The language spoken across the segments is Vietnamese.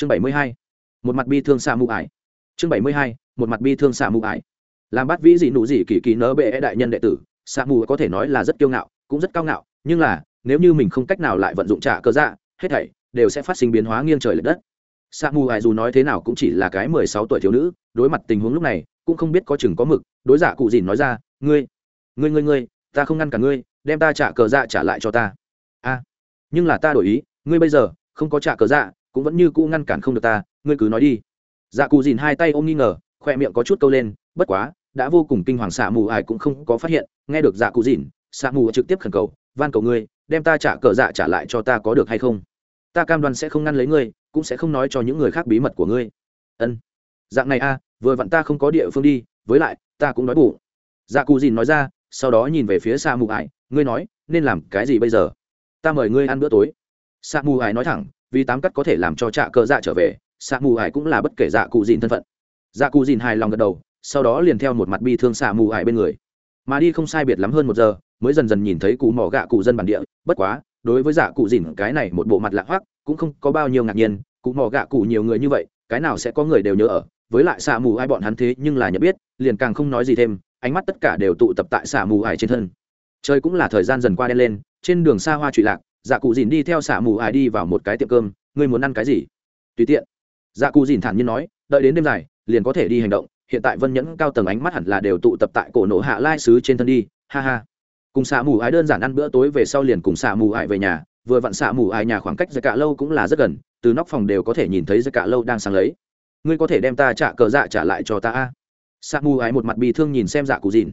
chương bảy mươi hai, một mặt bi thương xa mụ ải. Chương bảy mươi hai, một mặt bi thương xa mụ ải. Làm bắt vĩ dị nụ dị kỳ kỳ nỡ bệ đại nhân đệ tử xa mù có thể nói là rất kiêu ngạo, cũng rất cao ngạo, nhưng là, nếu như mình không cách nào lại vận dụng trả cơ dạ hết thảy đều sẽ phát sinh biến hóa nghiêng trời l ệ đất. Sa mù ải dù nói thế nào cũng chỉ là cái mười sáu tuổi thiếu nữ, đối mặt tình huống lúc này, cũng không biết có chừng có mực, đối giả cụ dìn nói ra, ngươi ngươi ngươi ngươi, ta không ngăn cả ngươi, đem ta trả cờ dạ trả lại cho ta. A, nhưng là ta đổi ý, ngươi bây giờ không có trả cờ dạ cũng vẫn như cũ ngăn cản không được ta, ngươi cứ nói đi. Dạ cụ dìn hai tay ôm nghi ngờ, khoe miệng có chút câu lên, bất quá, đã vô cùng kinh hoàng xạ mù ai cũng không có phát hiện, nghe được dạ cụ dìn xạ mù trực tiếp khẩn cầu, van cầu ngươi, đem ta trả cờ dạ trả lại cho ta có được hay không? Ta cam đoan sẽ không ngăn lấy ngươi, cũng sẽ không nói cho những người khác bí mật của ngươi. Ân. Dạng này a, vừa vặn ta không có địa phương đi, với lại, ta cũng nói bụng. Dạ cụ dìn nói ra, sau đó nhìn về phía xạ mù ải ngươi nói, nên làm cái gì bây giờ? Ta mời ngươi ăn bữa tối. Xạ mù ải nói thẳng vì tám cắt có thể làm cho trạ cờ dạ trở về xạ mù hải cũng là bất kể dạ cụ dìn thân phận. Dạ cụ dìn hài lòng gật đầu, sau đó liền theo một mặt bi thương xạ mù hải bên người. Mà đi không sai biệt lắm hơn một giờ, mới dần dần nhìn thấy cụ mỏ gạ cụ dân bản địa, bất quá, đối với dạ cụ dìn, cái này một bộ mặt lạ hoắc, cũng không có bao nhiêu ngạc nhiên, cụ mỏ gạ cụ nhiều người như vậy, cái nào sẽ có người đều nhớ ở, với lại xạ mù ai bọn hắn thế nhưng là nhận biết, liền càng không nói gì thêm, ánh mắt tất cả đều tụ tập tại xạ mù hải trên thân. Trời cũng là thời gian dần qua đen lên, trên đường xa hoa trụy lạc dạ cụ dìn đi theo xạ mù ai đi vào một cái tiệm cơm, ngươi muốn ăn cái gì? Tùy tiện. Dạ cụ dìn thản nhiên nói, đợi đến đêm dài, liền có thể đi hành động. Hiện tại vân nhẫn cao tầng ánh mắt hẳn là đều tụ tập tại cổ nổ hạ lai sứ trên thân đi. Ha ha. Cùng xạ mù ai đơn giản ăn bữa tối về sau liền cùng xạ mù ai về nhà. Vừa vặn xạ mù ai nhà khoảng cách dạ cả lâu cũng là rất gần, từ nóc phòng đều có thể nhìn thấy dạ cả lâu đang sáng lấy. Ngươi có thể đem ta trả cờ dạ trả lại cho ta a? Mù ái một mặt bị thương nhìn xem dạ cụ dìn.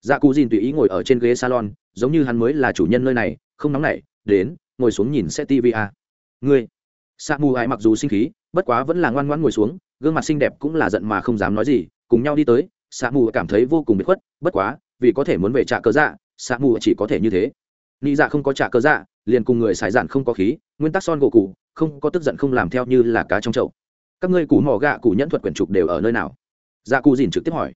Dạ cụ dìn tùy ý ngồi ở trên ghế salon, giống như hắn mới là chủ nhân nơi này, không nóng nảy đến, ngồi xuống nhìn xe tv a. Ngươi sa mù ái mặc dù sinh khí, bất quá vẫn là ngoan ngoãn ngồi xuống, gương mặt xinh đẹp cũng là giận mà không dám nói gì, cùng nhau đi tới sa mù cảm thấy vô cùng bị khuất, bất quá, vì có thể muốn về trả cơ dạ sa mù chỉ có thể như thế. Nghĩ dạ không có trả cơ dạ liền cùng người xài dạn không có khí, nguyên tắc son gỗ cụ không có tức giận không làm theo như là cá trong chậu. Các ngươi củ mỏ gạ củ nhẫn thuật quyển trục đều ở nơi nào? Dạ cụ dìn trực tiếp hỏi.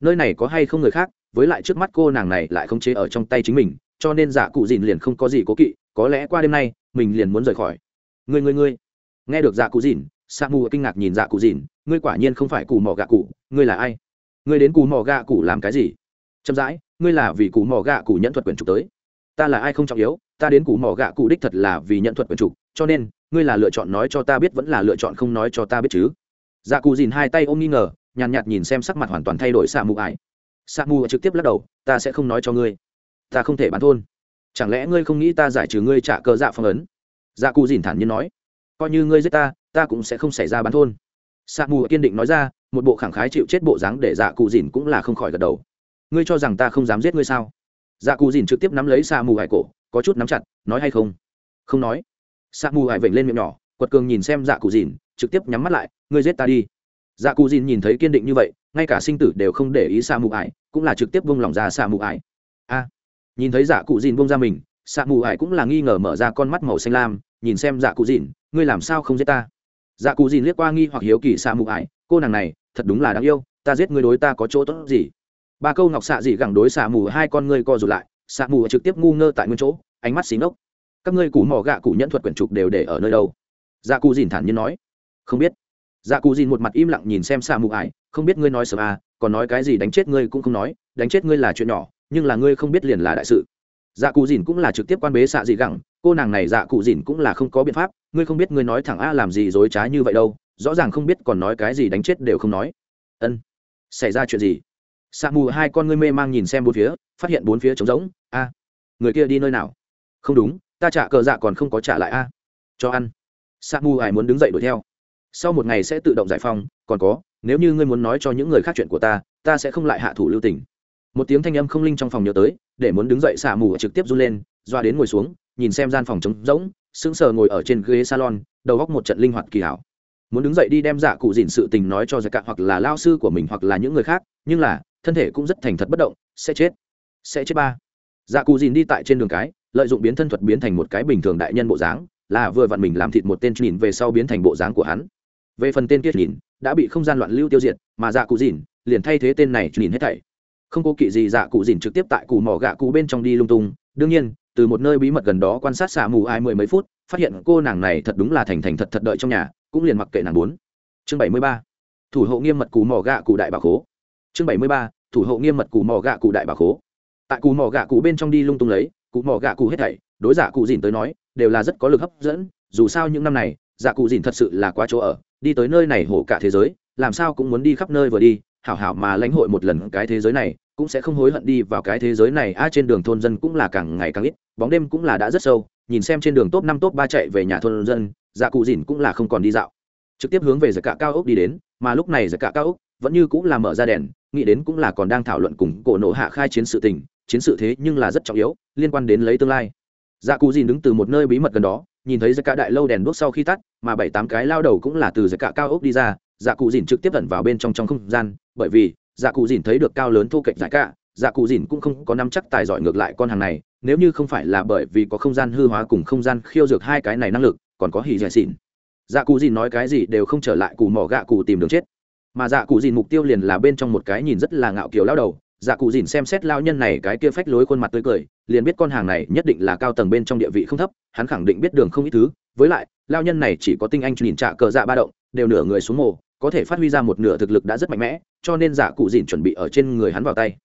Nơi này có hay không người khác? Với lại trước mắt cô nàng này lại không chế ở trong tay chính mình, cho nên dạ cụ dìn liền không có gì cố kỵ có lẽ qua đêm nay, mình liền muốn rời khỏi. Ngươi ngươi ngươi. Nghe được dạ cụ dìn sa mù kinh ngạc nhìn dạ cụ dìn, ngươi quả nhiên không phải cù mỏ gạ cụ, ngươi là ai? Ngươi đến cù mỏ gạ cụ làm cái gì? Chậm rãi, ngươi là vì cù mỏ gạ cụ nhận thuật quyền trục tới. Ta là ai không trọng yếu, ta đến cù mỏ gạ cụ đích thật là vì nhận thuật quyền trục, cho nên, ngươi là lựa chọn nói cho ta biết vẫn là lựa chọn không nói cho ta biết chứ. Dạ cụ dìn hai tay ôm nghi ngờ, nhàn nhạt nhìn xem sắc mặt hoàn toàn thay đổi sa mù ải. Sa mù trực tiếp lắc đầu, ta sẽ không nói cho ngươi. Ta không thể bán thôn chẳng lẽ ngươi không nghĩ ta giải trừ ngươi trả cờ dạ phong ấn? Dạ cụ dìn thản nhiên nói. Coi như ngươi giết ta ta cũng sẽ không xảy ra bán thôn. Sa mù kiên định nói ra, một bộ khẳng khái chịu chết bộ dáng để dạ cụ dìn cũng là không khỏi gật đầu. Ngươi cho rằng ta không dám giết ngươi sao? Dạ cụ dìn trực tiếp nắm lấy sa mù hải cổ, có chút nắm chặt, nói hay không? Không nói. Sa mù hải vểnh lên miệng nhỏ, quật cường nhìn xem dạ cụ dìn, trực tiếp nhắm mắt lại, ngươi giết ta đi. Dạ cụ dìn nhìn thấy kiên định như vậy, ngay cả sinh tử đều không để ý sa mù ải cũng là trực tiếp vung lòng ra sa mù ải a nhìn thấy dạ cụ dìn bông ra mình xạ mù ải cũng là nghi ngờ mở ra con mắt màu xanh lam, nhìn xem dạ cụ dìn, ngươi làm sao không giết ta? Dạ cụ dìn liếc qua nghi hoặc hiếu kỳ xạ mù ải cô nàng này, thật đúng là đáng yêu, ta giết ngươi đối ta có chỗ tốt gì? Ba câu ngọc xạ dị gẳng đối xạ mù hai con ngươi co rụt lại. Xạ mù trực tiếp ngu ngơ tại nguyên chỗ, ánh mắt xí ngốc. Các ngươi củ mỏ gạ cụ nhẫn thuật quyển trục đều để ở nơi đâu? Dạ cụ dìn thản nhiên nói. Không biết. Dạ cụ dìn một mặt im lặng nhìn xem xạ mù ải không biết ngươi nói sớm à còn nói cái gì đánh chết ngươi cũng không nói, đánh chết ngươi là chuyện nhỏ nhưng là ngươi không biết liền là đại sự. Dạ cụ dìn cũng là trực tiếp quan bế xạ dị gẳng, cô nàng này dạ cụ dìn cũng là không có biện pháp, ngươi không biết ngươi nói thẳng a làm gì dối trá như vậy đâu, rõ ràng không biết còn nói cái gì đánh chết đều không nói. Ân, xảy ra chuyện gì? Xạ mù hai con ngươi mê mang nhìn xem bốn phía, phát hiện bốn phía trống rỗng, a, người kia đi nơi nào? Không đúng, ta trả cờ dạ còn không có trả lại a. Cho ăn. Sa mu ai muốn đứng dậy đuổi theo. Sau một ngày sẽ tự động giải phóng. còn có, nếu như ngươi muốn nói cho những người khác chuyện của ta ta sẽ không lại hạ thủ lưu tình một tiếng thanh âm không linh trong phòng nhớ tới, để muốn đứng dậy xả mù trực tiếp run lên, doa đến ngồi xuống, nhìn xem gian phòng trống rỗng, sững sờ ngồi ở trên ghế salon, đầu góc một trận linh hoạt kỳ hảo. Muốn đứng dậy đi đem dạ cụ dìn sự tình nói cho dạ giặc cạn hoặc là lao sư của mình hoặc là những người khác, nhưng là, thân thể cũng rất thành thật bất động, sẽ chết. Sẽ chết ba. Dạ cụ dìn đi tại trên đường cái, lợi dụng biến thân thuật biến thành một cái bình thường đại nhân bộ dáng, là vừa vặn mình làm thịt một tên nhìn về sau biến thành bộ dáng của hắn. Về phần tên kia nhìn, đã bị không gian loạn lưu tiêu diệt, mà dạ cụ dìn liền thay thế tên này nhìn hết thảy không cố kỵ gì dạ cụ dìn trực tiếp tại cù mỏ gạ cụ bên trong đi lung tung. Đương nhiên, từ một nơi bí mật gần đó quan sát xả mù ai mười mấy phút, phát hiện cô nàng này thật đúng là thành thành thật thật đợi trong nhà, cũng liền mặc kệ nàng bốn. Chương bảy mươi ba. Thủ hộ nghiêm mật cù mỏ gạ cụ đại bà khố. Chương bảy mươi ba. Thủ hộ nghiêm mật cù mỏ gạ cụ đại bà khố. Tại cù mỏ gạ cụ bên trong đi lung tung lấy, cụ mỏ gạ cụ hết thảy, đối giả cụ dìn tới nói, đều là rất có lực hấp dẫn. Dù sao những năm này giả cụ dìn thật sự là quá chỗ ở, đi tới nơi này hổ cả thế giới, làm sao cũng muốn đi khắp nơi vừa đi hảo hảo mà lãnh hội một lần cái thế giới này, cũng sẽ không hối hận đi vào cái thế giới này. A, trên đường thôn dân cũng là càng ngày càng ít, bóng đêm cũng là đã rất sâu. Nhìn xem trên đường top năm, top ba chạy về nhà thôn dân dạ cụ dìn cũng là không còn đi dạo. Trực tiếp hướng về giải cả cao ốc đi đến, mà lúc này giải cả cao ốc vẫn như cũng là mở ra đèn, nghĩ đến cũng là còn đang thảo luận cùng cổ nổ hạ khai chiến sự tình. Chiến sự thế nhưng là rất trọng yếu, liên quan đến lấy tương lai. Dạ cụ dìn đứng từ một nơi bí mật gần đó, nhìn thấy giải cả đại lâu đèn đuốc sau khi tắt, mà bảy tám cái lao đầu cũng là từ giải cả cao ốc đi ra. Dạ cụ dìn trực tiếp ẩn vào bên trong trong không gian bởi vì dạ cụ dìn thấy được cao lớn thô kệch giải cả dạ cụ dìn cũng không có nắm chắc tài giỏi ngược lại con hàng này, nếu như không phải là bởi vì có không gian hư hóa cùng không gian khiêu dược hai cái này năng lực, còn có hỉ dẻ xỉn. Dạ cụ dìn nói cái gì đều không trở lại cù mỏ gạ cụ tìm đường chết. Mà dạ cụ dìn mục tiêu liền là bên trong một cái nhìn rất là ngạo kiểu lao đầu dạ cụ dìn xem xét lao nhân này cái kia phách lối khuôn mặt tươi cười, liền biết con hàng này nhất định là cao tầng bên trong địa vị không thấp, hắn khẳng định biết đường không ít thứ, với lại lao nhân này chỉ có tinh anh nhìn trả cờ dạ ba động, đều nửa người xuống mồ có thể phát huy ra một nửa thực lực đã rất mạnh mẽ, cho nên giả cụ dìn chuẩn bị ở trên người hắn vào tay.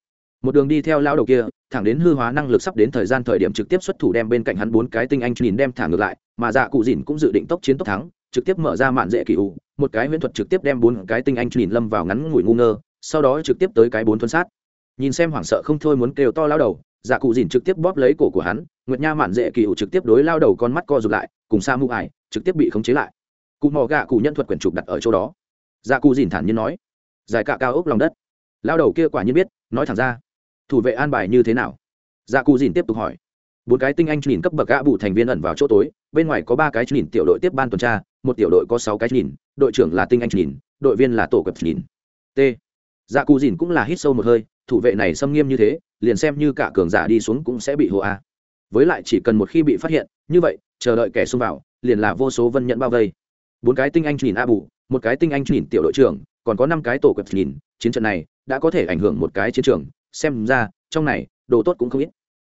Một đường đi theo lao đầu kia, thẳng đến hư hóa năng lực sắp đến thời gian thời điểm trực tiếp xuất thủ đem bên cạnh hắn bốn cái tinh anh nhìn đem thả ngược lại, mà dạ cụ dìn cũng dự định tốc chiến tốc thắng, trực tiếp mở ra mạn dễ kỳ ủ một cái huyễn thuật trực tiếp đem bốn cái tinh anh nhìn lâm vào ngắn ngủi ngu ngơ, sau đó trực tiếp tới cái bốn thuần sát. Nhìn xem hoảng sợ không thôi muốn kêu to lao đầu dạ cụ dìn trực tiếp bóp lấy cổ của hắn, nguyệt nha mạn dễ kỳ ủ trực tiếp đối lao đầu con mắt co rụt lại, cùng sa mưu ải trực tiếp bị khống chế lại. Cụ mò gạ cụ nhân thuật quyển trục đặt ở chỗ đó dạ cụ dìn thản nhiên nói. Giải cạ cao ốc lòng đất. Lao đầu kia quả nhiên biết, nói thẳng ra. Thủ vệ an bài như thế nào? Dạ cụ dìn tiếp tục hỏi. Bốn cái tinh anh nhìn cấp bậc gã bù thành viên ẩn vào chỗ tối, bên ngoài có ba cái nhìn tiểu đội tiếp ban tuần tra, một tiểu đội có sáu cái nhìn, đội trưởng là tinh anh nhìn, đội viên là tổ quẹp nhìn. T. Dạ cụ dìn cũng là hít sâu một hơi, thủ vệ này xâm nghiêm như thế, liền xem như cả cường giả đi xuống cũng sẽ bị hộ a. Với lại chỉ cần một khi bị phát hiện, như vậy, chờ đợi kẻ xông vào, liền là vô số vân nhận bao vây. Bốn cái tinh anh nhìn a bù một cái tinh anh nhìn tiểu đội trưởng, còn có năm cái tổ quẹp nhìn, chiến trận này đã có thể ảnh hưởng một cái chiến trường. Xem ra, trong này, đồ tốt cũng không ít.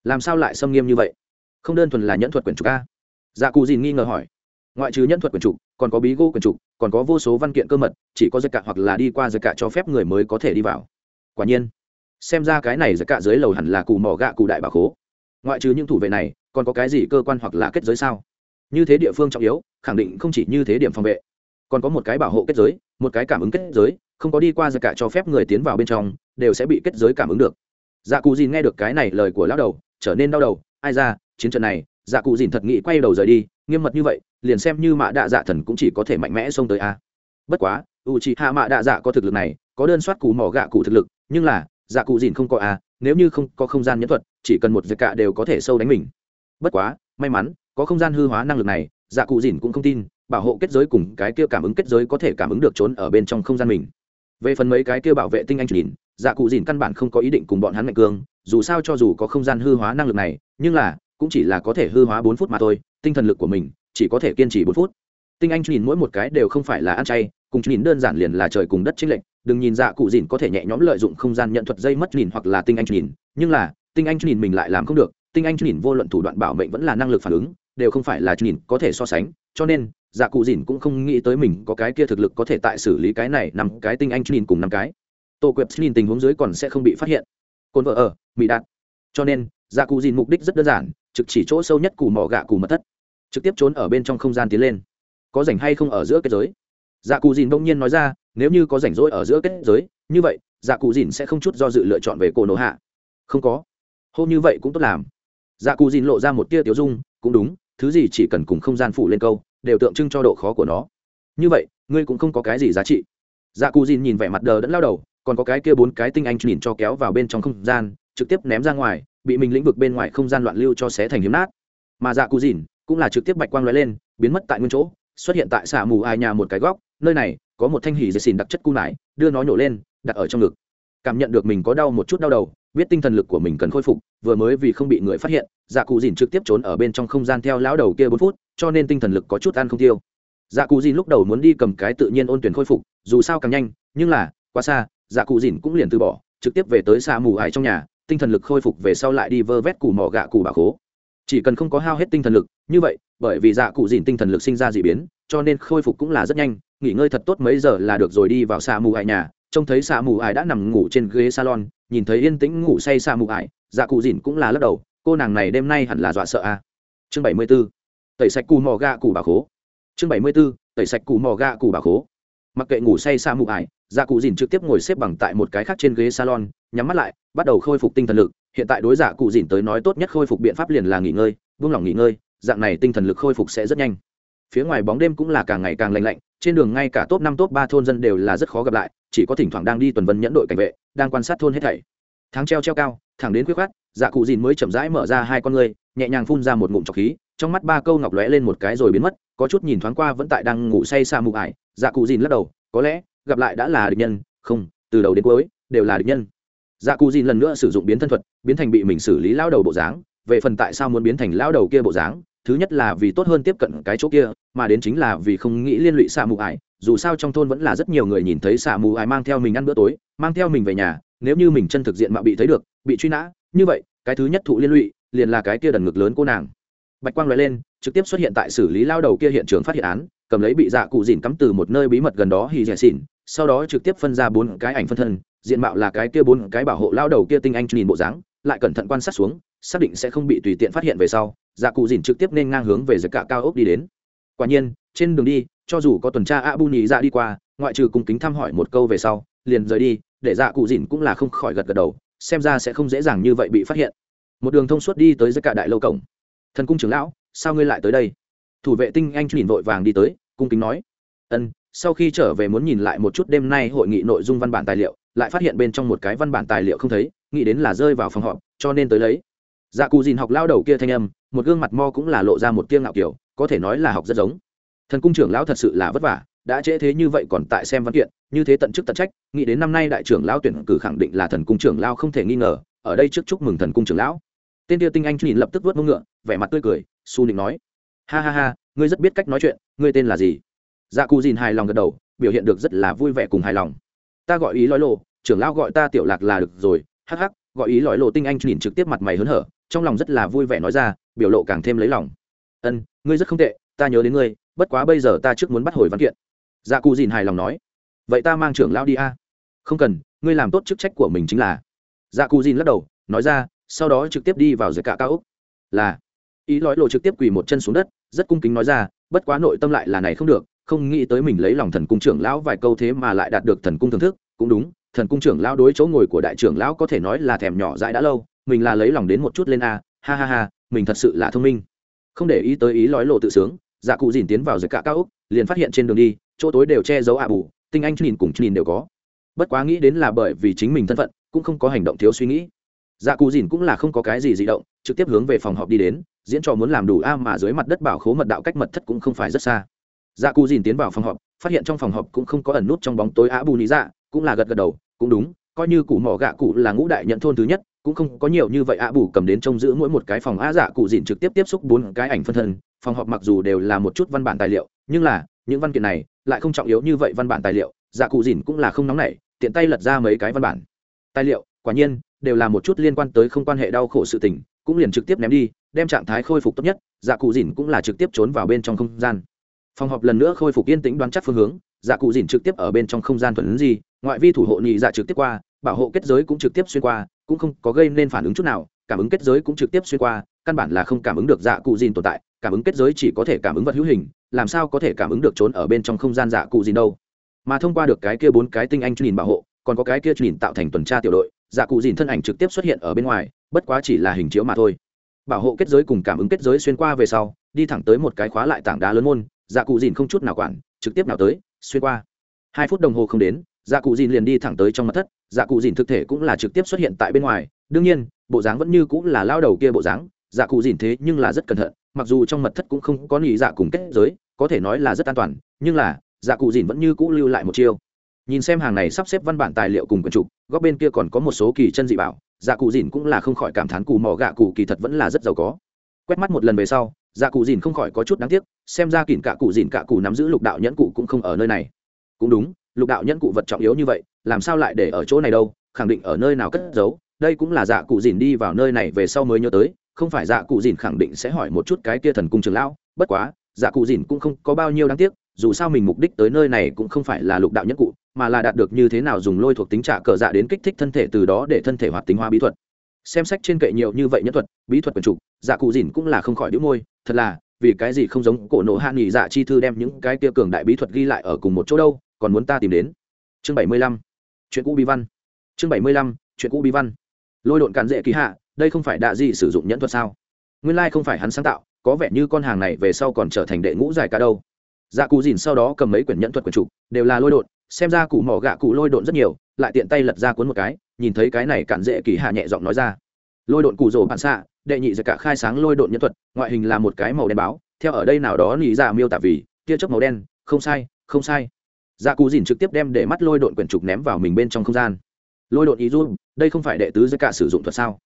Làm sao lại xâm nghiêm như vậy? Không đơn thuần là nhẫn thuật quyển trục a? Dạ cụ dìn nghi ngờ hỏi. Ngoại trừ nhẫn thuật quyển trục, còn có bí gô quyển trục, còn có vô số văn kiện cơ mật, chỉ có giật cạ hoặc là đi qua giật cạ cho phép người mới có thể đi vào. Quả nhiên, xem ra cái này giật cạ dưới lầu hẳn là cù mỏ gạ cụ đại bà khố. Ngoại trừ những thủ vệ này, còn có cái gì cơ quan hoặc là kết giới sao? Như thế địa phương trọng yếu, khẳng định không chỉ như thế điểm phòng vệ còn có một cái bảo hộ kết giới, một cái cảm ứng kết giới, không có đi qua giật cạ cho phép người tiến vào bên trong, đều sẽ bị kết giới cảm ứng được. Dạ cụ dìn nghe được cái này lời của lão đầu, trở nên đau đầu. Ai ra, chiến trận này dạ cụ dìn thật nghĩ quay đầu rời đi, nghiêm mật như vậy, liền xem như mạ đạ dạ thần cũng chỉ có thể mạnh mẽ xông tới a. Bất quá, u chị hạ mạ đạ dạ có thực lực này, có đơn soát cù mỏ gạ cụ thực lực, nhưng là dạ cụ dìn không có a, nếu như không có không gian nhẫn thuật, chỉ cần một việc cạ đều có thể sâu đánh mình. Bất quá, may mắn, có không gian hư hóa năng lực này dạ cụ dìn cũng không tin bảo hộ kết giới cùng cái kia cảm ứng kết giới có thể cảm ứng được trốn ở bên trong không gian mình. Về phần mấy cái kia bảo vệ tinh anh nhìn dạ cụ dìn căn bản không có ý định cùng bọn hắn mạnh cương, dù sao cho dù có không gian hư hóa năng lực này, nhưng là, cũng chỉ là có thể hư hóa bốn phút mà thôi, tinh thần lực của mình chỉ có thể kiên trì bốn phút. Tinh anh nhìn mỗi một cái đều không phải là ăn chay, cùng nhìn đơn giản liền là trời cùng đất chính lệnh đừng nhìn dạ cụ dìn có thể nhẹ nhõm lợi dụng không gian nhận thuật dây mất nhìn hoặc là tinh anh nhìn nhưng là, tinh anh nhìn mình lại làm không được, tinh anh nhìn vô luận thủ đoạn bảo mệnh vẫn là năng lực phản ứng đều không phải là nhìn có thể so sánh, cho nên dạ cụ dìn cũng không nghĩ tới mình có cái kia thực lực có thể tại xử lý cái này nằm cái tinh anh nhìn cùng năm cái. Tổ quẹp nhìn tình huống dưới còn sẽ không bị phát hiện. Cồn vợ ở, mỹ đạt. Cho nên dạ cụ dìn mục đích rất đơn giản, trực chỉ chỗ sâu nhất cù mỏ gạ cù mật thất. Trực tiếp trốn ở bên trong không gian tiến lên. Có rảnh hay không ở giữa kết giới? Dạ cụ dìn đông nhiên nói ra, nếu như có rảnh rỗi ở giữa kết giới, như vậy dạ cụ dìn sẽ không chút do dự lựa chọn về cổ nổ hạ. Không có. Hôm như vậy cũng tốt làm. Dạ cụ dìn lộ ra một tia tiểu dung, cũng đúng thứ gì chỉ cần cùng không gian phủ lên câu, đều tượng trưng cho độ khó của nó. Như vậy, ngươi cũng không có cái gì giá trị. Dạ cù dìn nhìn vẻ mặt đờ đẫn lao đầu, còn có cái kia bốn cái tinh anh nhìn cho kéo vào bên trong không gian, trực tiếp ném ra ngoài, bị mình lĩnh vực bên ngoài không gian loạn lưu cho xé thành hiếm nát. Mà dạ cù dìn cũng là trực tiếp bạch quang lóe lên, biến mất tại nguyên chỗ, xuất hiện tại xạ mù ai nhà một cái góc, nơi này có một thanh hỉ dây xìn đặc chất cung nải, đưa nó nhổ lên, đặt ở trong ngực. Cảm nhận được mình có đau một chút đau đầu biết tinh thần lực của mình cần khôi phục, vừa mới vì không bị người phát hiện dạ cụ dìn trực tiếp trốn ở bên trong không gian theo lão đầu kia bốn phút, cho nên tinh thần lực có chút ăn không tiêu. Dạ cụ dìn lúc đầu muốn đi cầm cái tự nhiên ôn tuyển khôi phục, dù sao càng nhanh, nhưng là, quá xa dạ cụ dìn cũng liền từ bỏ, trực tiếp về tới xa mù ải trong nhà, tinh thần lực khôi phục về sau lại đi vơ vét củ mỏ gạ củ bà khố chỉ cần không có hao hết tinh thần lực, như vậy, bởi vì dạ cụ dìn tinh thần lực sinh ra d ị biến, cho nên khôi phục cũng là rất nhanh, nghỉ ngơi thật tốt mấy giờ là được rồi đi vào xa mù ải nhà. Trông thấy xa mù ải đã nằm ngủ trên ghế salon nhìn thấy yên tĩnh ngủ say xa mụ ải dạ cụ dìn cũng là lắc đầu, cô nàng này đêm nay hẳn là dọa sợ à. chương bảy mươi b ố tẩy sạch cù mò gà cù bà khố. Chương bảy mươi b ố tẩy sạch cù mò gà cù bà khố. Mặc kệ ngủ say xa mụ ải dạ cụ dìn trực tiếp ngồi xếp bằng tại một cái khác trên ghế salon, nhắm mắt lại, bắt đầu khôi phục tinh thần lực. Hiện tại đối dạ cụ dìn tới nói tốt nhất khôi phục biện pháp liền là nghỉ ngơi, buông lỏng nghỉ ngơi, dạng này tinh thần lực khôi phục sẽ rất nhanh. Phía ngoài bóng đêm cũng là càng ngày càng lạnh lạnh, trên đường ngay cả top năm, top ba thôn dân đều là rất khó gặp lại, chỉ có thỉnh thoảng đang đi tuần vân nhẫn đội cảnh vệ đang quan sát thôn hết thảy. Tháng treo treo cao, thẳng đến quyết khát dạ cụ dìn mới chậm rãi mở ra hai con ngươi, nhẹ nhàng phun ra một ngụm trọc khí, trong mắt ba câu ngọc lóe lên một cái rồi biến mất, có chút nhìn thoáng qua vẫn tại đang ngủ say xa mụ ải dạ cụ dìn lắc đầu, có lẽ gặp lại đã là địch nhân, không, từ đầu đến cuối đều là địch nhân. Dạ cụ dìn lần nữa sử dụng biến thân thuật, biến thành bị mình xử lý lao đầu bộ dáng, về phần tại sao muốn biến thành lao đầu kia bộ dáng, thứ nhất là vì tốt hơn tiếp cận cái chỗ kia, mà đến chính là vì không nghĩ liên lụy xa mù ải dù sao trong thôn vẫn là rất nhiều người nhìn thấy xà mù ai mang theo mình ăn bữa tối, mang theo mình về nhà, nếu như mình chân thực diện mạo bị thấy được, bị truy nã, như vậy, cái thứ nhất thụ liên lụy, liền là cái kia đần ngực lớn cô nàng. Bạch quang loại lên, trực tiếp xuất hiện tại xử lý lao đầu kia hiện trường phát hiện án, cầm lấy bị dạ cụ dìn cắm từ một nơi bí mật gần đó hì rẻ xỉn, sau đó trực tiếp phân ra bốn cái ảnh phân thân, diện mạo là cái kia bốn cái bảo hộ lao đầu kia tinh anh nhìn bộ dáng, lại cẩn thận quan sát xuống, xác định sẽ không bị tùy tiện phát hiện về sau dạ cụ dìn trực tiếp nên ngang hướng về giật cạ cao ốc đi đến. Quả nhiên, trên đường đi cho dù có tuần tra a bu ra đi qua, ngoại trừ cùng kính thăm hỏi một câu về sau, liền rời đi, để dạ cụ dìn cũng là không khỏi gật gật đầu, xem ra sẽ không dễ dàng như vậy bị phát hiện. Một đường thông suốt đi tới giữa cả đại lâu cổng. Thần cung trưởng lão, sao ngươi lại tới đây? Thủ vệ tinh anh nhìn vội vàng đi tới, cung kính nói. Ân, sau khi trở về muốn nhìn lại một chút đêm nay hội nghị nội dung văn bản tài liệu, lại phát hiện bên trong một cái văn bản tài liệu không thấy, nghĩ đến là rơi vào phòng họp, cho nên tới lấy. Dạ cù dìn học lao đầu kia thanh âm, một gương mặt mo cũng là lộ ra một tiêng ngạo kiểu, có thể nói là học rất giống thần cung trưởng lão thật sự là vất vả, đã trễ thế như vậy còn tại xem văn kiện, như thế tận chức tận trách, nghĩ đến năm nay đại trưởng lão tuyển cử khẳng định là thần cung trưởng lão không thể nghi ngờ, ở đây trước chúc mừng thần cung trưởng lão. Tên tia tinh anh nhìn lập tức vớt mông ngựa, vẻ mặt tươi cười, su nịnh nói, ha ha ha, ngươi rất biết cách nói chuyện, ngươi tên là gì? Dạ cù dìn hài lòng gật đầu, biểu hiện được rất là vui vẻ cùng hài lòng. Ta gọi ý lói lộ trưởng lão gọi ta tiểu lạc là được rồi, hắc hắc, gọi ý lói lộ tinh anh nhìn trực tiếp mặt mày hớn hở, trong lòng rất là vui vẻ nói ra, biểu lộ càng thêm lấy lòng. Ân, ngươi rất không tệ, ta nhớ đến ngươi bất quá bây giờ ta trước muốn bắt hồi văn kiện. Dạ cụ dìn hài lòng nói. Vậy ta mang trưởng lão đi a. Không cần, ngươi làm tốt chức trách của mình chính là. Dạ cụ dìn lắc đầu, nói ra, sau đó trực tiếp đi vào dưới cả cao úc. Là. Ý lói lộ trực tiếp quỳ một chân xuống đất, rất cung kính nói ra, bất quá nội tâm lại là này không được, không nghĩ tới mình lấy lòng thần cung trưởng lão vài câu thế mà lại đạt được thần cung thưởng thức. Cũng đúng, thần cung trưởng lão đối chỗ ngồi của đại trưởng lão có thể nói là thèm nhỏ dãi đã lâu, mình là lấy lòng đến một chút lên a. Ha ha ha, mình thật sự là thông minh. Không để ý tới ý lói lộ tự sướng dạ cụ dìn tiến vào dưới cả cao úc liền phát hiện trên đường đi, chỗ tối đều che giấu ạ bù, tinh anh nhìn cùng nhìn đều có. Bất quá nghĩ đến là bởi vì chính mình thân phận, cũng không có hành động thiếu suy nghĩ. Dạ cụ dìn cũng là không có cái gì di động, trực tiếp hướng về phòng họp đi đến, diễn trò muốn làm đủ a mà dưới mặt đất bảo khố mật đạo cách mật thất cũng không phải rất xa. Dạ cụ dìn tiến vào phòng họp, phát hiện trong phòng họp cũng không có ẩn nút trong bóng tối á bù lý dạ cũng là gật gật đầu, cũng đúng, coi như cụ mỏ gạ cụ là ngũ đại nhận thôn thứ nhất, cũng không có nhiều như vậy á bù cầm đến trông giữ mỗi một cái phòng. Á dạ cụ dìn trực tiếp tiếp xúc bốn cái ảnh phân thân phòng họp mặc dù đều là một chút văn bản tài liệu, nhưng là, những văn kiện này lại không trọng yếu như vậy văn bản tài liệu dạ cụ dìn cũng là không nóng nảy, tiện tay lật ra mấy cái văn bản. Tài liệu, quả nhiên, đều là một chút liên quan tới không quan hệ đau khổ sự tình, cũng liền trực tiếp ném đi, đem trạng thái khôi phục tốt nhất dạ cụ dìn cũng là trực tiếp trốn vào bên trong không gian. Phòng họp lần nữa khôi phục yên tĩnh đoán chắc phương hướng dạ cụ dìn trực tiếp ở bên trong không gian thuận gì, ngoại vi thủ hộ nhị dạ trực tiếp qua, bảo hộ kết giới cũng trực tiếp xuyên qua, cũng không có gây nên phản ứng chút nào, cảm ứng kết giới cũng trực tiếp xuyên qua, căn bản là không cảm ứng được dạ cụ dìn tồn tại cảm ứng kết giới chỉ có thể cảm ứng vật hữu hình, làm sao có thể cảm ứng được trốn ở bên trong không gian dạ cụ dìn đâu? Mà thông qua được cái kia bốn cái tinh anh nhìn bảo hộ, còn có cái kia nhìn tạo thành tuần tra tiểu đội dạ cụ dìn thân ảnh trực tiếp xuất hiện ở bên ngoài, bất quá chỉ là hình chiếu mà thôi. Bảo hộ kết giới cùng cảm ứng kết giới xuyên qua về sau, đi thẳng tới một cái khóa lại tảng đá lớn môn dạ cụ dìn không chút nào quản, trực tiếp nào tới, xuyên qua. Hai phút đồng hồ không đến dạ cụ dìn liền đi thẳng tới trong mặt thất dạ cụ dìn thực thể cũng là trực tiếp xuất hiện tại bên ngoài, đương nhiên, bộ dáng vẫn như cũng là lao đầu kia bộ dáng dạ cụ dìn thế nhưng là rất cẩn thận, mặc dù trong mật thất cũng không có nghỉ dạ cùng kết giới, có thể nói là rất an toàn, nhưng là dạ cụ dìn vẫn như cũ lưu lại một chiêu. Nhìn xem hàng này sắp xếp văn bản tài liệu cùng quần trục, góc bên kia còn có một số kỳ chân dị bảo dạ cụ dìn cũng là không khỏi cảm thán cù mò gạ cụ kỳ thật vẫn là rất giàu có. Quét mắt một lần về sau dạ cụ dìn không khỏi có chút đáng tiếc, xem ra kìn cả cụ dìn cả cụ nắm giữ lục đạo nhẫn cụ cũng không ở nơi này. Cũng đúng, lục đạo nhẫn cụ vật trọng yếu như vậy, làm sao lại để ở chỗ này đâu, khẳng định ở nơi nào cất giấu, đây cũng là dạ cụ dìn đi vào nơi này về sau mới nhớ tới không phải dạ cụ dìn khẳng định sẽ hỏi một chút cái kia thần cung trường lão, bất quá dạ cụ dìn cũng không có bao nhiêu đáng tiếc, dù sao mình mục đích tới nơi này cũng không phải là lục đạo nhất cụ, mà là đạt được như thế nào dùng lôi thuộc tính trả cờ dạ đến kích thích thân thể từ đó để thân thể hoạt tính hóa bí thuật. Xem sách trên kệ nhiều như vậy nhất thuật, bí thuật quần trục dạ cụ dìn cũng là không khỏi đĩu môi, thật là, vì cái gì không giống cổ nộ hạ nghỉ dạ chi thư đem những cái kia cường đại bí thuật ghi lại ở cùng một chỗ đâu, còn muốn ta tìm đến. Chương bảy mươi lăm, chuyện cũ bí văn. Chương bảy mươi lăm, chuyện cũ bí văn. Lôi độn cản dễ kỳ hạ đây không phải đạ dị sử dụng nhẫn thuật sao? Nguyên lai không phải hắn sáng tạo có vẻ như con hàng này về sau còn trở thành đệ ngũ dài cả đâu. Dạ cụ dìn sau đó cầm mấy quyển nhẫn thuật quyển trục đều là lôi đột, xem ra cụ mỏ gạ cụ lôi đột rất nhiều lại tiện tay lật ra cuốn một cái nhìn thấy cái này cản dễ kỳ hạ nhẹ giọng nói ra. Lôi đột cụ rổ bản xạ đệ nhị giải cả khai sáng lôi đột nhẫn thuật ngoại hình là một cái màu đen báo theo ở đây nào đó nghĩ ra dạ miêu tả vì tia chớp màu đen không sai không sai. Dạ cụ dìn trực tiếp đem để mắt lôi đột quyển trục ném vào mình bên trong không gian. Lôi đột ý du đây không phải đệ tứ giải cả sử dụng thuật sao?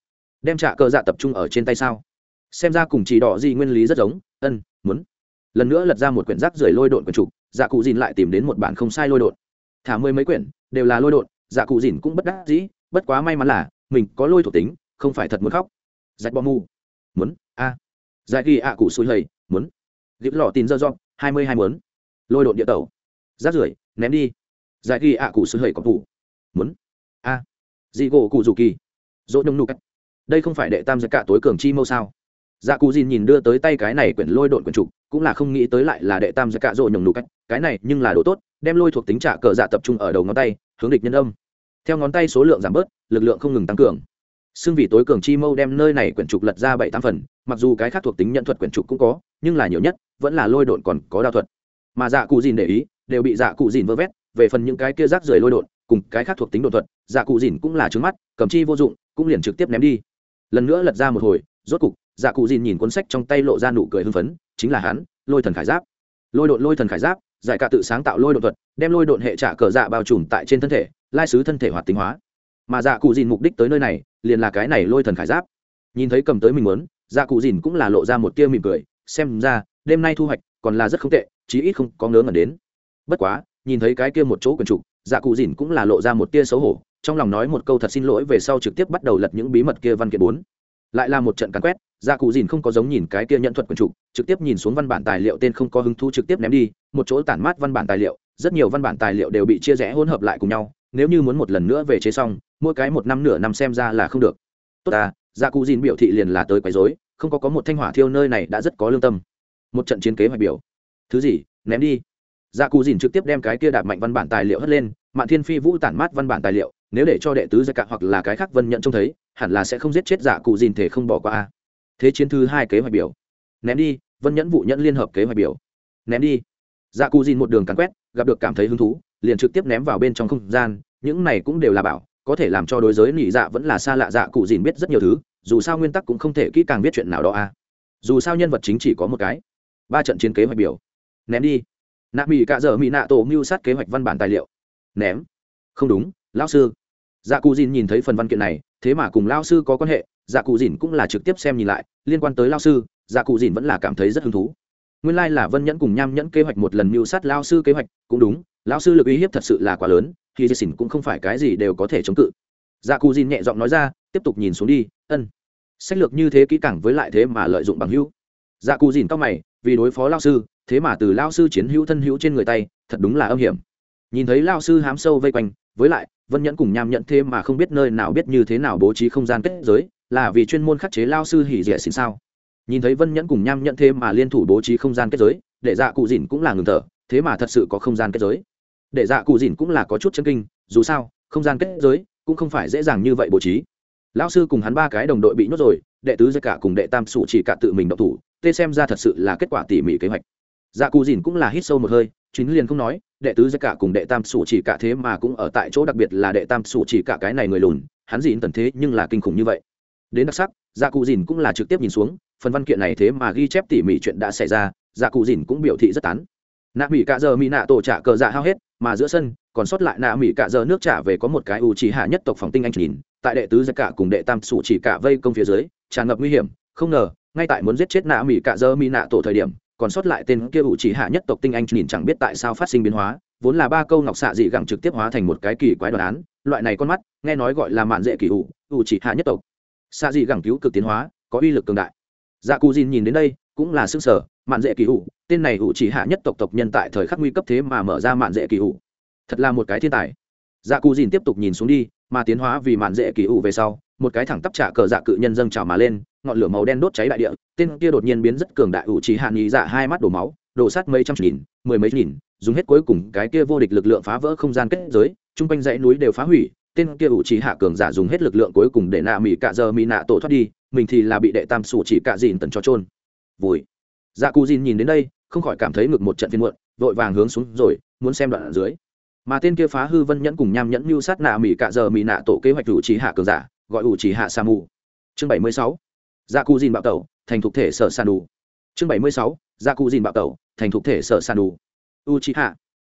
Đem trả cờ dạ tập trung ở trên tay sao? Xem ra cùng chỉ đỏ gì nguyên lý rất giống, ân, muốn. Lần nữa lật ra một quyển rác rưởi lôi độn quyển trục dạ cụ dìn lại tìm đến một bản không sai lôi độn. Thả mười mấy quyển, đều là lôi độn dạ cụ dìn cũng bất đắc dĩ, bất quá may mắn là, mình có lôi thuộc tính, không phải thật muốn khóc. Dạch bom mu muốn, a. À. dạch ghi ạ cụ xui lầy muốn. Dịp lọ tin dơ dọ hai mươi hai muốn. Lôi độn địa tẩu. Rác rưởi, ném đi. Dạy ghi ạ cụ xui lầy có thủ muốn, a. Dị gỗ cụ dù kỳ. Dỗ nhông nụ cách đây không phải đệ tam giặc cả tối cường chi mâu sao? Dạ cụ dìn nhìn đưa tới tay cái này quyển lôi độn quyển trục, cũng là không nghĩ tới lại là đệ tam giặc cả rộ nhồng nụ cách, cái này nhưng là đồ tốt, đem lôi thuộc tính trả cờ dạ tập trung ở đầu ngón tay, hướng địch nhân âm. Theo ngón tay số lượng giảm bớt, lực lượng không ngừng tăng cường. Xương vị tối cường chi mâu đem nơi này quyển trục lật ra bảy tám phần, mặc dù cái khác thuộc tính nhận thuật quyển trục cũng có, nhưng là nhiều nhất, vẫn là lôi độn còn có đao thuật. Mà dạ cụ dìn để ý, đều bị dạ cụ dìn vơ vét, về phần những cái kia rác rưởi lôi độn, cùng cái khác thuộc tính đột thuật dạ cụ dìn cũng là trứng mắt, cầm chi vô dụng, cũng liền trực tiếp ném đi lần nữa lật ra một hồi, rốt cục dạ cụ dìn nhìn cuốn sách trong tay lộ ra nụ cười hưng phấn, chính là hắn, lôi thần khải giáp. Lôi độn, lôi thần khải giáp, giải cả tự sáng tạo lôi đột thuật, đem lôi độn hệ trả cờ dạ bao trùm tại trên thân thể, lai sứ thân thể hoạt tính hóa. Mà dạ cụ dìn mục đích tới nơi này, liền là cái này lôi thần khải giáp. Nhìn thấy cầm tới mình muốn dạ cụ dìn cũng là lộ ra một tia mỉm cười, xem ra, đêm nay thu hoạch còn là rất không tệ, chí ít không có ngớ ngẩn đến. Bất quá, nhìn thấy cái kia một chỗ quần trục dạ cụ dìn cũng là lộ ra một tia xấu hổ, trong lòng nói một câu thật xin lỗi về sau trực tiếp bắt đầu lật những bí mật kia văn kiện bốn lại là một trận cắn quét dạ cụ dìn không có giống nhìn cái kia nhận thuật quần trục trực tiếp nhìn xuống văn bản tài liệu tên không có hứng thu trực tiếp ném đi, một chỗ tản mát văn bản tài liệu, rất nhiều văn bản tài liệu đều bị chia rẽ hỗn hợp lại cùng nhau, nếu như muốn một lần nữa về chế xong, mỗi cái một năm nửa năm xem ra là không được. Tốt ta dạ cụ dìn biểu thị liền là tới quấy rối, không có có một thanh hỏa thiêu nơi này đã rất có lương tâm. Một trận chiến kế hoạch biểu. Thứ gì, ném đi. Dạ cụ dìn trực tiếp đem cái kia đạp mạnh văn bản tài liệu hất lên, mạn thiên phi vũ tản mát văn bản tài liệu nếu để cho đệ tứ gia cạ hoặc là cái khác vân nhận trông thấy, hẳn là sẽ không giết chết dạ cụ dìn thể không bỏ qua a. Thế chiến thứ hai kế hoạch biểu. Ném đi, vân nhẫn vụ nhẫn liên hợp kế hoạch biểu. Ném đi. Dạ cụ dìn một đường cắn quét, gặp được cảm thấy hứng thú, liền trực tiếp ném vào bên trong không gian, những này cũng đều là bảo, có thể làm cho đối giới nỉ dạ vẫn là xa lạ dạ cụ dìn biết rất nhiều thứ, dù sao nguyên tắc cũng không thể kỹ càng biết chuyện nào đó a. Dù sao nhân vật chính chỉ có một cái. Ba trận chiến kế hoạch biểu. Ném đi. Nạ mỹ cạ dở mỹ nạ tổ mưu sát kế hoạch văn bản tài liệu. Ném. Không đúng, lão sư dạ cụ dìn nhìn thấy phần văn kiện này, thế mà cùng lao sư có quan hệ dạ cụ dìn cũng là trực tiếp xem nhìn lại, liên quan tới lao sư dạ cụ dìn vẫn là cảm thấy rất hứng thú. Nguyên lai、like、là vân nhẫn cùng nham nhẫn kế hoạch một lần mưu sát lao sư kế hoạch, cũng đúng lao sư lực uy hiếp thật sự là quá lớn khi dì dạ xỉn cũng không phải cái gì đều có thể chống cự. Dạ cụ dìn nhẹ giọng nói ra, tiếp tục nhìn xuống đi, ân. Sách lược như thế kỹ càng với lại thế mà lợi dụng bằng hữu. Dạ cụ dìn cao mày, vì đối phó lao sư, thế mà từ lao sư chiến hữu thân hữu trên người tay, thật đúng là âm hiểm. Nhìn thấy lao sư hám sâu vây quanh, với lại vân nhẫn cùng nham nhẫn thêm mà không biết nơi nào biết như thế nào bố trí không gian kết giới, là vì chuyên môn khắc chế lao sư hỉ dẻ xin sao. Nhìn thấy vân nhẫn cùng nham nhẫn thêm mà liên thủ bố trí không gian kết giới, để dạ cụ dìn cũng là ngừng thở, thế mà thật sự có không gian kết giới. Để dạ cụ dìn cũng là có chút chân kinh, dù sao, không gian kết giới cũng không phải dễ dàng như vậy bố trí. Lão sư cùng hắn ba cái đồng đội bị nhốt rồi, đệ tứ giai cả cùng đệ tam sủ chỉ cả tự mình độc thủ, tê xem ra thật sự là kết quả tỉ mỉ kế hoạch. Dạ cụ dìn cũng là hít sâu một hơi chính liền không nói, đệ tứ giai cả cùng đệ tam sủ chỉ cả thế mà cũng ở tại chỗ, đặc biệt là đệ tam sủ chỉ cả cái này người lùn, hắn dìn tần thế nhưng là kinh khủng như vậy. Đến đặc sắc dạ cụ dìn cũng là trực tiếp nhìn xuống, phần văn kiện này thế mà ghi chép tỉ mỉ chuyện đã xảy ra dạ cụ dìn cũng biểu thị rất tán. Nạ mỹ cả giờ mỹ nạ tổ trả cờ dạ hao hết, mà giữa sân, còn sót lại nạ mỹ cả giờ nước trả về có một cái u chỉ hạ nhất tộc phòng tinh anh nhìn, tại đệ tứ giặc cả cùng đệ tam sủ chỉ cả vây công phía dưới, tràn ngập nguy hiểm, không ngờ, ngay tại muốn giết chết nạ mỹ cả giờ mỹ nạ tổ thời điểm còn sót lại tên kia ủ chỉ hạ nhất tộc tinh anh nhìn chẳng biết tại sao phát sinh biến hóa, vốn là ba câu ngọc xạ dị gẳng trực tiếp hóa thành một cái kỳ quái đoàn án, loại này con mắt, nghe nói gọi là mạn dễ kỳ ủ ủ chỉ hạ nhất tộc. Xạ dị gẳng cứu cực tiến hóa, có uy lực cường đại. Dạ cù dìn nhìn đến đây, cũng là xương sở mạn dễ kỳ hụ tên này hụ chỉ hạ nhất tộc tộc nhân tại thời khắc nguy cấp thế mà mở ra mạn dễ kỳ hụ thật là một cái thiên tài. Dạ cù dìn tiếp tục nhìn xuống đi mà tiến hóa vì mạn dễ kỳ ủ về sau, một cái thẳng tắp trả cờ dạ cự nhân dâng trào mà lên, ngọn lửa màu đen đốt cháy đại địa, tên kia đột nhiên biến rất cường đại ủ trí hạn ý dạ hai mắt đổ máu, đổ sát mấy trăm nghìn, mười mấy nghìn, dùng hết cuối cùng cái kia vô địch lực lượng phá vỡ không gian kết giới, chung quanh dãy núi đều phá hủy, tên kia ủ trí hạ cường giả dùng hết lực lượng cuối cùng để nạ mỹ cạ giờ mỹ nạ tổ thoát đi, mình thì là bị đệ tam sủ chỉ cạ dìn tần cho trôn vùi. Dạ cù dìn nhìn đến đây, không khỏi cảm thấy ngực một trận phiên muộn, vội vàng hướng xuống rồi, muốn xem đoạn ở dưới mà tên kia phá hư vân nhẫn cùng nham nhẫn mưu sát nạ mỹ cạ giờ mỹ nạ tổ kế hoạch ủ trì hạ cường giả, gọi ủ trì hạ sa mù chương bảy mươi sáu gia cù dìn bạo tẩu, thành thục thể sở san đủ chương bảy mươi sáu gia cù dìn bạo tẩu, thành thục thể sở san đủ u trì hạ.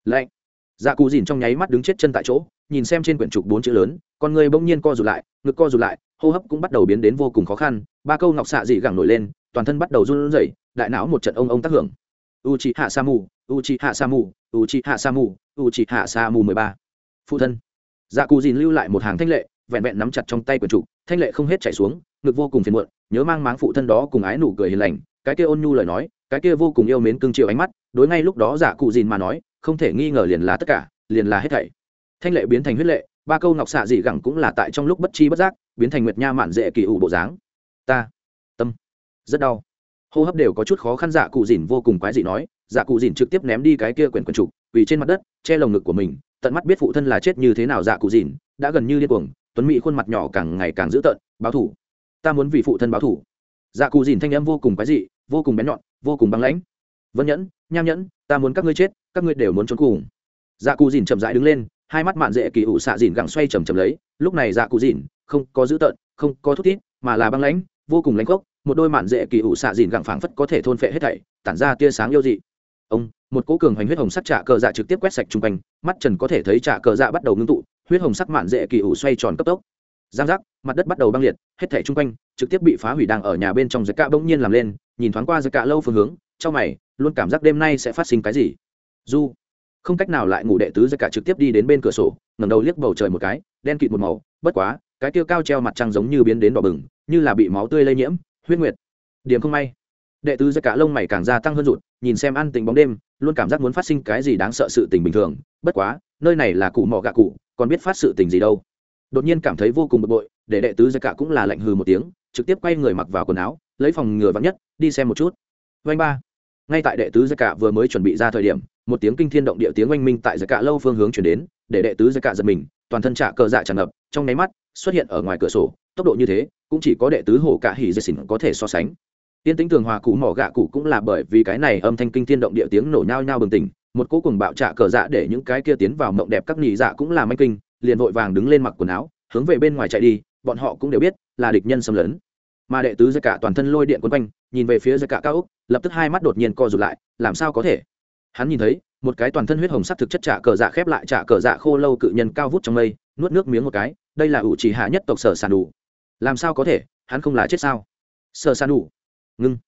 Lạnh. Gia cù dìn trong nháy mắt đứng chết chân tại chỗ, nhìn xem trên quyển trục bốn chữ lớn, con người bỗng nhiên co rụt lại, ngực co rụt lại, hô hấp cũng bắt đầu biến đến vô cùng khó khăn, ba câu ngọc xạ dị gẳng nổi lên, toàn thân bắt đầu run rẩy, đại não một trận ông ông tác hưởng. U trì hạ sa mù u trì hạ sa mù u trì hạ sa mù u chỉ hạ sa mù mười ba. Phụ thân. Dạ cù dìn lưu lại một hàng thanh lệ, vẹn vẹn nắm chặt trong tay quyển trục thanh lệ không hết chảy xuống, ngực vô cùng phiền muộn, nhớ mang máng phụ thân đó cùng ái nụ cười hiền lành, cái kia ôn nhu lời nói, cái kia vô cùng yêu mến cưng chiều ánh mắt, đối ngay lúc đó dạ cụ dìn mà nói, không thể nghi ngờ liền là tất cả, liền là hết thảy. Thanh lệ biến thành huyết lệ, ba câu ngọc xạ dị gẳng cũng là tại trong lúc bất chi bất giác, biến thành nguyệt nha mạn dễ kỳ ủ bộ dáng. Ta. Tâm. Rất đau. Hô hấp đều có chút khó khăn dạ cụ dìn vô cùng quái dị nói dạ cụ dìn trực tiếp ném đi cái kia quyển quần trục vì trên mặt đất, che lồng ngực của mình, tận mắt biết phụ thân là chết như thế nào dạ cụ dìn đã gần như điên cuồng, tuấn mỹ khuôn mặt nhỏ càng ngày càng dữ tợn, báo thủ. Ta muốn vì phụ thân báo thủ. Dạ cụ dìn thanh em vô cùng quái dị, vô cùng bén nhọn, vô cùng băng lãnh. Vân nhẫn, nham nhẫn, ta muốn các ngươi chết, các ngươi đều muốn trốn cùng. Dạ cụ dìn chậm rãi đứng lên, hai mắt mạn dễ kỳ ủ xạ dìn gẳng xoay chầm chầm lấy, lúc này dạ cụ dìn không có dữ tợn, không có thút tít mà là băng lãnh, vô cùng lãnh gốc, một đôi mạn dễ kỳ ủ xạ dìn gẳng phảng phất có thể thôn phệ hết thảy, tản ra tia sáng yêu dị ông, một cỗ cường hoành huyết hồng sắc trạ cờ dạ trực tiếp quét sạch chung quanh, mắt trần có thể thấy trạ cờ dạ bắt đầu ngưng tụ, huyết hồng sắc mạn dễ kỳ ủ xoay tròn cấp tốc. Giang giác, mặt đất bắt đầu băng liệt, hết thảy chung quanh trực tiếp bị phá hủy đang ở nhà bên trong giật cạ bỗng nhiên làm lên, nhìn thoáng qua giật cạ lâu phương hướng, trong mày, luôn cảm giác đêm nay sẽ phát sinh cái gì. Du không cách nào lại ngủ đệ tứ giật cạ trực tiếp đi đến bên cửa sổ, ngẩng đầu liếc bầu trời một cái, đen kịt một màu, bất quá, cái kia cao treo mặt trăng giống như biến đến đỏ bừng, như là bị máu tươi lây nhiễm, huyết nguyệt. Điểm không may đệ tứ giật cả lông mày càng gia tăng hơn rụt, nhìn xem ăn tình bóng đêm, luôn cảm giác muốn phát sinh cái gì đáng sợ sự tình bình thường. Bất quá, nơi này là cụ mỏ gạ cụ, còn biết phát sự tình gì đâu. Đột nhiên cảm thấy vô cùng bực bội, để đệ tứ giật cả cũng là lạnh hừ một tiếng, trực tiếp quay người mặc vào quần áo, lấy phòng ngừa vắng nhất, đi xem một chút. Vanh ba. Ngay tại đệ tứ giật cả vừa mới chuẩn bị ra thời điểm, một tiếng kinh thiên động địa tiếng oanh minh tại giật cả lâu phương hướng chuyển đến, để đệ tứ giật cả giật mình, toàn thân trả cờ dạ tràn ngập, trong nháy mắt, xuất hiện ở ngoài cửa sổ, tốc độ như thế, cũng chỉ có đệ tứ hồ cả hỉ dệt xỉn có thể so sánh tiên tính tường hòa cụ mỏ gạ cụ cũng là bởi vì cái này âm thanh kinh thiên động địa tiếng nổ nhao nhao bừng tỉnh, một cỗ cùng bạo trả cờ dạ để những cái kia tiến vào mộng đẹp các nhị dạ cũng là manh kinh, liền vội vàng đứng lên mặc quần áo, hướng về bên ngoài chạy đi, bọn họ cũng đều biết là địch nhân xâm lấn. Mà đệ tứ giơ cả toàn thân lôi điện quấn quanh, nhìn về phía giơ cả cao úc lập tức hai mắt đột nhiên co rụt lại, làm sao có thể? Hắn nhìn thấy, một cái toàn thân huyết hồng sắc thực chất trả cờ dạ khép lại trả cờ dạ khô lâu cự nhân cao vút trong mây, nuốt nước miếng một cái, đây là ủ chỉ hạ nhất tộc sở sản đủ. Làm sao có thể? Hắn không là chết sao? Sở sản đủ ngưng.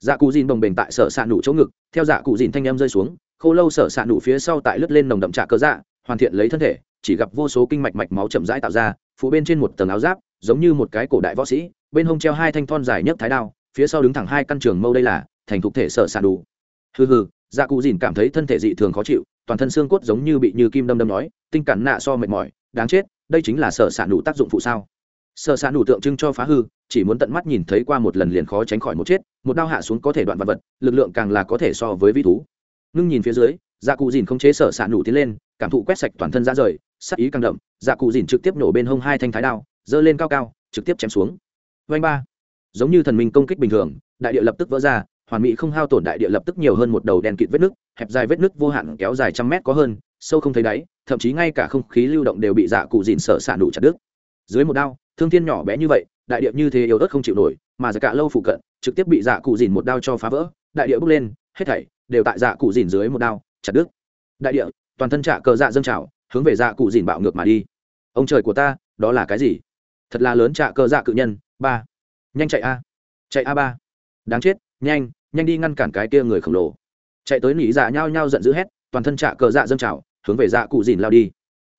Dạ cụ dìn đồng bềnh tại sở sàn đủ chỗ ngực, theo dạ cụ dìn thanh em rơi xuống, khô lâu sở sàn đủ phía sau tại lướt lên nồng đậm trạ cơ dạ hoàn thiện lấy thân thể, chỉ gặp vô số kinh mạch mạch máu chậm rãi tạo ra phụ bên trên một tầng áo giáp, giống như một cái cổ đại võ sĩ, bên hông treo hai thanh thon dài nhất thái đao, phía sau đứng thẳng hai căn trường mâu đây là, thành thục thể sở sàn đủ hừ hừ dạ cụ dìn cảm thấy thân thể dị thường khó chịu, toàn thân xương cốt giống như bị như kim đâm đâm nói, tinh cản nạ so mệt mỏi, đáng chết, đây chính là sở sản đủ tác dụng phụ sao? Sở sản đủ tượng trưng cho phá hư chỉ muốn tận mắt nhìn thấy qua một lần liền khó tránh khỏi một chết, một đao hạ xuống có thể đoạn vật vật, lực lượng càng là có thể so với vi thú. Ngưng nhìn phía dưới dạ cụ dìn không chế sở sả nụ tiến lên, cảm thụ quét sạch toàn thân ra rời, sắc ý càng đậm dạ cụ dìn trực tiếp nổ bên hông hai thanh thái đao, giơ lên cao cao, trực tiếp chém xuống. Vanh ba. Giống như thần minh công kích bình thường, đại địa lập tức vỡ ra, hoàn mỹ không hao tổn đại địa lập tức nhiều hơn một đầu đèn kịt vết nước hẹp dài vết nước vô hạn kéo dài trăm mét có hơn, sâu không thấy đáy, thậm chí ngay cả không khí lưu động đều bị dạ cụ dìn sợ ả nụ chặt đứt. Dưới một đao, thương thiên nhỏ bé như vậy đại địa như thế yếu ớt không chịu nổi, mà dạ cả lâu phụ cận, trực tiếp bị dạ cụ dìn một đao cho phá vỡ, đại địa bốc lên, hết thảy đều tại dạ cụ dìn dưới một đao, chặt đứt. Đại địa, toàn thân trạ cờ dạ dâng trào, hướng về dạ cụ dìn bạo ngược mà đi. Ông trời của ta, đó là cái gì? Thật là lớn trạ cờ dạ cự nhân, ba. Nhanh chạy a. Chạy a ba. Đáng chết, nhanh nhanh đi ngăn cản cái kia người khổng lồ. Chạy tới nỉ dạ nhao nhao giận dữ hét, toàn thân trạ cờ dạ dâng trào, hướng về dạ cụ dìn lao đi.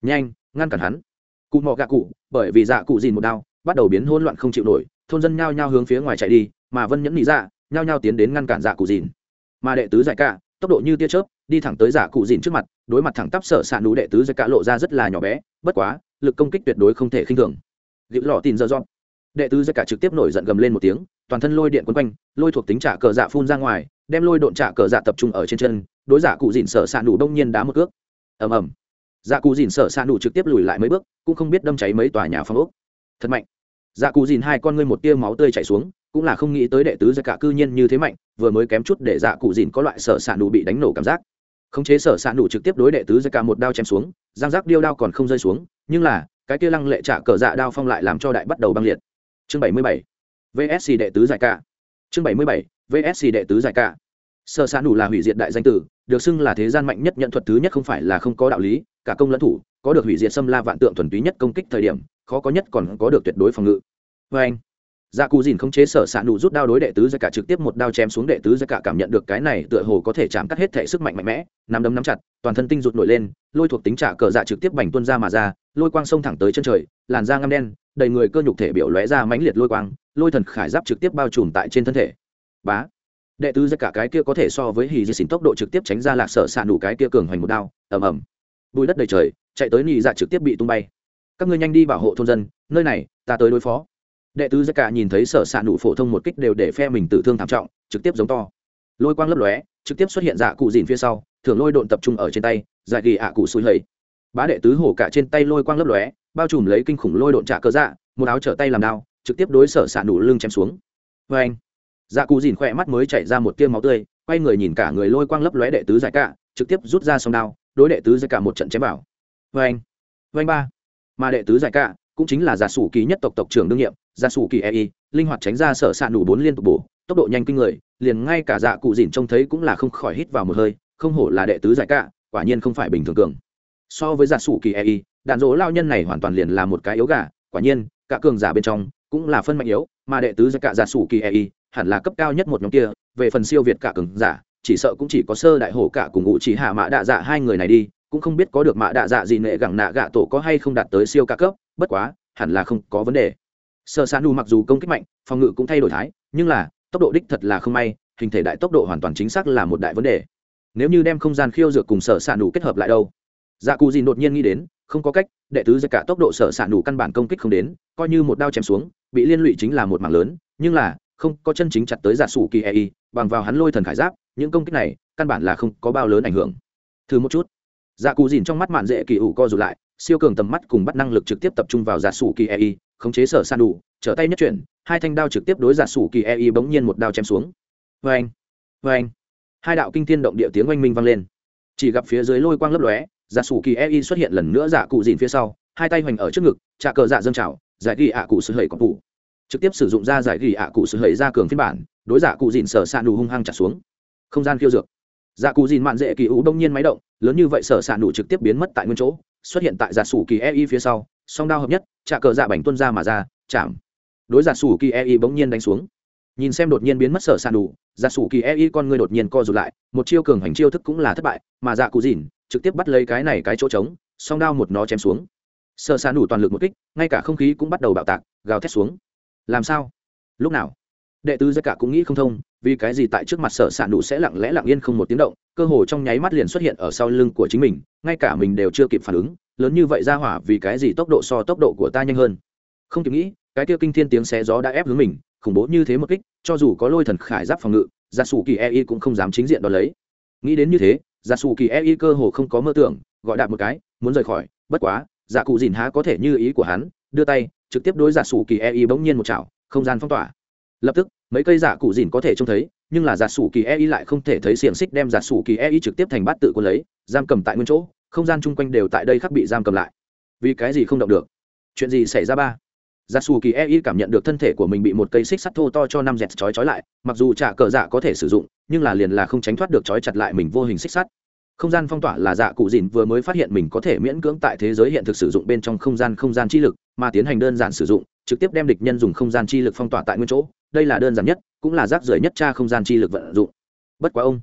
Nhanh, ngăn cản hắn. Cụ mọ gạ cụ, bởi vì dạ cụ dìn một đao bắt đầu biến hỗn loạn không chịu nổi, thôn dân nhao nhao hướng phía ngoài chạy đi, mà vân nhẫn nghĩ ra dạ nhao nhao tiến đến ngăn cản dạ cụ dìn. Mà đệ tứ giải cả, tốc độ như tia chớp, đi thẳng tới giả cụ dìn trước mặt, đối mặt thẳng tắp sở s ạ nú đệ tứ giải cả lộ ra rất là nhỏ bé, bất quá, lực công kích tuyệt đối không thể khinh thường. Liệu lò tin dơ dọn đệ tứ giải cả trực tiếp nổi giận gầm lên một tiếng, toàn thân lôi điện quấn quanh, lôi thuộc tính trả cờ dạ phun ra ngoài, đem lôi độn trả cờ dạ tập trung ở trên chân, đối giả cụ dìn sở s ạ nú đông nhiên đá một cước. Ầm ầm. Giả cụ dìn sở s ạ nú trực tiếp lùi lại mấy bước, cũng không biết đâm cháy mấy tòa nhà phong ốc. Thật mạnh dạ cụ dìn hai con ngươi một tia máu tươi chảy xuống, cũng là không nghĩ tới đệ tứ giải cả cư nhiên như thế mạnh, vừa mới kém chút để dạ cụ dìn có loại sở s ạ nụ bị đánh nổ cảm giác. Khống chế sở s ạ nụ trực tiếp đối đệ tứ giải cả một đao chém xuống giang giác điêu đao còn không rơi xuống, nhưng là, cái kia lăng lệ trả cờ dạ đao phong lại làm cho đại bắt đầu băng liệt. Chương bảy mươi bảy vsc đệ tứ giải cả. Chương bảy mươi bảy vsc đệ tứ giải cả. Sở s ạ nụ là hủy diệt đại danh tử, được xưng là thế gian mạnh nhất nhận thuật thứ nhất không phải là không có đạo lý, cả công lẫn thủ, có được hủy diệt xâm la vạn tượng thuần túy nhất công kích thời điểm khó có nhất còn có được tuyệt đối phòng ngự. Vê anh dạ cù dìn không chế sở s ạ nụ rút đao đối đệ tứ gia cả trực tiếp một đao chém xuống đệ tứ gia cả cảm nhận được cái này tựa hồ có thể chạm cắt hết thể sức mạnh mạnh mẽ, nắm đấm nắm chặt, toàn thân tinh rụt nổi lên, lôi thuộc tính trả cờ dạ trực tiếp bành tuân ra mà ra, lôi quang sông thẳng tới chân trời, làn da ngăm đen, đầy người cơ nhục thể biểu lóe ra mãnh liệt lôi quang, lôi thần khải giáp trực tiếp bao trùm tại trên thân thể. Bá, đệ tứ gia cả cái kia có thể so với hì di xỉn tốc độ trực tiếp tránh ra lạc sở s ạ nụ cái kia cường hoành một đao, ầm ầm. Bùi đất đầy trời, chạy tới nị dạ trực tiếp bị tung bay các ngươi nhanh đi bảo hộ thôn dân, nơi này, ta tới đối phó. Đệ tứ giác cả nhìn thấy sở s ạ nụ phổ thông một kích đều để phe mình tử thương thảm trọng, trực tiếp giống to. Lôi quang lấp lóe, trực tiếp xuất hiện dạ cụ dìn phía sau, thường lôi độn tập trung ở trên tay dài ghi ạ cụ xui lầy. Bá đệ tứ hổ cả trên tay lôi quang lấp lóe, bao trùm lấy kinh khủng lôi độn trả cơ dạ một áo trở tay làm đao, trực tiếp đối sở s ạ nụ lưng chém xuống. Vê anh dạ cụ dìn khỏe mắt mới chảy ra một tiêu máu tươi, quay người nhìn cả người lôi quang lấp lóe đệ tứ giải cả trực tiếp rút ra sông đao, đối đệ tứ giải cả một trận chém bảo. vê anh vê anh ba mà đệ tứ giải cả cũng chính là giả sủ kỳ nhất tộc tộc trưởng đương nhiệm, giả sủ kỳ ei linh hoạt tránh ra sở s ạ nủ bốn liên tục bổ, tốc độ nhanh kinh người, liền ngay cả dạ cụ dìn trông thấy cũng là không khỏi hít vào một hơi, không hổ là đệ tứ giải cả, quả nhiên không phải bình thường cường. So với giả sủ kỳ ei đạn dỗ lao nhân này hoàn toàn liền là một cái yếu gà, quả nhiên, cả cường giả bên trong cũng là phân mạnh yếu, mà đệ tứ giải cả giả sủ kỳ ei hẳn là cấp cao nhất một nhóm kia, về phần siêu việt cả cường giả, chỉ sợ cũng chỉ có sơ đại hổ cả cùng ngụ chỉ hạ mã đạ dạ hai người này đi cũng không biết có được mã đạ dạ gì nệ gẳng nạ gạ tổ có hay không đạt tới siêu ca cấp, bất quá, hẳn là không có vấn đề. Sơ sa nu mặc dù công kích mạnh, phòng ngự cũng thay đổi thái, nhưng là, tốc độ đích thật là không may, hình thể đại tốc độ hoàn toàn chính xác là một đại vấn đề. Nếu như đem không gian khiêu dược cùng sở s ạ nủ kết hợp lại đâu dạ cù gì đột nhiên nghĩ đến, không có cách, đệ tứ giật cả tốc độ sở s ạ nủ căn bản công kích không đến, coi như một đao chém xuống, bị liên lụy chính là một mảng lớn, nhưng là, không có chân chính chặt tới giả sủ kỳ ei bằng vào hắn lôi thần khải giáp, những công kích này, căn bản là không có bao lớn ảnh hưởng. Thử một chút dạ cụ dìn trong mắt mạn dễ kỳ ủ co rụt lại, siêu cường tầm mắt cùng bắt năng lực trực tiếp tập trung vào giả sủ kỳ ei khống chế sở san đủ, trở tay nhất chuyển, hai thanh đao trực tiếp đối giả sủ kỳ ei bỗng nhiên một đao chém xuống. Vê anh vê anh hai đạo kinh thiên động địa tiếng oanh minh vang lên. Chỉ gặp phía dưới lôi quang lấp lóe giả sủ kỳ ei xuất hiện lần nữa giả cụ dìn phía sau, hai tay hoành ở trước ngực, trà cờ dạ dâng trào, giải ghi ạ cụ sự hầy có cụ trực tiếp sử dụng ra giải ghi ạ cụ sự hầy ra cường phiên bản, đối giả cụ dìn sở san đủ hung hăng trả xuống. Không gian khiêu dược dạ cụ dìn mạn dễ kỳ ủ đông nhiên máy động, lớn như vậy sở s ạ nụ trực tiếp biến mất tại nguyên chỗ, xuất hiện tại giả sủ kỳ ei phía sau, song đao hợp nhất, trả cờ dạ bành tuân ra mà ra, chạm. Đối giả sủ kỳ ei bỗng nhiên đánh xuống. Nhìn xem đột nhiên biến mất sở s ạ nụ giả sủ kỳ ei con người đột nhiên co rụt lại, một chiêu cường hành chiêu thức cũng là thất bại, mà dạ cụ dìn trực tiếp bắt lấy cái này cái chỗ trống, song đao một nó chém xuống. Sở s ạ nụ toàn lực một kích, ngay cả không khí cũng bắt đầu bạo tạc, gào thét xuống. Làm sao? Lúc nào? Đệ tứ tất cả cũng nghĩ không thông, vì cái gì tại trước mặt sở s ạ nụ sẽ lặng lẽ lặng yên không một tiếng động, cơ hồ trong nháy mắt liền xuất hiện ở sau lưng của chính mình, ngay cả mình đều chưa kịp phản ứng, lớn như vậy ra hỏa vì cái gì tốc độ so tốc độ của ta nhanh hơn? Không kịp nghĩ, cái kia kinh thiên tiếng xé gió đã ép hướng mình, khủng bố như thế một kích, cho dù có lôi thần khải giáp phòng ngự gia sù kỳ e cũng không dám chính diện đón lấy. Nghĩ đến như thế gia sù kỳ e cơ hồ không có mơ tưởng, gọi đạp một cái, muốn rời khỏi, bất quá dạ cụ dìn há có thể như ý của hắn, đưa tay, trực tiếp đối giả sủ kỳ e bỗng nhiên một chảo, không gian phong tỏa. Lập tức mấy cây giả cụ dìn có thể trông thấy, nhưng là giả sủ kỳ e lại không thể thấy xiềng xích đem giả sủ kỳ e trực tiếp thành bát tự quân lấy, giam cầm tại nguyên chỗ, không gian chung quanh đều tại đây khắc bị giam cầm lại. Vì cái gì không động được? Chuyện gì xảy ra ba? Giả sủ kỳ e cảm nhận được thân thể của mình bị một cây xích sắt thô to cho năm dẹt chói chói lại, mặc dù trả cờ dạ có thể sử dụng, nhưng là liền là không tránh thoát được chói chặt lại mình vô hình xích sắt. Không gian phong tỏa là dạ cụ dìn vừa mới phát hiện mình có thể miễn cưỡng tại thế giới hiện thực sử dụng bên trong không gian không gian chi lực, mà tiến hành đơn giản sử dụng trực tiếp đem địch nhân dùng không gian chi lực phong tỏa tại nguyên chỗ, đây là đơn giản nhất, cũng là rác rưởi nhất tra không gian chi lực vận dụng. Bất quá ông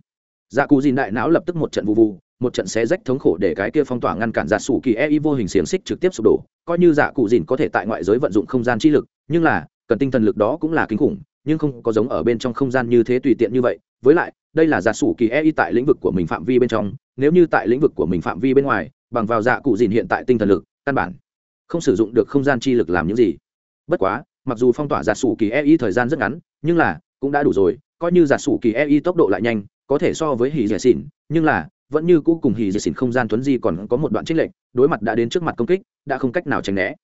dạ cụ dìn đại não lập tức một trận vụ vụ một trận xé rách thống khổ để cái kia phong tỏa ngăn cản giả sủ kỳ e vô hình xiềng xích trực tiếp sụp đổ, coi như giả cụ dìn có thể tại ngoại giới vận dụng không gian chi lực, nhưng là, cần tinh thần lực đó cũng là kinh khủng, nhưng không có giống ở bên trong không gian như thế tùy tiện như vậy. Với lại, đây là giả sủ kỳ e y tại lĩnh vực của mình phạm vi bên trong, nếu như tại lĩnh vực của mình phạm vi bên ngoài, bằng vào dạ cụ dìn hiện tại tinh thần lực, căn bản không sử dụng được không gian chi lực làm những gì bất quá, mặc dù phong tỏa giả sủ kỳ ei thời gian rất ngắn, nhưng là, cũng đã đủ rồi, coi như giả sủ kỳ ei tốc độ lại nhanh, có thể so với hì dẻ xỉn, nhưng là, vẫn như cũ cùng hì dẻ xỉn không gian tuấn di còn có một đoạn trích lệnh đối mặt đã đến trước mặt công kích, đã không cách nào tránh né.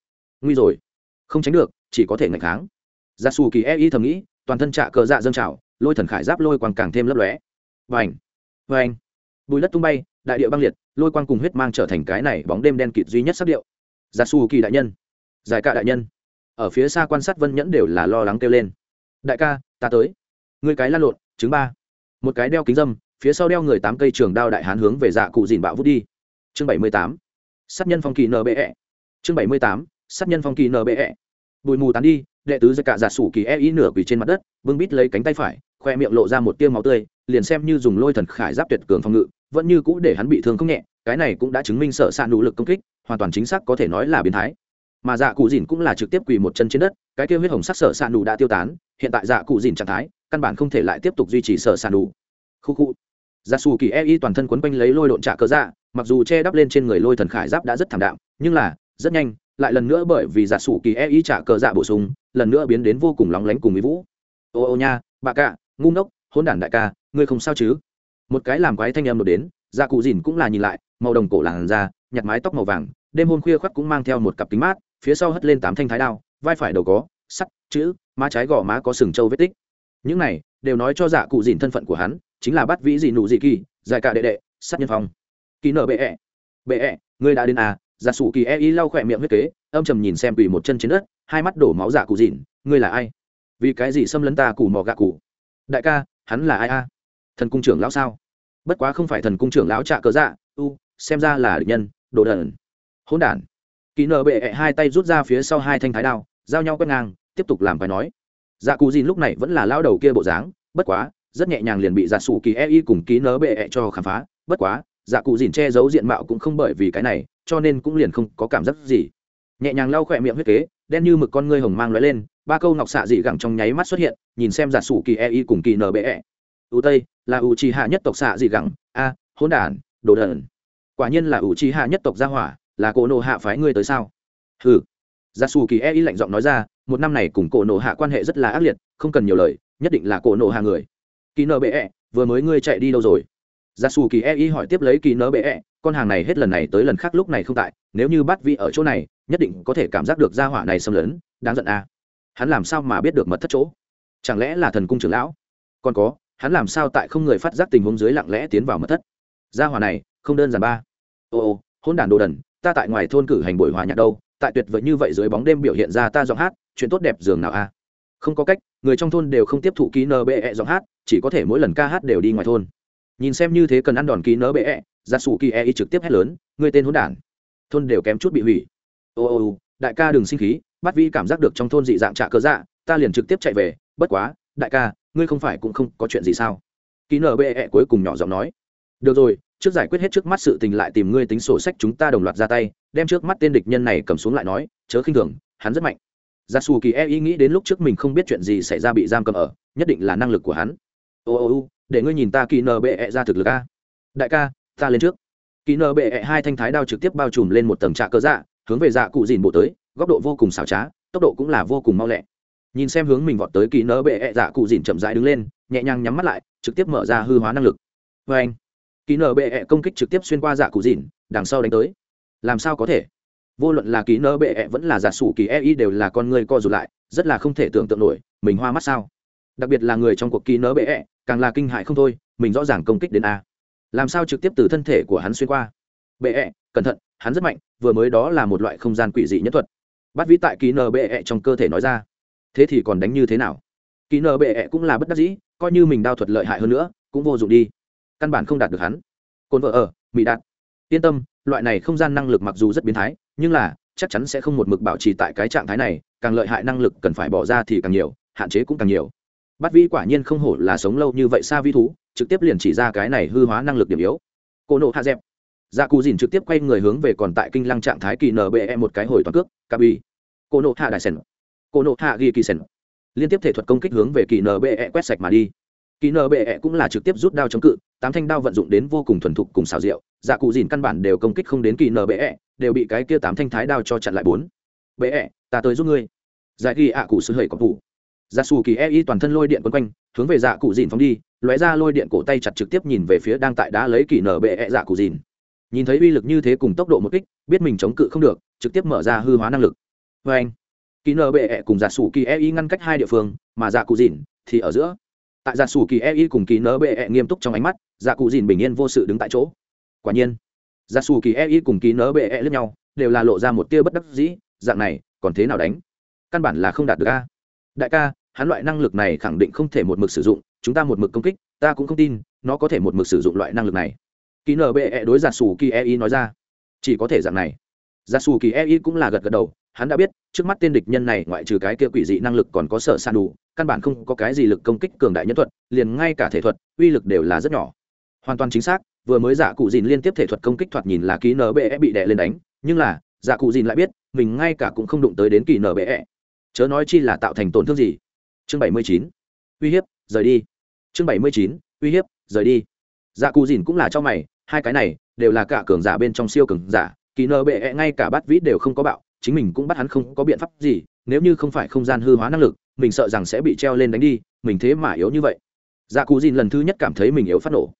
Nguy rồi. Không tránh được, chỉ có thể ngạch kháng. Giả sủ kỳ ei thầm nghĩ, toàn thân trạ cờ dạ dâng trào, lôi thần khải giáp lôi quang càng thêm lấp lóe. Vành vành bùi đất tung bay, đại địa băng liệt, lôi quang cùng huyết mang trở thành cái này bóng đêm đen kịt duy nhất sắc điệu. Giả sủ kỳ đại nhân. Giải cạ đại nhân ở phía xa quan sát vân nhẫn đều là lo lắng kêu lên. Đại ca, ta tới. Người cái lan lộn chứng ba. Một cái đeo kính dâm, phía sau đeo người tám cây trường đao đại hán hướng về dạ cụ dìn bạo vút đi. Chương bảy mươi tám. Sát nhân phong kỳ nbe chương bảy mươi tám. Sát nhân phong kỳ nbe bụi mù tán đi, đệ tứ giật cả giả sủ kỳ e ý nửa quỳ trên mặt đất, vương bít lấy cánh tay phải, khoe miệng lộ ra một tiêu máu tươi, liền xem như dùng lôi thần khải giáp tuyệt cường phòng ngự, vẫn như cũ để hắn bị thương không nhẹ, cái này cũng đã chứng minh sợ xạ nỗ lực công kích, hoàn toàn chính xác có thể nói là biến thái mà dạ cụ dìn cũng là trực tiếp quỳ một chân trên đất, cái kêu huyết hồng sắc sợ sàn đủ đã tiêu tán, hiện tại dạ cụ dìn trạng thái, căn bản không thể lại tiếp tục duy trì sợ sàn đủ. khu khu. Dạ xù kỳ e y toàn thân quấn quanh lấy lôi lộn trả cớ dạ mặc dù che đắp lên trên người lôi thần khải giáp đã rất thảm đạm, nhưng là, rất nhanh, lại lần nữa bởi vì dạ giả sủ kỳ e y trả cờ dạ bổ sung, lần nữa biến đến vô cùng lóng lánh cùng mỹ vũ. Ô ô nha, bà cạ ngu ngốc hôn đản đại ca, ngươi không sao chứ? Một cái làm quái thanh em đột đến dạ cụ dìn cũng là nhìn lại, màu đồng cổ làn da nhặt mái tóc màu vàng, đêm hôm khuya khoắt cũng mang theo một cặp kính mát phía sau hất lên tám thanh thái đao, vai phải đầu có, sắt, chữ, má trái gò má có sừng trâu vết tích. Những này đều nói cho dạ cụ dìn thân phận của hắn, chính là bắt vĩ dị nụ dị kỳ dài cả đệ đệ, sát nhân phong. Kỳ nở bệ ẹ. Bệ ẹ, ngươi đã đến à? Giả sủ kỳ e y lau khỏe miệng huyết kế, âm trầm nhìn xem quỳ một chân trên đất, hai mắt đổ máu dạ cụ dìn, ngươi là ai? Vì cái gì xâm lấn ta cù mò gạ cụ? Đại ca, hắn là ai a? Thần cung trưởng lão sao? Bất quá không phải thần cung trưởng lão trạ cớ dạ u, xem ra là địch nhân, đồ đần. Hỗn đản kỳ nở bệ -E hai tay rút ra phía sau hai thanh thái đao, giao nhau quét ngang, tiếp tục làm phải nói. Dạ cụ dìn lúc này vẫn là lao đầu kia bộ dáng, bất quá, rất nhẹ nhàng liền bị dạ sủ kỳ e y cùng ký nở bệ -E cho khám phá. Bất quá dạ cụ dìn che giấu diện mạo cũng không bởi vì cái này, cho nên cũng liền không có cảm giác gì. Nhẹ nhàng lau khỏe miệng huyết kế, đen như mực con ngươi hồng mang lóe lên, ba câu ngọc xạ dị gẳng trong nháy mắt xuất hiện, nhìn xem giả sủ kỳ e y cùng kỳ nở bệ ẹ. Ưu tây, là u trì hạ nhất tộc xạ dị gẳng. A, hỗn đản, đồ đần. Quả nhiên là u trì hạ nhất tộc gia hỏa là cổ nộ hạ phái ngươi tới sao? Hừ. Gia su kỳ e y lạnh giọng nói ra một năm này cùng cổ nộ hạ quan hệ rất là ác liệt không cần nhiều lời nhất định là cổ nộ hạ người. Kỳ nợ bệ e, vừa mới ngươi chạy đi đâu rồi? Gia su kỳ e y hỏi tiếp lấy kỳ nợ bệ e, con hàng này hết lần này tới lần khác lúc này không tại nếu như bắt vị ở chỗ này nhất định có thể cảm giác được gia hỏa này xâm lấn đáng giận à. hắn làm sao mà biết được mật thất chỗ? Chẳng lẽ là thần cung trưởng lão? Còn có hắn làm sao tại không người phát giác tình huống dưới lặng lẽ tiến vào mật thất? Gia hỏa này không đơn giản ba. Ô ô hôn đản đồ đần ta tại ngoài thôn cử hành buổi hòa nhạc đâu, tại tuyệt vời như vậy dưới bóng đêm biểu hiện ra ta giọng hát, chuyện tốt đẹp dường nào a à? không có cách, người trong thôn đều không tiếp thụ ký nbe giọng hát, chỉ có thể mỗi lần ca hát đều đi ngoài thôn. Nhìn xem như thế cần ăn đòn ký nbe ra sủ kỳ e y trực tiếp hét lớn người tên hôn đản. Thôn đều kém chút bị hủy. Ô ô ô, đại ca đừng sinh khí, bắt vi cảm giác được trong thôn dị dạng trạ cơ dạ ta liền trực tiếp chạy về, bất quá, đại ca, ngươi không phải cũng không có chuyện gì sao? Ký nơ bệ -E cuối cùng nhỏ giọng nói. Được rồi trước giải quyết hết trước mắt sự tình lại tìm ngươi tính sổ sách chúng ta đồng loạt ra tay, đem trước mắt tên địch nhân này cầm xuống lại nói, chớ khinh thường, hắn rất mạnh. Gia su kỳ e ý nghĩ đến lúc trước mình không biết chuyện gì xảy ra bị giam cầm ở, nhất định là năng lực của hắn. Ô ô ô, để ngươi nhìn ta kỳ nờ bệ -E ra thực lực a. Đại ca, ta lên trước. Kỳ nờ bệ -E hai thanh thái đao trực tiếp bao trùm lên một tầng trạ cơ dạ hướng về dạ cụ dìn bộ tới, góc độ vô cùng xảo trá, tốc độ cũng là vô cùng mau lẹ. Nhìn xem hướng mình vọt tới kỳ nờ bệ e dạ cụ dìn chậm rãi đứng lên, nhẹ nhàng nhắm mắt lại, trực tiếp mở ra hư hóa năng lực. Vê anh kỳ nở bệ ẹ công kích trực tiếp xuyên qua dạ cụ dìn đằng sau đánh tới. Làm sao có thể? Vô luận là kỳ nở bệ ẹ vẫn là giả sủ kỳ e y đều là con người co rụt lại, rất là không thể tưởng tượng nổi, mình hoa mắt sao? Đặc biệt là người trong cuộc kỳ nở bệ ẹ, càng là kinh hại không thôi, mình rõ ràng công kích đến a. Làm sao trực tiếp từ thân thể của hắn xuyên qua? Bệ ẹ, cẩn thận, hắn rất mạnh, vừa mới đó là một loại không gian quỷ dị nhất thuật. Bắt vĩ tại kỳ nở bệ -E trong cơ thể nói ra. Thế thì còn đánh như thế nào? Kỳ nở bệ -E cũng là bất đắc dĩ, coi như mình đao thuật lợi hại hơn nữa, cũng vô dụng đi căn bản không đạt được hắn. Cồn vợ ở mỹ đạt. Yên tâm, loại này không gian năng lực mặc dù rất biến thái, nhưng là, chắc chắn sẽ không một mực bảo trì tại cái trạng thái này, càng lợi hại năng lực cần phải bỏ ra thì càng nhiều, hạn chế cũng càng nhiều. Bắt vĩ quả nhiên không hổ là sống lâu như vậy xa vi thú, trực tiếp liền chỉ ra cái này hư hóa năng lực điểm yếu. Cô nộ hạ dẹp. Dạ cù dìn trực tiếp quay người hướng về còn tại kinh lăng trạng thái kỳ nbe một cái hồi toàn cước cà bi. Cô nộ hạ đại sen cô nộ hạ ghi kỳ sen liên tiếp thể thuật công kích hướng về kỳ nbe quét sạch mà đi kỳ nbe cũng là trực tiếp rút đao chống cự tám thanh đao vận dụng đến vô cùng thuần thục cùng xào rượu dạ cụ dìn căn bản đều công kích không đến kỳ -E, đều bị cái kia tám thanh thái đao cho chặn lại bốn. Bệ ta tới giúp ngươi. Giải ghi ạ cụ sư hầy có thủ dạ xù kỳ e y toàn thân lôi điện quấn quanh hướng về dạ cụ dìn phóng đi lóe ra lôi điện cổ tay chặt trực tiếp nhìn về phía đang tại đá lấy kỳ nở bệ dạ cụ dìn. Nhìn thấy uy lực như thế cùng tốc độ một kích biết mình chống cự không được trực tiếp mở ra hư hóa năng lực. Vâng. Vê anh kỳ nở bệ cùng dạ xù kỳ e y ngăn cách hai địa phương mà dạ cụ dìn thì ở giữa tại giả sủ kỳ e y cùng kỳ nở bệ e nghiêm túc trong ánh mắt, giả cụ dìn bình yên vô sự đứng tại chỗ. Quả nhiên, giả sủ kỳ e y cùng kỳ nở bệ e lẫn nhau, đều là lộ ra một tia bất đắc dĩ, dạng này, còn thế nào đánh? Căn bản là không đạt được a. Đại ca, hắn loại năng lực này khẳng định không thể một mực sử dụng, chúng ta một mực công kích, ta cũng không tin, nó có thể một mực sử dụng loại năng lực này. Kỳ nở bệ -E đối giả sủ kỳ e y nói ra. Chỉ có thể dạng này. Giả sủ kỳ e y cũng là gật gật đầu, hắn đã biết, trước mắt tên địch nhân này ngoại trừ cái kia quỷ dị năng lực còn có sở san đủ căn bản không có cái gì lực công kích cường đại nhân thuật, liền ngay cả thể thuật, uy lực đều là rất nhỏ. Hoàn toàn chính xác, vừa mới giả cụ dìn liên tiếp thể thuật công kích thoạt nhìn là ký nở bị đè lên đánh, nhưng là giả cụ dìn lại biết, mình ngay cả cũng không đụng tới đến kỳ nở chớ nói chi là tạo thành tổn thương gì. Chương bảy mươi chín. Uy hiếp, rời đi. Chương bảy mươi chín, uy hiếp, rời đi. Dạ cù dìn cũng là cho mày, hai cái này, đều là cả cường giả bên trong siêu cường giả kỳ nơ bệ -E ngay cả bắt vĩ đều không có bạo, chính mình cũng bắt hắn không có biện pháp gì nếu như không phải không gian hư hóa năng lực, mình sợ rằng sẽ bị treo lên đánh đi, mình thế mà yếu như vậy. Dạ cụ dìn lần thứ nhất cảm thấy mình yếu phát nổ.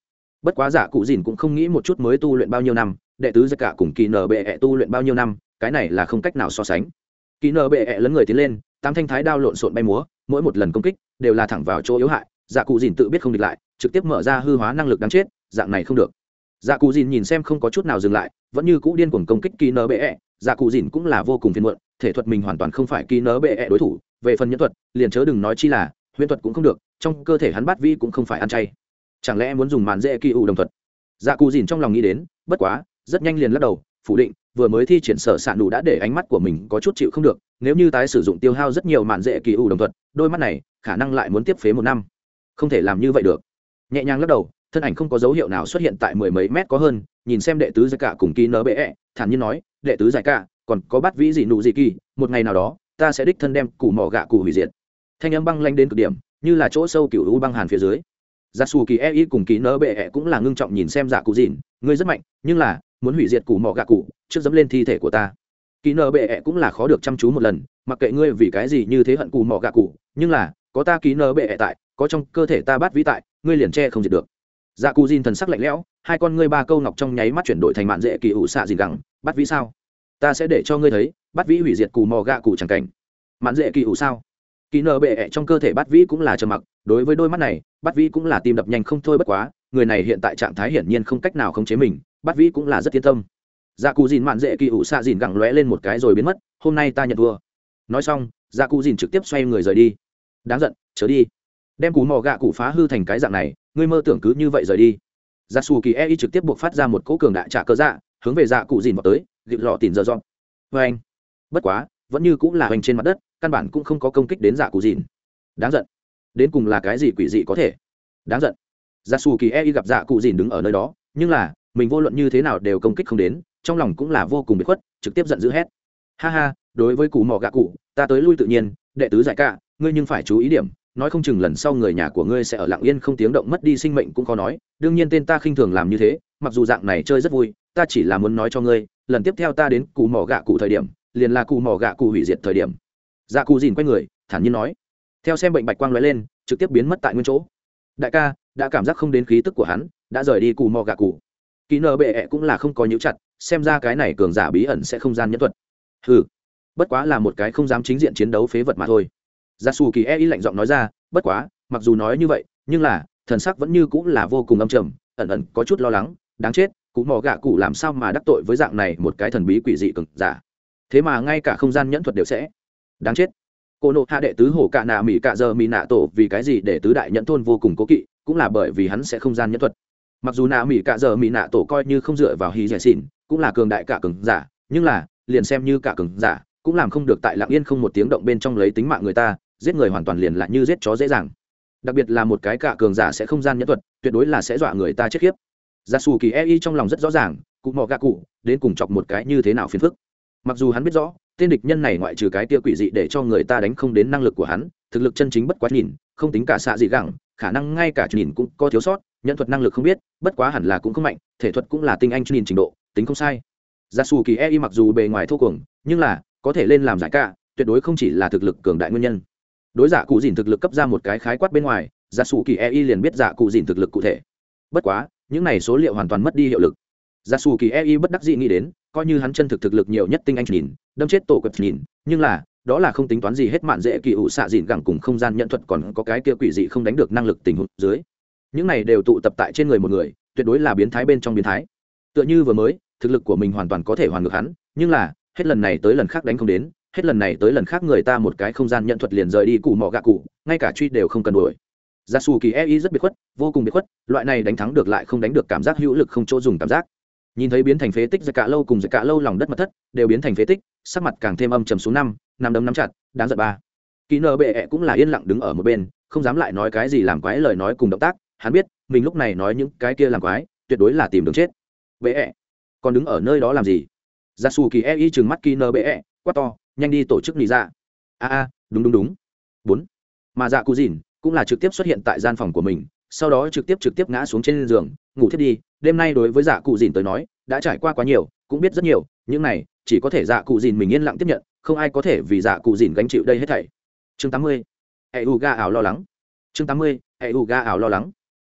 Bất quá dạ cụ dìn cũng không nghĩ một chút mới tu luyện bao nhiêu năm, đệ tứ giặc cả cùng kỳ nở bệ tu luyện bao nhiêu năm, cái này là không cách nào so sánh. Kỳ nở bệ -E lấn người tiến lên, tám thanh thái đao lộn xộn bay múa, mỗi một lần công kích đều là thẳng vào chỗ yếu hại. Dạ cụ dìn tự biết không địch lại, trực tiếp mở ra hư hóa năng lực đáng chết, dạng này không được dạ cụ dìn nhìn xem không có chút nào dừng lại, vẫn như cũ điên cuồng công kích kỳ nở bệ -E. dạ cụ dìn cũng là vô cùng phiền muộn, thể thuật mình hoàn toàn không phải kỳ nở bệ đối thủ, về phần nhân thuật, liền chớ đừng nói chi là huyễn thuật cũng không được, trong cơ thể hắn bát vi cũng không phải ăn chay. Chẳng lẽ muốn dùng màn dễ kỳ ủ đồng thuật? Dạ cụ dìn trong lòng nghĩ đến, bất quá, rất nhanh liền lắc đầu, phủ định, vừa mới thi triển sở s ạ nụ đã để ánh mắt của mình có chút chịu không được, nếu như tái sử dụng tiêu hao rất nhiều màn dễ kỳ ủ đồng thuật, đôi mắt này, khả năng lại muốn tiếp phế một năm. Không thể làm như vậy được. Nhẹ nhàng lắc đầu thân ảnh không có dấu hiệu nào xuất hiện tại mười mấy mét có hơn nhìn xem đệ tứ giải cả cùng kỳ nở bệ -E, thản nhiên nói đệ tứ giải cả còn có bắt vĩ gì nụ gì kỳ một ngày nào đó ta sẽ đích thân đem củ mỏ gạ củ hủy diệt. Thanh âm băng lanh đến cực điểm như là chỗ sâu cựu u băng hàn phía dưới. Giả xù kỳ e y cùng kỳ nở bệ -E cũng là ngưng trọng nhìn xem giả cụ dìn ngươi rất mạnh nhưng là muốn hủy diệt củ mỏ gạ cụ trước dẫm lên thi thể của ta. Kỳ nở bệ -E cũng là khó được chăm chú một lần mặc kệ ngươi vì cái gì như thế hận củ mỏ gạ cụ nhưng là có ta kỳ nở bệ -E tại có trong cơ thể ta bắt vĩ tại ngươi liền che không diệt được dạ cù dìn thần sắc lạnh lẽo, hai con ngươi ba câu ngọc trong nháy mắt chuyển đổi thành mạn dễ kỳ ủ xạ dìn gẳng, bắt vĩ sao? Ta sẽ để cho ngươi thấy, bắt vĩ hủy diệt cù mò gạ cù chẳng cảnh. Mạn dễ kỳ ủ sao? Kỳ nở bệ -E trong cơ thể bắt vĩ cũng là trầm mặc, đối với đôi mắt này, bắt vĩ cũng là tim đập nhanh không thôi bất quá, người này hiện tại trạng thái hiển nhiên không cách nào khống chế mình, bắt vĩ cũng là rất yên tâm. Dạ cù dìn mạn dễ kỳ ủ xạ dìn gẳng lóe lên một cái rồi biến mất, hôm nay ta nhận thua. Nói xong dạ cù dìn trực tiếp xoay người rời đi. Đáng giận, chớ đi. Đem cù mò gạ cụ phá hư thành cái dạng này ngươi mơ tưởng cứ như vậy rời đi. Dạ Giả xù kỳ e trực tiếp buộc phát ra một cỗ cường đại trả cơ dạ hướng về dạ cụ dìn vào tới, Dịp lọ tìm giờ dọn. Vê anh, bất quá, vẫn như cũng là hoành trên mặt đất, căn bản cũng không có công kích đến dạ cụ dìn. Đáng giận. Đến cùng là cái gì quỷ dị có thể? Đáng giận. Dạ Giả xù kỳ e gặp dạ cụ dìn đứng ở nơi đó, nhưng là, mình vô luận như thế nào đều công kích không đến, trong lòng cũng là vô cùng bị khuất, trực tiếp giận dữ hét. Ha ha, đối với cụ mỏ gạ cụ, ta tới lui tự nhiên, đệ tứ giải cả ngươi nhưng phải chú ý điểm nói không chừng lần sau người nhà của ngươi sẽ ở lặng yên không tiếng động mất đi sinh mệnh cũng khó nói, đương nhiên tên ta khinh thường làm như thế, mặc dù dạng này chơi rất vui, ta chỉ là muốn nói cho ngươi, lần tiếp theo ta đến cù mỏ gạ cụ thời điểm, liền là cù mỏ gạ cụ hủy diệt thời điểm. Dạ cụ dìn quay người, thản nhiên nói. Theo xem bệnh bạch quang lóe lên, trực tiếp biến mất tại nguyên chỗ. Đại ca, đã cảm giác không đến khí tức của hắn, đã rời đi cù mỏ gạ cụ. Kỹ nợ bệ cũng là không có nhũ chặt, xem ra cái này cường giả bí ẩn sẽ không gian nhất thuật. Ừ bất quá là một cái không dám chính diện chiến đấu phế vật mà thôi giả xù kỳ e ý lạnh giọng nói ra, bất quá, mặc dù nói như vậy, nhưng là, thần sắc vẫn như cũng là vô cùng âm trầm, ẩn ẩn có chút lo lắng, đáng chết, cụ mò gạ cụ làm sao mà đắc tội với dạng này một cái thần bí quỷ dị cực giả. Thế mà ngay cả không gian nhẫn thuật đều sẽ. Đáng chết. Cô nộ hạ đệ tứ hổ cạ nạ mỹ cạ giờ mỹ nạ tổ vì cái gì để tứ đại nhẫn thôn vô cùng cố kỵ, cũng là bởi vì hắn sẽ không gian nhẫn thuật. Mặc dù nạ mỹ cạ giờ mỹ nạ tổ coi như không dựa vào hì giải xỉn, cũng là cường đại cả cường giả, nhưng là, liền xem như cả cường giả, cũng làm không được tại lạng yên không một tiếng động bên trong lấy tính mạng người ta giết người hoàn toàn liền lại như giết chó dễ dàng. Đặc biệt là một cái cả cường giả sẽ không gian nhẫn thuật, tuyệt đối là sẽ dọa người ta chết khiếp. Giả xù kỳ e trong lòng rất rõ ràng, cụ mò gạ cụ, đến cùng chọc một cái như thế nào phiền phức. Mặc dù hắn biết rõ, tên địch nhân này ngoại trừ cái tia quỷ dị để cho người ta đánh không đến năng lực của hắn, thực lực chân chính bất quá nhìn, không tính cả xạ dị gẳng, khả năng ngay cả nhìn cũng có thiếu sót nhận thuật năng lực không biết, bất quá hẳn là cũng không mạnh, thể thuật cũng là tinh anh nhìn trình độ, tính không sai. Giả sử kỳ e mặc dù bề ngoài thô cuồng, nhưng là có thể lên làm giải cả tuyệt đối không chỉ là thực lực cường đại nguyên nhân đối giả cụ dìn thực lực cấp ra một cái khái quát bên ngoài, giả sủ kỳ ei liền biết giả cụ dìn thực lực cụ thể. Bất quá, những này số liệu hoàn toàn mất đi hiệu lực. Giả sủ kỳ ei bất đắc dĩ nghĩ đến, coi như hắn chân thực thực lực nhiều nhất tinh anh nhìn, đâm chết tổ quật nhìn, nhưng là, đó là không tính toán gì hết mạn dễ kỳ ủ xạ dìn gẳng cùng không gian nhận thuật còn có cái kia quỷ dị không đánh được năng lực tình huống dưới. Những này đều tụ tập tại trên người một người, tuyệt đối là biến thái bên trong biến thái. Tựa như vừa mới, thực lực của mình hoàn toàn có thể hoàn ngược hắn, nhưng là, hết lần này tới lần khác đánh không đến hết lần này tới lần khác người ta một cái không gian nhận thuật liền rời đi cụ mỏ gạ cụ ngay cả truy đều không cần đuổi. Ra xù kỳ e rất biệt khuất vô cùng biệt khuất loại này đánh thắng được lại không đánh được cảm giác hữu lực không chỗ dùng cảm giác. Nhìn thấy biến thành phế tích giật cả lâu cùng giật cả lâu lòng đất mặt thất đều biến thành phế tích sắc mặt càng thêm âm trầm xuống năm năm đấm nắm chặt đáng giận ba. Kỹ nợ bệ -ẹ cũng là yên lặng đứng ở một bên không dám lại nói cái gì làm quái lời nói cùng động tác hắn biết mình lúc này nói những cái kia làm quái tuyệt đối là tìm đường chết. Bệ -ẹ. còn đứng ở nơi đó làm gì? Ra xù kỳ e y chừng mắt kỹ nợ bệ -ẹ, quát to nhanh đi tổ chức nghỉ ra dạ. a a, đúng đúng đúng. Bốn. Mà dạ cụ dìn cũng là trực tiếp xuất hiện tại gian phòng của mình, sau đó trực tiếp trực tiếp ngã xuống trên giường, ngủ thiết đi. Đêm nay đối với dạ cụ dìn tới nói, đã trải qua quá nhiều, cũng biết rất nhiều những này, chỉ có thể dạ cụ dìn mình yên lặng tiếp nhận, không ai có thể vì dạ cụ dìn gánh chịu đây hết thảy. Chương tám mươi. Hệ u ga ảo lo lắng. Chương tám mươi. Hệ u ga ảo lo lắng.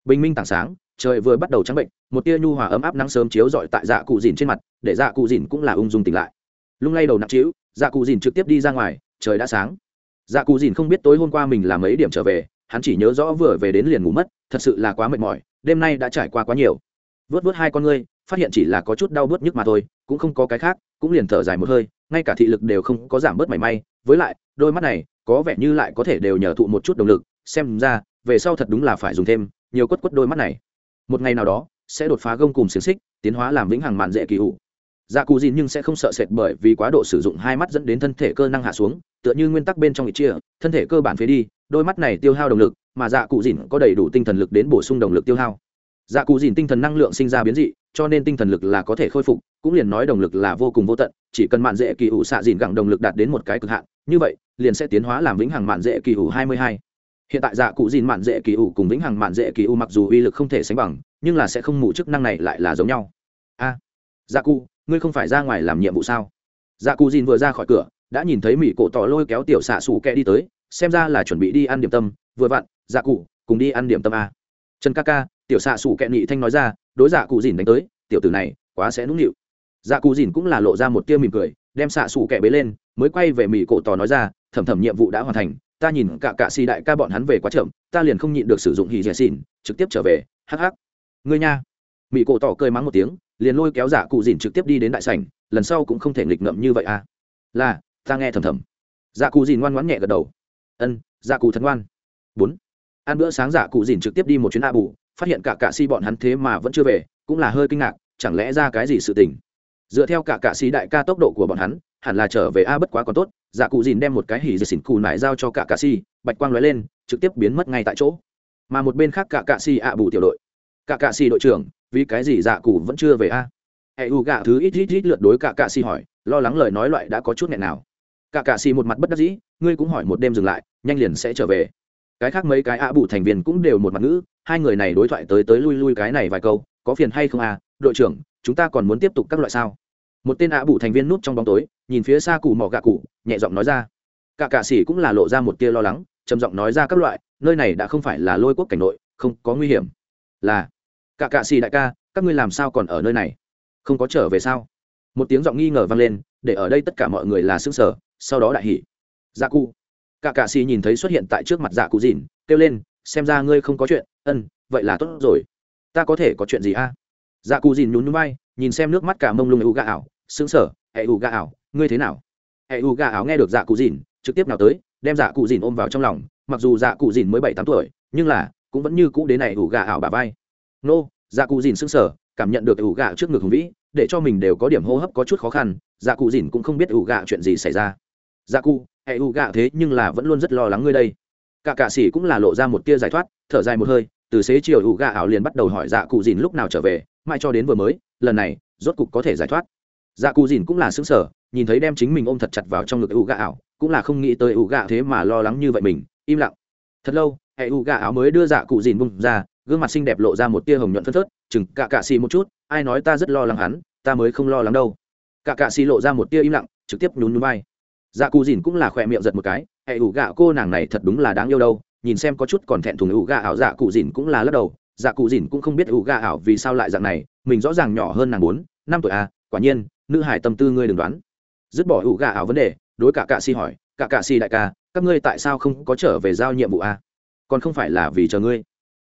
Bình minh tảng sáng, trời vừa bắt đầu trắng bệnh, một tia nhu hòa ấm áp nắng sớm chiếu rọi tại dạ cụ dìn trên mặt, để dạ cụ dìn cũng là ung dung tỉnh lại. Lung lay đầu nặng trĩu dạ cụ dìn trực tiếp đi ra ngoài, trời đã sáng. Dạ cụ dìn không biết tối hôm qua mình làm mấy điểm trở về, hắn chỉ nhớ rõ vừa về đến liền ngủ mất, thật sự là quá mệt mỏi, đêm nay đã trải qua quá nhiều. Vớt vớt hai con ngươi, phát hiện chỉ là có chút đau bớt nhức mà thôi, cũng không có cái khác, cũng liền thở dài một hơi, ngay cả thị lực đều không có giảm bớt mảy may. Với lại, đôi mắt này, có vẻ như lại có thể đều nhờ thụ một chút động lực, xem ra, về sau thật đúng là phải dùng thêm, nhiều quất quất đôi mắt này. Một ngày nào đó, sẽ đột phá gông cùng xiềng xích, tiến hóa làm vĩnh hằng mạn dễ kỳ hụ dạ cù dìn nhưng sẽ không sợ sệt bởi vì quá độ sử dụng hai mắt dẫn đến thân thể cơ năng hạ xuống, tựa như nguyên tắc bên trong ít chia, thân thể cơ bản phế đi, đôi mắt này tiêu hao động lực, mà dạ cụ dìn có đầy đủ tinh thần lực đến bổ sung động lực tiêu hao. Dạ cụ dìn tinh thần năng lượng sinh ra biến dị, cho nên tinh thần lực là có thể khôi phục, cũng liền nói động lực là vô cùng vô tận, chỉ cần mạn dễ kỳ ủ xạ dìn gẳng động lực đạt đến một cái cực hạn, như vậy, liền sẽ tiến hóa làm vĩnh hằng mạn dễ kỳ ủ hai mươi hai. Hiện tại dạ cụ dìn mạn dễ kỳ ủ cùng vĩnh hằng mạn dễ kỳ ủ mặc dù uy lực không thể sánh bằng, nhưng là sẽ không mù chức năng này lại là giống nhau. A. Dạ cụ ngươi không phải ra ngoài làm nhiệm vụ sao? Dạ cù dìn vừa ra khỏi cửa, đã nhìn thấy mỹ cổ tỏ lôi kéo tiểu xạ xù kẹ đi tới, xem ra là chuẩn bị đi ăn điểm tâm. Vừa vặn dạ cụ, cùng đi ăn điểm tâm a. Trần ca ca, tiểu xạ xù kẹ nghị thanh nói ra, đối dạ cụ dìn đánh tới, tiểu tử này, quá sẽ nũng nịu. Dạ cụ dìn cũng là lộ ra một tia mỉm cười, đem xạ xù kẹ bế lên, mới quay về mỹ cổ tỏ nói ra, thẩm thẩm nhiệm vụ đã hoàn thành, ta nhìn cả cạ xì đại ca bọn hắn về quá chậm, ta liền không nhịn được sử dụng hì dẻ xỉn, trực tiếp trở về, hắc hắc. Ngươi nha. Mỹ cổ tỏ cười mắng một tiếng liền lôi kéo giả cụ dìn trực tiếp đi đến đại sảnh, lần sau cũng không thể nghịch ngợm như vậy à. Là, ta nghe thầm thầm. Dạ cụ dìn ngoan ngoãn nhẹ gật đầu. Ân dạ cụ thần ngoan. Bốn. Ăn bữa sáng dạ cụ dìn trực tiếp đi một chuyến a bù, phát hiện cả cạ si bọn hắn thế mà vẫn chưa về, cũng là hơi kinh ngạc, chẳng lẽ ra cái gì sự tình? Dựa theo cả cạ si đại ca tốc độ của bọn hắn, hẳn là trở về a bất quá còn tốt dạ cụ dìn đem một cái hỉ dì xỉn cù nải giao cho cả cạ si, bạch quang lóe lên, trực tiếp biến mất ngay tại chỗ. Mà một bên khác cả cạ si a bù tiểu đội cả cạ xì đội trưởng, vì cái gì dạ cụ vẫn chưa về a? Hệ u gạ thứ ít ít ít lượt đối cả cạ xì hỏi, lo lắng lời nói loại đã có chút nghẹn nào. Cả cạ xì một mặt bất đắc dĩ, ngươi cũng hỏi một đêm dừng lại, nhanh liền sẽ trở về. Cái khác mấy cái ạ bù thành viên cũng đều một mặt ngữ, hai người này đối thoại tới tới lui lui cái này vài câu, có phiền hay không à? Đội trưởng, chúng ta còn muốn tiếp tục các loại sao? Một tên ạ bù thành viên núp trong bóng tối, nhìn phía xa cụ mỏ gạ cụ, nhẹ giọng nói ra. Cả cạ sĩ cũng là lộ ra một tia lo lắng, trầm giọng nói ra các loại, nơi này đã không phải là lôi quốc cảnh nội, không có nguy hiểm là, cả cạ xì đại ca, các ngươi làm sao còn ở nơi này? Không có trở về sao? Một tiếng giọng nghi ngờ vang lên, để ở đây tất cả mọi người là xương sở sau đó đại hỉ. Dạ cụ. Cả cạ xì nhìn thấy xuất hiện tại trước mặt dạ cụ dìn, kêu lên, xem ra ngươi không có chuyện, ân, vậy là tốt rồi. Ta có thể có chuyện gì a? Dạ cụ dìn nhún nhún bay nhìn xem nước mắt cả mông lung ưu gà ảo xứng sở hệ ưu gà ảo, ngươi thế nào? Hệ ưu gà ảo nghe được dạ cụ dìn, trực tiếp nào tới, đem dạ cụ dìn ôm vào trong lòng, mặc dù dạ cụ dìn mới bảy tám tuổi, nhưng là cũng vẫn như cũ đến này ủ gà ảo bà vai. Nô dạ cụ dìn xứng sở cảm nhận được ủ gà trước ngực hùng vĩ, để cho mình đều có điểm hô hấp có chút khó khăn dạ cụ dìn cũng không biết ủ gà chuyện gì xảy ra. Dạ cụ hệ ủ gà thế nhưng là vẫn luôn rất lo lắng ngươi đây. Cả cạ sĩ cũng là lộ ra một tia giải thoát, thở dài một hơi, từ xế chiều ủ gà ảo liền bắt đầu hỏi dạ cụ dìn lúc nào trở về, mãi cho đến vừa mới, lần này, rốt cục có thể giải thoát. Dạ cụ dìn cũng là xứng sở nhìn thấy đem chính mình ôm thật chặt vào trong ngực ủ gà ảo, cũng là không nghĩ tới ủ gà thế mà lo lắng như vậy mình, im lặng. Thật lâu hệ u gà áo mới đưa dạ cụ dìn bung ra, gương mặt xinh đẹp lộ ra một tia hồng nhuận phân phớt, chừng, cạ cạ xì một chút, ai nói ta rất lo lắng hắn, ta mới không lo lắng đâu. Cạ cạ xì lộ ra một tia im lặng, trực tiếp nhún núi bay dạ cụ dìn cũng là khỏe miệng giật một cái, hệ u gà, cô nàng này thật đúng là đáng yêu đâu, nhìn xem có chút còn thẹn thùng u gà ảo dạ cụ dìn cũng là lắc đầu. Dạ cụ dìn cũng không biết u gà ảo vì sao lại dạng này, mình rõ ràng nhỏ hơn nàng bốn, năm tuổi à quả nhiên, nữ hải tâm tư ngươi đừng đoán. Dứt bỏ u gà ảo vấn đề, đối cả cạ xì hỏi cả cạ xì đại ca, các ngươi tại sao không có trở về giao nhiệm vụ à? Còn không phải là vì chờ ngươi.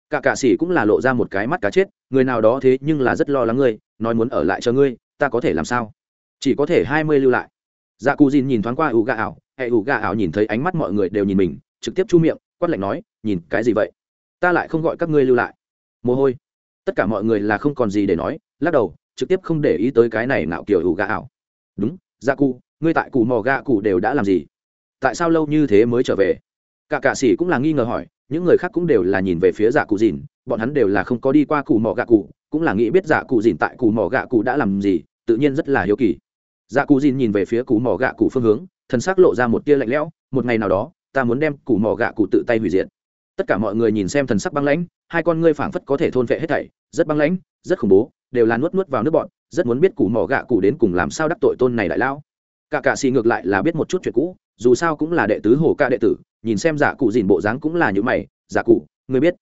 Cả cạ xì cũng là lộ ra một cái mắt cá chết, người nào đó thế nhưng là rất lo lắng ngươi, nói muốn ở lại chờ ngươi, ta có thể làm sao? Chỉ có thể hai mươi lưu lại. Dạ cù dìn nhìn thoáng qua ủ gà ảo hệ ủ gà ảo nhìn thấy ánh mắt mọi người đều nhìn mình, trực tiếp chu miệng, quát lạnh nói, nhìn, cái gì vậy? Ta lại không gọi các ngươi lưu lại. Mồ hôi. Tất cả mọi người là không còn gì để nói, lắc đầu, trực tiếp không để ý tới cái này nạo kiểu ủ gà ảo. Đúng dạ cụ, ngươi tại cụ mò gà cụ đều đã làm gì? Tại sao lâu như thế mới trở về? Cả cạ sĩ cũng là nghi ngờ hỏi những người khác cũng đều là nhìn về phía dạ cụ dìn, bọn hắn đều là không có đi qua cụ Mỏ Gạ cụ, cũng là nghĩ biết dạ cụ dìn tại cụ Mỏ Gạ cụ đã làm gì, tự nhiên rất là hiếu kỳ dạ cụ dìn nhìn về phía cụ Mỏ Gạ cụ phương hướng thân xác lộ ra một tia lạnh lẽo, một ngày nào đó, ta muốn đem cụ Mỏ Gạ cụ tự tay hủy diệt tất cả mọi người nhìn xem thần sắc băng lãnh, hai con ngươi phảng phất có thể thôn vệ hết thảy, rất băng lãnh, rất khủng bố, đều là nuốt nuốt vào nước bọn, rất muốn biết cụ Mỏ gạ cụ đến cùng làm sao đắc tội tôn này đại lao. cả cạ xì ngược lại là biết một chút chuyện cũ, dù sao cũng là đệ tứ hồ ca đệ tử nhìn xem dạ cụ dìn bộ dáng cũng là những mày dạ cụ, ngươi biết?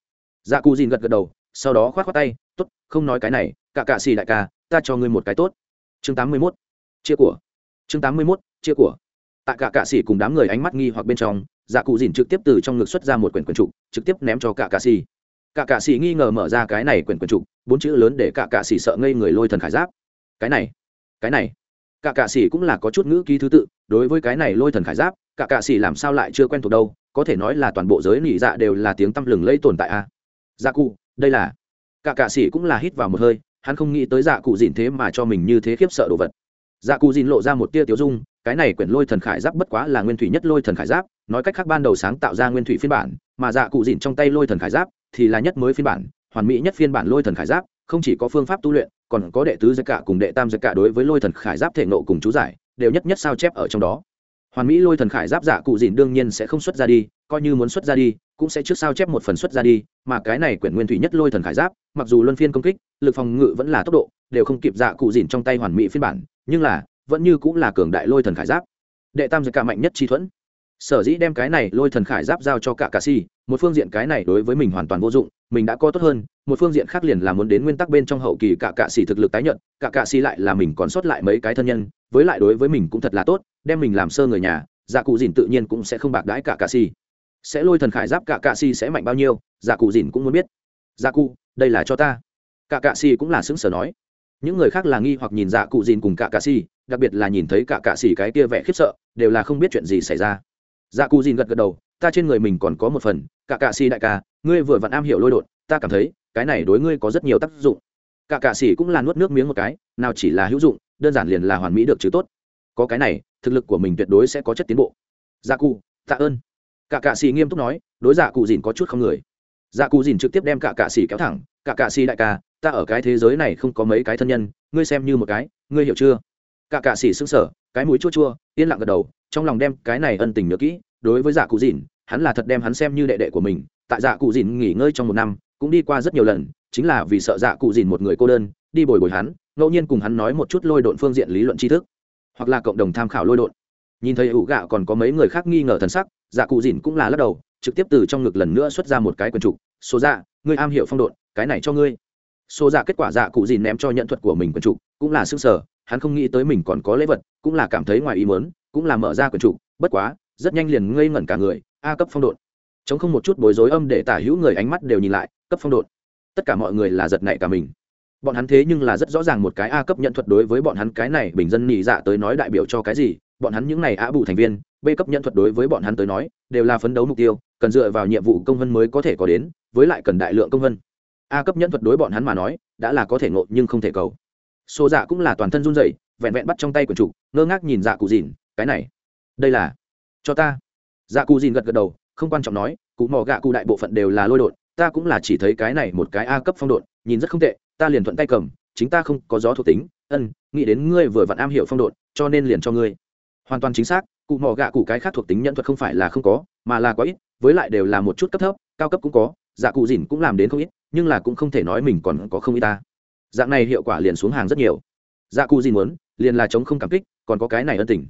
Dạ cụ dìn gật gật đầu, sau đó khoát á tay t ố t không nói cái này, cả cạ xì đại ca, ta cho ngươi một cái tốt. Chương tám mươi mốt, chia của. Chương tám mươi mốt, chia của. Tại cả cạ xì cùng đám người ánh mắt nghi hoặc bên trong dạ cụ dìn trực tiếp từ trong ngực xuất ra một quyển quyển trục, trực tiếp ném cho cả cạ xì. Cả cạ xì nghi ngờ mở ra cái này quyển quyển trục, bốn chữ lớn để cả cạ xì sợ ngây người lôi thần khải giáp. Cái này cái này. Cả cạ xì cũng là có chút ngữ ký thứ tự, đối với cái này lôi thần khải giáp cả cạ xỉ làm sao lại chưa quen thuộc đâu, có thể nói là toàn bộ giới nỉ dạ đều là tiếng tăm lừng lây tồn tại a. À? dạ cụ, đây là. Cả cạ xỉ cũng là hít vào một hơi, hắn không nghĩ tới dạ cụ dìn thế mà cho mình như thế khiếp sợ đồ vật. Dạ cụ dìn lộ ra một tia tiêu dung, cái này quyển lôi thần khải giáp bất quá là nguyên thủy nhất lôi thần khải giáp, nói cách khác ban đầu sáng tạo ra nguyên thủy phiên bản, mà dạ cụ dìn trong tay lôi thần khải giáp thì là nhất mới phiên bản, hoàn mỹ nhất phiên bản lôi thần khải giáp, không chỉ có phương pháp tu luyện, còn có đệ tứ giai cả cùng đệ tam giai cả đối với lôi thần khải giáp thể nộ cùng chú giải, đều nhất nhất sao chép ở trong đó hoàn mỹ lôi thần khải giáp dạ cụ dìn đương nhiên sẽ không xuất ra đi, coi như muốn xuất ra đi, cũng sẽ trước sao chép một phần xuất ra đi, mà cái này quyển nguyên thủy nhất lôi thần khải giáp, mặc dù luân phiên công kích, lực phòng ngự vẫn là tốc độ, đều không kịp dạ cụ dìn trong tay hoàn mỹ phiên bản, nhưng là, vẫn như cũng là cường đại lôi thần khải giáp. Đệ tam giới cả mạnh nhất chi thuẫn sở dĩ đem cái này lôi thần khải giáp giao cho cả cà si, một phương diện cái này đối với mình hoàn toàn vô dụng, mình đã có tốt hơn, một phương diện khác liền là muốn đến nguyên tắc bên trong hậu kỳ cả cạ xỉ thực lực tái nhận cả cạ xỉ lại là mình còn sót lại mấy cái thân nhân, với lại đối với mình cũng thật là tốt, đem mình làm sơ người nhà dạ cụ dìn tự nhiên cũng sẽ không bạc đãi cả cạ xỉ sẽ lôi thần khải giáp cả cạ xỉ sẽ mạnh bao nhiêu dạ cụ dìn cũng muốn biết. Dạ cụ, đây là cho ta. Cả cạ xỉ cũng là xứng sở nói. Những người khác là nghi hoặc nhìn dạ cụ dìn cùng cả cạ xỉ đặc biệt là nhìn thấy cả cạ xỉ cái kia vẻ khiếp sợ, đều là không biết chuyện gì xảy ra dạ cụ dìn gật gật đầu, ta trên người mình còn có một phần cả cạ xì đại ca, ngươi vừa vặn am hiểu lôi đột, ta cảm thấy, cái này đối ngươi có rất nhiều tác dụng. Cả cạ xì cũng là nuốt nước miếng một cái, nào chỉ là hữu dụng, đơn giản liền là hoàn mỹ được chứ tốt. Có cái này, thực lực của mình tuyệt đối sẽ có chất tiến bộ. Dạ cụ tạ ơn. Cả cạ xì nghiêm túc nói, đối dạ cụ dìn có chút không người. Dạ cụ dìn trực tiếp đem cả cạ xì kéo thẳng cả cạ xì đại ca, ta ở cái thế giới này không có mấy cái thân nhân, ngươi xem như một cái, ngươi hiểu chưa? Cả cạ xì xứng sờ, cái mũi chua chua, yên lặng gật đầu trong lòng đem cái này ân tình nhớ kỹ, đối với dạ cụ dìn, hắn là thật đem hắn xem như đệ đệ của mình, tại dạ cụ dìn nghỉ ngơi trong một năm, cũng đi qua rất nhiều lần, chính là vì sợ dạ cụ dìn một người cô đơn, đi bồi bồi hắn, ngẫu nhiên cùng hắn nói một chút lôi độn phương diện lý luận tri thức, hoặc là cộng đồng tham khảo lôi độn. Nhìn thấy ủ gạo còn có mấy người khác nghi ngờ thần sắc dạ cụ dìn cũng là lắc đầu, trực tiếp từ trong ngực lần nữa xuất ra một cái quần trục số dạ ngươi am hiểu phong độn, cái này cho ngươi. Số dạ kết quả dạ cụ dìn ném cho nhận thuật của mình quần trục, cũng là xương sở hắn không nghĩ tới mình còn có lễ vật, cũng là cảm thấy ngoài ý mớn cũng là mở ra quyển trục, bất quá, rất nhanh liền ngây ngẩn cả người, a cấp phong độn. Chống không một chút bối rối âm để tả hữu người ánh mắt đều nhìn lại, cấp phong độn. Tất cả mọi người là giật nảy cả mình. Bọn hắn thế nhưng là rất rõ ràng một cái a cấp nhận thuật đối với bọn hắn cái này bình dân nhị dạ tới nói đại biểu cho cái gì, bọn hắn những này a bù thành viên, b cấp nhận thuật đối với bọn hắn tới nói, đều là phấn đấu mục tiêu, cần dựa vào nhiệm vụ công vân mới có thể có đến, với lại cần đại lượng công vân. A cấp nhận thuật đối bọn hắn mà nói, đã là có thể ngộ nhưng không thể cầu. Xô dạ cũng là toàn thân run rẩy, vẹn vẹn bắt trong tay của chủ ngơ ngác nhìn dạ cụ dìn cái này. Đây là, cho ta. Dạ cụ dìn gật gật đầu, không quan trọng nói, cụ mò gạ cụ đại bộ phận đều là lôi đột ta cũng là chỉ thấy cái này một cái a cấp phong độn, nhìn rất không tệ, ta liền thuận tay cầm, chính ta không có gió thuộc tính. Ân, nghĩ đến ngươi vừa vặn am hiểu phong độn, cho nên liền cho ngươi. Hoàn toàn chính xác, cụ mò gạ cụ cái khác thuộc tính nhận thuật không phải là không có, mà là có ít, với lại đều là một chút cấp thấp, cao cấp cũng có dạ cụ dìn cũng làm đến không ít, nhưng là cũng không thể nói mình còn có không ít ta. Dạng này hiệu quả liền xuống hàng rất nhiều. Dạ cụ dìn muốn, liền là chống không cảm kích, còn có cái này ân tình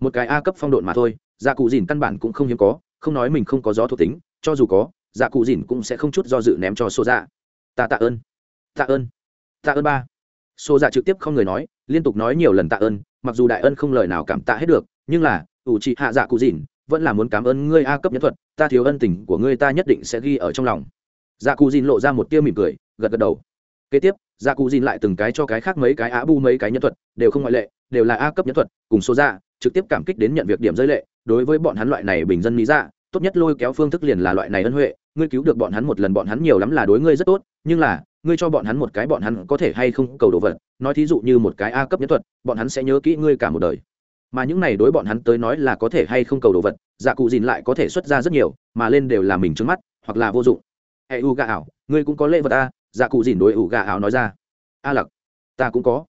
một cái a cấp phong độn mà thôi dạ cụ dìn căn bản cũng không hiếm có, không nói mình không có gió thuộc tính, cho dù có dạ cụ dìn cũng sẽ không chút do dự ném cho số dạ. Ta tạ ơn. Tạ ơn. Tạ ơn ba. Số dạ trực tiếp không người nói, liên tục nói nhiều lần tạ ơn, mặc dù đại ân không lời nào cảm tạ hết được, nhưng là, ủ trị hạ dạ cụ dìn, vẫn là muốn cảm ơn ngươi a cấp nhân thuật, ta thiếu ân tình của ngươi ta nhất định sẽ ghi ở trong lòng. Dạ cụ dìn lộ ra một tia mỉm cười, gật gật đầu. Kế tiếp dạ cụ dìn lại từng cái cho cái khác mấy cái á bu mấy cái nhân thuật, đều không ngoại lệ, đều là a cấp nhân thuật, cùng số dạ trực tiếp cảm kích đến nhận việc điểm giới lệ, đối với bọn hắn loại này bình dân lý dạ tốt nhất lôi kéo phương thức liền là loại này ân huệ, ngươi cứu được bọn hắn một lần bọn hắn nhiều lắm là đối ngươi rất tốt, nhưng là, ngươi cho bọn hắn một cái bọn hắn có thể hay không cầu đồ vật, nói thí dụ như một cái a cấp nhất thuật, bọn hắn sẽ nhớ kỹ ngươi cả một đời. Mà những này đối bọn hắn tới nói là có thể hay không cầu đồ vật dạ cụ dìn lại có thể xuất ra rất nhiều, mà lên đều là mình trứng mắt, hoặc là vô dụng. Hệ u gà ảo, ngươi cũng có lễ vật a dạ cụ dìn đối u gà ảo nói ra. A lặc, ta cũng có.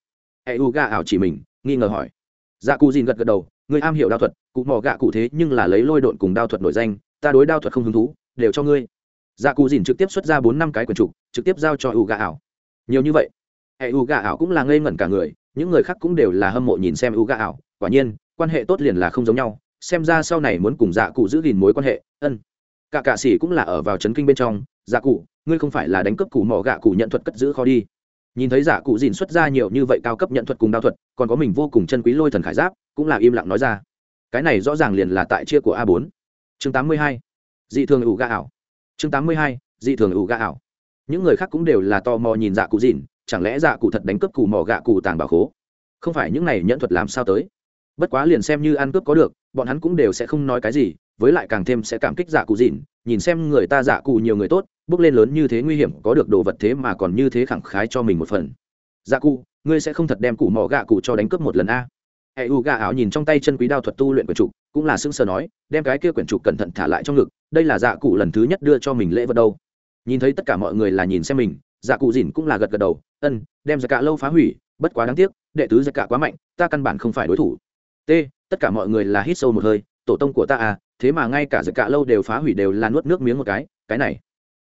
Hệ u gà ảo chỉ mình, nghi ngờ hỏi dạ cụ dìn gật gật đầu, ngươi am hiểu đao thuật, cụ mỏ gạ cụ thế nhưng là lấy lôi độn cùng đao thuật nổi danh, ta đối đao thuật không hứng thú, đều cho ngươi. Dạ cụ dìn trực tiếp xuất ra bốn năm cái quyển trục, trực tiếp giao cho u gà ảo. Nhiều như vậy, hệ u gà ảo cũng là ngây ngẩn cả người, những người khác cũng đều là hâm mộ nhìn xem u gà ảo, quả nhiên, quan hệ tốt liền là không giống nhau, xem ra sau này muốn cùng dạ cụ giữ gìn mối quan hệ, ân. Cả cạ sĩ cũng là ở vào trấn kinh bên trong dạ cụ, ngươi không phải là đánh cướp cụ mỏ gạ cụ nhận thuật cất giữ khó đi nhìn thấy giả cụ dìn xuất ra nhiều như vậy cao cấp nhận thuật cùng đao thuật, còn có mình vô cùng chân quý lôi thần khải giáp, cũng là im lặng nói ra. Cái này rõ ràng liền là tại chia của a bốn. Chương tám mươi hai. Dị thường ủ ga ảo. Chương tám mươi hai. Dị thường ủ ga ảo. Những người khác cũng đều là tò mò nhìn dạ cụ dìn, chẳng lẽ dạ cụ thật đánh cướp củ mỏ gạ cụ tàng bảo khố? Không phải những này nhận thuật làm sao tới? Bất quá liền xem như ăn cướp có được, bọn hắn cũng đều sẽ không nói cái gì, với lại càng thêm sẽ cảm kích dạ cụ dìn, nhìn xem người ta dạ cụ nhiều người tốt bước lên lớn như thế nguy hiểm, có được đồ vật thế mà còn như thế khẳng khái cho mình một phần. Dạ cụ, ngươi sẽ không thật đem cụ mỏ gạ cụ cho đánh cướp một lần a. Hệ u gạ ảo nhìn trong tay chân quý đao thuật tu luyện quyển trục, cũng là sững sờ nói, đem cái kia quyển trục cẩn thận thả lại trong ngực, đây là dạ cụ lần thứ nhất đưa cho mình lễ vật đâu. Nhìn thấy tất cả mọi người là nhìn xem mình dạ cụ dìn cũng là gật gật đầu, ân, đem dạ cả lâu phá hủy, bất quá đáng tiếc, đệ tứ dạ cả quá mạnh, ta căn bản không phải đối thủ. T, tất cả mọi người là hít sâu một hơi, tổ tông của ta à thế mà ngay cả giật cạ lâu đều phá hủy đều là nuốt nước miếng một cái cái này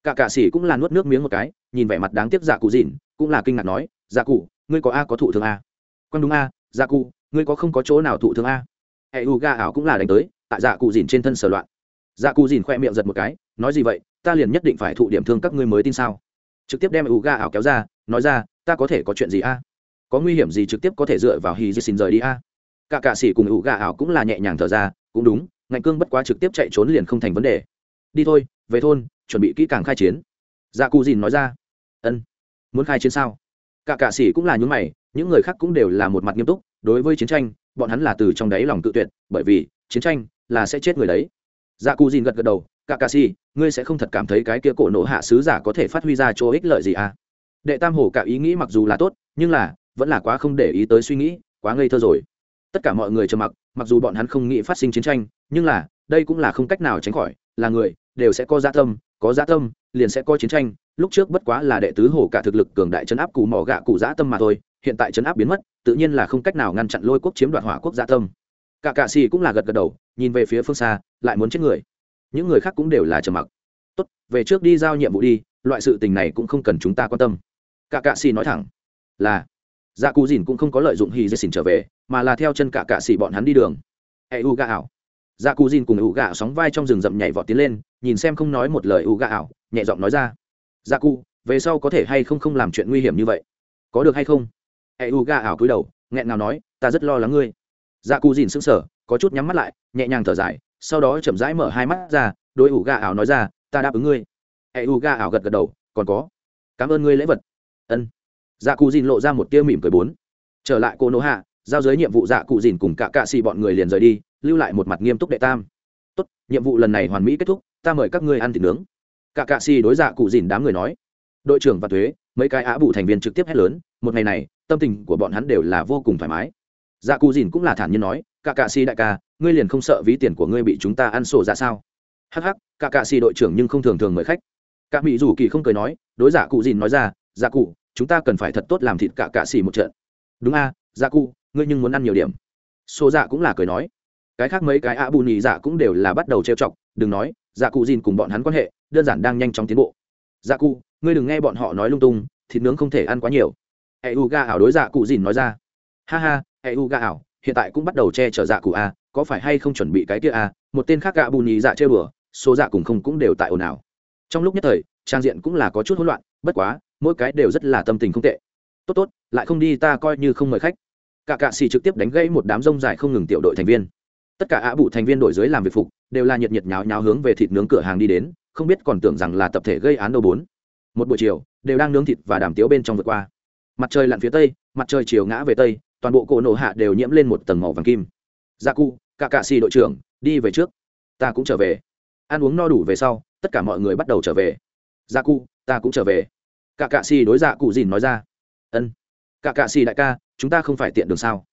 cả cạ sĩ cũng là nuốt nước miếng một cái, nhìn vẻ mặt đáng tiếc dạ cụ dịn cũng là kinh ngạc nói dạ cụ, ngươi có a có thụ thương a? Quan đúng a dạ cụ, ngươi có không có chỗ nào thụ thương a? Hệ u ga ảo cũng là đánh tới, tại dạ cụ dìn trên thân sở loạn. Dạ cụ dìn khoe miệng giật một cái, nói gì vậy, ta liền nhất định phải thụ điểm thương các ngươi mới tin sao? Trực tiếp đem u ga ảo kéo ra, nói ra, ta có thể có chuyện gì a? Có nguy hiểm gì trực tiếp có thể dựa vào hì xin rời đi a? Cả cạ sĩ cùng u ga ảo cũng là nhẹ nhàng thở ra, cũng đúng, ngạnh cương bất quá trực tiếp chạy trốn liền không thành vấn đề. Đi thôi, về thôn chuẩn bị kỹ càng khai chiến. Dạ cù dìn nói ra. Ân, muốn khai chiến sao? Cả cạ sĩ cũng là nhún mày, những người khác cũng đều là một mặt nghiêm túc, đối với chiến tranh, bọn hắn là từ trong đáy lòng tự tuyệt, bởi vì chiến tranh là sẽ chết người đấy. Dạ cù dìn gật gật đầu, cả cạ sĩ, ngươi sẽ không thật cảm thấy cái kia cổ nổ hạ sứ giả có thể phát huy ra chỗ ích lợi gì à? Đệ tam hổ cả ý nghĩ mặc dù là tốt, nhưng là vẫn là quá không để ý tới suy nghĩ, quá ngây thơ rồi. Tất cả mọi người trầm mặc mặc dù bọn hắn không nghĩ phát sinh chiến tranh, nhưng là đây cũng là không cách nào tránh khỏi, là người đều sẽ có gia tâm có Giá tâm, liền sẽ có chiến tranh. Lúc trước bất quá là đệ tứ hổ cả thực lực cường đại chấn áp cù mỏ gạ cụ dã tâm mà thôi, hiện tại chấn áp biến mất, tự nhiên là không cách nào ngăn chặn lôi quốc chiếm đoạt hỏa quốc Giá tâm. Cả cạ xì cũng là gật gật đầu, nhìn về phía phương xa, lại muốn chết người. Những người khác cũng đều là trầm mặc. Tốt, về trước đi giao nhiệm vụ đi, loại sự tình này cũng không cần chúng ta quan tâm. Cả cạ xì nói thẳng. Là. Dạ cù dìn cũng không có lợi dụng hy dê xỉn trở về, mà là theo chân cả cạ xì bọn hắn đi đường. Hệ u gà ảo dạ cù dìn cùng ủ gà sóng vai trong rừng rậm nhảy vọt tiến lên, nhìn xem không nói một lời ủ gà ảo, nhẹ giọng nói ra. Dạ cù về sau có thể hay không không làm chuyện nguy hiểm như vậy? Có được hay không? Hệ ủ gà ảo cúi đầu, nghẹn ngào nói, ta rất lo lắng ngươi. Dạ cù dìn sững sờ, có chút nhắm mắt lại, nhẹ nhàng thở dài, sau đó chậm rãi mở hai mắt ra đôi ủ gà ảo nói ra, ta đáp ứng ngươi. Hệ ủ gà ảo gật gật đầu, còn có. Cảm ơn ngươi lễ vật. Ân. Dạ cù dìn lộ ra một tia mỉm cười bốn. Trở lại cô nô hạ, giao giới nhiệm vụ dạ cụ dìn cùng cả cạ xì bọn người liền rời đi lưu lại một mặt nghiêm túc đệ tam. Tốt, nhiệm vụ lần này hoàn mỹ kết thúc, ta mời các ngươi ăn thịt nướng. Cả cạ xì đối dạ cụ dìn đám người nói. Đội trưởng và thuế, mấy cái á bụ thành viên trực tiếp hét lớn, một ngày này, tâm tình của bọn hắn đều là vô cùng thoải mái. Dạ cụ dìn cũng là thản nhiên nói, cả cạ xì đại ca, ngươi liền không sợ ví tiền của ngươi bị chúng ta ăn sổ ra sao? Hắc hắc, cả cạ xì đội trưởng nhưng không thường thường mời khách. Cả mỹ rủ kỳ không cười nói, đối dạ cụ dìn nói ra dạ cụ, chúng ta cần phải thật tốt làm thịt cả cạ xì một trận. Đúng a dạ cụ, ngươi nhưng muốn ăn nhiều điểm. Xô dạ cũng là cười nói cái khác mấy cái ạ bù nhì dạ cũng đều là bắt đầu trêu chọc, đừng nói dạ cụ dìn cùng bọn hắn quan hệ, đơn giản đang nhanh chóng tiến bộ. Dạ cụ, ngươi đừng nghe bọn họ nói lung tung, thịt nướng không thể ăn quá nhiều. Hệ u ga ảo đối dạ cụ dìn nói ra. Ha ha, hệ u ga ảo, hiện tại cũng bắt đầu che chở dạ cụ a, có phải hay không chuẩn bị cái kia a, một tên khác gạ bù nhì dạ chơi bừa số dạ cùng không cũng đều tại ồn ào. Trong lúc nhất thời, trang diện cũng là có chút hỗn loạn, bất quá, mỗi cái đều rất là tâm tình không tệ. Tốt tốt, lại không đi ta coi như không mời khách. Cả cạ xì trực tiếp đánh gãy một đám rông dài không ngừng tiểu đội thành viên tất cả ạ bụ thành viên đổi dưới làm việc phục, đều là nhiệt nhiệt nháo nháo hướng về thịt nướng cửa hàng đi đến, không biết còn tưởng rằng là tập thể gây án đầu bốn. Một buổi chiều, đều đang nướng thịt và đàm tiếu bên trong vượt qua. Mặt trời lặn phía tây, mặt trời chiều ngã về tây, toàn bộ cổ nổ hạ đều nhiễm lên một tầng màu vàng kim. Gia cụ cả cạ xì đội trưởng, đi về trước. Ta cũng trở về. Ăn uống no đủ về sau, tất cả mọi người bắt đầu trở về. Gia cụ ta cũng trở về. Cả cạ xì đối dạ cụ dìn nói ra. Ân. Cả cạ xì đại ca, chúng ta không phải tiện đường sao?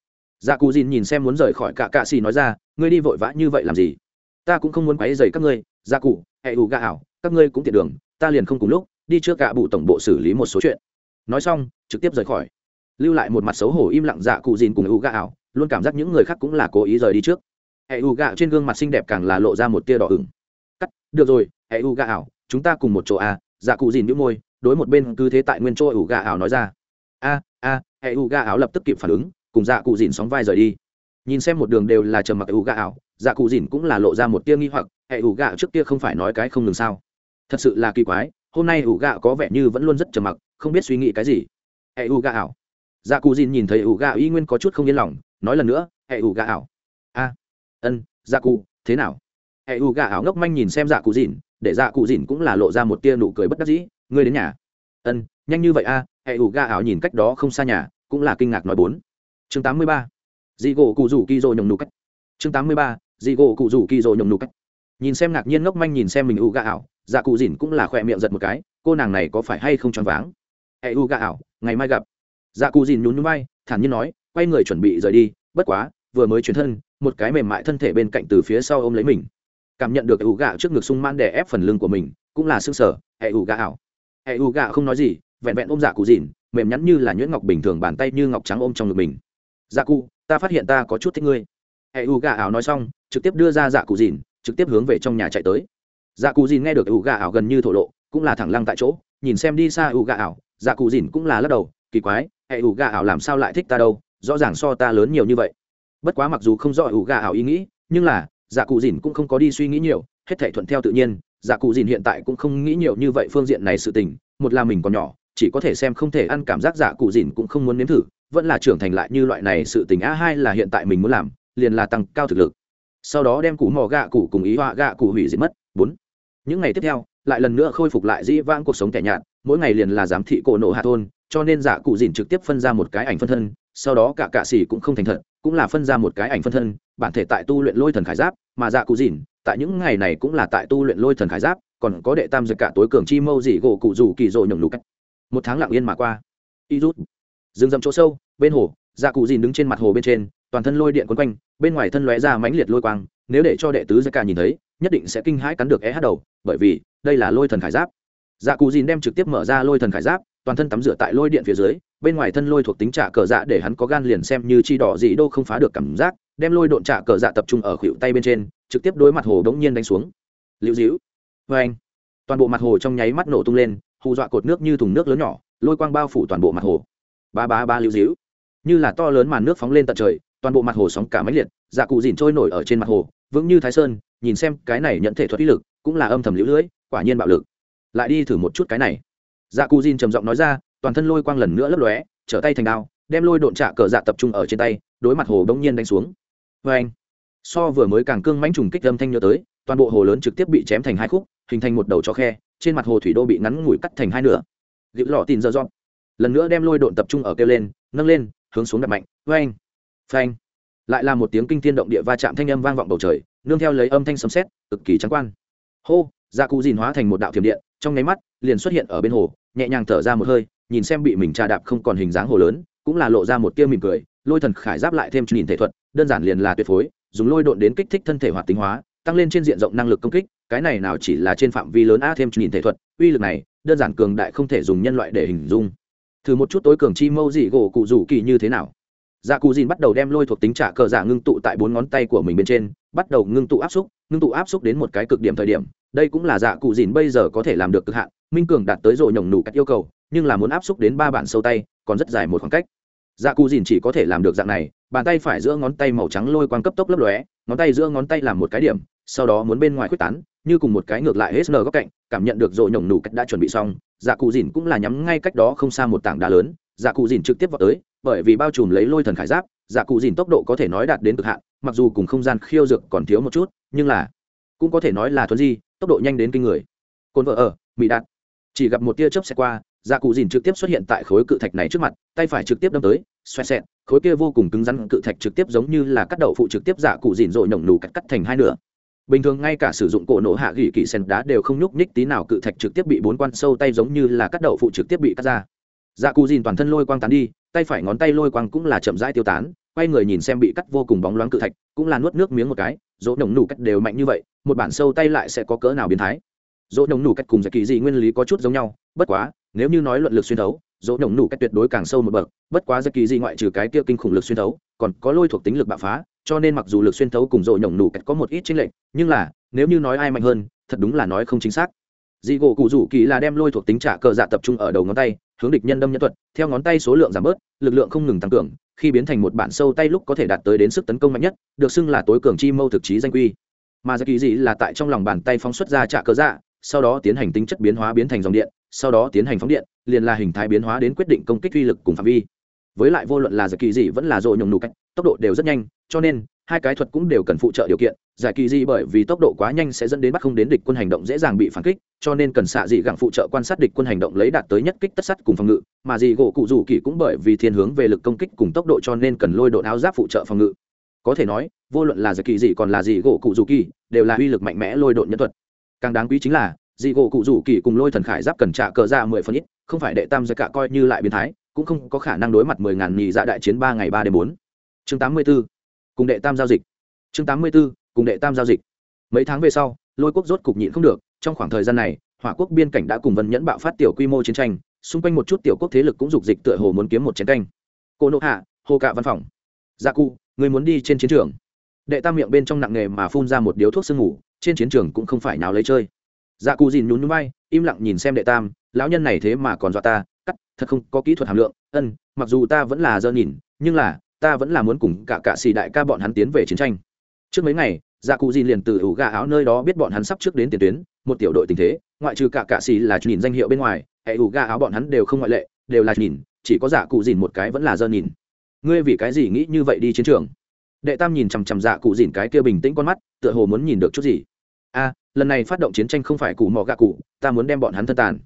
Dạ cụ dìn nhìn xem muốn rời khỏi cả cạ xì nói ra, ngươi đi vội vã như vậy làm gì? Ta cũng không muốn quấy dày các ngươi dạ cụ, hệ ủ gà ảo, các ngươi cũng tiện đường, ta liền không cùng lúc, đi trước cả bụ tổng bộ xử lý một số chuyện. Nói xong, trực tiếp rời khỏi. Lưu lại một mặt xấu hổ im lặng dạ cụ dìn cùng ủ gà ảo, luôn cảm giác những người khác cũng là cố ý rời đi trước. Hệ ủ gà trên gương mặt xinh đẹp càng là lộ ra một tia đỏ ửng. Cắt, được rồi, hệ ủ gà ảo, chúng ta cùng một chỗ à? Dạ cụ dìn nhũ môi, đối một bên cứ thế tại nguyên chỗ ủ gà ảo nói ra. A a, hệ ủ gà ảo lập tức kịp phản ứng cùng dạ cụ dìn sóng vai rời đi. Nhìn xem một đường đều là trầm mặc ủ gà ảo dạ cụ dìn cũng là lộ ra một tia nghi hoặc hệ ủ gà, trước kia không phải nói cái không ngừng sao? Thật sự là kỳ quái, hôm nay ủ gà có vẻ như vẫn luôn rất trầm mặc, không biết suy nghĩ cái gì. Hệ ủ gà ảo. Dạ cụ dìn nhìn thấy ủ gà y nguyên có chút không yên lòng, nói lần nữa hệ ủ gà ảo. A, ân dạ cụ, thế nào? Hệ ủ gà ảo ngốc manh nhìn xem dạ cụ dìn, để dạ cụ dìn cũng là lộ ra một tia nụ cười bất đắc dĩ, ngươi đến nhà. Ân, nhanh như vậy a. Hệ ủ gà ảo nhìn cách đó không xa nhà, cũng là kinh ngạc nói bốn chương tám mươi ba. Dị gỗ cụ rủ kỳ rồ nhồng nụ cách. Chương tám mươi ba dị gỗ cụ rủ kỳ rồ nhồng nụ cách. Nhìn xem ngạc nhiên ngốc manh nhìn xem mình u gà ảo dạ cụ dìn cũng là khỏe miệng giật một cái, cô nàng này có phải hay không choáng váng? Hệ u gà ảo, ngày mai gặp. Dạ cụ dìn nhún nhún bay thản nhiên nói, quay người chuẩn bị rời đi, bất quá, vừa mới chuyển thân, một cái mềm mại thân thể bên cạnh từ phía sau ôm lấy mình. Cảm nhận được u gà trước ngực sung man đè ép phần lưng của mình, cũng là sưng sở hệ u gà ảo. Hệ u gà không nói gì, vẹn vẹn ôm dạ cụ dìn, mềm nhắn như là nhuyễn ngọc bình thường bàn tay như ngọc trắng ôm trong ngực mình dạ cụ, ta phát hiện ta có chút thích ngươi. Hệ u gà ảo nói xong, trực tiếp đưa ra dạ cụ dìn, trực tiếp hướng về trong nhà chạy tới. Dạ cụ dìn nghe được u gà ảo gần như thổ lộ, cũng là thẳng lăng tại chỗ, nhìn xem đi xa u gà ảo dạ cụ dìn cũng là lắc đầu, kỳ quái, hệ u gà ảo làm sao lại thích ta đâu, rõ ràng so ta lớn nhiều như vậy. Bất quá mặc dù không rõ u gà ảo ý nghĩ, nhưng là dạ cụ dìn cũng không có đi suy nghĩ nhiều, hết thể thuận theo tự nhiên dạ cụ dìn hiện tại cũng không nghĩ nhiều như vậy phương diện này sự tình, một là mình còn nhỏ, chỉ có thể xem không thể ăn cảm giác dạ cụ dìn cũng không muốn nếm thử vẫn là trưởng thành lại như loại này sự tình a hai là hiện tại mình muốn làm, liền là tăng cao thực lực. Sau đó đem củ mò gạ cụ cùng ý họa gạ cụ hủy diệt mất. Bốn. Những ngày tiếp theo, lại lần nữa khôi phục lại dĩ vãng cuộc sống tẻ nhạt, mỗi ngày liền là giám thị cổ nộ hạ thôn, cho nên giả cụ dìn trực tiếp phân ra một cái ảnh phân thân, sau đó cả cạ xỉ cũng không thành thật, cũng là phân ra một cái ảnh phân thân, bản thể tại tu luyện lôi thần khải giáp, mà dạ cụ dìn, tại những ngày này cũng là tại tu luyện lôi thần khải giáp, còn có đệ tam giật cả tối cường chi mâu dị gỗ cụ rủ kỳ rộ nhồng lục cách. Một tháng lặng yên mà qua. Y rút rừng rậm chỗ sâu, bên hồ dạ cụ dìn đứng trên mặt hồ bên trên, toàn thân lôi điện quấn quanh, bên ngoài thân lóe ra mãnh liệt lôi quang, nếu để cho đệ tứ gia ca nhìn thấy, nhất định sẽ kinh hãi cắn được é hát đầu, bởi vì, đây là lôi thần khải giáp. Dạ cụ dìn đem trực tiếp mở ra lôi thần khải giáp, toàn thân tắm rửa tại lôi điện phía dưới, bên ngoài thân lôi thuộc tính trả cờ dạ để hắn có gan liền xem như chi đỏ gì đô không phá được cảm giác, đem lôi độn trả cờ dạ tập trung ở khuỷu tay bên trên, trực tiếp đối mặt hồ bỗng nhiên đánh xuống. Liễu dĩu vê vâng anh. Toàn bộ mặt hồ trong nháy mắt nổ tung lên, hù dọa cột nước như thùng nước lớn nhỏ, lôi quang bao phủ toàn bộ mặt hồ ba ba ba lưu dĩu như là to lớn màn nước phóng lên tận trời, toàn bộ mặt hồ sóng cả máy liệt dạ cụ dìn trôi nổi ở trên mặt hồ, vững như thái sơn, nhìn xem cái này nhận thể thuật ý lực, cũng là âm thầm lũ lưỡi quả nhiên bạo lực. Lại đi thử một chút cái này. Dạ cụ dìn trầm giọng nói ra, toàn thân lôi quang lần nữa lấp lóe, trở tay thành đao, đem lôi độn trạ cờ dạ tập trung ở trên tay, đối mặt hồ đông nhiên đánh xuống. Vê anh, so vừa mới càng cương mãnh trùng kích âm thanh nhớ tới, toàn bộ hồ lớn trực tiếp bị chém thành hai khúc, hình thành một đầu cho khe, trên mặt hồ thủy đô bị ngắn ngủi cắt thành hai nửa. Liệu lọ tin dơ dọn lần nữa đem lôi độn tập trung ở kêu lên, nâng lên, hướng xuống đập mạnh. Vê anh phanh. Lại là một tiếng kinh thiên động địa va chạm thanh âm vang vọng bầu trời, nương theo lấy âm thanh sấm sét, cực kỳ trắng quan. Hô dạ cụ dìn hóa thành một đạo thiểm điện, trong nháy mắt, liền xuất hiện ở bên hồ, nhẹ nhàng thở ra một hơi, nhìn xem bị mình trà đạp không còn hình dáng hồ lớn, cũng là lộ ra một tia mỉm cười, lôi thần khải giáp lại thêm nhìn thể thuật, đơn giản liền là tuyệt phối, dùng lôi độn đến kích thích thân thể hoạt tính hóa, tăng lên trên diện rộng năng lực công kích, cái này nào chỉ là trên phạm vi lớn a thêm nhìn thể thuật, uy lực này, đơn giản cường đại không thể dùng nhân loại để hình dung thử một chút tối cường chi mâu dị gỗ cụ rủ kỳ như thế nào. Dạ cụ dìn bắt đầu đem lôi thuộc tính trả cờ giả ngưng tụ tại bốn ngón tay của mình bên trên, bắt đầu ngưng tụ áp xúc, ngưng tụ áp xúc đến một cái cực điểm thời điểm, đây cũng là dạ cụ dìn bây giờ có thể làm được cực hạn, minh cường đạt tới rồi nhổng nụ cách yêu cầu, nhưng là muốn áp xúc đến ba bản sâu tay, còn rất dài một khoảng cách. Dạ cụ dìn chỉ có thể làm được dạng này, bàn tay phải giữa ngón tay màu trắng lôi quang cấp tốc lấp lóe, ngón tay giữa ngón tay làm một cái điểm sau đó muốn bên ngoài quyết tán, như cùng một cái ngược lại hết nở góc cạnh, cảm nhận được rồi nhổng nủ cách đã chuẩn bị xong dạ cụ dìn cũng là nhắm ngay cách đó không xa một tảng đá lớn dạ cụ dìn trực tiếp vào tới, bởi vì bao trùm lấy lôi thần khải giáp dạ cụ dìn tốc độ có thể nói đạt đến cực hạn, mặc dù cùng không gian khiêu dược còn thiếu một chút, nhưng là cũng có thể nói là thuấn di, tốc độ nhanh đến kinh người. Cồn vợ ở, mỹ đạt. Chỉ gặp một tia chớp xe qua dạ cụ dìn trực tiếp xuất hiện tại khối cự thạch này trước mặt, tay phải trực tiếp đâm tới, xoẹt xẹt, khối kia vô cùng cứng rắn cự thạch trực tiếp giống như là cắt đậu phụ trực tiếp dạ cụ dìn rồi nhổng nù cắt cắt thành hai nửa bình thường ngay cả sử dụng cổ nổ hạ gỉ kỳ sen đá đều không nhúc nhích tí nào, cự thạch trực tiếp bị bốn quan sâu tay giống như là cắt đậu phụ trực tiếp bị cắt ra. Dạ cù dìn toàn thân lôi quang tán đi, tay phải ngón tay lôi quang cũng là chậm rãi tiêu tán, quay người nhìn xem bị cắt vô cùng bóng loáng cự thạch, cũng là nuốt nước miếng một cái, dỗ nồng nủ cách đều mạnh như vậy, một bản sâu tay lại sẽ có cỡ nào biến thái? Dỗ nồng nủ cách cùng giải kỳ dị nguyên lý có chút giống nhau, bất quá, nếu như nói luận lực xuyên thấu, dỗ nồng nủ cách tuyệt đối càng sâu một bậc, bất quá giải kỳ dị ngoại trừ cái kia kinh khủng lực xuyên thấu, còn có lôi thuộc tính lực bạo phá cho nên mặc dù lực xuyên thấu cùng rộ nhổng nụ cách có một ít chênh lệch, nhưng là, nếu như nói ai mạnh hơn, thật đúng là nói không chính xác. Dị gỗ cụ rủ kỳ là đem lôi thuộc tính trả cờ dạ tập trung ở đầu ngón tay, hướng địch nhân đâm nhân thuật, theo ngón tay số lượng giảm bớt, lực lượng không ngừng tăng cường, khi biến thành một bản sâu tay lúc có thể đạt tới đến sức tấn công mạnh nhất, được xưng là tối cường chi mâu thực chí danh quy. Mà ra kỳ dị là tại trong lòng bàn tay phóng xuất ra trả cờ dạ sau đó tiến hành tính chất biến hóa biến thành dòng điện, sau đó tiến hành phóng điện, liền là hình thái biến hóa đến quyết định công kích uy lực cùng phạm vi với lại vô luận là giải kỳ gì vẫn là dội nhồng nụ cách, tốc độ đều rất nhanh, cho nên hai cái thuật cũng đều cần phụ trợ điều kiện. Giải kỳ gì bởi vì tốc độ quá nhanh sẽ dẫn đến bắt không đến địch quân hành động dễ dàng bị phản kích, cho nên cần xạ dị gặng phụ trợ quan sát địch quân hành động lấy đạt tới nhất kích tất sắt cùng phòng ngự, mà dị gỗ cụ rủ kỳ cũng bởi vì thiên hướng về lực công kích cùng tốc độ cho nên cần lôi độn áo giáp phụ trợ phòng ngự. Có thể nói, vô luận là giải kỳ gì còn là dị gỗ cụ rủ kỳ, đều là uy lực mạnh mẽ lôi độn nhân thuật. Càng đáng quý chính là, dị gỗ cụ rủ kỳ cùng lôi thần khải giáp cần trả cờ ra mười phần ít, không phải đệ tam giới cả coi như lại biến thái cũng không có khả năng đối mặt mười ngàn nhị dạ đại chiến ba ngày ba đêm bốn. Chương tám mươi b ố cùng đệ tam giao dịch. Chương tám mươi b ố cùng đệ tam giao dịch. Mấy tháng về sau, lôi quốc rốt cục nhịn không được, trong khoảng thời gian này, hỏa quốc biên cảnh đã cùng vân nhẫn bạo phát tiểu quy mô chiến tranh, xung quanh một chút tiểu quốc thế lực cũng dục dịch tựa hồ muốn kiếm một chiến canh. Cô nộ hạ, hồ cạ văn phòng. Gia cụ, người muốn đi trên chiến trường. Đệ tam miệng bên trong nặng nghề mà phun ra một điếu thuốc sương ngủ trên chiến trường cũng không phải nào lấy chơi. Dạ cụ dìn nhún núi bay im lặng nhìn xem đệ tam lão nhân này thế mà còn dọa ta, cắt, thật không có kỹ thuật hàm lượng. Ân, mặc dù ta vẫn là dơ nhìn, nhưng là, ta vẫn là muốn cùng cả cạ xì đại ca bọn hắn tiến về chiến tranh. Trước mấy ngày dạ cụ dìn liền từ ủ gà áo nơi đó biết bọn hắn sắp trước đến tiền tuyến, một tiểu đội tình thế, ngoại trừ cả cạ xì là nhìn danh hiệu bên ngoài, hệ ủ gà áo bọn hắn đều không ngoại lệ, đều là nhìn, chỉ có dạ cụ dìn một cái vẫn là dơ nhìn. Ngươi vì cái gì nghĩ như vậy đi chiến trường? Đệ tam nhìn chằm chằm dạ cụ dìn cái kia bình tĩnh con mắt, tựa hồ muốn nhìn được chút gì. A, lần này phát động chiến tranh không phải cụ mò gạ cụ, ta muốn đem bọn hắn thân tàn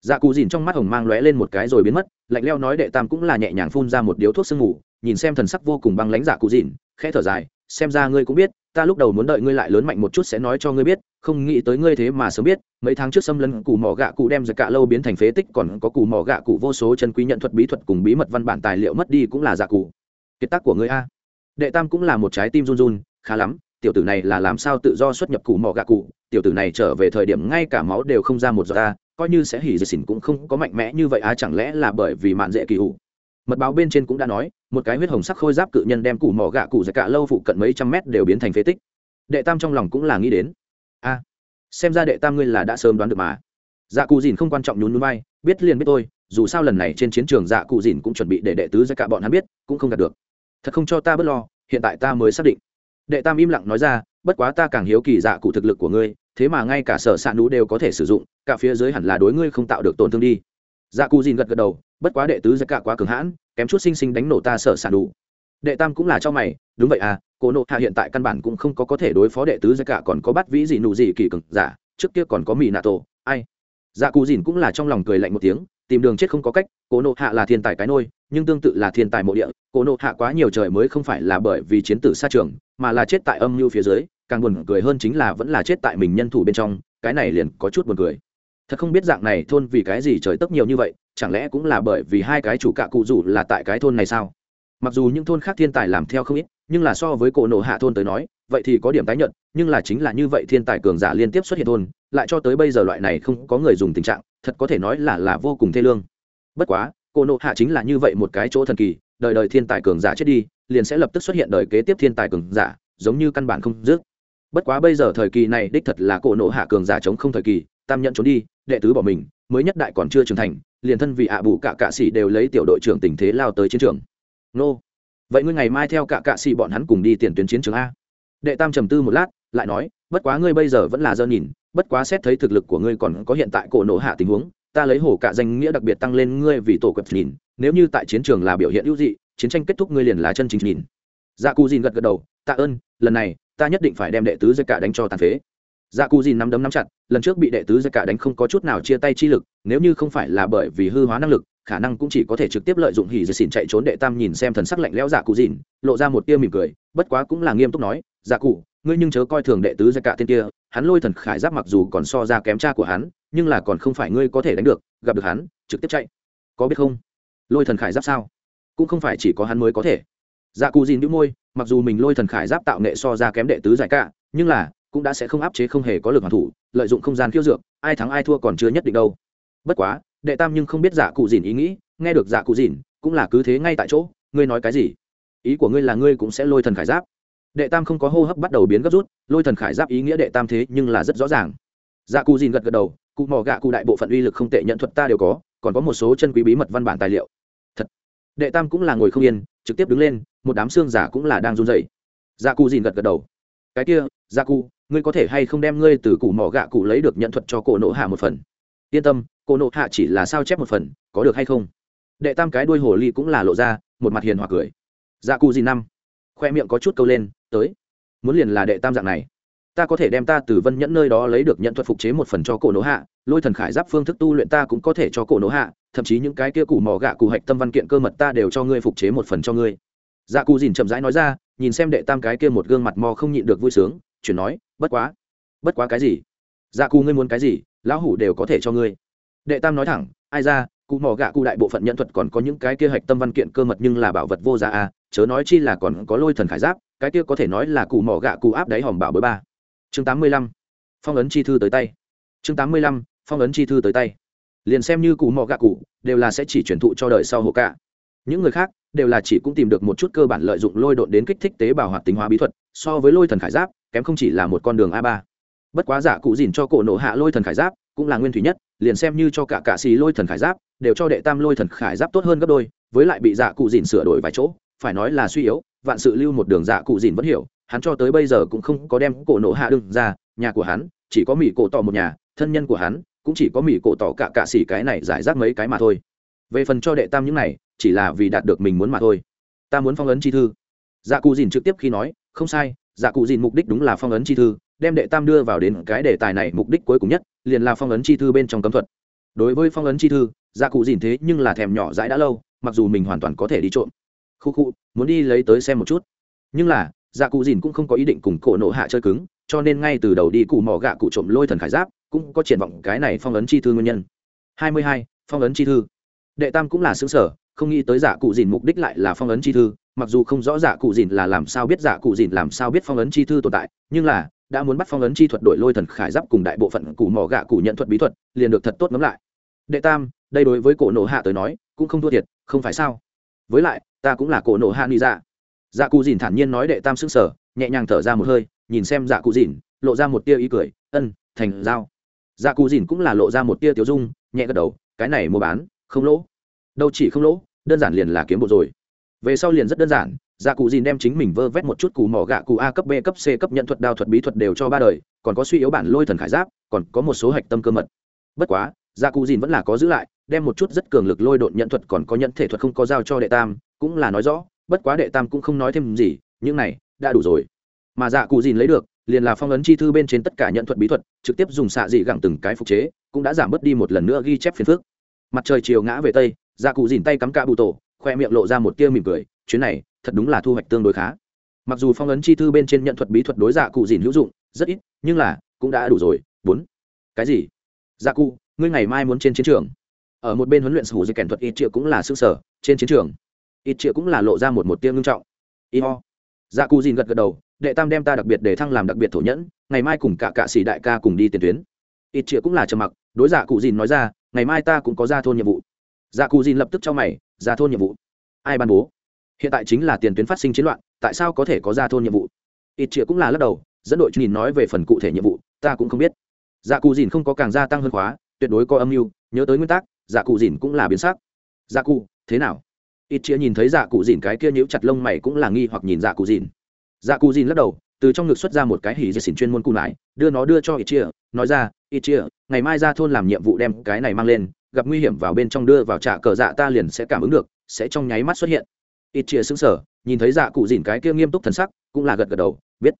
dạ cụ dìn trong mắt hồng mang lóe lên một cái rồi biến mất, lạnh leo nói đệ tam cũng là nhẹ nhàng phun ra một điếu thuốc sương ngủ nhìn xem thần sắc vô cùng băng lãnh dạ cụ dìn, khẽ thở dài, xem ra ngươi cũng biết, ta lúc đầu muốn đợi ngươi lại lớn mạnh một chút sẽ nói cho ngươi biết, không nghĩ tới ngươi thế mà sớm biết, mấy tháng trước xâm lấn cù mỏ gạ cụ đem giật cạ lâu biến thành phế tích, còn có cù mỏ gạ cụ vô số chân quý nhận thuật bí thuật cùng bí mật văn bản tài liệu mất đi cũng là dạ cụ kiệt tác của ngươi a. Đệ tam cũng là một trái tim run run, khá lắm, tiểu tử này là làm sao tự do xuất nhập cù mỏ gạ cụ, tiểu tử này trở về thời điểm ngay cả máu đều không ra một giọt a coi như sẽ hỉ dệt xỉn cũng không có mạnh mẽ như vậy à chẳng lẽ là bởi vì mạn dễ kỳ hụ mật báo bên trên cũng đã nói, một cái huyết hồng sắc khôi giáp cự nhân đem củ mỏ gạ cụ dạy cả lâu phụ cận mấy trăm mét đều biến thành phế tích. Đệ tam trong lòng cũng là nghĩ đến. A xem ra đệ tam ngươi là đã sớm đoán được mà. Dạ cụ dìn không quan trọng nhún núi bay biết liền biết tôi dù sao lần này trên chiến trường dạ cụ dìn cũng chuẩn bị để đệ tứ ra cả bọn hắn biết, cũng không đạt được. Thật không cho ta bớt lo, hiện tại ta mới xác định. Đệ tam im lặng nói ra, bất quá ta càng hiếu kỳ dạ cụ thực lực của ngươi thế mà ngay cả sở s ạ nú đều có thể sử dụng, cả phía dưới hẳn là đối ngươi không tạo được tổn thương đi. Dạ cù dìn gật gật đầu, bất quá đệ tứ giặc cả quá cường hãn, kém chút sinh sinh đánh nổ ta sở sản nú. Đệ tam cũng là cho mày, đúng vậy à cô nộ hạ hiện tại căn bản cũng không có có thể đối phó đệ tứ giặc cả còn có bắt vĩ gì nụ gì kỳ cực giả, trước kia còn có mỹ nạ tổ, ai? Dạ cù dìn cũng là trong lòng cười lạnh một tiếng, tìm đường chết không có cách cô nộ hạ là thiên tài cái nôi, nhưng tương tự là thiên tài mộ địa cô nộ hạ quá nhiều trời mới không phải là bởi vì chiến tử xa trường, mà là chết tại âm mưu phía dưới càng buồn cười hơn chính là vẫn là chết tại mình nhân thủ bên trong, cái này liền có chút buồn cười. Thật không biết dạng này thôn vì cái gì trời tấp nhiều như vậy, chẳng lẽ cũng là bởi vì hai cái chủ cạ cụ rủ là tại cái thôn này sao? Mặc dù những thôn khác thiên tài làm theo không ít, nhưng là so với cổ nổ hạ thôn tới nói, vậy thì có điểm tái nhận nhưng là chính là như vậy thiên tài cường giả liên tiếp xuất hiện thôn, lại cho tới bây giờ loại này không có người dùng tình trạng, thật có thể nói là là vô cùng thê lương. Bất quá, cổ nổ hạ chính là như vậy một cái chỗ thần kỳ, đời đời thiên tài cường giả chết đi, liền sẽ lập tức xuất hiện đời kế tiếp thiên tài cường giả, giống như căn bản không dứt bất quá bây giờ thời kỳ này đích thật là cổ nộ hạ cường giả chống không thời kỳ, tam nhận trốn đi, đệ tứ bỏ mình, mới nhất đại còn chưa trưởng thành, liền thân vị ạ bù cả cạ sĩ đều lấy tiểu đội trưởng tình thế lao tới chiến trường. Nô. Vậy ngươi ngày mai theo cả cạ sĩ bọn hắn cùng đi tiền tuyến chiến trường a. Đệ tam trầm tư một lát, lại nói, bất quá ngươi bây giờ vẫn là dơ nhìn, bất quá xét thấy thực lực của ngươi còn có hiện tại cổ nộ hạ tình huống, ta lấy hổ cả danh nghĩa đặc biệt tăng lên ngươi vì tổ quật nhìn, nếu như tại chiến trường là biểu hiện hữu dị, chiến tranh kết thúc ngươi liền là chân chính nhìn. Dạ cù dìn gật gật đầu, tạ ơn, lần này ta nhất định phải đem đệ tứ dây cả đánh cho tàn phế. Dạ cù dìn nắm đấm nắm chặt, lần trước bị đệ tứ dây cả đánh không có chút nào chia tay chi lực, nếu như không phải là bởi vì hư hóa năng lực, khả năng cũng chỉ có thể trực tiếp lợi dụng hỉ dì xỉn chạy trốn đệ tam nhìn xem thần sắc lạnh lẽo dạ cụ dìn, lộ ra một tia mỉm cười, bất quá cũng là nghiêm túc nói dạ cụ ngươi nhưng chớ coi thường đệ tứ dây cả tên kia, hắn lôi thần khải giáp mặc dù còn so ra kém cha của hắn, nhưng là còn không phải ngươi có thể đánh được, gặp được hắn, trực tiếp chạy. Có biết không? Lôi thần khải giáp sao? Cũng không phải chỉ có hắn mới có thể. Dạ cụ dìn đĩu môi mặc dù mình lôi thần khải giáp tạo nghệ so ra kém đệ tứ giải cả, nhưng là, cũng đã sẽ không áp chế không hề có lực hoàn thủ, lợi dụng không gian khiêu dược, ai thắng ai thua còn chưa nhất định đâu. Bất quá, đệ tam nhưng không biết dạ cụ dìn ý nghĩ, nghe được dạ cụ dìn, cũng là cứ thế ngay tại chỗ, ngươi nói cái gì? Ý của ngươi là ngươi cũng sẽ lôi thần khải giáp. Đệ tam không có hô hấp bắt đầu biến gấp rút, lôi thần khải giáp ý nghĩa đệ tam thế nhưng là rất rõ ràng. Dạ cụ dìn gật gật đầu, cụ mò gạ cụ đại bộ phận uy lực không tệ nhận thuật ta đều có, còn có một số chân quý bí mật văn bản tài liệu. Thật. Đệ tam cũng là ngồi không yên, trực tiếp đứng lên một đám xương giả cũng là đang run rẩy. Dạ cụ dìn gật gật đầu. Cái kia dạ cụ, ngươi có thể hay không đem ngươi từ cụ mỏ gạ cụ lấy được nhận thuật cho cổ nộ hạ một phần? Yên tâm, cổ nộ hạ chỉ là sao chép một phần, có được hay không? Đệ tam cái đuôi hồ ly cũng là lộ ra, một mặt hiền hòa cười. Dạ cụ gì năm, khoe miệng có chút câu lên, tới. Muốn liền là đệ tam dạng này. Ta có thể đem ta từ vân nhẫn nơi đó lấy được nhận thuật phục chế một phần cho cổ nỗ hạ, lôi thần khải giáp phương thức tu luyện ta cũng có thể cho cổ nỗ hạ, thậm chí những cái kia củ mỏ gạ cụ hạch tâm văn kiện cơ mật ta đều cho ngươi phục chế một phần cho ngươi dạ cù dìn chậm rãi nói ra, nhìn xem đệ tam cái kia một gương mặt mò không nhịn được vui sướng, chuyển nói, bất quá bất quá cái gì? Dạ cù ngươi muốn cái gì, lão hủ đều có thể cho ngươi. Đệ tam nói thẳng, ai ra, cụ mỏ gạ cụ đại bộ phận nhận thuật còn có những cái kia hạch tâm văn kiện cơ mật nhưng là bảo vật vô giá à chớ nói chi là còn có lôi thần khải giáp, cái kia có thể nói là cụ mỏ gạ cụ áp đáy hòm bảo bối ba. Chương tám mươi lăm, phong ấn chi thư tới tay. Chương tám mươi lăm, phong ấn chi thư tới tay. Liền xem như cụ mỏ gạ cụ, đều là sẽ chỉ truyền thụ cho đời sau hộ cả những người khác đều là chỉ cũng tìm được một chút cơ bản lợi dụng lôi độn đến kích thích tế bào hoạt tính hóa bí thuật, so với lôi thần khải giáp, kém không chỉ là một con đường a ba. Bất quá giả cụ dìn cho cổ nộ hạ lôi thần khải giáp cũng là nguyên thủy nhất, liền xem như cho cả cạ xì lôi thần khải giáp, đều cho đệ tam lôi thần khải giáp tốt hơn gấp đôi, với lại bị giả cụ dìn sửa đổi vài chỗ, phải nói là suy yếu, vạn sự lưu một đường giả cụ dìn vẫn hiểu, hắn cho tới bây giờ cũng không có đem cổ nộ hạ đương ra, nhà của hắn chỉ có mỹ cổ tỏ một nhà, thân nhân của hắn cũng chỉ có mỹ cổ tỏ cả cạ xỉ cái này giải rác mấy cái mà thôi. Về phần cho đệ tam những này chỉ là vì đạt được mình muốn mà thôi. Ta muốn phong ấn chi thư. Dạ cụ dìn trực tiếp khi nói, không sai dạ cụ dìn mục đích đúng là phong ấn chi thư, đem đệ tam đưa vào đến cái đề tài này mục đích cuối cùng nhất, liền là phong ấn chi thư bên trong cấm thuật. Đối với phong ấn chi thư dạ cụ dìn thế nhưng là thèm nhỏ dãi đã lâu, mặc dù mình hoàn toàn có thể đi trộm. Khu khu, muốn đi lấy tới xem một chút. Nhưng là dạ cụ dìn cũng không có ý định cùng cổ nộ hạ chơi cứng, cho nên ngay từ đầu đi cụ mỏ gạ cụ trộm lôi thần khải giáp, cũng có triển vọng cái này phong ấn chi thư nguyên nhân. Hai mươi hai, phong ấn chi thư. Đệ tam cũng là xứng sở không nghĩ tới giả cụ dìn mục đích lại là phong ấn chi thư, mặc dù không rõ giả cụ dìn là làm sao biết giả cụ dìn làm sao biết phong ấn chi thư tồn tại, nhưng là, đã muốn bắt phong ấn chi thuật đổi lôi thần khải giáp cùng đại bộ phận cụ mỏ gạ cụ nhận thuật bí thuật, liền được thật tốt ngấm lại. Đệ tam, đây đối với cổ nộ hạ tới nói, cũng không thua thiệt, không phải sao? Với lại, ta cũng là cổ nộ hạ ni dạ. Dạ cụ dìn thản nhiên nói đệ tam sức sở nhẹ nhàng thở ra một hơi, nhìn xem dạ cụ dìn, lộ ra một tia ý cười, ân, thành dao dạ cụ dìn cũng là lộ ra một tia tiêu dung, nhẹ gật đầu, cái này mua bán, không lỗ. Đâu chỉ không lỗ đơn giản liền là kiếm bộ rồi. Về sau liền rất đơn giản dạ cụ dìn đem chính mình vơ vét một chút cù mỏ gạ cụ a cấp b cấp c cấp nhận thuật đao thuật bí thuật đều cho ba đời, còn có suy yếu bản lôi thần khải giáp, còn có một số hạch tâm cơ mật. Bất quá dạ cụ dìn vẫn là có giữ lại, đem một chút rất cường lực lôi độn nhận thuật còn có nhận thể thuật không có giao cho đệ tam, cũng là nói rõ, bất quá đệ tam cũng không nói thêm gì, những này đã đủ rồi. Mà dạ cụ dìn lấy được, liền là phong ấn chi thư bên trên tất cả nhận thuật bí thuật, trực tiếp dùng xạ dị gẳng từng cái phục chế, cũng đã giảm bớt đi một lần nữa ghi chép phiền phước mặt trời chiều ngã về tây dạ cụ dìn tay cắm cả bụ tổ, khoe miệng lộ ra một tia mỉm cười, chuyến này, thật đúng là thu hoạch tương đối khá. Mặc dù phong ấn chi thư bên trên nhận thuật bí thuật đối dạ cụ dìn hữu dụng, rất ít, nhưng là, cũng đã đủ rồi, bốn. Cái gì? Dạ cụ, ngươi ngày mai muốn trên chiến trường. Ở một bên huấn luyện sủ dây kèn thuật ít triệu cũng là sự sở trên chiến trường. Ít triệu cũng là lộ ra một một tia ngưng trọng. Y ho dạ cụ dìn gật gật đầu, đệ tam đem ta đặc biệt để thăng làm đặc biệt thổ nhẫn, ngày mai cùng cả cạ sĩ đại ca cùng đi tiền tuyến. Ít triệu cũng là trầm mặc, đối dạ cụ dìn nói ra, ngày mai ta cũng có ra thôn nhiệm vụ dạ Cù dìn lập tức cho mày, ra thôn nhiệm vụ. Ai ban bố? Hiện tại chính là tiền tuyến phát sinh chiến loạn, tại sao có thể có ra thôn nhiệm vụ? Ít chĩa cũng là lắc đầu, dẫn đội nhìn nói về phần cụ thể nhiệm vụ, ta cũng không biết. Dạ Cù dìn không có càng gia tăng hơn khóa, tuyệt đối có âm mưu, nhớ tới nguyên tắc dạ cụ dìn cũng là biến sắc. Dạ cụ, thế nào? Ít chĩa nhìn thấy dạ cụ dìn cái kia nhíu chặt lông mày cũng là nghi hoặc nhìn dạ cụ dìn. Dạ cụ dìn lắc đầu, từ trong ngực xuất ra một cái hỉ dệt xỉn chuyên môn cụ nải, đưa nó đưa cho ít chia nói ra, ít chia ngày mai ra thôn làm nhiệm vụ đem cái này mang lên gặp nguy hiểm vào bên trong đưa vào trả cờ dạ ta liền sẽ cảm ứng được, sẽ trong nháy mắt xuất hiện. Ít chia xứng sở, nhìn thấy dạ cụ dìn cái kia nghiêm túc thần sắc, cũng là gật gật đầu, biết.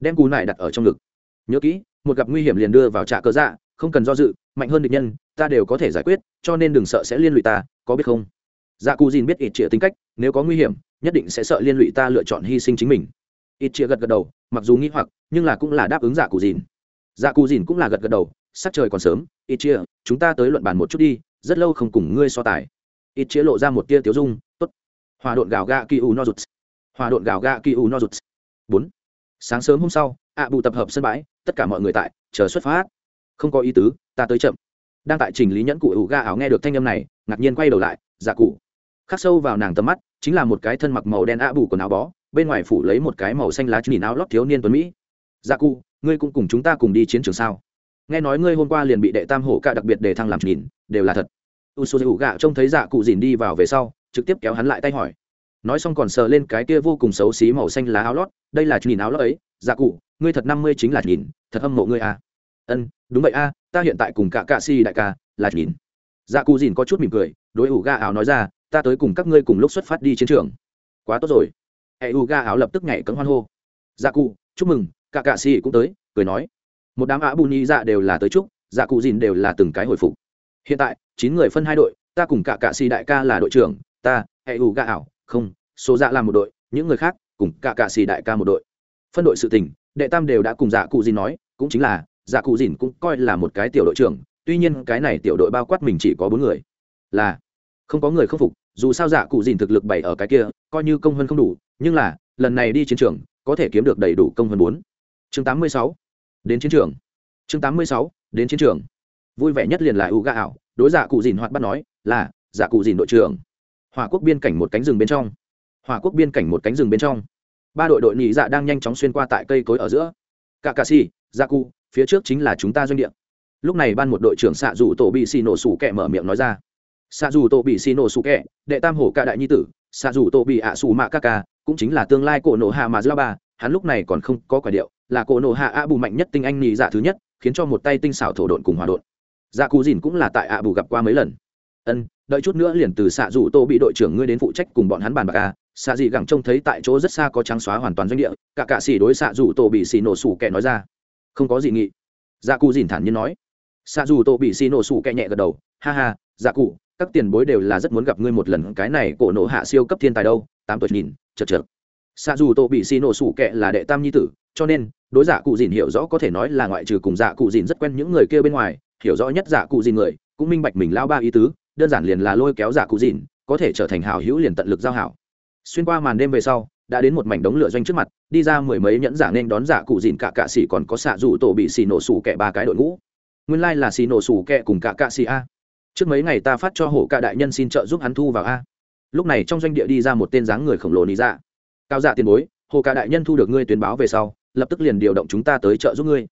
Đem cù nải đặt ở trong ngực. Nhớ kỹ, một gặp nguy hiểm liền đưa vào trả cờ dạ không cần do dự, mạnh hơn địch nhân, ta đều có thể giải quyết, cho nên đừng sợ sẽ liên lụy ta, có biết không? Dạ cụ dìn biết ít chia tính cách, nếu có nguy hiểm, nhất định sẽ sợ liên lụy ta lựa chọn hy sinh chính mình. Ít chia gật gật đầu, mặc dù nghĩ hoặc, nhưng là cũng là đáp ứng dạ cụ dìn dạ cụ dìn cũng là gật gật đầu sắc trời còn sớm, ít chia, chúng ta tới luận bàn một chút đi, rất lâu không cùng ngươi so tài. Ít chia lộ ra một tia tiếu dung, tốt. Hòa độn gạo ga kỳ u no rụt. Hòa độn gạo ga kỳ u no rụt. Bốn. Sáng sớm hôm sau, ạ bù tập hợp sân bãi, tất cả mọi người tại, chờ xuất phát. Không có ý tứ, ta tới chậm. Đang tại trình lý nhẫn cụ ủ ga áo nghe được thanh âm này, ngạc nhiên quay đầu lại dạ cụ. Khắc sâu vào nàng tầm mắt, chính là một cái thân mặc màu đen ạ bù quần áo bó, bên ngoài phủ lấy một cái màu xanh lá nhìn áo lót thiếu niên tuấn mỹ. Dạ cụ, ngươi cũng cùng chúng ta cùng đi chiến trường sao? Nghe nói ngươi hôm qua liền bị đệ tam hổ ca đặc biệt để thăng làm nhìn đều là thật. U s u gạ trông thấy dạ cụ dìn đi vào về sau, trực tiếp kéo hắn lại tay hỏi. Nói xong còn sờ lên cái kia vô cùng xấu xí màu xanh lá áo lót, đây là nhìn áo lót ấy dạ cụ, ngươi thật năm mươi chính là nhìn thật hâm mộ ngươi à. ân, đúng vậy a, ta hiện tại cùng cả cạ si đại ca là nhìn dạ cụ dìn có chút mỉm cười, đối ủ ga áo nói ra, ta tới cùng các ngươi cùng lúc xuất phát đi chiến trường. Quá tốt rồi. Hệ ủ ga áo lập tức nhảy cấm hoan hô. Dạ cụ, chúc mừng, cả cạ si cũng tới, cười nói một đám ả bù nhị dạ đều là tới chúc dạ cụ dìn đều là từng cái hồi phục. Hiện tại, chín người phân hai đội, ta cùng cả cạ xì đại ca là đội trưởng, ta, hệ ủ ga ảo, không, số dạ làm một đội, những người khác, cùng cả cạ xì đại ca một đội. Phân đội sự tình, đệ tam đều đã cùng dạ cụ dìn nói, cũng chính là dạ cụ dìn cũng coi là một cái tiểu đội trưởng, tuy nhiên cái này tiểu đội bao quát mình chỉ có bốn người. Là, không có người khâm phục, dù sao dạ cụ dìn thực lực bảy ở cái kia, coi như công hơn không đủ, nhưng là, lần này đi chiến trường, có thể kiếm được đầy đủ công hơn bốn. Chương tám mươi sáu đến chiến trường. Chương tám mươi sáu, đến chiến trường. Vui vẻ nhất liền là u gà ảo, đối giả cụ dìn hoạt bắt nói, là giả cụ dìn đội trưởng. Hòa quốc biên cảnh một cánh rừng bên trong. Hòa quốc biên cảnh một cánh rừng bên trong. Ba đội đội nhị dạ đang nhanh chóng xuyên qua tại cây cối ở giữa. Cả cà si gia cụ, phía trước chính là chúng ta doanh địa. Lúc này ban một đội trưởng xạ dù tổ bị xì nổ sủ kẹ mở miệng nói ra. Xạ dù tổ bị xì nổ sủ kẹ, đệ tam hổ ca đại nhi tử xạ dù tổ bị ạ sủ mạ ca ca, cũng chính là tương lai cổ nổ hạ mà dư ba, hắn lúc này còn không có quả điệu là cổ nổ hạ ạ bù mạnh nhất tinh anh nhị dạ thứ nhất, khiến cho một tay tinh xảo thổ độn cùng hòa độn. Dạ cù dìn cũng là tại ạ bù gặp qua mấy lần. Ân, đợi chút nữa liền từ xạ dù tô bị đội trưởng ngươi đến phụ trách cùng bọn hắn bàn bạc à. xạ dị gẳng trông thấy tại chỗ rất xa có trắng xóa hoàn toàn doanh địa, cả cạ xỉ đối xạ dù tô bị xì nổ sủ kẻ nói ra. Không có gì nghị. Dạ cụ dìn thản nhiên nói. Xạ dù tô bị xì nổ sủ kẻ nhẹ gật đầu. Ha ha dạ cụ, các tiền bối đều là rất muốn gặp ngươi một lần, cái này cổ nổ hạ siêu cấp thiên tài đâu, tám tuổi nhìn, chật chật xạ dù tô bị xì nổ sủ kẻ là đệ tam nhi tử cho nên, đối giả cụ dìn hiểu rõ có thể nói là ngoại trừ cùng giả cụ dìn rất quen những người kia bên ngoài, hiểu rõ nhất giả cụ dìn người, cũng minh bạch mình lao ba ý tứ, đơn giản liền là lôi kéo giả cụ dìn, có thể trở thành hảo hữu liền tận lực giao hảo. Xuyên qua màn đêm về sau, đã đến một mảnh đống lửa doanh trước mặt, đi ra mười mấy nhẫn giả nên đón giả cụ dìn cả cạ xỉ còn có xạ rủ tổ bị xì nổ sủ kẹ ba cái đội ngũ. Nguyên lai là xì nổ sủ kẹ cùng cả cạ xỉ a. Trước mấy ngày ta phát cho hổ cả đại nhân xin trợ giúp hắn thu vào a. Lúc này trong doanh địa đi ra một tên dáng người khổng lồ lý dạ. Cao dạ tiền bối hồ cả đại nhân thu được ngươi tuyên báo về sau lập tức liền điều động chúng ta tới trợ giúp ngươi.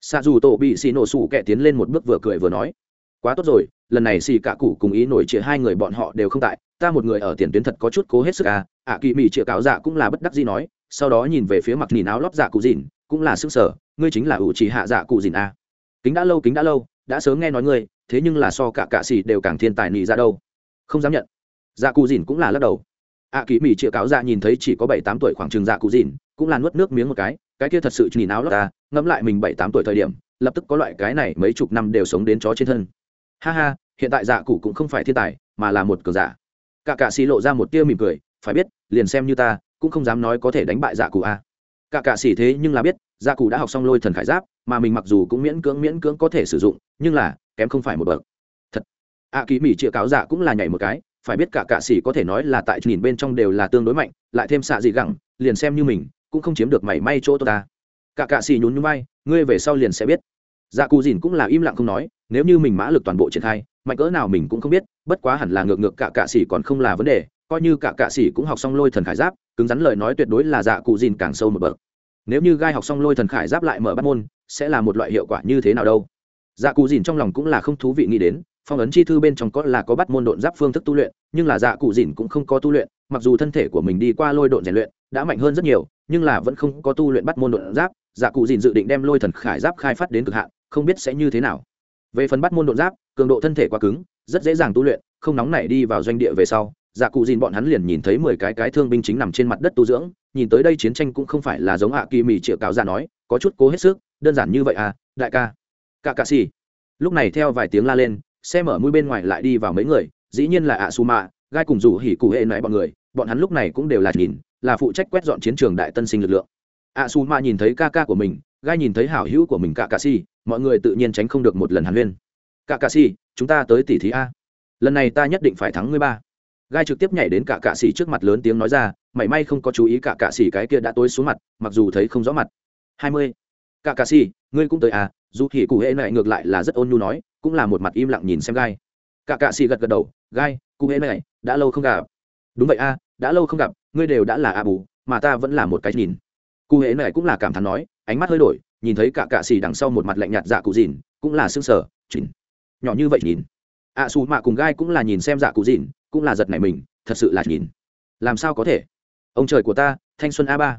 Xạ dù tổ bị xì nổ sủ kẻ tiến lên một bước vừa cười vừa nói, quá tốt rồi, lần này xì cả cụ cùng ý nổi chia hai người bọn họ đều không tại, ta một người ở tiền tuyến thật có chút cố hết sức à ạ kỳ mỹ chĩa cáo dạ cũng là bất đắc gì nói, sau đó nhìn về phía mặt nhìn áo lót dạ cụ dìn cũng là sức sở ngươi chính là ủ trì hạ dạ cụ dìn à. kính đã lâu, kính đã lâu, đã sớm nghe nói ngươi, thế nhưng là so cả cạ xì đều càng thiên tài nị ra đâu. Không dám nhận. Dạ cụ dìn cũng là lắc đầu. Ạ kỳ mỹ chĩa cáo dạ nhìn thấy chỉ có bảy tám tuổi khoảng trường dạ cụ dìn cũng là nuốt nước miếng một cái cái kia thật sự nhìn áo lót ta ngẫm lại mình bảy tám tuổi thời điểm lập tức có loại cái này mấy chục năm đều sống đến chó trên thân. Ha ha hiện tại dạ cụ cũng không phải thiên tài mà là một cờ giả. Cả cạ xì lộ ra một tia mỉm cười phải biết liền xem như ta cũng không dám nói có thể đánh bại dạ cụ a. Cả cạ xì thế nhưng là biết dạ cụ đã học xong lôi thần khải giáp mà mình mặc dù cũng miễn cưỡng miễn cưỡng có thể sử dụng nhưng là kém không phải một bậc. Thật. A à, ký mỹ chĩa cáo dạ cũng là nhảy một cái phải biết cả cạ xì có thể nói là tại nhìn bên trong đều là tương đối mạnh lại thêm xạ dị gẳng liền xem như mình cũng không chiếm được mảy may chỗ tôi ta. Cả cạ xì nhún nhún bay ngươi về sau liền sẽ biết. Dạ cụ dìn cũng là im lặng không nói, nếu như mình mã lực toàn bộ triển khai, mạnh cỡ nào mình cũng không biết, bất quá hẳn là ngược ngược cả cạ xì còn không là vấn đề, coi như cả cạ xì cũng học xong lôi thần khải giáp, cứng rắn lời nói tuyệt đối là dạ cụ dìn càng sâu một bậc. Nếu như gai học xong lôi thần khải giáp lại mở bắt môn, sẽ là một loại hiệu quả như thế nào đâu? Dạ cụ dìn trong lòng cũng là không thú vị nghĩ đến, phong ấn chi thư bên trong có là có bắt môn độn giáp phương thức tu luyện, nhưng là dạ cụ dìn cũng không có tu luyện, mặc dù thân thể của mình đi qua lôi độn rèn luyện đã mạnh hơn rất nhiều, nhưng là vẫn không có tu luyện bắt môn độn giáp dạ cụ dìn dự định đem lôi thần khải giáp khai phát đến cực hạn, không biết sẽ như thế nào. Về phần bắt môn độn giáp, cường độ thân thể quá cứng, rất dễ dàng tu luyện, không nóng nảy đi vào doanh địa về sau dạ cụ dìn bọn hắn liền nhìn thấy mười cái cái thương binh chính nằm trên mặt đất tu dưỡng, nhìn tới đây chiến tranh cũng không phải là giống hạ kỳ mì triệu cáo ra nói, có chút cố hết sức, đơn giản như vậy à đại ca. Cả cà xì. Lúc này theo vài tiếng la lên, xe mở mũi bên ngoài lại đi vào mấy người, dĩ nhiên là ạ su mạ, gai cùng rủ hỉ cụ hệ nãy bọn người, bọn hắn lúc này cũng đều là nhìn là phụ trách quét dọn chiến trường đại tân sinh lực lượng. A su Ma nhìn thấy ca ca của mình gai nhìn thấy hảo hữu của mình cả cà Si, mọi người tự nhiên tránh không được một lần hàn huyên. Cả cà Si, chúng ta tới tỷ thí a. Lần này ta nhất định phải thắng ngươi ba. Gai trực tiếp nhảy đến cả cạ xỉ trước mặt lớn tiếng nói ra mảy may không có chú ý cả cạ xỉ cái kia đã tối xuống mặt mặc dù thấy không rõ mặt. Hai mươi. Cả cạ xỉ ngươi cũng tới à dù thì cụ hệ này ngược lại là rất ôn nhu nói cũng là một mặt im lặng nhìn xem gai. Cả cạ xỉ gật gật đầu gai cụ hệ này đã lâu không gặp. Đúng vậy a đã lâu không gặp ngươi đều đã là a bù mà ta vẫn là một cái nhìn. Cụ hễ này cũng là cảm thán nói ánh mắt hơi đổi nhìn thấy cả cạ xì đằng sau một mặt lạnh nhạt dạ cụ dìn cũng là xương sờ chỉnh. Nhỏ như vậy nhìn. Ạ à, xù mạ cùng gai cũng là nhìn xem dạ cụ dìn cũng là giật này mình thật sự là nhìn. Làm sao có thể? Ông trời của ta thanh xuân a ba.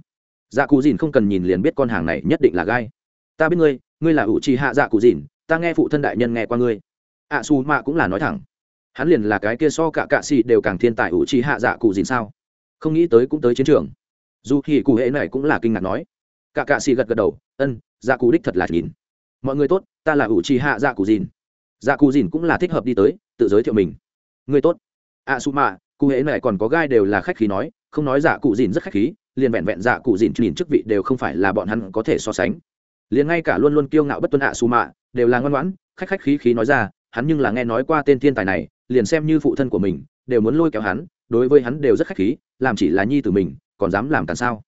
Dạ cụ dìn không cần nhìn liền biết con hàng này nhất định là gai. Ta biết ngươi ngươi là ủ trì hạ dạ cụ dìn ta nghe phụ thân đại nhân nghe qua ngươi. Ạ à, xù mạ cũng là nói thẳng hắn liền là cái kia so cả cạ xì đều càng thiên tài ủ trì hạ dạ cụ dìn sao? Không nghĩ tới cũng tới chiến trường. Dù thì cụ hệ này cũng là kinh ngạc nói. Cả cạ xì gật gật đầu, ân dạ cụ đích thật là nhìn. Mọi người tốt, ta là ủ trì hạ dạ cụ dìn. Dạ cụ dìn cũng là thích hợp đi tới, tự giới thiệu mình. Người tốt. A su mạ cụ hễ này còn có gai đều là khách khí nói, không nói dạ cụ dìn rất khách khí, liền vẹn vẹn dạ cụ dìn nhìn chức vị đều không phải là bọn hắn có thể so sánh. Liền ngay cả luôn luôn kiêu ngạo bất tuân ạ su mạ đều là ngoan ngoãn, khách khách khí khí nói ra, hắn nhưng là nghe nói qua tên thiên tài này liền xem như phụ thân của mình, đều muốn lôi kéo hắn, đối với hắn đều rất khách khí, làm chỉ là nhi tử mình, còn dám làm càng sao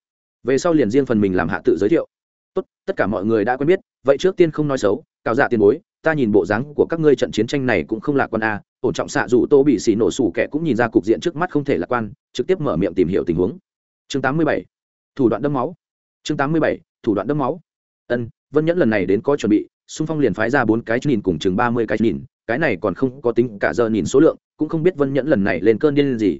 về sau liền riêng phần mình làm hạ tự giới thiệu tốt, tất cả mọi người đã quen biết, vậy trước tiên không nói xấu cao dạ tiền bối, ta nhìn bộ dáng của các ngươi trận chiến tranh này cũng không lạc quan a à. ổn trọng xạ dù tô bị xì nổ sủ kẻ cũng nhìn ra cục diện trước mắt không thể lạc quan, trực tiếp mở miệng tìm hiểu tình huống chương 87. thủ đoạn đâm máu chương 87. thủ đoạn đâm máu ân, vân nhẫn lần này đến có chuẩn bị, xung phong liền phái ra bốn cái nhìn cùng chừng ba mươi cái nhìn cái này còn không có tính cả giờ nhìn số lượng, cũng không biết vân nhẫn lần này lên cơn điên gì.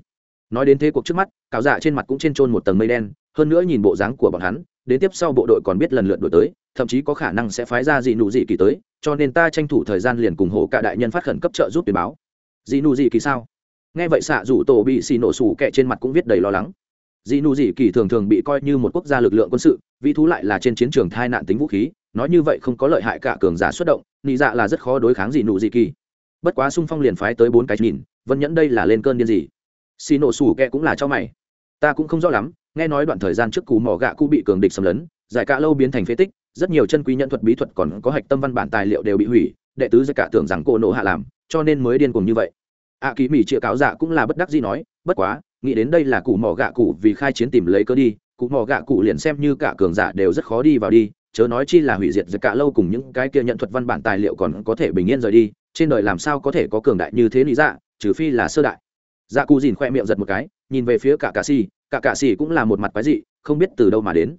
Nói đến thế cuộc trước mắt, cáo dạ trên mặt cũng trên trôn một tầng mây đen, hơn nữa nhìn bộ dáng của bọn hắn, đến tiếp sau bộ đội còn biết lần lượt đổi tới, thậm chí có khả năng sẽ phái ra dị nụ dị kỳ tới, cho nên ta tranh thủ thời gian liền cùng hộ cả đại nhân phát khẩn cấp trợ giúp tuyển báo. Dị nụ dị kỳ sao? Nghe vậy xạ rủ tổ bị xì nổ sủ kẹ trên mặt cũng viết đầy lo lắng. Dị nụ dị kỳ thường thường bị coi như một quốc gia lực lượng quân sự vị thú lại là trên chiến trường thai nạn tính vũ khí nói như vậy không có lợi hại cả cường giả xuất động nị dạ là rất khó đối kháng gì nụ gì kỳ. Bất quá sung phong liền phái tới bốn cái nhìn vân nhẫn đây là lên cơn điên gì? Xì nổ sủ kẹ cũng là cho mày. Ta cũng không rõ lắm nghe nói đoạn thời gian trước cú mỏ gạ cũ bị cường địch xâm lấn giải cả lâu biến thành phế tích rất nhiều chân quý nhận thuật bí thuật còn có hạch tâm văn bản tài liệu đều bị hủy đệ tứ giải cả tưởng rằng cô nổ hạ làm cho nên mới điên cuồng như vậy. Ạ à, kỳ mỹ chĩa cáo dạ cũng là bất đắc gì nói bất quá nghĩ đến đây là cụ mỏ gạ cụ vì khai chiến tìm lấy cơ đi cụ mỏ gạ cụ liền xem như cả cường giả đều rất khó đi vào đi chớ nói chi là hủy diệt giật cả lâu cùng những cái kia nhận thuật văn bản tài liệu còn có thể bình yên rời đi trên đời làm sao có thể có cường đại như thế lý dạ trừ phi là sơ đại. Dạ cụ dìn khoe miệng giật một cái nhìn về phía cả cà si cả cà si cũng là một mặt quái dị không biết từ đâu mà đến.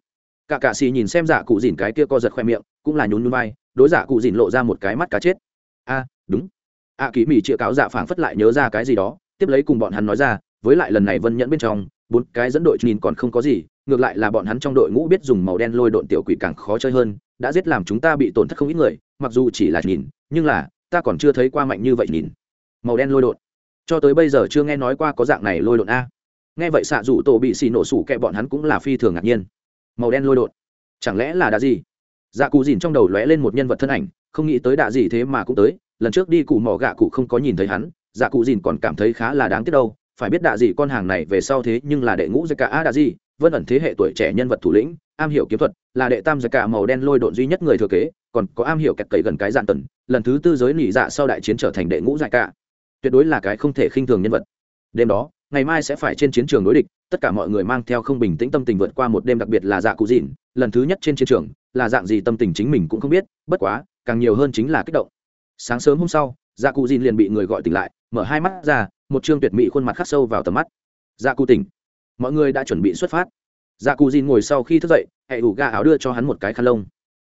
Cả cạ xì nhìn xem dạ cụ dìn cái kia co giật khoe miệng cũng là nhún nhún vai đối dạ cụ dìn lộ ra một cái mắt cá chết. A đúng. A à, kỳ mỹ chĩa cáo dạ phảng phất lại nhớ ra cái gì đó tiếp lấy cùng bọn hắn nói ra với lại lần này vân nhẫn bên trong bốn cái dẫn đội nhìn còn không có gì, ngược lại là bọn hắn trong đội ngũ biết dùng màu đen lôi độn tiểu quỷ càng khó chơi hơn, đã giết làm chúng ta bị tổn thất không ít người, mặc dù chỉ là nhìn, nhưng là, ta còn chưa thấy qua mạnh như vậy nhìn. Màu đen lôi độn. Cho tới bây giờ chưa nghe nói qua có dạng này lôi độn a. Nghe vậy xạ rủ tổ bị xì nổ sủ kẹ bọn hắn cũng là phi thường ngạc nhiên. Màu đen lôi đột chẳng lẽ là đã gì? Dạ cụ dìn trong đầu lóe lên một nhân vật thân ảnh, không nghĩ tới đạ gì thế mà cũng tới, lần trước đi cụ mỏ gạ cụ không có nhìn thấy hắn dạ cụ dìn còn cảm thấy khá là đáng tiếc đâu phải biết đạ gì con hàng này về sau thế nhưng là đệ ngũ giải cả a đạ gì vân ẩn thế hệ tuổi trẻ nhân vật thủ lĩnh, am hiểu kiếm thuật, là đệ tam giải cả màu đen lôi độn duy nhất người thừa kế, còn có am hiểu kẹt cậy gần cái dạn tần, lần thứ tư giới nỉ dạ sau đại chiến trở thành đệ ngũ giải cả tuyệt đối là cái không thể khinh thường nhân vật. Đêm đó, ngày mai sẽ phải trên chiến trường đối địch, tất cả mọi người mang theo không bình tĩnh tâm tình vượt qua một đêm đặc biệt là dạ cụ dìn lần thứ nhất trên chiến trường, là dạng gì tâm tình chính mình cũng không biết, bất quá, càng nhiều hơn chính là kích động. Sáng sớm hôm sau dạ cụ dìn liền bị người gọi tỉnh lại mở hai mắt ra, một chương tuyệt mỹ khuôn mặt khắc sâu vào tầm mắt. Dạ cụ tỉnh. Mọi người đã chuẩn bị xuất phát. Dạ cụ dìn ngồi sau khi thức dậy, hệ ủ ga áo đưa cho hắn một cái khăn lông.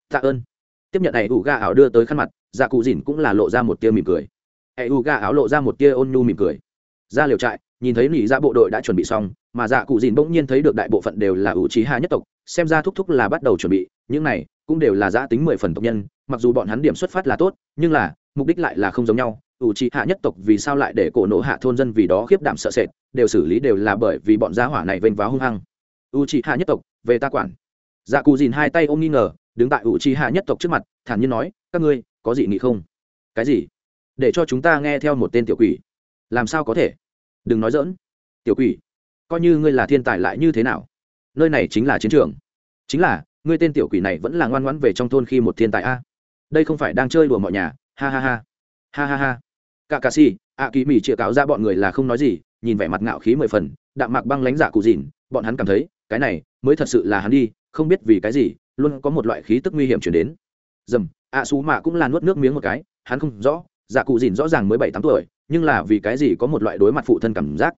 Tạ ơn. Tiếp nhận hệ ủ ga áo đưa tới khăn mặt dạ cụ dìn cũng là lộ ra một tia mỉm cười. Hệ ủ ga áo lộ ra một tia ôn nhu mỉm cười. Ra liều trại, nhìn thấy nỉ ra dạ bộ đội đã chuẩn bị xong, mà dạ cụ dìn bỗng nhiên thấy được đại bộ phận đều là ủ trí hạ nhất tộc, xem ra thúc thúc là bắt đầu chuẩn bị, những này cũng đều là giã tính mười phần tộc nhân, mặc dù bọn hắn điểm xuất phát là tốt, nhưng là, mục đích lại là không giống nhau ủ trí hạ nhất tộc vì sao lại để cổ nộ hạ thôn dân vì đó khiếp đảm sợ sệt, đều xử lý đều là bởi vì bọn gia hỏa này vênh váo hung hăng. U trí hạ nhất tộc, về ta quản. Dạ cù dìn hai tay ôm nghi ngờ, đứng tại ủ trí hạ nhất tộc trước mặt, thản nhiên nói, các ngươi, có gì nghị không? Cái gì? Để cho chúng ta nghe theo một tên tiểu quỷ. Làm sao có thể? Đừng nói dỡn tiểu quỷ? Coi như ngươi là thiên tài lại như thế nào? Nơi này chính là chiến trường. Chính là, ngươi tên tiểu quỷ này vẫn là ngoan ngoãn về trong thôn khi một thiên tài a. Đây không phải đang chơi đùa mọi nhà. Ha ha ha. Ha ha ha cả cà si a kỳ mỹ chĩa cáo ra bọn người là không nói gì, nhìn vẻ mặt ngạo khí mười phần, đạm mạc băng lánh giả cụ dìn bọn hắn cảm thấy, cái này mới thật sự là hắn đi, không biết vì cái gì, luôn có một loại khí tức nguy hiểm chuyển đến. Dầm a xú mạ cũng là nuốt nước miếng một cái, hắn không rõ, giả cụ dìn rõ ràng mới bảy tám tuổi, nhưng là vì cái gì có một loại đối mặt phụ thân cảm giác.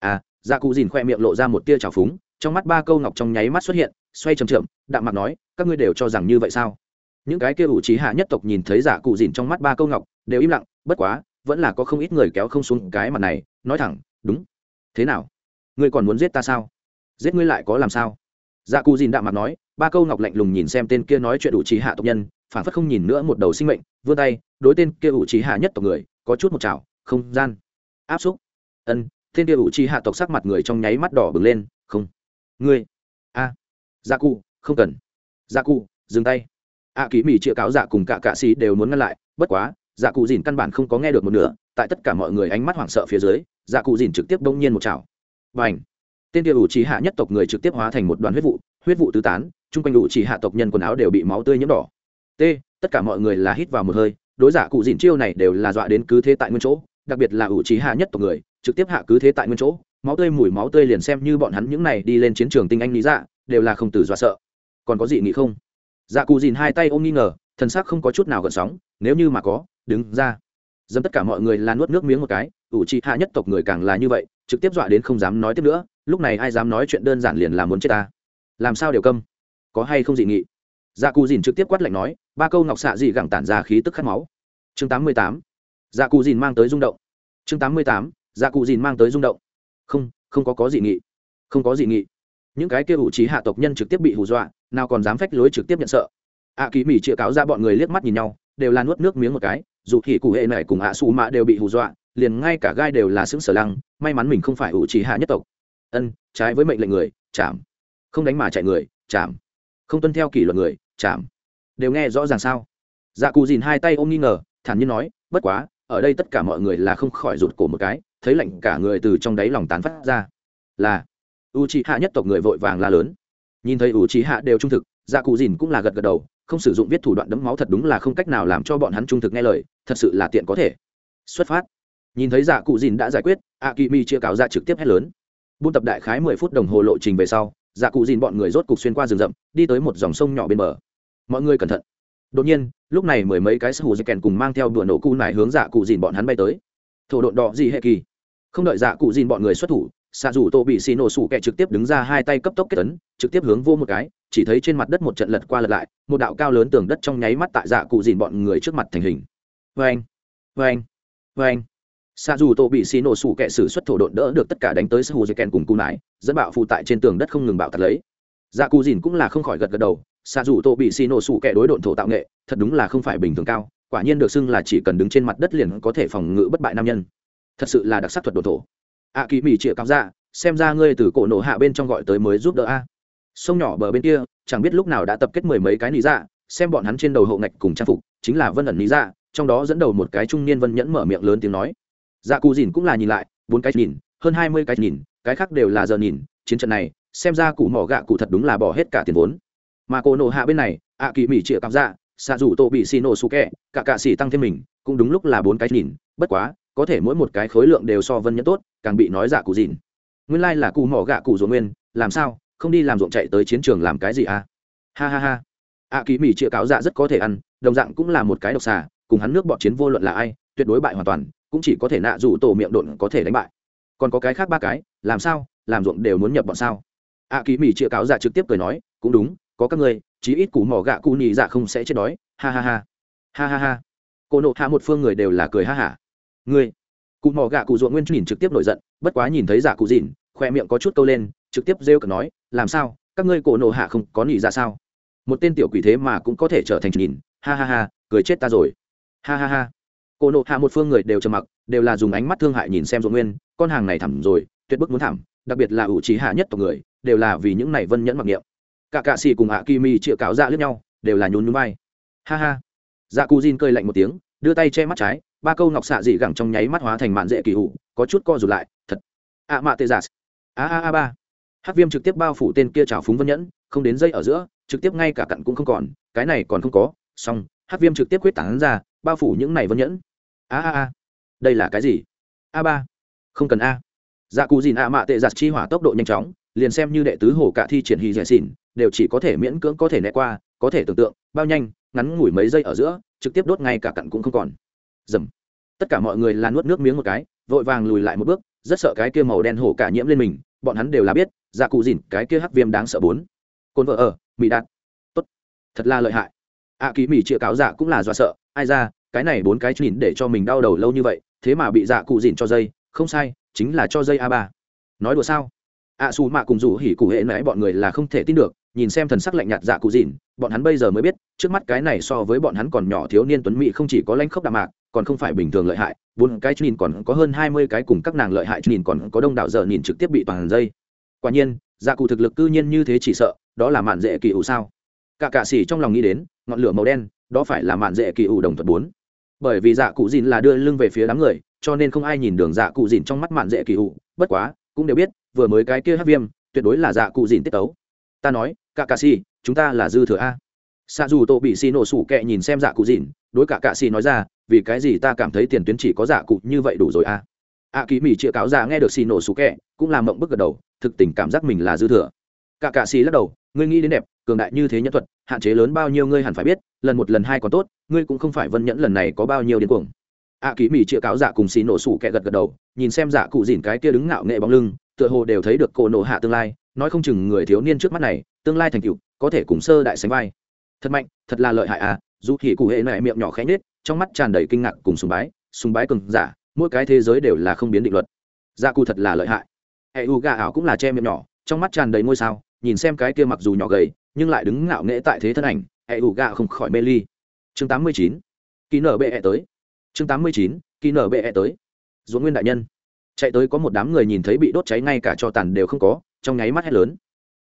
À giả cụ dìn khoe miệng lộ ra một tia trào phúng, trong mắt ba câu ngọc trong nháy mắt xuất hiện, xoay trầm trượm đạm mặt nói, các ngươi đều cho rằng như vậy sao? Những cái kia ủ trí hạ nhất tộc nhìn thấy giả cụ dìn trong mắt ba câu ngọc, đều im lặng, bất quá vẫn là có không ít người kéo không xuống cái mặt này nói thẳng đúng. Thế nào? Ngươi còn muốn giết ta sao? Giết ngươi lại có làm sao? Dạ cù dìn đạm mặt nói ba câu ngọc lạnh lùng nhìn xem tên kia nói chuyện ủ trí hạ tộc nhân phản phất không nhìn nữa một đầu sinh mệnh vươn tay đối tên kia ủ trí hạ nhất tộc người có chút một chảo không gian. Áp xúc. Ân. Thiên kia ủ trí hạ tộc sắc mặt người trong nháy mắt đỏ bừng lên không. Ngươi. A. À. dạ cụ không cần. Dạ cụ dừng tay. A à, ký mỹ chĩa cáo dạ cùng cả cạ xì đều muốn ngăn lại bất quá dạ cụ dìn căn bản không có nghe được một nửa, tại tất cả mọi người ánh mắt hoảng sợ phía dưới dạ cụ dìn trực tiếp đông nhiên một chảo. Và ảnh tên kia ủ trí hạ nhất tộc người trực tiếp hóa thành một đoàn huyết vụ huyết vụ tứ tán, chung quanh ủ trí hạ tộc nhân quần áo đều bị máu tươi nhiễm đỏ. T, tất cả mọi người là hít vào một hơi, đối giả cụ dìn chiêu này đều là dọa đến cứ thế tại nguyên chỗ, đặc biệt là ủ trí hạ nhất tộc người, trực tiếp hạ cứ thế tại nguyên chỗ, máu tươi mùi máu tươi liền xem như bọn hắn những này đi lên chiến trường tinh anh lý dạ đều là không từ dọa sợ. Còn có gì nghĩ không? Dạ cụ dìn hai tay ôm nghi ngờ, thần sắc không có chút nào gần sóng, nếu như mà có đứng ra. Dâm tất cả mọi người là nuốt nước miếng một cái ủ trị hạ nhất tộc người càng là như vậy trực tiếp dọa đến không dám nói tiếp nữa lúc này ai dám nói chuyện đơn giản liền là muốn chết ta. Làm sao đều câm? Có hay không dị nghị? Dạ cù dìn trực tiếp quát lạnh nói ba câu ngọc xạ dị gẳng tản ra khí tức khát máu. Chương tám mươi tám. Dạ cù dìn mang tới rung động. Chương tám mươi tám. Dạ cù dìn mang tới rung động. Không không có có dị nghị. Không có dị nghị. Những cái kia ủ trí hạ tộc nhân trực tiếp bị hù dọa nào còn dám phách lối trực tiếp nhận sợ. Ạ à, kỳ mỹ chĩa cáo ra bọn người liếc mắt nhìn nhau đều là nuốt nước miếng một cái, dù thì cụ hệ này cùng ạ xù mạ đều bị hù dọa, liền ngay cả gai đều là xứng sở lăng, may mắn mình không phải ủ trí hạ nhất tộc. Ân, trái với mệnh lệnh người, chạm. Không đánh mà chạy người, chạm. Không tuân theo kỷ luật người, chạm. Đều nghe rõ ràng sao? Dạ cụ dìn hai tay ôm nghi ngờ, thản nhiên nói, bất quá, ở đây tất cả mọi người là không khỏi rụt cổ một cái, thấy lạnh cả người từ trong đáy lòng tán phát ra. Là u c hạ nhất tộc người vội vàng la lớn. Nhìn thấy u c hạ đều trung thực dạ cụ dìn cũng là gật gật đầu không sử dụng viết thủ đoạn đấm máu thật đúng là không cách nào làm cho bọn hắn trung thực nghe lời, thật sự là tiện có thể. Xuất phát. Nhìn thấy dạ cụ dìn đã giải quyết a kỳ mi chia cáo ra trực tiếp hết lớn. Buôn tập đại khái mười phút đồng hồ lộ trình về sau dạ cụ dìn bọn người rốt cục xuyên qua rừng rậm, đi tới một dòng sông nhỏ bên bờ. Mọi người cẩn thận. Đột nhiên, lúc này mười mấy cái sù dây kèn cùng mang theo đùa nổ cu nải hướng dạ cụ dìn bọn hắn bay tới. Thổ độn đỏ gì hệ kỳ? Không đợi dạ cụ dìn bọn người xuất thủ xạ rủ tô bị xì nổ sủ kẹ trực tiếp đứng ra hai tay cấp tốc kết tấn trực tiếp hướng vô một cái, chỉ thấy trên mặt đất một trận lật qua lật lại, một đạo cao lớn tường đất trong nháy mắt tại dạ cụ dìn bọn người trước mặt thành hình. Vê anh vê anh vê anh xạ dù tô bị xì nổ sủ kẹ sử xuất thổ độn đỡ được tất cả đánh tới sù dây kèn cùng cu nải, dẫn bạo phụ tại trên tường đất không ngừng bạo thật lấy. Dạ cụ dìn cũng là không khỏi gật gật đầu, xạ dù tô bị xì nổ sủ kẹ đối độn thổ tạo nghệ, thật đúng là không phải bình thường cao, quả nhiên được xưng là chỉ cần đứng trên mặt đất liền có thể phòng ngự bất bại nam nhân. Thật sự là đặc sắc thuật đồ thổ ạ kỳ mỹ chĩa cắm ra dạ, xem ra ngươi từ cổ nổ hạ bên trong gọi tới mới giúp đỡ a. Sông nhỏ bờ bên kia, chẳng biết lúc nào đã tập kết mười mấy cái lý dạ xem bọn hắn trên đầu hậu ngạch cùng trang phục, chính là vân ẩn lý dạ trong đó dẫn đầu một cái trung niên vân nhẫn mở miệng lớn tiếng nói. Dạ cù dìn cũng là nhìn lại, bốn cái nhìn, hơn hai mươi cái nhìn, cái khác đều là giờ nhìn, chiến trận này, xem ra cụ mỏ gạ cụ thật đúng là bỏ hết cả tiền vốn. Mà cổ nổ hạ bên này, ạ kỳ mỹ chĩa cắm ra dạ, xạ rủ tô bị xì nổ su kẹ, cả cạ xỉ tăng thêm mình, cũng đúng lúc là bốn cái nhìn, bất quá có thể mỗi một cái khối lượng đều so vân nhẫn tốt, càng bị nói giả cụ dìn nguyên lai là cụ mỏ gạ cụ ruộng nguyên, làm sao, không đi làm ruộng chạy tới chiến trường làm cái gì à? Ha ha ha. Ạ kỳ mỹ chĩa cáo dạ rất có thể ăn, đồng dạng cũng là một cái độc xà, cùng hắn nước bọn chiến vô luận là ai, tuyệt đối bại hoàn toàn, cũng chỉ có thể nạ rủ tổ miệng độn có thể đánh bại. Còn có cái khác ba cái, làm sao, làm ruộng đều muốn nhập bọn sao? Ạ kỳ mỹ chĩa cáo dạ trực tiếp cười nói, cũng đúng, có các ngươi, chí ít củ mỏ gạ cụ nhị dạ không sẽ chết đói, ha ha ha. Ha ha ha. Cô nộ hạ một phương người đều là cười ha hả ngươi. Cụ mỏ gạ cụ ruộng nguyên nhìn trực tiếp nổi giận, bất quá nhìn thấy giả cụ dìn khoe miệng có chút câu lên, trực tiếp rêu cờ nói, làm sao? Các ngươi cổ nộ hạ không có nhị ra dạ sao? Một tên tiểu quỷ thế mà cũng có thể trở thành nhìn, ha ha ha, cười chết ta rồi. Ha ha ha. Cổ nộ hạ một phương người đều trầm mặc, đều là dùng ánh mắt thương hại nhìn xem ruộng nguyên, con hàng này thẳm rồi, tuyệt bức muốn thảm đặc biệt là ủ trí hạ nhất tộc người, đều là vì những này vân nhẫn mặc niệm. Cả cạ xì cùng hạ kim mi chĩa cáo ra lướt nhau, đều là nhún nhún bay ha ha. Dạ cụ dìn cười lạnh một tiếng, đưa tay che mắt trái ba câu ngọc xạ dị gẳng trong nháy mắt hóa thành mạn dễ kỳ hụ có chút co rụt lại, thật. Ạ mạ tê giả a a a ba. Hát viêm trực tiếp bao phủ tên kia trào phúng vân nhẫn, không đến dây ở giữa, trực tiếp ngay cả cặn cũng không còn, cái này còn không có, xong hát viêm trực tiếp quyết tảng ra, bao phủ những này vân nhẫn. A a a. Đây là cái gì? A ba. Không cần a. Dạ cụ dìn ạ mạ tệ giặt chi hỏa tốc độ nhanh chóng, liền xem như đệ tứ hổ cả thi triển hy dẻ xỉn, đều chỉ có thể miễn cưỡng có thể né qua, có thể tưởng tượng, bao nhanh, ngắn ngủi mấy giây ở giữa, trực tiếp đốt ngay cả cặn cũng không còn. Dầm tất cả mọi người là nuốt nước miếng một cái vội vàng lùi lại một bước rất sợ cái kia màu đen hổ cả nhiễm lên mình bọn hắn đều là biết dạ cụ dìn cái kia hắc viêm đáng sợ bốn. Cồn vợ ở mỹ đạt. Tốt. Thật là lợi hại. Ạ à, ký mỹ chĩa cáo dạ cũng là do sợ ai ra cái này bốn cái nhìn để cho mình đau đầu lâu như vậy thế mà bị dạ cụ dìn cho dây không sai chính là cho dây a ba. Nói đùa sao? Ạ à, xù mạ cùng rủ hỉ cụ hệ mãi bọn người là không thể tin được nhìn xem thần sắc lạnh nhạt dạ cụ dìn bọn hắn bây giờ mới biết, trước mắt cái này so với bọn hắn còn nhỏ thiếu niên tuấn mỹ không chỉ có lanh khốc đạm mạc, còn không phải bình thường lợi hại, bốn cái nhìn còn có hơn hai mươi cái cùng các nàng lợi hại nhìn còn có đông đảo giờ nhìn trực tiếp bị toàn dây. Quả nhiên dạ cụ thực lực cư nhiên như thế chỉ sợ, đó là mạn dễ kỳ ủ sao? Cả cạ xỉ trong lòng nghĩ đến, ngọn lửa màu đen, đó phải là mạn dễ kỳ ủ đồng thuật bốn. Bởi vì dạ cụ dìn là đưa lưng về phía đám người, cho nên không ai nhìn đường dạ cụ dìn trong mắt mạn dễ kỳ ủ, bất quá, cũng đều biết, vừa mới cái kia hát viêm, tuyệt đối là dạ cụ dìn tiết tấu. Ta nói cả cà xì chúng ta là dư thừa a. Xa dù tổ bị xì nổ sủ kẹ nhìn xem dạ cụ dìn đối cả cà xì nói ra, vì cái gì ta cảm thấy tiền tuyến chỉ có dạ cụ như vậy đủ rồi a. A kỳ mỹ chĩa cáo dạ nghe được xì nổ sủ kẹ, cũng làm mộng bức gật đầu, thực tình cảm giác mình là dư thừa. Cả cà xì lắc đầu, ngươi nghĩ đến đẹp, cường đại như thế nhân thuật, hạn chế lớn bao nhiêu ngươi hẳn phải biết, lần một lần hai còn tốt, ngươi cũng không phải vân nhẫn lần này có bao nhiêu điên cuồng. A kỳ mỹ chĩa cáo dạ cùng xì nổ sủ kẹ gật gật đầu, nhìn xem dạ cụ dìn cái kia đứng ngạo nghệ bóng lưng, tựa hồ đều thấy được cổ nổ hạ tương lai nói không chừng người thiếu niên trước mắt này, tương lai thành cựu có thể cùng sơ đại sánh vai. Thật mạnh, thật là lợi hại à dù thì cụ hệ mẹ miệng nhỏ khẽ nết trong mắt tràn đầy kinh ngạc cùng sùng bái sùng bái cường giả, mỗi cái thế giới đều là không biến định luật. Gia cụ thật là lợi hại. Hệ u gà ảo cũng là che miệng nhỏ, trong mắt tràn đầy ngôi sao, nhìn xem cái kia mặc dù nhỏ gầy, nhưng lại đứng ngạo nghễ tại thế thân ảnh, hệ u gà không khỏi mê ly. Chương tám mươi chín kỳ nở bệ hệ tới. Chương tám mươi chín kỳ nở bệ hệ tới. Dũng nguyên đại nhân chạy tới có một đám người nhìn thấy bị đốt cháy ngay cả cho tàn đều không có, trong nháy mắt hét lớn.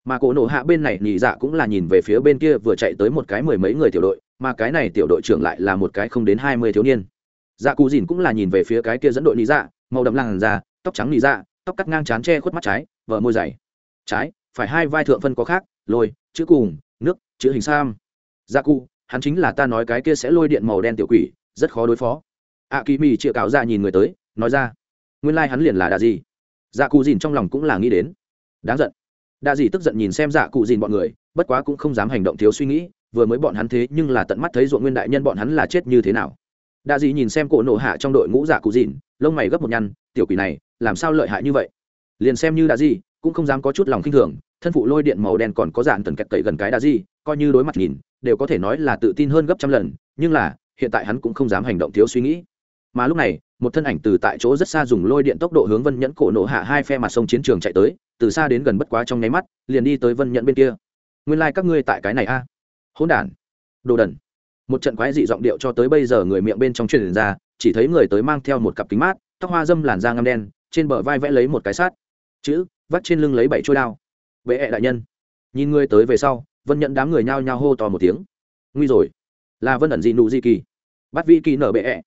Mà cổ nổ hạ bên này, nhị dạ cũng là nhìn về phía bên kia vừa chạy tới một cái mười mấy người tiểu đội, mà cái này tiểu đội trưởng lại là một cái không đến hai mươi thiếu niên. Dạ cù dìn cũng là nhìn về phía cái kia dẫn đội nhị dạ màu đậm làng da, tóc trắng nhị dạ tóc cắt ngang chán che khuất mắt trái, vợ môi dày. Trái, phải hai vai thượng phân có khác, lôi, chữ cùng, nước, chữ hình sam. Dạ cụ hắn chính là ta nói cái kia sẽ lôi điện màu đen tiểu quỷ, rất khó đối phó. A kỳ mì chịa cạo ra dạ nhìn người tới, nói ra nguyên lai hắn liền là đạ dì dạ cụ dìn trong lòng cũng là nghĩ đến. Đáng giận. Đạ dì tức giận nhìn xem dạ cụ dìn bọn người, bất quá cũng không dám hành động thiếu suy nghĩ, vừa mới bọn hắn thế nhưng là tận mắt thấy ruộng nguyên đại nhân bọn hắn là chết như thế nào. Đạ dì nhìn xem cổ nổ hạ trong đội ngũ dạ cụ dìn, lông mày gấp một nhăn, tiểu quỷ này, làm sao lợi hại như vậy? Liền xem như đạ dì cũng không dám có chút lòng khinh thường, thân phụ lôi điện màu đen còn có dạn tần kẹt cậy gần cái đạ dì coi như đối mặt nhìn, đều có thể nói là tự tin hơn gấp trăm lần, nhưng là, hiện tại hắn cũng không dám hành động thiếu suy nghĩ. Mà lúc này một thân ảnh từ tại chỗ rất xa dùng lôi điện tốc độ hướng vân nhẫn cổ nổ hạ hai phe mặt sông chiến trường chạy tới, từ xa đến gần bất quá trong nháy mắt, liền đi tới vân nhẫn bên kia. Nguyên lai、like、các ngươi tại cái này a. À? hỗn đản. Đồ đần. Một trận quái dị giọng điệu cho tới bây giờ người miệng bên trong truyền ra, chỉ thấy người tới mang theo một cặp kính mát, tóc hoa dâm làn da ngăm đen, trên bờ vai vẽ lấy một cái sát chữ, vắt trên lưng lấy bảy trôi đao. Bệ hẹ đại nhân. Nhìn người tới về sau, vân nhận đám người nhao nhao hô to một tiếng. Nguy rồi. Là vân ẩn dị nụ di kỳ. Bắt vi kỳ nở bệ hẹ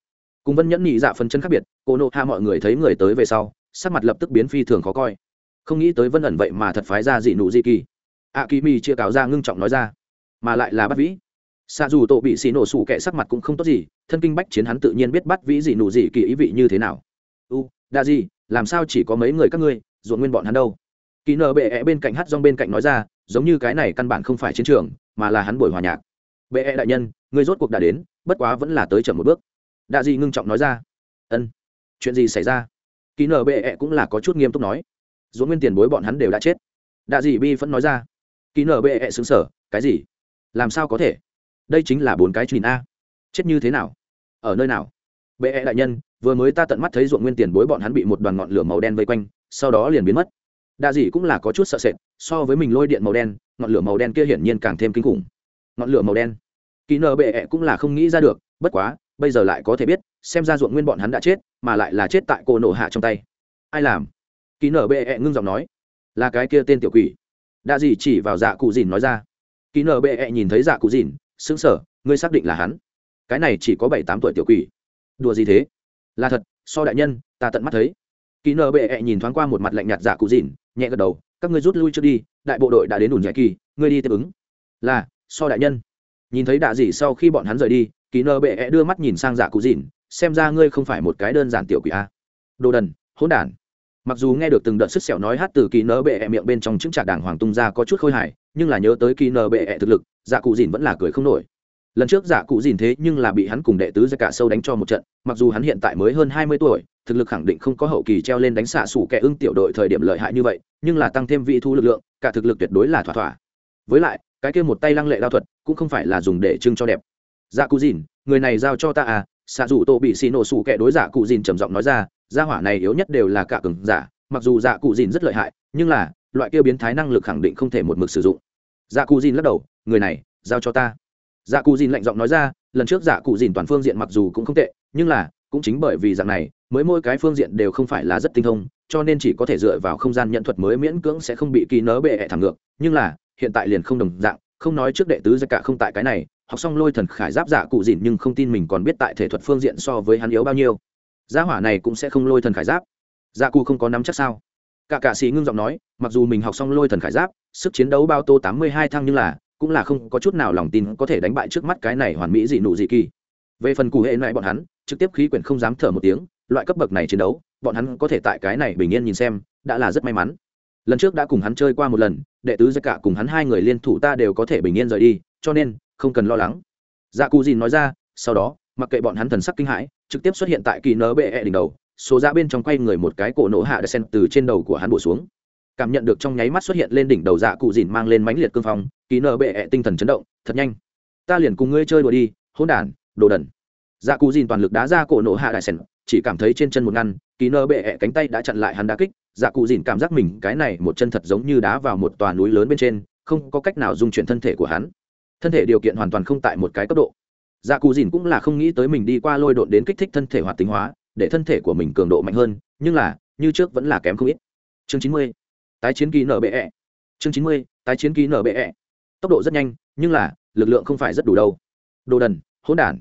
cùng vân nhẫn nhị dạ phân chân khác biệt cô nộ hạ mọi người thấy người tới về sau sắc mặt lập tức biến phi thường khó coi không nghĩ tới vân ẩn vậy mà thật phái ra dị nụ di kỳ a kỳ mi chia cáo ra ngưng trọng nói ra mà lại là bắt vĩ xa dù tổ bị xì nổ sủ kẻ sắc mặt cũng không tốt gì thân kinh bách chiến hắn tự nhiên biết bắt vĩ dị nụ dị kỳ ý vị như thế nào u đa gì làm sao chỉ có mấy người các ngươi ruộng nguyên bọn hắn đâu kỳ nợ bệ e bên cạnh hát rong bên cạnh nói ra giống như cái này căn bản không phải chiến trường mà là hắn buổi hòa nhạc bệ e đại nhân người rốt cuộc đã đến bất quá vẫn là tới chậm một bước đạ dị ngưng trọng nói ra. Ân, chuyện gì xảy ra? Ký nở bệ ẹ cũng là có chút nghiêm túc nói. Dỗ nguyên tiền bối bọn hắn đều đã chết. Đạ dị bi vẫn nói ra. Ký nở bệ ẹ xứng sở cái gì? Làm sao có thể? Đây chính là bốn cái truyền a. Chết như thế nào? Ở nơi nào? Bệ ẹ đại nhân, vừa mới ta tận mắt thấy ruộng nguyên tiền bối bọn hắn bị một đoàn ngọn lửa màu đen vây quanh, sau đó liền biến mất. Đa dị cũng là có chút sợ sệt, so với mình lôi điện màu đen, ngọn lửa màu đen kia hiển nhiên càng thêm kinh khủng. Ngọn lửa màu đen. Kỳ nở bệ ẹ cũng là không nghĩ ra được, bất quá bây giờ lại có thể biết, xem ra ruộng nguyên bọn hắn đã chết, mà lại là chết tại cô nổ hạ trong tay. Ai làm? Kỳ nở bệ ẹ ngưng giọng nói. Là cái kia tên tiểu quỷ. Đã gì chỉ vào dạ cụ dìn nói ra. Kỳ nở bệ ẹ nhìn thấy dạ cụ dìn xứng sở ngươi xác định là hắn. Cái này chỉ có bảy tám tuổi tiểu quỷ. Đùa gì thế? Là thật, so đại nhân, ta tận mắt thấy. Kỳ nở bệ ẹ nhìn thoáng qua một mặt lạnh nhạt dạ cụ dìn, nhẹ gật đầu, các ngươi rút lui trước đi, đại bộ đội đã đến ủn nhạy kỳ, ngươi đi tiếp ứng. Là, so đại nhân. Nhìn thấy đạ dị sau khi bọn hắn rời đi kỳ Nơ bệ ẹ đưa mắt nhìn sang giả cụ dìn, xem ra ngươi không phải một cái đơn giản tiểu quỷ a. Đồ đần, hỗn đản. Mặc dù nghe được từng đợt sức sẹo nói hát từ kỳ Nơ bệ ẹ miệng bên trong chứng trạc đảng hoàng tung ra có chút khôi hài, nhưng là nhớ tới kỳ Nơ bệ ẹ thực lực giả cụ dìn vẫn là cười không nổi. Lần trước giả cụ dìn thế nhưng là bị hắn cùng đệ tứ ra cả sâu đánh cho một trận, mặc dù hắn hiện tại mới hơn hai mươi tuổi, thực lực khẳng định không có hậu kỳ treo lên đánh xạ sủ kẻ ưng tiểu đội thời điểm lợi hại như vậy, nhưng là tăng thêm vị thu lực lượng, cả thực lực tuyệt đối là thỏa thỏa. Với lại, cái kia một tay lăng lệ đao thuật, cũng không phải là dùng để trưng cho đẹp dạ cụ dìn, người này giao cho ta à? Xạ dù tô bị xì nổ sủ kẻ đối giả cụ dìn trầm giọng nói ra, gia hỏa này yếu nhất đều là cả cường giả, mặc dù dạ cụ dìn rất lợi hại, nhưng là, loại kia biến thái năng lực khẳng định không thể một mực sử dụng. Dạ cụ dìn lắc đầu, người này, giao cho ta. Dạ cụ dìn lạnh giọng nói ra, lần trước dạ cụ dìn toàn phương diện mặc dù cũng không tệ, nhưng là, cũng chính bởi vì dạng này, mới mỗi cái phương diện đều không phải là rất tinh thông, cho nên chỉ có thể dựa vào không gian nhận thuật mới miễn cưỡng sẽ không bị kỳ nớ bệ hẹ thẳng ngược. Nhưng là, hiện tại liền không đồng dạng, không nói trước đệ tứ ra cả không tại cái này học xong lôi thần khải giáp giả cụ dìn nhưng không tin mình còn biết tại thể thuật phương diện so với hắn yếu bao nhiêu. Gia hỏa này cũng sẽ không lôi thần khải giáp. Dạ cụ không có nắm chắc sao? Cả cạ sĩ ngưng giọng nói, mặc dù mình học xong lôi thần khải giáp, sức chiến đấu bao tô tám mươi hai thăng nhưng là, cũng là không có chút nào lòng tin có thể đánh bại trước mắt cái này hoàn mỹ dị nụ dị kỳ. Về phần cụ hệ lại bọn hắn, trực tiếp khí quyển không dám thở một tiếng, loại cấp bậc này chiến đấu, bọn hắn có thể tại cái này bình yên nhìn xem, đã là rất may mắn. Lần trước đã cùng hắn chơi qua một lần, đệ tứ giặc cả cùng hắn hai người liên thủ ta đều có thể bình yên rời đi, cho nên không cần lo lắng. Dạ cụ dìn nói ra, sau đó, mặc kệ bọn hắn thần sắc kinh hãi, trực tiếp xuất hiện tại kỳ nở bệ -e đỉnh đầu, số ra bên trong quay người một cái cổ nổ hạ đã sen từ trên đầu của hắn bổ xuống. Cảm nhận được trong nháy mắt xuất hiện lên đỉnh đầu dạ cụ dìn mang lên mãnh liệt cương phong, kỳ nở bệ -e tinh thần chấn động, thật nhanh, ta liền cùng ngươi chơi đùa đi, hỗn đản, đồ đần. Dạ cụ dìn toàn lực đá ra cổ nổ hạ đại sen, chỉ cảm thấy trên chân một ngăn, kỳ nơ bệ -e cánh tay đã chặn lại hắn đá kích. Dạ cụ dìn cảm giác mình cái này một chân thật giống như đá vào một tòa núi lớn bên trên, không có cách nào dung chuyển thân thể của hắn thân thể điều kiện hoàn toàn không tại một cái cấp độ. Dạ cù dìn cũng là không nghĩ tới mình đi qua lôi độn đến kích thích thân thể hoạt tính hóa, để thân thể của mình cường độ mạnh hơn, nhưng là, như trước vẫn là kém không ít. Chương chín mươi, tái chiến kỳ nở bệ chương chín mươi, tái chiến kỳ nở bệ tốc độ rất nhanh, nhưng là, lực lượng không phải rất đủ đâu. Đồ đần, hỗn đản.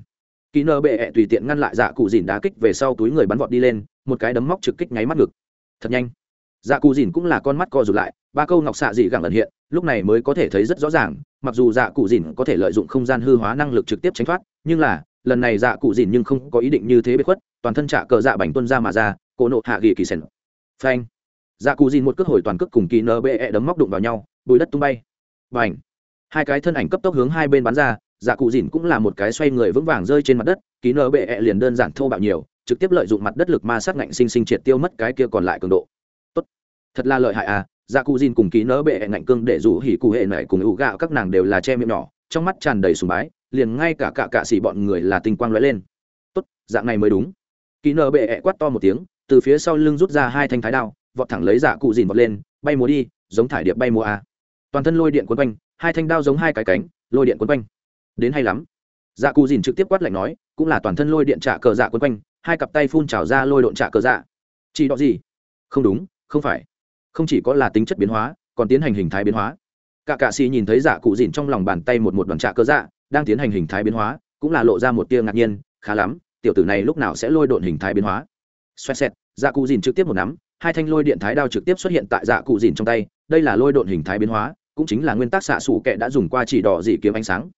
Kỳ nở bệ -E tùy tiện ngăn lại dạ cụ dìn đá kích về sau túi người bắn vọt đi lên, một cái đấm móc trực kích nháy mắt ngực. Thật nhanh dạ cụ dìn cũng là con mắt co rụt lại, ba câu ngọc xạ dị gẳng ẩn hiện, lúc này mới có thể thấy rất rõ ràng, mặc dù dạ cụ dìn có thể lợi dụng không gian hư hóa năng lực trực tiếp tránh thoát, nhưng là, lần này dạ cụ dìn nhưng không có ý định như thế bế khuất, toàn thân trả cờ dạ bành tuân ra mà ra, cổ nộ hạ ghi kỳ sèn. Phanh. Dạ cụ dìn một cước hồi toàn cước cùng kỳ nbe đấm móc đụng vào nhau, bùi đất tung bay. Và hai cái thân ảnh cấp tốc hướng hai bên bắn ra dạ cụ dìn cũng là một cái xoay người vững vàng rơi trên mặt đất, kỳ nbe liền đơn giản thô bạo nhiều, trực tiếp lợi dụng mặt đất lực ma sát ngạnh sinh sinh triệt tiêu mất cái kia còn lại cường độ thật là lợi hại à dạ cụ dìn cùng ký nỡ bệ ngạnh cương để rủ hỉ cụ hệ này cùng ủ gạo các nàng đều là che miệng nhỏ, trong mắt tràn đầy sùng bái, liền ngay cả cả cạ xỉ bọn người là tinh quang lóe lên. Tốt dạng này mới đúng. Ký nỡ bệ quát to một tiếng, từ phía sau lưng rút ra hai thanh thái đao, vọt thẳng lấy dạ cụ dìn vọt lên, bay múa đi, giống thải điệp bay múa à? toàn thân lôi điện quấn quanh, hai thanh đao giống hai cái cánh, lôi điện quấn quanh. Đến hay lắm. Dạ cụ dìn trực tiếp quát lạnh nói, cũng là toàn thân lôi điện trả cờ dạ quấn quanh, hai cặp tay phun trào ra lôi độn trả cờ dạ. Chỉ đó gì? Không đúng, không phải không chỉ có là tính chất biến hóa, còn tiến hành hình thái biến hóa. Cả cạ xì nhìn thấy dạ cụ dìn trong lòng bàn tay một một đoàn trạ cơ dạ đang tiến hành hình thái biến hóa, cũng là lộ ra một tia ngạc nhiên, khá lắm, tiểu tử này lúc nào sẽ lôi độn hình thái biến hóa? Xoẹt xẹt dạ cụ dìn trực tiếp một nắm, hai thanh lôi điện thái đao trực tiếp xuất hiện tại dạ cụ dìn trong tay, đây là lôi độn hình thái biến hóa, cũng chính là nguyên tắc xạ sủ kệ đã dùng qua chỉ đỏ dị kiếm ánh sáng.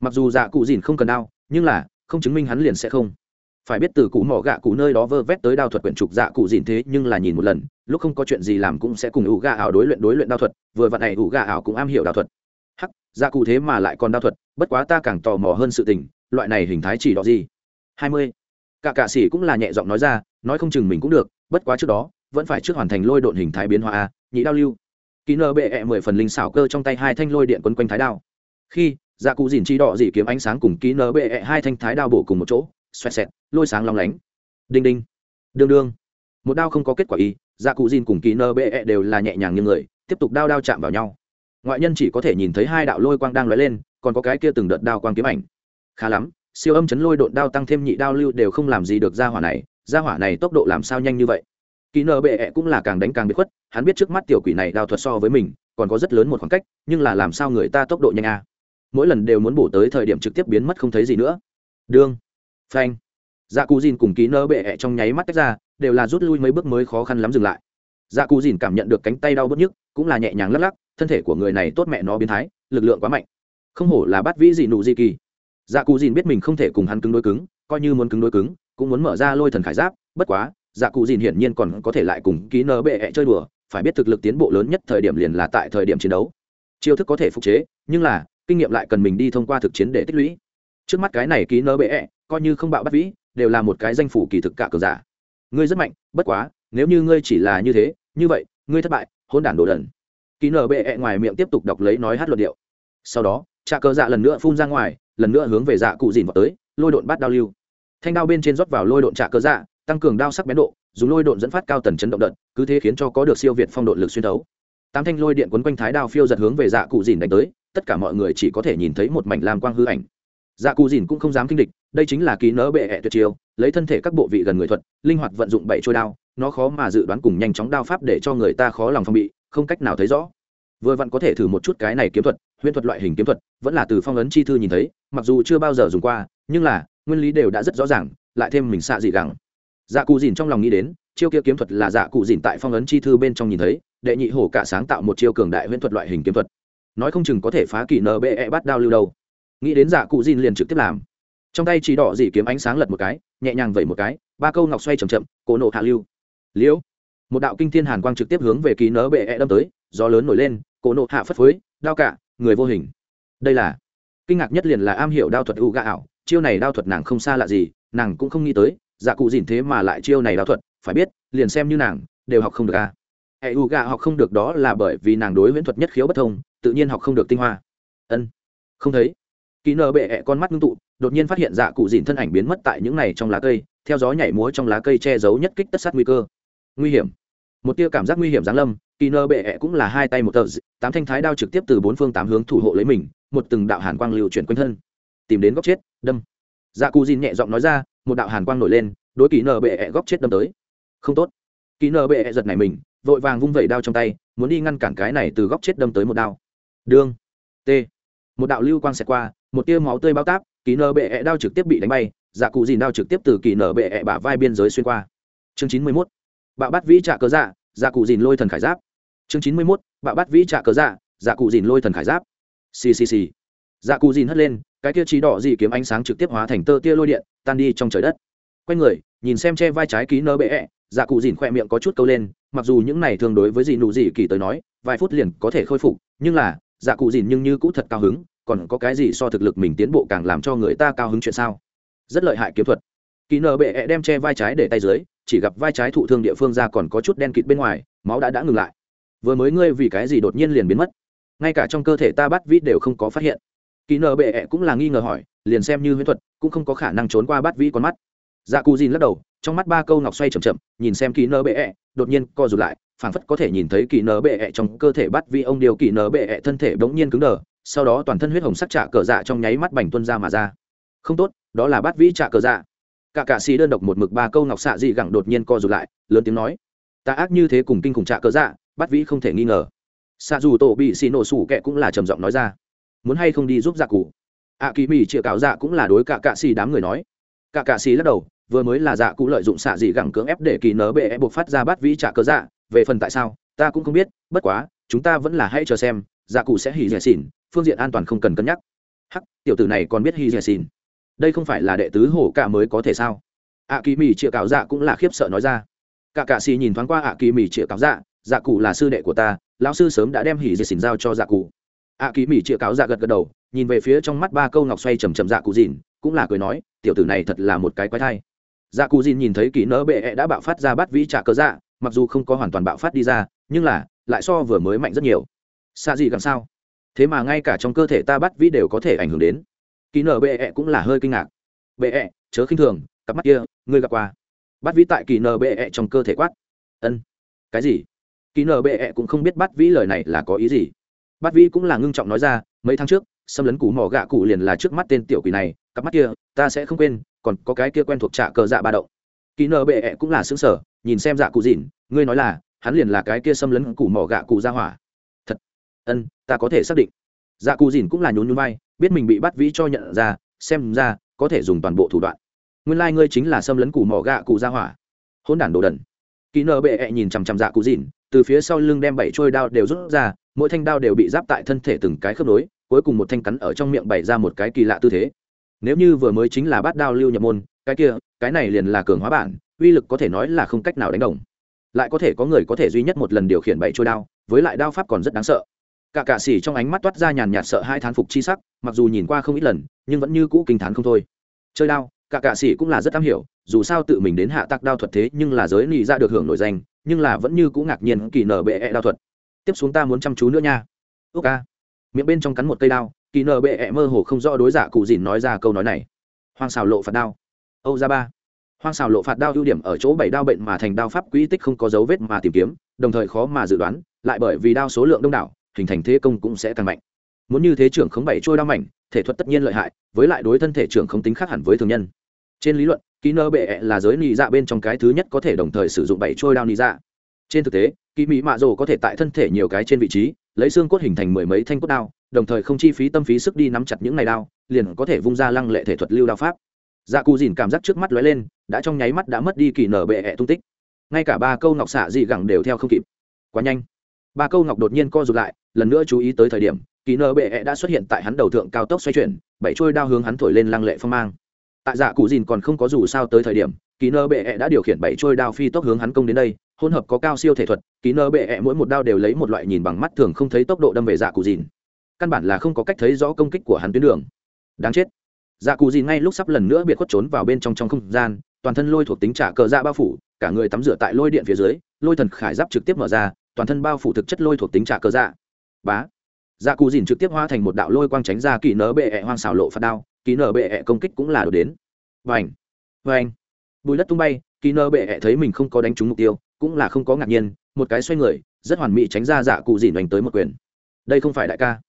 Mặc dù dạ cụ dìn không cần đao, nhưng là, không chứng minh hắn liền sẽ không phải biết từ cụ mỏ gạ cụ nơi đó vơ vét tới đao thuật quyển trục dạ cụ dìn thế, nhưng là nhìn một lần, lúc không có chuyện gì làm cũng sẽ cùng ủ gạ ảo đối luyện đối luyện đao thuật, vừa vặn này ủ gạ ảo cũng am hiểu đao thuật. Hắc dạ cụ thế mà lại còn đao thuật, bất quá ta càng tò mò hơn sự tình, loại này hình thái chỉ đỏ gì? Hai mươi. Cả cạ sĩ cũng là nhẹ giọng nói ra, nói không chừng mình cũng được, bất quá trước đó, vẫn phải trước hoàn thành lôi độn hình thái biến hóa a, nhị đao lưu. Kỹ nơ bệ ẹ mười phần linh xảo cơ trong tay hai thanh lôi điện quấn quanh thái đao. Khi dạ cụ dìn chi đỏ dị kiếm ánh sáng cùng kỹ nơ bệ ẹ hai thanh thái đao bổ cùng một chỗ xoẹt xẹt, lôi sáng long lánh. Đinh đinh, đương đương. Một đao không có kết quả y dạ cụ dìn cùng kỹ nơ bệ đều là nhẹ nhàng như người, tiếp tục đao đao chạm vào nhau. Ngoại nhân chỉ có thể nhìn thấy hai đạo lôi quang đang lóe lên, còn có cái kia từng đợt đao quang kiếm ảnh. Khá lắm, siêu âm chấn lôi độn đao tăng thêm nhị đao lưu đều không làm gì được ra hỏa này ra hỏa này tốc độ làm sao nhanh như vậy? Kỳ nơ bệ cũng là càng đánh càng bị khuất, hắn biết trước mắt tiểu quỷ này đao thuật so với mình, còn có rất lớn một khoảng cách, nhưng là làm sao người ta tốc độ nhanh a à? mỗi lần đều muốn bổ tới thời điểm trực tiếp biến mất không thấy gì nữa. Đương phanh. Dạ cù dìn cùng ký nơ bệ ẹ trong nháy mắt tách ra, đều là rút lui mấy bước mới khó khăn lắm dừng lại. Dạ cù dìn cảm nhận được cánh tay đau bớt nhức, cũng là nhẹ nhàng lắc lắc, thân thể của người này tốt mẹ nó biến thái, lực lượng quá mạnh. Không hổ là bắt vĩ dị nụ dị kỳ. Dạ cù dìn biết mình không thể cùng hắn cứng đối cứng, coi như muốn cứng đối cứng, cũng muốn mở ra lôi thần khải giáp, bất quá dạ cù dìn hiển nhiên còn có thể lại cùng ký nơ bệ ẹ chơi đùa, phải biết thực lực tiến bộ lớn nhất thời điểm liền là tại thời điểm chiến đấu. Chiêu thức có thể phục chế, nhưng là, kinh nghiệm lại cần mình đi thông qua thực chiến để tích lũy. Trước mắt cái này ký nơ bệ ẹ coi như không bạo bắt vĩ, đều là một cái danh phủ kỳ thực cả cờ giả. Ngươi rất mạnh, bất quá, nếu như ngươi chỉ là như thế, như vậy, ngươi thất bại hôn đản đồ đần. Ký nở bệ ngoài miệng tiếp tục đọc lấy nói hát luận điệu. Sau đó trà cờ dạ lần nữa phun ra ngoài, lần nữa hướng về dạ cụ dìn vào tới, lôi độn bắt đao lưu. Thanh đao bên trên rót vào lôi độn trà cờ dạ tăng cường đao sắc bén độ, dùng lôi độn dẫn phát cao tần chấn động đợt, cứ thế khiến cho có được siêu việt phong độn lực xuyên thấu. Tám thanh lôi điện quấn quanh thái đao phiêu giật hướng về dạ cụ dìn đánh tới, tất cả mọi người chỉ có thể nhìn thấy một mảnh lam quang hư ảnh. Dạ cụ dìn cũng không dám kinh địch đây chính là ký nỡ bệ hẹ tuyệt chiêu, lấy thân thể các bộ vị gần người thuật, linh hoạt vận dụng bảy trôi đao, nó khó mà dự đoán cùng nhanh chóng đao pháp để cho người ta khó lòng phong bị, không cách nào thấy rõ. Vừa vặn có thể thử một chút cái này kiếm thuật, huyễn thuật loại hình kiếm thuật, vẫn là từ phong ấn chi thư nhìn thấy, mặc dù chưa bao giờ dùng qua, nhưng là, nguyên lý đều đã rất rõ ràng, lại thêm mình xạ dị gẳng. Dạ cụ dìn trong lòng nghĩ đến, chiêu kia kiếm thuật là dạ cụ dìn tại phong ấn chi thư bên trong nhìn thấy, đệ nhị hổ cả sáng tạo một chiêu cường đại huyễn thuật loại hình kiếm thuật. Nói không chừng có thể phá kỷ nbe bắt đao lưu đâu. Nghĩ đến dạ cụ dìn liền trực tiếp làm trong tay chỉ đỏ dì kiếm ánh sáng lật một cái, nhẹ nhàng vẩy một cái, ba câu ngọc xoay chầm chậm, cổ nộ hạ lưu. Liễu. Một đạo kinh thiên hàn quang trực tiếp hướng về ký nở bệ e đâm tới, gió lớn nổi lên, cổ nộ hạ phất phới, đao cả, người vô hình. Đây là kinh ngạc nhất liền là am hiểu đao thuật u gà ảo, chiêu này đao thuật nàng không xa lạ gì, nàng cũng không nghĩ tới dạ cụ dìn thế mà lại chiêu này đao thuật, phải biết, liền xem như nàng, đều học không được a. À. hệ u gà học không được đó là bởi vì nàng đối viễn thuật nhất khiếu bất thông, tự nhiên học không được tinh hoa. Ân. Không thấy. Ký nở bệ ẹ con mắt ngưng tụ đột nhiên phát hiện dạ cụ dìn thân ảnh biến mất tại những này trong lá cây, theo gió nhảy múa trong lá cây che giấu nhất kích tất sát nguy cơ. Nguy hiểm. Một tia cảm giác nguy hiểm giáng lâm, kỳ nơ bệ ẹ cũng là hai tay một tờ tám thanh thái đao trực tiếp từ bốn phương tám hướng thủ hộ lấy mình, một từng đạo hàn quang lưu chuyển quanh thân. Tìm đến góc chết, đâm. Dạ cụ dìn nhẹ giọng nói ra, một đạo hàn quang nổi lên, đối kỳ nơ bệ ẹ góc chết đâm tới. Không tốt. Kỳ nơ bệ ẹ giật này mình, vội vàng vung vẩy đao trong tay, muốn đi ngăn cản cái này từ góc chết đâm tới một đao. Đương. T. Một đạo lưu quang xẹt qua, một tia máu tươi bao táp kỳ nơ bệ ẹ đao trực tiếp bị đánh bay dạ cụ dìn đao trực tiếp từ kỳ nở bệ ẹ bả vai biên giới xuyên qua. Chương chín mươi mốt bạo bắt vĩ trạ cớ dạ dạ cụ dìn lôi thần khải giáp. Chương chín mươi mốt bạo bắt vĩ trạ cớ dạ dạ cụ dìn lôi thần khải giáp. Ccc dạ cụ dìn hất lên, cái tia trí đỏ dị kiếm ánh sáng trực tiếp hóa thành tơ tia lôi điện, tan đi trong trời đất. Quay người, nhìn xem che vai trái ký nơ bệ ẹ dạ cụ dìn khoe miệng có chút câu lên, mặc dù những này thường đối với dị nụ dị kỳ tới nói, vài phút liền có thể khôi phục, nhưng là dạ cụ dìn nhưng như cũ thật cao hứng còn có cái gì so thực lực mình tiến bộ càng làm cho người ta cao hứng chuyện sao? Rất lợi hại kiếm thuật. Kỳ nở bệ đem che vai trái để tay dưới chỉ gặp vai trái thụ thương địa phương ra còn có chút đen kịt bên ngoài máu đã đã ngừng lại. Vừa mới ngươi vì cái gì đột nhiên liền biến mất? Ngay cả trong cơ thể ta bắt vĩ đều không có phát hiện. Kỳ nở bệ cũng là nghi ngờ hỏi liền xem như huyễn thuật cũng không có khả năng trốn qua bắt vĩ con mắt. Dạ cù dìn lắc đầu trong mắt ba câu ngọc xoay chậm chậm nhìn xem kỳ nở bệ -E, đột nhiên co rụt lại phảng phất có thể nhìn thấy kỳ nở bệ trong cơ thể bắt vĩ ông điều kỳ nở bệ thân thể bỗng nhiên cứng đờ sau đó toàn thân huyết hồng sắc trả cờ dạ trong nháy mắt bành tuân ra mà ra. Không tốt, đó là bát vĩ trả cờ dạ. Cả cạ xì đơn độc một mực ba câu ngọc xạ dị gẳng đột nhiên co rụt lại, lớn tiếng nói, ta ác như thế cùng kinh khủng trả cờ dạ bát vĩ không thể nghi ngờ. Xạ dù tổ bị xì nổ sủ kẹ cũng là trầm giọng nói ra, muốn hay không đi giúp dạ cụ? Ạ kỳ mỹ chĩa cáo dạ cũng là đối cả cạ xì đám người nói. Cả cạ xì lắc đầu, vừa mới là dạ cụ lợi dụng xạ dị gẳng cưỡng ép để kỳ nở bệ buộc phát ra bát vĩ trả cờ dạ về phần tại sao, ta cũng không biết, bất quá, chúng ta vẫn là hãy chờ xem dạ cụ sẽ hỉ dẻ xỉn, phương diện an toàn không cần cân nhắc. Hắc, tiểu tử này còn biết hỉ dẻ xỉn. Đây không phải là đệ tứ hổ cả mới có thể sao? Ạ kỳ mì chĩa cáo dạ cũng là khiếp sợ nói ra. Cả cạ xì nhìn thoáng qua ạ kỳ mì chĩa cáo dạ dạ cụ là sư đệ của ta, lão sư sớm đã đem hỉ dẻ xỉn giao cho dạ cụ. Ạ kỳ mì chĩa cáo dạ gật gật đầu, nhìn về phía trong mắt ba câu ngọc xoay chầm chầm dạ cụ dìn cũng là cười nói, tiểu tử này thật là một cái quái thai. Dạ cụ dìn nhìn thấy kỳ nỡ bệ đã bạo phát ra bắt vĩ trả cớ dạ mặc dù không có hoàn toàn bạo phát đi ra, nhưng là lại so vừa mới mạnh rất nhiều xa gì làm sao? Thế mà ngay cả trong cơ thể ta bắt vĩ đều có thể ảnh hưởng đến. Kỳ nở bệ ẹ cũng là hơi kinh ngạc. Bệ ẹ, chớ khinh thường, cặp mắt kia, ngươi gặp qua. Bắt vĩ tại kỳ nở bệ ẹ trong cơ thể quát. Ân. Cái gì? Kỳ nở bệ ẹ cũng không biết bắt vĩ lời này là có ý gì. Bắt vĩ cũng là ngưng trọng nói ra, mấy tháng trước, xâm lấn củ mỏ gạ cụ liền là trước mắt tên tiểu quỷ này, cặp mắt kia, ta sẽ không quên, còn có cái kia quen thuộc trạ cờ dạ ba động. Kỳ nở bệ ẹ cũng là xứng sở nhìn xem dạ cụ dịn, ngươi nói là, hắn liền là cái kia xâm lấn củ mỏ gạ cụ ra hỏa ân, ta có thể xác định. Dạ cù dìn cũng là nhún nhún vai, biết mình bị bắt vĩ cho nhận ra, xem ra có thể dùng toàn bộ thủ đoạn. Nguyên lai、like、ngươi chính là xâm lấn củ mỏ gạ cụ ra hỏa. Hôn đản đồ đần. Kỹ nợ bệ ẹ nhìn chằm chằm dạ cù dìn, từ phía sau lưng đem bảy trôi đao đều rút ra, mỗi thanh đao đều bị giáp tại thân thể từng cái khớp nối, cuối cùng một thanh cắn ở trong miệng bày ra một cái kỳ lạ tư thế. Nếu như vừa mới chính là bát đao lưu nhập môn, cái kia, cái này liền là cường hóa bản, uy lực có thể nói là không cách nào đánh đồng. Lại có thể có người có thể duy nhất một lần điều khiển bảy trôi đao, với lại đao pháp còn rất đáng sợ cả cạ xỉ trong ánh mắt toát ra nhàn nhạt sợ hai thán phục chi sắc, mặc dù nhìn qua không ít lần, nhưng vẫn như cũ kinh thán không thôi. Chơi đao, cả cạ xỉ cũng là rất am hiểu, dù sao tự mình đến hạ tắc đao thuật thế nhưng là giới nị ra được hưởng nổi danh, nhưng là vẫn như cũ ngạc nhiên kỳ nở bệ -e đao thuật. Tiếp xuống ta muốn chăm chú nữa nha. Ước ca. Miệng bên trong cắn một cây đao, kỳ nở bệ -e mơ hồ không rõ đối giả cụ dìn nói ra câu nói này. Hoang xào lộ phạt đao. Âu ra ba. Hoang xào lộ phạt đao ưu điểm ở chỗ bảy đao bệnh mà thành đao pháp quỹ tích không có dấu vết mà tìm kiếm, đồng thời khó mà dự đoán, lại bởi vì đao số lượng đông đảo hình thành thế công cũng sẽ càng mạnh. Muốn như thế trưởng không bảy trôi đao mảnh, thể thuật tất nhiên lợi hại, với lại đối thân thể trưởng không tính khác hẳn với thường nhân. Trên lý luận, kỹ nơ bệ là giới nị dạ bên trong cái thứ nhất có thể đồng thời sử dụng bảy trôi đao nị dạ. Trên thực tế, kỹ mỹ mạ rồ có thể tại thân thể nhiều cái trên vị trí, lấy xương cốt hình thành mười mấy thanh cốt đao, đồng thời không chi phí tâm phí sức đi nắm chặt những này đao, liền có thể vung ra lăng lệ thể thuật lưu đao pháp. Dạ cù dìn cảm giác trước mắt lóe lên, đã trong nháy mắt đã mất đi kỳ nở bệ tung tích. Ngay cả ba câu ngọc xạ dị gẳng đều theo không kịp. Quá nhanh. Ba câu ngọc đột nhiên co rụt lại lần nữa chú ý tới thời điểm, kỳ nơ bệ e đã xuất hiện tại hắn đầu thượng cao tốc xoay chuyển, bảy trôi đao hướng hắn thổi lên lăng lệ phong mang. Tại dạ cụ dìn còn không có dù sao tới thời điểm, kỳ nơ bệ e đã điều khiển bảy trôi đao phi tốc hướng hắn công đến đây, hỗn hợp có cao siêu thể thuật, kỳ nơ bệ e mỗi một đao đều lấy một loại nhìn bằng mắt thường không thấy tốc độ đâm về dạ cụ dìn. Căn bản là không có cách thấy rõ công kích của hắn tuyến đường. Đáng chết. Dạ cụ dìn ngay lúc sắp lần nữa biệt khuất trốn vào bên trong trong không gian, toàn thân lôi thuộc tính trả cờ dạ bao phủ, cả người tắm rửa tại lôi điện phía dưới, lôi thần khải giáp trực tiếp mở ra, toàn thân bao phủ thực chất lôi thuộc tính trả cờ dạ bá. Dạ cụ dìn trực tiếp hóa thành một đạo lôi quang tránh ra kỳ nở bệ ẹ hoang xảo lộ phát đao kỳ nở bệ ẹ công kích cũng là đổ đến. Vành vành. Bùi đất tung bay kỳ nở bệ ẹ thấy mình không có đánh trúng mục tiêu, cũng là không có ngạc nhiên, một cái xoay người, rất hoàn mỹ tránh ra dạ cụ dìn đánh tới một quyền. Đây không phải đại ca.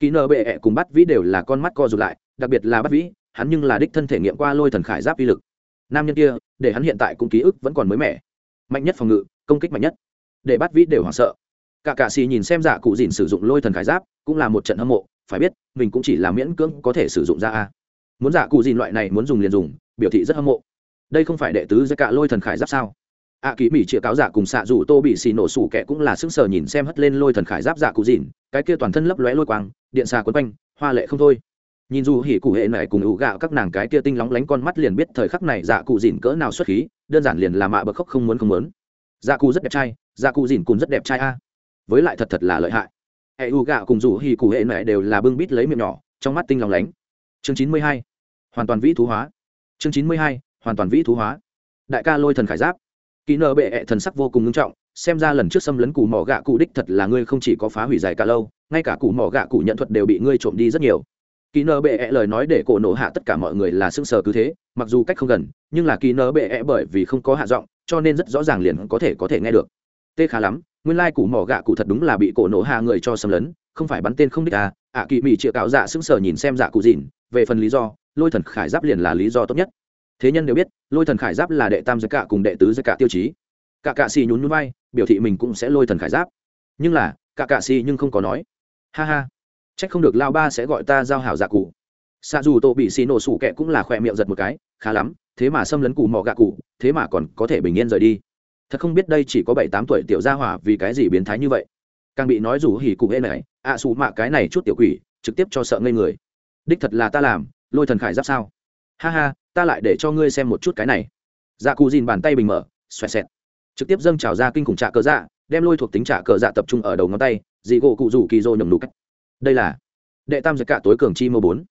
Kỳ nở bệ ẹ cùng bắt vĩ đều là con mắt co rụt lại, đặc biệt là bắt vĩ, hắn nhưng là đích thân thể nghiệm qua lôi thần khải giáp uy lực. Nam nhân kia, để hắn hiện tại cũng ký ức vẫn còn mới mẻ. Mạnh nhất phòng ngự, công kích mạnh nhất. Để bắt vĩ đều hoảng sợ cả cạ xì nhìn xem dạ cụ dìn sử dụng lôi thần khải giáp cũng là một trận hâm mộ phải biết mình cũng chỉ là miễn cưỡng có thể sử dụng ra a. Muốn dạ cụ dìn loại này muốn dùng liền dùng biểu thị rất hâm mộ. Đây không phải đệ tứ ra cả lôi thần khải giáp sao? A à, ký mỹ chĩa cáo giả cùng xạ rủ tô bị xì nổ sủ kẻ cũng là sững sờ nhìn xem hất lên lôi thần khải giáp giả cụ dìn cái kia toàn thân lấp lóe lôi quang điện xà quấn quanh hoa lệ không thôi. Nhìn dù hỉ cụ hệ này cùng ủ gạo các nàng cái kia tinh lóng lánh con mắt liền biết thời khắc này giả cụ dìn cỡ nào xuất khí đơn giản liền là mạ bậc khóc không muốn không muốn. Giả cụ rất đẹp trai giả cụ dìn cùng rất đẹp trai a với lại thật thật là lợi hại. Hệ u gạo cùng rủ hì cụ hệ mẹ đều là bưng bít lấy miệng nhỏ, trong mắt tinh lòng lánh. Chương chín mươi hai, hoàn toàn vĩ thú hóa. Chương chín mươi hai, hoàn toàn vĩ thú hóa. Đại ca lôi thần khải giáp. Kỹ nợ bệ hệ thần sắc vô cùng nghiêm trọng, xem ra lần trước xâm lấn cù mỏ gạ cụ đích thật là ngươi không chỉ có phá hủy dài cả lâu, ngay cả cù mỏ gạ cụ nhận thuật đều bị ngươi trộm đi rất nhiều. Kỳ nợ bệ -E lời nói để cổ nổ hạ tất cả mọi người là sưng sờ cứ thế, mặc dù cách không gần, nhưng là kỳ nợ bệ -E bởi vì không có hạ giọng, cho nên rất rõ ràng liền có thể có thể nghe được. Tê khá lắm nguyên lai cụ mỏ gạ cụ thật đúng là bị cổ nổ hạ người cho xâm lấn, không phải bắn tên không đích à? Ạ kỳ mỹ chĩa cạo dạ sững sờ nhìn xem dạ cụ dìn về phần lý do, lôi thần khải giáp liền là lý do tốt nhất. Thế nhân đều biết, lôi thần khải giáp là đệ tam giới cạ cùng đệ tứ giới cạ tiêu chí. Cả cạ xì nhún nhún vai, biểu thị mình cũng sẽ lôi thần khải giáp. Nhưng là, cả cạ xì nhưng không có nói. Ha ha trách không được lao ba sẽ gọi ta giao hảo dạ cụ. Xa dù tô bị xì nổ sủ kẹ cũng là khỏe miệng giật một cái, khá lắm, thế mà xâm lấn cụ mò gạ cụ thế mà còn có thể bình yên rời đi thật không biết đây chỉ có bảy tám tuổi tiểu gia hỏa vì cái gì biến thái như vậy. Càng bị nói rủ hỉ cụ hễ này ạ à, xù mạ cái này chút tiểu quỷ trực tiếp cho sợ ngây người. Đích thật là ta làm lôi thần khải giáp sao? Ha ha ta lại để cho ngươi xem một chút cái này. Dạ cù dìn bàn tay bình mở xoẹt xẹt. Trực tiếp dâng trào ra kinh khủng trạ cờ dạ đem lôi thuộc tính trạ cờ dạ tập trung ở đầu ngón tay dị gỗ cụ rủ kỳ dô nhầm nục. Đây là đệ tam giật cả tối cường chi mô bốn.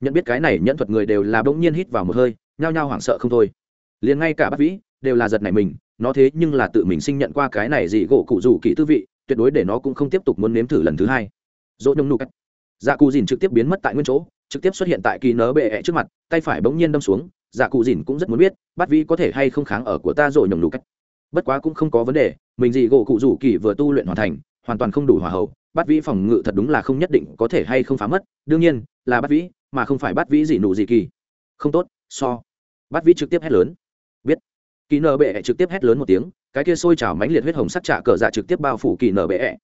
Nhận biết cái này nhẫn thuật người đều là bỗng nhiên hít vào một hơi nhao nhao hoảng sợ không thôi. Liền ngay cả bác vĩ đều là giật này mình nó thế nhưng là tự mình sinh nhận qua cái này gì gỗ cụ rủ kỹ tư vị, tuyệt đối để nó cũng không tiếp tục muốn nếm thử lần thứ hai. Dỗ nhông nụ cách dạ cụ dìn trực tiếp biến mất tại nguyên chỗ, trực tiếp xuất hiện tại kỳ nớ bệ ẹ trước mặt, tay phải bỗng nhiên đâm xuống dạ cụ dìn cũng rất muốn biết bắt vi có thể hay không kháng ở của ta dỗ nhông nụ cách bất quá cũng không có vấn đề, mình gì gỗ cụ rủ kỳ vừa tu luyện hoàn thành, hoàn toàn không đủ hỏa hậu bắt vĩ phòng ngự thật đúng là không nhất định có thể hay không phá mất, đương nhiên, là bắt vĩ, mà không phải bắt vĩ gì nụ gì kỳ. Không tốt, so. Bắt vĩ trực tiếp hét lớn kỳ nở bệ trực tiếp hét lớn một tiếng, cái kia sôi trào mãnh liệt huyết hồng sắc trả cờ dạ trực tiếp bao phủ kỳ nở bệ.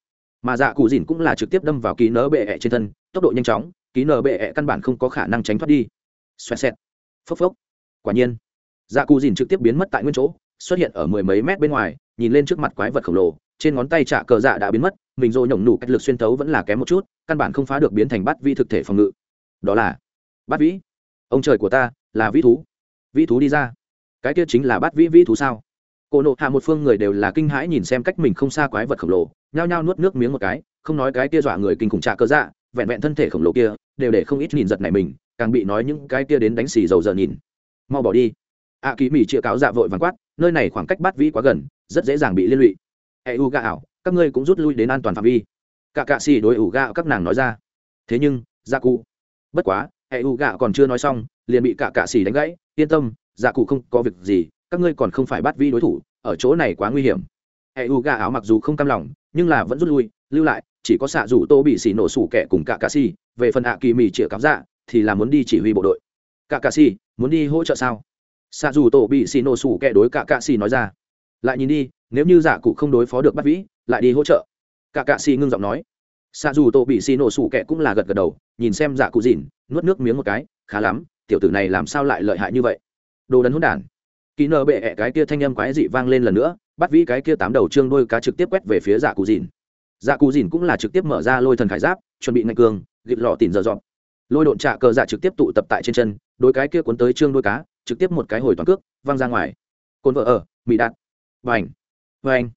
Mà dạ cụ dìn cũng là trực tiếp đâm vào kỳ nở bệ trên thân, tốc độ nhanh chóng kỳ nở bệ căn bản không có khả năng tránh thoát đi. Xoẹt xẹt. Phốc phốc. Quả nhiên dạ cụ dìn trực tiếp biến mất tại nguyên chỗ, xuất hiện ở mười mấy mét bên ngoài, nhìn lên trước mặt quái vật khổng lồ, trên ngón tay trả cờ dạ đã biến mất, mình rồi nhổng nụ cách lực xuyên thấu vẫn là kém một chút, căn bản không phá được biến thành bát vi thực thể phòng ngự. Đó là, bát vĩ. Ông trời của ta, là vĩ thú. Vĩ thú đi ra cái kia chính là bắt vĩ vĩ thú sao? Cổ nộ hạ một phương người đều là kinh hãi nhìn xem cách mình không xa quái vật khổng lồ nhao nhao nuốt nước miếng một cái không nói cái kia dọa người kinh khủng trạ cơ dạ vẹn vẹn thân thể khổng lồ kia đều để không ít nhìn giật này mình càng bị nói những cái kia đến đánh xì dầu giờ nhìn. Mau bỏ đi. Ạ à, kỳ mỹ chĩa cáo dạ vội vàng quát nơi này khoảng cách bắt vĩ quá gần rất dễ dàng bị liên lụy. Hệ u gà ảo các ngươi cũng rút lui đến an toàn phạm vi. Cả cạ xì đối ủ gà các nàng nói ra. Thế nhưng gia dạ cụ bất quá hệ u gà còn chưa nói xong liền bị cả cạ xì đánh gãy yên tâm dạ cụ không có việc gì, các ngươi còn không phải bắt vi đối thủ, ở chỗ này quá nguy hiểm. Hệ u gà áo mặc dù không cam lòng, nhưng là vẫn rút lui, lưu lại, chỉ có xạ rủ tô bị xì nổ sủ kẻ cùng cả cà si về phần ạ kỳ mì chĩa cắm dạ thì là muốn đi chỉ huy bộ đội. Cả cà si muốn đi hỗ trợ sao? Xạ dù tô bị xì nổ sủ kẻ đối cả cà si nói ra. Lại nhìn đi, nếu như giả cụ không đối phó được bắt vĩ, lại đi hỗ trợ. Cả cà si ngưng giọng nói. Xạ dù tổ bị xì nổ sủ kẹ cũng là gật gật đầu, nhìn xem giả cụ dìn nuốt nước miếng một cái, khá lắm, tiểu tử này làm sao lại lợi hại như vậy? Đồ đần hỗn đản. Kỹ nợ bệ ẹ cái kia thanh âm quái dị vang lên lần nữa, bắt vĩ cái kia tám đầu trương đôi cá trực tiếp quét về phía dạ cụ dìn. Dạ cụ dìn cũng là trực tiếp mở ra lôi thần khải giáp, chuẩn bị ngạch cường gịt lọ tìm giờ dọn. Lôi độn trạ cờ dạ trực tiếp tụ tập tại trên chân, đôi cái kia cuốn tới trương đôi cá, trực tiếp một cái hồi toàn cước, văng ra ngoài. Cồn vợ ở mỹ đạt và ảnh và anh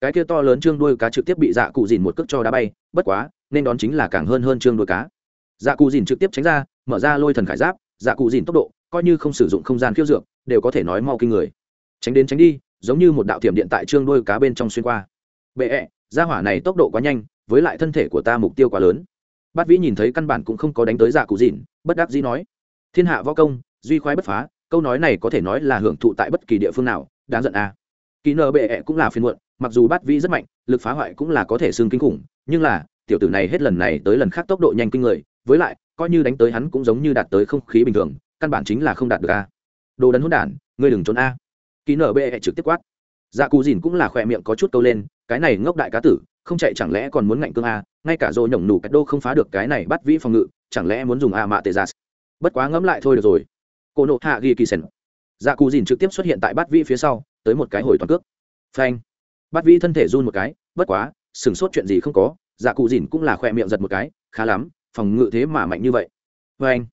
cái kia to lớn trương đuôi cá trực tiếp bị dạ cụ dìn một cước cho đá bay, bất quá, nên đón chính là càng hơn hơn trương đuôi cá. Dạ cụ dìn trực tiếp tránh ra, mở ra lôi thần khải giáp dạ cụ dìn tốc độ coi như không sử dụng không gian khiêu dược, đều có thể nói mau kinh người. Tránh đến tránh đi, giống như một đạo thiểm điện tại trương đôi cá bên trong xuyên qua. Bệ ẹ, gia hỏa này tốc độ quá nhanh, với lại thân thể của ta mục tiêu quá lớn. Bát vĩ nhìn thấy căn bản cũng không có đánh tới giả cụ dìn bất đắc dĩ nói, thiên hạ võ công, duy khoái bất phá, câu nói này có thể nói là hưởng thụ tại bất kỳ địa phương nào, đáng giận à. Kỳ nợ bệ ẹ cũng là phiên muộn, mặc dù bát vĩ rất mạnh, lực phá hoại cũng là có thể xương kinh khủng, nhưng là, tiểu tử này hết lần này tới lần khác tốc độ nhanh kinh người, với lại, coi như đánh tới hắn cũng giống như đạt tới không khí bình thường căn bản chính là không đạt được a. Đồ đần hỗn đản, ngươi đừng trốn a. Ký nở bệ trực tiếp quát. Dạ cù dìn cũng là khỏe miệng có chút câu lên, cái này ngốc đại cá tử, không chạy chẳng lẽ còn muốn ngạnh cương a, ngay cả dỗ nhổng nủ cách đô không phá được cái này bắt vĩ phòng ngự, chẳng lẽ muốn dùng a mạ tê giả bất quá ngẫm lại thôi được rồi. Cô nộ hạ ghi kỳ sen dạ cù dìn trực tiếp xuất hiện tại bắt vĩ phía sau, tới một cái hồi toàn cước. Phanh. Bát vĩ thân thể run một cái, bất quá sửng sốt chuyện gì không có dạ cụ dìn cũng là khoe miệng giật một cái, khá lắm, phòng ngự thế mà mạnh như vậy. Phanh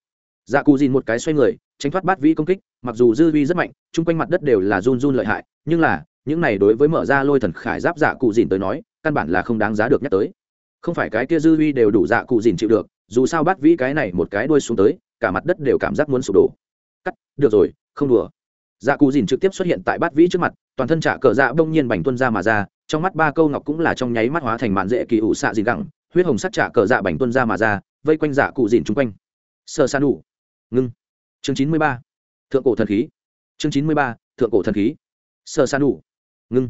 dạ cụ dìn một cái xoay người, tránh thoát bát vĩ công kích, mặc dù dư vi rất mạnh, chung quanh mặt đất đều là run run lợi hại, nhưng là, những này đối với mở ra lôi thần khải giáp dạ cụ dìn tới nói, căn bản là không đáng giá được nhắc tới. Không phải cái kia dư vi đều đủ dạ cụ dìn chịu được, dù sao bát vĩ cái này một cái đuôi xuống tới, cả mặt đất đều cảm giác muốn sụp đổ. Cắt, được rồi, không đùa. Dạ cụ dìn trực tiếp xuất hiện tại bát vĩ trước mặt, toàn thân trả cờ dạ bỗng nhiên bành tuân ra mà ra, trong mắt ba câu ngọc cũng là trong nháy mắt hóa thành mạn dễ kỳ ủ xạ dìn gẳng, huyết hồng sắc trả cờ dạ bành tuân ra mà ra, vây quanh dạ cụ dìn chung quanh. Sơ san đủ ngưng. Chương chín mươi ba, thượng cổ thần khí. Chương chín mươi ba, thượng cổ thần khí. Sợ san đủ ngưng.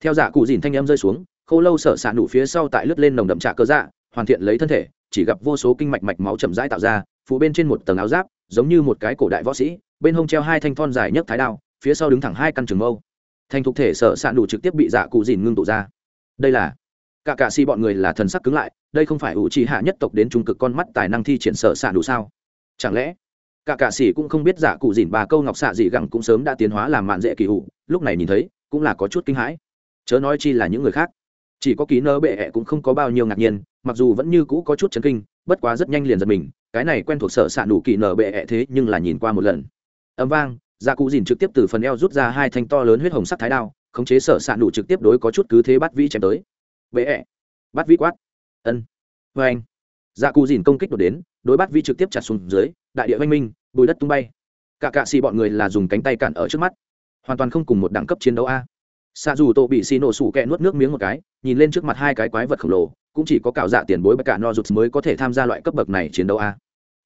Theo giả cụ dìn thanh em rơi xuống, khô lâu sở s đủ phía sau tại lướt lên nồng đậm trà cơ dạ hoàn thiện lấy thân thể, chỉ gặp vô số kinh mạch mạch máu chậm rãi tạo ra phụ bên trên một tầng áo giáp, giống như một cái cổ đại võ sĩ, bên hông treo hai thanh thon dài nhất thái đao, phía sau đứng thẳng hai căn trường mâu. Thành thục thể sợ sạn đủ trực tiếp bị dạ cụ dìn ngưng tụ ra. Đây là cả cạ si bọn người là thần sắc cứng lại, đây không phải ủ trì hạ nhất tộc đến trung cực con mắt tài năng thi triển sợ sạn đủ sao? Chẳng lẽ cả cạ sĩ cũng không biết giả cụ dìn bà câu ngọc xạ dị gẳng cũng sớm đã tiến hóa làm mạn dễ kỳ hụ lúc này nhìn thấy, cũng là có chút kinh hãi. Chớ nói chi là những người khác. Chỉ có ký nơ bệ hẹ cũng không có bao nhiêu ngạc nhiên, mặc dù vẫn như cũ có chút chấn kinh, bất quá rất nhanh liền giật mình, cái này quen thuộc sở s ạ đủ kỳ nở bệ hẹ thế nhưng là nhìn qua một lần. Âm vang, giả cụ dìn trực tiếp từ phần eo rút ra hai thanh to lớn huyết hồng sắc thái đao, khống chế sở s ạ đủ trực tiếp đối có chút cứ thế bắt vĩ chém tới. Bệ hẹ bắt vĩ quát. Ân. Vê anh giả cụ dìn công kích đột đến, đối bắt vĩ trực tiếp chặt xuống dưới đại địa oanh minh, bùi đất tung bay. Cả cạ xì bọn người là dùng cánh tay cản ở trước mắt. Hoàn toàn không cùng một đẳng cấp chiến đấu a. Xa dù tổ bị xì nổ sủ kẹ nuốt nước miếng một cái, nhìn lên trước mặt hai cái quái vật khổng lồ, cũng chỉ có cạo dạ tiền bối bạch cả no rụt mới có thể tham gia loại cấp bậc này chiến đấu a.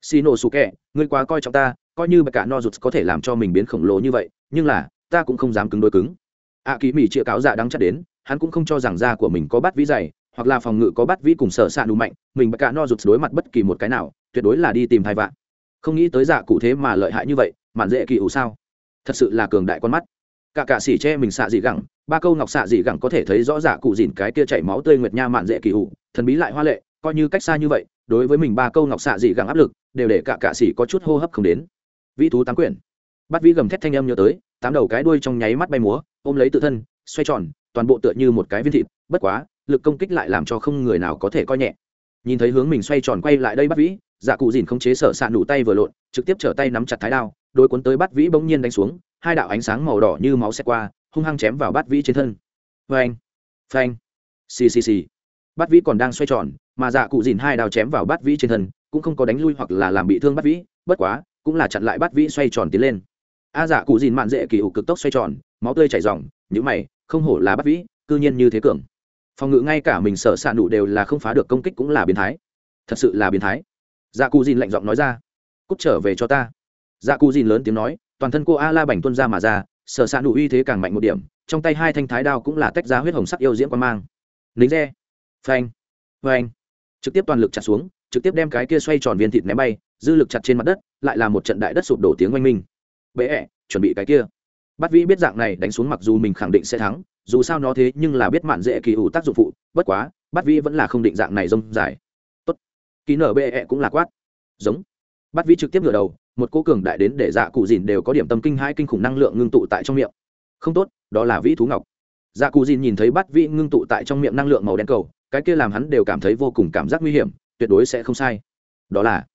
Xì nổ sủ kẹ, ngươi quá coi trọng ta, coi như bạch cả no rụt có thể làm cho mình biến khổng lồ như vậy, nhưng là, ta cũng không dám cứng đối cứng. A kỳ mỹ chĩa cáo dạ đắng chắc đến, hắn cũng không cho rằng da của mình có bắt vĩ dày, hoặc là phòng ngự có bắt vĩ cùng sở s ạ đủ mạnh, mình bạch cả no rụt đối mặt bất kỳ một cái nào, tuyệt đối là đi tìm thai vạn không nghĩ tới dạ cụ thế mà lợi hại như vậy, mạn dễ kỳ ủ sao? Thật sự là cường đại con mắt. Cả cả xỉ che mình xạ dị gẳng, ba câu ngọc xạ dị gẳng có thể thấy rõ dạ cụ dìn cái kia chảy máu tươi nguyệt nha mạn dễ kỳ ủ, thần bí lại hoa lệ, coi như cách xa như vậy, đối với mình ba câu ngọc xạ dị gẳng áp lực, đều để cả cả xỉ có chút hô hấp không đến. Vĩ thú tám quyển. Bắt vĩ gầm thét thanh âm nhớ tới, tám đầu cái đuôi trong nháy mắt bay múa, ôm lấy tự thân, xoay tròn, toàn bộ tựa như một cái viên thịt, bất quá, lực công kích lại làm cho không người nào có thể coi nhẹ. Nhìn thấy hướng mình xoay tròn quay lại đây bắt vĩ dạ cụ dìn không chế sở s ạ nụ tay vừa lộn, trực tiếp trở tay nắm chặt thái đao đôi cuốn tới bắt vĩ bỗng nhiên đánh xuống, hai đạo ánh sáng màu đỏ như máu xẹt qua, hung hăng chém vào bắt vĩ trên thân. Phanh phanh, xì xì xì. Bắt vĩ còn đang xoay tròn, mà dạ cụ dìn hai đao chém vào bắt vĩ trên thân, cũng không có đánh lui hoặc là làm bị thương bắt vĩ, bất quá, cũng là chặn lại bắt vĩ xoay tròn tiến lên. A dạ cụ dìn mạn dễ kỳ ủ cực tốc xoay tròn, máu tươi chảy r những mày, không hổ là bắt vĩ, cư nhiên như thế cường. Phòng ngự ngay cả mình sợ s ạ nụ đều là không phá được công kích cũng là biến thái. Thật sự là biến thái dạ cù dìn lạnh giọng nói ra, cút trở về cho ta. Dạ cù dìn lớn tiếng nói, toàn thân cô a la bành tuân ra mà ra, sở s ạ nụ uy thế càng mạnh một điểm, trong tay hai thanh thái đao cũng là tách ra huyết hồng sắc yêu diễm quan mang. Lính re, phanh phanh. Trực tiếp toàn lực chặt xuống, trực tiếp đem cái kia xoay tròn viên thịt ném bay, dư lực chặt trên mặt đất, lại là một trận đại đất sụp đổ tiếng oanh minh. Bệ ẹ, chuẩn bị cái kia. Bắt vĩ biết dạng này đánh xuống mặc dù mình khẳng định sẽ thắng, dù sao nó thế nhưng là biết mạn dễ kỳ ủ tác dụng phụ, bất quá bắt vĩ vẫn là không định dạng này rông dài ký nở bệ cũng là quát. Giống. Bắt vĩ trực tiếp ngửa đầu, một cô cường đại đến để dạ cụ dìn đều có điểm tâm kinh hai kinh khủng năng lượng ngưng tụ tại trong miệng. Không tốt, đó là vĩ thú ngọc. Dạ cụ dìn nhìn thấy bắt vĩ ngưng tụ tại trong miệng năng lượng màu đen cầu, cái kia làm hắn đều cảm thấy vô cùng cảm giác nguy hiểm, tuyệt đối sẽ không sai. Đó là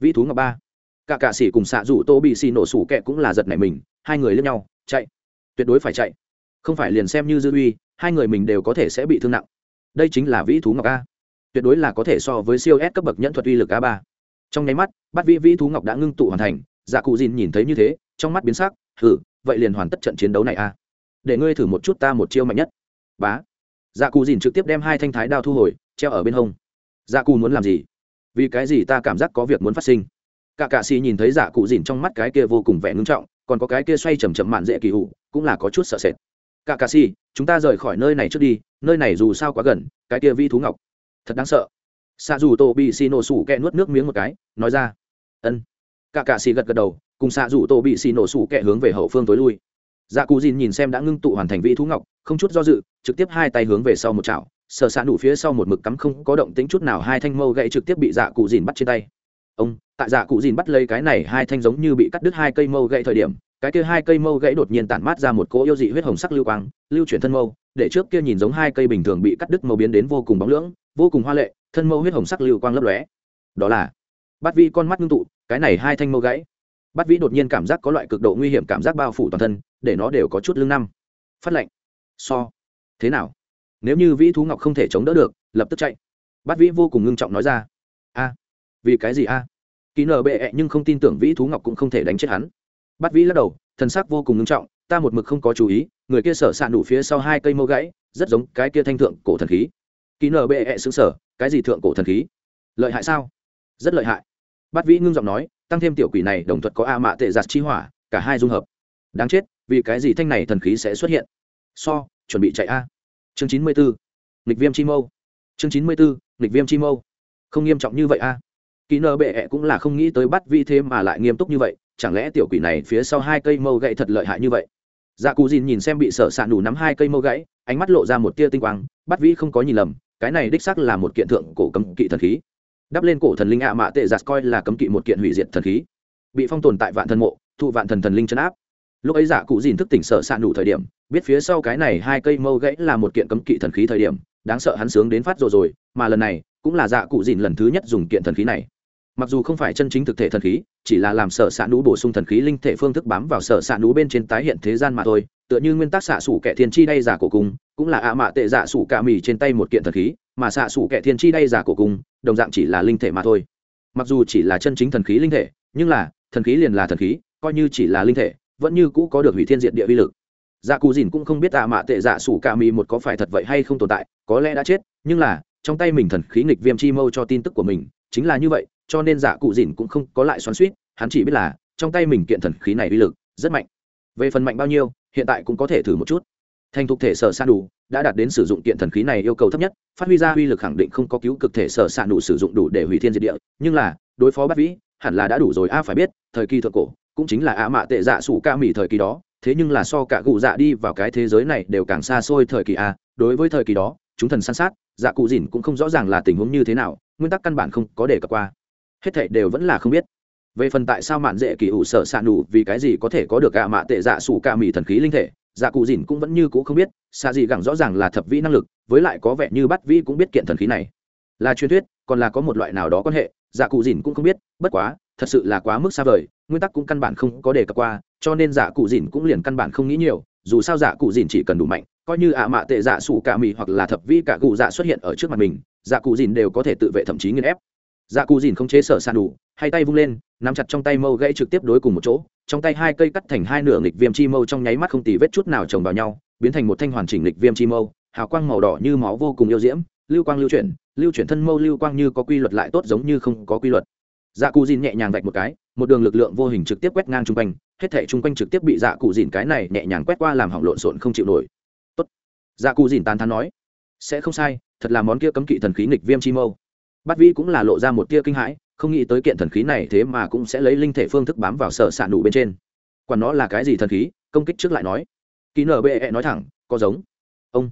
vĩ thú ngọc ba. Cả cạ sĩ cùng xạ rủ tô bị xì nổ sủ kẹ cũng là giật nảy mình, hai người lên nhau, chạy. Tuyệt đối phải chạy. Không phải liền xem như dư uy, hai người mình đều có thể sẽ bị thương nặng. Đây chính là vĩ thú ngọc a tuyệt đối là có thể so với siêu s cấp bậc nhẫn thuật uy lực a ba. Trong nháy mắt bắt vĩ vĩ thú ngọc đã ngưng tụ hoàn thành dạ cụ dìn nhìn thấy như thế, trong mắt biến sắc thử vậy liền hoàn tất trận chiến đấu này a. Để ngươi thử một chút ta một chiêu mạnh nhất. Bá. Dạ cụ dìn trực tiếp đem hai thanh thái đao thu hồi, treo ở bên hông. Dạ cụ muốn làm gì? Vì cái gì ta cảm giác có việc muốn phát sinh? Cả cạ xì nhìn thấy dạ cụ dìn trong mắt cái kia vô cùng vẻ ngưng trọng, còn có cái kia xoay chầm chậm mạn dễ kỳ hụ cũng là có chút sợ sệt. Cả cạ xì, chúng ta rời khỏi nơi này trước đi, nơi này dù sao quá gần, cái kia vi thú ngọc thật đáng sợ. Xạ dù tổ bị xì nổ sủ kẹ nuốt nước miếng một cái, nói ra, ân. Cả cạ xì gật gật đầu, cùng xạ dù tổ bị xì nổ sủ kẹ hướng về hậu phương tối lui. Dạ cụ dìn nhìn xem đã ngưng tụ hoàn thành vị thú ngọc, không chút do dự, trực tiếp hai tay hướng về sau một chảo, sờ xạ đủ phía sau một mực cắm không có động tính chút nào, hai thanh mâu gậy trực tiếp bị dạ cụ dìn bắt trên tay. Ông, tại dạ cụ dìn bắt lấy cái này, hai thanh giống như bị cắt đứt hai cây mâu gãy thời điểm, cái kia hai cây mâu gãy đột nhiên tản mát ra một cỗ yêu dị huyết hồng sắc lưu quang, lưu chuyển thân mâu, để trước kia nhìn giống hai cây bình thường bị cắt đứt mâu biến đến vô cùng bóng lưỡng vô cùng hoa lệ, thân mâu huyết hồng sắc lưu quang lấp lóe. Đó là bắt vi con mắt ngưng tụ, cái này hai thanh mâu gãy. Bắt vĩ đột nhiên cảm giác có loại cực độ nguy hiểm cảm giác bao phủ toàn thân, để nó đều có chút lương năm. Phát lệnh. So. Thế nào? Nếu như vĩ thú ngọc không thể chống đỡ được, lập tức chạy. Bắt vĩ vô cùng ngưng trọng nói ra. A. Vì cái gì a? Kỳ nở bệ nhưng không tin tưởng vĩ thú ngọc cũng không thể đánh chết hắn. Bắt vĩ lắc đầu, thần sắc vô cùng ngưng trọng, ta một mực không có chú ý, người kia sở s ạ nụ phía sau hai cây mâu gãy, rất giống cái kia thanh thượng cổ thần khí ký nở bệ -ẹ xứng sở, cái gì thượng cổ thần khí? Lợi hại sao? Rất lợi hại. Bắt vĩ ngưng giọng nói, tăng thêm tiểu quỷ này, đồng thuật có a mạ tệ giặt chi hỏa, cả hai dung hợp. Đáng chết, vì cái gì thanh này thần khí sẽ xuất hiện? So, chuẩn bị chạy a. Chương chín mươi bốn nghịch viêm chi mâu. Chương chín mươi bốn nghịch viêm chi mâu. Không nghiêm trọng như vậy a. Kỹ nơ bệ -ẹ cũng là không nghĩ tới bắt vĩ thế mà lại nghiêm túc như vậy, chẳng lẽ tiểu quỷ này phía sau hai cây mâu gậy thật lợi hại như vậy? Dạ cù dìn nhìn xem bị sợ ạ đủ nắm hai cây mâu gãy, ánh mắt lộ ra một tia tinh quang bắt vĩ không có nhìn lầm cái này đích xác là một kiện thượng cổ cấm kỵ thần khí. Đắp lên cổ thần linh ạ mạ tệ giặt coi là cấm kỵ một kiện hủy diệt thần khí. Bị phong tồn tại vạn thần mộ, thụ vạn thần thần linh chấn áp. Lúc ấy giả cụ dìn thức tỉnh sợ xạ nụ thời điểm, biết phía sau cái này hai cây mâu gãy là một kiện cấm kỵ thần khí thời điểm, đáng sợ hắn sướng đến phát rồi rồi, mà lần này cũng là dạ cụ dìn lần thứ nhất dùng kiện thần khí này mặc dù không phải chân chính thực thể thần khí, chỉ là làm sở s ạ nú bổ sung thần khí linh thể phương thức bám vào sở s ạ nú bên trên tái hiện thế gian mà thôi, tựa như nguyên tắc xạ sủ kẻ thiên chi đay giả cổ cung cũng là ạ mạ tệ dạ sủ cả mì trên tay một kiện thần khí, mà xạ sủ kẻ thiên chi đay giả cổ cung đồng dạng chỉ là linh thể mà thôi. Mặc dù chỉ là chân chính thần khí linh thể, nhưng là, thần khí liền là thần khí, coi như chỉ là linh thể, vẫn như cũ có được hủy thiên diện địa vi lực. Dạ cù dìn cũng không biết ạ mạ tệ dạ sủ cả mì một có phải thật vậy hay không tồn tại, có lẽ đã chết, nhưng là, trong tay mình thần khí nghịch viêm chi mâu cho tin tức của mình, chính là như vậy cho nên dạ cụ dìn cũng không có lại xoắn suýt, hắn chỉ biết là trong tay mình kiện thần khí này uy lực rất mạnh. Về phần mạnh bao nhiêu, hiện tại cũng có thể thử một chút. Thành thục thể sở s đủ đã đạt đến sử dụng kiện thần khí này yêu cầu thấp nhất, phát huy ra uy lực khẳng định không có cứu cực thể sở s đủ sử dụng đủ để hủy thiên diệt địa, nhưng là, đối phó bắt vĩ, hẳn là đã đủ rồi, a, phải biết, thời kỳ thượng cổ, cũng chính là ạ mạ tệ dạ sủ ca mỹ thời kỳ đó, thế nhưng là so cả cụ dạ đi vào cái thế giới này đều càng xa xôi thời kỳ a. Đối với thời kỳ đó, chúng thần san sát dạ cụ dìn cũng không rõ ràng là tình huống như thế nào, nguyên tắc căn bản không có đề cập qua hết thảy đều vẫn là không biết. Về phần tại sao mạn dễ kỳ ủ sở xạ nụ vì cái gì có thể có được gạ mạ tệ dạ sủ ca mì thần khí linh thể dạ cụ dìn cũng vẫn như cũ không biết sa gì gẳng rõ ràng là thập vĩ năng lực, với lại có vẻ như bắt vĩ cũng biết kiện thần khí này. Là truyền thuyết, còn là có một loại nào đó quan hệ dạ cụ dìn cũng không biết, bất quá, thật sự là quá mức xa vời, nguyên tắc cũng căn bản không có đề cập qua, cho nên dạ cụ dìn cũng liền căn bản không nghĩ nhiều, dù sao dạ cụ dìn chỉ cần đủ mạnh, coi như ạ mạ tệ dạ sủ cả mì hoặc là thập vi cả cụ dạ xuất hiện ở trước mặt mình dạ cụ dìn đều có thể tự vệ thậm chí nghiên ép dạ cụ dìn không chế sở sàn đủ, hai tay vung lên, nắm chặt trong tay mâu gãy trực tiếp đối cùng một chỗ, trong tay hai cây cắt thành hai nửa nghịch viêm chi mâu trong nháy mắt không tì vết chút nào chồng vào nhau, biến thành một thanh hoàn chỉnh nghịch viêm chi mâu, hào quang màu đỏ như máu vô cùng yêu diễm, lưu quang lưu chuyển lưu chuyển thân mâu lưu quang như có quy luật lại tốt giống như không có quy luật. Dạ cụ dìn nhẹ nhàng vạch một cái, một đường lực lượng vô hình trực tiếp quét ngang chung quanh, hết thể chung quanh trực tiếp bị dạ cụ dìn cái này nhẹ nhàng quét qua làm hỏng lộn xộn không chịu nổi. Tốt. Dạ cụ dìn tán thán nói, sẽ không sai, thật là món kia cấm kỵ thần khí nghịch viêm chi mâu bát vĩ cũng là lộ ra một tia kinh hãi, không nghĩ tới kiện thần khí này thế mà cũng sẽ lấy linh thể phương thức bám vào sở s ạ nụ bên trên. Còn nó là cái gì thần khí, công kích trước lại nói. Ký nở bệ nói thẳng, có giống. Ông.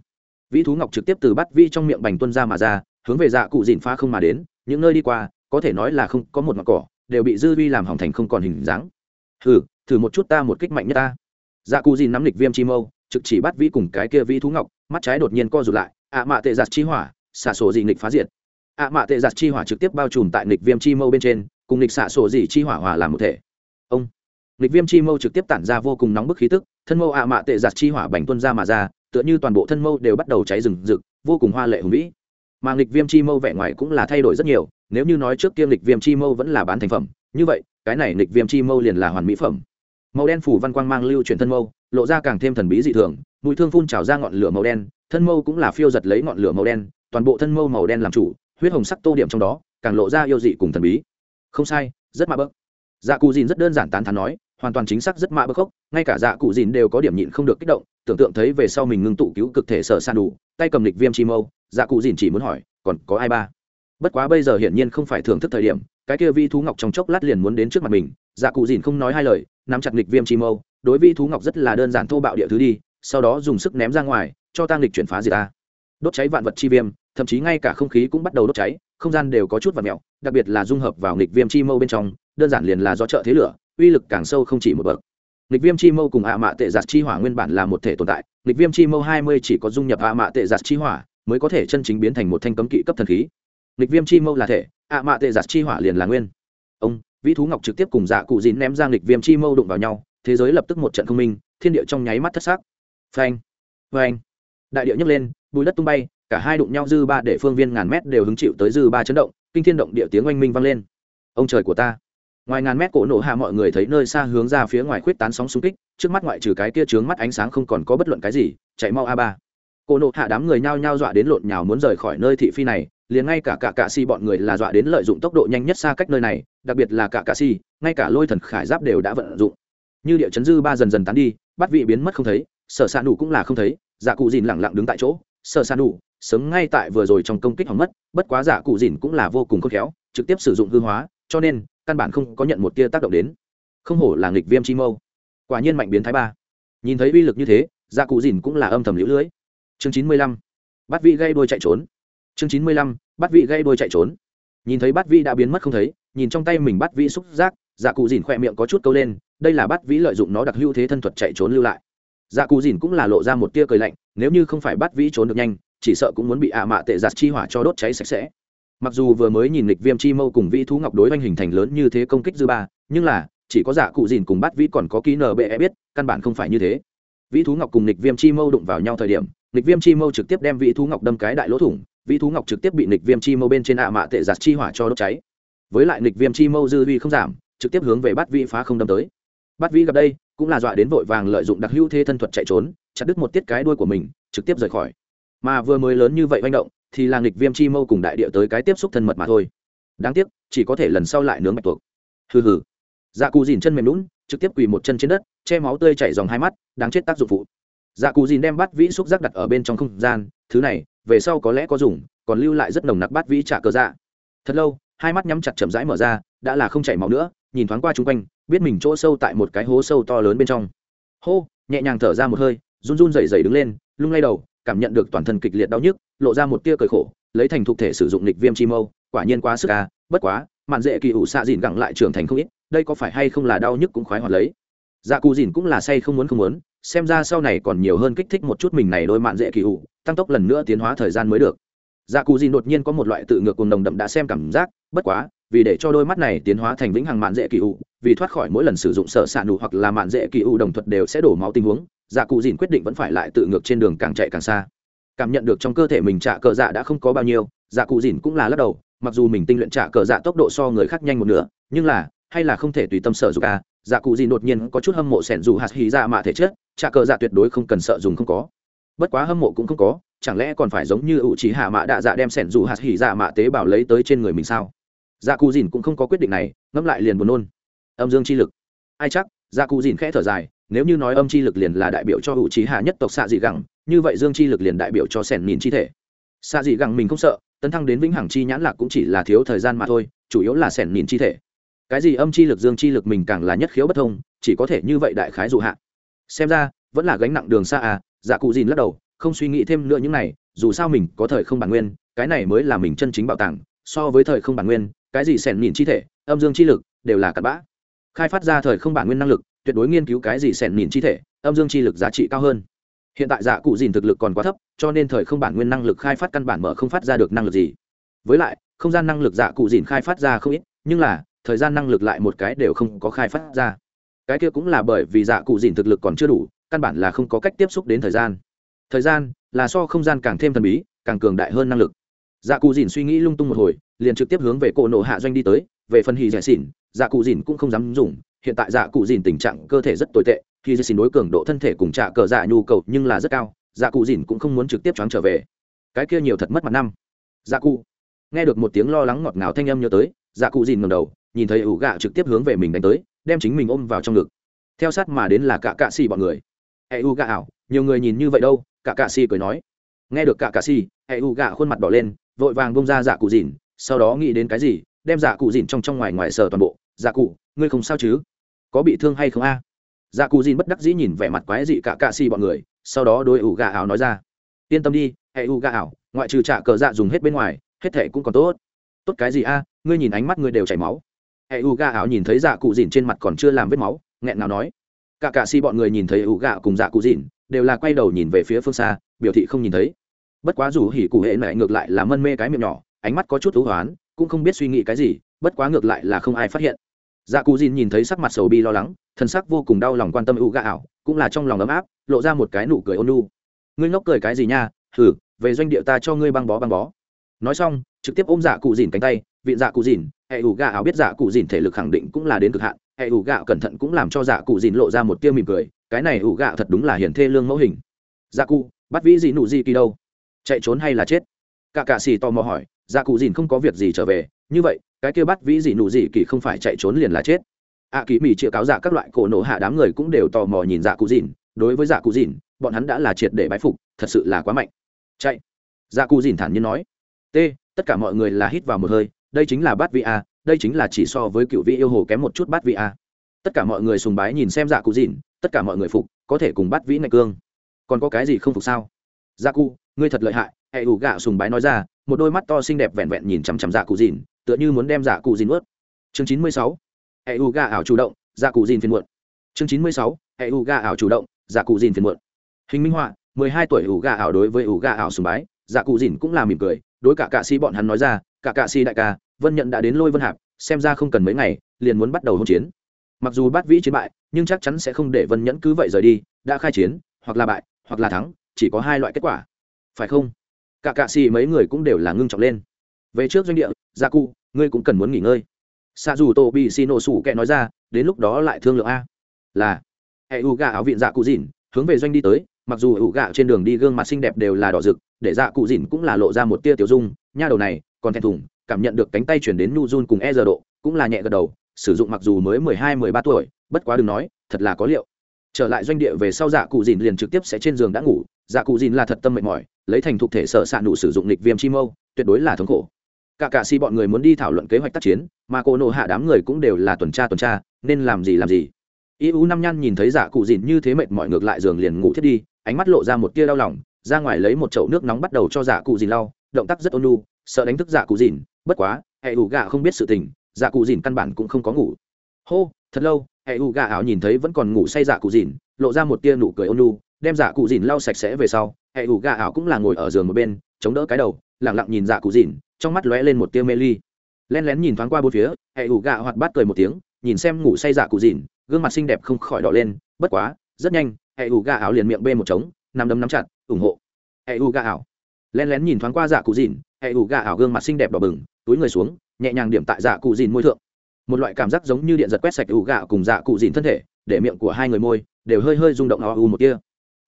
Vĩ thú ngọc trực tiếp từ Bát vi trong miệng bành tuân ra mà ra, hướng về dạ cụ dìn phá không mà đến, những nơi đi qua, có thể nói là không có một mặt cỏ, đều bị dư vi làm hỏng thành không còn hình dáng. Thử thử một chút ta một kích mạnh nhất ta. Dạ cụ dìn nắm lịch viêm chi mâu, trực chỉ bắt vi cùng cái kia vĩ thú ngọc, mắt trái đột nhiên co rụt lại ạ mạ tệ giặt chi hỏa xả sổ dị nghịch phá diệt ạ mạ tệ giặt chi hỏa trực tiếp bao trùm tại nịch viêm chi mâu bên trên, cùng nịch xạ sổ dị chi hỏa hòa làm một thể. Ông. Nịch viêm chi mâu trực tiếp tản ra vô cùng nóng bức khí tức, thân mâu ạ mạ tệ giặt chi hỏa bành tuân ra mà ra, tựa như toàn bộ thân mâu đều bắt đầu cháy rừng rực, vô cùng hoa lệ hùng vĩ. Mà nghịch viêm chi mâu vẻ ngoài cũng là thay đổi rất nhiều, nếu như nói trước kia nghịch viêm chi mâu vẫn là bán thành phẩm, như vậy, cái này nghịch viêm chi mâu liền là hoàn mỹ phẩm. Màu đen phủ văn quang mang lưu chuyển thân mâu, lộ ra càng thêm thần bí dị thường, mùi thương phun trào ra ngọn lửa màu đen, thân mâu cũng là phiêu giật lấy ngọn lửa màu đen, toàn bộ thân mâu màu đen làm chủ huyết hồng sắc tô điểm trong đó, càng lộ ra yêu dị cùng thần bí. Không sai, rất mạ bấc dạ cụ dìn rất đơn giản tán thán nói, hoàn toàn chính xác rất mạ bấc khốc ngay cả dạ cụ dìn đều có điểm nhịn không được kích động, tưởng tượng thấy về sau mình ngưng tụ cứu cực thể sở san đủ, tay cầm lịch viêm chi mâu dạ cụ dìn chỉ muốn hỏi, còn có ai ba? Bất quá bây giờ hiển nhiên không phải thưởng thức thời điểm, cái kia vi thú ngọc trong chốc lát liền muốn đến trước mặt mình dạ cụ dìn không nói hai lời, nắm chặt lịch viêm chi mâu, đối vi thú ngọc rất là đơn giản thô bạo địa thứ đi, sau đó dùng sức ném ra ngoài, cho tăng lịch chuyển phá diệt ta đốt cháy vạn vật chi viêm, thậm chí ngay cả không khí cũng bắt đầu đốt cháy, không gian đều có chút vật mẹo đặc biệt là dung hợp vào nghịch viêm chi mâu bên trong, đơn giản liền là do trợ thế lửa, uy lực càng sâu không chỉ một bậc. Nghịch viêm chi mâu cùng ạ mạ tệ giặt chi hỏa nguyên bản là một thể tồn tại, nghịch viêm chi mâu hai mươi chỉ có dung nhập ạ mạ tệ giặt chi hỏa mới có thể chân chính biến thành một thanh cấm kỵ cấp thần khí. Nghịch viêm chi mâu là thể, ạ mạ tệ giặt chi hỏa liền là nguyên. Ông, vĩ thú ngọc trực tiếp cùng dạ cụ dín ném ra nghịch viêm chi mâu đụng vào nhau, thế giới lập tức một trận không minh, thiên địa trong nháy mắt thất xác. Phanh phanh. Đại điệu nhấc lên bùi đất tung bay, cả hai đụng nhau dư ba để phương viên ngàn mét đều hứng chịu tới dư ba chấn động, kinh thiên động địa tiếng oanh minh vang lên. Ông trời của ta. Ngoài ngàn mét cổ nổ hạ mọi người thấy nơi xa hướng ra phía ngoài khuyết tán sóng xung kích, trước mắt ngoại trừ cái kia trướng mắt ánh sáng không còn có bất luận cái gì, chạy mau a ba. Cổ nổ hạ đám người nhao nhao dọa đến lộn nhào muốn rời khỏi nơi thị phi này, liền ngay cả cả cạ si bọn người là dọa đến lợi dụng tốc độ nhanh nhất xa cách nơi này, đặc biệt là cả cạ si, ngay cả lôi thần khải giáp đều đã vận dụng. Như địa chấn dư ba dần dần tán đi bắt vị biến mất không thấy, sở s ạ cũng là không thấy dạ cụ dìn lẳng lặng đứng tại chỗ sơ san đủ, sớm ngay tại vừa rồi trong công kích hỏng mất bất quá giả cụ dìn cũng là vô cùng khôn khéo trực tiếp sử dụng hư hóa cho nên căn bản không có nhận một tia tác động đến. Không hổ là nghịch viêm chi mâu. Quả nhiên mạnh biến thái ba. Nhìn thấy uy lực như thế giả cụ dìn cũng là âm thầm lũ lưới. Chương chín mươi lăm. Bắt vị gây đôi chạy trốn. Chương chín mươi lăm. Bắt vị gây đôi chạy trốn. Nhìn thấy bắt vị đã biến mất không thấy nhìn trong tay mình bắt vị xúc giác giả cụ dìn khỏe miệng có chút câu lên đây là bắt vĩ lợi dụng nó đặc hữu thế thân thuật chạy trốn lưu lại dạ cụ dìn cũng là lộ ra một tia cười lạnh, nếu như không phải bắt vĩ trốn được nhanh, chỉ sợ cũng muốn bị ạ mạ tệ giặt chi hỏa cho đốt cháy sạch sẽ. Mặc dù vừa mới nhìn lịch viêm chi mâu cùng vĩ thú ngọc đối oanh hình thành lớn như thế công kích dư ba, nhưng là, chỉ có dạ cụ dìn cùng bắt vĩ còn có ký nờ bệ biết, căn bản không phải như thế. Vĩ thú ngọc cùng lịch viêm chi mâu đụng vào nhau thời điểm, lịch viêm chi mâu trực tiếp đem vĩ thú ngọc đâm cái đại lỗ thủng, vĩ thú ngọc trực tiếp bị lịch viêm chi mâu bên trên ạ mạ tệ giặt chi hỏa cho đốt cháy. Với lại lịch viêm chi mâu dư vi không giảm, trực tiếp hướng về bắt vĩ phá không đâm tới. Bắt vĩ gặp đây cũng là dọa đến vội vàng lợi dụng đặc hữu thế thân thuật chạy trốn, chặt đứt một tiết cái đuôi của mình, trực tiếp rời khỏi. Mà vừa mới lớn như vậy manh động, thì là nghịch viêm chi mâu cùng đại địa tới cái tiếp xúc thân mật mà thôi. Đáng tiếc, chỉ có thể lần sau lại nướng mạch tuộc. Hừ hừ. Dạ cù dìn chân mềm lún trực tiếp quỳ một chân trên đất, che máu tươi chảy dòng hai mắt, đáng chết tác dụng phụ. Dạ cù dìn đem bát vĩ xúc giác đặt ở bên trong không gian, thứ này, về sau có lẽ có dùng, còn lưu lại rất nồng nặc bát vĩ trả cơ dạ. Thật lâu, hai mắt nhắm chặt chậm rãi mở ra, đã là không chảy máu nữa, nhìn thoáng qua chung quanh biết mình chỗ sâu tại một cái hố sâu to lớn bên trong. Hô, nhẹ nhàng thở ra một hơi, run run rẩy rẩy đứng lên, lung lay đầu, cảm nhận được toàn thân kịch liệt đau nhức, lộ ra một tia cởi khổ, lấy thành thục thể sử dụng lịch viêm chi mâu, quả nhiên quá sức à bất quá, mạn dễ kỳ ủ xạ dìn gẳng lại trưởng thành không ít, đây có phải hay không là đau nhức cũng khoái hoạt lấy. Dạ cù dìn cũng là say không muốn không muốn, xem ra sau này còn nhiều hơn kích thích một chút mình này đôi mạn dễ kỳ ủ, tăng tốc lần nữa tiến hóa thời gian mới được. Dạ cù dìn đột nhiên có một loại tự ngược cùng đồng đậm đã xem cảm giác, bất quá vì để cho đôi mắt này tiến hóa thành vĩnh hằng mạn dễ kỳ ủ vì thoát khỏi mỗi lần sử dụng sợ ạ nụ hoặc là mạn dễ kỳ ủ đồng thuật đều sẽ đổ máu tình huống dạ cụ dìn quyết định vẫn phải lại tự ngược trên đường càng chạy càng xa. Cảm nhận được trong cơ thể mình trả cờ dạ đã không có bao nhiêu dạ cụ dìn cũng là lắc đầu mặc dù mình tinh luyện trả cờ dạ tốc độ so người khác nhanh một nửa nhưng là hay là không thể tùy tâm sở dù à dạ cụ dìn đột nhiên có chút hâm mộ sẻn dù hạt hì dạ mạ thể chết, trả cờ dạ tuyệt đối không cần sợ dùng không có. Bất quá hâm mộ cũng không có chẳng lẽ còn phải giống như ủ trí hạ mạ đạ dạ đem sẻn dù hạt hỉ dạ mạ tế bào lấy tới trên người mình sao? Dạ cụ dìn cũng không có quyết định này, ngẫm lại liền buồn nôn. Âm dương chi lực. Ai chắc dạ cụ dìn khẽ thở dài, nếu như nói âm chi lực liền là đại biểu cho hữu trí hạ nhất tộc xạ dị gẳng, như vậy dương chi lực liền đại biểu cho sẻn nhìn chi thể. Xạ dị gẳng mình không sợ, tấn thăng đến vĩnh hằng chi nhãn lạc cũng chỉ là thiếu thời gian mà thôi, chủ yếu là sẻn nhìn chi thể. Cái gì âm chi lực dương chi lực mình càng là nhất khiếu bất thông, chỉ có thể như vậy đại khái dụ hạ. Xem ra, vẫn là gánh nặng đường xa à dạ cụ dìn lắc đầu, không suy nghĩ thêm nữa những này, dù sao mình có thời không bản nguyên, cái này mới là mình chân chính bảo tàng, so với thời không bản nguyên cái gì sẻn nhìn chi thể, âm dương chi lực, đều là cặn bã. Khai phát ra thời không bản nguyên năng lực, tuyệt đối nghiên cứu cái gì sẻn nhìn chi thể, âm dương chi lực giá trị cao hơn. Hiện tại dạ cụ dìn thực lực còn quá thấp, cho nên thời không bản nguyên năng lực khai phát căn bản mở không phát ra được năng lực gì. Với lại, không gian năng lực dạ cụ dìn khai phát ra không ít, nhưng là, thời gian năng lực lại một cái đều không có khai phát ra. Cái kia cũng là bởi vì dạ cụ dìn thực lực còn chưa đủ, căn bản là không có cách tiếp xúc đến thời gian. Thời gian là so không gian càng thêm thần bí, càng cường đại hơn năng lực. Dạ cụ dìn suy nghĩ lung tung một hồi liền trực tiếp hướng về cổ nổ hạ doanh đi tới, về phần hì dẻ xỉn dạ cụ dìn cũng không dám dùng, hiện tại dạ cụ dìn tình trạng cơ thể rất tồi tệ hì dẻ xỉn đối cường độ thân thể cùng trả cờ dạ nhu cầu nhưng là rất cao dạ cụ dìn cũng không muốn trực tiếp choáng trở về. Cái kia nhiều thật mất mặt năm. Dạ cụ. Nghe được một tiếng lo lắng ngọt ngào thanh âm nhớ tới dạ cụ dìn ngầm đầu, nhìn thấy ủ gạ trực tiếp hướng về mình đánh tới, đem chính mình ôm vào trong ngực. Theo sát mà đến là cả cạ xì bọn người. Hệ u gạ ảo, nhiều người nhìn như vậy đâu? Cả cạ xì cười nói. Nghe được cả cạ xì hệ u gạ khuôn mặt đỏ lên, vội vàng bông ra dạ cụ dìn sau đó nghĩ đến cái gì, đem dạ cụ dìn trong trong ngoài ngoài sờ toàn bộ. Dạ cụ, ngươi không sao chứ? Có bị thương hay không a? Dạ cụ dìn bất đắc dĩ nhìn vẻ mặt quái dị cả cạ xì bọn người, sau đó đôi ủ gà ảo nói ra. Yên tâm đi, hệ u gà ảo, ngoại trừ trả cờ dạ dùng hết bên ngoài, hết thệ cũng còn tốt. Tốt cái gì a? Ngươi nhìn ánh mắt ngươi đều chảy máu. Hệ u gà ảo nhìn thấy dạ cụ dìn trên mặt còn chưa làm vết máu, nghẹn nào nói. Cả cạ xì bọn người nhìn thấy ủ gà cùng dạ cụ dìn, đều là quay đầu nhìn về phía phương xa, biểu thị không nhìn thấy. Bất quá dù hỉ cụ hệ mẹ ngược lại là mân mê cái miệng nhỏ ánh mắt có chút thú hoán, cũng không biết suy nghĩ cái gì, bất quá ngược lại là không ai phát hiện. Dạ cụ dìn nhìn thấy sắc mặt sầu bi lo lắng thân sắc vô cùng đau lòng quan tâm ưu gạ ảo, cũng là trong lòng ấm áp, lộ ra một cái nụ cười ôn lu ngươi ngốc cười cái gì nha? Thử về doanh địa ta cho ngươi băng bó băng bó. Nói xong, trực tiếp ôm dạ cụ dìn cánh tay viện dạ cụ dìn hệ ủ gạ ảo biết dạ cụ dìn thể lực khẳng định cũng là đến cực hạn hệ ủ gạ cẩn thận cũng làm cho dạ cụ dìn lộ ra một tiêu mỉm cười, cái này ủ gạ thật đúng là hiển thê lương mẫu hình. Dạ cụ, bắt vĩ gì nụ gì kỳ đâu? Chạy trốn hay là chết? Cả cạ xì tò mò hỏi dạ cụ dìn không có việc gì trở về như vậy cái kia bắt vĩ gì nụ gì kỳ không phải chạy trốn liền là chết. Ạ à, kỳ mỹ chĩa cáo dạ các loại cổ nổ hạ đám người cũng đều tò mò nhìn dạ cụ dìn đối với dạ cụ dìn bọn hắn đã là triệt để bái phục thật sự là quá mạnh. Chạy. Dạ cụ dìn thản nhiên nói t tất cả mọi người là hít vào một hơi đây chính là bát vị a đây chính là chỉ so với cựu vị yêu hồ kém một chút bát vị a. Tất cả mọi người sùng bái nhìn xem dạ cụ dìn tất cả mọi người phục có thể cùng bắt vĩ ngạch cương. Còn có cái gì không phục sao? Dạ cụ ngươi thật lợi hại, hệ ủ gạ sùng bái nói ra, một đôi mắt to xinh đẹp vẹn vẹn nhìn chằm chằm dạ cụ dìn, tựa như muốn đem dạ cụ dìn ướt chương chín mươi sáu, hệ ủ gạ ảo chủ động dạ cụ dìn phiền muộn. Chương chín mươi sáu, hệ ủ gạ ảo chủ động dạ cụ dìn phiền muộn. Hình minh họa, mười hai tuổi ủ gạ ảo đối với ủ gạ ảo sùng bái dạ cụ dìn cũng là mỉm cười, đối cả cạ si bọn hắn nói ra, cả cạ si đại ca, vân nhận đã đến lôi vân hạp, xem ra không cần mấy ngày, liền muốn bắt đầu hỗn chiến. Mặc dù bắt vĩ chiến bại, nhưng chắc chắn sẽ không để vân nhẫn cứ vậy rời đi, đã khai chiến, hoặc là bại, hoặc là thắng, chỉ có hai loại kết quả phải không? Cả cạ xì mấy người cũng đều là ngưng trọng lên. Về trước doanh địa, gia cụ ngươi cũng cần muốn nghỉ ngơi. Xa dù tô bị xì nổ sủ kẹ nói ra, đến lúc đó lại thương lượng a. Là, hệ u gà áo viện dạ cụ dìn hướng về doanh đi tới, mặc dù ủ gà trên đường đi gương mặt xinh đẹp đều là đỏ rực, để dạ cụ dìn cũng là lộ ra một tia tiểu dung, nha đầu này, còn thẹn thùng, cảm nhận được cánh tay chuyển đến nu run cùng e giờ độ, cũng là nhẹ gật đầu, sử dụng mặc dù mới mười hai, mười ba tuổi, bất quá đừng nói, thật là có liệu. Trở lại doanh địa về sau dạ cụ dìn liền trực tiếp sẽ trên giường đã ngủ dạ cụ dìn là thật tâm mệt mỏi, lấy thành thục thể sở s ạ nụ sử dụng lịch viêm chi mâu, tuyệt đối là thống khổ. Cả cạ si bọn người muốn đi thảo luận kế hoạch tác chiến, mà cô nộ hạ đám người cũng đều là tuần tra tuần tra, nên làm gì làm gì. Y u năm nhăn nhìn thấy dạ cụ dìn như thế mệt mỏi ngược lại giường liền ngủ thiết đi, ánh mắt lộ ra một tia đau lòng, ra ngoài lấy một chậu nước nóng bắt đầu cho dạ cụ dìn lau, động tác rất ôn lu sợ đánh thức dạ cụ dìn, bất quá, hệ ủ gạ không biết sự tình dạ cụ dìn căn bản cũng không có ngủ. Hô, thật lâu, hệ ủ gạ ảo nhìn thấy vẫn còn ngủ say dạ cụ dìn, lộ ra một tia nụ cười ôn lu đem dạ cụ dìn lau sạch sẽ về sau, hệ ủ gà ảo cũng là ngồi ở giường một bên, chống đỡ cái đầu lẳng lặng nhìn dạ cụ dìn, trong mắt lóe lên một tia mê ly. Len lén nhìn thoáng qua bốn phía, hệ ủ gà hoạt bát cười một tiếng, nhìn xem ngủ say dạ cụ dìn, gương mặt xinh đẹp không khỏi đỏ lên, bất quá, rất nhanh, hệ ủ gà ảo liền miệng bê một trống nằm đấm nắm chặt, ủng hộ. Hệ ủ gà ảo. Len lén nhìn thoáng qua dạ cụ dìn, hệ ủ gà ảo gương mặt xinh đẹp đỏ bừng, túi người xuống, nhẹ nhàng điểm tại dạ cụ dìn môi thượng. Một loại cảm giác giống như điện giật quét sạch ủ gạo cùng dạ cụ dìn thân thể, để miệng của hai người môi đều hơi hơi rung động o u một kia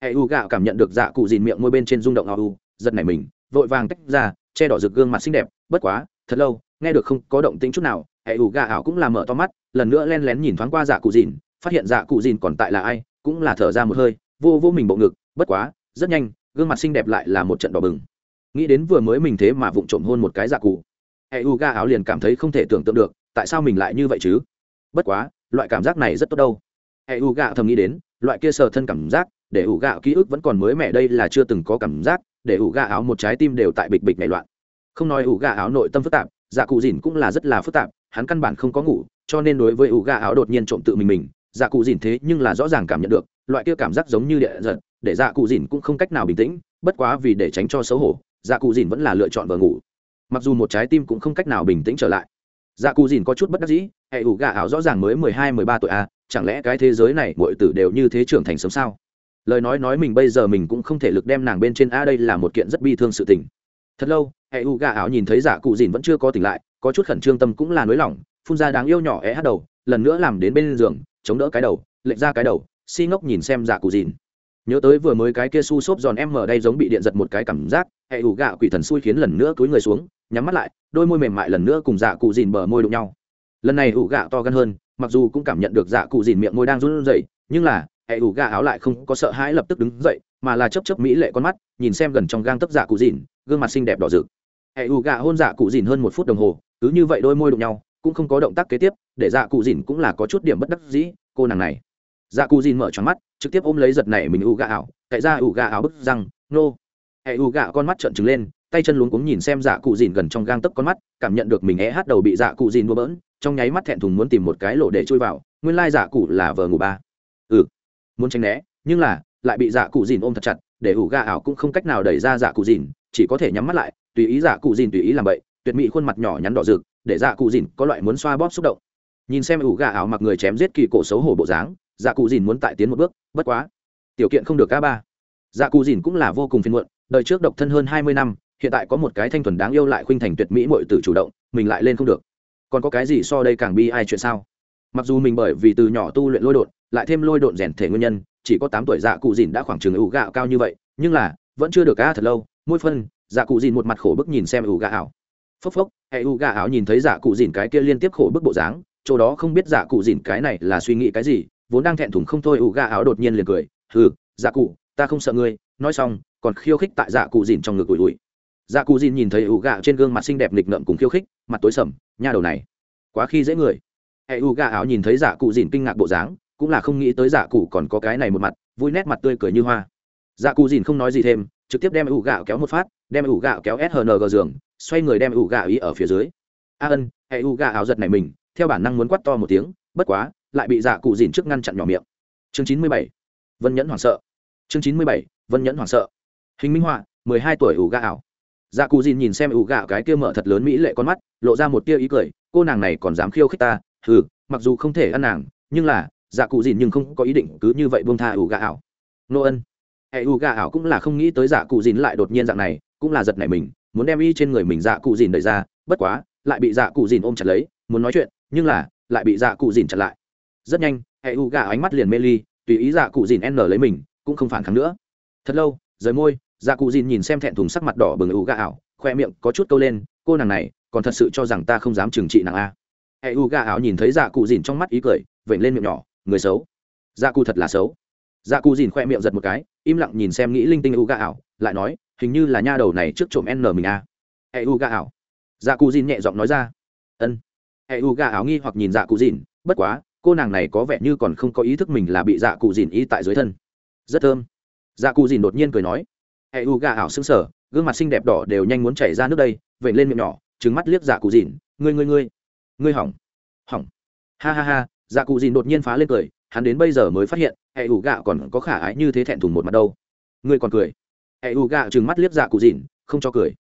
hệ U gạo cảm nhận được dạ cụ dìn miệng môi bên trên rung động ao u, giật nảy mình, vội vàng tách ra, che đỏ rực gương mặt xinh đẹp, bất quá, thật lâu, nghe được không có động tĩnh chút nào. Hệ U Gạo ảo cũng làm mở to mắt, lần nữa len lén nhìn thoáng qua dạ cụ dìn, phát hiện dạ cụ dìn còn tại là ai, cũng là thở ra một hơi, vô vô mình bộ ngực, bất quá, rất nhanh, gương mặt xinh đẹp lại là một trận đỏ bừng. Nghĩ đến vừa mới mình thế mà vụng trộm hôn một cái dạ cụ hệ u ga áo liền cảm thấy không thể tưởng tượng được, tại sao mình lại như vậy chứ? Bất quá, loại cảm giác này rất tốt đâu. Hệ u ga thầm nghĩ đến, loại kia sờ thân cảm giác để ủ gạo ký ức vẫn còn mới mẻ đây là chưa từng có cảm giác để ủ gạo áo một trái tim đều tại bịch bịch nảy loạn. Không nói ủ gạo áo nội tâm phức tạp dạ cụ dìn cũng là rất là phức tạp hắn căn bản không có ngủ cho nên đối với ủ gạo áo đột nhiên trộm tự mình mình dạ cụ dìn thế nhưng là rõ ràng cảm nhận được loại kia cảm giác giống như địa giật để dạ cụ dìn cũng không cách nào bình tĩnh bất quá vì để tránh cho xấu hổ dạ cụ dìn vẫn là lựa chọn vờ ngủ. Mặc dù một trái tim cũng không cách nào bình tĩnh trở lại. Dạ cụ dìn có chút bất đắc dĩ hệ ủ gà ảo rõ ràng mới mười hai mười ba tuổi a à, chẳng lẽ cái thế giới này mọi tử đều như thế trưởng thành sớm sao? Lời nói nói mình bây giờ mình cũng không thể lực đem nàng bên trên a, đây là một kiện rất bi thương sự tình. Thật lâu, hệ u gà ảo nhìn thấy giả cụ dìn vẫn chưa có tỉnh lại, có chút khẩn trương tâm cũng là nới lỏng phun ra đáng yêu nhỏ é hát đầu, lần nữa làm đến bên giường, chống đỡ cái đầu, lệch ra cái đầu, si ngốc nhìn xem giả cụ dìn. Nhớ tới vừa mới cái kia su xốp giòn em mở đây giống bị điện giật một cái cảm giác, hệ ủ gạ quỷ thần xui khiến lần nữa cúi người xuống, nhắm mắt lại, đôi môi mềm mại lần nữa cùng dạ cụ dìn bờ môi đụng nhau. Lần này ủ gạ to gan hơn, mặc dù cũng cảm nhận được dạ cụ dìn miệng môi đang run rẩy, nhưng là hệ ủ gà áo lại không có sợ hãi lập tức đứng dậy, mà là chấp chấp mỹ lệ con mắt, nhìn xem gần trong gang tấc dạ cụ dìn gương mặt xinh đẹp đỏ rực. Hệ ủ gà hôn dạ cụ dìn hơn một phút đồng hồ, cứ như vậy đôi môi đụng nhau, cũng không có động tác kế tiếp, để dạ cụ dìn cũng là có chút điểm bất đắc dĩ, cô nàng này. Dạ cụ dìn mở tròn mắt, trực tiếp ôm lấy giật này mình ủ gà ảo tại ra ủ gà ảo bức răng, nô. Hệ ủ gà con mắt trợn trừng lên, tay chân luống cuống nhìn xem dạ cụ dìn gần trong gang tấc con mắt, cảm nhận được mình é hát đầu bị dạ cụ dìn đua bỡn, trong nháy mắt thẹn thùng muốn tìm một cái lỗ để chui vào, nguyên lai dạ cụ là vờ ngủ ba muốn tránh né, nhưng là, lại bị dạ cụ dìn ôm thật chặt, để ủ gà ảo cũng không cách nào đẩy ra dạ cụ dìn, chỉ có thể nhắm mắt lại, tùy ý dạ cụ dìn tùy ý làm vậy tuyệt mỹ khuôn mặt nhỏ nhắn đỏ rực, để dạ cụ dìn có loại muốn xoa bóp xúc động. Nhìn xem ủ gà ảo mặc người chém giết kỳ cổ xấu hổ bộ dáng dạ cụ dìn muốn tại tiến một bước, bất quá, tiểu kiện không được ca ba. Dạ cụ dìn cũng là vô cùng phiền muộn, đời trước độc thân hơn hai mươi năm, hiện tại có một cái thanh thuần đáng yêu lại khuynh thành tuyệt mỹ mội tử chủ động, mình lại lên không được. Còn có cái gì so đây càng bi ai chuyện sao? Mặc dù mình bởi vì từ nhỏ tu luyện lôi đột lại thêm lôi độn rèn thể nguyên nhân, chỉ có tám tuổi dạ cụ dìn đã khoảng chừng ủ gạo cao như vậy, nhưng là, vẫn chưa được ca thật lâu, mỗi phân dạ cụ dìn một mặt khổ bức nhìn xem ủ gạo. Ảo phốc phốc, hệ ủ gạo ảo nhìn thấy dạ cụ dìn cái kia liên tiếp khổ bức bộ dáng, chỗ đó không biết dạ cụ dìn cái này là suy nghĩ cái gì, vốn đang thẹn thùng không thôi ủ gạo ảo đột nhiên liền cười, hừ dạ cụ, ta không sợ ngươi, nói xong, còn khiêu khích tại dạ cụ dìn trong ngực ủi ủi. Dạ cụ dìn nhìn thấy ủ gạo trên gương mặt xinh đẹp nghịch ngợm cùng khiêu khích, mặt tối sầm, nha đầu này, quá khi dễ người. Hệ ủ gà ảo nhìn thấy dạ cụ dìn kinh ngạc bộ dáng cũng là không nghĩ tới dạ cụ còn có cái này một mặt, vui nét mặt tươi cười như hoa. Dạ cụ dìn không nói gì thêm, trực tiếp đem ủ gạo kéo một phát, đem ủ gạo kéo sng giường, xoay người đem ủ gạo ý ở phía dưới. A ân, hệ ủ gạo áo giật này mình, theo bản năng muốn quắt to một tiếng, bất quá, lại bị dạ cụ dìn trước ngăn chặn nhỏ miệng. Chương chín mươi bảy, vân nhẫn hoảng sợ. Chương chín mươi bảy, vân nhẫn hoảng sợ. Hình minh họa, mười hai tuổi ủ gạo. Ảo dạ cụ dìn nhìn xem ủ gạo cái kia mở thật lớn mỹ lệ con mắt, lộ ra một tia ý cười, cô nàng này còn dám khiêu khích ta, hừ, mặc dù không thể ăn nàng, nhưng là dạ cụ dìn nhưng không có ý định cứ như vậy buông tha ủ gà ảo. Nô ân. Hệ ủ gà ảo cũng là không nghĩ tới dạ cụ dìn lại đột nhiên dạng này, cũng là giật nảy mình, muốn đem y trên người mình dạ cụ dìn đẩy ra, bất quá, lại bị dạ cụ dìn ôm chặt lấy, muốn nói chuyện, nhưng là, lại bị dạ cụ dìn chặt lại. Rất nhanh hệ ủ gà ánh mắt liền mê ly, tùy ý dạ cụ dìn n lấy mình, cũng không phản kháng nữa. Thật lâu, rời môi dạ cụ dìn nhìn xem thẹn thùng sắc mặt đỏ bừng ủ gà ảo, khoe miệng có chút câu lên, cô nàng này, còn thật sự cho rằng ta không dám trừng trị nàng a? Hệ u gà ảo nhìn thấy dạ cụ dìn trong mắt ý cười, vểnh lên miệng nhỏ người xấu. Dạ cụ thật là xấu. Dạ cụ dìn khoe miệng giật một cái, im lặng nhìn xem nghĩ linh tinh u gà ảo, lại nói, hình như là nha đầu này trước trộm n mình a hệ u gà ảo. Dạ cụ dìn nhẹ giọng nói ra. Ân. Hệ u gà ảo nghi hoặc nhìn dạ cụ dìn, bất quá, cô nàng này có vẻ như còn không có ý thức mình là bị dạ cụ dìn y tại dưới thân. Rất thơm. Dạ cụ dìn đột nhiên cười nói. Hệ u gà ảo xứng sở gương mặt xinh đẹp đỏ đều nhanh muốn chảy ra nước đây vậy lên miệng nhỏ trứng mắt liếc dạ cụ dìn, ngươi ngươi ngươi ngươi hỏng. Hỏng. Ha ha ha dạ cụ dìn đột nhiên phá lên cười hắn đến bây giờ mới phát hiện hệ ủ gạ còn có khả ái như thế thẹn thùng một mặt đâu. Ngươi còn cười? Hệ ủ gạ trừng mắt liếc dạ cụ dìn không cho cười.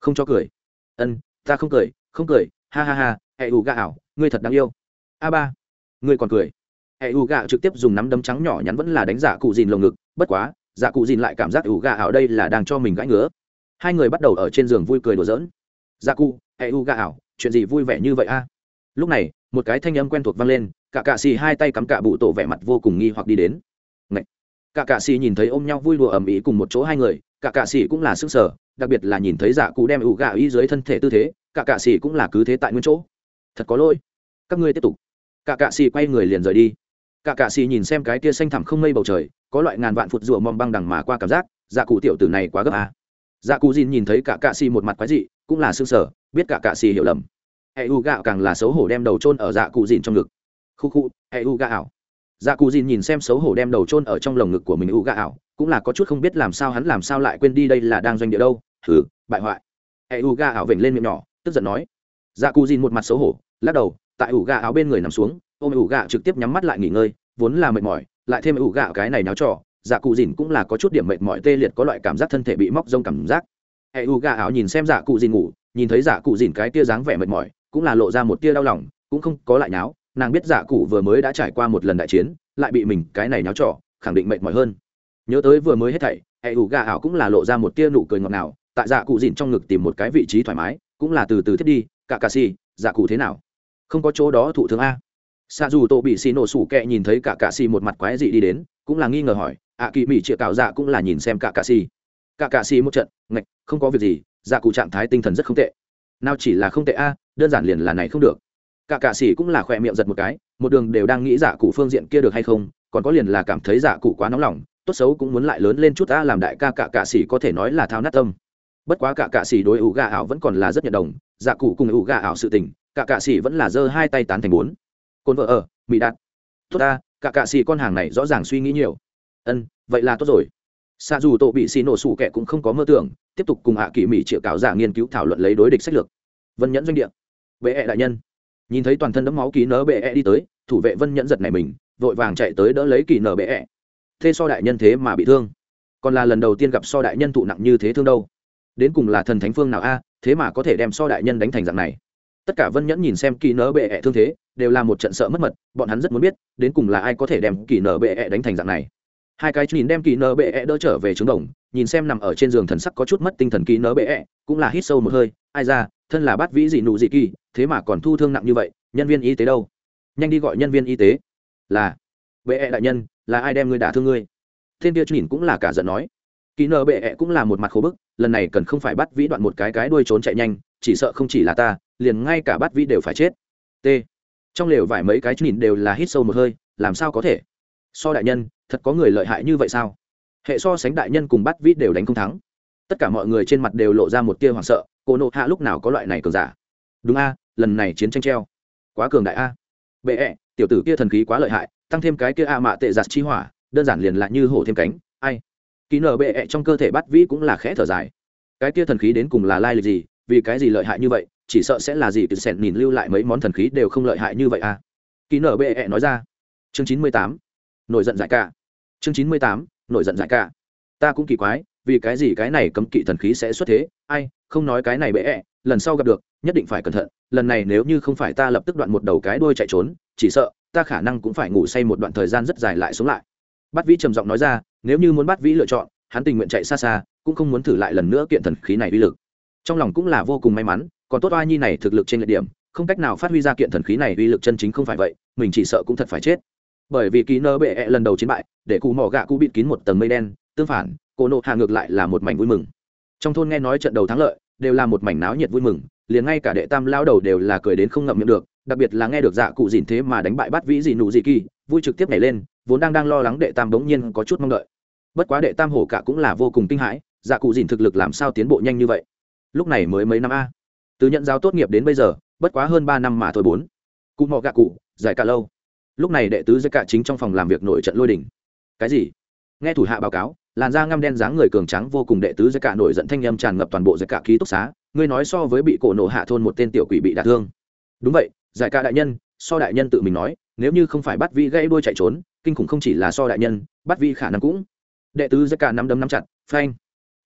Không cho cười. Ân ta không cười không cười ha ha ha hệ ủ ảo, ngươi thật đáng yêu. A ba ngươi còn cười. Hệ ủ gạ trực tiếp dùng nắm đấm trắng nhỏ nhắn vẫn là đánh dạ cụ dìn lồng ngực bất quá dạ cụ dìn lại cảm giác ủ ảo đây là đang cho mình gãi ngứa. Hai người bắt đầu ở trên giường vui cười đùa giỡn. Dạ cụ hệ ủ ảo, chuyện gì vui vẻ như vậy a? Lúc này một cái thanh âm quen thuộc vang lên, cả cạ xì hai tay cắm cạ bụ tổ vẻ mặt vô cùng nghi hoặc đi đến. Ngậy! cả cạ xì nhìn thấy ôm nhau vui đùa ầm ĩ cùng một chỗ hai người, cả cạ xì cũng là sức sở, đặc biệt là nhìn thấy dạ cụ đem ủ gà y dưới thân thể tư thế, cả cạ xì cũng là cứ thế tại nguyên chỗ. Thật có lỗi! Các ngươi tiếp tục. Cả cạ xì quay người liền rời đi. Cả cạ xì nhìn xem cái tia xanh thẳm không mây bầu trời, có loại ngàn vạn phụt rùa mong băng đằng mà qua cảm giác dạ cụ tiểu tử này quá gấp à. dạ cụ dìn nhìn thấy cả cạ xì một mặt quái dị, cũng là xương sở, biết cả cạ xì hiểu lầm hệ u gạo càng là xấu hổ đem đầu trôn ở dạ cụ dìn trong ngực. Khu khu hệ u gạo. Dạ cụ dìn nhìn xem xấu hổ đem đầu trôn ở trong lồng ngực của mình u gạo, cũng là có chút không biết làm sao hắn làm sao lại quên đi đây là đang doanh địa đâu. Thử bại hoại. Hệ u gạo vểnh lên miệng nhỏ, tức giận nói. Dạ cụ dìn một mặt xấu hổ, lắc đầu, tại ủ gạo bên người nằm xuống, ôm ủ gạo trực tiếp nhắm mắt lại nghỉ ngơi, vốn là mệt mỏi, lại thêm ủ gạo cái này náo trò dạ cụ dìn cũng là có chút điểm mệt mỏi tê liệt có loại cảm giác thân thể bị móc rông cảm giác. Hệ u gạo nhìn xem dạ cụ dìn ngủ, nhìn thấy dạ cụ dìn cái tia dáng vẻ mệt mỏi cũng là lộ ra một tia đau lòng, cũng không có lại nháo, nàng biết dạ cụ vừa mới đã trải qua một lần đại chiến, lại bị mình cái này nháo trỏ khẳng định mệt mỏi hơn. Nhớ tới vừa mới hết thảy, hệ ủ gà ảo cũng là lộ ra một tia nụ cười ngọt ngào, tại dạ cụ dìn trong ngực tìm một cái vị trí thoải mái, cũng là từ từ thiết đi cả cà si dạ cụ thế nào? Không có chỗ đó, thụ thương a. Xa dù tổ bị xì nổ sủ kẹ nhìn thấy cả cà si một mặt quái dị đi đến, cũng là nghi ngờ hỏi ạ kỳ mỹ chĩa cạo dạ cũng là nhìn xem cả cà si cả cà si một trận, ngạch, không có việc gì dạ cụ trạng thái tinh thần rất không tệ. Nào chỉ là không tệ a đơn giản liền là này không được. Cả cạ sĩ cũng là khỏe miệng giật một cái, một đường đều đang nghĩ giả cụ phương diện kia được hay không, còn có liền là cảm thấy giả cụ quá nóng lòng, tốt xấu cũng muốn lại lớn lên chút ta làm đại ca cả cạ sĩ có thể nói là thao nát tâm. Bất quá cả cạ sĩ đối ủ gà ảo vẫn còn là rất nhận đồng giả cụ cùng ủ gà ảo sự tình, cả cạ sĩ vẫn là giơ hai tay tán thành bốn. Côn vợ ở mỹ đạt. Tốt ta, cả cạ sĩ con hàng này rõ ràng suy nghĩ nhiều. Ân, vậy là tốt rồi. Xa dù tổ bị xì nổ sủ kẻ cũng không có mơ tưởng, tiếp tục cùng hạ kỳ mỹ triệu cáo giả nghiên cứu thảo luận lấy đối địch sách lược. Vân nhẫn doanh địa bệ -E đại nhân. Nhìn thấy toàn thân đấm máu kỳ nở bệ -E đi tới thủ vệ vân nhẫn giật này mình vội vàng chạy tới đỡ lấy kỳ nở bệ -E. thế so đại nhân thế mà bị thương. Còn là lần đầu tiên gặp so đại nhân thụ nặng như thế thương đâu. Đến cùng là thần thánh phương nào a thế mà có thể đem so đại nhân đánh thành dạng này. Tất cả vân nhẫn nhìn xem kỳ nở bệ -E thương thế đều là một trận sợ mất mật bọn hắn rất muốn biết đến cùng là ai có thể đem kỳ nở bệ -E đánh thành dạng này. Hai cái nhìn đem kỳ nở bệ -E đỡ trở về trứng đồng nhìn xem nằm ở trên giường thần sắc có chút mất tinh thần kỳ nở bệ -E, cũng là hít sâu một hơi ai ra thân là bát vĩ dị nụ dị kỳ, thế mà còn thu thương nặng như vậy, nhân viên y tế đâu? Nhanh đi gọi nhân viên y tế. Là, bệ ẹ、e、đại đại nhân, là ai đem ngươi đả thương ngươi? Thiên kia nhìn cũng là cả giận nói. Kỹ nợ bệ ẹ、e、cũng cũng là một mặt khổ bức, lần này cần không phải bắt vĩ đoạn một cái cái đuôi trốn chạy nhanh, chỉ sợ không chỉ là ta, liền ngay cả bắt vĩ đều phải chết. T. Trong lều vải mấy cái nhìn đều là hít sâu một hơi, làm sao có thể? So đại nhân, thật có người lợi hại như vậy sao? Hệ so sánh đại nhân cùng bắt vĩ đều đánh không thắng. Tất cả mọi người trên mặt đều lộ ra một tia hoảng sợ cô nộ hạ lúc nào có loại này cường giả? Đúng a, lần này chiến tranh treo. Quá cường đại a. Bệ ẹ, tiểu tử kia thần khí quá lợi hại, tăng thêm cái kia a mạ tệ giặt chi hỏa, đơn giản liền lại như hổ thêm cánh, ai? Kỹ nở bệ ẹ trong cơ thể bắt vĩ cũng là khẽ thở dài. Cái kia thần khí đến cùng là lai lịch gì? Vì cái gì lợi hại như vậy? Chỉ sợ sẽ là gì từ sẹn nhìn lưu lại mấy món thần khí đều không lợi hại như vậy a. Kỹ nở bệ ẹ nói ra. Chương chín mươi tám, nổi giận giải cả. chương chín mươi tám, nổi giận giải cả ta cũng kỳ quái, vì cái gì cái này cấm kỵ thần khí sẽ xuất thế? Ai, không nói cái này bệ ẹ, lần sau gặp được, nhất định phải cẩn thận, lần này nếu như không phải ta lập tức đoạn một đầu cái đuôi chạy trốn, chỉ sợ, ta khả năng cũng phải ngủ say một đoạn thời gian rất dài lại xuống lại. Bát vĩ trầm giọng nói ra, nếu như muốn bát vĩ lựa chọn, hắn tình nguyện chạy xa xa, cũng không muốn thử lại lần nữa kiện thần khí này uy lực. Trong lòng cũng là vô cùng may mắn, còn tốt oai nhi này thực lực trên lệch điểm, không cách nào phát huy ra kiện thần khí này uy lực chân chính không phải vậy, mình chỉ sợ cũng thật phải chết. Bởi vì ký nơ bệ -E lần đầu chiến bại, để cụ mỏ gạ cụ bịt kín một tầng mây đen tương phản cô nộ hạ ngược lại là một mảnh vui mừng. Trong thôn nghe nói trận đầu thắng lợi, đều là một mảnh náo nhiệt vui mừng, liền ngay cả đệ tam lao đầu đều là cười đến không ngậm miệng được, đặc biệt là nghe được dạ cụ dìn thế mà đánh bại bắt vĩ dị nụ dị kỳ, vui trực tiếp nhảy lên, vốn đang đang lo lắng đệ tam bỗng nhiên có chút mong đợi. Bất quá đệ tam hổ cả cũng là vô cùng kinh hãi dạ cụ dìn thực lực làm sao tiến bộ nhanh như vậy? Lúc này mới mấy năm a. Từ nhận giáo tốt nghiệp đến bây giờ, bất quá hơn ba năm mà thôi bốn. Cụ mò gạ cụ dài cả lâu. Lúc này đệ tứ giới cả chính trong phòng làm việc nổi trận lôi đỉnh cái gì? Nghe thủ hạ báo cáo làn da ngăm đen dáng người cường trắng vô cùng đệ tứ giới cả nổi giận thanh âm tràn ngập toàn bộ giới cả ký túc xá, ngươi nói so với bị cổ nổ hạ thôn một tên tiểu quỷ bị đả thương. Đúng vậy, giải ca đại nhân, so đại nhân tự mình nói, nếu như không phải bắt vi gãy đuôi chạy trốn, kinh khủng không chỉ là so đại nhân, bắt vi khả năng cũng. Đệ tứ giới cả nắm đấm nắm chặt, phanh.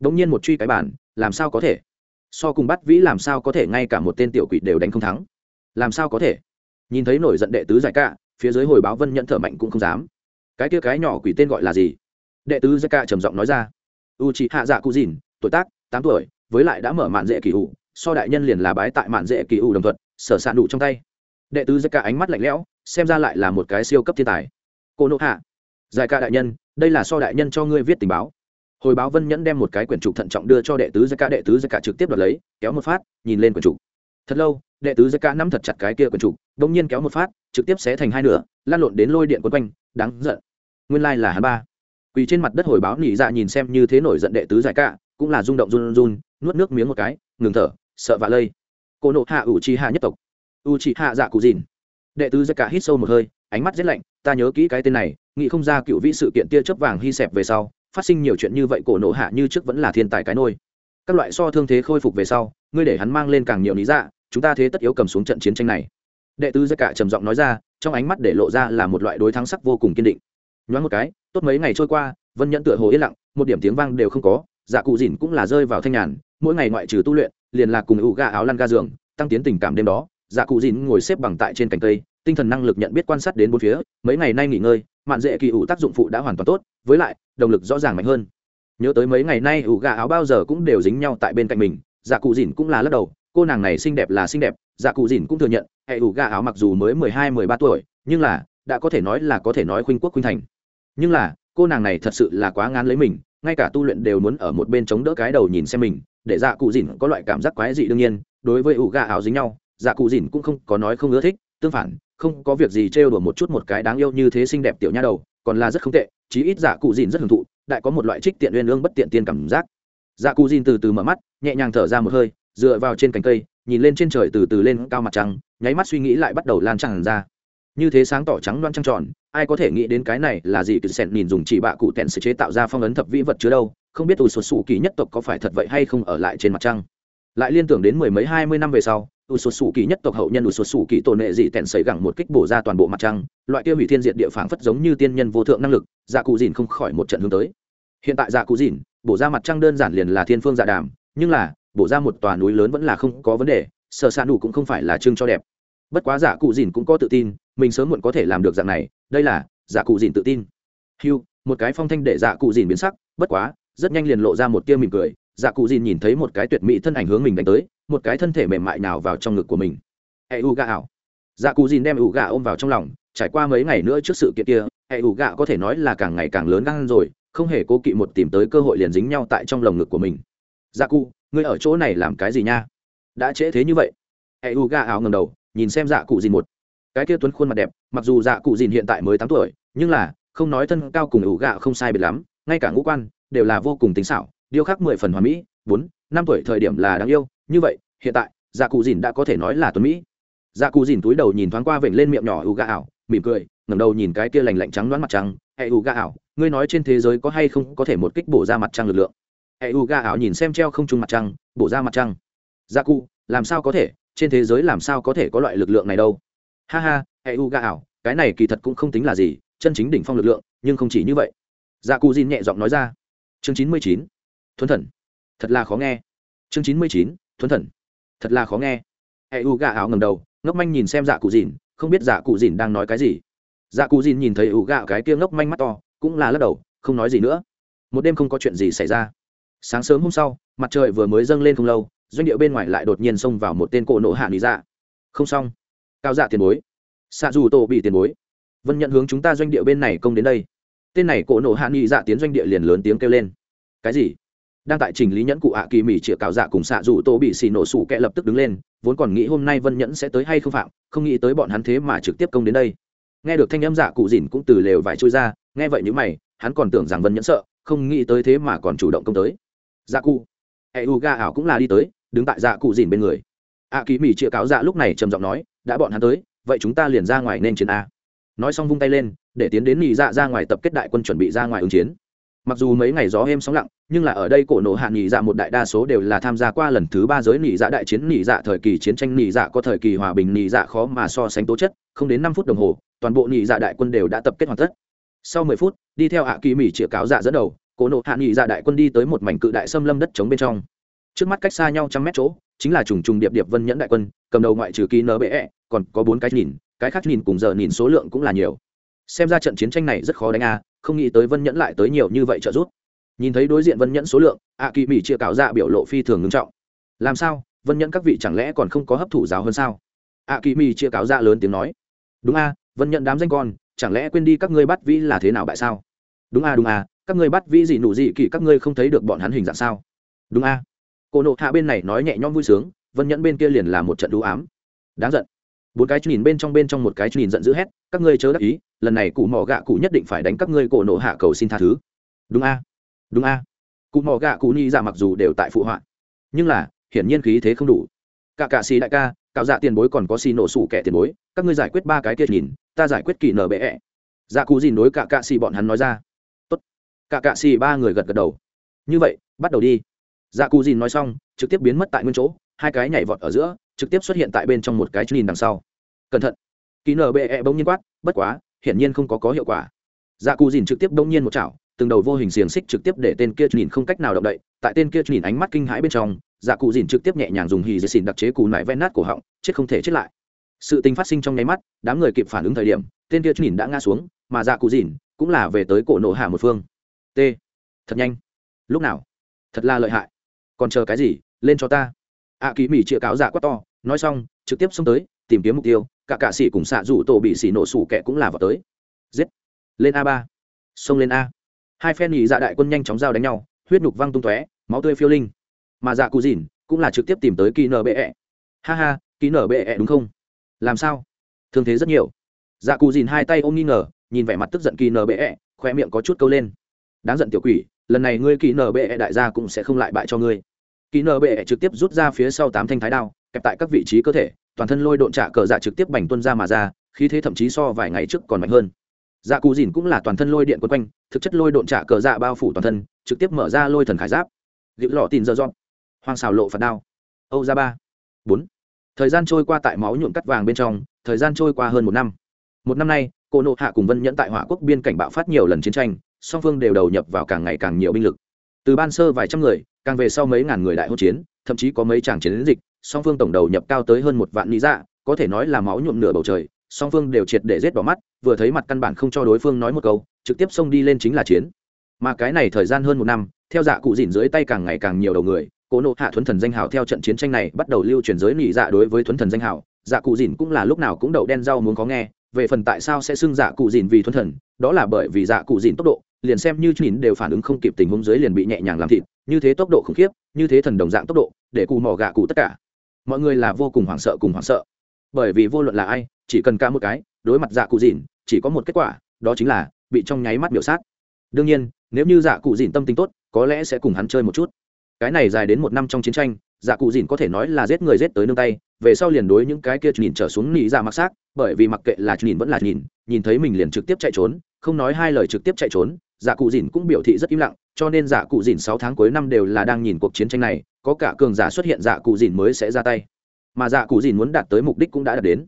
Đống nhiên một truy cái bản làm sao có thể? So cùng bắt vĩ làm sao có thể ngay cả một tên tiểu quỷ đều đánh không thắng? Làm sao có thể? Nhìn thấy nổi giận đệ tứ giải ca phía dưới hồi báo vân nhận thở mạnh cũng không dám. Cái kia cái nhỏ quỷ tên gọi là gì? Đệ tứ giải ca trầm giọng nói ra. U chị hạ dạ cụ dìn tuổi tác, tám tuổi, với lại đã mở mạn dễ kỳ ủ, so đại nhân liền là bái tại mạn dễ kỳ ủ đồng thuận sở s ạ đủ trong tay. Đệ tứ giải ca ánh mắt lạnh lẽo, xem ra lại là một cái siêu cấp thiên tài. Cô nộ hạ, giải ca đại nhân, đây là so đại nhân cho ngươi viết tình báo. Hồi báo vân nhẫn đem một cái quyển trục thận trọng đưa cho đệ tứ giải ca đệ tứ giải ca trực tiếp đoạt lấy, kéo một phát, nhìn lên quyển trục. Thật lâu, đệ tứ giải ca nắm thật chặt cái kia quyển trục đ ỗ n g nhiên kéo một phát, trực tiếp xé thành hai nửa lan lộn đến lôi điện quấn quanh, đáng giận. Nguyên lai là hắn ba quỳ trên mặt đất hồi báo nỉ dạ nhìn xem như thế nổi giận đệ tứ giải cạ cũng là rung động run run, nuốt nước miếng một cái, ngừng thở, sợ vạ lây. Cô nộ hạ ủ chi hạ nhất tộc. Ủ chi hạ dạ cụ dìn. Đệ tứ giải cạ hít sâu một hơi, ánh mắt rét lạnh, ta nhớ kỹ cái tên này, nghĩ không ra cựu vĩ sự kiện tia chớp vàng hy xẹp về sau, phát sinh nhiều chuyện như vậy cổ nộ hạ như trước vẫn là thiên tài cái nôi. Các loại so thương thế khôi phục về sau, ngươi để hắn mang lên càng nhiều lý dạ chúng ta thế tất yếu cầm xuống trận chiến tranh này. Đệ tứ giải cả trầm giọng nói ra, trong ánh mắt để lộ ra là một loại đối thắng sắc vô cùng kiên định nhoáng một cái, tốt mấy ngày trôi qua, vân nhẫn tựa hồ yên lặng, một điểm tiếng vang đều không có dạ cụ dìn cũng là rơi vào thanh nhàn, mỗi ngày ngoại trừ tu luyện, liền là cùng ủ ga áo lăn ga giường, tăng tiến tình cảm đêm đó dạ cụ dìn ngồi xếp bằng tại trên cành cây, tinh thần năng lực nhận biết quan sát đến bốn phía, mấy ngày nay nghỉ ngơi, mạn dễ kỳ ủ tác dụng phụ đã hoàn toàn tốt, với lại, động lực rõ ràng mạnh hơn. Nhớ tới mấy ngày nay ủ gà áo bao giờ cũng đều dính nhau tại bên cạnh mình dạ cụ dìn cũng là lắc đầu, cô nàng này xinh đẹp là xinh đẹp dạ cụ dìn cũng thừa nhận, hệ ủ gà áo mặc dù mới mười hai, mười ba tuổi, nhưng là, đã có thể nói là có thể nói khuynh quốc khuynh thành nhưng là, cô nàng này thật sự là quá ngán lấy mình, ngay cả tu luyện đều muốn ở một bên chống đỡ cái đầu nhìn xem mình, để dạ cụ dìn có loại cảm giác quái dị đương nhiên, đối với ủ gà áo dính nhau dạ cụ dìn cũng không có nói không ưa thích, tương phản, không có việc gì trêu đùa một chút một cái đáng yêu như thế xinh đẹp tiểu nha đầu, còn là rất không tệ, chí ít dạ cụ dìn rất hưởng thụ, đại có một loại trích tiện uyên ương bất tiện tiên cảm giác. Dạ cụ dìn từ từ mở mắt, nhẹ nhàng thở ra một hơi, dựa vào trên cành cây, nhìn lên trên trời từ từ lên cao mặt trăng, nháy mắt suy nghĩ lại bắt đầu lan tràn ra. Như thế sáng tỏ trắng loan trăng tròn ai có thể nghĩ đến cái này là gì? Từ sẹn nhìn dùng chỉ bạ cụ tèn sẽ chế tạo ra phong ấn thập vĩ vật chứa đâu? Không biết ủ sụt sủ kỳ nhất tộc có phải thật vậy hay không ở lại trên mặt trăng? Lại liên tưởng đến mười mấy hai mươi năm về sau u sụt sủ kỳ nhất tộc hậu nhân u sụt sủ kỳ tổ nệ dị tèn xảy gẳng một kích bổ ra toàn bộ mặt trăng. Loại kia hủy thiên diệt địa phảng phất giống như tiên nhân vô thượng năng lực dạ cụ dìn không khỏi một trận hướng tới. Hiện tại dạ cụ dìn, bổ ra mặt trăng đơn giản liền là thiên phương dạ đàm, nhưng là, bổ ra một tòa núi lớn vẫn là không có vấn đề, sở s đủ cũng không phải là chương cho đẹp. Bất quá dạ cụ dìn cũng có tự tin, mình sớm muộn có thể làm được dạng này đây là dạ cụ dìn tự tin. Hiu một cái phong thanh để dạ cụ dìn biến sắc, bất quá, rất nhanh liền lộ ra một tia mỉm cười. Dạ cụ dìn nhìn thấy một cái tuyệt mỹ thân ảnh hướng mình đánh tới, một cái thân thể mềm mại nào vào trong ngực của mình. Hệ u gà ảo. Dạ cụ dìn đem u gà ôm vào trong lòng, trải qua mấy ngày nữa trước sự kiện kia hệ u gà có thể nói là càng ngày càng lớn gan rồi, không hề cố kỵ một tìm tới cơ hội liền dính nhau tại trong lồng ngực của mình. Dạ cụ, ngươi ở chỗ này làm cái gì nha? Đã trễ thế như vậy. Hệ u gà ảo ngầm đầu, nhìn xem dạ cụ dìn một cái kia tuấn khuôn mặt đẹp, mặc dù dạ cụ dìn hiện tại mới tám tuổi, nhưng là, không nói thân cao cùng ủ gạ không sai biệt lắm, ngay cả ngũ quan, đều là vô cùng tính xảo, điêu khắc mười phần hoàn mỹ, bốn, năm tuổi thời điểm là đáng yêu, như vậy, hiện tại dạ cụ dìn đã có thể nói là tuấn mỹ. Dạ cụ dìn túi đầu nhìn thoáng qua vểnh lên miệng nhỏ ủ gà ảo, mỉm cười, ngẩng đầu nhìn cái kia lành lạnh trắng đoán mặt trăng. Hệ ủ gà ảo, ngươi nói trên thế giới có hay không có thể một kích bổ ra mặt trăng lực lượng? Hệ u ga ảo nhìn xem treo không trung mặt trăng, bổ ra mặt trăng. Dạ cụ, làm sao có thể? Trên thế giới làm sao có thể có loại lực lượng này đâu? Ha ha, hệ u gà ảo, cái này kỳ thật cũng không tính là gì, chân chính đỉnh phong lực lượng, nhưng không chỉ như vậy. Dạ cụ dìn nhẹ giọng nói ra. Chương chín mươi chín, thuấn thần. Thật là khó nghe. Chương chín mươi chín, thuấn thần. Thật là khó nghe. Hệ u gà ảo ngầm đầu, ngốc manh nhìn xem dạ cụ dìn, không biết dạ cụ dìn đang nói cái gì. Dạ cụ dìn nhìn thấy u gà cái kia ngốc manh mắt to, cũng là lắc đầu, không nói gì nữa. Một đêm không có chuyện gì xảy ra. Sáng sớm hôm sau, mặt trời vừa mới dâng lên không lâu, doanh điệu bên ngoài lại đột nhiên xông vào một tên cổ nộ hạ lý dạ. Không xong cao dạ tiền bối. Xạ dù tổ bị tiền bối. Vân nhận hướng chúng ta doanh địa bên này công đến đây. Tên này cổ nổ hạ nghị dạ tiến doanh địa liền lớn tiếng kêu lên. Cái gì? Đang tại trình lý nhẫn cụ ạ kỳ mỹ chĩa cào dạ cùng xạ dù tô bị xì nổ sủ kẹ lập tức đứng lên, vốn còn nghĩ hôm nay vân nhẫn sẽ tới hay không phạm, không nghĩ tới bọn hắn thế mà trực tiếp công đến đây. Nghe được thanh âm dạ cụ dìn cũng từ lều vải trôi ra, nghe vậy những mày, hắn còn tưởng rằng vân nhẫn sợ, không nghĩ tới thế mà còn chủ động công tới. Dạ cụ. Hệ u ga ảo cũng là đi tới, đứng tại dạ cụ dìn bên người. Ạ kỳ mỹ chĩa cáo dạ lúc này trầm giọng nói đã bọn hắn tới, vậy chúng ta liền ra ngoài nên chiến a. Nói xong vung tay lên, để tiến đến nhị dạ ra ngoài tập kết đại quân chuẩn bị ra ngoài ứng chiến. Mặc dù mấy ngày gió êm sóng lặng, nhưng là ở đây cổ nộ hạ nhị dạ một đại đa số đều là tham gia qua lần thứ ba giới nhị dạ đại chiến. Nhị dạ thời kỳ chiến tranh nhị dạ có thời kỳ hòa bình nhị dạ khó mà so sánh tố chất, không đến năm phút đồng hồ, toàn bộ nhị dạ đại quân đều đã tập kết hoàn tất. Sau mười phút, đi theo hạ kỳ mỹ chĩa cáo dạ dẫn đầu, cổ nộ hạ nhị dạ đại quân đi tới một mảnh cự đại xâm lâm đất chống bên trong. Trước mắt cách xa nhau trăm mét chỗ, chính là trùng trùng điệp điệp vân nhẫn đại quân cầm đầu ngoại trừ ký nbe còn có bốn cái nhìn, cái khác nhìn cùng giờ nhìn số lượng cũng là nhiều. Xem ra trận chiến tranh này rất khó đánh a, không nghĩ tới vân nhẫn lại tới nhiều như vậy trợ giúp. Nhìn thấy đối diện vân nhẫn số lượng, a kỳ mỹ chia cạo ra biểu lộ phi thường ngưng trọng. Làm sao? Vân nhẫn các vị chẳng lẽ còn không có hấp thụ giáo hơn sao? A kỳ mỹ chia cạo ra lớn tiếng nói. Đúng a, vân nhẫn đám danh con, chẳng lẽ quên đi các ngươi bắt vĩ là thế nào bại sao? Đúng a đúng a, các ngươi bắt vĩ gì nụ gì kỳ các ngươi không thấy được bọn hắn hình dạng sao? Đúng a. Cô nộ hạ bên này nói nhẹ nhõm vui sướng vân nhẫn bên kia liền là một trận đũ ám. Đáng giận. Bốn cái nhìn bên trong bên trong một cái nhìn giận dữ hét, các ngươi chớ đắc ý, lần này cụ mỏ gạ cụ nhất định phải đánh các ngươi cổ nộ hạ cầu xin tha thứ. Đúng a. Đúng a. Cụ mỏ gạ cụ ni ra mặc dù đều tại phụ họa, nhưng là, hiển nhiên khí thế không đủ. Cả cạ xì đại ca, cạo dạ tiền bối còn có xì nổ sủ kẻ tiền bối, các ngươi giải quyết ba cái kia nhìn, ta giải quyết kỳ nở bệ ẹ. Dạ cụ dìn đối cả cạ xì bọn hắn nói ra. Tốt. Cả cạ xì ba người gật gật đầu. Như vậy, bắt đầu đi. Dạ cụ dìn nói xong, trực tiếp biến mất tại nguyên chỗ hai cái nhảy vọt ở giữa, trực tiếp xuất hiện tại bên trong một cái nhìn đằng sau. Cẩn thận. Kỳ nở bệ ẹ bỗng nhiên quát, bất quá, hiển nhiên không có có hiệu quả. Dạ cụ dìn trực tiếp bỗng nhiên một chảo, từng đầu vô hình xiềng xích trực tiếp để tên kia nhìn không cách nào động đậy. Tại tên kia nhìn ánh mắt kinh hãi bên trong dạ cụ dìn trực tiếp nhẹ nhàng dùng hì dì xìn đặc chế cù nải ven nát cổ họng, chết không thể chết lại. Sự tình phát sinh trong nháy mắt, đám người kịp phản ứng thời điểm, tên kia nhìn đã ngã xuống, mà dạ cụ dìn cũng là về tới cổ nổ hạ một phương. T, thật nhanh. Lúc nào? Thật là lợi hại. Còn chờ cái gì? Lên cho ta ạ kỳ mỹ chĩa cáo dạ quá to, nói xong, trực tiếp xông tới, tìm kiếm mục tiêu, cả cạ sĩ cùng xạ rủ tổ bị xỉ nổ sủ kẻ cũng là vào tới. Giết! Lên a ba! Xông lên a! Hai phen nhị dạ đại quân nhanh chóng giao đánh nhau, huyết nhục văng tung tóe, máu tươi phiêu linh. Mà dạ cụ dìn cũng là trực tiếp tìm tới kỳ nở bệ ẹ. Ha ha kỳ nở bệ ẹ đúng không? Làm sao? Thương thế rất nhiều. Dạ cụ dìn hai tay ôm nghi ngờ, nhìn vẻ mặt tức giận kỳ nở bệ ẹ khoe miệng có chút câu lên. Đáng giận tiểu quỷ, lần này ngươi kỳ nở bệ ẹ đại gia cũng sẽ không lại bại cho ngươi kỹ nở bệ trực tiếp rút ra phía sau tám thanh thái đao, kẹp tại các vị trí cơ thể, toàn thân lôi độn trả cờ dạ trực tiếp bành tuân ra mà ra, khí thế thậm chí so vài ngày trước còn mạnh hơn. Dạ cù dìn cũng là toàn thân lôi điện quấn quanh, thực chất lôi độn trả cờ dạ bao phủ toàn thân, trực tiếp mở ra lôi thần khải giáp. Liệu lọ tin dơ dọn. Hoang xào lộ phạt đao. Âu ra ba. Bốn. Thời gian trôi qua tại máu nhuộm cắt vàng bên trong, thời gian trôi qua hơn một năm. Một năm nay cô nộ hạ cùng vân nhẫn tại hỏa quốc biên cảnh bạo phát nhiều lần chiến tranh, song phương đều đầu nhập vào càng ngày càng nhiều binh lực. Từ ban sơ vài trăm người càng về sau mấy ngàn người đại hỗn chiến, thậm chí có mấy tràng chiến dịch, song phương tổng đầu nhập cao tới hơn một vạn lý dạ có thể nói là máu nhuộm nửa bầu trời, song phương đều triệt để rết bỏ mắt, vừa thấy mặt căn bản không cho đối phương nói một câu, trực tiếp xông đi lên chính là chiến. Mà cái này thời gian hơn một năm, theo dạ cụ dìn dưới tay càng ngày càng nhiều đầu người, cố nộ hạ thuấn thần danh hào theo trận chiến tranh này bắt đầu lưu truyền giới nị dạ đối với thuấn thần danh hào dạ cụ dìn cũng là lúc nào cũng đậu đen rau muốn có nghe, về phần tại sao sẽ xưng dạ cụ dìn vì thuấn thần, đó là bởi vì dạ cụ dìn tốc độ liền xem như nhìn đều phản ứng không kịp tình huống dưới liền bị nhẹ nhàng làm thịt, như thế tốc độ khủng khiếp, như thế thần đồng dạng tốc độ, để cù mỏ gạ cụ tất cả. Mọi người là vô cùng hoảng sợ cùng hoảng sợ. Bởi vì vô luận là ai, chỉ cần ca một cái, đối mặt dạ cụ dìn chỉ có một kết quả, đó chính là bị trong nháy mắt biểu sát. Đương nhiên, nếu như dạ cụ dìn tâm tính tốt, có lẽ sẽ cùng hắn chơi một chút. Cái này dài đến một năm trong chiến tranh dạ cụ dìn có thể nói là giết người giết tới nương tay, về sau liền đối những cái kia nhìn trở xuống nỉ ra dạ mặc xác, bởi vì mặc kệ là nhìn vẫn là nhìn nhìn thấy mình liền trực tiếp chạy trốn, không nói hai lời trực tiếp chạy trốn dạ cụ dìn cũng biểu thị rất im lặng, cho nên dạ cụ dìn sáu tháng cuối năm đều là đang nhìn cuộc chiến tranh này, có cả cường giả xuất hiện dạ cụ dìn mới sẽ ra tay. Mà dạ cụ dìn muốn đạt tới mục đích cũng đã đạt đến.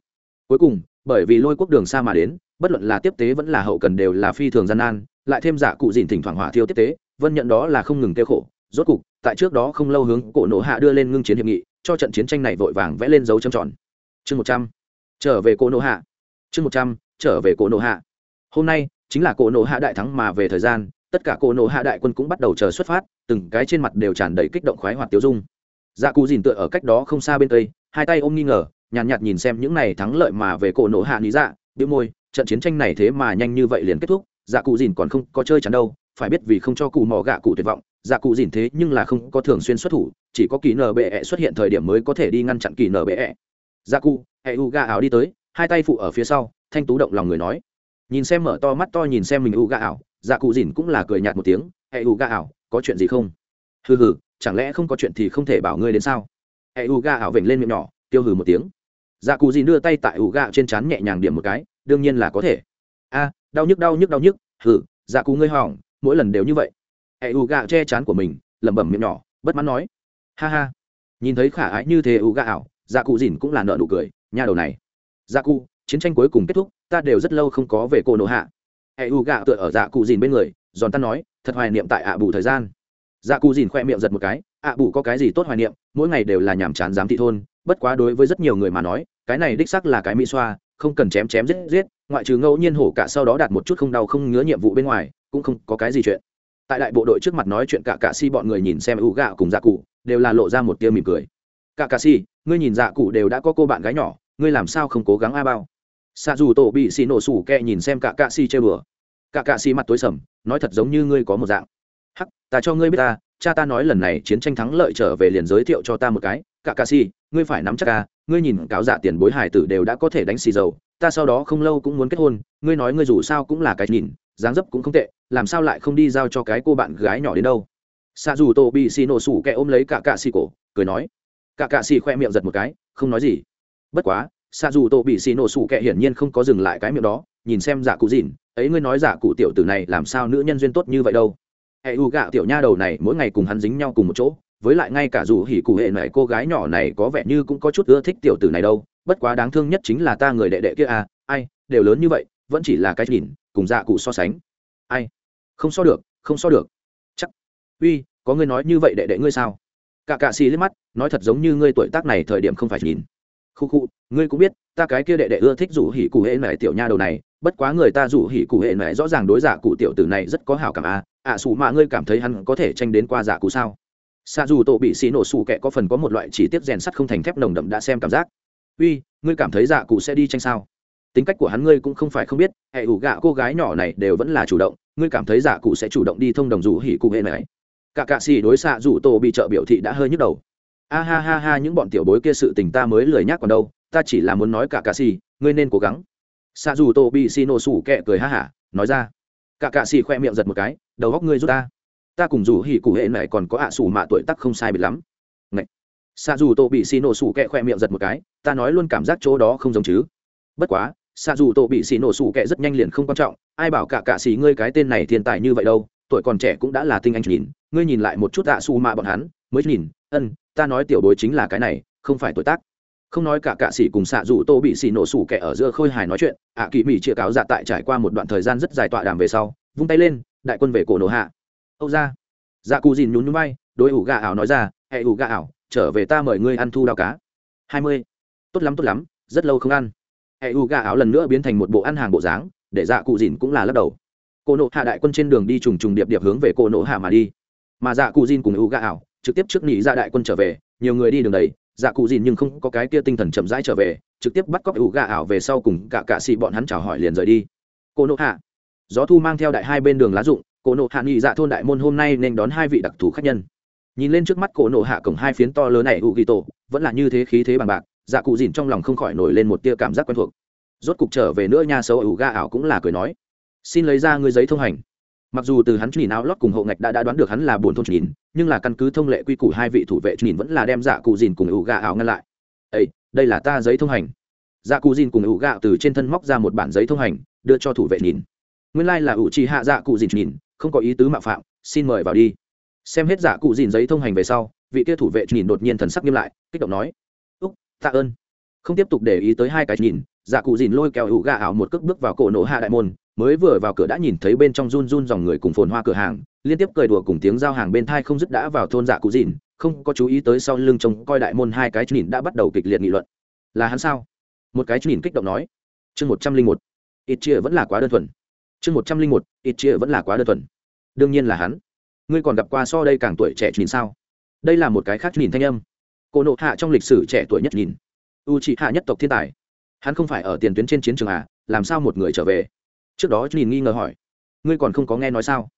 Cuối cùng, bởi vì lôi quốc đường xa mà đến, bất luận là tiếp tế vẫn là hậu cần đều là phi thường gian nan, lại thêm dạ cụ dìn thỉnh thoảng hỏa thiêu tiếp tế, vân nhận đó là không ngừng tiêu khổ. Rốt cục, tại trước đó không lâu hướng cổ nộ hạ đưa lên ngưng chiến hiệp nghị, cho trận chiến tranh này vội vàng vẽ lên dấu trầm tròn. Chương một trăm, trở về cổ nộ hạ. Chương một trăm, trở về cổ nộ hạ. Hôm nay chính là cổ nộ hạ đại thắng mà về thời gian tất cả cổ nộ hạ đại quân cũng bắt đầu chờ xuất phát từng cái trên mặt đều tràn đầy kích động khoái hoạt tiêu dung. Dạ cụ dìn tựa ở cách đó không xa bên tây hai tay ôm nghi ngờ nhàn nhạt, nhạt nhìn xem những này thắng lợi mà về cổ nộ hạ lý dạ biểu môi trận chiến tranh này thế mà nhanh như vậy liền kết thúc dạ cụ dìn còn không có chơi chắn đâu phải biết vì không cho cụ mỏ gạ cụ tuyệt vọng dạ cụ dìn thế nhưng là không có thường xuyên xuất thủ chỉ có kỳ nở bệ -E xuất hiện thời điểm mới có thể đi ngăn chặn kỳ nở bệ -E. dạ cụ hệ u ga áo đi tới. Hai tay phụ ở phía sau thanh tú động lòng người nói nhìn xem mở to mắt to nhìn xem mình u gà ảo dạ cụ dìn cũng là cười nhạt một tiếng hệ u gà ảo, có chuyện gì không? Hừ hừ, chẳng lẽ không có chuyện thì không thể bảo ngươi đến sao? Hệ u gà ảo vểnh lên miệng nhỏ tiêu hừ một tiếng. Dạ cụ dìn đưa tay tại u gà trên trán nhẹ nhàng điểm một cái, đương nhiên là có thể. A, đau nhức đau nhức đau nhức. Hừ dạ cụ ngươi hỏng, mỗi lần đều như vậy. Hệ u gà che chán của mình, lẩm bẩm miệng nhỏ, bất mãn nói. Ha ha. Nhìn thấy khả ái như thế u gà ảo dạ cụ dìn cũng là nợ nụ cười, nha đầu này. Dạ cụ, chiến tranh cuối cùng kết thúc ta đều rất lâu không có về cô nô hạ. Hệ u gạ tựa ở dạ cụ dìn bên người, giòn ta nói, thật hoài niệm tại ạ bù thời gian. Dạ cụ dìn khoe miệng giật một cái, ạ bù có cái gì tốt hoài niệm, mỗi ngày đều là nhàm chán giám thị thôn, bất quá đối với rất nhiều người mà nói, cái này đích sắc là cái mỹ xoa, không cần chém chém giết giết, ngoại trừ ngẫu nhiên hổ cả sau đó đạt một chút không đau không ngứa nhiệm vụ bên ngoài, cũng không có cái gì chuyện. Tại đại bộ đội trước mặt nói chuyện, cả cạ si bọn người nhìn xem u gạ cùng dạ cụ, đều là lộ ra một tia mỉm cười. Cả cạ si, ngươi nhìn dạ cụ đều đã có cô bạn gái nhỏ, ngươi làm sao không cố gắng a bao? Xạ dù tổ bị xì nổ sủ kẹ nhìn xem cả cạ xì chơi bừa cả cạ xì mặt tối sầm, nói thật giống như ngươi có một dạng. Hắc, ta cho ngươi biết ta, cha ta nói lần này chiến tranh thắng lợi trở về liền giới thiệu cho ta một cái. Cả cạ xì, ngươi phải nắm chắc ca ngươi nhìn cáo giả tiền bối hải tử đều đã có thể đánh xì dầu, ta sau đó không lâu cũng muốn kết hôn, ngươi nói ngươi dù sao cũng là cái nhìn, dáng dấp cũng không tệ, làm sao lại không đi giao cho cái cô bạn gái nhỏ đến đâu? Xạ dù tổ bị xì nổ sủ kẹ ôm lấy cả cạ xì cổ, cười nói. Cả cạ xì khoe miệng giật một cái, không nói gì. Bất quá xạ dù tổ bị xì nổ sủ kệ hiển nhiên không có dừng lại cái miệng đó, nhìn xem giả cụ dìn ấy ngươi nói giả cụ tiểu tử này làm sao nữ nhân duyên tốt như vậy đâu. Hệ u gạo tiểu nha đầu này mỗi ngày cùng hắn dính nhau cùng một chỗ, với lại ngay cả dù hỉ cụ hệ này cô gái nhỏ này có vẻ như cũng có chút ưa thích tiểu tử này đâu, bất quá đáng thương nhất chính là ta người đệ đệ kia à ai, đều lớn như vậy, vẫn chỉ là cái nhìn, cùng dạ cụ so sánh. Ai? Không so được, không so được. Chắc. Uy, có ngươi nói như vậy đệ đệ ngươi sao? Cả cạ xì liếc mắt, nói thật giống như ngươi tuổi tác này thời điểm không phải nhìn khu khu ngươi cũng biết ta cái kia đệ đệ ưa thích rủ hỉ cụ hệ mẹ tiểu nha đầu này bất quá người ta rủ hỉ cụ hệ mẹ rõ ràng đối giả cụ tiểu tử này rất có hảo cảm à. Ạ à, xù mạ ngươi cảm thấy hắn có thể tranh đến qua giả cụ sao? Xa dù tổ bị xì nổ xù kẹ có phần có một loại chỉ tiết rèn sắt không thành thép nồng đậm đã xem cảm giác. Uy ngươi cảm thấy giả cụ sẽ đi tranh sao? Tính cách của hắn ngươi cũng không phải không biết hệ ủ gạ cô gái nhỏ này đều vẫn là chủ động ngươi cảm thấy giả cụ sẽ chủ động đi thông đồng rủ hỉ cụ hệ mẹ. Cả cạ xì đối xạ rủ tổ bị trợ biểu thị đã hơi nhức đầu a ha ha ha, những bọn tiểu bối kia sự tình ta mới lười nhắc còn đâu, ta chỉ là muốn nói cả cạ xì, ngươi nên cố gắng. Xa dù tô bị xì nổ sủ kẹ cười ha hả, nói ra. Cả cạ xì khoe miệng giật một cái, đầu góc ngươi giúp ta. Ta cùng dù hỉ cụ hệ này còn có ạ à sủ mạ tuổi tắc không sai biệt lắm. Ngậy. xa dù tô bị xì nổ sủ kẹ khoe miệng giật một cái, ta nói luôn cảm giác chỗ đó không giống chứ. Bất quá xa dù tô bị xì nổ sủ kẹ rất nhanh liền không quan trọng, ai bảo cả cạ xì ngươi cái tên này thiên tài như vậy đâu tuổi còn trẻ cũng đã là tinh anh nhìn ngươi nhìn lại một chút tạ su mạ bọn hắn mới nhìn ân ta nói tiểu bối chính là cái này không phải tuổi tác. Không nói cả cạ sĩ cùng xạ dù tô bị xì nổ sủ kẻ ở giữa khôi hài nói chuyện ạ à, kỳ mỹ chia cáo dạ tại trải qua một đoạn thời gian rất dài tọa đàm về sau vung tay lên đại quân về cổ nổ hạ. Âu ra. Dạ cù dìn nhún nhún bay đôi ủ gà ảo nói ra hệ ủ gà ảo trở về ta mời ngươi ăn thu đao cá. Hai mươi. Tốt lắm tốt lắm rất lâu không ăn. Hệ ủ gà ảo lần nữa biến thành một bộ ăn hàng bộ dáng để dạ cụ dìn cũng là lắc đầu. Cô nộ hạ đại quân trên đường đi trùng trùng điệp điệp hướng về cô nộ hạ mà đi. Mà dạ cụ dìn cùng U gà ảo, trực tiếp trước nghỉ ra dạ đại quân trở về, nhiều người đi đường đầy dạ cụ dìn nhưng không có cái kia tinh thần chậm rãi trở về, trực tiếp bắt cóc U gà ảo về sau cùng cả cạ xì bọn hắn chào hỏi liền rời đi. Cô nộ hạ, gió thu mang theo đại hai bên đường lá rụng, Cô nộ hạ nghỉ dạ thôn đại môn hôm nay nên đón hai vị đặc thù khách nhân. Nhìn lên trước mắt cổ nộ hạ cổng hai phiến to lớn này U ghi tổ vẫn là như thế khí thế bằng bạc dạ cụ dìn trong lòng không khỏi nổi lên một tia cảm giác quen thuộc. Rốt cục trở về nữa nhà xấu ủ ga ảo cũng là cười nói xin lấy ra ngươi giấy thông hành. Mặc dù từ hắn nhìn áo lót cùng hộ ngạch đã, đã đoán được hắn là buồn thôn nhìn nhưng là căn cứ thông lệ quy củ hai vị thủ vệ nhìn vẫn là đem dạ cụ dìn cùng ủ gà ảo ngăn lại. Ây đây là ta giấy thông hành. Dạ cụ dìn cùng ủ gà từ trên thân móc ra một bản giấy thông hành đưa cho thủ vệ nhìn. Nguyên lai là ủ trì hạ dạ cụ dìn nhìn không có ý tứ mạo phạm xin mời vào đi. Xem hết dạ cụ dìn giấy thông hành về sau vị kia thủ vệ nhìn đột nhiên thần sắc nghiêm lại kích động nói úc tạ ơn. Không tiếp tục để ý tới hai cái nhìn dạ cụ dìn lôi kéo ủ gà ảo một cước bước vào cổ nổ hạ đại môn mới vừa vào cửa đã nhìn thấy bên trong run run dòng người cùng phồn hoa cửa hàng, liên tiếp cười đùa cùng tiếng giao hàng bên thai không dứt đã vào thôn dạ cụ dìn không có chú ý tới sau lưng trông coi đại môn hai cái nhìn đã bắt đầu kịch liệt nghị luận. Là hắn sao? Một cái nhìn kích động nói. Chương một trăm linh một. Ít chia vẫn là quá đơn thuần. Chương một trăm linh một. Ít chia vẫn là quá đơn thuần. Đương nhiên là hắn. Ngươi còn gặp qua so đây càng tuổi trẻ nhìn sao? Đây là một cái khác nhìn thanh âm. Cô nộ hạ trong lịch sử trẻ tuổi nhất nhìn. U trị hạ nhất tộc thiên tài. Hắn không phải ở tiền tuyến trên chiến trường à? Làm sao một người trở về? Trước đó nhìn nghi ngờ hỏi, ngươi còn không có nghe nói sao?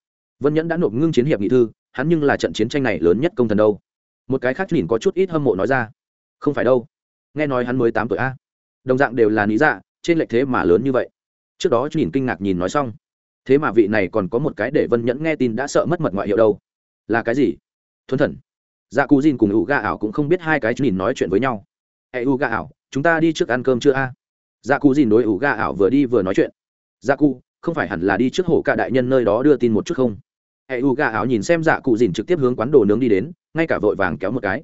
Vân nhẫn đã nộp ngưng chiến hiệp nghị thư, hắn nhưng là trận chiến tranh này lớn nhất công thần đâu. Một cái khác nhìn có chút ít hâm mộ nói ra, không phải đâu, nghe nói hắn mới tám tuổi a. Đồng dạng đều là lý dạ trên lệch thế mà lớn như vậy. Trước đó nhìn kinh ngạc nhìn nói xong, thế mà vị này còn có một cái để vân nhẫn nghe tin đã sợ mất mật ngoại hiệu đâu. Là cái gì? Thuần thần. Dạ cù dìn cùng ủ ga ảo cũng không biết hai cái nhìn nói chuyện với nhau. Hệ ủ ga ảo, chúng ta đi trước ăn cơm chưa a? Dạ cù dìn đối ủ ga ảo vừa đi vừa nói chuyện dạ cụ, không phải hẳn là đi trước hổ cả đại nhân nơi đó đưa tin một chút không? Hệ u gà ảo nhìn xem dạ cụ dìn trực tiếp hướng quán đồ nướng đi đến, ngay cả vội vàng kéo một cái.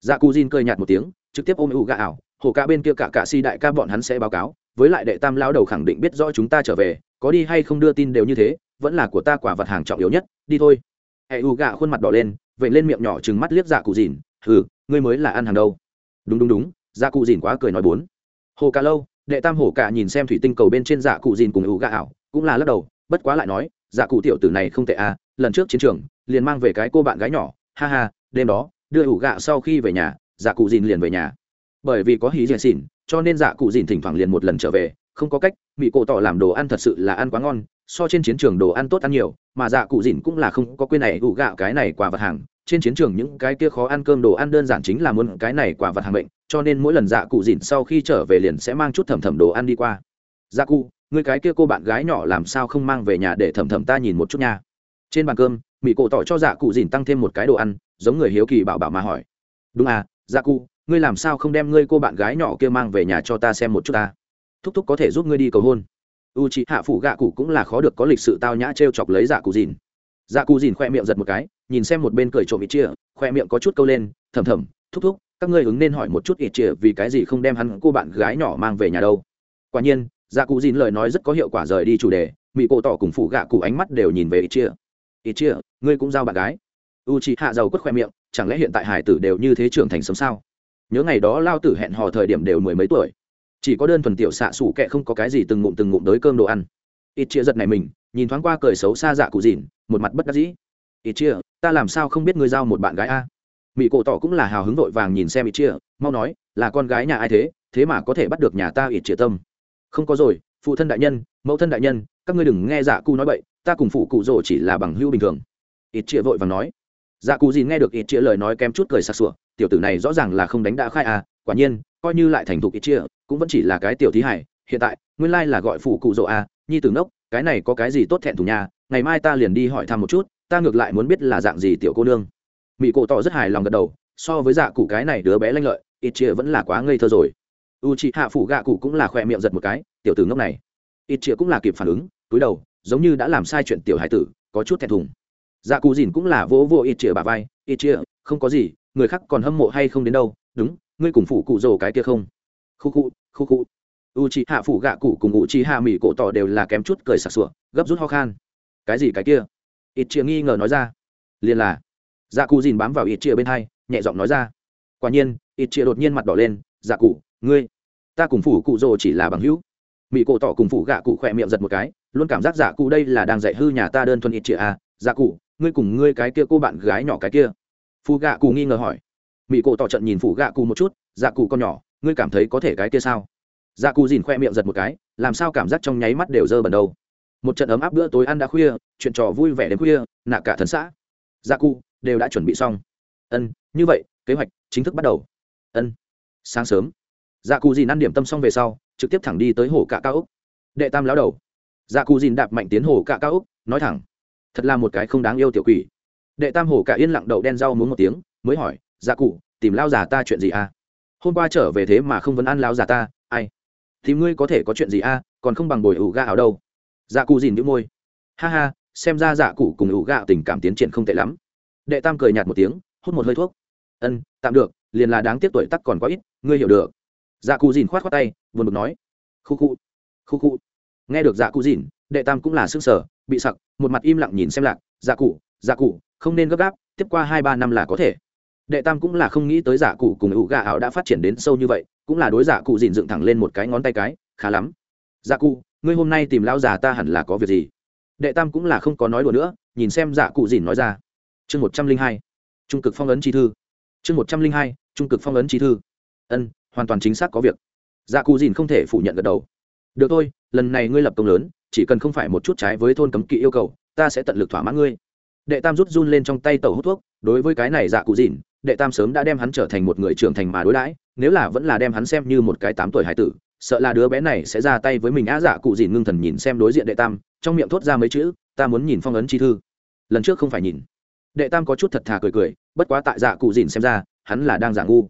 Dạ cụ dìn cười nhạt một tiếng, trực tiếp ôm u gà ảo hổ cả bên kia cả cả si đại ca bọn hắn sẽ báo cáo, với lại đệ tam lao đầu khẳng định biết rõ chúng ta trở về, có đi hay không đưa tin đều như thế, vẫn là của ta quả vật hàng trọng yếu nhất, đi thôi. Hệ u gạ khuôn mặt đỏ lên vậy lên miệng nhỏ chừng mắt liếc dạ cụ dìn, hừ, ngươi mới là ăn hàng đâu. Đúng đúng đúng. Dạ cụ dìn quá cười nói bốn. Hồ cả lâu đệ tam hổ cả nhìn xem thủy tinh cầu bên trên dạ cụ dìn cùng ủ gà ảo, cũng là lắc đầu, bất quá lại nói dạ cụ tiểu tử này không tệ à lần trước chiến trường, liền mang về cái cô bạn gái nhỏ, ha ha, đêm đó, đưa ủ gà sau khi về nhà dạ cụ dìn liền về nhà. Bởi vì có hí dè xỉn, cho nên dạ cụ dìn thỉnh thoảng liền một lần trở về, không có cách mỹ cổ tỏ làm đồ ăn thật sự là ăn quá ngon, so trên chiến trường đồ ăn tốt ăn nhiều, mà dạ cụ dìn cũng là không có quên này, ủ gạo cái này quả vật hàng. Trên chiến trường những cái kia khó ăn cơm đồ ăn đơn giản chính là muốn cái này quả vật hàng bệnh cho nên mỗi lần dạ cụ dìn sau khi trở về liền sẽ mang chút thầm thầm đồ ăn đi qua. Dạ cụ người cái kia cô bạn gái nhỏ làm sao không mang về nhà để thầm thầm ta nhìn một chút nha. Trên bàn cơm mỹ cổ tỏ cho dạ cụ dìn tăng thêm một cái đồ ăn, giống người hiếu kỳ bảo bảo mà hỏi. Đúng à dạ cụ, ngươi làm sao không đem ngươi cô bạn gái nhỏ kia mang về nhà cho ta xem một chút ta? Thúc thúc có thể giúp ngươi đi cầu hôn. U c h ị hạ phủ gạ cụ cũng là khó được có lịch sự tao nhã t r e o chọc lấy dạ cụ dìn dạ cụ dìn khoe miệng giật một cái, nhìn xem một bên cười trộm ít chia khoe miệng có chút câu lên, thầm thầm, thúc thúc các ngươi ứng nên hỏi một chút ít chia vì cái gì không đem hắn cô bạn gái nhỏ mang về nhà đâu. Quả nhiên dạ cụ dìn lời nói rất có hiệu quả rời đi chủ đề mỹ cổ tỏ cùng phụ gạ cụ ánh mắt đều nhìn về ít chia ít chia ngươi cũng giao bạn gái. U chị hạ giàu quất khoe miệng, chẳng lẽ hiện tại hải tử đều như thế trưởng thành sống sao? Nhớ ngày đó lao tử hẹn hò thời điểm đều mười mấy tuổi. Chỉ có đơn thuần tiểu xạ xủ kệ không có cái gì từng ngụm từng ngụm tới cơm đồ ăn. Ít chia giật này mình, nhìn thoáng qua cười xấu xa dạ cụ dìn, một mặt bất đắc dĩ. Ít chia ta làm sao không biết ngươi giao một bạn gái a? Mỹ cổ tỏ cũng là hào hứng vội vàng nhìn xem ít chia mau nói, là con gái nhà ai thế thế mà có thể bắt được nhà ta ít chia tâm. Không có rồi, phụ thân đại nhân, mẫu thân đại nhân, các ngươi đừng nghe dạ cụ nói bậy, ta cùng phụ cụ rồ chỉ là bằng hữu bình thường. Ít chia vội vàng nói. Dạ cụ gì nghe được ít chia lời nói kém chút cười sặc sủa tiểu tử này rõ ràng là không đánh đã khai à quả nhiên, coi như lại thành thục ít chia cũng vẫn chỉ là cái tiểu thí hải, hiện tại, nguyên lai là gọi phụ cụ rồ à nhi tử ngốc, cái này có cái gì tốt thẹn thủ nhà ngày mai ta liền đi hỏi thăm một chút, ta ngược lại muốn biết là dạng gì tiểu cô nương mỹ cổ tỏ rất hài lòng gật đầu, so với dạ cụ cái này đứa bé lanh lợi, ít chia vẫn là quá ngây thơ rồi. U chị hạ phủ gạ cụ cũng là khoe miệng giật một cái, tiểu tử ngốc này. Ít chia cũng là kịp phản ứng, túi đầu, giống như đã làm sai chuyện tiểu hải tử, có chút thẹn thùng. Dạ cụ dìn cũng là vỗ vỗ ít chia bà vai, ít chia không có gì, người khác còn hâm mộ hay không đến đâu, đúng, ngươi cùng phủ cụ rồ cái kia không? Khu khu khu khu. U chị hạ phủ gạ cụ cùng u chị hạ mỹ cổ tỏ đều là kém chút cười sặc sụa, gấp rút ho khan. Cái gì cái kia? Ít chia nghi ngờ nói ra. Liền là dạ cụ dìn bám vào ít chia bên hai, nhẹ giọng nói ra. Quả nhiên ít chia đột nhiên mặt đỏ lên dạ cụ, ngươi, ta cùng phủ cụ rồ chỉ là bằng hữu. Mỹ cổ tỏ cùng phủ gạ cụ khỏe miệng giật một cái, luôn cảm giác dạ cụ đây là đang dạy hư nhà ta đơn thuần ít chia à. Dạ cụ, ngươi cùng ngươi cái kia cô bạn gái nhỏ cái kia. Phù gạ cụ nghi ngờ hỏi. Mỹ cổ tỏ trận nhìn phủ gạ cụ một chút dạ cụ con nhỏ, ngươi cảm thấy có thể cái kia sao? Dạ cụ dìn khoe miệng giật một cái, làm sao cảm giác trong nháy mắt đều dơ bẩn đầu. một trận ấm áp bữa tối ăn đã khuya, chuyện trò vui vẻ đến khuya, nạ cả thần xã. Dạ cụ đều đã chuẩn bị xong. Ân, như vậy, kế hoạch chính thức bắt đầu. Ân. Sáng sớm dạ cù dìn ăn điểm tâm xong về sau, trực tiếp thẳng đi tới hồ cạ cao úc đệ tam lão đầu. Dạ cù dìn đạp mạnh tiến hồ cạ cao úc nói thẳng, thật là một cái không đáng yêu tiểu quỷ. Đệ tam hồ cạ yên lặng đậu đen rau muốn một tiếng, mới hỏi dạ cụ tìm lao già ta chuyện gì à? Hôm qua trở về thế mà không vấn ăn lao già ta, ai? Thì ngươi có thể có chuyện gì à còn không bằng bồi ủ ga ảo đâu. Dạ cụ dìn đĩu môi. Ha ha, xem ra dạ cụ cùng ủ ga tình cảm tiến triển không tệ lắm đệ tam cười nhạt một tiếng, hút một hơi thuốc. Ân, tạm được, liền là đáng tiếc tuổi tắc còn quá ít, ngươi hiểu được. Dạ cụ dìn khoát khoát tay, buồn bực nói. Khu khu khu khu. Nghe được dạ cụ dìn, đệ tam cũng là s ư ơ n g sở bị sặc, một mặt im lặng nhìn xem lạc. Dạ cụ dạ cụ, không nên gấp gáp, tiếp qua hai ba năm là có thể. Đệ tam cũng là không nghĩ tới dạ cụ cùng ủ gà ảo đã phát triển đến sâu như vậy, cũng là đối dạ cụ dìn dựng thẳng lên một cái ngón tay cái, khá lắm. Dạ cụ, ngươi hôm nay tìm lão già ta hẳn là có việc gì? Đệ tam cũng là không có nói đùa nữa, nhìn xem dạ cụ dìn nói ra chương một trăm linh hai, trung cực phong ấn chi thư. Chương một trăm linh hai, trung cực phong ấn chi thư. Ân, hoàn toàn chính xác có việc. Dạ cụ dìn không thể phủ nhận gật đầu. Được thôi, lần này ngươi lập công lớn, chỉ cần không phải một chút trái với thôn cấm kỵ yêu cầu, ta sẽ tận lực thỏa mãn ngươi. Đệ tam rút run lên trong tay tàu hút thuốc, đối với cái này dạ cụ dìn, đệ tam sớm đã đem hắn trở thành một người trưởng thành mà đối đãi, nếu là vẫn là đem hắn xem như một cái tám tuổi hải tử, sợ là đứa bé này sẽ ra tay với mình á dạ cụ dìn ngưng thần nhìn xem đối diện đệ tam, trong miệng thốt ra mấy chữ, ta muốn nhìn phong ấn chi thư. Lần trước không phải nhìn đệ tam có chút thật thà cười cười, bất quá tại dạ cụ dìn xem ra, hắn là đang giả ngu.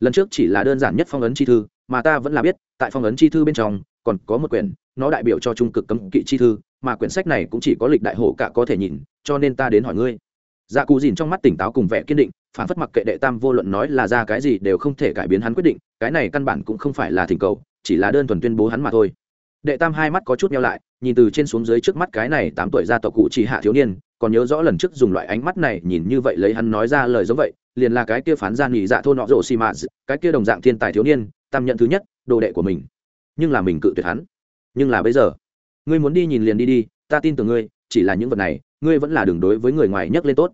Lần trước chỉ là đơn giản nhất phong ấn chi thư, mà ta vẫn là biết, tại phong ấn chi thư bên trong, còn có một quyển, nó đại biểu cho trung cực cấm kỵ chi thư, mà quyển sách này cũng chỉ có lịch đại hổ cả có thể nhìn, cho nên ta đến hỏi ngươi. Dạ cụ dìn trong mắt tỉnh táo cùng vẻ kiên định, phản phất mặc kệ đệ tam vô luận nói là ra cái gì đều không thể cải biến hắn quyết định, cái này căn bản cũng không phải là thỉnh cầu, chỉ là đơn thuần tuyên bố hắn mà thôi. Đệ tam hai mắt có chút nhau lại, nhìn từ trên xuống dưới trước mắt cái này tám tuổi gia tộc cụ chỉ hạ thiếu niên còn nhớ rõ lần trước dùng loại ánh mắt này nhìn như vậy lấy hắn nói ra lời giống vậy, liền là cái kia phán ra nghỉ dạ thôn nọ rồ xì mạ cái kia đồng dạng thiên tài thiếu niên, tam nhận thứ nhất, đồ đệ của mình. Nhưng là mình cự tuyệt hắn. Nhưng là bây giờ, ngươi muốn đi nhìn liền đi đi, ta tin tưởng ngươi, chỉ là những vật này, ngươi vẫn là đường đối với người ngoài nhấc lên tốt.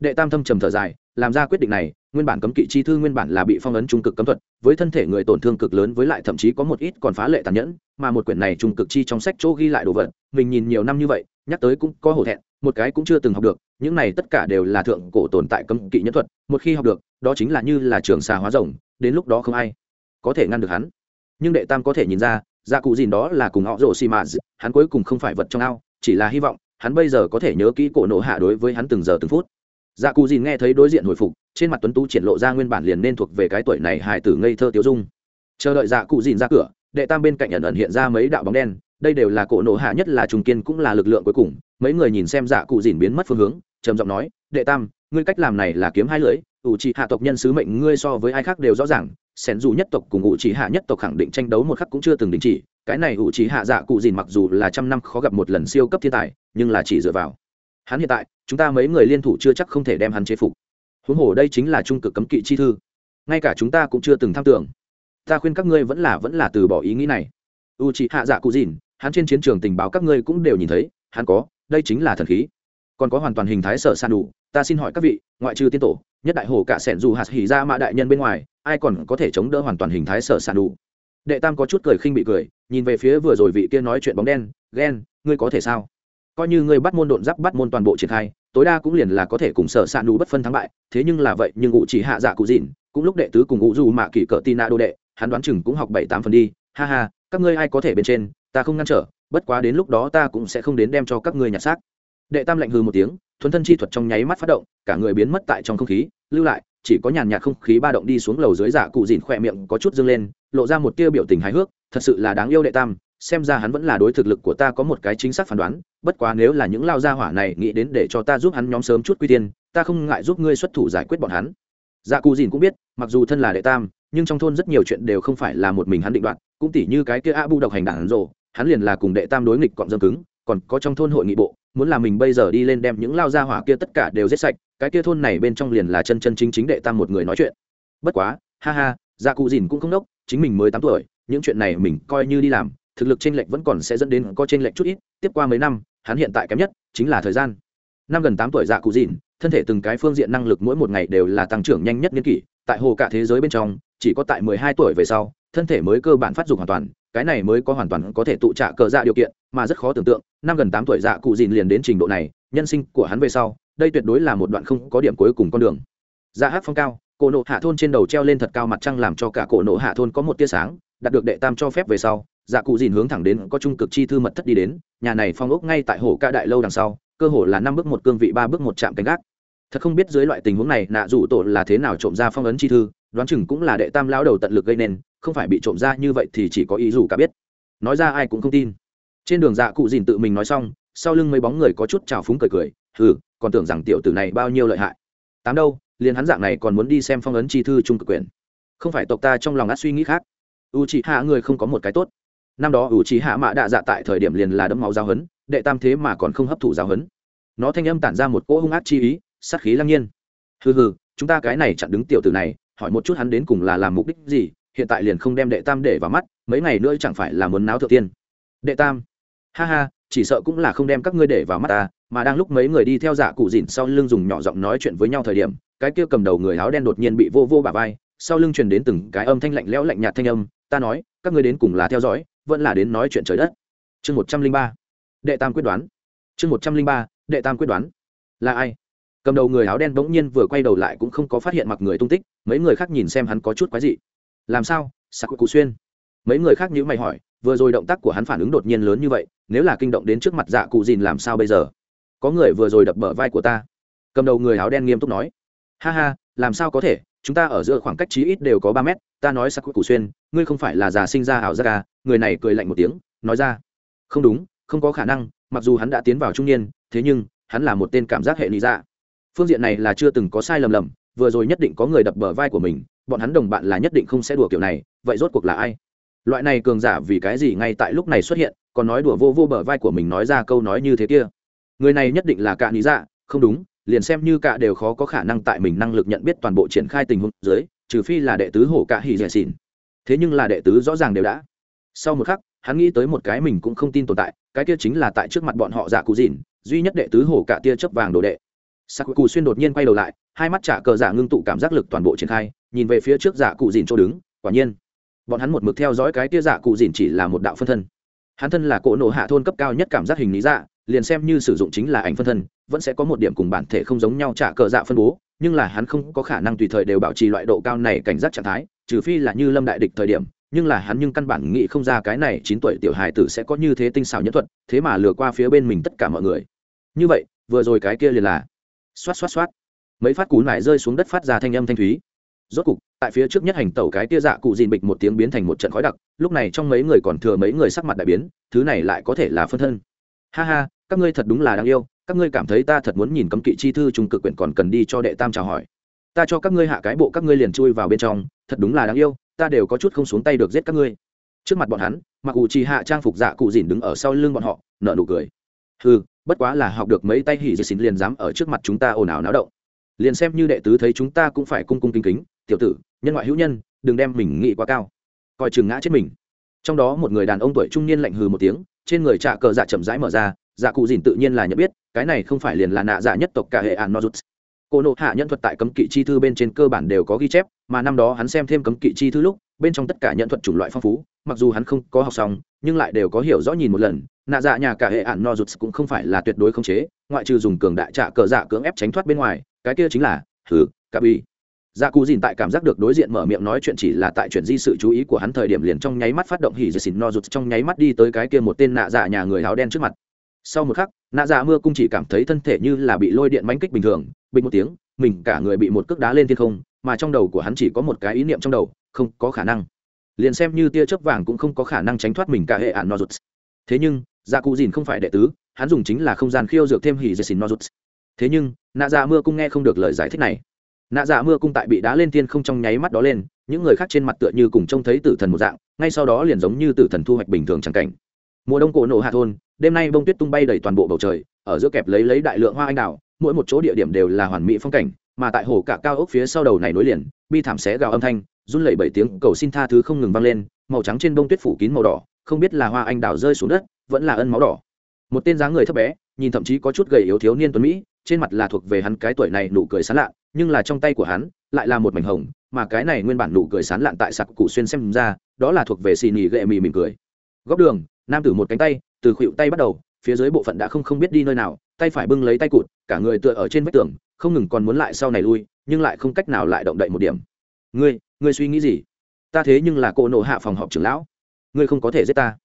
Đệ tam thâm trầm thở dài, làm ra quyết định này, nguyên bản cấm kỵ chi thư nguyên bản là bị phong ấn trung cực cấm thuật, với thân thể người tổn thương cực lớn với lại thậm chí có một ít còn phá lệ tàn nhẫn mà một quyển này trung cực chi trong sách chỗ ghi lại đồ vật, mình nhìn nhiều năm như vậy, nhắc tới cũng có hổ thẹn, một cái cũng chưa từng học được, những này tất cả đều là thượng cổ tồn tại cấm kỵ nhân thuật, một khi học được, đó chính là như là trường xà hóa rồng, đến lúc đó không ai có thể ngăn được hắn. Nhưng đệ tam có thể nhìn ra gia cụ dìn đó là cùng họ rổ xì mà hắn cuối cùng không phải vật trong ao, chỉ là hy vọng, hắn bây giờ có thể nhớ kỹ cổ nộ hạ đối với hắn từng giờ từng phút. Dạ cụ dìn nghe thấy đối diện hồi phục, trên mặt tuấn tú triển lộ ra nguyên bản liền nên thuộc về cái tuổi này hài tử ngây thơ tiêu dung. Chờ đợi dạ cụ dìn ra cửa đệ tam bên cạnh ẩn ẩn hiện ra mấy đạo bóng đen, đây đều là cổ nộ hạ nhất là trung kiên cũng là lực lượng cuối cùng. Mấy người nhìn xem dạ cụ dìn biến mất phương hướng, trầm giọng nói, đệ tam, ngươi cách làm này là kiếm hai lưỡi, ủ trị hạ tộc nhân sứ mệnh ngươi so với ai khác đều rõ ràng xén dù nhất tộc cùng ủ trị hạ nhất tộc khẳng định tranh đấu một khắc cũng chưa từng đình chỉ, cái này ủ trị hạ dạ cụ dìn mặc dù là trăm năm khó gặp một lần siêu cấp thiên tài, nhưng là chỉ dựa vào hắn hiện tại, chúng ta mấy người liên thủ chưa chắc không thể đem hắn chế phục. Huống hồ đây chính là trung cực cấm kỵ chi thư, ngay cả chúng ta cũng chưa từng tham tưởng ta khuyên các ngươi vẫn là vẫn là từ bỏ ý nghĩ này. U chị hạ dạ cụ dìn, hắn trên chiến trường tình báo các ngươi cũng đều nhìn thấy, hắn có, đây chính là thần khí. Còn có hoàn toàn hình thái sở san đủ ta xin hỏi các vị, ngoại trừ tiên tổ, nhất đại hồ cả sẻn dù hạt hỉ ra mạ đại nhân bên ngoài, ai còn có thể chống đỡ hoàn toàn hình thái sở san đủ đệ tam có chút cười khinh bị cười, nhìn về phía vừa rồi vị kia nói chuyện bóng đen ghen ngươi có thể sao? Coi như ngươi bắt môn độn giáp bắt môn toàn bộ triển khai, tối đa cũng liền là có thể cùng sở san đủ bất phân thắng bại, thế nhưng là vậy, nhưng ngụ chỉ hạ dạ cụ dìn, cũng lúc đệ tứ cùng ngụ dù mạ kỷ cỡ tin nạ đô đệ hắn đoán chừng cũng học bảy tám phần đi. Ha ha, các ngươi ai có thể bên trên, ta không ngăn trở, bất quá đến lúc đó ta cũng sẽ không đến đem cho các ngươi nhặt xác. Đệ tam lạnh hư một tiếng thuần thân chi thuật trong nháy mắt phát động, cả người biến mất tại trong không khí, lưu lại, chỉ có nhàn nhạt không khí ba động đi xuống lầu dưới giả cụ dìn khỏe miệng có chút dâng lên, lộ ra một tia biểu tình hài hước, thật sự là đáng yêu đệ tam, xem ra hắn vẫn là đối thực lực của ta có một cái chính xác phán đoán, bất quá nếu là những lao gia hỏa này nghĩ đến để cho ta giúp hắn nhóm sớm chút quy tiên, ta không ngại giúp ngươi xuất thủ giải quyết bọn hắn. Dạ cù dìn cũng biết, mặc dù thân là đệ tam nhưng trong thôn rất nhiều chuyện đều không phải là một mình hắn định đoạt cũng tỉ như cái kia a bu độc hành đảng rồ hắn liền là cùng đệ tam đối nghịch cọm dâm cứng còn có trong thôn hội nghị bộ muốn là mình bây giờ đi lên đem những lao gia hỏa kia tất cả đều giết sạch cái kia thôn này bên trong liền là chân chân chính chính đệ tam một người nói chuyện bất quá ha ha dạ cụ dìn cũng không đốc chính mình mới tám tuổi những chuyện này mình coi như đi làm thực lực chênh lệch vẫn còn sẽ dẫn đến có chênh lệch chút ít, tiếp qua mấy năm, hắn hiện tại kém nhất chính là thời gian. Năm gần tám tuổi dạ cụ dìn, thân thể từng cái phương diện năng lực mỗi một ngày đều là tăng trưởng nhanh nhất niên kỷ, tại hồ cả thế giới bên trong, chỉ có tại mười hai tuổi về sau, thân thể mới cơ bản phát dục hoàn toàn, cái này mới có hoàn toàn có thể tụ trả cờ dạ điều kiện, mà rất khó tưởng tượng, năm gần tám tuổi dạ cụ dìn liền đến trình độ này, nhân sinh của hắn về sau, đây tuyệt đối là một đoạn không có điểm cuối cùng con đường. Dạ hát phong cao, cổ nộ hạ thôn trên đầu treo lên thật cao mặt trăng làm cho cả cổ nộ hạ thôn có một tia sáng, đạt được đệ tam cho phép về sau, dạ cụ dìn hướng thẳng đến có trung cực chi thư mật thất đi đến nhà này phong ốc ngay tại hồ ca đại lâu đằng sau cơ hồ là năm bước một cương vị ba bước một chạm canh gác thật không biết dưới loại tình huống này nạ rủ tổ là thế nào trộm ra phong ấn chi thư đoán chừng cũng là đệ tam lão đầu tận lực gây nên, không phải bị trộm ra như vậy thì chỉ có ý dù cả biết. Nói ra ai cũng không tin. Trên đường dạ cụ dìn tự mình nói xong, sau lưng mấy bóng người có chút trào phúng cười cười, hừ, còn tưởng rằng tiểu tử này bao nhiêu lợi hại. Tám đâu, liền hắn dạng này còn muốn đi xem phong ấn chi thư trung cực quyền. Không phải tộc ta trong lòng át suy nghĩ khác. U chỉ hạ người không có một cái tốt. Năm đó u chỉ hạ mạ đạ dạ tại thời điểm liền là đấm máu giáo hấn đệ tam thế mà còn không hấp thụ giáo hấn nó thanh âm tản ra một cỗ hung ác chi ý, sát khí lăng nhiên. Hừ hừ, chúng ta cái này chặn đứng tiểu tử này hỏi một chút hắn đến cùng là làm mục đích gì, hiện tại liền không đem đệ tam để vào mắt, mấy ngày nữa chẳng phải là muốn náo thượng tiên. Đệ tam? Ha ha, chỉ sợ cũng là không đem các ngươi để vào mắt ta, mà đang lúc mấy người đi theo giả cụ dịn sau lưng dùng nhỏ giọng nói chuyện với nhau thời điểm, cái kia cầm đầu người áo đen đột nhiên bị vô vô bả vai, sau lưng truyền đến từng cái âm thanh lạnh lẽo lạnh nhạt thanh âm, ta nói, các ngươi đến cùng là theo dõi, vẫn là đến nói chuyện trời đất. Chương một trăm linh ba. Đệ tam quyết đoán. Chương một trăm linh ba. Đệ tam quyết đoán. Là ai? Cầm đầu người áo đen bỗng nhiên vừa quay đầu lại cũng không có phát hiện mặc người tung tích, mấy người khác nhìn xem hắn có chút quái dị. Làm sao? Sạc cụ xuyên. Mấy người khác nhữ mày hỏi, vừa rồi động tác của hắn phản ứng đột nhiên lớn như vậy, nếu là kinh động đến trước mặt dạ cụ dìn làm sao bây giờ? Có người vừa rồi đập bờ vai của ta. Cầm đầu người áo đen nghiêm túc nói. Ha ha, làm sao có thể? Chúng ta ở giữa khoảng cách chí ít đều có ba mét, ta nói sắc cụ xuyên, ngươi không phải là già sinh ra ảo giác à? Người này cười lạnh một tiếng, nói ra. Không đúng, không có khả năng, mặc dù hắn đã tiến vào trung niên, thế nhưng, hắn là một tên cảm giác hệ lý dạ phương diện này là chưa từng có sai lầm lầm, vừa rồi nhất định có người đập bờ vai của mình, bọn hắn đồng bạn là nhất định không sẽ đùa kiểu này, vậy rốt cuộc là ai? Loại này cường giả vì cái gì ngay tại lúc này xuất hiện, còn nói đùa vô vô bờ vai của mình nói ra câu nói như thế kia? Người này nhất định là cạ lý dạ không đúng, liền xem như cả đều khó có khả năng tại mình năng lực nhận biết toàn bộ triển khai tình huống dưới, trừ phi là đệ tứ hổ cạ hỉ dẻ xỉn. Thế nhưng là đệ tứ rõ ràng đều đã. Sau một khắc, hắn nghĩ tới một cái mình cũng không tin tồn tại, cái kia chính là tại trước mặt bọn họ giả cụ dìn duy nhất đệ tứ hổ cạ tia chớp vàng đồ đệ sắc cụ xuyên đột nhiên quay đầu lại, hai mắt trả cờ giả ngưng tụ cảm giác lực toàn bộ triển khai, nhìn về phía trước giả cụ dìn chỗ đứng, quả nhiên, bọn hắn một mực theo dõi cái tia giả cụ dìn chỉ là một đạo phân thân. Hắn thân là cỗ nổ hạ thôn cấp cao nhất cảm giác hình lý dạ liền xem như sử dụng chính là ảnh phân thân, vẫn sẽ có một điểm cùng bản thể không giống nhau trả cờ dạ phân bố, nhưng là hắn không có khả năng tùy thời đều bảo trì loại độ cao này cảnh giác trạng thái, trừ phi là như lâm đại địch thời điểm, nhưng là hắn nhưng căn bản nghĩ không ra cái này chín tuổi tiểu hài tử sẽ có như thế tinh xảo nhất thuật, thế mà lừa qua phía bên mình tất cả mọi người. Như vậy, vừa rồi cái kia liền là xoát xoát xoát. Mấy phát cú nải rơi xuống đất phát ra thanh âm thanh thúy. Rốt cục, tại phía trước nhất hành tẩu cái tia dạ cụ dìn bịch một tiếng biến thành một trận khói đặc, lúc này trong mấy người còn thừa mấy người sắc mặt đại biến, thứ này lại có thể là phân thân. Ha ha, các ngươi thật đúng là đáng yêu, các ngươi cảm thấy ta thật muốn nhìn cấm kỵ chi thư trung cực quyển còn cần đi cho đệ tam chào hỏi. Ta cho các ngươi hạ cái bộ các ngươi liền chui vào bên trong, thật đúng là đáng yêu, ta đều có chút không xuống tay được giết các ngươi. Trước mặt bọn hắn, mặc ủ trì hạ trang phục dạ cụ dìn đứng ở sau lưng bọn họ nợ nụ cười ừ bất quá là học được mấy tay hỉ dì xin liền dám ở trước mặt chúng ta ồn ào náo động. Liền xem như đệ tứ thấy chúng ta cũng phải cung cung kính kính, tiểu tử, nhân ngoại hữu nhân, đừng đem mình nghĩ quá cao. Coi chừng ngã chết mình. Trong đó một người đàn ông tuổi trung niên lạnh hừ một tiếng, trên người trạ cờ dạ chậm rãi mở ra dạ cụ dìn tự nhiên là nhận biết, cái này không phải liền là nạ dạ nhất tộc cả hệ ạn nozuts cô nộ hạ nhân thuật tại cấm kỵ chi thư bên trên cơ bản đều có ghi chép, mà năm đó hắn xem thêm cấm kỵ chi thư lúc, bên trong tất cả nhận thuật chủng loại phong phú, mặc dù hắn không có học xong, nhưng lại đều có hiểu rõ nhìn một lần nạ dạ nhà cả hệ ạn rụt cũng không phải là tuyệt đối khống chế, ngoại trừ dùng cường đại trả cờ dạ cưỡng ép tránh thoát bên ngoài, cái kia chính là thử cà bi dạ cù dìn tại cảm giác được đối diện mở miệng nói chuyện chỉ là tại chuyện di sự chú ý của hắn thời điểm liền trong nháy mắt phát động hỉ dì xìn no rụt, trong nháy mắt đi tới cái kia một tên nạ dạ nhà người áo đen trước mặt. Sau một khắc, nạ dạ mưa cung chỉ cảm thấy thân thể như là bị lôi điện bánh kích bình thường, bình một tiếng, mình cả người bị một cước đá lên thiên không, mà trong đầu của hắn chỉ có một cái ý niệm trong đầu, không có khả năng. Liền xem như tia chớp vàng cũng không có khả năng tránh thoát mình cả hệ ạn no rụt. Thế nhưng dạ cụ dìn không phải đệ tứ, hắn dùng chính là không gian khiêu dược thêm hỉ dì xin no thế nhưng, nạ dạ mưa cung nghe không được lời giải thích này. Nạ dạ mưa cung tại bị đá lên thiên không trong nháy mắt đó lên, những người khác trên mặt tựa như cùng trông thấy tử thần một dạng, ngay sau đó liền giống như tử thần thu hoạch bình thường chẳng cảnh. Mùa đông cổ nổ hạ thôn, đêm nay bông tuyết tung bay đầy toàn bộ bầu trời, ở giữa kẹp lấy lấy đại lượng hoa anh đào, mỗi một chỗ địa điểm đều là hoàn mỹ phong cảnh, mà tại hồ cả cao ốc phía sau đầu này nối liền, bi thảm xé gào âm thanh, run lẩy bảy tiếng cầu xin tha thứ không ngừng vang lên, màu trắng trên bông tuyết phủ kín màu đỏ, không biết là hoa anh đào rơi xuống đất vẫn là ân máu đỏ. Một tên dáng người thấp bé, nhìn thậm chí có chút gầy yếu thiếu niên tuấn mỹ, trên mặt là thuộc về hắn cái tuổi này nụ cười sán lạ nhưng là trong tay của hắn lại là một mảnh hồng, mà cái này nguyên bản nụ cười sán lạn tại sặc cụ xuyên xem ra, đó là thuộc về xì nhì gệ mì mỉm cười. Góc đường, nam tử một cánh tay, từ khuỵu tay bắt đầu, phía dưới bộ phận đã không không biết đi nơi nào, tay phải bưng lấy tay cụt, cả người tựa ở trên vách tường, không ngừng còn muốn lại sau này lui, nhưng lại không cách nào lại động đậy một điểm. Ngươi ngươi suy nghĩ gì? Ta thế nhưng là cô nộ hạ phòng họp trưởng lão. Ngươi không có thể giết ta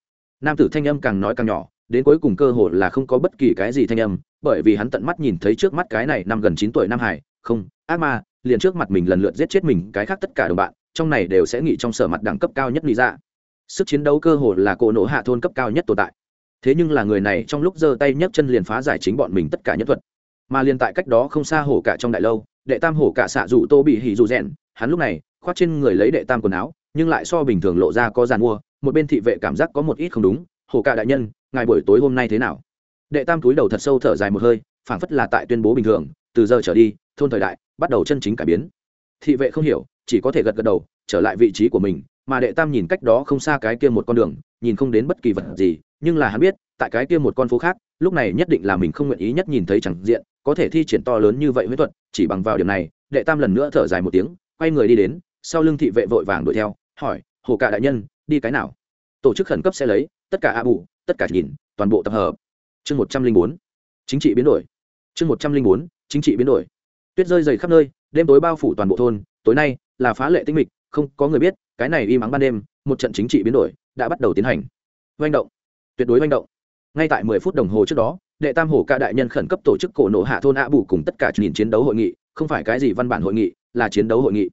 nam tử thanh âm càng nói càng nhỏ, đến cuối cùng cơ hội là không có bất kỳ cái gì thanh âm, bởi vì hắn tận mắt nhìn thấy trước mắt cái này năm gần chín tuổi nam hải, không, ác ma, liền trước mặt mình lần lượt giết chết mình, cái khác tất cả đồng bạn, trong này đều sẽ nghĩ trong sở mặt đẳng cấp cao nhất lý ra sức chiến đấu cơ hội là cỗ nổ hạ thôn cấp cao nhất tồn tại. Thế nhưng là người này trong lúc giơ tay nhấc chân liền phá giải chính bọn mình tất cả nhất thuật. Mà liền tại cách đó không xa hổ cả trong đại lâu, đệ tam hổ cả xạ rủ tô bị hỉ dù rèn, hắn lúc này, khoác trên người lấy đệ tam quần áo, nhưng lại so bình thường lộ ra có giàn mua một bên thị vệ cảm giác có một ít không đúng, hồ cạ đại nhân, ngài buổi tối hôm nay thế nào? Đệ tam túi đầu thật sâu thở dài một hơi, phảng phất là tại tuyên bố bình thường, từ giờ trở đi, thôn thời đại bắt đầu chân chính cải biến. Thị vệ không hiểu, chỉ có thể gật gật đầu, trở lại vị trí của mình, mà đệ tam nhìn cách đó không xa cái kia một con đường, nhìn không đến bất kỳ vật gì, nhưng là hắn biết, tại cái kia một con phố khác, lúc này nhất định là mình không nguyện ý nhất nhìn thấy chẳng diện, có thể thi triển to lớn như vậy huyết thuật, chỉ bằng vào điểm này, đệ tam lần nữa thở dài một tiếng, quay người đi đến, sau lưng thị vệ vội vàng đuổi theo, hỏi, hồ cạ đại nhân đi cái nào? Tổ chức khẩn cấp sẽ lấy tất cả a bù tất cả nhìn, toàn bộ tập hợp. Chương một trăm linh bốn, chính trị biến đổi. Chương một trăm linh bốn, chính trị biến đổi. Tuyết rơi dày khắp nơi, đêm tối bao phủ toàn bộ thôn, tối nay là phá lệ tinh mịch, không có người biết, cái này im ắng ban đêm, một trận chính trị biến đổi đã bắt đầu tiến hành. Manh động. Tuyệt đối manh động. Ngay tại mười phút đồng hồ trước đó, đệ tam hổ ca đại nhân khẩn cấp tổ chức cổ nộ hạ thôn a bù cùng tất cả nhìn chiến đấu hội nghị, không phải cái gì văn bản hội nghị, là chiến đấu hội nghị.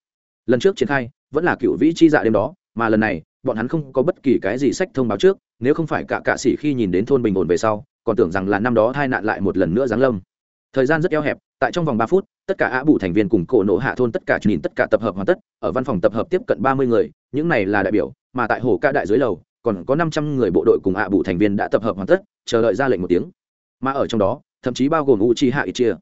Lần trước triển khai, vẫn là cựu vĩ chi dạ đêm đó, mà lần này bọn hắn không có bất kỳ cái gì sách thông báo trước, nếu không phải cả cạ sĩ khi nhìn đến thôn bình ổn về sau, còn tưởng rằng là năm đó tai nạn lại một lần nữa giáng lâm. Thời gian rất eo hẹp, tại trong vòng ba phút, tất cả ạ bù thành viên cùng cổ nổ hạ thôn tất cả nhìn tất cả tập hợp hoàn tất, ở văn phòng tập hợp tiếp cận ba mươi người, những này là đại biểu, mà tại hồ ca đại dưới lầu, còn có năm trăm người bộ đội cùng ạ bù thành viên đã tập hợp hoàn tất, chờ đợi ra lệnh một tiếng. Mà ở trong đó, thậm chí bao gồm u chi hạ ít chia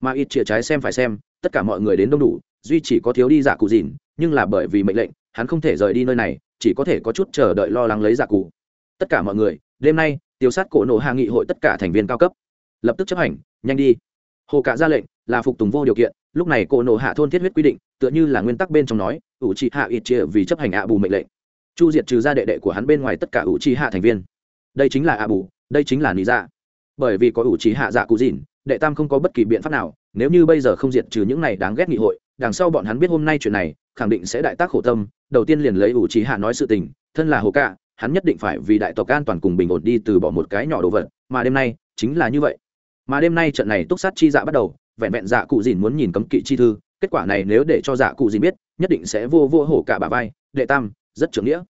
mà ít chia trái xem phải xem, tất cả mọi người đến đông đủ, duy chỉ có thiếu đi giả cụ dìn nhưng là bởi vì mệnh lệnh, hắn không thể rời đi nơi này chỉ có thể có chút chờ đợi lo lắng lấy giả cụ. Tất cả mọi người, đêm nay tiêu sát cổ nổ hạ nghị hội tất cả thành viên cao cấp. Lập tức chấp hành, nhanh đi. Hồ cả ra lệnh, là phục tùng vô điều kiện, lúc này cổ nổ hạ thôn thiết huyết quy định, tựa như là nguyên tắc bên trong nói, ủ trị hạ ít chia vì chấp hành ạ bù mệnh lệnh. Chu diệt trừ ra đệ đệ của hắn bên ngoài tất cả ủ trị hạ thành viên. Đây chính là ạ bù, đây chính là lý dạ. Bởi vì có ủ trị hạ dạ cụ dìn đệ tam không có bất kỳ biện pháp nào, nếu như bây giờ không diệt trừ những này đáng ghét nghị hội, đằng sau bọn hắn biết hôm nay chuyện này, khẳng định sẽ đại tác khổ tâm đầu tiên liền lấy ủ trí hạ nói sự tình, thân là hồ cạ hắn nhất định phải vì đại tộc an toàn cùng bình ổn đi từ bỏ một cái nhỏ đồ vật, mà đêm nay chính là như vậy. Mà đêm nay trận này túc sát chi dạ bắt đầu, vẹn vẹn dạ cụ dìn muốn nhìn cấm kỵ chi thư, kết quả này nếu để cho dạ cụ dìn biết, nhất định sẽ vô vô hổ cả bà vai, đệ tam, rất trưởng nghĩa.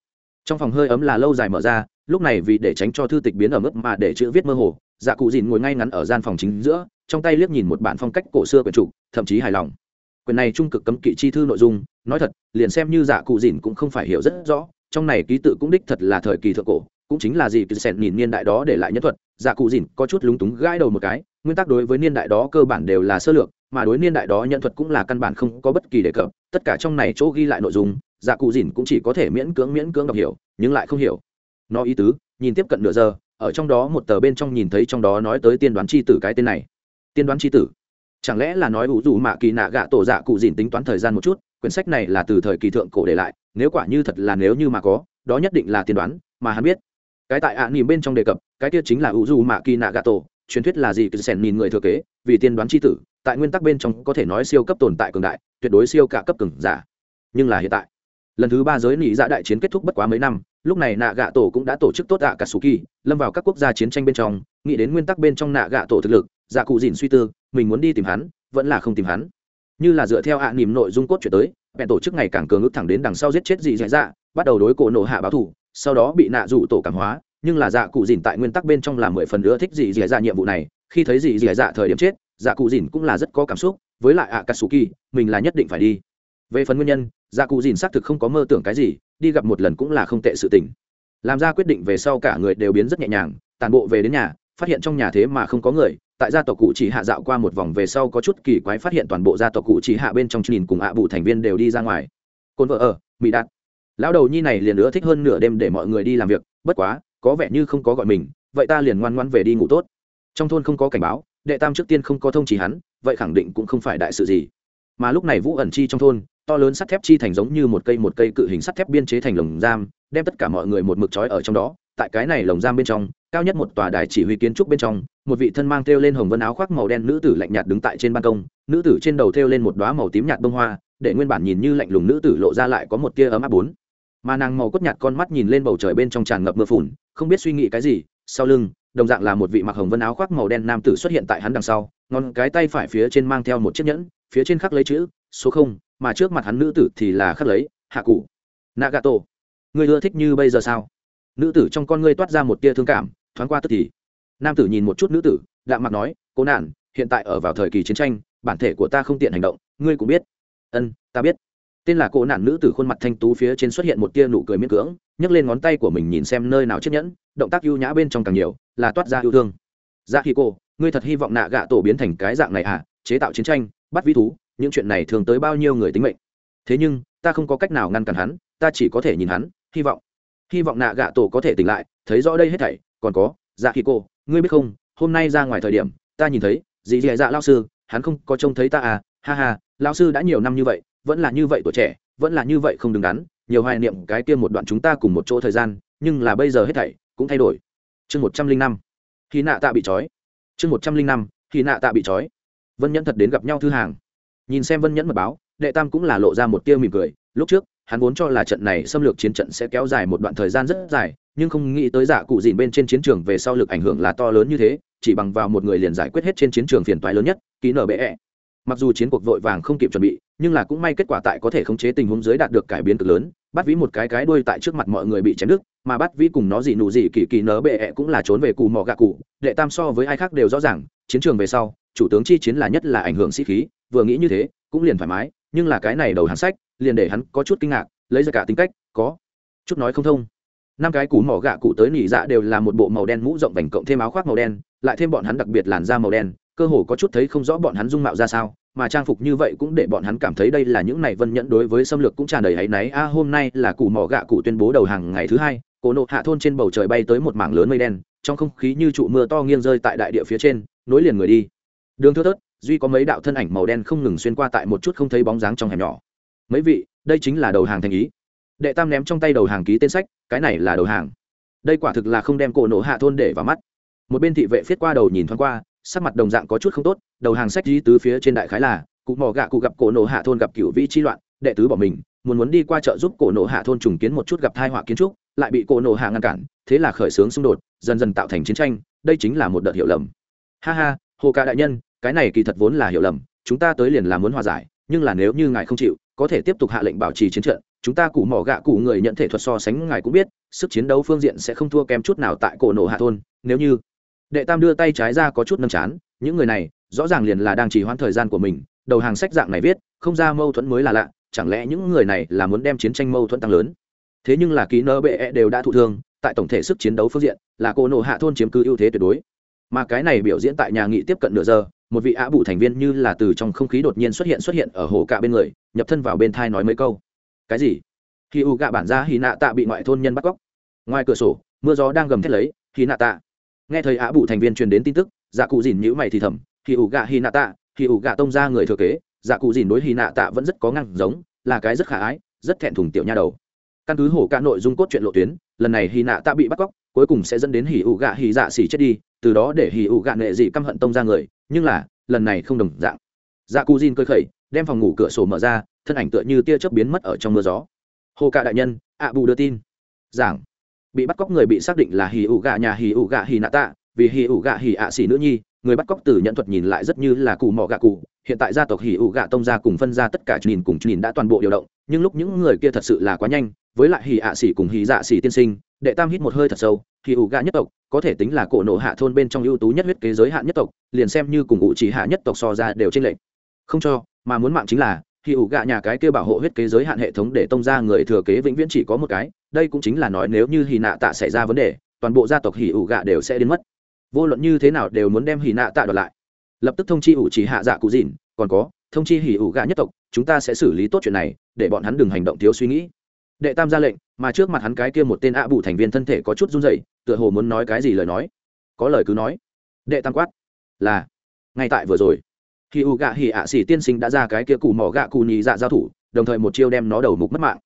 Trong phòng hơi ấm là lâu dài mở ra, lúc này vì để tránh cho thư tịch biến ở mức mà để chữ viết mơ hồ dạ cụ dìn ngồi ngay ngắn ở gian phòng chính giữa, trong tay liếc nhìn một bản phong cách cổ xưa quyển trục, thậm chí hài lòng. Quyển này trung cực cấm kỵ chi thư nội dung nói thật, liền xem như dạ cụ dìn cũng không phải hiểu rất rõ, trong này ký tự cũng đích thật là thời kỳ thượng cổ, cũng chính là gì cứ sẹn nhìn niên đại đó để lại nhân thuật. Dạ cụ dìn có chút lúng túng gãi đầu một cái, nguyên tắc đối với niên đại đó cơ bản đều là sơ lược, mà đối niên đại đó nhân thuật cũng là căn bản không có bất kỳ đề cập. Tất cả trong này chỗ ghi lại nội dung dạ cụ dìn cũng chỉ có thể miễn cưỡng miễn cưỡng đọc hiểu, nhưng lại không hiểu. Nó ý tứ, nhìn tiếp cận nửa giờ, ở trong đó một tờ bên trong nhìn thấy trong đó nói tới tiên đoán c h i tử cái tên này. Tiên đoán c h i tử? Chẳng lẽ là nói ủ dù mạ kỳ nạ gạ tổ dạ cụ dìn tính toán thời gian một chút? Quyển sách này là từ thời kỳ thượng cổ để lại nếu quả như thật là nếu như mà có đó nhất định là tiên đoán mà hắn biết. Cái tại ạ à, nỉm bên trong đề cập cái kia chính là ủ du mạ kỳ nạ gà tổ truyền thuyết là gì cứ sèn nhìn người thừa kế vì tiên đoán c h i tử tại nguyên tắc bên trong có thể nói siêu cấp tồn tại cường đại tuyệt đối siêu cả cấp cường giả. Nhưng là hiện tại lần thứ ba giới nỉ dạ đại chiến kết thúc bất quá mấy năm lúc này nạ gạ tổ cũng đã tổ chức tốt ạ cả sù kỳ lâm vào các quốc gia chiến tranh bên trong nghĩ đến nguyên tắc bên trong nạ gạ tổ thực lực dạ cụ dìn suy tư mình muốn đi tìm hắn vẫn là không tìm hắn như là dựa theo ạ à nỉm nội dung cốt chuyển tới, bèn tổ chức ngày càng cường ước thẳng đến đằng sau giết chết dị dạ dạ bắt đầu đối cổ nổ hạ báo thủ, sau đó bị nạ rủ tổ cảm hóa, nhưng là dạ cụ dìn tại nguyên tắc bên trong là mười phần nữa thích dị dạ dạ nhiệm vụ này, khi thấy dị dạ dạ thời điểm chết dạ cụ dìn cũng là rất có cảm xúc, với lại ạ cả sù kỳ mình là nhất định phải đi. Về phần nguyên nhân dạ cụ dìn xác thực không có mơ tưởng cái gì, đi gặp một lần cũng là không tệ sự tình. Làm ra quyết định về sau cả người đều biến rất nhẹ nhàng tàn bộ về đến nhà, phát hiện trong nhà thế mà không có người tại gia tộc cụ chỉ hạ dạo qua một vòng về sau có chút kỳ quái phát hiện toàn bộ gia tộc cụ chỉ hạ bên trong nhìn cùng ạ à thành viên đều đi ra ngoài. Côn vợ ở mỹ đạt. Lão đầu nhi này liền nữa thích hơn nửa đêm để mọi người đi làm việc, bất quá, có vẻ như không có gọi mình, vậy ta liền ngoan ngoan về đi ngủ tốt. Trong thôn không có cảnh báo, đệ tam trước tiên không có thông chỉ hắn, vậy khẳng định cũng không phải đại sự gì. Mà lúc này vũ ẩn chi trong thôn, to lớn sắt thép chi thành giống như một cây một cây cự hình sắt thép biên chế thành lồng giam, đem tất cả mọi người một mực trói ở trong đó, tại cái này lồng giam bên trong cao nhất một tòa đài chỉ huy kiến trúc bên trong, một vị thân mang thêu lên hồng vân áo khoác màu đen nữ tử lạnh nhạt đứng tại trên ban công, nữ tử trên đầu thêu lên một đoá màu tím nhạt bông hoa, để nguyên bản nhìn như lạnh lùng nữ tử lộ ra lại có một tia ấm áp bốn. Mà nàng màu cốt nhạt con mắt nhìn lên bầu trời bên trong tràn ngập mưa phùn, không biết suy nghĩ cái gì, sau lưng, đồng dạng là một vị mặc hồng vân áo khoác màu đen nam tử xuất hiện tại hắn đằng sau, ngón cái tay phải phía trên mang theo một chiếc nhẫn, phía trên khắc lấy chữ, số không, mà trước mặt hắn nữ tử thì là khắc lấy, hạ cụ. Nagato người ưa thích như bây giờ sao? Nữ tử trong con ngươi toát ra một tia thương cảm thoáng qua tức thì. Nam tử nhìn một chút nữ tử đạm mặt nói, cố nản, hiện tại ở vào thời kỳ chiến tranh, bản thể của ta không tiện hành động, ngươi cũng biết. Ân, ta biết. Tên là cố nản nữ tử khuôn mặt thanh tú phía trên xuất hiện một tia nụ cười miễn cưỡng, nhấc lên ngón tay của mình nhìn xem nơi nào chiếc nhẫn, động tác ưu nhã bên trong càng nhiều, là toát ra yêu thương. Dạ khi cô, ngươi thật hy vọng nạ gạ tổ biến thành cái dạng này à chế tạo chiến tranh, bắt vĩ thú, những chuyện này thường tới bao nhiêu người tính mệnh. Thế nhưng, ta không có cách nào ngăn cản hắn, ta chỉ có thể nhìn hắn, hy vọng. Hy vọng nạ gạ tổ có thể tỉnh lại, thấy rõ đây hết thảy còn có dạ khi cô ngươi biết không, hôm nay ra ngoài thời điểm, ta nhìn thấy, dì dì dạ lao sư, hắn không có trông thấy ta à ha ha lao sư đã nhiều năm như vậy, vẫn là như vậy tuổi trẻ, vẫn là như vậy không đứng đắn, nhiều hoài niệm cái kia một đoạn chúng ta cùng một chỗ thời gian, nhưng là bây giờ hết thảy cũng thay đổi. Chương một trăm linh năm khi nạ tạ bị trói. Chương một trăm linh năm khi nạ tạ bị trói. Vân nhẫn thật đến gặp nhau thư hàng. Nhìn xem vân nhẫn mật báo, đệ tam cũng là lộ ra một tia mỉm cười. Lúc trước, hắn vốn cho là trận này xâm lược chiến trận sẽ kéo dài một đoạn thời gian rất dài nhưng không nghĩ tới dạ cụ dìn bên trên chiến trường về sau lực ảnh hưởng là to lớn như thế, chỉ bằng vào một người liền giải quyết hết trên chiến trường phiền toái lớn nhất, ký nở bệ -E. mặc dù chiến cuộc vội vàng không kịp chuẩn bị, nhưng là cũng may kết quả tại có thể khống chế tình huống dưới đạt được cải biến cực lớn, bắt vĩ một cái cái đuôi tại trước mặt mọi người bị chém đứt, mà bắt vĩ cùng nó gì nụ gì kỳ kỳ nở bệ -E cũng là trốn về cù mò gạ cụ, đệ tam so với ai khác đều rõ ràng, chiến trường về sau, chủ tướng chi chiến là nhất là ảnh hưởng sĩ khí, vừa nghĩ như thế, cũng liền thoải mái, nhưng là cái này đầu hắn sách, liền để hắn có chút kinh ngạc, lấy ra cả tính cách, có chút nói không thông năm cái cú mỏ gạ cụ tới nỉ dạ đều là một bộ màu đen mũ rộng vành cộng thêm áo khoác màu đen, lại thêm bọn hắn đặc biệt làn da màu đen, cơ hồ có chút thấy không rõ bọn hắn dung mạo ra sao, mà trang phục như vậy cũng để bọn hắn cảm thấy đây là những này vân nhẫn đối với xâm lược cũng tràn đầy áy náy. A, hôm nay là cụ mỏ gạ cụ tuyên bố đầu hàng ngày thứ hai, cổ nộ hạ thôn trên bầu trời bay tới một mảng lớn mây đen, trong không khí như trụ mưa to nghiêng rơi tại đại địa phía trên, nối liền người đi. Đường thưa thớt, duy có mấy đạo thân ảnh màu đen không ngừng xuyên qua tại một chút không thấy bóng dáng trong hẻm nhỏ. Mấy vị, đây chính là đầu hàng thành ý đệ tam ném trong tay đầu hàng ký tên sách, cái này là đầu hàng. Đây quả thực là không đem cổ nổ hạ thôn để vào mắt. Một bên thị vệ viết qua đầu nhìn thoáng qua, sắc mặt đồng dạng có chút không tốt, đầu hàng sách di tứ phía trên đại khái là, cụ mò gạ cụ gặp cổ nổ hạ thôn gặp cựu vĩ chi loạn, đệ tứ bỏ mình, muốn muốn đi qua chợ giúp cổ nổ hạ thôn trùng kiến một chút gặp thai họa kiến trúc, lại bị cổ nổ hạ ngăn cản, thế là khởi xướng xung đột, dần dần tạo thành chiến tranh, đây chính là một đợt hiểu lầm. Ha ha, hồ ca đại nhân, cái này kỳ thật vốn là hiểu lầm, chúng ta tới liền là muốn hòa giải, nhưng là nếu như ngài không chịu, có thể tiếp tục hạ lệnh bảo trì chiến trận chúng ta cụ mỏ gạ cụ người nhận thể thuật so sánh ngài cũng biết, sức chiến đấu phương diện sẽ không thua kém chút nào tại cổ nổ hạ thôn, nếu như đệ tam đưa tay trái ra có chút nâm chán, những người này rõ ràng liền là đang chỉ hoãn thời gian của mình, đầu hàng sách dạng này viết, không ra mâu thuẫn mới là lạ, chẳng lẽ những người này là muốn đem chiến tranh mâu thuẫn tăng lớn? Thế nhưng là ký nơ bệ e đều đã thụ thương, tại tổng thể sức chiến đấu phương diện, là cổ nổ hạ thôn chiếm cứ ưu thế tuyệt đối. Mà cái này biểu diễn tại nhà nghị tiếp cận nửa giờ, một vị ạ bụ thành viên như là từ trong không khí đột nhiên xuất hiện xuất hiện ở hồ cạ bên người, nhập thân vào bên thai nói mấy câu cái gì? Khi u gạ bản ra hy nạ tạ bị ngoại thôn nhân bắt cóc. Ngoài cửa sổ, mưa gió đang gầm thét lấy hy nạ tạ. Nghe thấy ạ bụ thành viên truyền đến tin tức dạ cụ dìn nhữ mày thì thầm, khi u gạ hy nạ tạ, khi u gạ tông ra người thừa kế dạ cụ dìn đối hy nạ tạ vẫn rất có ngăn giống, là cái rất khả ái, rất thẹn thùng tiểu nha đầu. Căn cứ hổ cả nội dung cốt truyện lộ tuyến, lần này hy nạ tạ bị bắt cóc, cuối cùng sẽ dẫn đến hỉ ủ gạ hỉ dạ xỉ chết đi, từ đó để hỉ ủ gạ nệ dị căm hận tông ra người, nhưng là, lần này không đồng dạng. Dạ cụ dìn cơ khẩy đem phòng ngủ cửa sổ mở ra, thân ảnh tựa như tia chớp biến mất ở trong mưa gió. Hồ cả đại nhân ạ bù đưa tin. Giảng. Bị bắt cóc người bị xác định là hì ủ gạ nhà hì ủ gạ hì nạ tạ, vì hì ủ gạ hì ạ xỉ nữ nhi, người bắt cóc từ nhận thuật nhìn lại rất như là cù mỏ gạ cụ hiện tại gia tộc hì ủ gạ tông gia cùng phân ra tất cả nhìn cùng nhìn đã toàn bộ điều động, nhưng lúc những người kia thật sự là quá nhanh, với lại hì ạ xỉ cùng hì dạ xỉ tiên sinh, đệ tam hít một hơi thật sâu hì ủ gạ nhất tộc, có thể tính là cổ nộ hạ thôn bên trong ưu tú nhất huyết kế giới hạn nhất tộc, liền xem như cùng ủ chỉ hạ nhất tộc so ra đều trên lệnh không cho mà muốn mạng chính là, khi ủ gạ nhà cái kia bảo hộ huyết kế giới hạn hệ thống để tông ra người thừa kế vĩnh viễn chỉ có một cái, đây cũng chính là nói nếu như hì nạ tạ xảy ra vấn đề, toàn bộ gia tộc hì ủ gạ đều sẽ đến mất. Vô luận như thế nào đều muốn đem hì nạ tạ đoạt lại. Lập tức thông chi ủ chỉ hạ dạ cụ dìn còn có, thông chi hì ủ gạ nhất tộc, chúng ta sẽ xử lý tốt chuyện này, để bọn hắn đừng hành động thiếu suy nghĩ. Đệ tam ra lệnh, mà trước mặt hắn cái kia một tên ạ bù thành viên thân thể có chút run rẩy, tựa hồ muốn nói cái gì lời nói. Có lời cứ nói. Đệ tam quát, là, ngay tại vừa rồi khi u gạ hỉ ạ xỉ tiên sinh đã ra cái kia cụ mỏ gạ cụ nhì dạ giao thủ, đồng thời một chiêu đem nó đầu mục mất mạng.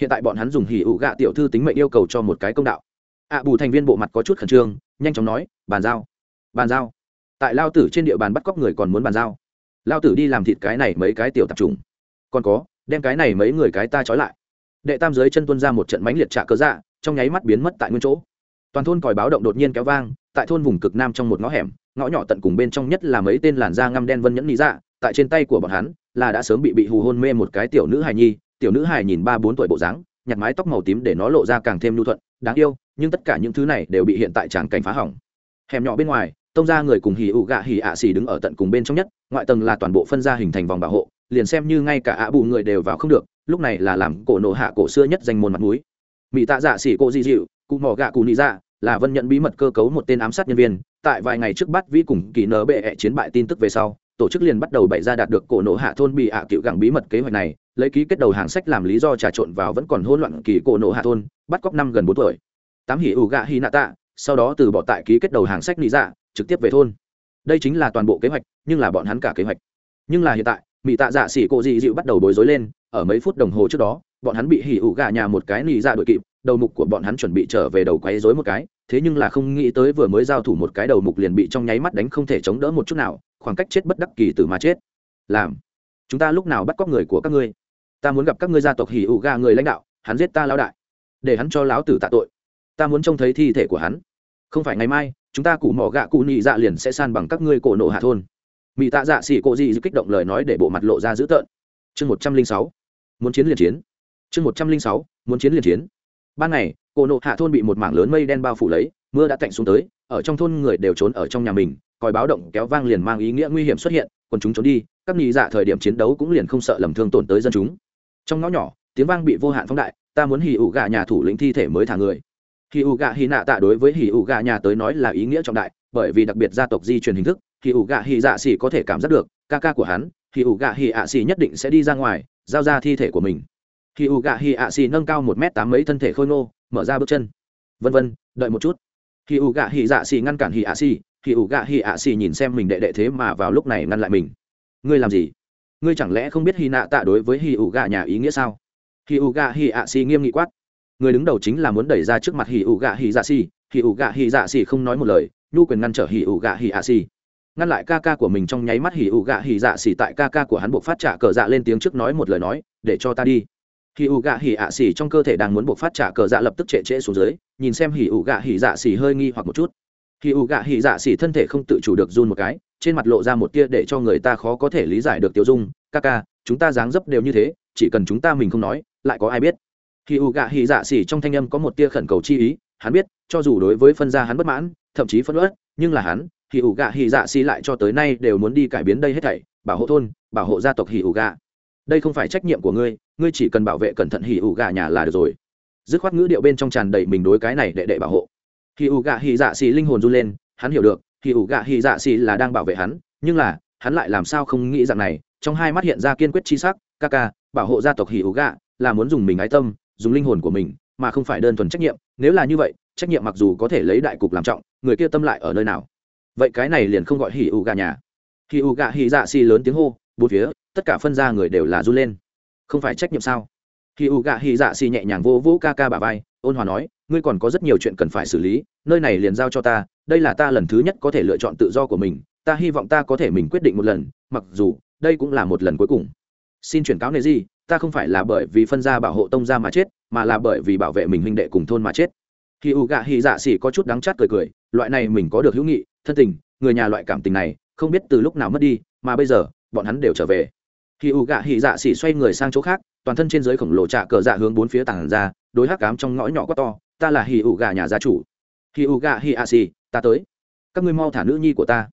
Hiện tại bọn hắn dùng hỉ ụ gạ tiểu thư tính mệnh yêu cầu cho một cái công đạo. Ạ bù thành viên bộ mặt có chút khẩn trương, nhanh chóng nói, bàn giao bàn giao. Tại lao tử trên địa bàn bắt cóc người còn muốn bàn giao. Lao tử đi làm thịt cái này mấy cái tiểu tạp trùng còn có, đem cái này mấy người cái ta trói lại. Đệ tam dưới chân tuân ra một trận mánh liệt trả cớ dạ trong nháy mắt biến mất tại nguyên chỗ toàn thôn còi báo động đột nhiên kéo vang, tại thôn vùng cực nam trong một ngõ hẻm, ngõ nhỏ tận cùng bên trong nhất là mấy tên làn da ngăm đen vân nhẫn lý dạ tại trên tay của bọn hắn là đã sớm bị bị hù hôn mê một cái tiểu nữ hài nhi, tiểu nữ hài nhìn ba bốn tuổi bộ dáng, nhặt mái tóc màu tím để nó lộ ra càng thêm nhu thuận, đáng yêu, nhưng tất cả những thứ này đều bị hiện tại tràng cảnh phá hỏng. Hẻm nhỏ bên ngoài, tông ra người cùng hì ụ gạ hì ạ xì đứng ở tận cùng bên trong nhất, ngoại tầng là toàn bộ phân ra hình thành vòng bảo hộ, liền xem như ngay cả ạ bù người đều vào không được, lúc này là làm cổ nổ hạ cổ xưa nhất danh môn mặt núi mỹ tạ dạ xỉ cô di dịu, cụ mỏ gạ cụ nị dạ là vân nhận bí mật cơ cấu một tên ám sát nhân viên. Tại vài ngày trước bắt vi cùng kỳ nở bệ chiến bại tin tức về sau, tổ chức liền bắt đầu bày ra đạt được cổ nổ hạ thôn bị ạ cựu gặng bí mật kế hoạch này, lấy ký kết đầu hàng sách làm lý do trà trộn vào vẫn còn hỗn loạn kỳ cổ nổ hạ thôn, bắt cóc năm gần bốn tuổi. Tám hỉ ủ gạ hi nạ tạ, sau đó từ bỏ tại ký kết đầu hàng sách lý dạ trực tiếp về thôn. Đây chính là toàn bộ kế hoạch, nhưng là bọn hắn cả kế hoạch. Nhưng là hiện tại mỹ tạ dạ xỉ cộ dị dịu bắt đầu bối rối lên, ở mấy phút đồng hồ trước đó, bọn hắn bị hỉ ủ gạ nhà một cái nị dạ đội kịp đầu mục của bọn hắn chuẩn bị trở về đầu quấy rối một cái, thế nhưng là không nghĩ tới vừa mới giao thủ một cái đầu mục liền bị trong nháy mắt đánh không thể chống đỡ một chút nào, khoảng cách chết bất đắc kỳ tử mà chết. Làm, chúng ta lúc nào bắt cóc người của các ngươi? Ta muốn gặp các ngươi gia tộc hỉ ủ ga người lãnh đạo, hắn giết ta lão đại, để hắn cho lão tử tạ tội. Ta muốn trông thấy thi thể của hắn. Không phải ngày mai, chúng ta cụ mỏ gạ cụ nhị dạ liền sẽ san bằng các ngươi cổ nộ hạ thôn. Mỹ tạ dạ xỉ cộ gì kích động lời nói để bộ mặt lộ ra dữ tợn. Chương một trăm linh sáu, muốn chiến liền chiến. Chương một trăm linh sáu, muốn chiến liền chiến ban ngày, cổ nộ hạ thôn bị một mảng lớn mây đen bao phủ lấy, mưa đã tạnh xuống tới, ở trong thôn người đều trốn ở trong nhà mình còi báo động kéo vang liền mang ý nghĩa nguy hiểm xuất hiện còn chúng trốn đi, các nghị dạ thời điểm chiến đấu cũng liền không sợ lầm thương tổn tới dân chúng. Trong ngõ nhỏ, tiếng vang bị vô hạn phóng đại, ta muốn hì ủ gạ nhà thủ lĩnh thi thể mới thả người. Hì ủ gạ hì nạ tạ đối với hì ủ gạ nhà tới nói là ý nghĩa trọng đại, bởi vì đặc biệt gia tộc di truyền hình thức, hì ủ gạ hì dạ xỉ có thể cảm giác được, ca ca của hắn, hì ủ gạ hì ạ xỉ nhất định sẽ đi ra ngoài, giao ra thi thể của mình hì ủ gạ hì ạ xì nâng cao một m tám mấy thân thể khôi ngô, mở ra bước chân. Vân vân, đợi một chút. Hì ủ gạ hì dạ xì ngăn cản hì ạ xì hì ủ gạ hì ạ xì nhìn xem mình đệ đệ thế mà vào lúc này ngăn lại mình. Ngươi làm gì? Ngươi chẳng lẽ không biết Hỉ nạ tạ đối với hì ủ gạ nhà ý nghĩa sao? Hì ủ gạ hì ạ xì nghiêm nghị quát. Người đứng đầu chính là muốn đẩy ra trước mặt hì ủ gạ hì dạ xì. Hì ủ gạ hì dạ xì không nói một lời, nhu quyền ngăn trở hì ủ gạ hì ạ xì. Ngăn lại ca ca của mình trong nháy mắt hì ủ gạ hì dạ xì tại ca ca của hắn buộc phát trả cờ dạ lên tiếng trước nói một lời nói, để cho ta đi hì ủ gạ hì ạ xỉ trong cơ thể đang muốn buộc phát trả cờ dạ lập tức trệ trễ xuống dưới, nhìn xem hì ủ gạ hì dạ xỉ hơi nghi hoặc một chút. Hì ủ gạ hì dạ xỉ thân thể không tự chủ được run một cái, trên mặt lộ ra một tia để cho người ta khó có thể lý giải được tiêu dung. Ca ca, chúng ta dáng dấp đều như thế, chỉ cần chúng ta mình không nói, lại có ai biết? Hì ủ gạ hì dạ xỉ trong thanh âm có một tia khẩn cầu chi ý, hắn biết, cho dù đối với phân gia hắn bất mãn, thậm chí phân uất, nhưng là hắn hì ủ gạ hì dạ xỉ lại cho tới nay đều muốn đi cải biến đây hết thảy, bảo hộ thôn, bảo hộ gia tộc hì ủ gạ đây không phải trách nhiệm của ngươi ngươi chỉ cần bảo vệ cẩn thận hì ủ Gà nhà là được rồi. Dứt khoát ngữ điệu bên trong tràn đầy mình đối cái này đệ đệ bảo hộ. Hì ủ Gà hì dạ xì linh hồn run lên, hắn hiểu được hì ủ Gà hì dạ xì là đang bảo vệ hắn, nhưng là, hắn lại làm sao không nghĩ rằng này, trong hai mắt hiện ra kiên quyết chi sắc, ca ca, bảo hộ gia tộc hì ủ Gà là muốn dùng mình ái tâm, dùng linh hồn của mình, mà không phải đơn thuần trách nhiệm, nếu là như vậy, trách nhiệm mặc dù có thể lấy đại cục làm trọng, người kia tâm lại ở nơi nào? Vậy cái này liền không gọi hì ủ gà nhà. Hì ủ gà hì dạ xì lớn tiếng hô, bốn phía tất cả phân ra người đều là run lên. Không phải trách nhiệm sao? Khi ủ gà hy dạ xì nhẹ nhàng vô vũ ca ca bà vai, ôn hòa nói, ngươi còn có rất nhiều chuyện cần phải xử lý, nơi này liền giao cho ta, đây là ta lần thứ nhất có thể lựa chọn tự do của mình, ta hy vọng ta có thể mình quyết định một lần, mặc dù, đây cũng là một lần cuối cùng. Xin chuyển cáo nề gì ta không phải là bởi vì phân gia bảo hộ tông gia mà chết, mà là bởi vì bảo vệ mình huynh đệ cùng thôn mà chết. Khi u gạ hy dạ xì có chút đắng chát cười cười, loại này mình có được hữu nghị, thân tình, người nhà loại cảm tình này, không biết từ lúc nào mất đi, mà bây giờ, bọn hắn đều trở về. Hỉ u gạ hy dạ xỉ xoay người sang chỗ khác, toàn thân trên dưới khổng lồ trạ cờ dạ hướng bốn phía tảng ra đối hắc cám trong ngõ nhỏ quá to, ta là hì ủ gạ nhà gia chủ. Hì ủ gạ hì a xỉ ta tới. Các ngươi mau thả nữ nhi của ta.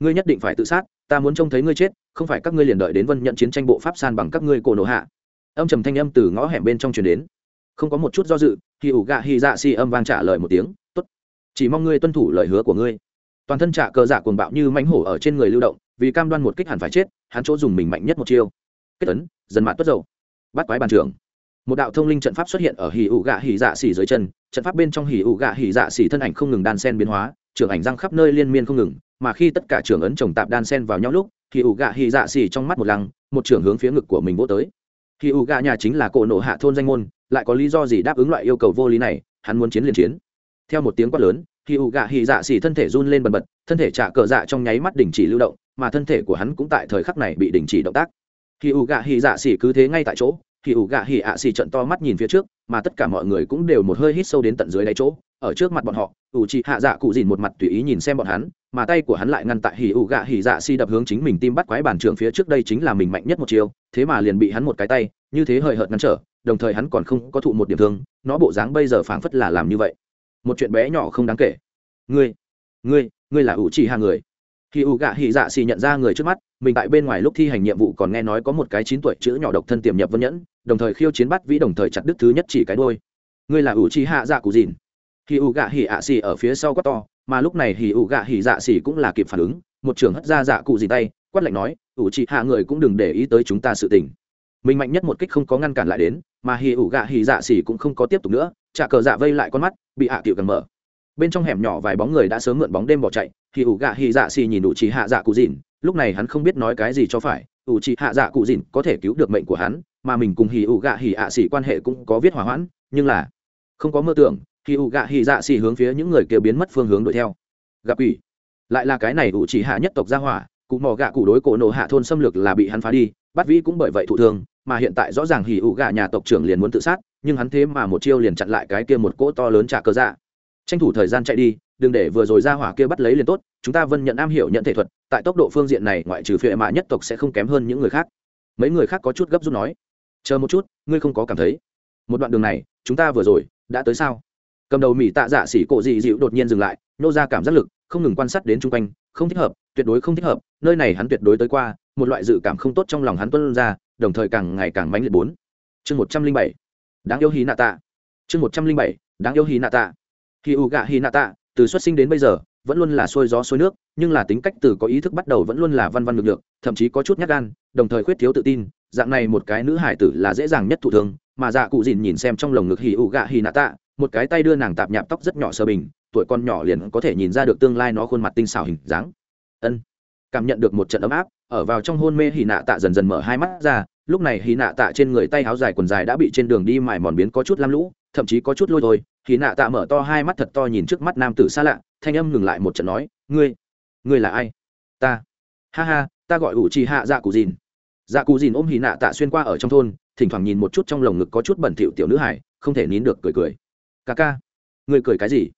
Ngươi nhất định phải tự sát, ta muốn trông thấy ngươi chết, không phải các ngươi liền đợi đến vân nhận chiến tranh bộ pháp san bằng các ngươi cổ nổ hạ. Âm trầm thanh âm từ ngõ hẻm bên trong truyền đến. Không có một chút do dự hì ủ gạ hì dạ xì âm vang trả lời một tiếng, tốt, chỉ mong ngươi tuân thủ lời hứa của ngươi. Toàn thân trả cờ dạ cuồng bạo như mánh hổ ở trên người lưu động, vì cam đoan một kích hẳn phải chết hắn chỗ dùng mình mạnh nhất một chiêu. Kết tấn dần mạn tuất dầu. Bắt quái bàn trưởng. Một đạo thông linh trận pháp xuất hiện ở hì ụ gạ hì dạ xỉ dưới chân. Trận pháp bên trong hì ụ gạ hì dạ xỉ thân ảnh không ngừng đan sen biến hóa, trưởng ảnh răng khắp nơi liên miên không ngừng, mà khi tất cả trưởng ấn trồng tạp đan sen vào nhau lúc hì ụ gạ hì dạ xỉ trong mắt một lăng, một trưởng hướng phía ngực của mình vỗ tới. Hì ụ gạ nhà chính là cổ nổ hạ thôn danh môn, lại có lý do gì đáp ứng loại yêu cầu vô lý này, hắn muốn chiến liền chiến. Theo một tiếng quát lớn hì ụ gạ hì dạ xỉ thân thể run lên bần bật, thân thể trả cờ dạ trong nháy mắt đình chỉ lưu động mà thân thể của hắn cũng tại thời khắc này bị đình chỉ động tác. Hì ủ gạ hì dạ xỉ cứ thế ngay tại chỗ hì ủ gạ hì ạ xỉ trận to mắt nhìn phía trước, mà tất cả mọi người cũng đều một hơi hít sâu đến tận dưới đáy chỗ. Ở trước mặt bọn họ, ủ chị hạ dạ cụ dìn một mặt tùy ý nhìn xem bọn hắn, mà tay của hắn lại ngăn tại hì ủ gạ hì dạ xỉ đập hướng chính mình tim bắt quái bàn trường phía trước đây chính là mình mạnh nhất một chiều thế mà liền bị hắn một cái tay, như thế hời hợt ngăn trở, đồng thời hắn còn không có thụ một điểm thương, nó bộ dáng bây giờ phảng phất là làm như vậy. Một chuyện bé nhỏ không đáng kể. Ngươi ngươi ngươi là ủ chị hạ người khi U gạ hì dạ xì nhận ra người trước mắt, mình tại bên ngoài lúc thi hành nhiệm vụ còn nghe nói có một cái chín tuổi chữ nhỏ độc thân tiềm nhập vân nhẫn, đồng thời khiêu chiến bắt vĩ đồng thời chặt đứt thứ nhất chỉ cái đôi ngươi là ủ chi hạ dạ cụ dìn. Khi U gạ hì ạ dạ xì ở phía sau quát to, mà lúc này hì U gạ hì dạ xì cũng là kịp phản ứng, một trường hất ra dạ cụ dìn tay, quát lạnh nói ủ chi hạ người cũng đừng để ý tới chúng ta sự tình. Mình mạnh nhất một kích không có ngăn cản lại đến, mà hì ủ gạ hì dạ xì cũng không có tiếp tục nữa trả cờ dạ vây lại con mắt, bị hạ à càng mở bên trong hẻm nhỏ vài bóng người đã sớm mượn bóng đêm bỏ chạy, thì ủ gạ hy dạ xì nhìn ủ trì hạ dạ cụ dìn, lúc này hắn không biết nói cái gì cho phải, ủ trì hạ dạ cụ dìn có thể cứu được mệnh của hắn, mà mình cùng hì ủ gạ hì ạ xì quan hệ cũng có viết hỏa hoãn, nhưng là không có mơ tưởng, hì ủ gạ hì dạ xì hướng phía những người kia biến mất phương hướng đuổi theo. Gặp ủy lại là cái này ủ trì hạ nhất tộc gia hỏa, cụ mò gạ cụ đối cổ nổ hạ thôn xâm lược là bị hắn phá đi, bắt vĩ cũng bởi vậy thụ thương, mà hiện tại rõ ràng hỉ ủ gạ nhà tộc trưởng liền muốn tự sát, nhưng hắn thế mà một chiêu liền chặn lại cái kia một cỗ to lớn trả cơ dạ tranh thủ thời gian chạy đi, đừng để vừa rồi ra hỏa kia bắt lấy liền tốt, chúng ta vân nhận am hiểu nhận thể thuật, tại tốc độ phương diện này, ngoại trừ phệ mạ nhất tộc sẽ không kém hơn những người khác. Mấy người khác có chút gấp rút nói, chờ một chút, ngươi không có cảm thấy. Một đoạn đường này, chúng ta vừa rồi, đã tới sao? Cầm đầu mỹ tạ dạ xỉ cổ dị dịu đột nhiên dừng lại, nô ra cảm giác lực, không ngừng quan sát đến chung quanh, không thích hợp, tuyệt đối không thích hợp, nơi này hắn tuyệt đối tới qua, một loại dự cảm không tốt trong lòng hắn tuân ra, đồng thời càng ngày càng mãnh liệt bốn. Chương một trăm linh bảy, đáng yêu hí nạ tạ. Chương một trăm linh bảy, đáng yêu hí nạ tạ khi u gạ hí nạ tạ, từ xuất sinh đến bây giờ, vẫn luôn là xuôi gió xuôi nước, nhưng là tính cách từ có ý thức bắt đầu vẫn luôn là văn văn lực lượng thậm chí có chút nhát gan, đồng thời khuyết thiếu tự tin, dạng này một cái nữ hải tử là dễ dàng nhất thụ thương, mà dạ cụ dìn nhìn xem trong lồng ngực hì ụ gạ hì nạ tạ, một cái tay đưa nàng tạp nhạp tóc rất nhỏ sơ bình, tuổi con nhỏ liền có thể nhìn ra được tương lai nó khuôn mặt tinh xảo hình dáng. Ân, cảm nhận được một trận ấm áp, ở vào trong hôn mê hì nạ tạ dần dần mở hai mắt ra, lúc này hì nạ tạ trên người tay áo dài quần dài đã bị trên đường đi mài mòn biến có chút lam lũ, thậm chí có chút lôi thôi khi nạ tạ mở to hai mắt thật to nhìn trước mắt nam tử xa lạ, thanh âm ngừng lại một trận nói, ngươi ngươi là ai? Ta. Ha ha, ta gọi ủ trì hạ dạ cụ dìn. Dạ cụ dìn ôm hì nạ tạ xuyên qua ở trong thôn, thỉnh thoảng nhìn một chút trong lồng ngực có chút bẩn thỉu tiểu nữ hải, không thể nín được cười cười. Ca ca, ngươi cười cái gì?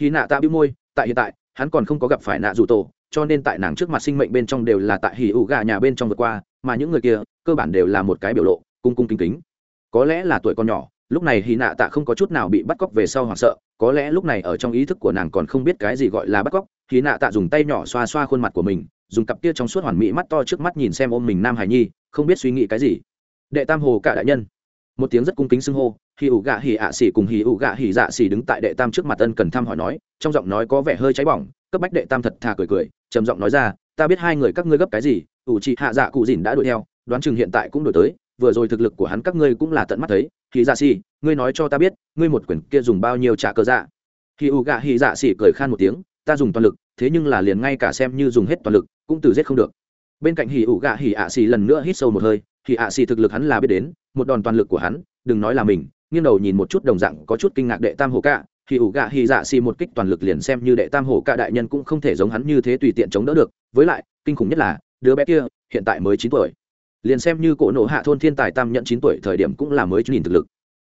Hì nạ tạ bĩu môi, tại hiện tại, hắn còn không có gặp phải nạ dù tổ, cho nên tại nàng trước mặt sinh mệnh bên trong đều là tại hì ủ gà nhà bên trong vượt qua, mà những người kia, cơ bản đều là một cái biểu lộ, cung cung kính kính. Có lẽ là tuổi con nhỏ lúc này hy nạ tạ không có chút nào bị bắt cóc về sau hoảng sợ, có lẽ lúc này ở trong ý thức của nàng còn không biết cái gì gọi là bắt cóc hy nạ tạ dùng tay nhỏ xoa xoa khuôn mặt của mình, dùng cặp kia trong suốt hoàn mỹ mắt to trước mắt nhìn xem ôm mình nam hải nhi, không biết suy nghĩ cái gì. Đệ tam hồ cả đại nhân. Một tiếng rất cung kính xưng hô hì ủ gạ hì ạ xỉ cùng hì ủ gạ hì dạ xỉ đứng tại đệ tam trước mặt ân cần thăm hỏi nói, trong giọng nói có vẻ hơi cháy bỏng, cấp bách đệ tam thật thà cười cười, trầm giọng nói ra, ta biết hai người các ngươi gấp cái gì, ủ chị hạ dạ cụ dìn đã đuổi theo, đoán chừng hiện tại cũng đuổi tới, vừa rồi thực lực của hắn các ngươi cũng là tận mắt thấy hì dạ xì ngươi nói cho ta biết, ngươi một quyển kia dùng bao nhiêu trả cơ dạ? Hì U gạ hì dạ xì cười khan một tiếng, ta dùng toàn lực, thế nhưng là liền ngay cả xem như dùng hết toàn lực, cũng từ giết không được. Bên cạnh hì U gạ hì ạ dạ xì lần nữa hít sâu một hơi hì ạ dạ xì thực lực hắn là biết đến, một đòn toàn lực của hắn, đừng nói là mình, nghiêng đầu nhìn một chút đồng dạng có chút kinh ngạc đệ tam hồ cạ hì ủ gạ hì dạ xì một kích toàn lực liền xem như đệ tam hồ cạ đại nhân cũng không thể giống hắn như thế tùy tiện chống đỡ được, với lại, kinh khủng nhất là, đứa bé kia, hiện tại mới chín tuổi liền xem như cổ nộ hạ thôn thiên tài tam nhận chín tuổi thời điểm cũng là mới nhìn thực lực.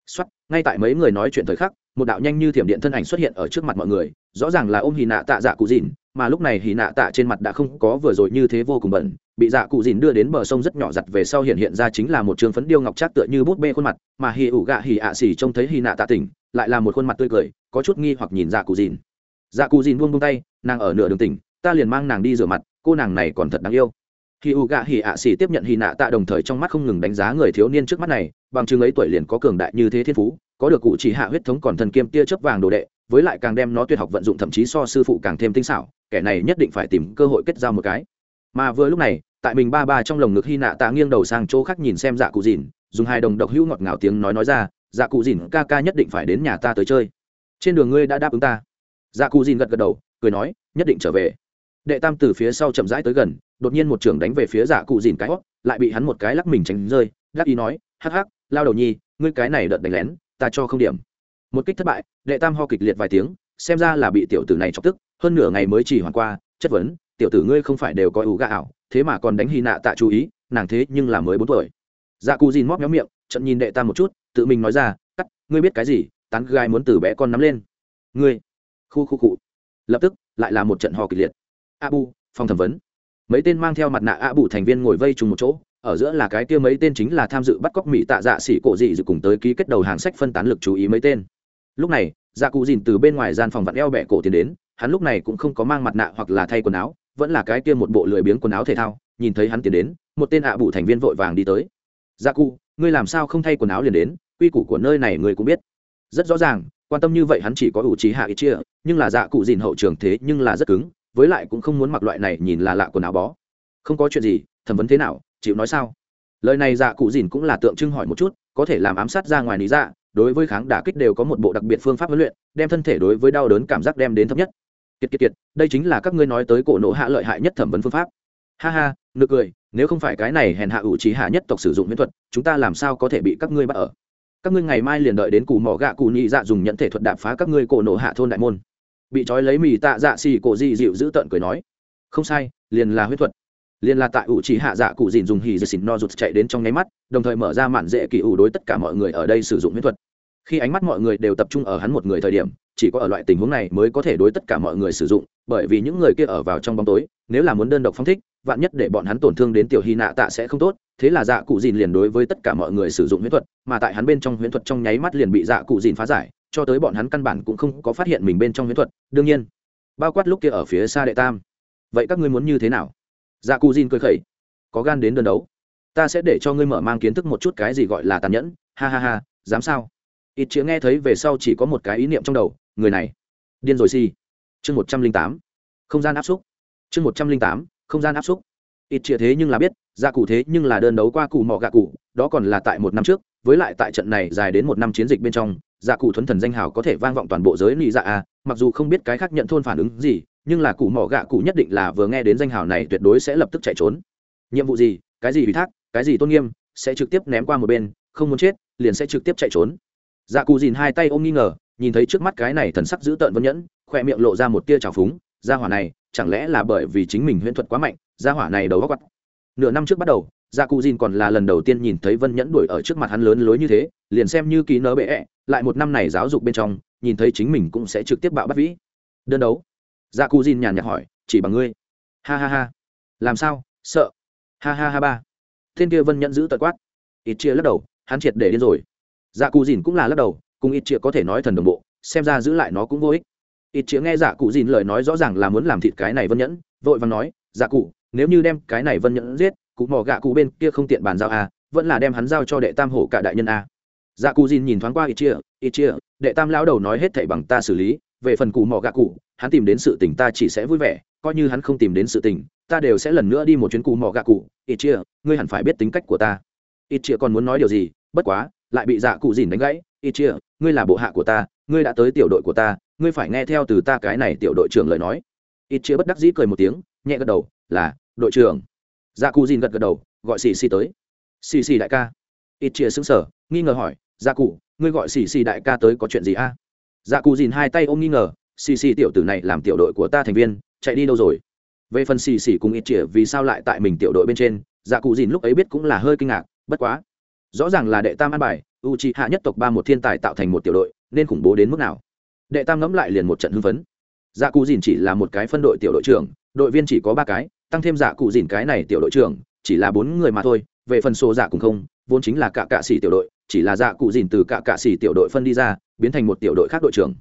Xuất ngay tại mấy người nói chuyện thời khắc, một đạo nhanh như thiểm điện thân ảnh xuất hiện ở trước mặt mọi người, rõ ràng là ôm hì nạ tạ dạ cụ dìn, mà lúc này hì nạ tạ trên mặt đã không có vừa rồi như thế vô cùng bẩn, bị dạ cụ dìn đưa đến bờ sông rất nhỏ giặt về sau hiện hiện ra chính là một trường phấn điêu ngọc trác tựa như bút bê khuôn mặt, mà hì ủ gạ hì ạ xỉ trông thấy hì nạ tạ tỉnh, lại là một khuôn mặt tươi cười, có chút nghi hoặc nhìn dạ cụ dìn. Dạ cụ dìn buông buông tay, nàng ở nửa đường tỉnh, ta liền mang nàng đi rửa mặt, cô nàng này còn thật đáng yêu khi u gạ hỉ ạ xỉ tiếp nhận hì nạ tạ đồng thời trong mắt không ngừng đánh giá người thiếu niên trước mắt này, bằng chứng ấy tuổi liền có cường đại như thế thiên phú, có được cụ chỉ hạ huyết thống còn thần kiêm tia chớp vàng đồ đệ, với lại càng đem nó tuyệt học vận dụng thậm chí so sư phụ càng thêm tinh xảo, kẻ này nhất định phải tìm cơ hội kết giao một cái. Mà vừa lúc này, tại mình ba ba trong lồng ngực hy nạ tạ nghiêng đầu sang chỗ khác nhìn xem dạ cụ dìn, dùng hai đồng độc hữu ngọt ngào tiếng nói nói ra dạ cụ dìn, ca ca nhất định phải đến nhà ta tới chơi. Trên đường ngươi đã đáp ứng ta. Dạ cụ dìn gật gật đầu, cười nói, nhất định trở về. Đệ tam từ phía sau chậm rãi tới gần đột nhiên một trưởng đánh về phía dạ cụ dìn cái hót lại bị hắn một cái lắc mình tránh rơi gác ý nói, hắc hắc, lao đầu nhi, ngươi cái này đợt đánh lén, ta cho không điểm. Một kích thất bại, đệ tam ho kịch liệt vài tiếng, xem ra là bị tiểu tử này chọc tức, hơn nửa ngày mới chỉ hoàn qua, chất vấn, tiểu tử ngươi không phải đều có ủ gà ảo, thế mà còn đánh hy nạ tạ chú ý, nàng thế nhưng là mới bốn tuổi. Dạ cù dìn móc nhóm miệng trận nhìn đệ tam một chút, tự mình nói ra, cắt, ngươi biết cái gì, tán gai muốn từ bé con nắm lên. Ngươi. Khu khu cụ lập tức, lại là một trận ho kịch liệt. A bu phòng thẩm vấn mấy tên mang theo mặt nạ ạ bù thành viên ngồi vây chung một chỗ, ở giữa là cái kia mấy tên chính là tham dự bắt cóc mỹ tạ dạ xỉ cổ dị dự cùng tới ký kết đầu hàng sách phân tán lực chú ý mấy tên. Lúc này dạ cụ dìn từ bên ngoài gian phòng vặn eo bẹ cổ tiến đến, hắn lúc này cũng không có mang mặt nạ hoặc là thay quần áo, vẫn là cái kia một bộ lười biếng quần áo thể thao, nhìn thấy hắn tiến đến, một tên ạ à bụ thành viên vội vàng đi tới. Dạ cụ, ngươi làm sao không thay quần áo liền đến, quy củ của nơi này ngươi cũng biết. Rất rõ ràng, quan tâm như vậy hắn chỉ có ủ trí hạ ít chia, nhưng là dạ cụ dìn hậu trường thế nhưng là rất cứng với lại cũng không muốn mặc loại này nhìn là lạ quần áo bó. Không có chuyện gì, thẩm vấn thế nào, chịu nói sao? Lời này dạ cụ dìn cũng là tượng trưng hỏi một chút, có thể làm ám sát ra ngoài lý dạ đối với kháng đả kích đều có một bộ đặc biệt phương pháp huấn luyện, đem thân thể đối với đau đớn cảm giác đem đến thấp nhất. Kiệt kiệt kiệt, đây chính là các ngươi nói tới cổ nộ hạ lợi hại nhất thẩm vấn phương pháp. Ha ha, nực cười, nếu không phải cái này hèn hạ ủ trí hạ nhất tộc sử dụng miễn thuật, chúng ta làm sao có thể bị các ngươi bắt ở? Các ngươi ngày mai liền đợi đến cụ mỏ gạ cụ nhị dạ dùng nhận thể thuật đạp phá các ngươi cổ nộ hạ thôn đại môn bị trói lấy mì tạ dạ xì cổ dị dịu giữ tợn cười nói. Không sai, liền là huyết thuật. Liền là tại ủ chỉ hạ dạ cụ dìn dùng hì dì xịn no rụt chạy đến trong nháy mắt, đồng thời mở ra mạn dễ kỳ ủ đối tất cả mọi người ở đây sử dụng huyết thuật. Khi ánh mắt mọi người đều tập trung ở hắn một người thời điểm, chỉ có ở loại tình huống này mới có thể đối tất cả mọi người sử dụng, bởi vì những người kia ở vào trong bóng tối, nếu là muốn đơn độc phong thích, vạn nhất để bọn hắn tổn thương đến tiểu hy nạ tạ sẽ không tốt, thế là dạ cụ dìn liền đối với tất cả mọi người sử dụng huyễn thuật, mà tại hắn bên trong huyễn thuật trong nháy mắt liền bị dạ cụ dìn phá giải cho tới bọn hắn căn bản cũng không có phát hiện mình bên trong huyễn thuật, đương nhiên. Bao quát lúc kia ở phía xa đệ tam. Vậy các ngươi muốn như thế nào? Dạ cụ dìn cười khẩy. Có gan đến đơn đấu. Ta sẽ để cho ngươi mở mang kiến thức một chút cái gì gọi là tàn nhẫn. Ha ha ha, dám sao? Ít chĩa nghe thấy về sau chỉ có một cái ý niệm trong đầu, người này. Điên rồi si chương một trăm linh tám. Không gian áp xúc. Chương một trăm linh tám. Không gian áp xúc. Ít chĩa thế nhưng là biết ra cụ thế nhưng là đơn đấu qua cụ mỏ gạ cụ, đó còn là tại một năm trước, với lại tại trận này dài đến một năm chiến dịch bên trong dạ cụ thuấn thần danh hào có thể vang vọng toàn bộ giới nị dạ a, mặc dù không biết cái khác nhận thôn phản ứng gì, nhưng là cụ mỏ gạ cụ nhất định là vừa nghe đến danh hào này tuyệt đối sẽ lập tức chạy trốn. Nhiệm vụ gì, cái gì ủy thác, cái gì tôn nghiêm, sẽ trực tiếp ném qua một bên, không muốn chết, liền sẽ trực tiếp chạy trốn. Dạ cụ dìn hai tay ôm nghi ngờ, nhìn thấy trước mắt cái này thần sắc dữ tợn vân nhẫn khoe miệng lộ ra một tia trào phúng, gia hỏa này, chẳng lẽ là bởi vì chính mình huyễn thuật quá mạnh, gia hỏa này đầu góc quặt nửa năm trước bắt đầu dạ cụ dìn còn là lần đầu tiên nhìn thấy vân nhẫn đuổi ở trước mặt hắn lớn lối như thế, liền xem như ký nỡ bệ ẹ, lại một năm này giáo dục bên trong, nhìn thấy chính mình cũng sẽ trực tiếp bạo bắt vĩ. Đơn đấu. Dạ cụ dìn nhàn nhạt hỏi, chỉ bằng ngươi? Ha ha ha. Làm sao? Sợ. Ha ha ha ba. Thiên kia vân nhẫn giữ tật quát. Ít chia lắc đầu, hắn triệt để điên rồi. Dạ cụ dìn cũng là lắc đầu, cùng ít chia có thể nói thần đồng bộ, xem ra giữ lại nó cũng vô ích. Ít chia nghe dạ cụ dìn lời nói rõ ràng là muốn làm thịt cái này vân nhẫn, vội vàng nói dạ cụ, nếu như đem cái này vân nhẫn giết cụ mỏ gạ cụ bên kia không tiện bàn giao a, vẫn là đem hắn giao cho đệ tam hổ cả đại nhân a. Dạ cụ dìn nhìn thoáng qua ít chia ít chia đệ tam lão đầu nói hết thảy bằng ta xử lý, về phần cụ mỏ gạ cụ, hắn tìm đến sự tình ta chỉ sẽ vui vẻ, coi như hắn không tìm đến sự tình, ta đều sẽ lần nữa đi một chuyến cụ mỏ gạ cụ. Ít chia ngươi hẳn phải biết tính cách của ta. Ít chia còn muốn nói điều gì? Bất quá, lại bị dạ cụ dìn đánh gãy. Ít chia ngươi là bộ hạ của ta, ngươi đã tới tiểu đội của ta, ngươi phải nghe theo từ ta cái này tiểu đội trưởng lời nói. Ít chia bất đắc dĩ cười một tiếng, nhẹ gật đầu, là, đội trưởng dạ cụ dìn gật gật đầu, gọi xì xì tới. Xì xì đại ca. Ít chia xứng sở nghi ngờ hỏi dạ cụ, ngươi gọi xì xì đại ca tới có chuyện gì a? Dạ cụ dìn hai tay ôm nghi ngờ, xì xì tiểu tử này làm tiểu đội của ta thành viên, chạy đi đâu rồi? Về phần xì xì cùng ít chia vì sao lại tại mình tiểu đội bên trên dạ cụ dìn lúc ấy biết cũng là hơi kinh ngạc, bất quá. Rõ ràng là đệ tam an bài u c hạ nhất tộc ba một thiên tài tạo thành một tiểu đội, nên khủng bố đến mức nào? Đệ tam ngẫm lại liền một trận hưng phấn. Dạ cụ dìn chỉ là một cái phân đội tiểu đội trưởng, đội viên chỉ có ba cái tăng thêm giả cụ dìn cái này tiểu đội trưởng, chỉ là bốn người mà thôi, về phần số dạ giả cùng không, vốn chính là cả cạ xỉ tiểu đội, chỉ là dạ cụ dìn từ cả cạ xỉ tiểu đội phân đi ra, biến thành một tiểu đội khác đội trưởng.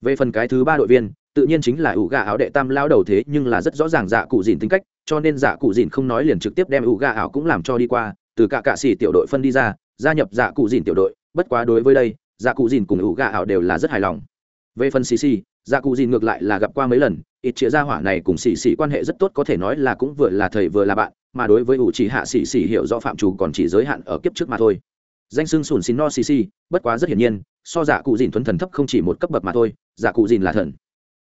Về phần cái thứ ba đội viên, tự nhiên chính là ủ gà áo đệ tam lao đầu thế, nhưng là rất rõ ràng dạ cụ dìn tính cách, cho nên dạ cụ dìn không nói liền trực tiếp đem ủ gà áo cũng làm cho đi qua, từ cả cạ xỉ tiểu đội phân đi ra, gia nhập dạ cụ dìn tiểu đội, bất quá đối với đây dạ cụ dìn cùng ủ gà ảo đều là rất hài lòng. Về phần xì xì dạ cụ dìn ngược lại là gặp qua mấy lần, ít chĩa gia hỏa này cùng xì xì quan hệ rất tốt có thể nói là cũng vừa là thầy vừa là bạn, mà đối với ủ chỉ hạ xì xì hiểu rõ phạm chủ còn chỉ giới hạn ở kiếp trước mà thôi. Danh xưng sùn xin no xì xì, bất quá rất hiển nhiên, so dạ cụ dìn thuần thần thấp không chỉ một cấp bậc mà thôi dạ cụ dìn là thần.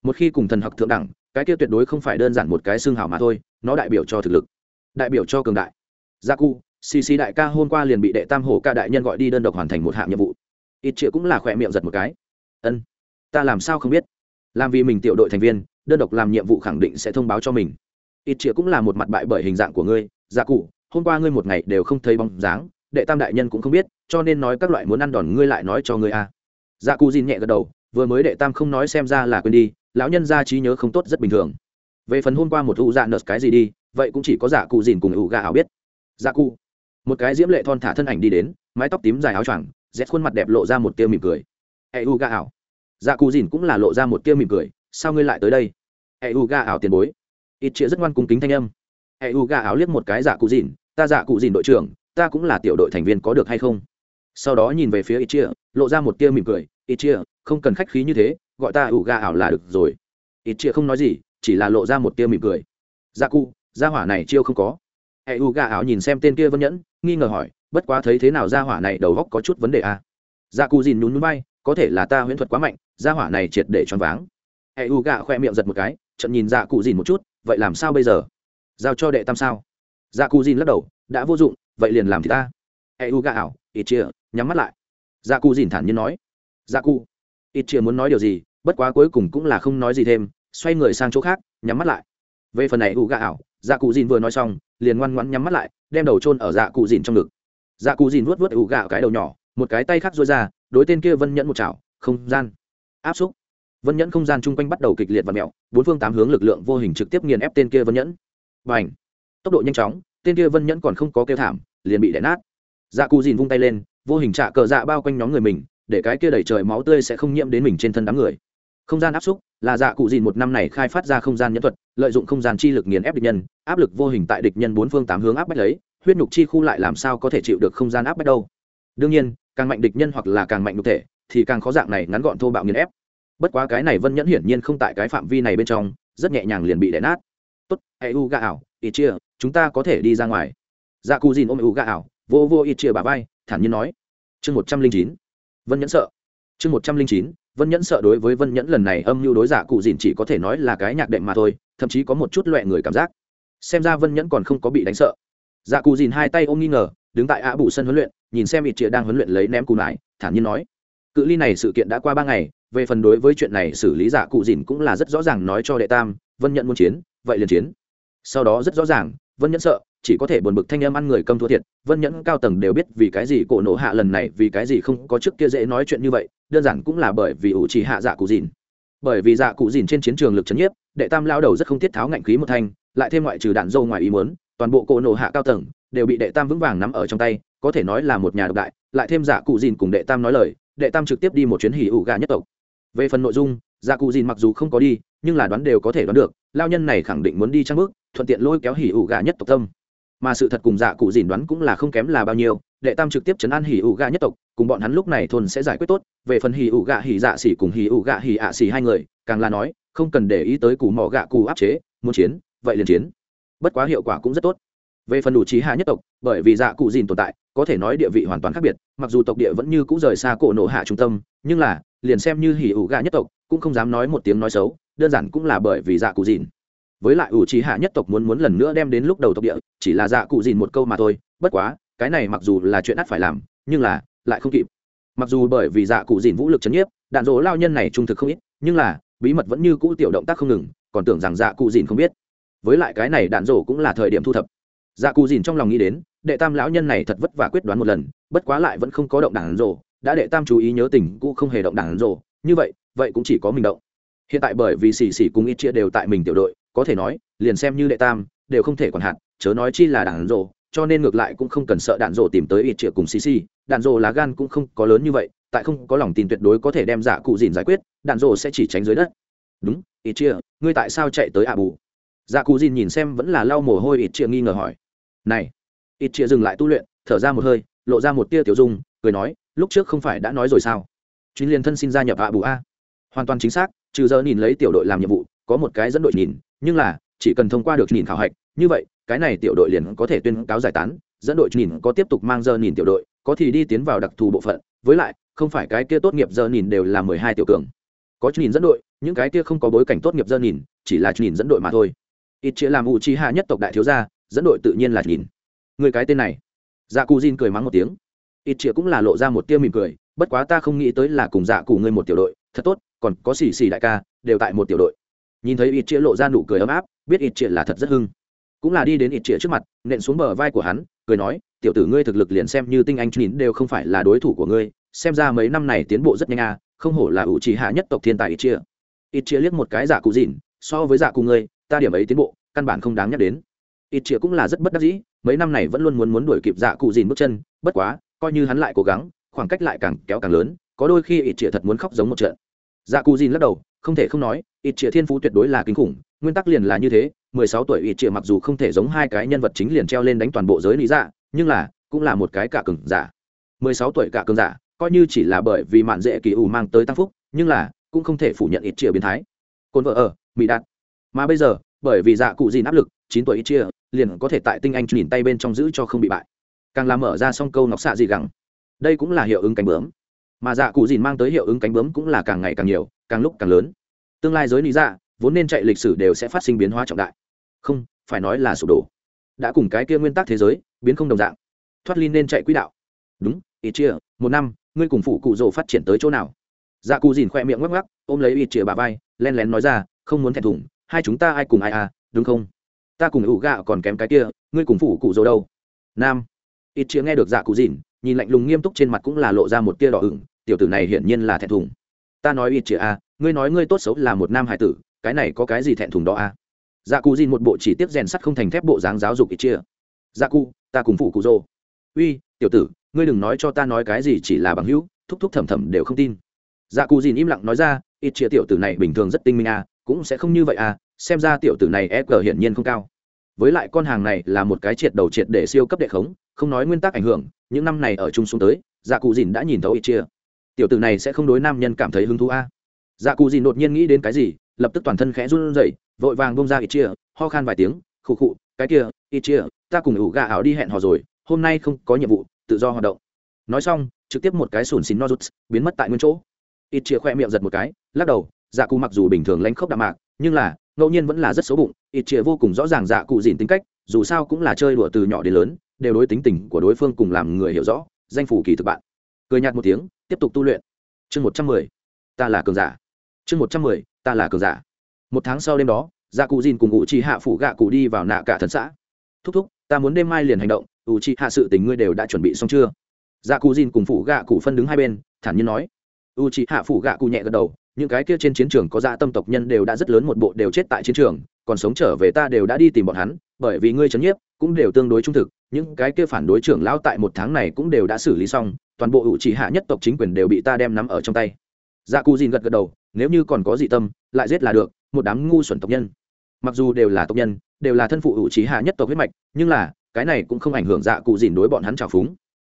Một khi cùng thần học thượng đẳng, cái kia tuyệt đối không phải đơn giản một cái xương hào mà thôi, nó đại biểu cho thực lực, đại biểu cho cường đại. Gia cụ, xì xì đại ca hôm qua liền bị đệ tam hổ ca đại nhân gọi đi đơn độc hoàn thành một hạng nhiệm vụ. Ít chĩa cũng là khỏe miệng giật một cái. Ân, ta làm sao không biết? Làm vì mình tiểu đội thành viên, đơn độc làm nhiệm vụ khẳng định sẽ thông báo cho mình. Ít chĩa cũng là một mặt bại bởi hình dạng của ngươi gia cụ, hôm qua ngươi một ngày đều không thấy bóng dáng, đệ tam đại nhân cũng không biết, cho nên nói các loại muốn ăn đòn ngươi lại nói cho ngươi a. À. gia cụ dìn nhẹ gật đầu, vừa mới đệ tam không nói xem ra là quên đi, lão nhân gia trí nhớ không tốt rất bình thường. Về phần hôm qua một u dạ nợt cái gì đi, vậy cũng chỉ có giả cụ dìn cùng ủ gà ảo biết. Gia cụ, một cái diễm lệ thon thả thân ảnh đi đến, mái tóc tím dài áo choàng, rét khuôn mặt đẹp lộ ra một tia mỉm cười. Hệ u gà ảo dạ cù dìn cũng là lộ ra một tia mỉm cười, sao ngươi lại tới đây? Hệ u ga ảo tiền bối. Ít chĩa rất ngoan cung kính thanh âm. Hệ u ga ảo liếc một cái dạ cù dìn, ta dạ cù dìn đội trưởng, ta cũng là tiểu đội thành viên có được hay không? Sau đó nhìn về phía ít chia lộ ra một tia mỉm cười, ít chia không cần khách khí như thế, gọi ta ủ ga ảo là được rồi. Ít chia không nói gì, chỉ là lộ ra một tia mỉm cười. Dạ cụ, gia hỏa này chiêu không có. Hệ u ga ảo nhìn xem tên kia vân nhẫn, nghi ngờ hỏi, bất quá thấy thế nào gia hỏa này, đầu góc có chút vấn đề à? dạ cù dìn nhún núi bay có thể là ta huyễn thuật quá mạnh gia hỏa này triệt để choáng váng. Hệ u gạ khoe miệng giật một cái trận nhìn dạ cụ dìn một chút, vậy làm sao bây giờ? Giao cho đệ tam sao? Dạ cụ dìn lắc đầu, đã vô dụng, vậy liền làm thì ta. Hệ u gạ ảo, ít chia nhắm mắt lại. Dạ cụ dìn thản nhiên nói. Dạ cụ, ít chia muốn nói điều gì, bất quá cuối cùng cũng là không nói gì thêm, xoay người sang chỗ khác, nhắm mắt lại. Về phần này u gạ ảo dạ cụ dìn vừa nói xong, liền ngoan ngoãn nhắm mắt lại, đem đầu trôn ở dạ cụ dìn trong ngực. Dạ cụ dìn vuốt vuốt u gạo cái đầu nhỏ, một cái tay khác dối ra, đối tên kia vân nhẫn một chảo, không gian áp xúc. Vân nhẫn không gian chung quanh bắt đầu kịch liệt và mẹo, bốn phương tám hướng lực lượng vô hình trực tiếp nghiền ép tên kia vân nhẫn. Và ảnh tốc độ nhanh chóng, tên kia vân nhẫn còn không có kêu thảm, liền bị đẻ nát. Dạ cụ dìn vung tay lên, vô hình trạ cờ dạ bao quanh nhóm người mình, để cái kia đẩy trời máu tươi sẽ không nhiễm đến mình trên thân đám người. Không gian áp xúc là dạ cụ dìn một năm này khai phát ra không gian nhẫn thuật, lợi dụng không gian chi lực nghiền ép địch nhân, áp lực vô hình tại địch nhân bốn phương tám hướng áp bách lấy, huyết nhục chi khu lại làm sao có thể chịu được không gian áp bách đâu? Đương nhiên, càng mạnh địch nhân hoặc là càng mạnh nhục thể thì càng khó dạng này ngắn gọn thô bạo nghiền ép. Bất quá cái này vân nhẫn hiển nhiên không tại cái phạm vi này bên trong, rất nhẹ nhàng liền bị đẻ nát. Tốt, hãy u gà ảo ít chia chúng ta có thể đi ra ngoài. Dạ Cù dìn ôm u gà ảo, vô vô ít chia bà vai, thản nhiên nói. Chương một trăm linh chín. Vân nhẫn sợ. Chương một trăm linh chín, vân nhẫn sợ đối với vân nhẫn lần này âm mưu đối giả cụ dìn chỉ có thể nói là cái nhạc đệm mà thôi, thậm chí có một chút loẹ người cảm giác. Xem ra vân nhẫn còn không có bị đánh sợ. Dạ cụ dìn hai tay ôm nghi ngờ, đứng tại ạ bù sân huấn luyện, nhìn xem ít chĩa đang huấn luyện lấy ném cù nải, thản nhiên nói cự ly này sự kiện đã qua ba ngày, về phần đối với chuyện này xử lý giả cụ dìn cũng là rất rõ ràng nói cho đệ tam, vân nhận muốn chiến, vậy liền chiến. Sau đó rất rõ ràng, vân nhẫn sợ, chỉ có thể buồn bực thanh âm ăn người cầm thua thiệt, vân nhẫn cao tầng đều biết vì cái gì cổ nổ hạ lần này, vì cái gì không có trước kia dễ nói chuyện như vậy, đơn giản cũng là bởi vì ủ trì hạ dạ cụ dìn. Bởi vì dạ cụ dìn trên chiến trường lực c h ấ n nhiếp, đệ tam lao đầu rất không thiết tháo ngạnh khí một thanh, lại thêm ngoại trừ đạn dâu ngoài ý muốn, toàn bộ cổ nổ hạ cao tầng đều bị đệ tam vững vàng nắm ở trong tay, có thể nói là một nhà độc đại, lại thêm dạ cụ dìn cùng đệ tam nói lời đệ tam trực tiếp đi một chuyến hỉ ủ gà nhất tộc. Về phần nội dung dạ cụ dìn mặc dù không có đi, nhưng là đoán đều có thể đoán được, lao nhân này khẳng định muốn đi trang bước, thuận tiện lôi kéo hỉ ủ gà nhất tộc tâm. Mà sự thật cùng dạ cụ dìn đoán cũng là không kém là bao nhiêu, đệ tam trực tiếp chấn an hỉ ủ gà nhất tộc, cùng bọn hắn lúc này thôn sẽ giải quyết tốt. Về phần hỉ ủ gà hỉ dạ xỉ cùng hỉ ủ gà hỉ ạ xỉ hai người, càng là nói, không cần để ý tới củ mỏ gạ cù áp chế, muốn chiến, vậy liền chiến. Bất quá hiệu quả cũng rất tốt về phần đủ trí hạ nhất tộc, bởi vì dạ cụ dìn tồn tại, có thể nói địa vị hoàn toàn khác biệt, mặc dù tộc địa vẫn như cũ rời xa cổ nổ hạ trung tâm, nhưng là, liền xem như hỉ ủ gà nhất tộc, cũng không dám nói một tiếng nói xấu, đơn giản cũng là bởi vì dạ cụ dìn. Với lại ủ trí hạ nhất tộc muốn muốn lần nữa đem đến lúc đầu tộc địa, chỉ là dạ cụ dìn một câu mà thôi, bất quá, cái này mặc dù là chuyện ắt phải làm, nhưng là, lại không kịp. Mặc dù bởi vì dạ cụ dìn vũ lực c h ấ n nhiếp, đạn dỗ lao nhân này trung thực không ít, nhưng là, bí mật vẫn như cũ tiểu động tác không ngừng, còn tưởng rằng dạ cụ dìn không biết. Với lại cái này đạn dỗ cũng là thời điểm thu thập dạ cụ dìn trong lòng nghĩ đến đệ tam lão nhân này thật vất vả quyết đoán một lần bất quá lại vẫn không có động đạn rồ, đã đệ tam chú ý nhớ tình cũ không hề động đạn rồ như vậy vậy cũng chỉ có mình động. Hiện tại bởi vì xì xì cùng ít chia đều tại mình tiểu đội có thể nói liền xem như đệ tam đều không thể còn hạn chớ nói chi là đạn rồ, cho nên ngược lại cũng không cần sợ đạn rồ tìm tới ít chia cùng xì xì đạn rồ lá gan cũng không có lớn như vậy tại không có lòng tin tuyệt đối có thể đem dạ giả cụ dìn giải quyết đạn rồ sẽ chỉ tránh dưới đất. Đúng ít chia ngươi tại sao chạy tới ạ bù? Dạ cụ dìn nhìn xem vẫn là lau mồ hôi ít chia nghi ngờ hỏi này. Ít chia dừng lại tu luyện, thở ra một hơi, lộ ra một tia tiểu dung, cười nói, lúc trước không phải đã nói rồi sao? Chuyến liên thân xin gia nhập ạ bù a. Hoàn toàn chính xác, trừ giờ nhìn lấy tiểu đội làm nhiệm vụ, có một cái dẫn đội nhìn, nhưng là, chỉ cần thông qua được nhìn khảo hạch, như vậy, cái này tiểu đội liền có thể tuyên cáo giải tán, dẫn đội nhìn có tiếp tục mang giờ nhìn tiểu đội, có thì đi tiến vào đặc thù bộ phận, với lại, không phải cái kia tốt nghiệp giờ nhìn đều là mười hai tiểu cường. Có nhìn dẫn đội, những cái kia không có bối cảnh tốt nghiệp giờ nhìn, chỉ là nhìn dẫn đội mà thôi. Ít chĩa làm u chi hạ nhất tộc đại thiếu gia dẫn đội tự nhiên là nhìn. Người cái tên này. Dạ cù Jin cười mắng một tiếng. Ít Chĩa cũng là lộ ra một tia mỉm cười, bất quá ta không nghĩ tới là cùng dạ cù ngươi một tiểu đội, thật tốt, còn có xì xì đại ca, đều tại một tiểu đội. Nhìn thấy ít Chĩa lộ ra nụ cười ấm áp, biết ít Chĩa là thật rất hưng. Cũng là đi đến ít Chĩa trước mặt, nện xuống bờ vai của hắn, cười nói, tiểu tử ngươi thực lực liền xem như tinh anh chín đều không phải là đối thủ của ngươi, xem ra mấy năm này tiến bộ rất nhanh à không hổ là ủ trì hạ nhất tộc thiên tài ít chia ít chia liếc một cái giả cụ dìn so với dạ giả cụ ngươi, ta điểm ấy tiến bộ, căn bản không đáng nhắc đến ít chia cũng là rất bất đắc dĩ, mấy năm này vẫn luôn muốn muốn đuổi kịp Dạ cụ dìn bước chân, bất quá, coi như hắn lại cố gắng, khoảng cách lại càng kéo càng lớn, có đôi khi ít chia thật muốn khóc giống một trận. Dạ cụ dìn lắc đầu, không thể không nói, ít chĩa thiên phú tuyệt đối là kinh khủng, nguyên tắc liền là như thế, mười sáu tuổi ít chĩa mặc dù không thể giống hai cái nhân vật chính liền treo lên đánh toàn bộ giới lý dạ nhưng là, cũng là một cái cả cừng giả. mười sáu tuổi cả cừng giả, coi như chỉ là bởi vì mạn dễ kỳ ủ mang tới tăng phúc, nhưng là, cũng không thể phủ nhận ít chia biến thái. Cồn vợ ở, mỹ đạt. Mà bây giờ, bởi vì dạ cụ dìn áp lực, chín tuổi ít chia liền có thể tại tinh anh nhìn tay bên trong giữ cho không bị bại. Càng làm mở ra xong câu nọc xạ gì gắng đây cũng là hiệu ứng cánh bướm. Mà dạ cụ dìn mang tới hiệu ứng cánh bướm cũng là càng ngày càng nhiều, càng lúc càng lớn. Tương lai giới lý dạ vốn nên chạy lịch sử đều sẽ phát sinh biến hóa trọng đại. Không, phải nói là sụp đổ. Đã cùng cái kia nguyên tắc thế giới, biến không đồng dạng. Thoát ly nên chạy quỹ đạo. Đúng ít chia, một năm, ngươi cùng phụ cụ rồ phát triển tới chỗ nào? Dạ cụ dìn khoe miệng ngoắc ngoắc, ôm lấy ít chia bà vai, len lén nói ra, không muốn thẹn thùng, hai chúng ta ai cùng ai à đúng không? Ta cùng ủ gạ còn kém cái kia, ngươi cùng phủ cụ dỗ đâu? Nam. Ít chĩa nghe được dạ cụ dìn nhìn lạnh lùng nghiêm túc trên mặt cũng là lộ ra một tia đỏ ửng, tiểu tử này hiển nhiên là thẹn thùng. Ta nói ít chĩa a ngươi nói ngươi tốt xấu là một nam hải tử, cái này có cái gì thẹn thùng đó a dạ cụ dìn một bộ chỉ tiếp rèn sắt không thành thép bộ dáng giáo dục ít chĩa. Dạ cụ, ta cùng phủ cụ dỗ uy, tiểu tử, ngươi đừng nói cho ta nói cái gì chỉ là bằng hữu, thúc thúc thầm thầm đều không tin. Dạ cụ dìn im lặng nói ra, ít chĩa tiểu tử này bình thường rất tinh minh à cũng sẽ không như vậy à xem ra tiểu tử này e hiển nhiên không cao. Với lại con hàng này là một cái triệt đầu triệt để siêu cấp đệ khống, không nói nguyên tắc ảnh hưởng, những năm này ở chung xuống tới dạ cụ dìn đã nhìn thấu ít chia. Tiểu tử này sẽ không đối nam nhân cảm thấy hứng thú a à. dạ cụ dìn đột nhiên nghĩ đến cái gì, lập tức toàn thân khẽ run rẩy, vội vàng bông ra ít chia, ho khan vài tiếng, khụ khụ, cái kia ít chia, ta cùng ủ gà ảo đi hẹn hò rồi, hôm nay không có nhiệm vụ, tự do hoạt động. Nói xong, trực tiếp một cái sùn xìn no rút biến mất tại nguyên chỗ. Ít chia khoe miệng giật một cái, lắc đầu dạ cụ mặc dù bình thường lanh khốc đạm mạc, nhưng là, ngẫu nhiên vẫn là rất xấu bụng, ít chia vô cùng rõ ràng dạ cụ dìn tính cách, dù sao cũng là chơi đùa từ nhỏ đến lớn, đều đối tính tình của đối phương cùng làm người hiểu rõ, danh phủ kỳ thực bạn. Cười nhạt một tiếng, tiếp tục tu luyện. Chương một trăm mười, ta là cường giả. Chương một trăm mười, ta là cường giả. Một tháng sau đêm đó dạ cụ dìn cùng ngụ trì hạ phủ gạ cụ đi vào nạ cả thần xã. Thúc thúc, ta muốn đêm mai liền hành động ủ trì hạ sự tình ngươi đều đã chuẩn bị xong chưa? Dạ cụ dìn cùng phủ gạ cụ phân đứng hai bên, thản nhiên nói. U chi hạ phủ gạ cụ nhẹ gật đầu những cái kia trên chiến trường có dạ tâm tộc nhân đều đã rất lớn một bộ đều chết tại chiến trường, còn sống trở về ta đều đã đi tìm bọn hắn, bởi vì ngươi trấn nhiếp cũng đều tương đối trung thực, những cái kia phản đối trưởng lão tại một tháng này cũng đều đã xử lý xong, toàn bộ ủ chỉ hạ nhất tộc chính quyền đều bị ta đem nắm ở trong tay. Dạ cù dìn gật gật đầu, nếu như còn có dị tâm, lại giết là được, một đám ngu xuẩn tộc nhân. Mặc dù đều là tộc nhân, đều là thân phụ ủ trí hạ nhất tộc huyết mạch, nhưng là, cái này cũng không ảnh hưởng dạ cụ dìn đối bọn hắn trào phúng.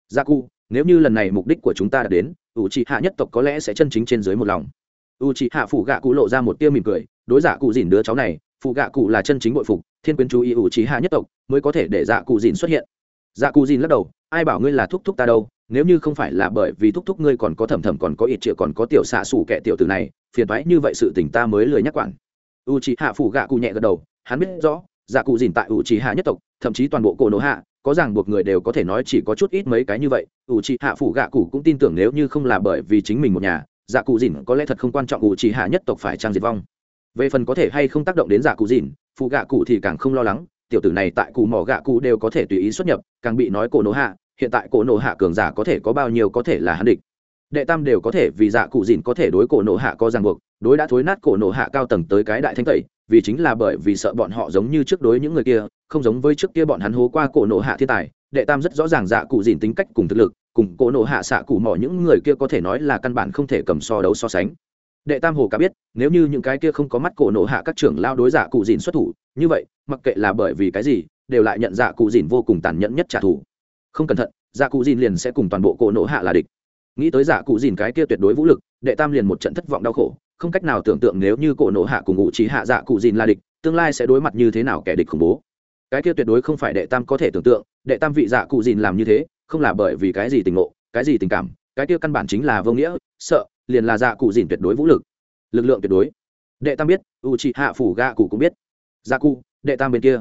Dạ cụ nếu như lần này mục đích của chúng ta đã đến, ủ trí hạ nhất tộc có lẽ sẽ chân chính trên dưới một lòng u trí hạ phụ gạ cụ lộ ra một tiêu mỉm cười, đối dạ cụ dìn đứa cháu này phụ gạ cụ là chân chính bội phục, thiên quyến chú ý ủ trí hạ nhất tộc, mới có thể để dạ cụ dìn xuất hiện. Dạ cụ dìn lắc đầu, ai bảo ngươi là thúc thúc ta đâu, nếu như không phải là bởi vì thúc thúc ngươi còn có thầm thầm còn có ít triệu còn có tiểu xạ xù kẻ tiểu từ này, phiền thoái như vậy sự tình ta mới lười nhắc quản. U c hạ phủ gạ cụ nhẹ gật đầu, hắn biết rõ dạ cụ dìn tại u c hạ nhất tộc, thậm chí toàn bộ cổ nổ hạ, có ràng buộc người đều có thể nói chỉ có chút ít mấy cái như vậy, u c hạ phủ gạ cụ cũng tin tưởng nếu như không là bởi vì chính mình một nhà dạ cụ dìn có lẽ thật không quan trọng ủ trì hạ nhất tộc phải trang diệt vong. Về phần có thể hay không tác động đến dạ cụ dìn, phụ gạ cụ thì càng không lo lắng, tiểu tử này tại cụ mỏ gạ cụ đều có thể tùy ý xuất nhập, càng bị nói cổ nổ hạ, hiện tại cổ nổ hạ cường giả có thể có bao nhiêu có thể là hắn địch. Đệ tam đều có thể, vì dạ cụ dìn có thể đối cổ nổ hạ có ràng buộc, đối đã thối nát cổ nổ hạ cao tầng tới cái đại thanh tẩy, vì chính là bởi vì sợ bọn họ giống như trước đối những người kia, không giống với trước kia bọn hắn hố qua cổ nổ hạ thiên tài, đệ tam rất rõ ràng dạ cụ dìn tính cách cùng thực lực cùng cỗ nổ hạ xạ cụ mỏ những người kia có thể nói là căn bản không thể cầm so đấu so sánh. Đệ tam hồ cả biết, nếu như những cái kia không có mắt cổ nổ hạ các trưởng lao đối dạ cụ dìn xuất thủ, như vậy, mặc kệ là bởi vì cái gì, đều lại nhận dạ cụ dìn vô cùng tàn nhẫn nhất trả thù. Không cẩn thận dạ cụ dìn liền sẽ cùng toàn bộ cổ nổ hạ là địch. Nghĩ tới dạ cụ dìn cái kia tuyệt đối vũ lực, đệ tam liền một trận thất vọng đau khổ, không cách nào tưởng tượng nếu như cổ nổ hạ cùng ngụ trí hạ dạ cụ dìn là địch, tương lai sẽ đối mặt như thế nào kẻ địch khủng bố. Cái kia tuyệt đối không phải đệ tam có thể tưởng tượng, đệ tam vị dạ cụ dìn làm như thế không là bởi vì cái gì tình ngộ, cái gì tình cảm, cái kia căn bản chính là vô nghĩa, sợ, liền là dạ cụ dìn tuyệt đối vũ lực. Lực lượng tuyệt đối. Đệ tam biết u chị hạ phủ gạ cụ cũng biết. Dạ cụ, đệ tam bên kia.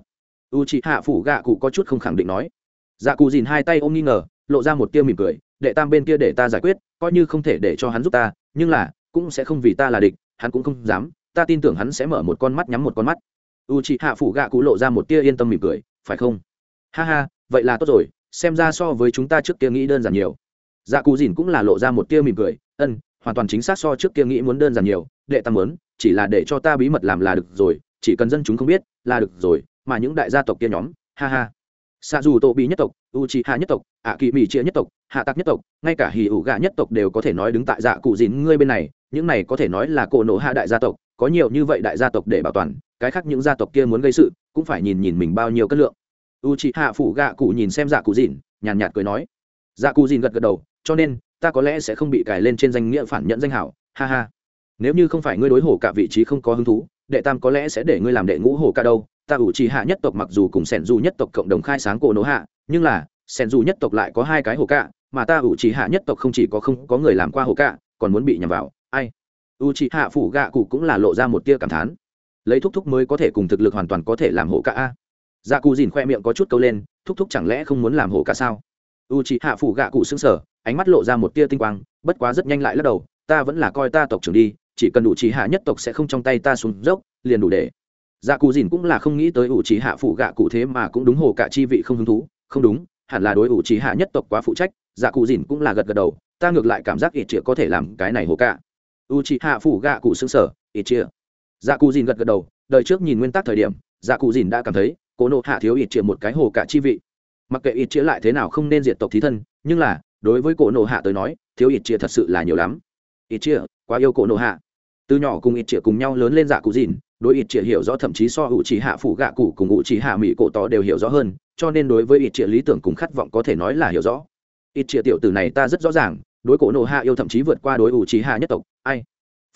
U chị hạ phủ gạ cụ có chút không khẳng định nói. Dạ cụ dìn hai tay ôm nghi ngờ, lộ ra một tia mỉm cười, đệ tam bên kia để ta giải quyết, coi như không thể để cho hắn giúp ta, nhưng là, cũng sẽ không vì ta là địch, hắn cũng không dám, ta tin tưởng hắn sẽ mở một con mắt nhắm một con mắt. U chị hạ phủ gạ cụ lộ ra một tia yên tâm mỉm cười, phải không? Ha ha, vậy là tốt rồi xem ra so với chúng ta trước kia nghĩ đơn giản nhiều. Dạ cụ dìn cũng là lộ ra một tia mỉm cười, ân, hoàn toàn chính xác so trước kia nghĩ muốn đơn giản nhiều, đệ tam muốn, chỉ là để cho ta bí mật làm là được rồi, chỉ cần dân chúng không biết, là được rồi, mà những đại gia tộc kia nhóm, ha ha. Xa dù tô bị nhất tộc u chi hạ nhất tộc ạ kỳ mỹ chia nhất tộc hạ tặc nhất tộc, ngay cả hì ủ gạ nhất tộc đều có thể nói đứng tại dạ cụ dìn ngươi bên này, những này có thể nói là cổ nổ hạ đại gia tộc, có nhiều như vậy đại gia tộc để bảo toàn, cái khác những gia tộc kia muốn gây sự, cũng phải nhìn nhìn mình bao nhiêu cân lượng u chị hạ phụ gạ cụ nhìn xem dạ cụ dìn, nhàn nhạt cười nói. Dạ cụ dìn gật gật đầu, cho nên, ta có lẽ sẽ không bị cài lên trên danh nghĩa phản nhận danh hảo, ha ha. Nếu như không phải ngươi đối hổ cả vị trí không có hứng thú, đệ tam có lẽ sẽ để ngươi làm đệ ngũ hổ cả đâu. Ta ủ trì hạ nhất tộc mặc dù cùng sẻn dù nhất tộc cộng đồng khai sáng cổ nổ hạ, nhưng là, sẻn dù nhất tộc lại có hai cái hổ cả, mà ta ủ trì hạ nhất tộc không chỉ có không có người làm qua hổ cả, còn muốn bị nhầm vào. Ai? U trì hạ phủ gạ cụ cũng là lộ ra một tia cảm thán. Lấy thúc thúc mới có thể cùng thực lực hoàn toàn có thể làm hổ cả a dạ cụ dìn khoe miệng có chút câu lên, thúc thúc chẳng lẽ không muốn làm hổ cả sao? U trì hạ phủ gạ cụ sững sở ánh mắt lộ ra một tia tinh quang, bất quá rất nhanh lại lắc đầu, ta vẫn là coi ta tộc trưởng đi, chỉ cần đủ trì hạ nhất tộc sẽ không trong tay ta xuống dốc, liền đủ để. Dạ cụ dìn cũng là không nghĩ tới U trí hạ phủ gạ cụ thế mà cũng đúng hồ cả chi vị không hứng thú, không đúng, hẳn là đối U trí hạ nhất tộc quá phụ trách dạ cụ dìn cũng là gật gật đầu, ta ngược lại cảm giác ít chĩa có thể làm cái này hồ cả. U trí hạ phủ gạ cụ xương sở ít chĩa dạ cụ dìn gật gật đầu, đời trước nhìn nguyên tắc thời điểm dạ cụ dìn đã cảm thấy cố nộ hạ thiếu ít chĩa một cái hồ cả chi vị. Mặc kệ ít chĩa lại thế nào không nên diệt tộc thí thân, nhưng là, đối với cổ nộ hạ tới nói, thiếu ít chĩa thật sự là nhiều lắm. Ít chĩa quá yêu cổ nộ hạ. Từ nhỏ cùng ít chĩa cùng nhau lớn lên dạ cụ dìn, đối ít chĩa hiểu rõ thậm chí so ủ chỉ hạ phủ gạ cụ cùng ủ chỉ hạ mỹ cổ tỏ đều hiểu rõ hơn, cho nên đối với ít chĩa lý tưởng cùng khát vọng có thể nói là hiểu rõ. Ít chĩa tiểu tử này ta rất rõ ràng, đối cổ nộ hạ yêu thậm chí vượt qua đối ủ chỉ hạ nhất tộc, ai?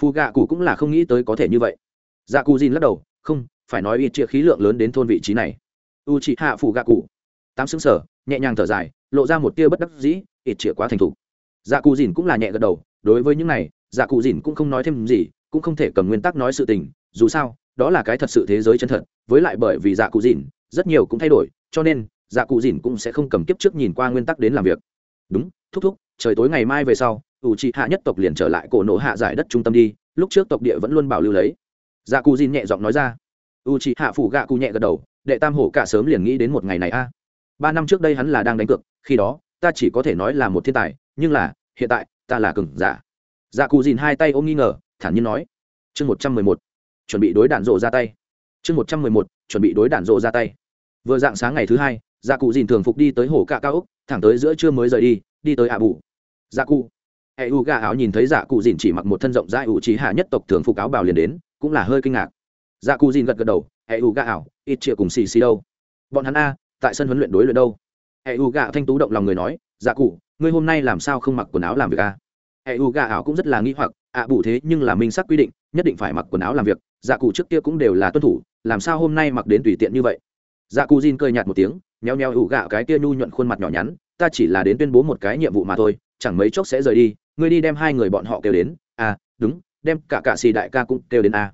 Phù gạ cụ cũng là không nghĩ tới có thể như vậy. Dạ cụ dìn lắc đầu, không phải nói ít chia khí lượng lớn đến thôn vị trí này. U chị hạ phủ gạ cụ tám xứng sở, nhẹ nhàng thở dài, lộ ra một tia bất đắc dĩ, ít chĩa quá thành thục. Dạ cụ dìn cũng là nhẹ gật đầu, đối với những này dạ cụ dìn cũng không nói thêm gì, cũng không thể cầm nguyên tắc nói sự tình, dù sao, đó là cái thật sự thế giới chân thật, với lại bởi vì dạ cụ dìn rất nhiều cũng thay đổi, cho nên dạ cụ dìn cũng sẽ không cầm kiếp trước nhìn qua nguyên tắc đến làm việc. Đúng, thúc thúc, trời tối ngày mai về sau ủ trị hạ nhất tộc liền trở lại cổ nổ hạ giải đất trung tâm đi, lúc trước tộc địa vẫn luôn bảo lưu lấy. Dạ cụ dìn nhẹ giọng nói ra u chị hạ phủ gạ cụ nhẹ gật đầu, đệ tam hổ cả sớm liền nghĩ đến một ngày này a. Ba năm trước đây hắn là đang đánh cược, khi đó, ta chỉ có thể nói là một thiên tài, nhưng là, hiện tại, ta là cừng giả. Dạ cụ dìn hai tay ôm nghi ngờ, thản nhiên nói. Chương một trăm mười một, chuẩn bị đối đạn rộ ra tay. Chương một trăm mười một, chuẩn bị đối đạn rộ ra tay. Vừa dạng sáng ngày thứ hai dạ cụ dìn thường phục đi tới hồ cạ cao úc thẳng tới giữa trưa mới rời đi đi tới ạ à bù. Dạ cụ. Hệ u gà áo nhìn thấy dạ cụ dìn chỉ mặc một thân rộng rãi ủ trí hạ nhất tộc thường phục áo bào liền đến, cũng là hơi kinh ngạc dạ cù dìn gật gật đầu hệ u gà ảo, ít chĩa cùng xì xì đâu. Bọn hắn a tại sân huấn luyện đối luyện đâu? Hệ u gà thanh tú động lòng người nói dạ cụ ngươi hôm nay làm sao không mặc quần áo làm việc a? Hệ u gà ảo cũng rất là nghi hoặc ạ bù thế nhưng là minh sắc quy định nhất định phải mặc quần áo làm việc dạ cụ trước kia cũng đều là tuân thủ làm sao hôm nay mặc đến tùy tiện như vậy? Dạ cụ Jin cười nhạt một tiếng nheo nheo ủ gạo cái kia nhu nhuận khuôn mặt nhỏ nhắn ta chỉ là đến tuyên bố một cái nhiệm vụ mà thôi chẳng mấy chốc sẽ rời đi ngươi đi đem hai người bọn họ kêu đến à đúng đem cả cạ xì đại ca cũng kêu đến a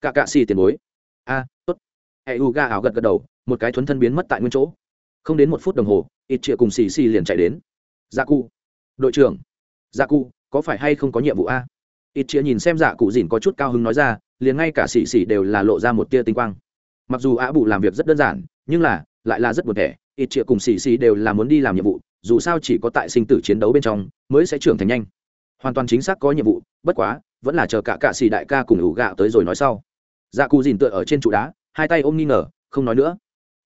cả cạ xì tiền bối. A tốt. Hệ u ga ảo gật gật đầu, một cái thuấn thân biến mất tại nguyên chỗ. Không đến một phút đồng hồ, ít chia cùng xì xì liền chạy đến. Dạ cụ. Đội trưởng. Dạ cụ, có phải hay không có nhiệm vụ a? Ít chia nhìn xem dạ cụ dìn có chút cao hứng nói ra, liền ngay cả xì xì đều là lộ ra một tia tinh quang. Mặc dù ả bụ làm việc rất đơn giản, nhưng là, lại là rất buồn thẻ. Ít chia cùng xì xì đều là muốn đi làm nhiệm vụ, dù sao chỉ có tại sinh tử chiến đấu bên trong mới sẽ trưởng thành nhanh. Hoàn toàn chính xác có nhiệm vụ, bất quá, vẫn là chờ cả cạ xì đại ca cùng ủ gạo tới rồi nói sau dạ cụ dìn tựa ở trên trụ đá, hai tay ôm nghi ngờ, không nói nữa.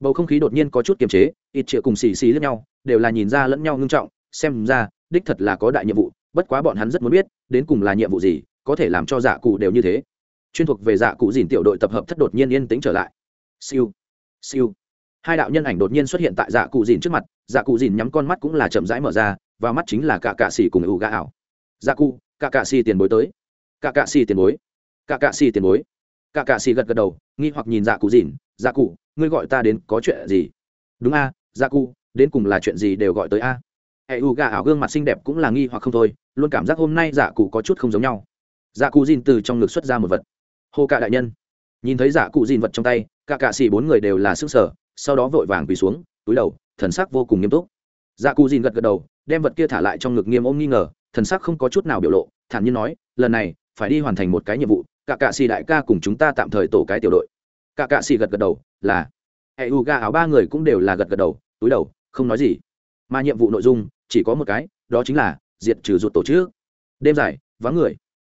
Bầu không khí đột nhiên có chút kiềm chế, ít chia cùng xì xì lẫn nhau, đều là nhìn ra lẫn nhau ngưng trọng, xem ra, đích thật là có đại nhiệm vụ, bất quá bọn hắn rất muốn biết, đến cùng là nhiệm vụ gì, có thể làm cho dạ cụ đều như thế. Chuyên thuộc về dạ cụ dìn tiểu đội tập hợp thất đột nhiên yên tĩnh trở lại. Siêu siêu. Hai đạo nhân ảnh đột nhiên xuất hiện tại dạ cụ dìn trước mặt dạ cụ dìn nhắm con mắt cũng là chậm rãi mở ra, và mắt chính là cả cạ xì cùng ủ gà ảo. Dạ cụ cả cạ xì tiền bối tới. Cả cạ xì tiền bối. Cả cạ xì tiền bối cả cạ xì gật gật đầu, nghi hoặc nhìn dạ cụ dìn dạ cụ, ngươi gọi ta đến có chuyện gì? Đúng a dạ cụ, đến cùng là chuyện gì đều gọi tới a. Hệ u gà ảo gương mặt xinh đẹp cũng là nghi hoặc không thôi, luôn cảm giác hôm nay dạ cụ có chút không giống nhau. Dạ cụ dìn từ trong ngực xuất ra một vật. Hô cả đại nhân. Nhìn thấy dạ cụ dìn vật trong tay, cả cạ xì bốn người đều là sức sở sau đó vội vàng quỳ xuống, túi đầu, thần sắc vô cùng nghiêm túc. Dạ cụ dìn gật gật đầu, đem vật kia thả lại trong ngực nghiêm ôm nghi ngờ, thần sắc không có chút nào biểu lộ, thản nhiên nói, lần này, phải đi hoàn thành một cái nhiệm vụ cả cạ xì đại ca cùng chúng ta tạm thời tổ cái tiểu đội. Cả cạ xì gật gật đầu, là. Hệ u ga áo ba người cũng đều là gật gật đầu, túi đầu, không nói gì. Mà nhiệm vụ nội dung, chỉ có một cái, đó chính là diệt trừ ruột tổ chức. Đêm dài, vắng người.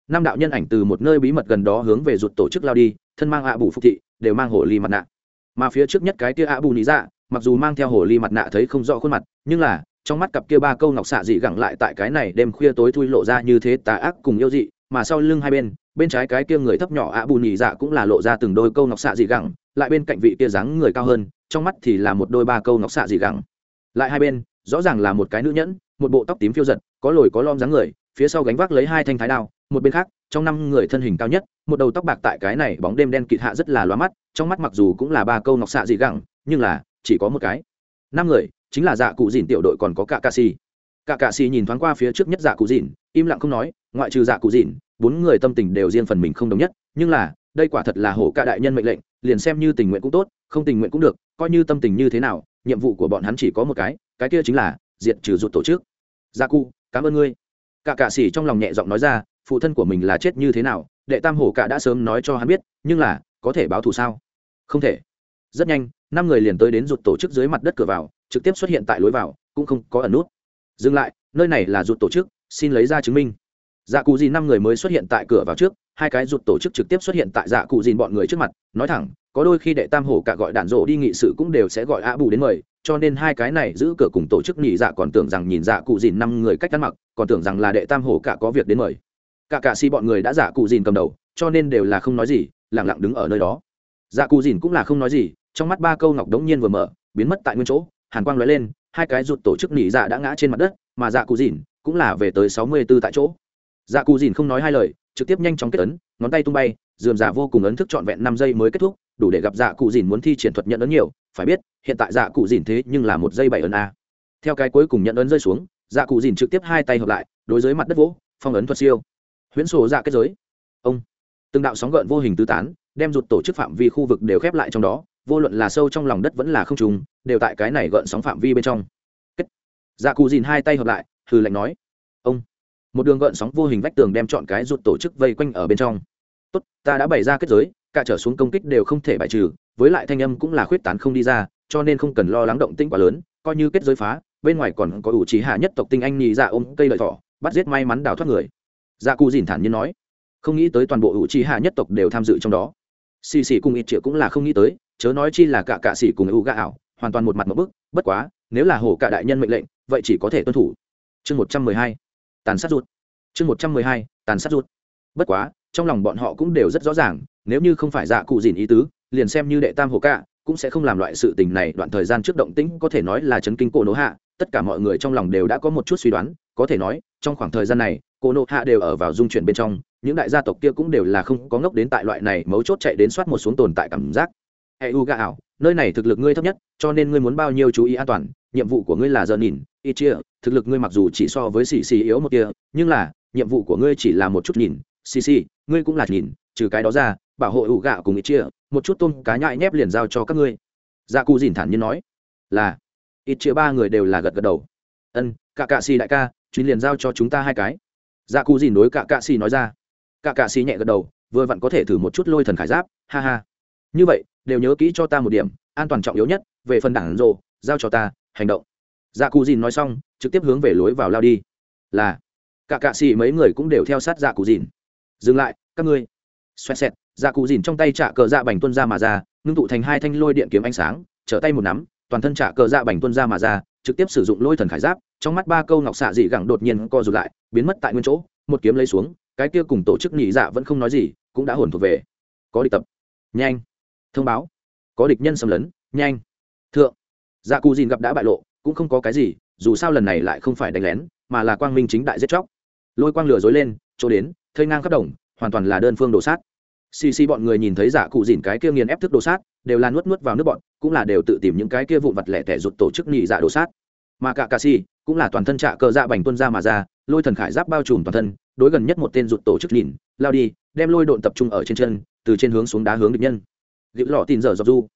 Năm đạo nhân ảnh từ một nơi bí mật gần đó hướng về ruột tổ chức lao đi, thân mang ạ bù phục thị, đều mang hồ ly mặt nạ. Mà phía trước nhất cái kia ạ bù nị dạ mặc dù mang theo hồ ly mặt nạ thấy không rõ khuôn mặt, nhưng là, trong mắt cặp kia ba câu ngọc xạ dị gẳng lại tại cái này đêm khuya tối thui lộ ra như thế tà ác cùng yêu dị, mà sau lưng hai bên bên trái cái kia người thấp nhỏ ạ bù nhì dạ cũng là lộ ra từng đôi câu ngọc xạ dị gẳng, lại bên cạnh vị kia dáng người cao hơn, trong mắt thì là một đôi ba câu ngọc xạ dị gẳng. Lại hai bên, rõ ràng là một cái nữ nhẫn, một bộ tóc tím phiêu giật, có lồi có lom dáng người, phía sau gánh vác lấy hai thanh thái đao, một bên khác, trong năm người thân hình cao nhất, một đầu tóc bạc tại cái này bóng đêm đen kịt hạ rất là loa mắt, trong mắt mặc dù cũng là ba câu ngọc xạ dị gẳng, nhưng là, chỉ có một cái. Năm người, chính là dạ cụ dìn tiểu đội còn có cả cà si cả cà xì nhìn thoáng qua phía trước nhất dạ cụ dìn, im lặng không nói, ngoại trừ dạ cụ dìn bốn người tâm tình đều riêng phần mình không đồng nhất, nhưng là, đây quả thật là hổ ca đại nhân mệnh lệnh, liền xem như tình nguyện cũng tốt, không tình nguyện cũng được, coi như tâm tình như thế nào, nhiệm vụ của bọn hắn chỉ có một cái cái kia chính là diệt trừ rụt tổ chức. Gia cụ, cảm ơn ngươi. Cả cạ sĩ trong lòng nhẹ giọng nói ra, phụ thân của mình là chết như thế nào, đệ tam hổ cả đã sớm nói cho hắn biết, nhưng là, có thể báo thù sao? Không thể. Rất nhanh, năm người liền tới đến rụt tổ chức dưới mặt đất cửa vào, trực tiếp xuất hiện tại lối vào, cũng không có ẩn nút. Dừng lại, nơi này là rụt tổ chức, xin lấy ra chứng minh dạ cụ gì năm người mới xuất hiện tại cửa vào trước, hai cái rụt tổ chức trực tiếp xuất hiện tại dạ cụ dìn bọn người trước mặt, nói thẳng, có đôi khi đệ tam hổ cả gọi đạn rộ đi nghị sự cũng đều sẽ gọi ạ bù đến mời, cho nên hai cái này giữ cửa cùng tổ chức nhị dạ còn tưởng rằng nhìn dạ cụ dìn năm người cách ăn mặc, còn tưởng rằng là đệ tam hổ cả có việc đến mời. Cả cả si bọn người đã dạ cụ dìn cầm đầu, cho nên đều là không nói gì lẳng lặng đứng ở nơi đó. Dạ cụ dìn cũng là không nói gì, trong mắt ba câu ngọc đống nhiên vừa mở, biến mất tại nguyên chỗ, hàn quang lóe lên, hai cái rụt tổ chức nhị dạ đã ngã trên mặt đất, mà dạ cụ dìn cũng là về tới sáu mươi 64 tại chỗ dạ cụ dìn không nói hai lời, trực tiếp nhanh chóng kết ấn, ngón tay tung bay, dườm giả vô cùng ấn thức trọn vẹn năm giây mới kết thúc, đủ để gặp dạ cụ dìn muốn thi triển thuật nhận ấn nhiều, phải biết, hiện tại dạ cụ dìn thế nhưng là một giây bảy ấn a. Theo cái cuối cùng nhận ấn rơi xuống dạ cụ dìn trực tiếp hai tay hợp lại, đối với mặt đất vỗ, phong ấn thuật siêu. Huyễn sổ dạ kết giới. Ông. Từng đạo sóng gợn vô hình tứ tán, đem rụt tổ chức phạm vi khu vực đều khép lại trong đó, vô luận là sâu trong lòng đất vẫn là không trùng, đều tại cái này gợn sóng phạm vi bên trong. Kết. Dạ cụ dìn hai tay hợp lại, hừ lạnh nói. Ông một đường gợn sóng vô hình vách tường đem chọn cái rụt tổ chức vây quanh ở bên trong. Tốt, ta đã bày ra kết giới, cả trở xuống công kích đều không thể bài trừ, với lại thanh âm cũng là khuyết tán không đi ra, cho nên không cần lo lắng động tinh quá lớn, coi như kết giới phá, bên ngoài còn có ủ trí hạ nhất tộc tinh anh nhì dạ ôm cây lợi thỏ, bắt giết may mắn đào thoát người. Dạ cụ dìn thản nhiên nói. Không nghĩ tới toàn bộ ủ trí hạ nhất tộc đều tham dự trong đó. Xì xì cùng ít triệu cũng là không nghĩ tới, chớ nói chi là cả cạ xì cùng ủ gà ảo, hoàn toàn một mặt một bức, bất quá, nếu là hồ cả đại nhân mệnh lệnh, vậy chỉ có thể tuân thủ. Chương một trăm mười hai tàn sát rút. Chương một trăm mười hai, tàn sát rút. Bất quá, trong lòng bọn họ cũng đều rất rõ ràng, nếu như không phải dạ cụ dìn ý tứ, liền xem như đệ tam hồ cạ cũng sẽ không làm loại sự tình này, đoạn thời gian trước động tĩnh có thể nói là chấn kinh cổ nỗ hạ, tất cả mọi người trong lòng đều đã có một chút suy đoán, có thể nói, trong khoảng thời gian này, cổ nỗ hạ đều ở vào dung chuyển bên trong, những đại gia tộc kia cũng đều là không có ngốc đến tại loại này mấu chốt chạy đến soát một xuống tồn tại cảm giác. Hệ u gà ảo, nơi này thực lực ngươi thấp nhất, cho nên ngươi muốn bao nhiêu chú ý an toàn, nhiệm vụ của ngươi là giờ nhìn ít chia, thực lực ngươi mặc dù chỉ so với xì xì yếu một kia nhưng là, nhiệm vụ của ngươi chỉ là một chút nhìn. Xì xì, ngươi cũng là nhìn, trừ cái đó ra, bảo hộ ủ gạo cùng ít chia, một chút tôm cá nhại nhép liền giao cho các ngươi. Dạ cụ dìn thản nhiên nói. Là. Ít chia ba người đều là gật gật đầu. Ân cả cạ xì đại ca, chuyến liền giao cho chúng ta hai cái. Dạ cụ dìn đối cả cạ xì nói ra. Cả cạ xì nhẹ gật đầu, vừa vặn có thể thử một chút lôi thần khải giáp, ha ha. Như vậy, đều nhớ kỹ cho ta một điểm, an toàn trọng yếu nhất, về phần đảng rồ, giao cho ta, hành động dạ Cù dìn nói xong, trực tiếp hướng về lối vào lao đi. Là, cả cạ xì mấy người cũng đều theo sát dạ Cù dìn. Dừng lại, các ngươi. Xoẹt xẹt dạ Cù dìn trong tay trả cờ dạ bành tuân ra mà ra, ngưng tụ thành hai thanh lôi điện kiếm ánh sáng, trở tay một nắm, toàn thân trả cờ dạ bành tuân ra mà ra, trực tiếp sử dụng lôi thần khải giáp, trong mắt ba câu ngọc xạ dị gẳng đột nhiên co rụt lại, biến mất tại nguyên chỗ, một kiếm lấy xuống, cái kia cùng tổ chức nhị dạ vẫn không nói gì, cũng đã hồn thuộc về. Có địch tập. Nhanh. Thông báo. Có địch nhân xâm lấn. Nhanh. Thượng. Dạ Cù dìn gặp đã bại lộ cũng không có cái gì, dù sao lần này lại không phải đánh lén, mà là quang minh chính đại giết chóc. Lôi quang lửa dối lên, chỗ đến thơi ngang khắp đồng, hoàn toàn là đơn phương đồ sát. Xì xì bọn người nhìn thấy giả cụ dìn cái kia nghiền ép thức đồ sát, đều là nuốt nuốt vào nước bọn, cũng là đều tự tìm những cái kia vụn vặt lẻ tẻ rụt tổ chức nhị giả đồ sát. Mà cả cà xì, cũng là toàn thân trạ cờ dạ bành tuân ra mà ra, lôi thần khải giáp bao trùm toàn thân, đối gần nhất một tên rụt tổ chức nhìn, lao đi, đem lôi độn tập trung ở trên chân, từ trên hướng xuống đá hướng địch nhân. Liệu lọ tin dở dọc du.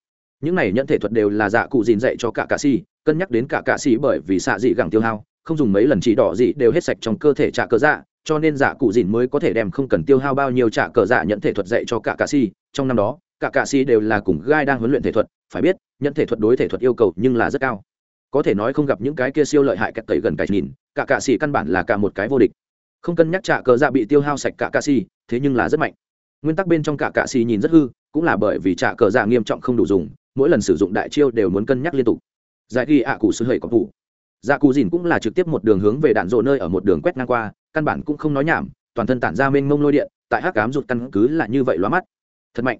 Những này nhận thể thuật đều là dạ cụ dìn dạy cho cả cà xì cân nhắc đến cả cạ sĩ bởi vì xạ dị gẳng tiêu hao không dùng mấy lần chỉ đỏ dị đều hết sạch trong cơ thể trả cờ dạ cho nên dạ cụ dìn mới có thể đem không cần tiêu hao bao nhiêu trả cờ dạ nhận thể thuật dạy cho cả cạ sĩ. trong năm đó cả cạ sĩ đều là cùng gai đang huấn luyện thể thuật phải biết nhận thể thuật đối thể thuật yêu cầu nhưng là rất cao. Có thể nói không gặp những cái kia siêu lợi hại kẹt tẩy gần cái nhìn cả cạ sĩ căn bản là cả một cái vô địch. Không cân nhắc trả cờ dạ bị tiêu hao sạch cả cạ sĩ, thế nhưng là rất mạnh. Nguyên tắc bên trong cả cạ sĩ nhìn rất hư cũng là bởi vì trả cờ dạ nghiêm trọng không đủ dùng mỗi lần sử dụng đại chiêu đều muốn cân nhắc liên tục giải ghi ạ cụ sư hầy có vụ. Dạ cụ dìn cũng là trực tiếp một đường hướng về đạn rộ nơi ở một đường quét ngang qua, căn bản cũng không nói nhảm, toàn thân tản ra mênh mông lôi điện, tại hắc cám rụt căn cứ là như vậy lóa mắt. Thật mạnh.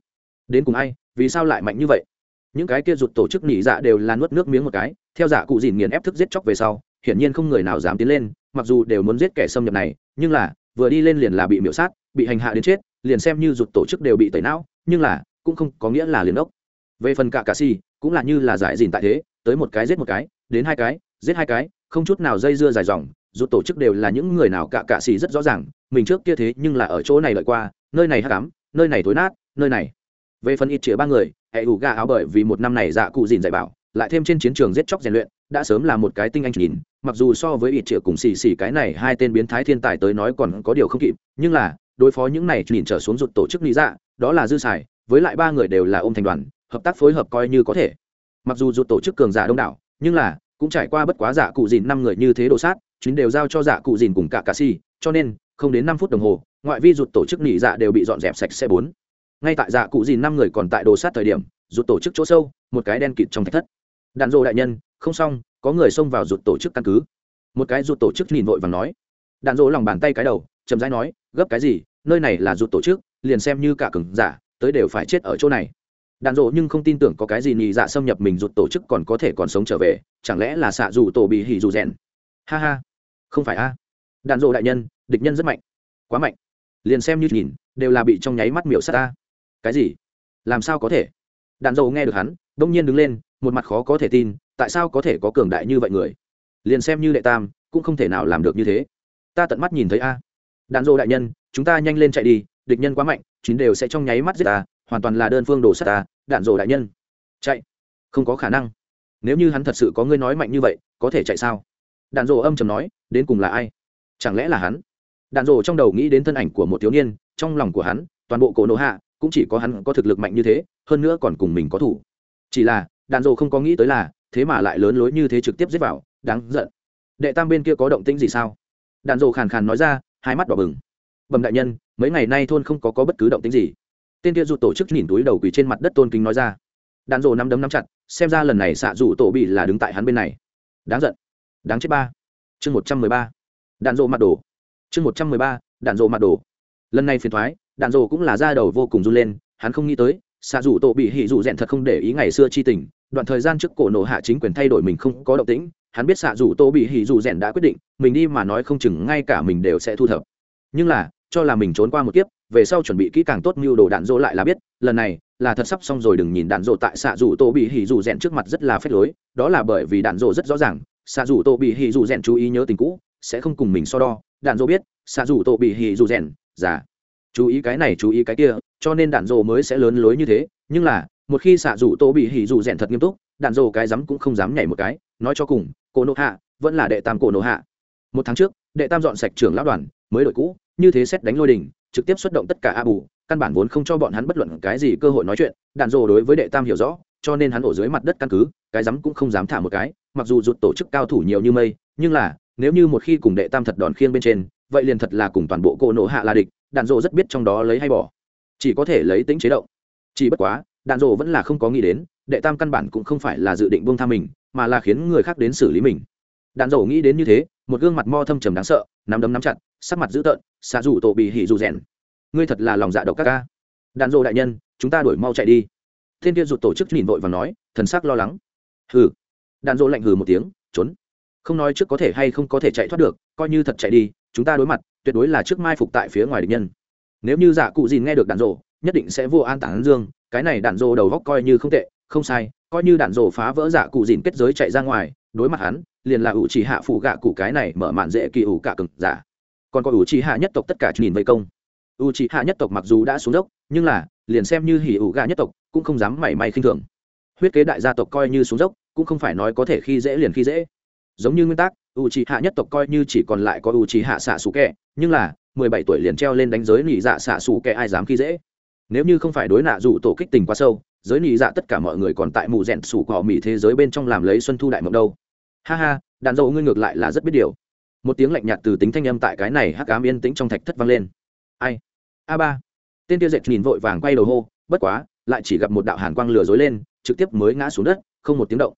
Đến cùng ai, vì sao lại mạnh như vậy? Những cái kia rụt tổ chức nỉ dạ đều là nuốt nước miếng một cái, theo dạ cụ dìn nghiền ép thức giết chóc về sau, hiển nhiên không người nào dám tiến lên, mặc dù đều muốn giết kẻ xâm nhập này, nhưng là, vừa đi lên liền là bị miễu sát, bị hành hạ đến chết, liền xem như rụt tổ chức đều bị tẩy não, nhưng là, cũng không có nghĩa là liền ốc. Về phần cả cà si cũng là như là giải dìn tại thế tới một cái giết một cái, đến hai cái, giết hai cái, không chút nào dây dưa dài dòng rút tổ chức đều là những người nào cạ cạ xì rất rõ ràng, mình trước kia thế nhưng là ở chỗ này lợi qua, nơi này hắc ám, nơi này thối nát, nơi này. Về phần ít chĩa ba người, hệ ủ gà áo bởi vì một năm này dạ cụ dìn dạy bảo, lại thêm trên chiến trường giết chóc rèn luyện, đã sớm là một cái tinh anh nhìn, mặc dù so với ít chĩa cùng xì xì cái này hai tên biến thái thiên tài tới nói còn có điều không kịp, nhưng là, đối phó những này nhìn trở xuống rụt tổ chức lý dạ đó là dư xài, với lại ba người đều là ôm thành đoàn, hợp tác phối hợp coi như có thể mặc dù rụt tổ chức cường giả đông đảo, nhưng là, cũng trải qua bất quá giả cụ dìn năm người như thế đồ sát chuyến đều giao cho giả cụ dìn cùng cả cà si, cho nên, không đến năm phút đồng hồ, ngoại vi rụt tổ chức nỉ dạ đều bị dọn dẹp sạch sẽ bốn. Ngay tại giả cụ dìn năm người còn tại đồ sát thời điểm rụt tổ chức chỗ sâu, một cái đen kịt trong thạch thất. Đạn dộ đại nhân, không xong, có người xông vào rụt tổ chức căn cứ. Một cái rụt tổ chức nhìn vội và nói. Đạn dỗ lòng bàn tay cái đầu, chậm rãi nói, gấp cái gì, nơi này là rụt tổ chức, liền xem như cả cường giả, tới đều phải chết ở chỗ này đàn rộ nhưng không tin tưởng có cái gì nhị dạ xâm nhập mình rụt tổ chức còn có thể còn sống trở về, chẳng lẽ là xạ dù tổ bị hỉ dù rèn? Ha ha. Không phải a. Đàn rộ đại nhân, địch nhân rất mạnh. Quá mạnh. Liền xem như nhìn, đều là bị trong nháy mắt miểu sát ta. Cái gì? Làm sao có thể? Đàn rộ nghe được hắn, đông nhiên đứng lên, một mặt khó có thể tin, tại sao có thể có cường đại như vậy người? Liền xem như đệ tam, cũng không thể nào làm được như thế. Ta tận mắt nhìn thấy a. Đạn dộ đại nhân, chúng ta nhanh lên chạy đi, địch nhân quá mạnh, chín đều sẽ trong nháy mắt giết ta hoàn toàn là đơn phương đổ sát ta đạn rồ đại nhân. Chạy. Không có khả năng. Nếu như hắn thật sự có ngươi nói mạnh như vậy có thể chạy sao? Đạn rồ âm chầm nói đến cùng là ai? Chẳng lẽ là hắn? Đạn rồ trong đầu nghĩ đến thân ảnh của một thiếu niên trong lòng của hắn toàn bộ cổ nổ hạ cũng chỉ có hắn có thực lực mạnh như thế hơn nữa còn cùng mình có thủ. Chỉ là đạn rồ không có nghĩ tới là thế mà lại lớn lối như thế trực tiếp giết vào đáng giận. Đệ tam bên kia có động tĩnh gì sao? Đạn rồ khàn khàn nói ra hai mắt đỏ bừng. Bẩm đại nhân mấy ngày nay thôn không có, có bất cứ động tĩnh gì tên kia rụt tổ chức nhìn túi đầu quỳ trên mặt đất tôn kính nói ra. Đạn dộ nắm đấm nắm chặt, xem ra lần này xạ rủ tổ bị là đứng tại hắn bên này. Đáng giận. Đáng chết ba. Chương một trăm mười ba. Đạn rộ mặt đồ chương một trăm mười ba, đạn rộ mặt đồ lần này phiền thoái, đạn rộ cũng là ra đầu vô cùng run lên, hắn không nghĩ tới, xạ rủ tổ bị hỉ rủ rèn thật không để ý ngày xưa chi tình, đoạn thời gian trước cổ nổ hạ chính quyền thay đổi mình không có động tĩnh, hắn biết xạ rủ Tổ bị hỉ rủ rèn đã quyết định, mình đi mà nói không chừng ngay cả mình đều sẽ thu thập. Nhưng là, cho là mình trốn qua một kiếp về sau chuẩn bị kỹ càng tốt mưu đồ đạn dỗ lại là biết, lần này là thật sắp xong rồi, đừng nhìn đạn dỗ tại xạ rủ tô bị hỉ rủ rèn trước mặt rất là phép lối, đó là bởi vì đạn dỗ rất rõ ràng, xạ rủ tô bị hỉ rủ rèn chú ý nhớ tình cũ, sẽ không cùng mình so đo, đạn dỗ biết, xạ rủ tô bị hỉ rủ rèn giả chú ý cái này, chú ý cái kia, cho nên đạn dỗ mới sẽ lớn lối như thế, nhưng là, một khi xạ rủ tô bị hỉ rủ rèn thật nghiêm túc, đạn dỗ cái dám cũng không dám nhảy một cái, nói cho cùng, cổ nộ hạ, vẫn là đệ tam cổ nộ hạ. Một tháng trước, đệ tam dọn sạch trưởng lão đoàn, mới đội cũ, như thế xét đánh lôi đình trực tiếp xuất động tất cả a bù căn bản vốn không cho bọn hắn bất luận cái gì cơ hội nói chuyện, đạn dồ đối với đệ tam hiểu rõ, cho nên hắn ổ dưới mặt đất căn cứ, cái rắm cũng không dám thả một cái, mặc dù rụt tổ chức cao thủ nhiều như mây, nhưng là, nếu như một khi cùng đệ tam thật đòn khiêng bên trên, vậy liền thật là cùng toàn bộ cỗ nổ hạ là địch, đạn dồ rất biết trong đó lấy hay bỏ. Chỉ có thể lấy tính chế động. Chỉ bất quá, đạn dồ vẫn là không có nghĩ đến, đệ tam căn bản cũng không phải là dự định buông tha mình, mà là khiến người khác đến xử lý mình. Đạn dồ nghĩ đến như thế một gương mặt mo thâm trầm đáng sợ, nắm đấm nắm chặt, sắc mặt dữ tợn, xạ rủ tổ bị hỉ dù rèn. Ngươi thật là lòng dạ độc các ca. Đạn dầu đại nhân, chúng ta đuổi mau chạy đi. Thiên kia rụt tổ chức nhìn vội và nói, thần sắc lo lắng. Hừ. Đạn dầu lạnh hừ một tiếng, trốn. Không nói trước có thể hay không có thể chạy thoát được, coi như thật chạy đi, chúng ta đối mặt, tuyệt đối là trước mai phục tại phía ngoài địch nhân. Nếu như giả cụ Dìn nghe được đạn dộ nhất định sẽ vô an tản dương, cái này đạn dộ đầu góc coi như không tệ, không sai, coi như đạn dộ phá vỡ giả cụ dìn kết giới chạy ra ngoài đối mặt hắn, liền là ủ chỉ hạ phụ gạ cụ cái này mở màn dễ kỳ ủ cả cực giả. Còn có ủ chỉ hạ nhất tộc tất cả nhìn vây công. Ủ chỉ hạ nhất tộc mặc dù đã xuống dốc, nhưng là, liền xem như hỉ ủ gạ nhất tộc, cũng không dám mảy may khinh thường. Huyết kế đại gia tộc coi như xuống dốc, cũng không phải nói có thể khi dễ liền khi dễ. Giống như nguyên tắc ủ chỉ hạ nhất tộc coi như chỉ còn lại có ủ chỉ hạ xạ xù kẹ, nhưng là, mười bảy tuổi liền treo lên đánh giới nỉ dạ xạ xù kẹ ai dám khi dễ? Nếu như không phải đối nạ dù tổ kích tình quá sâu giới nị dạ tất cả mọi người còn tại mù rèn sủ cỏ mỹ thế giới bên trong làm lấy xuân thu đại mộng đâu. Ha ha, đàn dầu ngươi ngược lại là rất biết điều. Một tiếng lạnh nhạt từ tính thanh âm tại cái này hắc ám yên tĩnh trong thạch thất vang lên. Ai? A ba. Tên tiêu dệt nhìn vội vàng quay đầu hô, bất quá, lại chỉ gặp một đạo hàn quang lửa dối lên, trực tiếp mới ngã xuống đất, không một tiếng động.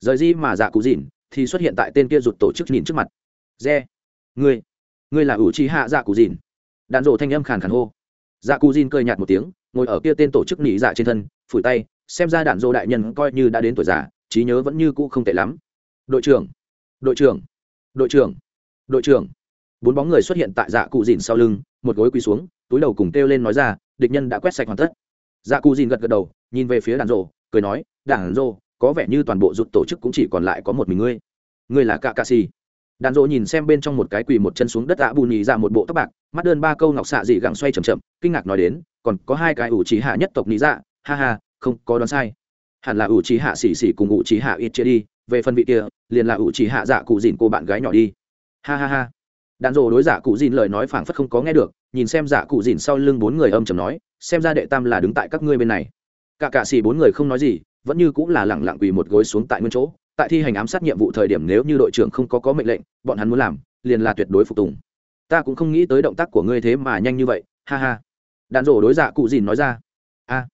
Rời di mà dạ cụ dỉn thì xuất hiện tại tên kia rụt tổ chức nhìn trước mặt. Re. Ngươi. Ngươi là ủ trí hạ dạ cụ dỉn đạn dộ thanh âm khàn khàn hô. Dạ cụ dỉn cười nhạt một tiếng, ngồi ở kia tên tổ chức nỉ dạ trên thân phủi tay, xem ra đạn dô đại nhân coi như đã đến tuổi già, trí nhớ vẫn như cũ không tệ lắm. Đội trưởng đội trưởng đội trưởng đội trưởng. Bốn bóng người xuất hiện tại dạ cụ dìn sau lưng, một gối quỳ xuống, túi đầu cùng kêu lên nói ra, địch nhân đã quét sạch hoàn tất. Dạ cụ dìn gật gật đầu, nhìn về phía đàn rộ cười nói đàn rộ có vẻ như toàn bộ rụt tổ chức cũng chỉ còn lại có một mình ngươi. Ngươi là cạ cạ xì đàn rộ nhìn xem bên trong một cái quỳ một chân xuống đất ạ bù nhì ra một bộ tóc bạc, mắt đơn ba câu ngọc xạ dị gẳng xoay c h ậ m chậm, kinh ngạc nói đến, còn có hai cái ủ trí hạ nhất tộc lý dạ ha ha, không có đoán sai. Hẳn là ủ trí hạ xì xì cùng ủ trí hạ ít chia đi, về phần vị kia, liền là ủ trí hạ dạ cụ dìn cô bạn gái nhỏ đi. Ha ha ha. Đạn rồ đối giả dạ cụ dìn lời nói phảng phất không có nghe được, nhìn xem giả dạ cụ dìn sau lưng bốn người âm chầm nói, xem ra đệ tam là đứng tại các ngươi bên này. Cả cạ xì bốn người không nói gì, vẫn như cũng là lẳng lặng quỳ một gối xuống tại nguyên chỗ. Tại thi hành ám sát nhiệm vụ thời điểm nếu như đội trưởng không có có mệnh lệnh, bọn hắn muốn làm, liền là tuyệt đối phục tùng. Ta cũng không nghĩ tới động tác của ngươi thế mà nhanh như vậy, ha ha. Đạn rổ đối dạ cụ dìn nói ra. A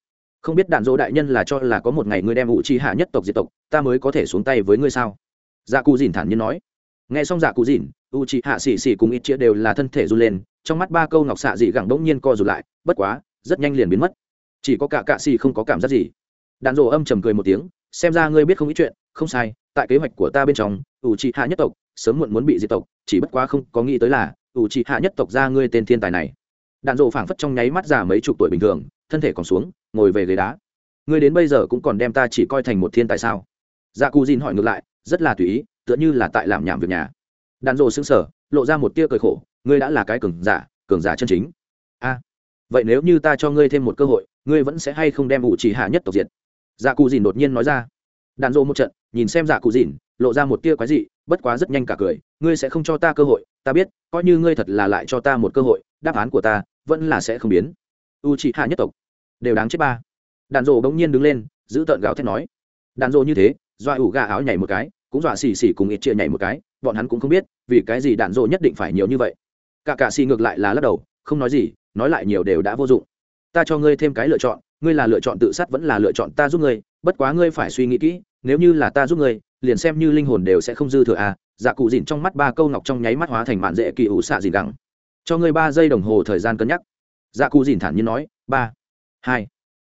không biết đạn dỗ đại nhân là cho là có một ngày ngươi đem ủ chi hạ nhất tộc diệt tộc, ta mới có thể xuống tay với ngươi sao? Dạ cụ dìn thản nhiên nói. Nghe xong dạ cụ dìn u chi hạ xì xì cùng ít chia đều là thân thể run lên, trong mắt ba câu ngọc xạ dị gẳng bỗng nhiên co rụt lại, bất quá, rất nhanh liền biến mất. Chỉ có cả cạ xì không có cảm giác gì. Đạn dỗ âm trầm cười một tiếng, xem ra ngươi biết không ít chuyện, không sai, tại kế hoạch của ta bên trong u chi hạ nhất tộc sớm muộn muốn bị diệt tộc, chỉ bất quá không có nghĩ tới là u chi hạ nhất tộc ra ngươi tên thiên tài này. Đạn dỗ phảng phất trong nháy mắt già mấy chục tuổi bình thường, thân thể còn xuống ngồi về ghế đá. Ngươi đến bây giờ cũng còn đem ta chỉ coi thành một thiên tài sao? Dạ cù dìn hỏi ngược lại, rất là tùy ý, tựa như là tại làm nhảm việc nhà. Đàn dỗ xứng sở lộ ra một tia cười khổ, ngươi đã là cái cường giả cường giả chân chính. A, vậy nếu như ta cho ngươi thêm một cơ hội, ngươi vẫn sẽ hay không đem ủ chỉ hạ nhất tộc diệt? Dạ cù dìn đột nhiên nói ra. Đàn rộ một trận, nhìn xem dạ cụ dìn, lộ ra một tia quái dị, bất quá rất nhanh cả cười, ngươi sẽ không cho ta cơ hội, ta biết, coi như ngươi thật là lại cho ta một cơ hội, đáp án của ta vẫn là sẽ không biến. U chỉ hạ nhất tộc đều đáng chết ba. Đàn rộ bỗng nhiên đứng lên, giữ tợn gào thét nói. Đàn rộ như thế, dọa ủ gà áo nhảy một cái, cũng dọa xì xì cùng ít chia nhảy một cái, bọn hắn cũng không biết, vì cái gì đạn dỗ nhất định phải nhiều như vậy. Cả cả xì ngược lại là lắc đầu, không nói gì, nói lại nhiều đều đã vô dụng. Ta cho ngươi thêm cái lựa chọn, ngươi là lựa chọn tự sát vẫn là lựa chọn ta giúp ngươi, bất quá ngươi phải suy nghĩ kỹ, nếu như là ta giúp ngươi, liền xem như linh hồn đều sẽ không dư thừa à dạ cụ dìn trong mắt ba câu ngọc trong nháy mắt hóa thành mạn dễ kỳ ủ xạ dìn gẳng. Cho ngươi ba giây đồng hồ thời gian cân nhắc. Dạ cụ dìn thản nhiên nói, ba hai.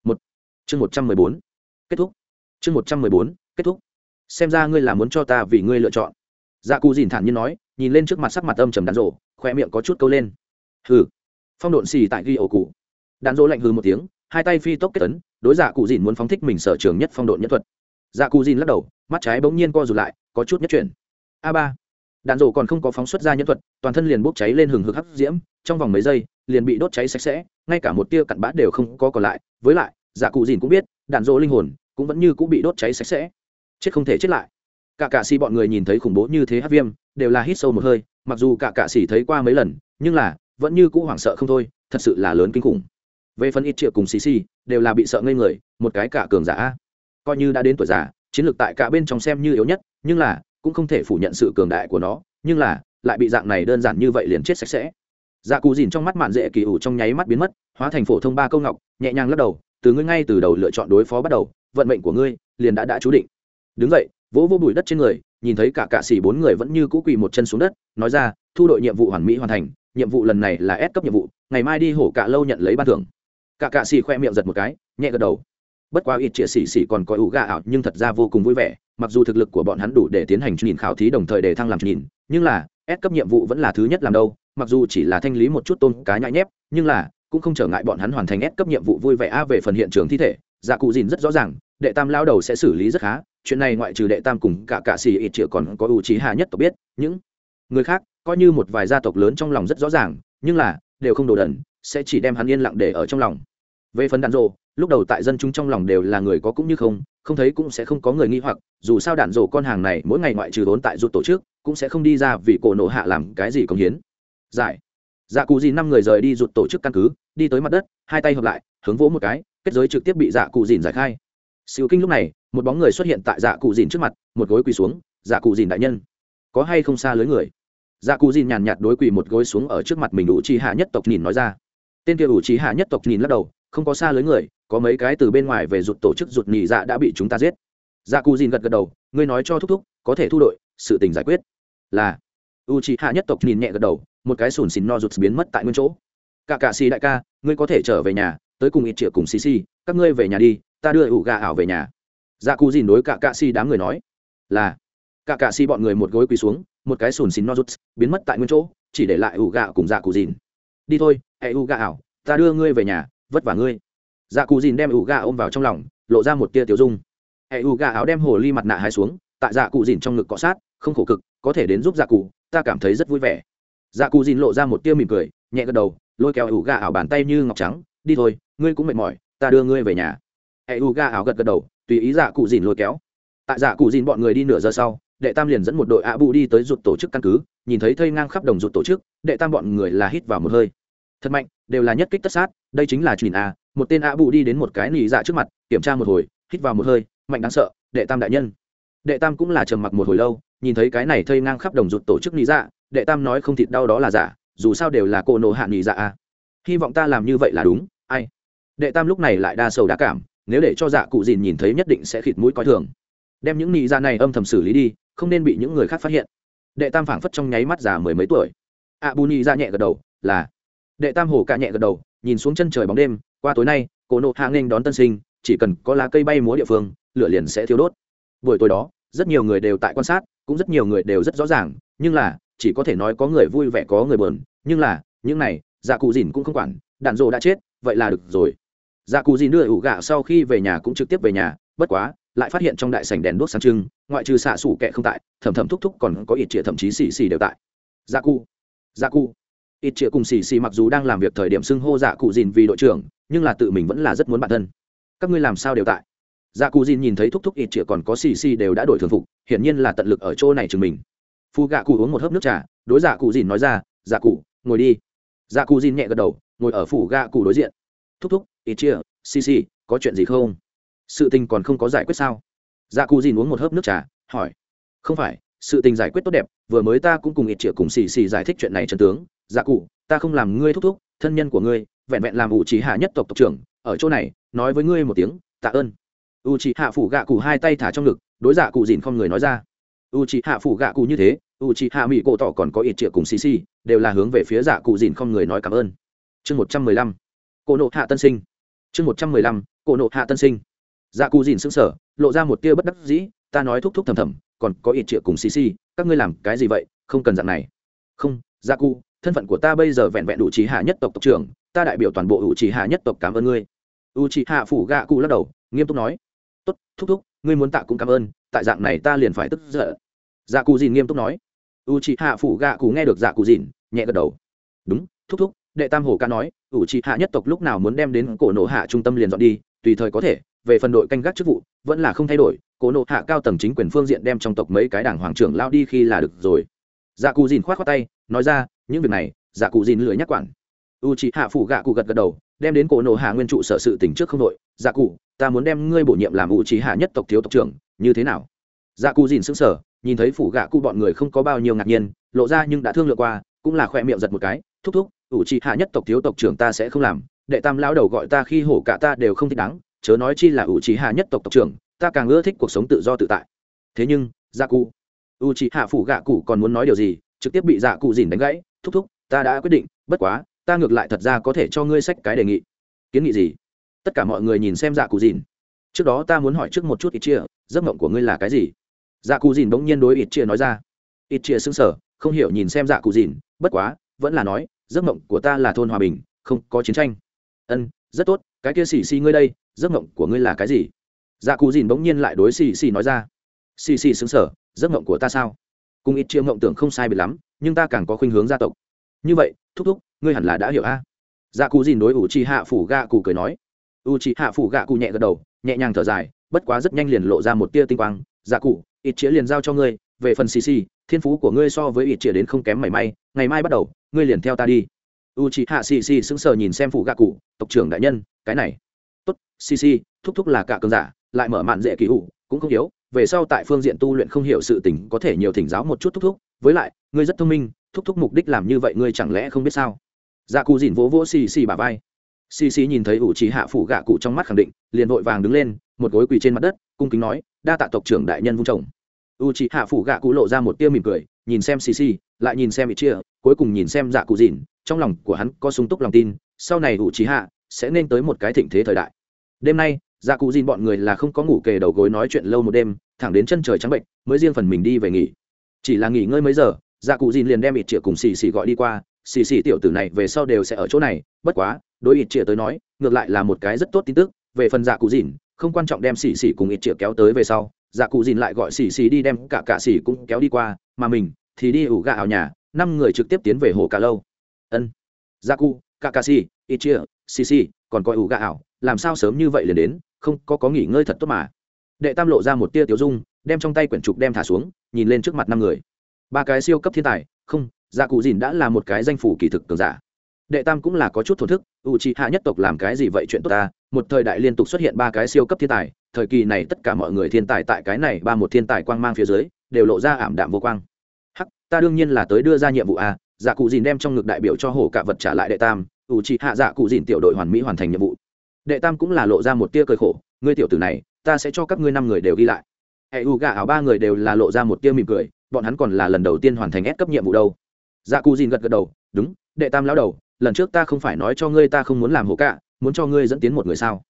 Một. Chương một trăm mười bốn. Kết thúc. Chương một trăm mười bốn. Kết thúc. Xem ra ngươi là muốn cho ta vì ngươi lựa chọn. Dạ cù dìn thản nhiên nói, nhìn lên trước mặt sắc mặt âm trầm đàn rộ khoe miệng có chút câu lên. Hừ. Phong độn xì tại ghi ổ cụ. Đàn rộ lạnh hừ một tiếng, hai tay phi tốc kết tấn đối dạ cụ dìn muốn phóng thích mình sở trường nhất phong độn nhất thuật. Dạ cụ dìn lắc đầu, mắt trái bỗng nhiên co rụt lại, có chút nhất chuyển. A ba đạn rổ còn không có phóng xuất ra nhân thuật, toàn thân liền bốc cháy lên hừng hực hắc diễm, trong vòng mấy giây, liền bị đốt cháy sạch sẽ, ngay cả một tia cặn bã đều không có còn lại. Với lại dạ cụ dìn cũng biết, đạn rổ linh hồn cũng vẫn như cũng bị đốt cháy sạch sẽ. Chết không thể chết lại. Cả cạ xì bọn người nhìn thấy khủng bố như thế hát viêm, đều là hít sâu một hơi, mặc dù cả cạ xì thấy qua mấy lần, nhưng là, vẫn như cũ hoảng sợ không thôi, thật sự là lớn kinh khủng. Về phần ít triệu cùng xì xì, đều là bị sợ ngây người, một cái cả cường giả, coi như đã đến tuổi già, chiến lược tại cả bên trong xem như yếu nhất, nhưng là cũng không thể phủ nhận sự cường đại của nó, nhưng là, lại bị dạng này đơn giản như vậy liền chết sạch sẽ. Dạ cù dìn trong mắt mạn dễ kỳ ủ trong nháy mắt biến mất, hóa thành phổ thông ba câu ngọc, nhẹ nhàng lắc đầu, từ ngươi ngay từ đầu lựa chọn đối phó bắt đầu, vận mệnh của ngươi liền đã đã chú định. Đứng dậy, vỗ vô bụi đất trên người, nhìn thấy cả cạ xỉ bốn người vẫn như cũ quỳ một chân xuống đất, nói ra, thu đội nhiệm vụ hoàn mỹ hoàn thành, nhiệm vụ lần này là ép cấp nhiệm vụ, ngày mai đi hổ cạ lâu nhận lấy ban thưởng. Cả cạ xỉ khoe miệng giật một cái, nhẹ gật đầu bất quá ít trịa xỉ xỉ còn có ủ gà ảo, nhưng thật ra vô cùng vui vẻ, mặc dù thực lực của bọn hắn đủ để tiến hành nhìn khảo thí đồng thời để thăng làm nhìn, nhưng là ép cấp nhiệm vụ vẫn là thứ nhất làm đâu, mặc dù chỉ là thanh lý một chút tôn cá nhãi nhép, nhưng là, cũng không trở ngại bọn hắn hoàn thành ép cấp nhiệm vụ vui vẻ a về phần hiện trường thi thể dạ cụ dìn rất rõ ràng, đệ tam lao đầu sẽ xử lý rất khá, chuyện này ngoại trừ đệ tam cùng cả cạ xì ít chĩa còn có ưu trí hà nhất tộc biết, những người khác, coi như một vài gia tộc lớn trong lòng rất rõ ràng, nhưng là, đều không đồ đần, sẽ chỉ đem hắn yên lặng để ở trong lòng. Về phần đạn rộ lúc đầu tại dân chúng trong lòng đều là người có cũng như không không thấy cũng sẽ không có người nghi hoặc, dù sao đạn rổ con hàng này mỗi ngày ngoại trừ vốn tại rụt tổ chức, cũng sẽ không đi ra vì cổ nổ hạ làm cái gì công hiến. Giải. Dạ cụ dìn năm người rời đi rụt tổ chức căn cứ, đi tới mặt đất, hai tay hợp lại, hướng vỗ một cái, kết giới trực tiếp bị dạ cụ dìn giải khai. Siêu kinh lúc này, một bóng người xuất hiện tại dạ cụ dìn trước mặt, một gối quỳ xuống dạ cụ dìn đại nhân, có hay không xa lưới người? Dạ cụ dìn nhàn nhạt đối quỳ một gối xuống ở trước mặt mình đủ chi hạ nhất tộc nhìn nói ra. Tên kia ủ trí hạ nhất tộc nhìn lắc đầu, không có xa lưới người có mấy cái từ bên ngoài về rụt tổ chức rụt nhị dạ đã bị chúng ta giết. Dạ cù dìn gật gật đầu, ngươi nói cho thúc thúc, có thể thu đội, sự tình giải quyết. Là. U c hạ nhất tộc nhìn nhẹ gật đầu, một cái sùn xìn no rụt biến mất tại nguyên chỗ. Cả cạ xì đại ca, ngươi có thể trở về nhà, tới cùng ít triệu cùng xì xì, các ngươi về nhà đi, ta đưa ủ gà ảo về nhà. Dạ cù dìn đối cả cạ xì đám người nói. Là. Cả cạ xì bọn người một gối quỳ xuống, một cái sùn xìn no rụt biến mất tại nguyên chỗ, chỉ để lại ủ gà cùng dạ cù dìn. Đi thôi hệ ủ gà ảo, ta đưa ngươi về nhà, vất vả ngươi dạ cù dìn đem ủ gà ôm vào trong lòng, lộ ra một tia tiểu dung. Hệ ủ gà áo đem hồ ly mặt nạ hai xuống, tại dạ cụ dìn trong ngực cọ sát, không khổ cực, có thể đến giúp dạ cụ ta cảm thấy rất vui vẻ. Dạ cụ dìn lộ ra một tia mỉm cười, nhẹ gật đầu, lôi kéo ủ gà ảo bàn tay như ngọc trắng, đi thôi, ngươi cũng mệt mỏi, ta đưa ngươi về nhà. Hệ ủ gà ảo gật gật đầu, tùy ý dạ cụ dìn lôi kéo. Tại dạ cụ dìn bọn người đi nửa giờ sau, đệ tam liền dẫn một đội ạ bù đi tới rụt tổ chức căn cứ, nhìn thấy thây ngang khắp đồng rụt tổ chức, đệ tam bọn người là hít vào một hơi. Thật mạnh, đều là nhất kích tất sát, đây chính là truyền a một tên ạ bù đi đến một cái nỉ dạ trước mặt, kiểm tra một hồi, hít vào một hơi, mạnh đáng sợ, đệ tam đại nhân. Đệ tam cũng là trầm mặc một hồi lâu, nhìn thấy cái này thây ngang khắp đồng rụt tổ chức nỉ dạ đệ tam nói không thịt đau đó là giả, dù sao đều là cô nộ hạ nỉ dạ a hy vọng ta làm như vậy là đúng, ai? Đệ tam lúc này lại đa sầu đa cảm, nếu để cho dạ cụ dìn nhìn thấy nhất định sẽ khịt mũi coi thường. Đem những nị dạ này âm thầm xử lý đi, không nên bị những người khác phát hiện. Đệ tam phảng phất trong nháy mắt già mười mấy tuổi. Ạ bù nhị dạ nhẹ gật đầu, là. Đệ tam hổ cả nhẹ gật đầu, nhìn xuống chân trời bóng đêm qua tối nay, cổ nộ hạ nghênh đón tân sinh, chỉ cần có lá cây bay múa địa phương, lửa liền sẽ thiếu đốt. Buổi tối đó, rất nhiều người đều tại quan sát, cũng rất nhiều người đều rất rõ ràng, nhưng là, chỉ có thể nói có người vui vẻ có người buồn, nhưng là, những này dạ cụ dìn cũng không quản, đạn dộ đã chết, vậy là được rồi. Dạ cụ dìn đưa ủ gạ sau khi về nhà cũng trực tiếp về nhà, bất quá, lại phát hiện trong đại sảnh đèn đuốc sáng trưng, ngoại trừ xạ xủ kệ không tại, thầm thầm thúc thúc còn có ít trịa thậm chí xì xì đều tại. Dạ cụ dạ cụ. Ít trịa cùng xì xì mặc dù đang làm việc thời điểm xưng hô dạ cụ dìn vì đội trưởng nhưng là tự mình vẫn là rất muốn bản thân. Các ngươi làm sao đều tại? Dạ cụ dìn nhìn thấy thúc thúc ít chĩa còn có xì xì đều đã đổi thường phục, hiển nhiên là tận lực ở chỗ này chừng mình. Phu gạ cụ uống một hớp nước trà, đối dạ cụ dìn nói ra dạ cụ ngồi đi. Dạ cụ dìn nhẹ gật đầu, ngồi ở phủ gạ cụ đối diện. Thúc thúc ít chĩa xì xì, có chuyện gì không? Sự tình còn không có giải quyết sao? Dạ cụ dìn uống một hớp nước trà, hỏi. Không phải, sự tình giải quyết tốt đẹp, vừa mới ta cũng cùng ít chĩa cùng xì xì giải thích chuyện này trần tướng. Dạ cụ ta không làm ngươi thúc thúc, thân nhân của ngươi vẹn vẹn làm ủ trí hạ nhất tộc tộc trưởng, ở chỗ này, nói với ngươi một tiếng, tạ ơn. U trí hạ phủ gạ cụ hai tay thả trong ngực, đối dạ cụ dìn không người nói ra. U trí hạ phủ gạ cụ như thế u trí hạ mỹ cổ tỏ còn có ít triệu cùng xì xì đều là hướng về phía dạ cụ dìn không người nói cảm ơn. Chương một trăm mười lăm. Cổ nộ hạ tân sinh. Chương một trăm mười lăm. Cổ nộ hạ tân sinh. Dạ cụ dìn sững sờ, lộ ra một tia bất đắc dĩ, ta nói thúc thúc thầm thầm, còn có ít triệu cùng xì xì các ngươi làm cái gì vậy, không cần dạng này. Không dạ cụ thân phận của ta bây giờ vẹn vẹn đủ trí hạ nhất tộc tộc trưởng, ta đại biểu toàn bộ ủ trí hạ nhất tộc cảm ơn ngươi. U trí hạ phủ gạ cụ lắc đầu, nghiêm túc nói, tốt, thúc thúc, ngươi muốn tạ cũng cảm ơn, tại dạng này ta liền phải tức giận. Dạ cụ dìn nghiêm túc nói. U trí hạ phủ gạ cụ nghe được dạ cụ dìn, nhẹ gật đầu. Đúng, thúc thúc, đệ tam hồ ca nói ủ trí hạ nhất tộc lúc nào muốn đem đến cổ nổ hạ trung tâm liền dọn đi, tùy thời có thể, về phần đội canh gác chức vụ, vẫn là không thay đổi, cổ nộ hạ cao tầng chính quyền phương diện đem trong tộc mấy cái đảng hoàng trưởng lao đi khi là được rồi. Dạ cụ dìn k h o á t khoác tay nói ra, những việc này dạ cụ dìn lười nhắc quản. U c h ị hạ phủ gạ cụ gật gật đầu, đem đến cổ nộ hạ nguyên trụ sở sự tỉnh trước không đội dạ cụ, ta muốn đem ngươi bổ nhiệm làm u c h ị hạ nhất tộc thiếu tộc trưởng, như thế nào? Dạ cụ dìn xứng sở nhìn thấy phủ gạ cụ bọn người không có bao nhiêu ngạc nhiên, lộ ra nhưng đã thương lượng qua, cũng là khoe miệng giật một cái, thúc thúc, u c hạ nhất tộc thiếu tộc trưởng ta sẽ không làm, đệ tam lão đầu gọi ta khi hổ cả ta đều không thích đáng, chớ nói chi là u trí hạ nhất tộc tộc trưởng, ta càng ưa thích cuộc sống tự do tự tại. Thế nhưng gia cụ, u trí hạ phủ gạ cụ còn muốn nói điều gì trực tiếp bị dạ cụ dìn đánh gãy, thúc thúc, ta đã quyết định, bất quá, ta ngược lại thật ra có thể cho ngươi sách cái đề nghị. Kiến nghị gì? Tất cả mọi người nhìn xem dạ cụ dìn. Trước đó ta muốn hỏi trước một chút ít chia, giấc mộng của ngươi là cái gì? Dạ cụ dìn bỗng nhiên đối ít chia nói ra. Ít chia xứng sở không hiểu nhìn xem dạ cụ dìn, bất quá, vẫn là nói, giấc mộng của ta là thôn hòa bình, không có chiến tranh. Ân, rất tốt, cái kia xì xì ngươi đây, giấc mộng của ngươi là cái gì? Dạ cụ dìn bỗng nhiên lại đối xì xì nói ra. Xì xì xứng sở giấc mộng của ta sao? Cùng ít chiêu mộng tưởng không sai bị lắm, nhưng ta càng có khuynh hướng gia tộc. Như vậy, thúc thúc, ngươi hẳn là đã hiểu a. Dạ cụ dìn đối ủ trì hạ phủ gạ cụ cười nói. U trì hạ phủ gạ cụ nhẹ gật đầu, nhẹ nhàng thở dài, bất quá rất nhanh liền lộ ra một tia tinh quang. Dạ cụ ít chĩa liền giao cho ngươi, về phần xì xì thiên phú của ngươi so với ít chĩa đến không kém mảy may, ngày mai bắt đầu, ngươi liền theo ta đi. U chi hạ xì xì sững sờ nhìn xem phủ gạ cụ tộc trưởng đại nhân, cái này. Tốt xì xì thúc thúc là cả cường giả, lại mở mạn dễ kỳ hụ cũng không yếu về sau tại phương diện tu luyện không hiểu sự tình có thể nhiều thỉnh giáo một chút thúc thúc. Với lại, ngươi rất thông minh, thúc thúc mục đích làm như vậy ngươi chẳng lẽ không biết sao? Dạ cụ dìn vỗ vỗ xì xì bà vai. Xì xì nhìn thấy ủ trí hạ phủ gạ cụ trong mắt khẳng định, liền vội vàng đứng lên, một gối quỳ trên mặt đất, cung kính nói, đa tạ tộc trưởng đại nhân vung chồng. U trí hạ phủ gạ cụ lộ ra một tia mỉm cười, nhìn xem xì xì, lại nhìn xem bị chia cuối cùng nhìn xem dạ cụ dìn trong lòng của hắn có sung túc lòng tin, sau này ủ trí hạ sẽ nên tới một cái thịnh thế thời đại. Đêm nay dạ cụ dìn bọn người là không có ngủ kề đầu gối nói chuyện lâu một đêm, thẳng đến chân trời trắng bệnh mới riêng phần mình đi về nghỉ. Chỉ là nghỉ ngơi mấy giờ dạ cụ dìn liền đem ít chĩa cùng xì xì gọi đi qua, xì xì tiểu tử này về sau đều sẽ ở chỗ này, bất quá, đối ít chĩa tới nói, ngược lại là một cái rất tốt tin tức, về phần dạ cụ dìn, không quan trọng đem xì xì cùng ít chĩa kéo tới về sau dạ cụ dìn lại gọi xì xì đi đem cả cả xì cũng kéo đi qua, mà mình thì đi ủ gà ảo nhà, năm người trực tiếp tiến về hồ cả lâu. Ân. Dạ cụ cả cả xì ít chĩa xì xì, còn coi ủ gà ảo, làm sao sớm như vậy liền đến? Không có có nghỉ ngơi thật tốt mà. Đệ tam lộ ra một tia tiểu dung, đem trong tay quyển trục đem thả xuống, nhìn lên trước mặt năm người. Ba cái siêu cấp thiên tài, không dạ cụ dìn đã là một cái danh phủ kỳ thực cường giả. Đệ tam cũng là có chút thổ thức, u c hạ nhất tộc làm cái gì vậy chuyện tốt ta? Một thời đại liên tục xuất hiện ba cái siêu cấp thiên tài, thời kỳ này tất cả mọi người thiên tài tại cái này ba một thiên tài quang mang phía dưới, đều lộ ra ảm đạm vô quang. Hắc, ta đương nhiên là tới đưa ra nhiệm vụ a dạ cụ dìn đem trong ngực đại biểu cho hổ cả vật trả lại đệ tam, u c hạ dạ cụ dìn tiểu đội hoàn mỹ hoàn thành nhiệm vụ đệ tam cũng là lộ ra một tia cười khổ, ngươi tiểu tử này, ta sẽ cho các ngươi năm người đều ghi lại. Hệ u gà ảo ba người đều là lộ ra một tia mỉm cười, bọn hắn còn là lần đầu tiên hoàn thành ép cấp nhiệm vụ đâu. Dạ cù dìn gật gật đầu, đúng, đệ tam lão đầu, lần trước ta không phải nói cho ngươi ta không muốn làm hổ cả muốn cho ngươi dẫn tiến một người sao?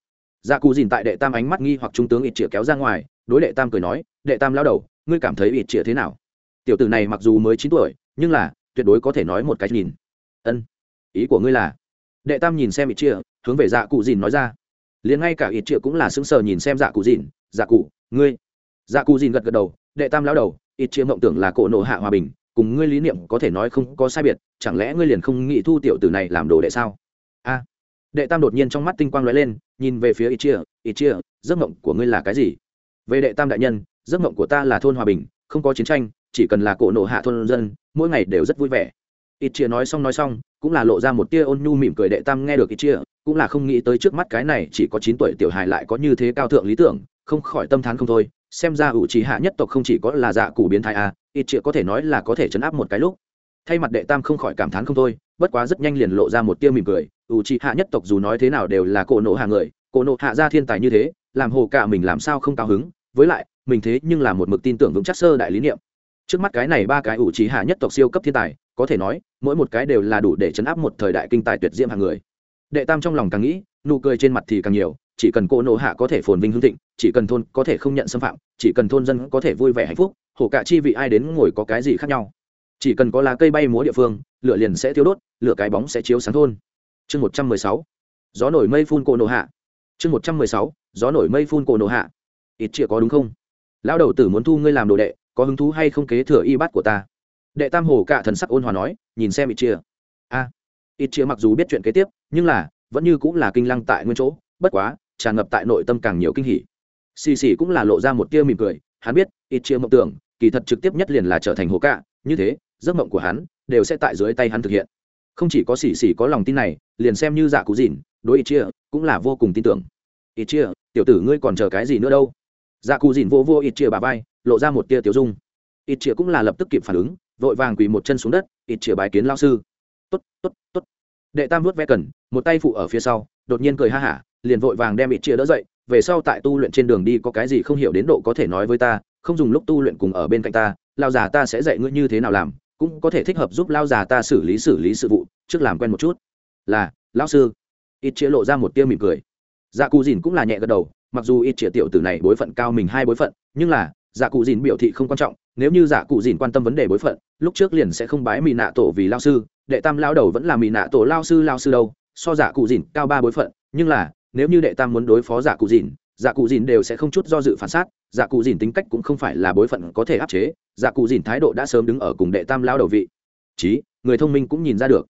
Dạ cù dìn tại đệ tam ánh mắt nghi hoặc trung tướng ít chĩa kéo ra ngoài, đối đệ tam cười nói, đệ tam lão đầu, ngươi cảm thấy ít chĩa thế nào? Tiểu tử này mặc dù mới chín tuổi, nhưng là tuyệt đối có thể nói một cái nhìn. Ân, ý của ngươi là đệ tam nhìn xem ít chia hướng về dạ cụ dìn nói ra. Liền ngay cả ít chia cũng là sững sờ nhìn xem dạ cụ dìn. Dạ cụ, ngươi. Dạ cụ dìn gật gật đầu, đệ tam lão đầu ít chia mộng tưởng là cổ nộ hạ hòa bình, cùng ngươi lý niệm có thể nói không có sai biệt, chẳng lẽ ngươi liền không nghĩ thu tiểu tử này làm đồ đệ sao? A. Đệ tam đột nhiên trong mắt tinh quang lóe lên, nhìn về phía ít chia ít chia giấc mộng của ngươi là cái gì? Về đệ tam đại nhân, giấc mộng của ta là thôn hòa bình, không có chiến tranh, chỉ cần là cổ nộ hạ thôn dân, mỗi ngày đều rất vui vẻ. Ít chia nói xong nói xong cũng là lộ ra một tia ôn nhu mỉm cười đệ tam nghe được ít chia, cũng là không nghĩ tới trước mắt cái này chỉ có chín tuổi tiểu hài lại có như thế cao thượng lý tưởng, không khỏi tâm thán không thôi, xem ra ủ trí hạ nhất tộc không chỉ có là dạ cụ biến thái à, a ít chĩa có thể nói là có thể chấn áp một cái lúc. Thay mặt đệ tam không khỏi cảm thán không thôi, bất quá rất nhanh liền lộ ra một tia mỉm cười, ủ trí hạ nhất tộc dù nói thế nào đều là cổ nộ hạ người, cổ nộ hạ ra thiên tài như thế, làm hồ cả mình làm sao không cao hứng, với lại, mình thế nhưng là một mực tin tưởng vững chắc sơ đại lý niệm. Trước mắt cái này ba cái ủ trí hạ nhất tộc siêu cấp thiên tài, có thể nói mỗi một cái đều là đủ để chấn áp một thời đại kinh tài tuyệt diễm hàng người. Đệ tam trong lòng càng nghĩ, nụ cười trên mặt thì càng nhiều, chỉ cần cô nộ hạ có thể phồn vinh hương thịnh, chỉ cần thôn có thể không nhận xâm phạm, chỉ cần thôn dân có thể vui vẻ hạnh phúc, hổ cả chi vị ai đến ngồi có cái gì khác nhau. Chỉ cần có lá cây bay múa địa phương, lửa liền sẽ thiếu đốt, lửa cái bóng sẽ chiếu sáng thôn. Chương một trăm mười sáu, gió nổi mây phun cô nộ hạ. Chương một trăm mười sáu, gió nổi mây phun cô nộ hạ. Ít chĩa có đúng không? Lão đầu tử muốn thu ngươi làm đồ đệ, có hứng thú hay không kế thừa y bát của ta? Đệ tam hồ cả thần sắc ôn hòa nói, nhìn xem ít chia a, ít chia mặc dù biết chuyện kế tiếp, nhưng là, vẫn như cũng là kinh lăng tại nguyên chỗ, bất quá, tràn ngập tại nội tâm càng nhiều kinh hỉ. Xì xì cũng là lộ ra một tia mỉm cười, hắn biết, ít chia mộng tưởng, kỳ thật trực tiếp nhất liền là trở thành hồ cạ như thế, giấc mộng của hắn đều sẽ tại dưới tay hắn thực hiện. Không chỉ có xì xì có lòng tin này, liền xem như dạ cú dìn đối ít chia cũng là vô cùng tin tưởng. Ít chia tiểu tử ngươi còn chờ cái gì nữa đâu? Dạ cù dìn vô vô ít chia bà vai, lộ ra một tia tiểu dung. Ít chia cũng là lập tức kịp phản ứng vội vàng quỳ một chân xuống đất ít chia bái kiến lao sư. Tốt tốt tốt. Đệ tam vuốt ve cần, một tay phụ ở phía sau, đột nhiên cười ha hả, liền vội vàng đem ít chia đỡ dậy. Về sau tại tu luyện trên đường đi có cái gì không hiểu đến độ có thể nói với ta, không dùng lúc tu luyện cùng ở bên cạnh ta lao già ta sẽ dạy ngươi như thế nào làm, cũng có thể thích hợp giúp lao già ta xử lý xử lý sự vụ, trước làm quen một chút. Là, lão sư. Ít chia lộ ra một tia mỉm cười. Dạ cù dìn cũng là nhẹ gật đầu, mặc dù ít chia tiểu tử này bối phận cao mình hai bối phận, nhưng là dạ cụ dìn biểu thị không quan trọng nếu như dạ cụ dìn quan tâm vấn đề bối phận, lúc trước liền sẽ không bái mì nạ tổ vì lao sư, đệ tam lao đầu vẫn là mì nạ tổ lao sư lao sư đâu, so dạ cụ dìn cao ba bối phận. Nhưng là, nếu như đệ tam muốn đối phó dạ cụ dìn dạ cụ dìn đều sẽ không chút do dự phản xác dạ cụ dìn tính cách cũng không phải là bối phận có thể áp chế dạ cụ dìn thái độ đã sớm đứng ở cùng đệ tam lao đầu vị. Chí, người thông minh cũng nhìn ra được.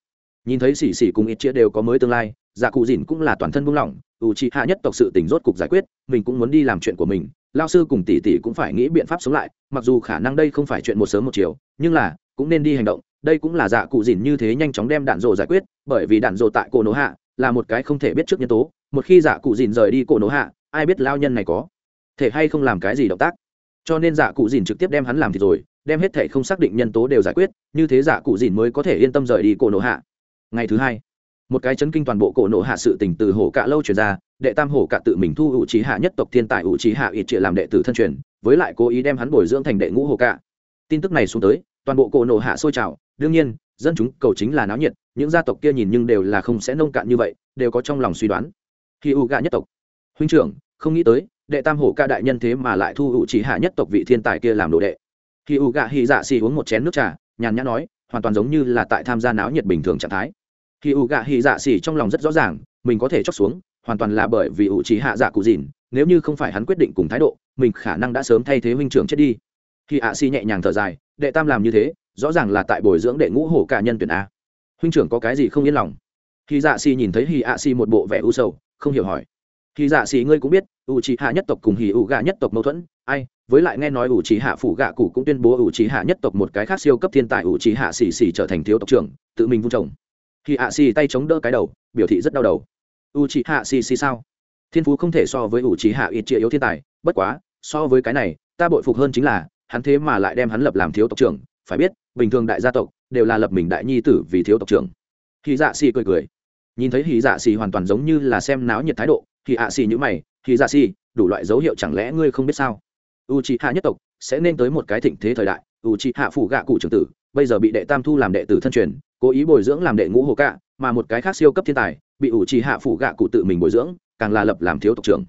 Nhìn thấy xỉ xỉ cùng ít chia đều có mới tương lai dạ cụ dìn cũng là toàn thân buông lỏng ủ trị hạ nhất tộc sự tình rốt cục giải quyết, mình cũng muốn đi làm chuyện của mình lao sư cùng tỷ tỷ cũng phải nghĩ biện pháp sống lại, mặc dù khả năng đây không phải chuyện một sớm một chiều, nhưng là, cũng nên đi hành động. Đây cũng là dạ cụ dìn như thế nhanh chóng đem đạn rồ giải quyết, bởi vì đạn rồ tại cổ nổ hạ là một cái không thể biết trước nhân tố. Một khi dạ cụ dìn rời đi cổ nổ hạ, ai biết lao nhân này có thể hay không làm cái gì động tác. Cho nên dạ cụ dìn trực tiếp đem hắn làm thì rồi, đem hết thể không xác định nhân tố đều giải quyết, như thế dạ cụ dìn mới có thể yên tâm rời đi cổ nổ hạ. Ngày thứ hai một cái chấn kinh toàn bộ cổ nộ hạ sự tình từ hổ cạ lâu truyền ra, đệ tam hổ cạ tự mình thu hữu trí hạ nhất tộc thiên tài hữu trí hạ ít trịa làm đệ tử thân truyền, với lại cố ý đem hắn bồi dưỡng thành đệ ngũ hổ cạ tin tức này xuống tới, toàn bộ cổ nộ hạ sôi trào. Đương nhiên, dân chúng cầu chính là náo nhiệt, những gia tộc kia nhìn nhưng đều là không sẽ nông cạn như vậy, đều có trong lòng suy đoán. Khi u gạ nhất tộc, huynh trưởng, không nghĩ tới, đệ tam hổ ca đại nhân thế mà lại thu hữu trí hạ nhất tộc vị thiên tài kia làm đồ đệ. Khi u gạ hy dạ xì uống một chén nước trà, nhàn nhã nói, hoàn toàn giống như là tại tham gia náo nhiệt bình thường trạng thái khi u gạ Hỉ dạ xì trong lòng rất rõ ràng, mình có thể chóc xuống, hoàn toàn là bởi vì ủ chỉ hạ dạ cụ dìn, nếu như không phải hắn quyết định cùng thái độ, mình khả năng đã sớm thay thế huynh trưởng chết đi. Khi ạ xì nhẹ nhàng thở dài, đệ tam làm như thế, rõ ràng là tại bồi dưỡng đệ ngũ hổ cả nhân tuyển a. Huynh trưởng có cái gì không yên lòng? Khi dạ xì nhìn thấy hì ạ xì một bộ vẻ u sầu, không hiểu hỏi. Khi dạ xì ngươi cũng biết, u trí hạ nhất tộc cùng hì ủ gạ nhất tộc mâu thuẫn, ai, với lại nghe nói u trí hạ phủ gạ cụ cũng tuyên bố u trí hạ nhất tộc một cái khác siêu cấp thiên tài u trí hạ xì xì trở thành thiếu tộc trưởng, tự mình vung trồng khi hạ xì tay chống đỡ cái đầu, biểu thị rất đau đầu. U chị hạ xì xì sao? Thiên phú không thể so với u chị hạ ít chia yếu thiên tài, bất quá, so với cái này, ta bội phục hơn chính là, hắn thế mà lại đem hắn lập làm thiếu tộc trưởng, phải biết, bình thường đại gia tộc, đều là lập mình đại nhi tử vì thiếu tộc trưởng. Khi dạ xì cười cười. Nhìn thấy hì dạ xì hoàn toàn giống như là xem náo nhiệt thái độ thì hạ xì nhữ mày hì dạ xì, đủ loại dấu hiệu chẳng lẽ ngươi không biết sao? U c hạ nhất tộc sẽ nên tới một cái thịnh thế thời đại, u c hạ phủ gạ cụ trưởng tử, bây giờ bị đệ tam thu làm đệ tử thân truyền cố ý bồi dưỡng làm đệ ngũ hồ cạ, mà một cái khác siêu cấp thiên tài, bị u trì hạ phủ gạ cụ tự mình bồi dưỡng, càng là lập làm thiếu tộc trưởng.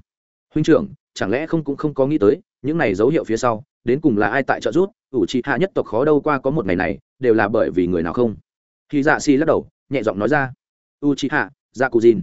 Huynh trưởng, chẳng lẽ không cũng không có nghĩ tới, những này dấu hiệu phía sau, đến cùng là ai tại trợ rút u trì hạ nhất tộc khó đâu qua có một ngày này, đều là bởi vì người nào không? Khi dạ xì lắc đầu, nhẹ giọng nói ra. U trì hạ dạ cụ dìn.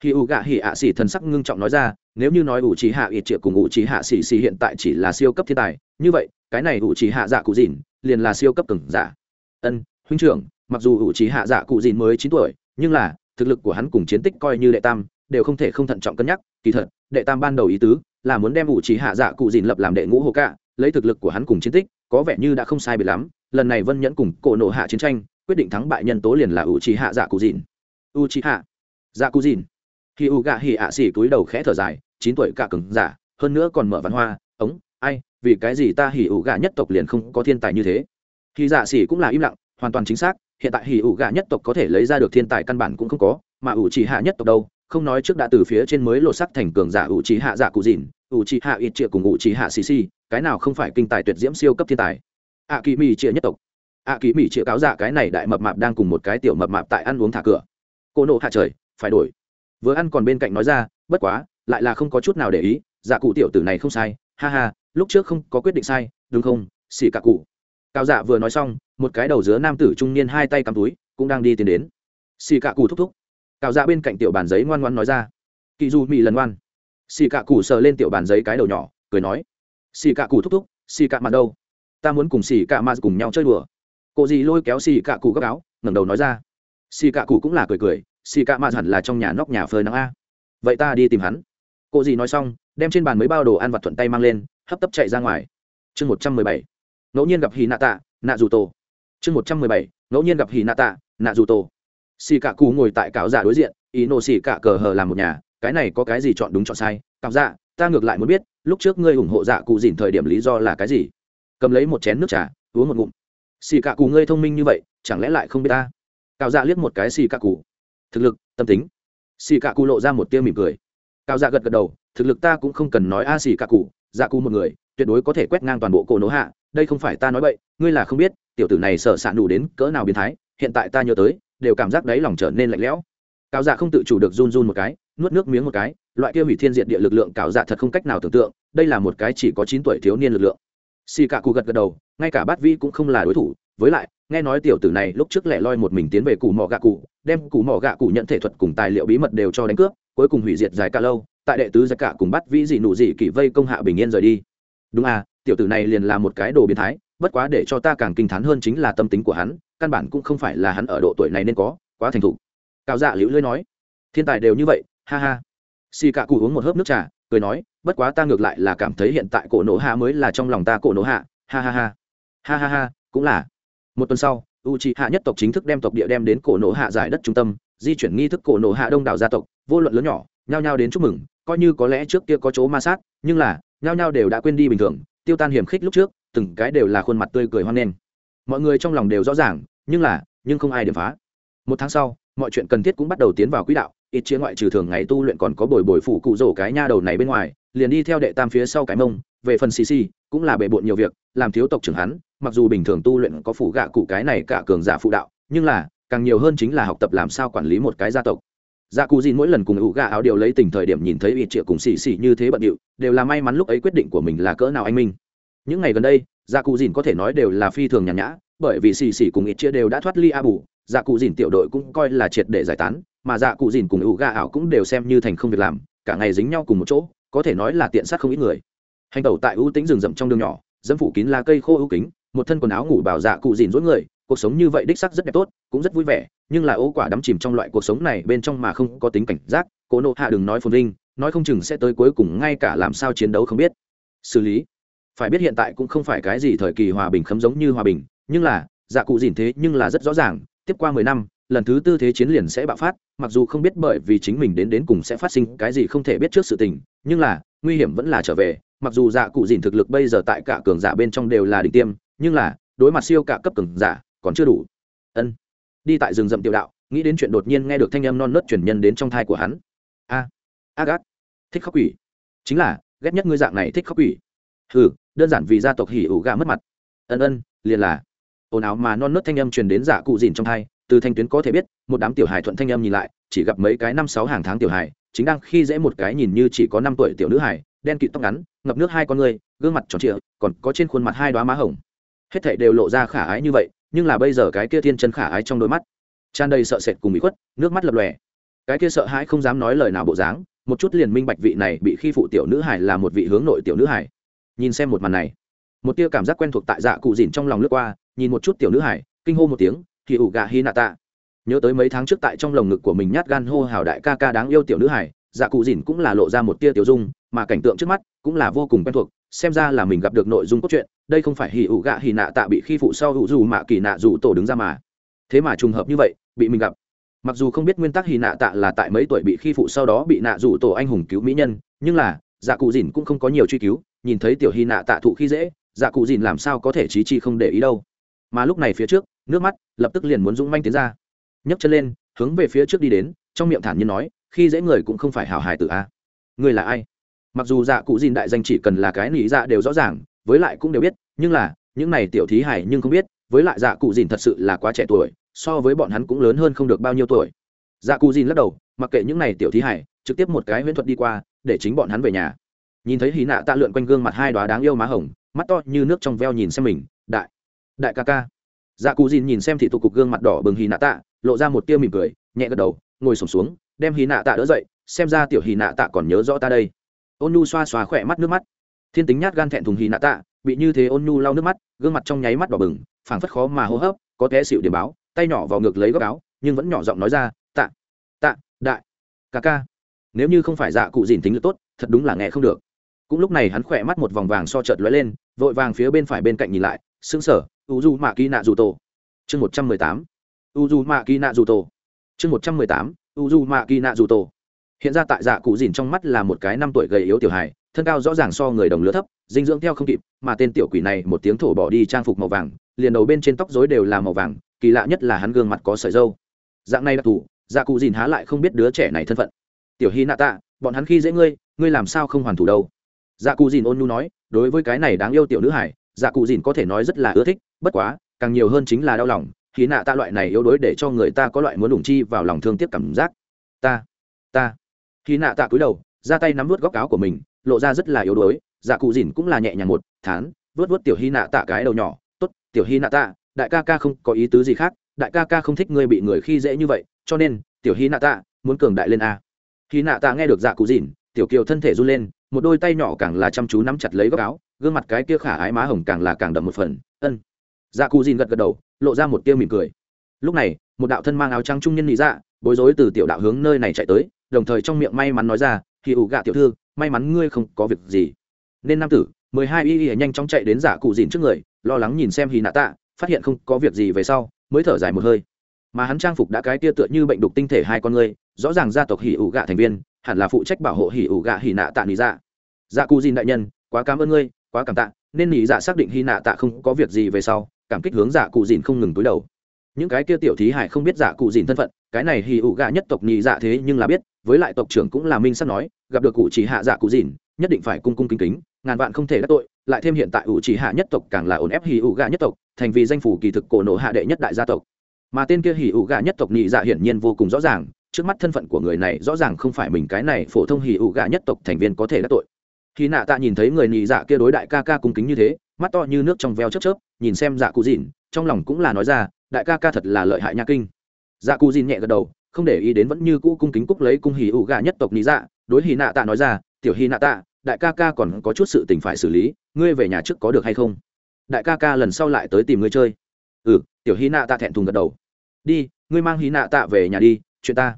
Khi u gạ hỉ ạ xì thần sắc ngưng trọng nói ra, nếu như nói u trì hạ ít triệu cùng u trì hạ xì xì hiện tại chỉ là siêu cấp thiên tài, như vậy, cái này u trì hạ dạ cụ dìn, liền là siêu cấp từng giả. Ân, huynh trưởng mặc dù u trí hạ dạ cụ dìn mới chín tuổi, nhưng là, thực lực của hắn cùng chiến tích coi như đệ tam, đều không thể không thận trọng cân nhắc. Kỳ thật, đệ tam ban đầu ý tứ là muốn đem u trí hạ dạ cụ dìn lập làm đệ ngũ hồ cạ, lấy thực lực của hắn cùng chiến tích, có vẻ như đã không sai biệt lắm. Lần này vân nhẫn cùng cổ nộ hạ chiến tranh, quyết định thắng bại nhân tố liền là u trí hạ dạ cụ dìn. U trí hạ dạ cụ dìn. Khi u gạ hỉ ạ xỉ túi đầu khẽ thở dài, chín tuổi cả cứng giả hơn nữa còn mở văn hoa, ống, ai, vì cái gì ta hỉ ủ gạ nhất tộc liền không có thiên tài như thế? Khi dạ xỉ cũng là im lặng, hoàn toàn chính xác hiện tại hỉ ủ gạ nhất tộc có thể lấy ra được thiên tài căn bản cũng không có, mà ủ chỉ hạ nhất tộc đâu? Không nói trước đã từ phía trên mới lột sắc thành cường giả ủ chỉ hạ giả cụ dìn, ủ chỉ hạ ít triệu cùng ủ chỉ hạ xì xì, cái nào không phải kinh tài tuyệt diễm siêu cấp thiên tài? Ạ kỳ mỹ triệu nhất tộc. Ạ kỳ mỹ triệu cáo giả cái này đại mập mạp đang cùng một cái tiểu mập mạp tại ăn uống thả cửa. Cô nộ hạ trời, phải đổi. Vừa ăn còn bên cạnh nói ra, bất quá, lại là không có chút nào để ý, giả cụ tiểu tử này không sai, ha ha, lúc trước không có quyết định sai, đúng không? Xỉ cả cụ cao dạ vừa nói xong, một cái đầu dứa nam tử trung niên hai tay cắm túi, cũng đang đi tiến đến. Xì cạ cụ thúc thúc. Cao dạ bên cạnh tiểu bàn giấy ngoan ngoan nói ra. Kỳ du mị lần ngoan. Xì cạ cụ sờ lên tiểu bàn giấy cái đầu nhỏ, cười nói. Xì cạ cụ thúc thúc, xì cạ mặt đâu? Ta muốn cùng xì cạ mặt cùng nhau chơi đùa. Cô Dì lôi kéo xì cạ cụ gấp áo, ngẩng đầu nói ra. Xì cạ cụ cũng là cười cười, xì cạ mặt hẳn là trong nhà nóc nhà phơi nắng a. Vậy ta đi tìm hắn. Cô dì nói xong, đem trên bàn mấy bao đồ ăn vặt thuận tay mang lên, hấp tấp chạy ra ngoài. Chương một trăm mười bảy ngẫu nhiên gặp hì nạ tạ nạ dù tổ chương một trăm mười bảy, ngẫu nhiên gặp hì nạ tạ nạ dù tổ xì cả cù ngồi tại cạo dạ đối diện ý nổ xì cả cờ hờ làm một nhà, cái này có cái gì chọn đúng chọn sai? Cạo dạ ta ngược lại muốn biết, lúc trước ngươi ủng hộ dạ cụ dìn thời điểm lý do là cái gì? Cầm lấy một chén nước trà, uống một ngụm. Xì cả cù ngươi thông minh như vậy, chẳng lẽ lại không biết ta? Cạo dạ liếc một cái xì cả cù thực lực, tâm tính. Xì cả cù lộ ra một tia mỉm cười. Cáo dạ gật gật đầu, thực lực ta cũng không cần nói a xì cả cù. dạ cù một người tuyệt đối có thể quét ngang toàn bộ cổ nỗ hạ, đây không phải ta nói vậy ngươi là không biết, tiểu tử này sợ sạn đủ đến cỡ nào biến thái, hiện tại ta nhớ tới, đều cảm giác đáy lòng trở nên lạnh lẽo. Cáo dạ không tự chủ được run run một cái, nuốt nước miếng một cái, loại kia hủy thiên diện địa lực lượng cáo dạ thật không cách nào tưởng tượng, đây là một cái chỉ có chín tuổi thiếu niên lực lượng. Xì cả cụ gật gật đầu, ngay cả bát vi cũng không là đối thủ, với lại, nghe nói tiểu tử này lúc trước lẻ loi một mình tiến về củ mỏ gạ cụ, đem củ mỏ gạ cụ nhận thể thuật cùng tài liệu bí mật đều cho đánh cướp, cuối cùng hủy diệt dài cả lâu, tại đệ tứ giặc cả cùng bắt vĩ dị nụ dị kỷ vây công hạ bình yên rời đi đúng à tiểu tử này liền là một cái đồ biến thái, bất quá để cho ta càng kinh t h á n hơn chính là tâm tính của hắn, căn bản cũng không phải là hắn ở độ tuổi này nên có, quá thành thục. Cao dạ liễu lưới nói. Thiên tài đều như vậy, ha ha. Xì cạ cụ uống một hớp nước trà, cười nói, bất quá ta ngược lại là cảm thấy hiện tại cổ nổ hạ mới là trong lòng ta cổ nổ hạ, ha ha ha. Ha ha ha, cũng là. Một tuần sau u c h i hạ nhất tộc chính thức đem tộc địa đem đến cổ nổ hạ giải đất trung tâm, di chuyển nghi thức cổ nổ hạ đông đảo gia tộc, vô luận lớn nhỏ, nhao nhao đến chúc mừng, coi như có lẽ trước kia có chỗ ma sát, nhưng là nhao nhao đều đã quên đi bình thường, tiêu tan hiểm khích lúc trước, từng cái đều là khuôn mặt tươi cười hoan nghênh. Mọi người trong lòng đều rõ ràng, nhưng là, nhưng không ai điểm phá. Một tháng sau, mọi chuyện cần thiết cũng bắt đầu tiến vào quỹ đạo, ít chia ngoại trừ thường ngày tu luyện còn có bồi bồi phụ cụ rổ cái nha đầu này bên ngoài, liền đi theo đệ tam phía sau cái mông, về phần cc cũng là bề bộn nhiều việc, làm thiếu tộc trưởng hắn, mặc dù bình thường tu luyện có phủ gạ cụ cái này cả cường giả phụ đạo, nhưng là, càng nhiều hơn chính là học tập làm sao quản lý một cái gia tộc dạ cụ dìn mỗi lần cùng ủ Gà áo điều lấy tình thời điểm nhìn thấy ít triệu cùng xì xì như thế bận điệu, đều là may mắn lúc ấy quyết định của mình là cỡ nào anh minh. Những ngày gần đây dạ cụ dìn có thể nói đều là phi thường nhàn nhã, bởi vì xì xì cùng ít chia đều đã thoát ly a bù dạ cụ dìn tiểu đội cũng coi là triệt để giải tán, mà dạ cụ dìn cùng ủ Gà ảo cũng đều xem như thành không việc làm, cả ngày dính nhau cùng một chỗ, có thể nói là tiện sát không ít người. Hành tẩu tại ưu tính rừng rậm trong đường nhỏ, dẫm phủ kín lá cây khô ưu kính, một thân quần áo ngủ bảo dạ cụ dìn dối người, cuộc sống như vậy đích sắc rất đẹp tốt, cũng rất vui vẻ nhưng là ô quả đắm chìm trong loại cuộc sống này bên trong mà không có tính cảnh giác, cố nộ hạ đừng nói phồn vinh, nói không chừng sẽ tới cuối cùng ngay cả làm sao chiến đấu không biết. Xử lý. Phải biết hiện tại cũng không phải cái gì thời kỳ hòa bình khấm giống như hòa bình, nhưng là dạ cụ dìn thế nhưng là rất rõ ràng, tiếp qua mười năm, lần thứ tư thế chiến liền sẽ bạo phát, mặc dù không biết bởi vì chính mình đến đến cùng sẽ phát sinh cái gì không thể biết trước sự tình, nhưng là, nguy hiểm vẫn là trở về, mặc dù dạ cụ dìn thực lực bây giờ tại cả cường giả bên trong đều là đỉnh tiêm, nhưng là, đối mặt siêu cả cấp cường giả, còn chưa đủ. Ân đi tại rừng rậm tiểu đạo nghĩ đến chuyện đột nhiên nghe được thanh âm non nớt chuyển nhân đến trong thai của hắn. A à, gác thích khóc quỷ. Chính là ghét nhất ngươi dạng này thích khóc quỷ. Ừ đơn giản vì gia tộc hỉ ủ gà mất mặt. Ân ân liền là. Ồn ào mà non nớt thanh âm truyền đến dạ cụ dìn trong thai từ thanh tuyến có thể biết một đám tiểu hài thuận thanh âm nhìn lại chỉ gặp mấy cái năm sáu hàng tháng tiểu hài chính đang khi dễ một cái nhìn như chỉ có năm tuổi tiểu nữ hài đen kịt tóc ngắn ngập nước hai con người gương mặt tròn trịa còn có trên khuôn mặt hai đoá má hồng. Hết thảy đều lộ ra khả ái như vậy nhưng là bây giờ cái kia thiên chân khả ái trong đôi mắt. Tràn đầy sợ sệt cùng bị khuất, nước mắt lập lòe. Cái kia sợ hãi không dám nói lời nào bộ dáng, một chút liền minh bạch vị này bị khi phụ tiểu nữ hải là một vị hướng nội tiểu nữ hải nhìn xem một màn này, một tia cảm giác quen thuộc tại dạ cụ dìn trong lòng lướt qua, nhìn một chút tiểu nữ hải kinh hô một tiếng thì ủ gà hi nạ tạ. Nhớ tới mấy tháng trước tại trong lồng ngực của mình nhát gan hô hào đại ca ca đáng yêu tiểu nữ hải dạ cụ dìn cũng là lộ ra một tia tiểu dung, mà cảnh tượng trước mắt cũng là vô cùng quen thuộc xem ra là mình gặp được nội dung cốt truyện, đây không phải hì ủ gạ hì nạ tạ bị khi phụ sau hữu dù mạ kỳ nạ dù tổ đứng ra mà. Thế mà trùng hợp như vậy, bị mình gặp. Mặc dù không biết nguyên tắc hì nạ tạ là tại mấy tuổi bị khi phụ sau đó bị nạ dù tổ anh hùng cứu mỹ nhân, nhưng là dạ cụ dìn cũng không có nhiều truy cứu, nhìn thấy tiểu hì nạ tạ thụ khi dễ dạ cụ dìn làm sao có thể trí chi không để ý đâu. Mà lúc này phía trước, nước mắt lập tức liền muốn dũng manh tiến ra. Nhấc chân lên, hướng về phía trước đi đến, trong miệng thản nhiên nói, khi dễ người cũng không phải hảo hài tự a. Người là ai? Mặc dù dạ cụ dìn đại danh chỉ cần là cái nỉ dạ đều rõ ràng, với lại cũng đều biết, nhưng là, những này tiểu thí hải nhưng không biết, với lại dạ cụ dìn thật sự là quá trẻ tuổi, so với bọn hắn cũng lớn hơn không được bao nhiêu tuổi. Dạ cụ dìn lắc đầu, mặc kệ những này tiểu thí hải, trực tiếp một cái huyễn thuật đi qua, để chính bọn hắn về nhà. Nhìn thấy hí nạ tạ lượn quanh gương mặt hai đoá đáng yêu má hồng, mắt to như nước trong veo nhìn xem mình, đại đại ca ca. Dạ cụ dìn nhìn xem thị tục cục gương mặt đỏ bừng hí nạ tạ, lộ ra một tia mỉm cười, nhẹ gật đầu, ngồi sổm xuống, đem hí nạ tạ đỡ dậy, xem ra tiểu hí nạ tạ còn nhớ rõ ta đây ôn nhu xoa xoa khỏe mắt nước mắt. Thiên tính nhát gan thẹn thùng hí nạ tạ bị như thế ôn nhu lau nước mắt gương mặt trong nháy mắt đỏ bừng phảng phất khó mà hô hấp có té xịu điểm báo tay nhỏ vào ngực lấy góc áo nhưng vẫn nhỏ giọng nói ra tạ tạ đại ca ca. Nếu như không phải dạ cụ dìn tính lực tốt thật đúng là nghe không được. Cũng lúc này hắn khỏe mắt một vòng vàng so chợt lóe lên vội vàng phía bên phải bên cạnh nhìn lại sững sờ, u du mạ kỳ nạ dù tổ. Chương một trăm mười tám. U du mạ kỳ nạ dù tổ. Chương một trăm mười tám. U du mạ kỳ nạ dù tổ hiện ra tại dạ cụ dìn trong mắt là một cái năm tuổi gầy yếu tiểu hài, thân cao rõ ràng so người đồng lứa thấp, dinh dưỡng theo không kịp, mà tên tiểu quỷ này một tiếng thổ bỏ đi trang phục màu vàng, liền đầu bên trên tóc rối đều là màu vàng, kỳ lạ nhất là hắn gương mặt có sợi dâu dạng này đặc thù dạ cụ dìn há lại không biết đứa trẻ này thân phận. Tiểu hy nạ tạ, bọn hắn khi dễ ngươi ngươi làm sao không hoàn thủ đâu? Dạ cụ dìn ôn nhu nói, đối với cái này đáng yêu tiểu nữ hải dạ cụ dìn có thể nói rất là ưa thích, bất quá, càng nhiều hơn chính là đau lòng khi nạ ta loại này yếu đuối để cho người ta có loại muốn đủng chi vào lòng thương tiếc cảm giác. Ta ta khi nạ tạ cúi đầu, ra tay nắm vớt góc áo của mình, lộ ra rất là yếu đuối dạ cụ dìn cũng là nhẹ nhàng một, thán, vớt vớt tiểu hy nạ tạ cái đầu nhỏ, tốt, tiểu hy nạ tạ, đại ca ca không có ý tứ gì khác, đại ca ca không thích ngươi bị người khi dễ như vậy, cho nên, tiểu hy nạ tạ, muốn cường đại lên a. Khi nạ tạ nghe được dạ cụ dìn, tiểu kiều thân thể run lên, một đôi tay nhỏ càng là chăm chú nắm chặt lấy góc áo, gương mặt cái kia khả ái má hồng càng là càng đậm một phần, ân. Dạ cụ dìn gật gật đầu, lộ ra một tia mỉm cười. Lúc này, một đạo thân mang áo trắng trung nhân nghĩ dạ bối rối từ tiểu đạo hướng nơi này chạy tới đồng thời trong miệng may mắn nói ra khi ủ gạ tiểu thư, may mắn ngươi không có việc gì. Nên nam tử, mười hai y y nhanh chóng chạy đến giả cụ dìn trước người, lo lắng nhìn xem hì nạ tạ, phát hiện không có việc gì về sau, mới thở dài một hơi. Mà hắn trang phục đã cái tia tựa như bệnh đục tinh thể hai con người, rõ ràng gia tộc hỉ ủ gạ thành viên, hẳn là phụ trách bảo hộ hỉ ủ gạ hỉ nạ tạ nỉ dạ. Dạ cụ dìn đại nhân, quá cảm ơn ngươi, quá cảm tạ, nên nỉ dạ xác định hỉ nạ tạ không có việc gì về sau, cảm kích hướng dạ cụ dìn không ngừng túi đầu. Những cái kia tiểu thí hải không biết dạ cụ dìn thân phận, cái này hỉ ủ gạ nhất tộc nỉ dạ thế nhưng là biết với lại tộc trưởng cũng là minh sắp nói, gặp được cụ chỉ hạ dạ cụ dìn, nhất định phải cung cung kính kính, ngàn vạn không thể đắc tội, lại thêm hiện tại ủ chỉ hạ nhất tộc càng là ổn ép hì ủ gạ nhất tộc, thành vì danh phủ kỳ thực cổ nổ hạ đệ nhất đại gia tộc. Mà tên kia hì ủ gạ nhất tộc nhị dạ hiển nhiên vô cùng rõ ràng, trước mắt thân phận của người này rõ ràng không phải mình, cái này phổ thông hì ủ gạ nhất tộc thành viên có thể đắc tội. Khi nạ tạ nhìn thấy người nhị dạ kia đối đại ca ca cung kính như thế, mắt to như nước trong veo chớp chớp, nhìn xem dạ cụ dìn, trong lòng cũng là nói ra, đại ca ca thật là lợi hại nha kinh. Dạ cụ dìn nhẹ gật đầu không để ý đến vẫn như cũ cung kính cúc lấy cung hỉ ủ gà nhất tộc nhị dạ. Đối hỉ nạ tạ nói ra, tiểu hỉ nạ tạ, đại ca ca còn có chút sự tình phải xử lý, ngươi về nhà trước có được hay không? Đại ca ca lần sau lại tới tìm ngươi chơi. Ừ tiểu hì nạ tạ thẹn thùng gật đầu. Đi, ngươi mang hì nạ tạ về nhà đi, chuyện ta.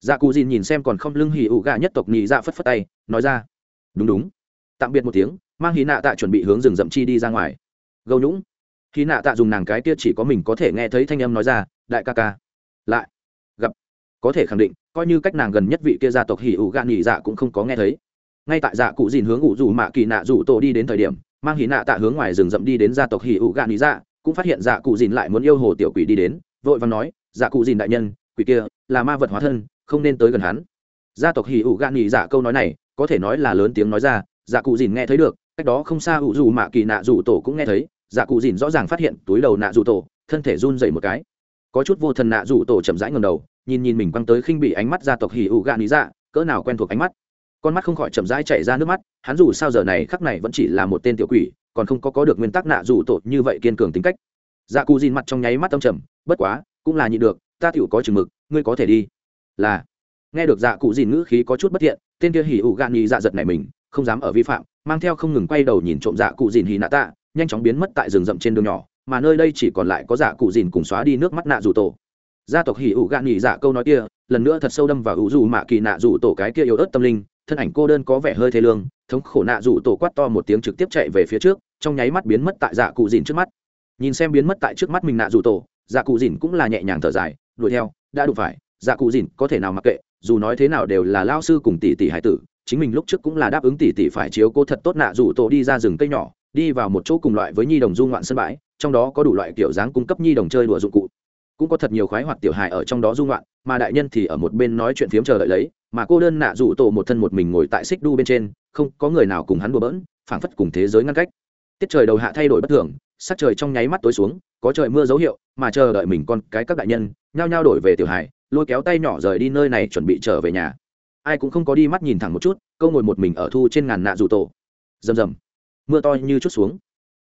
Dạ cụ dìn nhìn xem còn không lưng hì ủ gà nhất tộc nhị dạ phất phất tay, nói ra, đúng đúng. Tạm biệt một tiếng, mang hì nạ tạ chuẩn bị hướng rừng rậm chi đi ra ngoài. Gâu nhũng. Hì nạ tạ dùng nàng cái kia chỉ có mình có thể nghe thấy thanh âm nói ra, đại ca ca. Lại có thể khẳng định, coi như cách nàng gần nhất vị kia gia tộc hỉ ủ gạn nhị dạ cũng không có nghe thấy. Ngay tại dạ cụ dìn hướng ủ dù mạ kỳ nạ rủ tổ đi đến thời điểm, mang hỉ nạ tạ hướng ngoài rừng rậm đi đến gia tộc hỉ ủ gạn nhị dạ cũng phát hiện dạ cụ dìn lại muốn yêu hồ tiểu quỷ đi đến, vội vàng nói dạ cụ dìn đại nhân, quỷ kia là ma vật hóa thân, không nên tới gần hắn. Gia tộc hỉ ủ gạn nhị dạ câu nói này, có thể nói là lớn tiếng nói ra dạ cụ dìn nghe thấy được, cách đó không xa ủ dù mạ kỳ nạ rủ tổ cũng nghe thấy dạ cụ dìn rõ ràng phát hiện túi đầu nạ rủ tổ, thân thể run dậy một cái. Có chút vô thần nạ rủ tổ chậm rãi ngầm đầu nhìn nhìn mình quăng tới khinh bị ánh mắt gia tộc hỉ ủ gạn lý dạ cỡ nào quen thuộc ánh mắt. Con mắt không khỏi chậm rãi chạy ra nước mắt, hắn dù sao giờ này khắc này vẫn chỉ là một tên tiểu quỷ, còn không có có được nguyên tắc nạ rủ tổ như vậy kiên cường tính cách. Dạ cụ dìn mặt trong nháy mắt tâm trầm, bất quá, cũng là nhịn được, ta tựu có chừng mực, ngươi có thể đi. Là, nghe được dạ cụ dìn ngữ khí có chút bất thiện, tên kia hỉ ủ gạn ý dạ giật này mình, không dám ở vi phạm, mang theo không ngừng quay đầu nhìn trộm dạ cụ dìn hì nạ tạ, nhanh chóng biến mất tại rừng rậm trên đường nhỏ, mà nơi đây chỉ còn lại có dạ cụ dìn cùng xóa đi nước mắt nạ rủ tổ gia tộc hỉ ủ gạn nhị dạ câu nói kia, lần nữa thật sâu đâm vào ủ dù mạ kỳ nạ dù tổ cái kia yếu ớt tâm linh, thân ảnh cô đơn có vẻ hơi thê lương, thống khổ nạ dù tổ quát to một tiếng trực tiếp chạy về phía trước, trong nháy mắt biến mất tại dạ cụ dìn trước mắt. Nhìn xem biến mất tại trước mắt mình nạ dù tổ dạ cụ dìn cũng là nhẹ nhàng thở dài, đuổi theo, đã đủ phải dạ cụ dìn có thể nào mặc kệ, dù nói thế nào đều là lao sư cùng tỷ tỷ hải tử, chính mình lúc trước cũng là đáp ứng tỷ tỷ phải chiếu cô thật tốt nạ dù tổ đi ra rừng cây nhỏ, đi vào một chỗ cùng loại với nhi đồng du ngoạn sân bãi, trong đó có đủ loại kiểu dáng cung cấp nhi đồng chơi đùa dụng cụ cũng có thật nhiều khoái hoạt tiểu hài ở trong đó dung loạn, mà đại nhân thì ở một bên nói chuyện phiếm chờ đợi lấy mà cô đơn nạ rủ tổ một thân một mình ngồi tại xích đu bên trên không có người nào cùng hắn đùa bỡn phảng phất cùng thế giới ngăn cách. Tiết trời đầu hạ thay đổi bất thường sắc trời trong nháy mắt tối xuống có trời mưa dấu hiệu mà chờ đợi mình con cái các đại nhân nhao nhao đổi về tiểu hài lôi kéo tay nhỏ rời đi nơi này chuẩn bị trở về nhà. Ai cũng không có đi mắt nhìn thẳng một chút câu ngồi một mình ở thu trên ngàn nạ rủ tổ. Rầm rầm. Mưa to như chút xuống.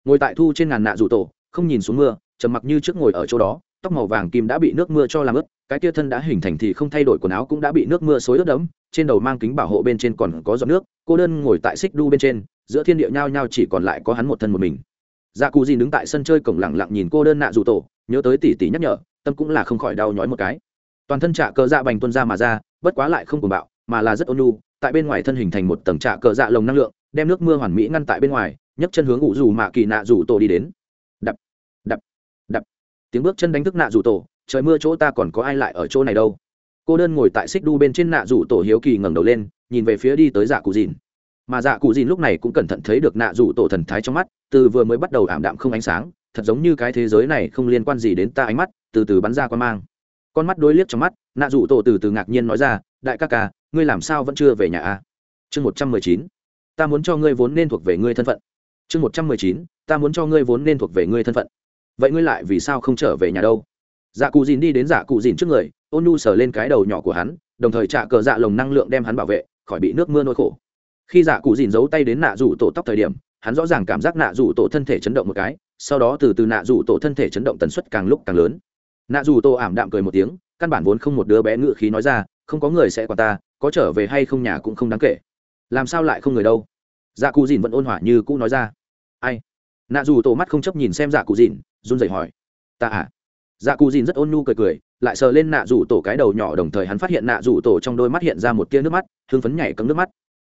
Ngồi tại thu trên ngàn nạ rủ tổ không nhìn xuống mưa trầm mặc như trước ngồi ở chỗ đó tóc màu vàng kim đã bị nước mưa cho làm ướt, cái kia thân đã hình thành thì không thay đổi quần áo cũng đã bị nước mưa xối ướt đẫm, trên đầu mang kính bảo hộ bên trên còn có giọt nước, cô đơn ngồi tại xích đu bên trên, giữa thiên địa nhao nhao chỉ còn lại có hắn một thân một mình. Dạ cù dìn đứng tại sân chơi cổng lẳng lặng nhìn cô đơn nạ rủ tổ, nhớ tới tỷ tỷ nhắc nhở, tâm cũng là không khỏi đau nhói một cái. Toàn thân trạ cờ dạ bành tuân ra mà ra, bất quá lại không cùng bạo, mà là rất ôn nhu, tại bên ngoài thân hình thành một tầng trạ cờ dạ lồng năng lượng, đem nước mưa hoàn mỹ ngăn tại bên ngoài, nhấc chân hướng ủ dù mạ kỳ nạ rủ tổ đi đến tiếng bước chân đánh thức nạ rủ tổ, trời mưa chỗ ta còn có ai lại ở chỗ này đâu. Cô đơn ngồi tại xích đu bên trên nạ rủ tổ hiếu kỳ ngẩng đầu lên, nhìn về phía đi tới dạ cụ dìn. Mà dạ cụ dìn lúc này cũng cẩn thận thấy được nạ rủ tổ thần thái trong mắt, từ vừa mới bắt đầu ảm đạm không ánh sáng, thật giống như cái thế giới này không liên quan gì đến ta ánh mắt, từ từ bắn ra con mang. Con mắt đôi liếc trong mắt, nạ rủ tổ từ từ ngạc nhiên nói ra, đại ca ca, ngươi làm sao vẫn chưa về nhà a chương một trăm mười chín, ta muốn cho ngươi vốn nên thuộc về ngươi thân phận. Chương một trăm mười chín, ta muốn cho ngươi vốn nên thuộc về ngươi thân phận vậy ngươi lại vì sao không trở về nhà đâu? Dạ cụ dìn đi đến dạ cụ dìn trước người, ôn nhu sờ lên cái đầu nhỏ của hắn, đồng thời trả cờ dạ lồng năng lượng đem hắn bảo vệ, khỏi bị nước mưa nỗi khổ. Khi dạ cụ dìn giấu tay đến nạ rủ tổ tóc thời điểm, hắn rõ ràng cảm giác nạ rủ tổ thân thể chấn động một cái, sau đó từ từ nạ rủ tổ thân thể chấn động tần suất càng lúc càng lớn. Nạ rủ tổ ảm đạm cười một tiếng, căn bản vốn không một đứa bé ngự khí nói ra, không có người sẽ quản ta, có trở về hay không nhà cũng không đáng kể. Làm sao lại không người đâu? Dạ cụ dìn vẫn ôn hỏa như cũ nói ra. Ai? Nạ dù tổ mắt không chấp nhìn xem dạ cụ dìn, run rẩy hỏi, ta à? Dạ cụ dìn rất ôn nhu cười cười, lại sờ lên nạ dù tổ cái đầu nhỏ đồng thời hắn phát hiện nạ dù tổ trong đôi mắt hiện ra một tia nước mắt, hưng phấn nhảy cấm nước mắt.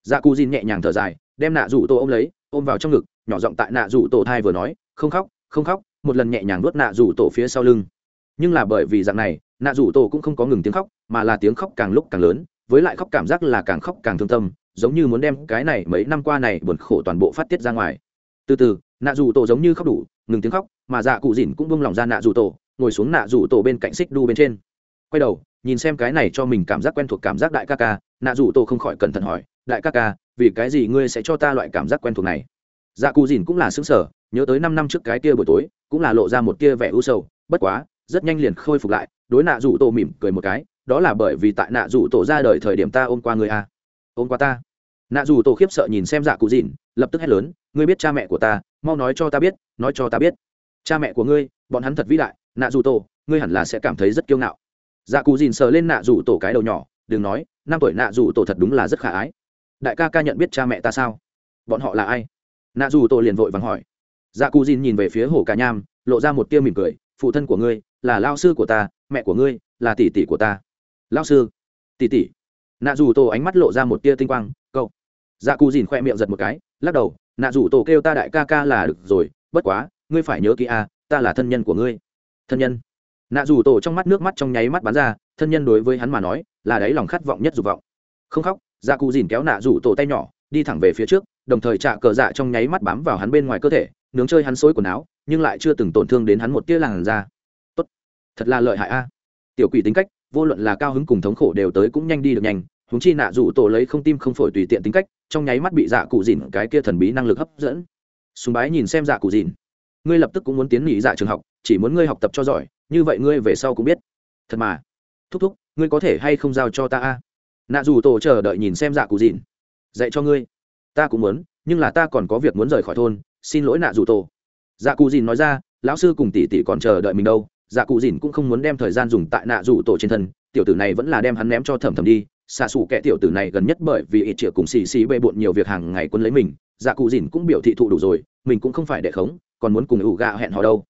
Dạ cụ dìn nhẹ nhàng thở dài, đem nạ dù tổ ôm lấy, ôm vào trong ngực, nhỏ giọng tại nạ dù tổ thai vừa nói, không khóc không khóc, một lần nhẹ nhàng nuốt nạ dù tổ phía sau lưng. Nhưng là bởi vì dạng này, nạ dù tổ cũng không có ngừng tiếng khóc, mà là tiếng khóc càng lúc càng lớn, với lại khóc cảm giác là càng khóc càng thương tâm, giống như muốn đem cái này mấy năm qua này buồn khổ toàn bộ phát tiết ra ngoài. Từ từ nạ dù tổ giống như khóc đủ, ngừng tiếng khóc, mà dạ cụ dìn cũng buông lòng ra nạ dù tổ, ngồi xuống nạ dù tổ bên cạnh xích đu bên trên. Quay đầu, nhìn xem cái này cho mình cảm giác quen thuộc cảm giác đại ca ca, nạ dù tổ không khỏi cẩn thận hỏi, đại ca ca, vì cái gì ngươi sẽ cho ta loại cảm giác quen thuộc này? Dạ cụ dìn cũng là xứng sở nhớ tới năm năm trước cái kia buổi tối, cũng là lộ ra một kia vẻ u sầu, bất quá, rất nhanh liền khôi phục lại, đối nạ dù tổ mỉm cười một cái, đó là bởi vì tại nạ dù tổ ra đời thời điểm ta ôm qua người a. Ôm qua ta? Nạ dù tổ khiếp sợ nhìn xem dạ cụ dìn lập tức hét lớn, ngươi biết cha mẹ của ta mau nói cho ta biết, nói cho ta biết. Cha mẹ của ngươi, bọn hắn thật vĩ đại, nạ dù tổ, ngươi hẳn là sẽ cảm thấy rất kiêu ngạo. Dạ Cù dìn sờ lên nạ dù tổ cái đầu nhỏ, đừng nói, năm tuổi nạ dù tổ thật đúng là rất khả ái. Đại ca ca nhận biết cha mẹ ta sao? Bọn họ là ai? Nạ dù tổ liền vội vàng hỏi. Dạ Cù dìn nhìn về phía hồ Cả nham, lộ ra một tia mỉm cười, phụ thân của ngươi, là lao sư của ta, mẹ của ngươi, là tỷ tỷ của ta. Lao sư? Tỷ tỷ. Nạ dù tổ ánh mắt lộ ra một tia tinh quang, Cậu. dạ Cù dìn khoe miệng giật một cái, lắc đầu nạ rủ tổ kêu ta đại ca ca là được rồi, bất quá, ngươi phải nhớ kỹ a ta là thân nhân của ngươi. Thân nhân. Nạ rủ tổ trong mắt nước mắt trong nháy mắt bắn ra, thân nhân đối với hắn mà nói, là đấy lòng khát vọng nhất dục vọng. Không khóc dạ cụ dìn kéo nạ rủ tổ tay nhỏ, đi thẳng về phía trước, đồng thời trạ cờ dạ trong nháy mắt bám vào hắn bên ngoài cơ thể, nướng chơi hắn xối quần áo, nhưng lại chưa từng tổn thương đến hắn một tia làn da. Tốt. Thật là lợi hại a. Tiểu quỷ tính cách, vô luận là cao hứng cùng thống khổ đều tới cũng nhanh đi được nhanh húng chi nạ rủ tổ lấy không tim không phổi tùy tiện tính cách trong nháy mắt bị dạ cụ dìn cái kia thần bí năng lực hấp dẫn. Sùng bái nhìn xem dạ cụ dìn. Ngươi lập tức cũng muốn tiến nghỉ dạ trường học, chỉ muốn ngươi học tập cho giỏi, như vậy ngươi về sau cũng biết. Thật mà. Thúc thúc, ngươi có thể hay không giao cho ta a? Nạ dù tổ chờ đợi nhìn xem dạ cụ dìn. Dạy cho ngươi. Ta cũng muốn, nhưng là ta còn có việc muốn rời khỏi thôn, xin lỗi nạ dù tổ. Dạ cụ dìn nói ra, lão sư cùng tỷ tỷ còn chờ đợi mình đâu. Dạ cụ dìn cũng không muốn đem thời gian dùng tại nạ dù tổ trên thân, tiểu tử này vẫn là đem hắn ném cho thẩm thầm đi xạ xù kẻ tiểu tử này gần nhất bởi vì ít triệu cùng xì xì bê bộn nhiều việc hàng ngày quân lấy mình dạ cụ dìn cũng biểu thị thụ đủ rồi, mình cũng không phải để khống, còn muốn cùng ủ gạ hẹn hò đâu.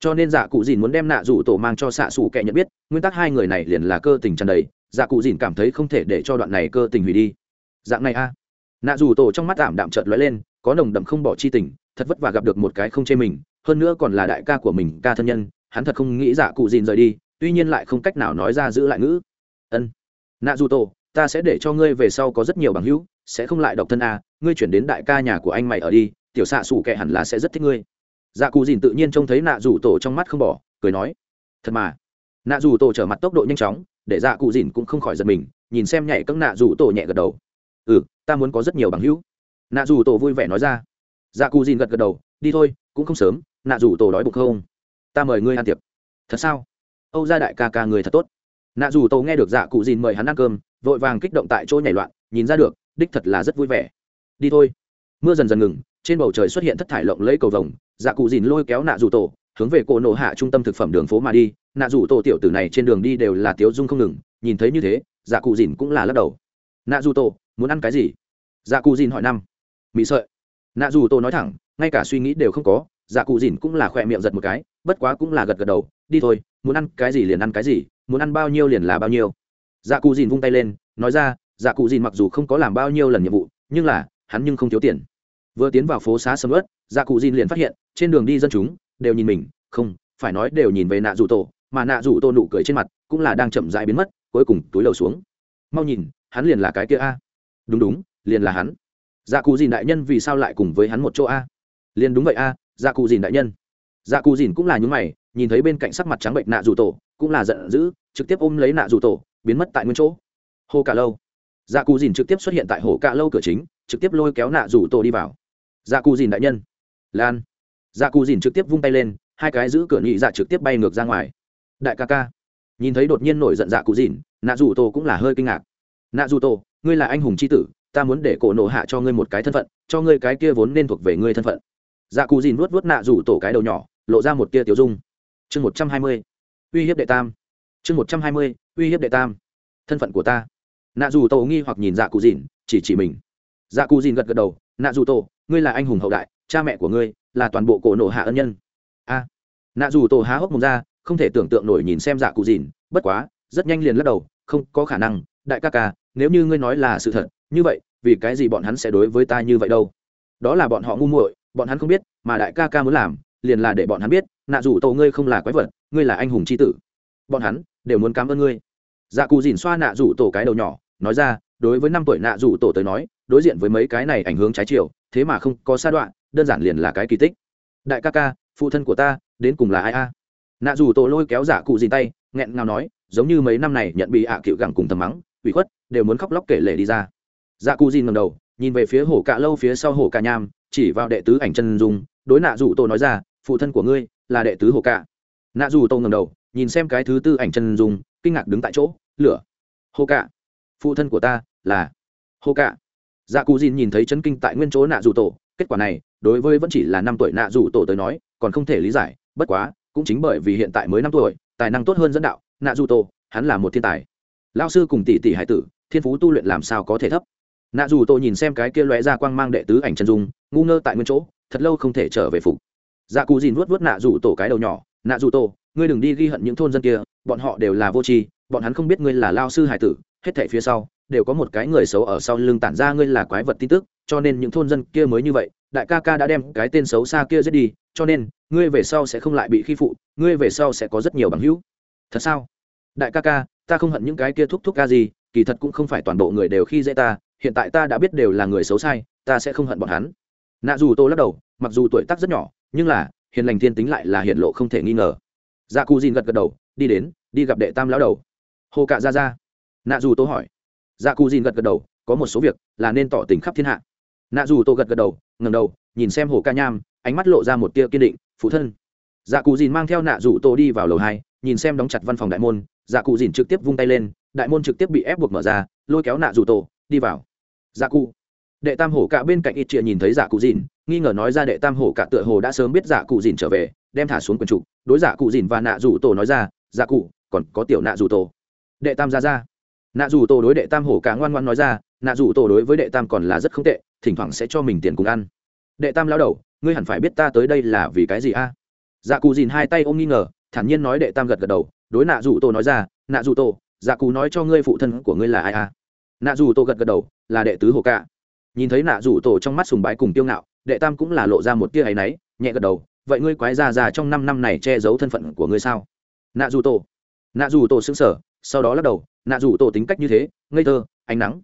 Cho nên dạ cụ dìn muốn đem nạ rủ tổ mang cho xạ xù kẻ nhận biết, nguyên tắc hai người này liền là cơ tình tràn đầy dạ cụ dìn cảm thấy không thể để cho đoạn này cơ tình hủy đi. Dạng này a. Nạ rủ tổ trong mắt ảm đạm trợt lóe lên, có nồng đậm không bỏ chi tình, thật vất vả gặp được một cái không chê mình, hơn nữa còn là đại ca của mình, ca thân nhân, hắn thật không nghĩ dạ cụ dìn rời đi, tuy nhiên lại không cách nào nói ra giữ lại ngữ. Ân. Nạ dù tổ ta sẽ để cho ngươi về sau có rất nhiều bằng hữu, sẽ không lại độc thân à? ngươi chuyển đến đại ca nhà của anh mày ở đi, tiểu xạ xù kệ hẳn là sẽ rất thích ngươi. Dạ cụ dìn tự nhiên trông thấy nạ dù tổ trong mắt không bỏ, cười nói, thật mà. Nạ dù tổ trở mặt tốc độ nhanh chóng, để dạ cụ dìn cũng không khỏi giật mình, nhìn xem nhảy cấm nạ dù tổ nhẹ gật đầu. Ừ ta muốn có rất nhiều bằng hữu. Nạ dù tổ vui vẻ nói ra. Dạ cụ dìn gật gật đầu, đi thôi, cũng không sớm, nạ dù tổ đói bụng không? Ta mời ngươi ăn tiệc. Thật sao? Âu gia đại ca ca người thật tốt. Nạ dù tổ nghe được dạ cụ dìn mời hắn ăn cơm vội vàng kích động tại chỗ nhảy loạn, nhìn ra được, đích thật là rất vui vẻ. Đi thôi. Mưa dần dần ngừng, trên bầu trời xuất hiện thất thải lộng lẫy cầu vồng dạ cụ dìn lôi kéo nạ dù tổ, hướng về cổ nổ hạ trung tâm thực phẩm đường phố mà đi. Nạ dù tổ tiểu tử này trên đường đi đều là tiếu dung không ngừng, nhìn thấy như thế dạ cụ dìn cũng là lắc đầu. Nạ dù tổ, muốn ăn cái gì? Dạ cụ dìn hỏi năm. Mỹ sợi. Nạ dù tổ nói thẳng, ngay cả suy nghĩ đều không có dạ cụ dìn cũng là khỏe miệng giật một cái, bất quá cũng là gật gật đầu. Đi thôi, muốn ăn cái gì liền ăn cái gì, muốn ăn bao nhiêu liền là bao nhiêu dạ cụ dìn vung tay lên, nói ra dạ cụ dìn mặc dù không có làm bao nhiêu lần nhiệm vụ, nhưng là, hắn nhưng không thiếu tiền. Vừa tiến vào phố xá sầm ớt dạ cụ dìn liền phát hiện, trên đường đi dân chúng, đều nhìn mình, không, phải nói đều nhìn về nạ rủ tổ, mà nạ rủ tổ nụ cười trên mặt cũng là đang chậm dại biến mất, cuối cùng túi lầu xuống. Mau nhìn, hắn liền là cái kia a. Đúng đúng, liền là hắn. Dạ cụ dìn đại nhân vì sao lại cùng với hắn một chỗ a? Liền đúng vậy a dạ cụ dìn đại nhân. Dạ cụ dìn cũng là những mày, nhìn thấy bên cạnh sắc mặt trắng bệnh nạ rủ tổ, cũng là giận dữ, trực tiếp ôm lấy nạ rủ tổ biến mất tại nguyên chỗ. Hồ cả lâu. Dạ cù dìn trực tiếp xuất hiện tại hồ cả lâu cửa chính, trực tiếp lôi kéo nạ rủ tổ đi vào. Dạ cù dìn đại nhân. Lan. Dạ cù dìn trực tiếp vung tay lên, hai cái giữ cửa nhị dạ trực tiếp bay ngược ra ngoài. Đại ca ca. Nhìn thấy đột nhiên nổi giận dạ cù dìn, nạ rủ tổ cũng là hơi kinh ngạc. Nạ rủ tổ, ngươi là anh hùng c h i tử, ta muốn để cổ nộ hạ cho ngươi một cái thân phận, cho ngươi cái kia vốn nên thuộc về ngươi thân phận. Dạ cù dìn vuốt vuốt nạ rủ tổ cái đầu nhỏ, lộ ra một tia tiểu dung. Chương một trăm hai mươi. Uy hiếp đệ tam. Chương một trăm hai mươi uy hiếp đệ tam. Thân phận của ta. Nạ dù tổ nghi hoặc nhìn dạ cụ dìn, chỉ chỉ mình. Dạ cụ dìn gật gật đầu, nạ dù tổ ngươi là anh hùng hậu đại, cha mẹ của ngươi là toàn bộ cổ nộ hạ ân nhân. A. Nạ dù tổ há hốc mồm ra, không thể tưởng tượng nổi nhìn xem dạ cụ dìn, bất quá, rất nhanh liền lắc đầu, không, có khả năng, đại ca ca, nếu như ngươi nói là sự thật, như vậy, vì cái gì bọn hắn sẽ đối với ta như vậy đâu? Đó là bọn họ ngu muội, bọn hắn không biết, mà đại ca ca muốn làm, liền là để bọn hắn biết, nạ dù tổ ngươi không là quái vật, ngươi là anh hùng c h i tử. Bọn hắn đều muốn cảm ơn ngươi dạ cụ dìn xoa nạ rủ tổ cái đầu nhỏ, nói ra, đối với năm tuổi nạ rủ tổ tới nói, đối diện với mấy cái này ảnh hưởng trái chiều, thế mà không có sa đoạn, đơn giản liền là cái kỳ tích. Đại ca ca, phụ thân của ta, đến cùng là ai a? Nạ rủ tổ lôi kéo dạ cụ dìn tay, nghẹn ngào nói, giống như mấy năm này nhận bị ạ à cựu gẳng cùng tầm mắng, ủy khuất, đều muốn khóc lóc kể lể đi ra. Dạ cụ dìn ngầm đầu, nhìn về phía hổ cạ lâu phía sau hổ cạ nham, chỉ vào đệ tứ ảnh chân dung, đối nạ rủ tổ nói ra, phụ thân của ngươi là đệ tứ hổ cạ. Nạ rủ tổ ngầm đầu nhìn xem cái thứ tư ảnh chân dung, kinh ngạc đứng tại chỗ, lửa. Hô cạ phụ thân của ta là hô cạ dạ cù dìn nhìn thấy chấn kinh tại nguyên chỗ nạ dù tổ, kết quả này, đối với vẫn chỉ là năm tuổi nạ dù tổ tới nói, còn không thể lý giải, bất quá, cũng chính bởi vì hiện tại mới năm tuổi, tài năng tốt hơn dẫn đạo, nạ dù tổ, hắn là một thiên tài. Lao sư cùng tỷ tỷ hải tử, thiên phú tu luyện làm sao có thể thấp. Nạ dù tổ nhìn xem cái kia lóe ra quang mang đệ tứ ảnh chân dung, ngu ngơ tại nguyên chỗ, thật lâu không thể trở về phục. Dạ cù dìn vuốt vuốt nạ dù tổ cái đầu nhỏ, nạ dù tổ ngươi đừng đi ghi hận những thôn dân kia, bọn họ đều là vô tri, bọn hắn không biết ngươi là lao sư hải tử, hết thảy phía sau, đều có một cái người xấu ở sau lưng tản ra ngươi là quái vật tin tức, cho nên những thôn dân kia mới như vậy, đại ca ca đã đem cái tên xấu xa kia giết đi, cho nên, ngươi về sau sẽ không lại bị khi phụ, ngươi về sau sẽ có rất nhiều bằng hữu. Thật sao? Đại ca ca, ta không hận những cái kia thúc thúc ca gì, kỳ thật cũng không phải toàn bộ người đều khi dễ ta, hiện tại ta đã biết đều là người xấu sai, ta sẽ không hận bọn hắn. Nạ dù tô lắc đầu, mặc dù tuổi tác rất nhỏ, nhưng là, hiền lành thiên tính lại là hiện lộ không thể nghi ngờ dạ cù dìn gật gật đầu, đi đến, đi gặp đệ tam lão đầu. Hồ cạ ra ra nạ dù tô hỏi. Dạ cù dìn gật gật đầu, có một số việc là nên tỏ tình khắp thiên hạ. Nạ dù tô gật gật đầu ngầm đầu, nhìn xem hồ ca nham, ánh mắt lộ ra một tia kiên định, phụ thân. Dạ Cù dìn mang theo nạ dù tô đi vào lầu hai, nhìn xem đóng chặt văn phòng đại môn dạ Cù dìn trực tiếp vung tay lên, đại môn trực tiếp bị ép buộc mở ra, lôi kéo nạ dù tô, đi vào. Dạ cụ. Đệ tam hổ cạ bên cạnh ít trịa nhìn thấy dạ cụ dìn, nghi ngờ nói ra đệ tam hổ cạ tựa hồ đã sớm biết dạ cụ dìn trở về đem thả xuống quần trục đối dạ cụ dìn và nạ rủ tổ nói ra dạ cụ, còn có tiểu nạ rủ tổ. Đệ tam ra ra. Nạ rủ tổ đối đệ tam hổ cả ngoan ngoan nói ra, nạ rủ tổ đối với đệ tam còn là rất không tệ, thỉnh thoảng sẽ cho mình tiền cùng ăn. Đệ tam lao đầu, ngươi hẳn phải biết ta tới đây là vì cái gì a? Dạ cụ dìn hai tay ôm nghi ngờ, thản nhiên nói đệ tam gật gật đầu, đối nạ dù tổ nói ra, nạ dù tổ dạ cụ nói cho ngươi phụ thân của ngươi là ai a? Nạ dù tổ gật gật đầu, là đệ tứ hồ cạ nhìn thấy nạ dù tổ trong mắt sùng bái cùng tiêu ngạo, đệ tam cũng là lộ ra một tia áy náy, nhẹ gật đầu vậy ngươi quái ra ra trong năm năm này che giấu thân phận của ngươi sao? Nạ dù tổ. Nạ dù tổ xứng sở sau đó lắc đầu, nạ dù tổ tính cách như thế, ngây thơ, ánh nắng.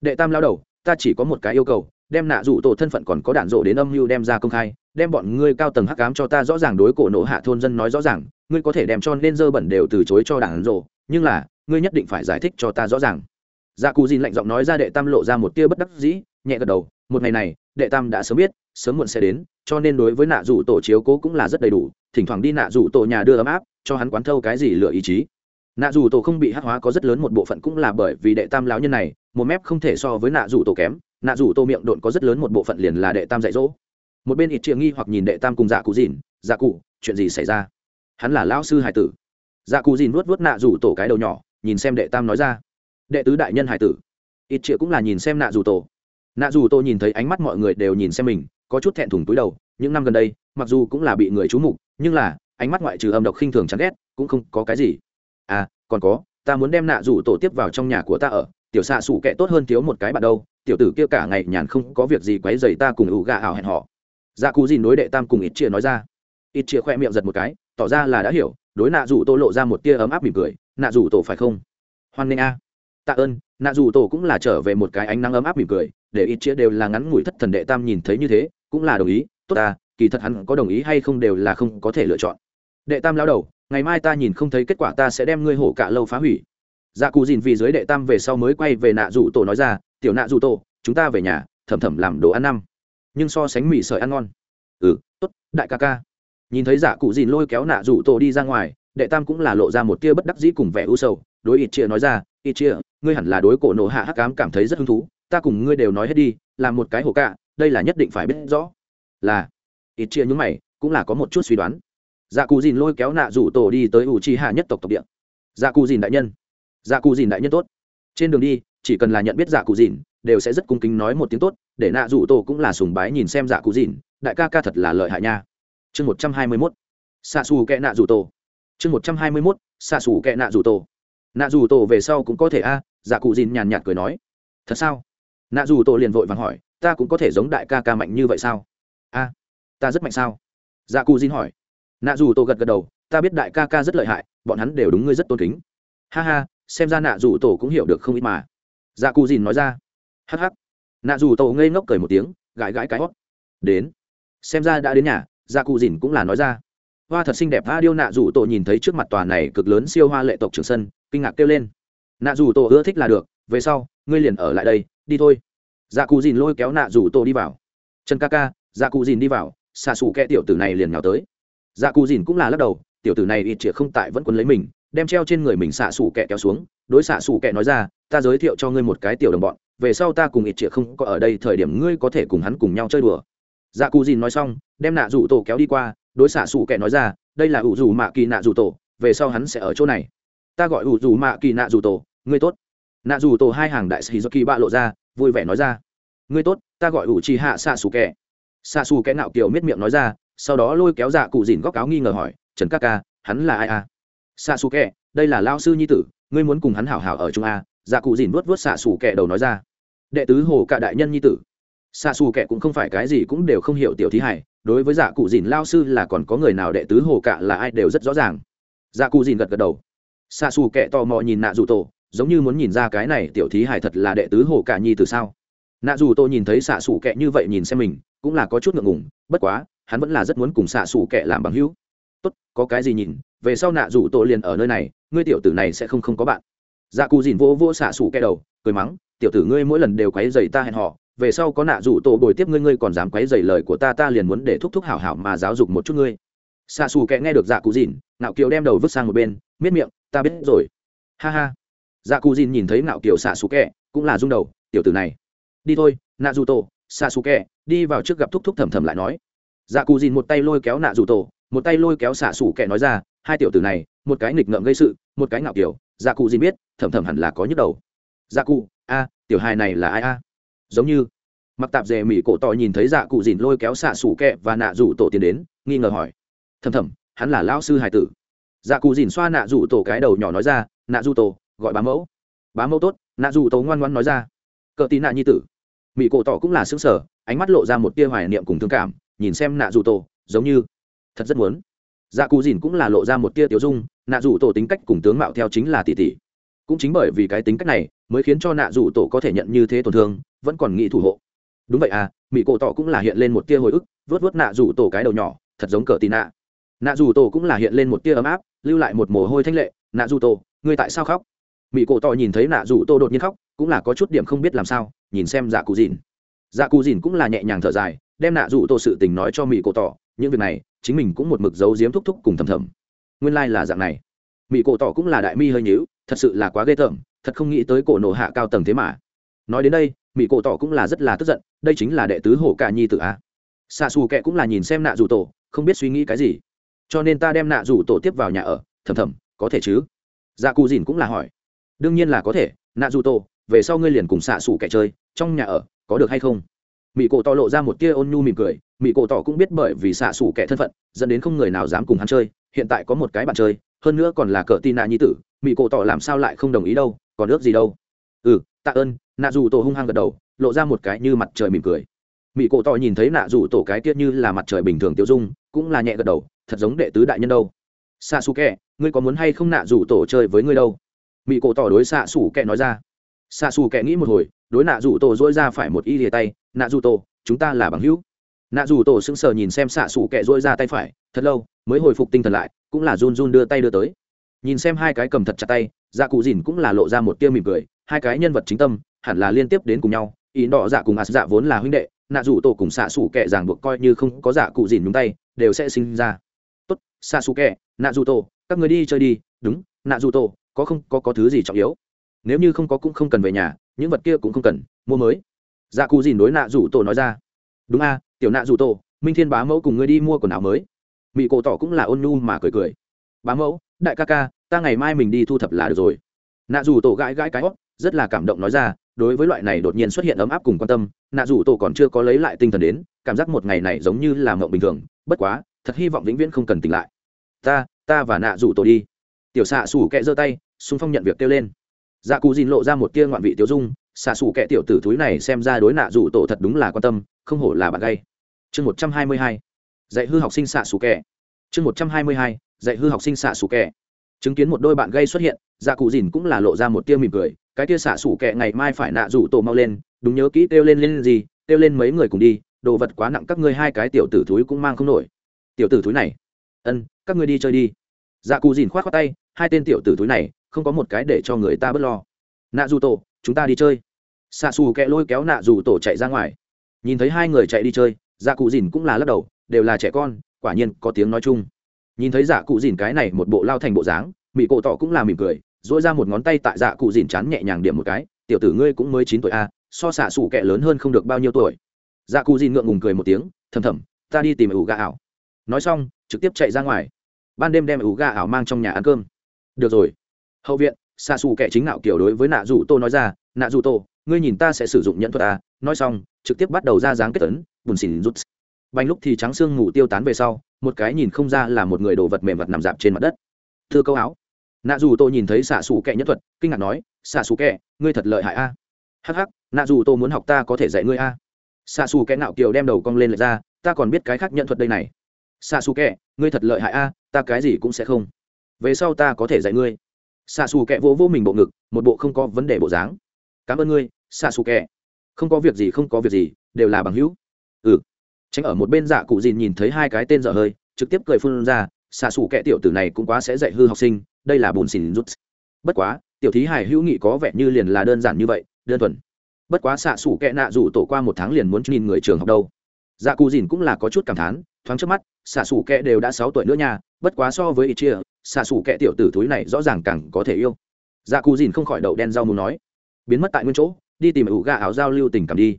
Đệ tam lao đầu, ta chỉ có một cái yêu cầu, đem nạ dù tổ thân phận còn có đạn rộ đến âm mưu đem ra công khai, đem bọn ngươi cao tầng hắc cám cho ta rõ ràng đối cổ nộ hạ thôn dân nói rõ ràng, ngươi có thể đem cho nên dơ bẩn đều từ chối cho đạn rộ, nhưng là, ngươi nhất định phải giải thích cho ta rõ ràng. Dạ cù dìn lạnh giọng nói ra đệ tam lộ ra một tia bất đắc dĩ, nhẹ gật đầu một ngày này, đệ tam đã sớm biết, sớm muộn sẽ đến, cho nên đối với nạ rủ tổ chiếu cố cũng là rất đầy đủ, thỉnh thoảng đi nạ rủ tổ nhà đưa ấm áp, cho hắn quán thâu cái gì lựa ý chí. Nạ rủ tổ không bị hát hóa có rất lớn một bộ phận cũng là bởi vì đệ tam lão nhân này, một mép không thể so với nạ rủ tổ kém, nạ rủ tổ miệng độn có rất lớn một bộ phận liền là đệ tam dạy dỗ. Một bên ít triệu nghi hoặc nhìn đệ tam cùng dạ cụ dìn dạ cụ, chuyện gì xảy ra? Hắn là lão sư hải tử. Dạ cụ dìn vuốt vuốt nạ rủ tổ cái đầu nhỏ, nhìn xem đệ tam nói ra. Đệ tứ đại nhân hải tử. Ít triệu cũng là nhìn xem nạ rủ tổ nạ dù tôi nhìn thấy ánh mắt mọi người đều nhìn xem mình, có chút thẹn thùng túi đầu, những năm gần đây, mặc dù cũng là bị người trú mục, nhưng là, ánh mắt ngoại trừ âm độc khinh thường chán ghét, cũng không có cái gì. À còn có, ta muốn đem nạ rủ tổ tiếp vào trong nhà của ta ở, tiểu xạ sủ kệ tốt hơn thiếu một cái bạn đâu, tiểu tử kia cả ngày nhàn không có việc gì quấy dày ta cùng ủ gà ảo hẹn họ. Dạ cú dìn đối đệ tam cùng ít chia nói ra. Ít chia khoe miệng giật một cái, tỏ ra là đã hiểu, đối nạ rủ tô lộ ra một tia ấm áp mỉm cười, nạ rủ tổ phải không? Hoan nghênh a. Tạ ơn. Nạ rủ tổ cũng là trở về một cái ánh nắng ấm áp mỉm cười để ít chia đều là ngắn ngủi thất thần đệ tam nhìn thấy như thế, cũng là đồng ý, tốt ta, kỳ thật hắn có đồng ý hay không đều là không có thể lựa chọn. Đệ tam lao đầu, ngày mai ta nhìn không thấy kết quả ta sẽ đem ngươi hổ cả lâu phá hủy. Dạ cù dìn vì dưới đệ tam về sau mới quay về nạ rủ tổ nói ra, tiểu nạ rủ tổ, chúng ta về nhà, thầm thầm làm đồ ăn năm. Nhưng so sánh mì sợi ăn ngon. Ừ tốt, đại ca ca. Nhìn thấy dạ cụ dìn lôi kéo nạ rủ tổ đi ra ngoài, đệ tam cũng là lộ ra một tia bất đắc dĩ cùng vẻ u sầu, đối ít chia nói ra, ít chia ngươi hẳn là đối cổ nổ hạ hắc cám cảm thấy rất hứng thú ta cùng ngươi đều nói hết đi làm một cái hồ cạ, đây là nhất định phải biết rõ. Là. Ít chia những mày, cũng là có một chút suy đoán. Dạ cụ dìn lôi kéo nạ rủ tổ đi tới ủ chi hạ nhất tộc tộc địa. Dạ cụ dìn đại nhân. Dạ cụ dìn đại nhân tốt. Trên đường đi, chỉ cần là nhận biết dạ cụ dìn, đều sẽ rất cung kính nói một tiếng tốt, để nạ rủ tổ cũng là sùng bái nhìn xem dạ cụ dìn, đại ca ca thật là lợi hại nha. Chương một trăm hai mươi mốt. Xạ xù kẹ nạ rủ tổ. Chương một trăm hai mươi mốt xạ xù kẹ nạ rủ tổ. Nạ rủ tổ về sau cũng có thể a dạ cụ dìn nhàn nhạt cười nói. Thật sao? Nạ dù tổ liền vội vàng hỏi, ta cũng có thể giống đại ca ca mạnh như vậy sao? A, ta rất mạnh sao? Dạ Cù dìn hỏi. Nạ dù tổ gật gật đầu, ta biết đại ca ca rất lợi hại, bọn hắn đều đúng ngươi rất tôn kính. Ha ha, xem ra nạ dù tổ cũng hiểu được không ít mà. Dạ Cù dìn nói ra. Hh nạ dù tổ ngây ngốc cười một tiếng, gãi gãi cái hót. Đến. Xem ra đã đến nhà dạ Cù dìn cũng là nói ra. Hoa thật xinh đẹp, a điêu nạ dù tổ nhìn thấy trước mặt tòa này cực lớn siêu hoa lệ tộc trường sân, kinh ngạc kêu lên. Nạ dù tổ ưa thích là được, về sau, ngươi liền ở lại đây đi thôi. Dạ cụ dìn lôi kéo nạ rủ tổ đi vào. Trần ca ca dạ cụ dìn đi vào xạ xù kẹ tiểu tử này liền nhào tới. Dạ cụ dìn cũng là lắc đầu, tiểu tử này ít chĩa không tại vẫn quấn lấy mình, đem treo trên người mình xạ xù kẹ kéo xuống, đối xạ xù kẹ nói ra, ta giới thiệu cho ngươi một cái tiểu đồng bọn, về sau ta cùng ít chĩa không có ở đây thời điểm ngươi có thể cùng hắn cùng nhau chơi đùa. Dạ cụ dìn nói xong, đem nạ rủ tổ kéo đi qua, đối xạ xù kẹ nói ra, đây là ủ rủ mạ kỳ nạ rủ tổ về sau hắn sẽ ở chỗ này. Ta gọi ủ rủ mạ kỳ nạ rủ tổ ngươi tốt nạ dù tổ hai hàng đại sĩ do kỳ bạ lộ ra, vui vẻ nói ra. Ngươi tốt, ta gọi ủ trì hạ xạ xù kẻ. Xạ xù kẻ nạo kiều miết miệng nói ra, sau đó lôi kéo dạ cụ dìn góc áo nghi ngờ hỏi, trần ca ca, hắn là ai à? Xạ xù kẻ, đây là lao sư nhi tử, ngươi muốn cùng hắn hảo hảo ở trung a à? dạ cụ dìn vuốt vuốt xạ xù kẻ đầu nói ra. Đệ tứ hồ cả đại nhân nhi tử. Xạ xù kẻ cũng không phải cái gì cũng đều không hiểu tiểu thí hải đối với dạ cụ dìn lao sư là còn có người nào đệ tứ hồ cả là ai đều rất rõ ràng. Dạ cụ dìn gật gật đầu. Xạ xù kẹ tò mò nhìn nạ dù tổ giống như muốn nhìn ra cái này tiểu thí hải thật là đệ tứ hồ cả nhi từ sao. Nạ dù tôi nhìn thấy xạ xù kệ như vậy nhìn xem mình, cũng là có chút ngượng ngùng, bất quá, hắn vẫn là rất muốn cùng xạ xù kệ làm bằng hữu. Tốt, có cái gì nhìn, về sau nạ dù tôi liền ở nơi này, ngươi tiểu tử này sẽ không không có bạn. Dạ cù dìn vô vô xạ xù kệ đầu, cười mắng, tiểu tử ngươi mỗi lần đều quấy dày ta hẹn họ về sau có nạ dù tổ bồi tiếp ngươi ngươi còn dám quấy dày lời của ta ta liền muốn để thúc thúc hảo hảo mà giáo dục một chút ngươi. Xạ xù kệ nghe được dạ cù dìn nạo kiều đem đầu vứt sang một bên, miết miệng, ta biết rồi. Ha ha dạ cù dìn nhìn thấy ngạo kiều xạ xù kẹ, cũng là rung đầu, tiểu tử này, đi thôi, nạ dù tổ. Xạ xù kẹ đi vào trước gặp thúc thúc thầm thầm lại nói. Dạ cù dìn một tay lôi kéo nạ dù tổ, một tay lôi kéo xạ xù kẹ nói ra, hai tiểu tử này, một cái nghịch ngợm gây sự, một cái ngạo kiểu dạ cù dìn biết, thầm thầm hẳn là có nhức đầu. Dạ cù a, tiểu hài này là ai a? Giống như mặc tạp dề mỹ cổ tỏ nhìn thấy dạ cụ dìn lôi kéo xạ xù kẹ và nạ rủ tổ tiến đến, nghi ngờ hỏi. Thầm thầm, hắn là lão sư hải tử. Dạ cụ dìn xoa nạ rủ tổ cái đầu nhỏ nói ra, nạ rủ tổ gọi bá mẫu. Bá mẫu tốt, nạ dù tổ ngoan ngoan nói ra. Cờ tí nạ nhi tử. Mỹ cổ tỏ cũng là xứng sở ánh mắt lộ ra một tia hoài niệm cùng thương cảm, nhìn xem nạ dù tổ, giống như thật rất muốn. Dạ cù dìn cũng là lộ ra một tia tiểu dung, nạ dù tổ tính cách cùng tướng mạo theo chính là tỷ tỷ cũng chính bởi vì cái tính cách này, mới khiến cho nạ dù tổ có thể nhận như thế tổn thương, vẫn còn nghĩ thủ hộ. Đúng vậy à mỹ cổ tỏ cũng là hiện lên một tia hồi ức, vớt vớt nạ dù tổ cái đầu nhỏ, thật giống cờ tì nạ. Nạ dù tổ cũng là hiện lên một tia ấm áp, lưu lại một mồ hôi thanh lệ. Nạ dù tổ, ngươi tại sao khóc? Mỹ cổ tỏ nhìn thấy nạ rủ tô đột nhiên khóc, cũng là có chút điểm không biết làm sao, nhìn xem dạ cụ dìn. Dạ cụ dìn cũng là nhẹ nhàng thở dài, đem nạ rủ tô sự tình nói cho mỹ cổ tỏ, những việc này, chính mình cũng một mực giấu giếm thúc thúc cùng thầm thầm. Nguyên lai、like、là dạng này. Mỹ cổ tỏ cũng là đại mi hơi nhíu, thật sự là quá ghê tởm, thật không nghĩ tới cổ nổ hạ cao tầng thế mà. Nói đến đây mỹ cổ tỏ cũng là rất là tức giận, đây chính là đệ tứ hổ cả nhi tự a. Xa xù kệ cũng là nhìn xem nạ dù tổ, không biết suy nghĩ cái gì. Cho nên ta đem nạ dù tổ tiếp vào nhà ở, thầm thầm, có thể chứ? Dạ cù dìn cũng là hỏi đương nhiên là có thể nạ dù tổ về sau ngươi liền cùng xạ xủ kẻ chơi, trong nhà ở, có được hay không? Mỹ cổ tỏ lộ ra một tia ôn nhu mỉm cười mỹ cổ tỏ cũng biết bởi vì xạ xủ kẻ thân phận, dẫn đến không người nào dám cùng hắn chơi, hiện tại có một cái bạn chơi, hơn nữa còn là cờ tin nạ nhi tử mỹ cổ tỏ làm sao lại không đồng ý đâu, còn ước gì đâu? Ừ tạ ơn nạ dù tổ hung hăng gật đầu, lộ ra một cái như mặt trời mỉm cười. Mỹ cổ tỏ nhìn thấy nạ dù tổ cái tiết như là mặt trời bình thường tiêu dung, cũng là nhẹ gật đầu, thật giống đệ tứ đại nhân đâu. Xạ xù kẻ ngươi có muốn hay không nạ dù tổ chơi với ngươi đâu? Mỹ cổ tỏ đối xạ xù kẻ nói ra. Xạ xù kẻ nghĩ một hồi, đối nạ dù tổ dỗi ra phải một y lìa tay. Nạ dù tổ, chúng ta là bằng hữu. Nạ dù tổ sững sờ nhìn xem xạ xù kẻ dỗi ra tay phải, thật lâu, mới hồi phục tinh thần lại, cũng là run run đưa tay đưa tới. Nhìn xem hai cái cầm thật chặt tay dạ cụ dìn cũng là lộ ra một tia mỉm cười. Hai cái nhân vật chính tâm, hẳn là liên tiếp đến cùng nhau. Ý đỏ dạ cùng ạt dạ vốn là huynh đệ, nạ dù tổ cùng xạ xù kẻ ràng buộc coi như không có dạ cụ dìn nhúng tay, đều sẽ sinh ra. Tốt xạ xù kẻ nạ dù tổ, các người đi chơi đi. Đúng, nạ dù tổ có không, có có thứ gì trọng yếu. Nếu như không có cũng không cần về nhà, những vật kia cũng không cần, mua mới. Dạ cụ dìn đối nạ rủ tổ nói ra. Đúng a, tiểu nạ rủ tổ, minh thiên bá mẫu cùng ngươi đi mua quần áo mới. Mỹ cổ tỏ cũng là ôn nhu mà cười cười. Bá mẫu, đại ca ca, ta ngày mai mình đi thu thập là được rồi. Nạ rủ tổ gãi gãi cái hót, rất là cảm động nói ra, đối với loại này đột nhiên xuất hiện ấm áp cùng quan tâm, nạ rủ tổ còn chưa có lấy lại tinh thần đến, cảm giác một ngày này giống như là mộng bình thường, bất quá, thật hy vọng vĩnh viễn không cần tỉnh lại. Ta ta và nạ rủ tổ đi. Tiểu xạ xù kẹ giơ tay xung phong nhận việc kêu lên. Dạ cù dìn lộ ra một tia ngoạn vị tiêu dung xạ xù kẻ tiểu tử thúi này xem ra đối nạ dù tổ thật đúng là quan tâm, không hổ là bạn gay. Chương một trăm hai mươi hai, dạy hư học sinh xạ xù kẻ. Chương một trăm hai mươi hai, dạy hư học sinh xạ xù kẻ. Chứng kiến một đôi bạn gay xuất hiện dạ cụ dìn cũng là lộ ra một tia mỉm cười, cái tia xạ xủ kẹ ngày mai phải nạ rủ tổ mau lên, đúng nhớ kỹ kêu lên lên gì, kêu lên mấy người cùng đi, đồ vật quá nặng các ngươi hai cái tiểu tử thúi cũng mang không nổi. Tiểu tử thúi này, ân, các ngươi đi chơi đi. Dạ cụ dìn k h o á t khoác tay, hai tên tiểu tử thúi này không có một cái để cho người ta bớt lo. Nạ dù tổ, chúng ta đi chơi. Xạ xù kẹ lôi kéo nạ dù tổ chạy ra ngoài. Nhìn thấy hai người chạy đi chơi dạ cụ dìn cũng là lắc đầu, đều là trẻ con, quả nhiên có tiếng nói chung. Nhìn thấy dạ cụ dìn cái này một bộ lao thành bộ dáng mỹ cổ tỏ cũng là mỉm cười dỗi ra một ngón tay tại dạ cụ dìn chán nhẹ nhàng điểm một cái, tiểu tử ngươi cũng mới chín tuổi a, so xạ xù kẹ lớn hơn không được bao nhiêu tuổi. Dạ cụ dìn ngượng ngùng cười một tiếng, thầm thầm, ta đi tìm ủ gà ảo. Nói xong, trực tiếp chạy ra ngoài. Ban đêm đem ủ gà ảo mang trong nhà ăn cơm. Được rồi hậu viện xa xù kẻ chính nạo kiểu đối với nạ dù tô nói ra, nạ dù tô, ngươi nhìn ta sẽ sử dụng nhận thuật à? Nói xong, trực tiếp bắt đầu ra dáng kết tấn bùn xỉn rút. Bánh lúc thì trắng xương ngủ tiêu tán về sau, một cái nhìn không ra là một người đồ vật mềm vật nằm dạp trên mặt đất. Thưa câu áo. Nạ dù tô nhìn thấy xạ xù kẹ nhất thuật, kinh ngạc nói xạ xù kẹ ngươi thật lợi hại a. Hh nạ dù tô muốn học ta có thể dạy ngươi a. Xạ xù kẹ nạo kiều đem đầu cong lên lệch ra, ta còn biết cái khác nhận thuật đây này. Xạ xù kẹ ngươi thật lợi hại a, ta cái gì cũng sẽ không. Về sau ta có thể dạy ngươi xạ xù kẹ vỗ vỗ mình bộ ngực, một bộ không có vấn đề bộ dáng. Cảm ơn ngươi, xạ xù kẹ. Không có việc gì, không có việc gì, đều là bằng hữu. Ừ. Tránh ở một bên dạ cụ dìn nhìn thấy hai cái tên dở hơi, trực tiếp cười phun ra, xạ xù kẹ tiểu tử này cũng quá sẽ dạy hư học sinh, đây là bùn xỉn rút. Bất quá, tiểu thí hải hữu nghị có vẻ như liền là đơn giản như vậy, đơn thuần. Bất quá xạ xù kẹ nạ rủ tổ qua một tháng liền muốn nhìn người trường học đâu. Dạ cụ dìn cũng là có chút cảm thán, thoáng trước mắt, xạ xù kẹ đều đã sáu tuổi nữa nha, bất quá so với ít chia xạ xù kẹ tiểu tử thúi này rõ ràng càng có thể yêu. Dạ cù dìn không khỏi đậu đen rau muốn nói, biến mất tại nguyên chỗ, đi tìm ủ gà áo giao lưu tình cảm đi.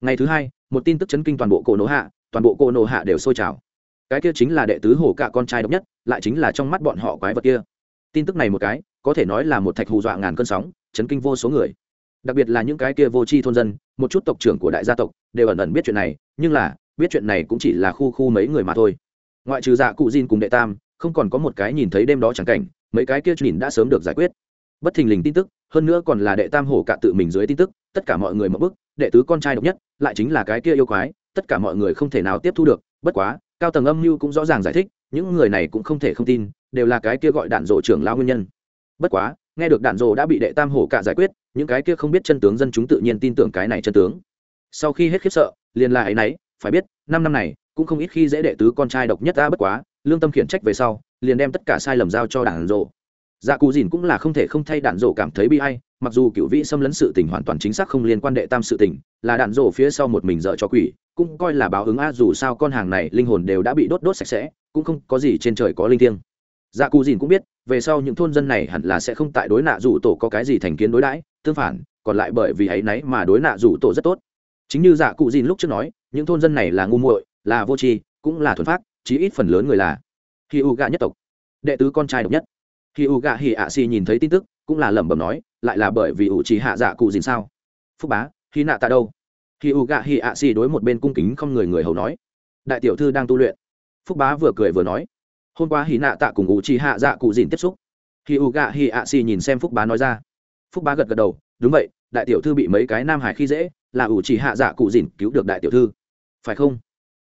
Ngày thứ hai, một tin tức chấn kinh toàn bộ cổ nổ hạ, toàn bộ cổ nổ hạ đều sôi trào. Cái kia chính là đệ tứ hổ cả con trai độc nhất, lại chính là trong mắt bọn họ quái vật kia. Tin tức này một cái, có thể nói là một thạch hù dọa ngàn cơn sóng, chấn kinh vô số người. Đặc biệt là những cái kia vô tri thôn dân, một chút tộc trưởng của đại gia tộc, đều ẩn ẩn biết chuyện này, nhưng là, biết chuyện này cũng chỉ là khu khu mấy người mà thôi. Ngoại trừ dạ cụ Jin cùng đệ tam không còn có một cái nhìn thấy đêm đó chẳng cảnh, mấy cái kia nhìn đã sớm được giải quyết. Bất thình lình tin tức, hơn nữa còn là đệ tam hổ cả tự mình dưới tin tức, tất cả mọi người mở bức, đệ tứ con trai độc nhất, lại chính là cái kia yêu quái, tất cả mọi người không thể nào tiếp thu được, bất quá, cao tầng âm mưu cũng rõ ràng giải thích, những người này cũng không thể không tin, đều là cái kia gọi đạn rộ trưởng lao nguyên nhân. Bất quá, nghe được đạn rộ đã bị đệ tam hổ cả giải quyết, những cái kia không biết chân tướng dân chúng tự nhiên tin tưởng cái này chân tướng. Sau khi hết khiếp sợ, liền là ấy nấy, phải biết, năm năm này, cũng không ít khi dễ đệ tứ con trai độc nhất ta bất quá lương tâm khiển trách về sau, liền đem tất cả sai lầm giao cho đạn rộ. Dạ cù dìn cũng là không thể không thay đạn rộ cảm thấy bi hay mặc dù cựu vĩ xâm lấn sự tình hoàn toàn chính xác không liên quan đệ tam sự tình, là đạn rộ phía sau một mình dợ cho quỷ, cũng coi là báo ứng a dù sao con hàng này linh hồn đều đã bị đốt đốt sạch sẽ, cũng không có gì trên trời có linh thiêng. Dạ cù dìn cũng biết, về sau những thôn dân này hẳn là sẽ không tại đối nạ rủ tổ có cái gì thành kiến đối đãi, tương phản, còn lại bởi vì ấy nấy mà đối nạ rủ tổ rất tốt. Chính như dạ cụ dìn lúc trước nói, những thôn dân này là ngu muội, là vô tri, cũng là thuần phát chí ít phần lớn người là khi u gạ nhất tộc, đệ tứ con trai độc nhất. Khi u gạ hỉ ạ xì nhìn thấy tin tức, cũng là lẩm bẩm nói, lại là bởi vì ủ trí hạ dạ cụ dìn sao? Phúc bá, khi nạ tạ đâu? Khi u gạ hỉ ạ xì đối một bên cung kính không người người hầu nói, đại tiểu thư đang tu luyện. Phúc bá vừa cười vừa nói, hôm qua hỉ nạ tạ cùng ủ trí hạ dạ cụ dìn tiếp xúc. Khi u gạ hỉ ạ xì nhìn xem phúc bá nói ra. Phúc bá gật gật đầu, đúng vậy, đại tiểu thư bị mấy cái nam hải khi dễ, là ủ trí hạ dạ cụ dìn cứu được đại tiểu thư. Phải không?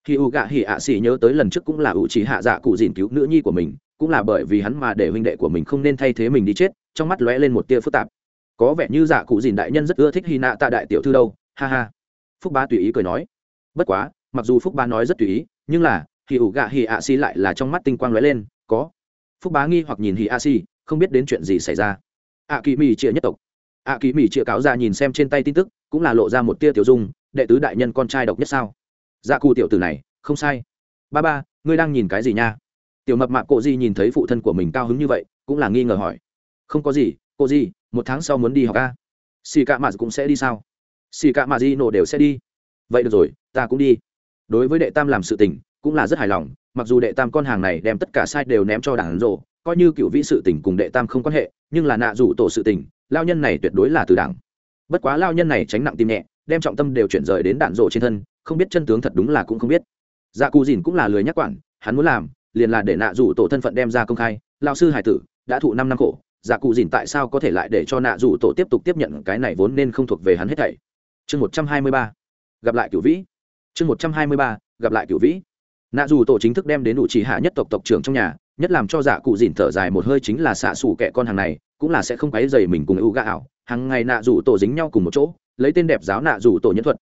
Khi u gạ hỉ ạ xỉ nhớ tới lần trước cũng là ủ Chỉ hạ dạ cụ dìn cứu nữ nhi của mình, cũng là bởi vì hắn mà để huynh đệ của mình không nên thay thế mình đi chết, trong mắt lóe lên một tia phức tạp. Có vẻ như dạ cụ dìn đại nhân rất ưa thích hy nạ tạ đại tiểu thư đâu, ha ha. Phúc ba tùy ý cười nói. Bất quá, mặc dù phúc ba nói rất tùy ý, nhưng là hì ủ gạ hì ạ xi lại là trong mắt tinh quang lóe lên, có. Phúc bá nghi hoặc nhìn hì a xi không biết đến chuyện gì xảy ra. Ạ kỳ mì chia nhất tộc. Ạ kỳ mì chia cáo ra nhìn xem trên tay tin tức, cũng là lộ ra một tia tiểu dung, đệ tứ đại nhân con trai độc nhất sao? Dạ cụ tiểu tử này, không sai. Ba ba, ngươi đang nhìn cái gì nha? Tiểu mập mạc cô di nhìn thấy phụ thân của mình cao hứng như vậy, cũng là nghi ngờ hỏi. Không có gì, cô di, một tháng sau muốn đi học a. Xì cạ mạ cũng sẽ đi sao? Xì cạ mạ di nổ đều sẽ đi. Vậy được rồi, ta cũng đi. Đối với đệ tam làm sự tình, cũng là rất hài lòng, mặc dù đệ tam con hàng này đem tất cả sai đều ném cho đảng rộ, coi như cựu vĩ sự tình cùng đệ tam không quan hệ, nhưng là nạ rủ tổ sự tình, lao nhân này tuyệt đối là từ đảng. Bất quá lao nhân này tránh nặng tim nhẹ, đem trọng tâm đều chuyển rời đến đạn rộ trên thân không biết chân tướng thật đúng là cũng không biết. Dạ cù dìn cũng là lười nhắc quản, hắn muốn làm, liền là để nạ rủ tổ thân phận đem ra công khai. Lao sư hải tử, đã thụ năm năm khổ dạ cụ dìn tại sao có thể lại để cho nạ rủ tổ tiếp tục tiếp nhận cái này vốn nên không thuộc về hắn hết thảy? Chương một trăm hai mươi ba. Gặp lại cửu vĩ. Chương một trăm hai mươi ba, gặp lại cửu vĩ. Nạ dù tổ chính thức đem đến đủ chỉ hạ nhất tộc tộc trưởng trong nhà, nhất làm cho dạ cụ dìn thở dài một hơi chính là xạ xù kẻ con hàng này, cũng là sẽ không quấy dày mình cùng ưu gà ảo. Hàng ngày nạ dù tổ dính nhau cùng một chỗ, lấy tên đẹp giáo nạ dù tổ nhân thuật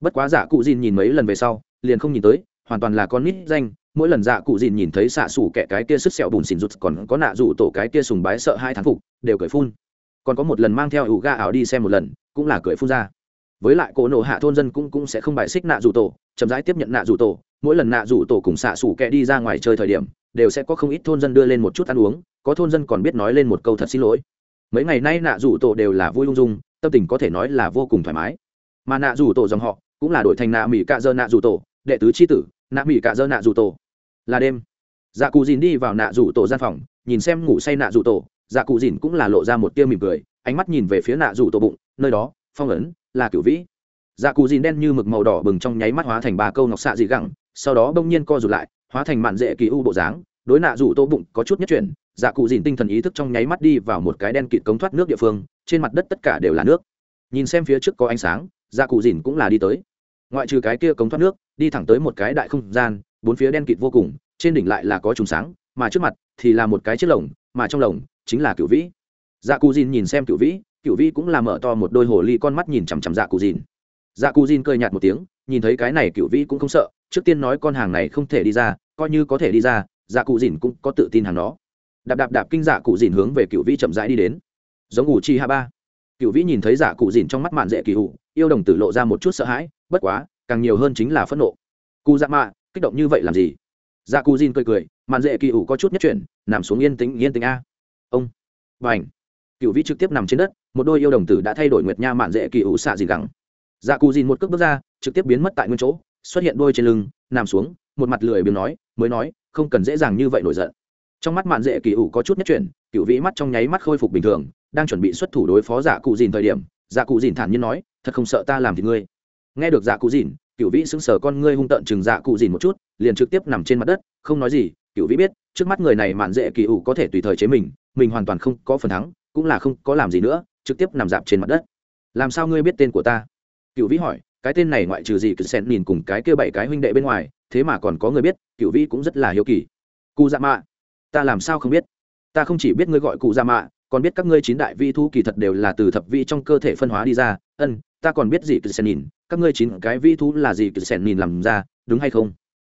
bất quá dạ cụ dìn nhìn mấy lần về sau, liền không nhìn tới, hoàn toàn là con nít danh. Mỗi lần dạ cụ dìn nhìn thấy xạ xủ kẻ cái kia sứt sẹo bùn xỉn rụt, còn có nạ dụ tổ cái kia sùng bái sợ hai thán phục, đều cười phun. Còn có một lần mang theo ủ ga ảo đi xem một lần, cũng là cười phun ra. Với lại cỗ nổ hạ thôn dân cũng cũng sẽ không bài xích nạ rủ tổ, chậm rãi tiếp nhận nạ rủ tổ. Mỗi lần nạ rủ tổ cùng xạ xủ kẻ đi ra ngoài chơi thời điểm, đều sẽ có không ít thôn dân đưa lên một chút ăn uống, có thôn dân còn biết nói lên một câu thật xin lỗi. Mấy ngày nay nạ rủ tổ đều là vui lung dung, tâm tình có thể nói là vô cùng thoải mái mà nạ rủ tổ dòng họ cũng là đổi thành nạ mỹ cạ dơ nạ rủ tổ, đệ tứ c tử, nạ mỹ cạ dơ nạ rủ tổ. Là đêm dạ cụ dìn đi vào nạ rủ tổ gian phòng, nhìn xem ngủ say nạ rủ tổ dạ cụ dìn cũng là lộ ra một tia mỉm cười, ánh mắt nhìn về phía nạ rủ tổ bụng, nơi đó, phong ấn, là cửu vĩ. Dạ cụ dìn đen như mực màu đỏ bừng trong nháy mắt hóa thành ba câu ngọc xạ dị gẳng, sau đó bỗng nhiên co rụt lại, hóa thành mạn dễ kỳ u bộ dáng, đối nạ rủ tổ bụng có chút nhất chuyển dạ cụ dìn tinh thần ý thức trong nháy mắt đi vào một cái đen kịt cống thoát nước địa phương, trên mặt đất tất cả đều là nước. Nhìn xem phía trước có ánh sáng dạ cụ dìn cũng là đi tới. Ngoại trừ cái kia cống thoát nước, đi thẳng tới một cái đại không gian, bốn phía đen kịt vô cùng, trên đỉnh lại là có trùng sáng, mà trước mặt thì là một cái chiếc lồng, mà trong lồng chính là cựu vĩ. Dạ cụ dìn nhìn xem cựu vĩ cựu vĩ cũng là mở to một đôi hồ ly con mắt nhìn chằm chằm dạ cụ dìn. Dạ cụ dìn cười nhạt một tiếng, nhìn thấy cái này cựu vĩ cũng không sợ, trước tiên nói con hàng này không thể đi ra, coi như có thể đi ra dạ cụ dìn cũng có tự tin hàng nó đạp đạp đạp kinh dạ cụ dìn hướng về cựu vĩ chậm rãi đi đến. Giống ủ chi ha ba cựu vĩ nhìn thấy dạ cụ dìn trong mắt mạn dễ kỳ hụ yêu đồng tử lộ ra một chút sợ hãi, bất quá, càng nhiều hơn chính là phẫn nộ. Cụ dạ mạ, kích động như vậy làm gì? Dạ cụ dìn cười cười, mạn dễ kỳ hụ có chút nhất chuyển, nằm xuống yên tĩnh yên tĩnh a. Ông và h cựu vĩ trực tiếp nằm trên đất, một đôi yêu đồng tử đã thay đổi nguyệt nha mạn dễ kỳ hụ xạ gì gắng dạ cụ dìn một cước bước ra, trực tiếp biến mất tại nguyên chỗ, xuất hiện đôi trên lưng, nằm xuống, một mặt lười biếng nói, mới nói, không cần dễ dàng như vậy nổi giận. Trong mắt mạn dễ kỳ ủ có chút nhất chuyển cựu vĩ mắt trong nháy mắt khôi phục bình thường đang chuẩn bị xuất thủ đối phó giả cụ dìn thời điểm giả cụ dìn thản nhiên nói, thật không sợ ta làm thì ngươi. Nghe được giả cụ dìn cựu vĩ sững sờ con ngươi hung tợn chừng giả cụ dìn một chút, liền trực tiếp nằm trên mặt đất, không nói gì cựu vĩ biết, trước mắt người này mạn dễ kỳ ủ có thể tùy thời chế mình mình hoàn toàn không có phần thắng, cũng là không có làm gì nữa, trực tiếp nằm dạp trên mặt đất. Làm sao ngươi biết tên của ta? Cựu vĩ hỏi, cái tên này ngoại trừ gì cứ xen nhìn cùng cái kia bảy cái huynh đệ bên ngoài, thế mà còn có người biết cựu vĩ cũng rất là hiếu kỳ. Cụ dạ mạ. Ta làm sao không biết? Ta không chỉ biết ngươi gọi cụ dạ mạ còn biết các ngươi chín đại vi thu kỳ thật đều là từ thập vi trong cơ thể phân hóa đi ra. Ân, ta còn biết gì cứ sen nhìn, các ngươi chín cái vi thú là gì cứ sen nhìn làm ra, đúng hay không?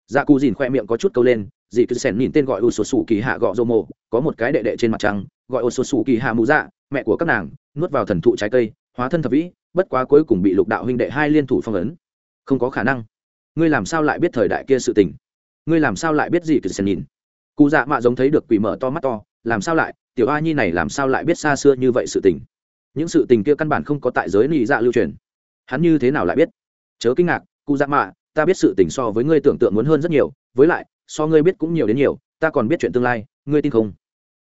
Dạ cù dìn khoe miệng có chút câu lên dì cứ xẻn nhìn tên gọi u sổ sủ kỳ hạ gọ dô mộ, có một cái đệ đệ trên mặt trăng, gọi u sổ sủ kỳ hạ mù dạ mẹ của các nàng, nuốt vào thần thụ trái cây, hóa thân thập vĩ, bất quá cuối cùng bị lục đạo huynh đệ hai liên thủ phong ấn. Không có khả năng. Ngươi làm sao lại biết thời đại kia sự tình? Ngươi làm sao lại biết gì cứ xẻn nhìn? Cụ dạ mạ giống thấy được quỷ mở to mắt to làm sao lại, tiểu a nhi này làm sao lại biết xa xưa như vậy sự tình? Những sự tình kia căn bản không có tại giới nị dạ lưu truyền. Hắn như thế nào lại biết? Chớ kinh ngạc, cụ dạ mạ, ta biết sự tình so với ngươi tưởng tượng muốn hơn rất nhiều, với lại, so ngươi biết cũng nhiều đến nhiều, ta còn biết chuyện tương lai, ngươi tin không?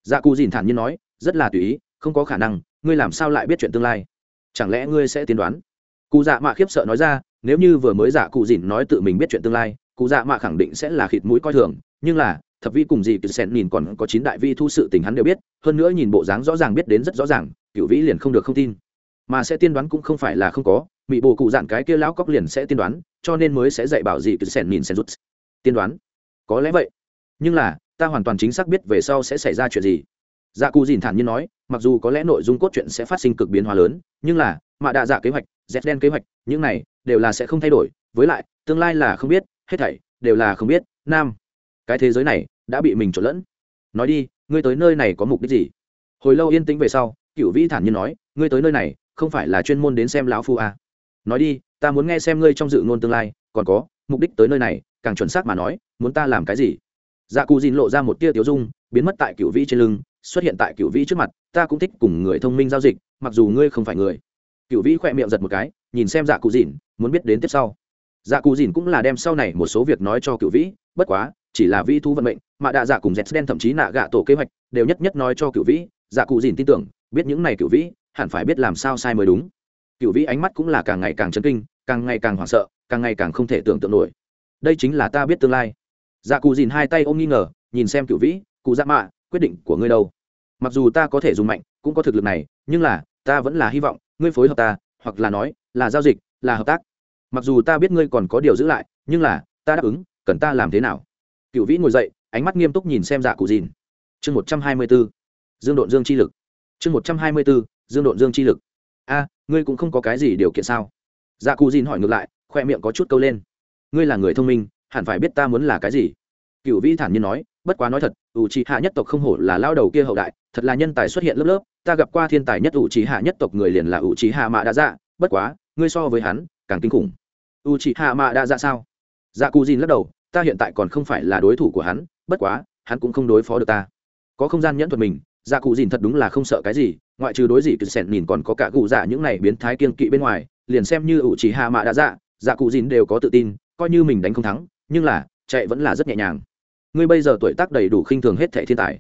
Dạ cụ dìn thản nhiên nói, rất là tùy ý, không có khả năng, ngươi làm sao lại biết chuyện tương lai? Chẳng lẽ ngươi sẽ tiên đoán? Cụ dạ mạ khiếp sợ nói ra, nếu như vừa mới dạ cụ dìn nói tự mình biết chuyện tương lai, cụ dạ mạ khẳng định sẽ là khịt mũi coi thường, nhưng là thập vi cùng gì cứ sen nhìn còn có chín đại vi thu sự tình hắn đều biết, hơn nữa nhìn bộ dáng rõ ràng biết đến rất rõ ràng, cựu vĩ liền không được không tin. Mà sẽ tiên đoán cũng không phải là không có mỹ bồ cụ dạn cái kia lão cóc liền sẽ tiên đoán, cho nên mới sẽ dạy bảo gì cứ sen nhìn sen rút. Tiên đoán? Có lẽ vậy. Nhưng là, ta hoàn toàn chính xác biết về sau sẽ xảy ra chuyện gì. Dạ cụ dìn thản nhiên nói, mặc dù có lẽ nội dung cốt truyện sẽ phát sinh cực biến hóa lớn, nhưng là mạ đạ dạ kế hoạch, z đen kế hoạch, những này đều là sẽ không thay đổi. Với lại, tương lai là không biết, hết thảy đều là không biết. Nam cái thế giới này đã bị mình trộn lẫn. Nói đi, ngươi tới nơi này có mục đích gì? Hồi lâu yên tĩnh về sau cựu vĩ thản nhiên nói, ngươi tới nơi này không phải là chuyên môn đến xem lão phu à. nói đi, ta muốn nghe xem ngươi trong dự ngôn tương lai, còn có, mục đích tới nơi này, càng chuẩn xác mà nói, muốn ta làm cái gì? Dạ cù dìn lộ ra một tia tiểu dung, biến mất tại cựu vĩ trên lưng, xuất hiện tại cựu vĩ trước mặt, ta cũng thích cùng người thông minh giao dịch, mặc dù ngươi không phải người. Cựu vĩ khỏe miệng giật một cái, nhìn xem dạ cù dìn, muốn biết đến tiếp sau. Dạ cù dìn cũng là đem sau này một số việc nói cho cựu vĩ, bất quá chỉ là vĩ thú vận mệnh, mà đạ dạ cùng z đen thậm chí nạ gạ tổ kế hoạch đều nhất nhất nói cho cựu vĩ dạ cụ dìn tin tưởng, biết những này cựu vĩ, hẳn phải biết làm sao sai mới đúng. Cựu vĩ ánh mắt cũng là càng ngày càng chấn kinh, càng ngày càng hoảng sợ, càng ngày càng không thể tưởng tượng nổi. Đây chính là ta biết tương lai. Dạ cụ dìn hai tay ôm nghi ngờ, nhìn xem cựu vĩ, cụ dạ mạ, quyết định của ngươi đâu? Mặc dù ta có thể dùng mạnh, cũng có thực lực này, nhưng là, ta vẫn là hy vọng, ngươi phối hợp ta, hoặc là nói, là giao dịch, là hợp tác. Mặc dù ta biết ngươi còn có điều giữ lại, nhưng là, ta đáp ứng, cần ta làm thế nào? Cựu vĩ ngồi dậy, ánh mắt nghiêm túc nhìn xem dạ cụ dìn. Chương một trăm hai mươi b ố dương độn dương chi lực. Chương một trăm hai mươi b ố dương độn dương chi lực. A, ngươi cũng không có cái gì điều kiện sao? Dạ cụ dìn hỏi ngược lại, khoe miệng có chút câu lên. Ngươi là người thông minh, hẳn phải biết ta muốn là cái gì? Cựu vĩ thản nhiên nói, bất quá nói thật, ủ trì hạ nhất tộc không hổ là lao đầu kia hậu đại, thật là nhân tài xuất hiện lớp lớp, ta gặp qua thiên tài nhất ủ trì hạ nhất tộc người liền là ủ trì hạ mạ đã dạ bất quá, ngươi so với hắn, càng kinh khủng. Ủ trì hạ mạ đã dạ sao? Dạ cù dìn lắc đầu ta hiện tại còn không phải là đối thủ của hắn, bất quá, hắn cũng không đối phó được ta. Có không gian nhẫn thuật mình dạ cụ dìn thật đúng là không sợ cái gì, ngoại trừ đối gì cứ sẹn nhìn còn có cả cụ dạ những này biến thái kiên kỵ bên ngoài, liền xem như ủ chỉ hạ mạ đã dạ dạ cụ dìn đều có tự tin, coi như mình đánh không thắng, nhưng là, chạy vẫn là rất nhẹ nhàng. Ngươi bây giờ tuổi tác đầy đủ khinh thường hết thẻ thiên tài.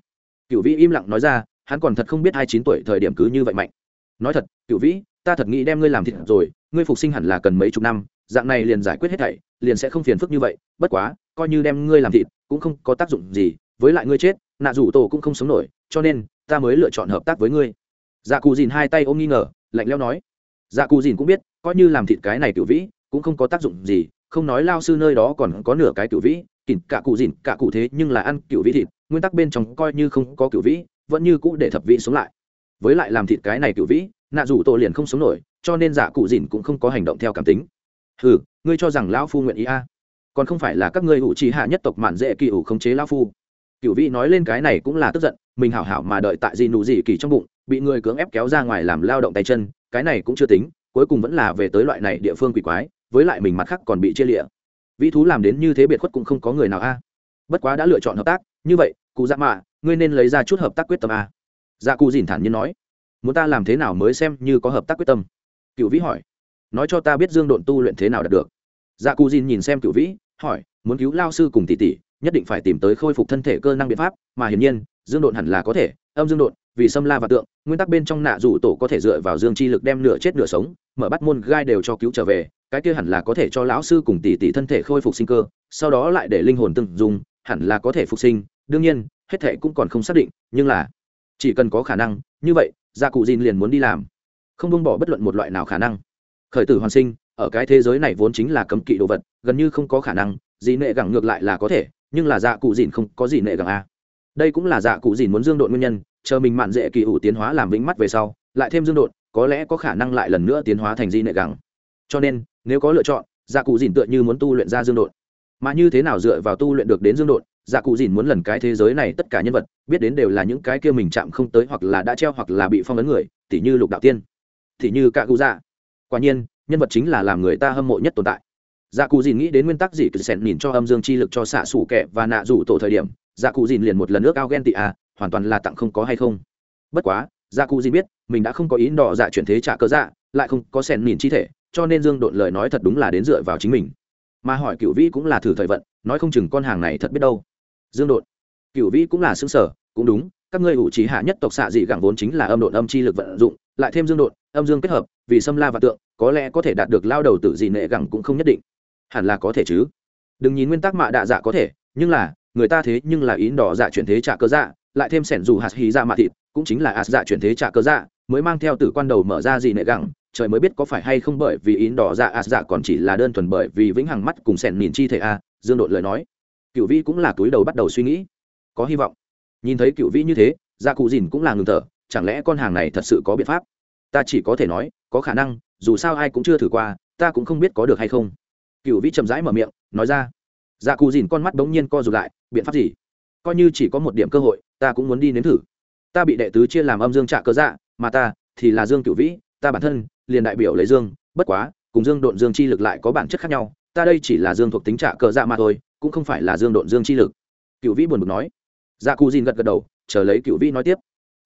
Cựu vĩ im lặng nói ra, hắn còn thật không biết hai chín tuổi thời điểm cứ như vậy mạnh. Nói thật cựu vĩ, ta thật nghĩ đem ngươi làm thịt rồi, ngươi phục sinh hẳn là cần mấy chục năm dạng này liền giải quyết hết thảy, liền sẽ không phiền phức như vậy, bất quá, coi như đem ngươi làm thịt, cũng không có tác dụng gì, với lại ngươi chết, nạ rủ tổ cũng không sống nổi, cho nên, ta mới lựa chọn hợp tác với ngươi. Dạ cù dìn hai tay ôm nghi ngờ, lạnh leo nói. Dạ cù dìn cũng biết, coi như làm thịt cái này cựu vĩ, cũng không có tác dụng gì, không nói lao sư nơi đó còn có nửa cái cựu vĩ, kỉnh cả cụ dìn, cả cụ thế nhưng là ăn cựu vĩ thịt, nguyên tắc bên trong coi như không có cựu vĩ, vẫn như cũ để thập vĩ sống lại. Với lại làm thịt cái này cựu vĩ, nạ rủ tổ liền không sống nổi, cho nên dạ cụ dìn cũng không có hành động theo cảm tính ừ ngươi cho rằng lão phu nguyện ý a? À? còn không phải là các ngươi ủ trì hạ nhất tộc mạn dễ kỳ ủ khống chế lão phu. Cựu vĩ nói lên cái này cũng là tức giận, mình hảo hảo mà đợi tại gì nụ gì kỳ trong bụng, bị người cưỡng ép kéo ra ngoài làm lao động tay chân, cái này cũng chưa tính, cuối cùng vẫn là về tới loại này địa phương quỷ quái, với lại mình mặt khác còn bị chia lịa. Vĩ thú làm đến như thế biệt khuất cũng không có người nào a. Bất quá đã lựa chọn hợp tác, như vậy, cụ dạ mạ, ngươi nên lấy ra chút hợp tác quyết tâm a. Dạ cụ dìn thản nhiên nói, muốn ta làm thế nào mới xem như có hợp tác quyết tâm? Cựu vĩ hỏi nói cho ta biết dương độn tu luyện thế nào đạt được. Dạ cù dìn nhìn xem cựu vĩ, hỏi, muốn cứu lao sư cùng tỷ tỷ, nhất định phải tìm tới khôi phục thân thể cơ năng biện pháp, mà hiển nhiên, dương độn hẳn là có thể. Âm dương độn, vì xâm la và tượng, nguyên tắc bên trong nạ rủ tổ có thể dựa vào dương chi lực đem nửa chết nửa sống, mở bắt môn gai đều cho cứu trở về, cái kia hẳn là có thể cho lão sư cùng tỷ tỷ thân thể khôi phục sinh cơ, sau đó lại để linh hồn từng dùng, hẳn là có thể phục sinh. Đương nhiên, hết thệ cũng còn không xác định, nhưng là, chỉ cần có khả năng, như vậy dạ gia cụ dìn liền muốn đi làm. Không buông bỏ bất luận một loại nào khả năng khởi tử hoàn sinh, ở cái thế giới này vốn chính là cấm kỵ đồ vật, gần như không có khả năng dị nệ gẳng ngược lại là có thể, nhưng là dạ cụ dìn không có gì nệ gẳng a đây cũng là dạ cụ dìn muốn dương độn nguyên nhân, chờ mình mạn dễ kỳ ủ tiến hóa làm vĩnh mắt về sau, lại thêm dương độn, có lẽ có khả năng lại lần nữa tiến hóa thành di nệ gẳng. Cho nên, nếu có lựa chọn dạ cụ dìn tựa như muốn tu luyện ra dương độn. Mà như thế nào dựa vào tu luyện được đến dương độn dạ cụ dìn muốn lần cái thế giới này tất cả nhân vật, biết đến đều là những cái kia mình chạm không tới hoặc là đã treo hoặc là bị phong ấn người, tỉ như lục đạo tiên, tỉ như cạ cụ dạ quả nhiên, nhân vật chính là làm người ta hâm mộ nhất tồn tại. Dạ cụ dìn nghĩ đến nguyên tắc gì cứ xẻn nhìn cho âm dương chi lực cho xạ xủ kẹ và nạ rủ tổ thời điểm dạ cụ dìn liền một lần nước ao ghen tị à hoàn toàn là tặng không có hay không? Bất quá dạ cụ dìn biết, mình đã không có ý đỏ dạ chuyển thế trả cơ dạ lại không có xẻn nhìn chi thể, cho nên dương độn lời nói thật đúng là đến dựa vào chính mình. Mà hỏi cựu vĩ cũng là thử thời vận, nói không chừng con hàng này thật biết đâu. Dương độn cựu vĩ cũng là xứng sở, cũng đúng các ngươi ủ trí hạ nhất tộc xạ dị gẳng vốn chính là âm độn âm chi lực vận dụng, lại thêm dương độn, âm dương kết hợp, vì xâm la và tượng, có lẽ có thể đạt được lao đầu tử dị nệ gẳng cũng không nhất định. Hẳn là có thể chứ. Đừng nhìn nguyên tắc mạ đạ dạ có thể, nhưng là, người ta thế nhưng là ý đỏ dạ chuyển thế trả cơ dạ lại thêm sẻn dù hạt hí dạ mạ thịt, cũng chính là ạt dạ chuyển thế trả cơ dạ mới mang theo tử quan đầu mở ra dị nệ gẳng, trời mới biết có phải hay không bởi vì ý đỏ dạ ạt dạ còn chỉ là đơn thuần bởi vì vĩnh hằng mắt cùng sẻn nhìn chi thể a, dương độn lời nói. Cựu vi cũng là túi đầu bắt đầu suy nghĩ. Có hy vọng nhìn thấy cựu vĩ như thế gia cụ dìn cũng là ngừng thở, chẳng lẽ con hàng này thật sự có biện pháp? Ta chỉ có thể nói, có khả năng, dù sao ai cũng chưa thử qua, ta cũng không biết có được hay không. Cựu vĩ chậm rãi mở miệng, nói ra. Dạ gia cù dìn con mắt bỗng nhiên co rụt lại, biện pháp gì? Coi như chỉ có một điểm cơ hội, ta cũng muốn đi nếm thử. Ta bị đệ tứ chia làm âm dương trạ cơ dạ mà ta thì là dương cựu vĩ, ta bản thân liền đại biểu lấy dương, bất quá, cùng dương độn dương chi lực lại có bản chất khác nhau, ta đây chỉ là dương thuộc tính trạ cơ dạ mà thôi, cũng không phải là dương độn dương chi lực. Cựu vĩ buồn bực nói dạ cù dìn gật gật đầu, chờ lấy cựu vĩ nói tiếp.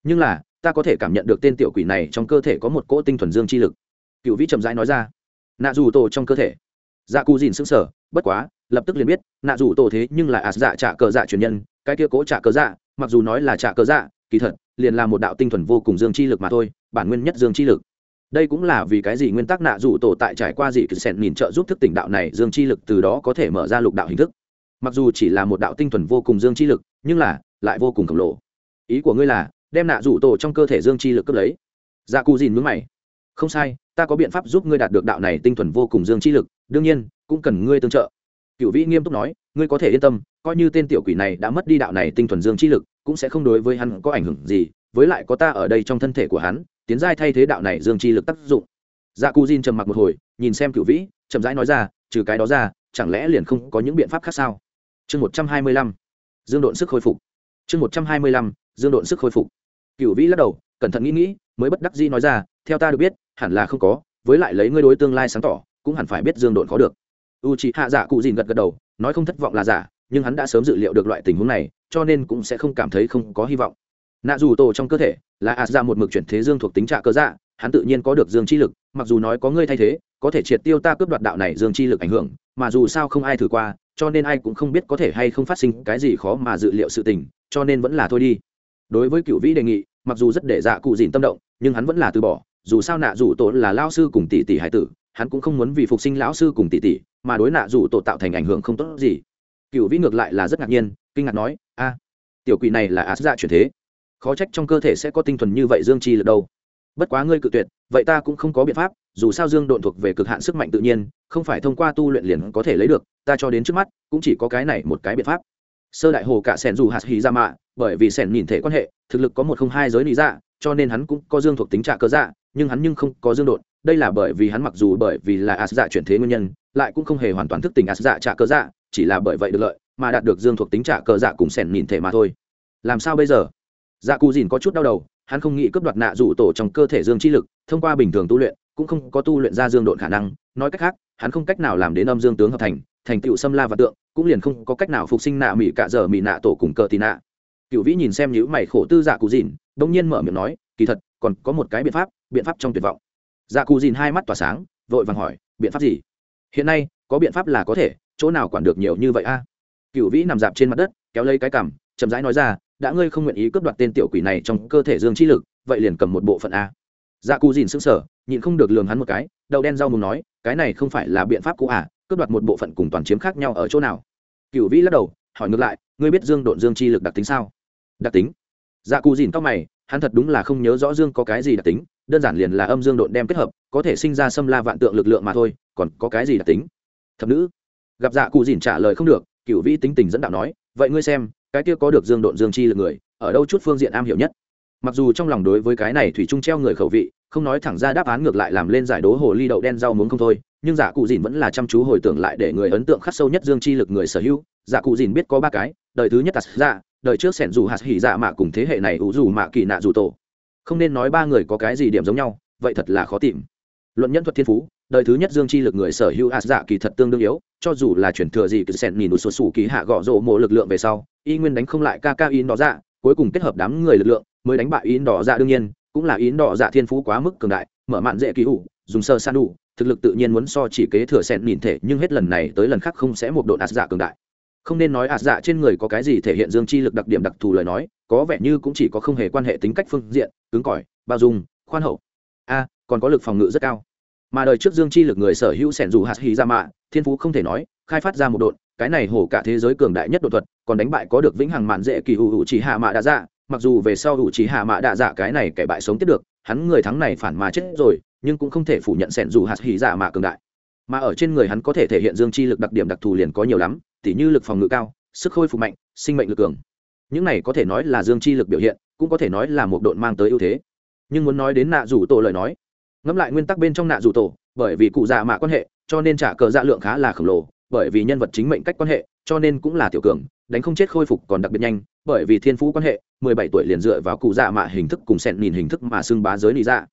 Nhưng là, ta có thể cảm nhận được tên tiểu quỷ này trong cơ thể có một cỗ tinh thuần dương chi lực. Cựu vĩ chậm rãi nói ra. Nạ dù tổ trong cơ thể. Dạ cù dìn sững sờ, bất quá, lập tức liền biết, nạ dù tổ thế nhưng là ạt dạ trả cờ dạ truyền nhân, cái kia cố trả cờ dạ mặc dù nói là trả cờ dạ kỳ thật, liền là một đạo tinh thuần vô cùng dương chi lực mà thôi, bản nguyên nhất dương chi lực. Đây cũng là vì cái gì nguyên tắc nạ dù tổ tại trải qua dị kỳ sẹn nhìn trợ giúp thức tỉnh đạo này, dương chi lực từ đó có thể mở ra lục đạo hình thức mặc dù chỉ là một đạo tinh thuần vô cùng dương chi lực, nhưng là lại vô cùng khổng lồ. Ý của ngươi là, đem nạ rủ tổ trong cơ thể dương chi lực cướp lấy. Dạ cụ dìn mướn mày. Không sai, ta có biện pháp giúp ngươi đạt được đạo này tinh thuần vô cùng dương chi lực, đương nhiên, cũng cần ngươi tương trợ. Cựu vĩ nghiêm túc nói, ngươi có thể yên tâm, coi như tên tiểu quỷ này đã mất đi đạo này tinh thuần dương chi lực, cũng sẽ không đối với hắn có ảnh hưởng gì, với lại có ta ở đây trong thân thể của hắn, tiến giai thay thế đạo này dương chi lực tác dụng. Dạ cụ dìn trầm mặc một hồi, nhìn xem cựu vĩ, chậm rãi nói ra, trừ cái đó ra, chẳng lẽ liền không có những biện pháp khác sao? Chương một trăm hai mươi lăm, dương độn sức khôi phục. Chương một trăm hai mươi lăm, dương độn sức khôi phục. Cựu vĩ lắc đầu, cẩn thận nghĩ nghĩ, mới bất đắc dĩ nói ra, theo ta được biết, hẳn là không có, với lại lấy ngươi đối tương lai sáng tỏ, cũng hẳn phải biết dương độn có được. U c hạ giả cụ dìn gật gật đầu, nói không thất vọng là giả, nhưng hắn đã sớm dự liệu được loại tình huống này, cho nên cũng sẽ không cảm thấy không có hy vọng. Nạ dù tổ trong cơ thể là ạt ra dạ một mực chuyển thế dương thuộc tính trạ cơ dạ hắn tự nhiên có được dương chi lực, mặc dù nói có ngươi thay thế, có thể triệt tiêu ta cướp đoạt đạo này dương chi lực ảnh hưởng, mà dù sao không ai thử qua cho nên ai cũng không biết có thể hay không phát sinh cái gì khó mà dự liệu sự tình, cho nên vẫn là thôi đi. Đối với cựu vĩ đề nghị, mặc dù rất để dạ cụ dìn tâm động, nhưng hắn vẫn là từ bỏ, dù sao nạ dù tổ là lao sư cùng tỷ tỷ hải tử, hắn cũng không muốn vì phục sinh lão sư cùng tỷ tỷ, mà đối nạ dù tổ tạo thành ảnh hưởng không tốt gì. Cựu vĩ ngược lại là rất ngạc nhiên, kinh ngạc nói, a, tiểu quỷ này là ác dạ chuyển thế. Khó trách trong cơ thể sẽ có tinh thuần như vậy dương chi lực đâu. Bất quá ngươi cự tuyệt vậy ta cũng không có biện pháp, dù sao dương độn thuộc về cực hạn sức mạnh tự nhiên, không phải thông qua tu luyện liền có thể lấy được, ta cho đến trước mắt, cũng chỉ có cái này một cái biện pháp. Sơ đại hồ cả sẻn dù hạt hì ra dạ mạ, bởi vì sẻn nhìn thể quan hệ, thực lực có một không hai giới lý dạ cho nên hắn cũng có dương thuộc tính trạ cơ dạ nhưng hắn nhưng không có dương độn, đây là bởi vì hắn mặc dù bởi vì là as dạ chuyển thế nguyên nhân, lại cũng không hề hoàn toàn thức tỉnh as dạ trạ cơ dạ chỉ là bởi vậy được lợi, mà đạt được dương thuộc tính trạ cơ dạ cùng sẻn nhìn thể mà thôi. Làm sao bây giờ? Dạ cù dìn có chút đau đầu, hắn không nghĩ cướp đoạt nạ rủ tổ trong cơ thể dương chi lực, thông qua bình thường tu luyện, cũng không có tu luyện ra dương độn khả năng. Nói cách khác, hắn không cách nào làm đến âm dương tướng hợp thành thành tựu xâm la và tượng, cũng liền không có cách nào phục sinh nạ mỹ cả giờ mỹ nạ tổ cùng cờ tì nạ. Cựu vĩ nhìn xem nhữ mày khổ tư dạ cụ dìn, bỗng nhiên mở miệng nói, kỳ thật, còn có một cái biện pháp biện pháp trong tuyệt vọng. Dạ cụ dìn hai mắt tỏa sáng, vội vàng hỏi, biện pháp gì? Hiện nay, có biện pháp là có thể, chỗ nào quản được nhiều như vậy a? Cựu vĩ nằm dạp trên mặt đất, kéo lấy cái cằm chậm rãi nói ra, đã ngươi không nguyện ý cướp đoạt tên tiểu quỷ này trong cơ thể dương chi lực, vậy liền cầm một bộ phận a. Dạ cù dìn sững sờ, nhịn không được lường hắn một cái, đậu đen rau mùng nói, cái này không phải là biện pháp cũ à cướp đoạt một bộ phận cùng toàn chiếm khác nhau ở chỗ nào? Cựu vĩ lắc đầu, hỏi ngược lại, ngươi biết dương độn dương chi lực đặc tính sao? Đặc tính? Dạ cù dìn tóc mày, hắn thật đúng là không nhớ rõ dương có cái gì đặc tính, đơn giản liền là âm dương độn đem kết hợp, có thể sinh ra xâm la vạn tượng lực lượng mà thôi, còn có cái gì đặc tính? Thập nữ. Gặp dạ cù dìn trả lời không được cựu vĩ tính tình dẫn đạo nói, vậy ngươi xem cái kia có được dương độn dương chi lực người, ở đâu chút phương diện am hiểu nhất. Mặc dù trong lòng đối với cái này thủy trung treo người khẩu vị, không nói thẳng ra đáp án ngược lại làm lên giải đố hồ ly đậu đen rau muống không thôi, nhưng giả cụ dìn vẫn là chăm chú hồi tưởng lại để người ấn tượng khắc sâu nhất dương chi lực người sở hữu. Giả cụ dìn biết có ba cái, đời thứ nhất tạt dạ đời trước sẻn dù hạt hỉ dạ mạ cùng thế hệ này ủ dù mạ kỳ nạ dù tổ. Không nên nói ba người có cái gì điểm giống nhau, vậy thật là khó tìm luận nhân thuật thiên phú, đời thứ nhất dương chi lực người sở hữu ạt dạ kỳ thật tương đương yếu, cho dù là chuyển thừa gì cứ sẻn nhìn một số sủ kỳ hạ gõ rộ mộ lực lượng về sau, y nguyên đánh không lại ca ca in đỏ dạ cuối cùng kết hợp đám người lực lượng, mới đánh bại in đỏ dạ đương nhiên, cũng là in đỏ dạ thiên phú quá mức cường đại, mở mạn dễ kỳ ủ dùng sơ san đủ, thực lực tự nhiên muốn so chỉ kế thừa sẻn nhìn thể, nhưng hết lần này tới lần khác không sẽ một độ ạt dạ cường đại. Không nên nói ạt dạ trên người có cái gì thể hiện dương chi lực đặc điểm đặc thù lời nói, có vẻ như cũng chỉ có không hề quan hệ tính cách phương diện, cứng cỏi, bao dung, khoan hậu còn có lực phòng ngự rất cao. Mà đời trước dương chi lực người sở hữu sẻn dù hạt hy ra dạ mạ, thiên phú không thể nói, khai phát ra một đột cái này hổ cả thế giới cường đại nhất đột thuật, còn đánh bại có được vĩnh hằng mạn dễ kỳ hữu hữu chỉ hạ mạ đã dạ mặc dù về sau hữu chỉ hạ mạ đã dạ cái này kẻ bại sống tiếp được, hắn người thắng này phản mà chết rồi, nhưng cũng không thể phủ nhận sẻn dù hạt hy ra dạ mạ cường đại. Mà ở trên người hắn có thể thể hiện dương chi lực đặc điểm đặc thù liền có nhiều lắm, tỉ như lực phòng ngự cao, sức khôi phục mạnh, sinh mệnh lực cường. Những này có thể nói là dương chi lực biểu hiện, cũng có thể nói là một độn mang tới ưu thế. Nhưng muốn nói đến nạ rủ tổ lời nói ngẫm lại nguyên tắc bên trong nạ rủ tổ, bởi vì cụ già mạ quan hệ, cho nên trả cờ dạ lượng khá là khổng lồ, bởi vì nhân vật chính mệnh cách quan hệ, cho nên cũng là tiểu cường, đánh không chết khôi phục còn đặc biệt nhanh, bởi vì thiên phú quan hệ, mười bảy tuổi liền dựa vào cụ dạ mạ hình thức cùng sẹn nhìn hình thức mà xưng bá giới lý dạ.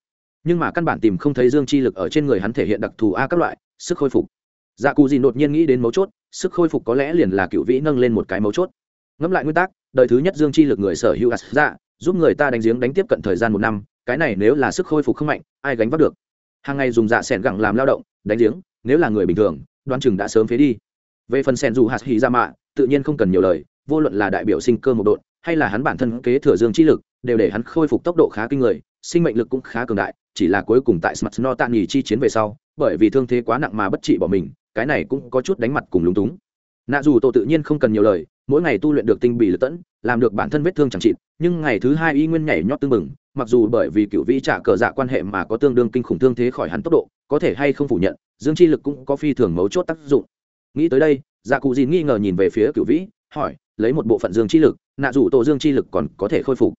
Nhưng mà căn bản tìm không thấy dương chi lực ở trên người hắn thể hiện đặc thù a các loại, sức khôi phục. Dạ cụ gì đột nhiên nghĩ đến mấu chốt, sức khôi phục có lẽ liền là cựu vĩ nâng lên một cái mấu chốt. Ngẫm lại nguyên tắc, đời thứ nhất dương chi lực người sở hữu as dạ giúp người ta đánh giếng đánh tiếp cận thời gian một năm cái này nếu là sức khôi phục không mạnh, ai gánh vác được? Hàng ngày dùng dạ sẻn gẳng làm lao động, đánh giếng, nếu là người bình thường, đoan chừng đã sớm phế đi. Về phần sẻn dù hạt hì ra mạ, tự nhiên không cần nhiều lời, vô luận là đại biểu sinh cơ một đột hay là hắn bản thân kế thừa dương chi lực, đều để hắn khôi phục tốc độ khá kinh người, sinh mệnh lực cũng khá cường đại, chỉ là cuối cùng tại smart no tạm nghỉ chi chiến về sau, bởi vì thương thế quá nặng mà bất trị bỏ mình, cái này cũng có chút đánh mặt cùng lúng túng. Nạ dù tổ tự nhiên không cần nhiều lời mỗi ngày tu luyện được tinh bì lực tẫn, làm được bản thân vết thương chẳng trị nhưng ngày thứ hai y nguyên nhảy nhót tương mừng mặc dù bởi vì cựu vĩ trả cờ dạ quan hệ mà có tương đương kinh khủng thương thế khỏi hắn tốc độ, có thể hay không phủ nhận, dương chi lực cũng có phi thường mấu chốt tác dụng. Nghĩ tới đây dạ cụ dìn nghi ngờ nhìn về phía cựu vĩ, hỏi, lấy một bộ phận dương chi lực, nạ dù tổ dương chi lực còn có thể khôi phục?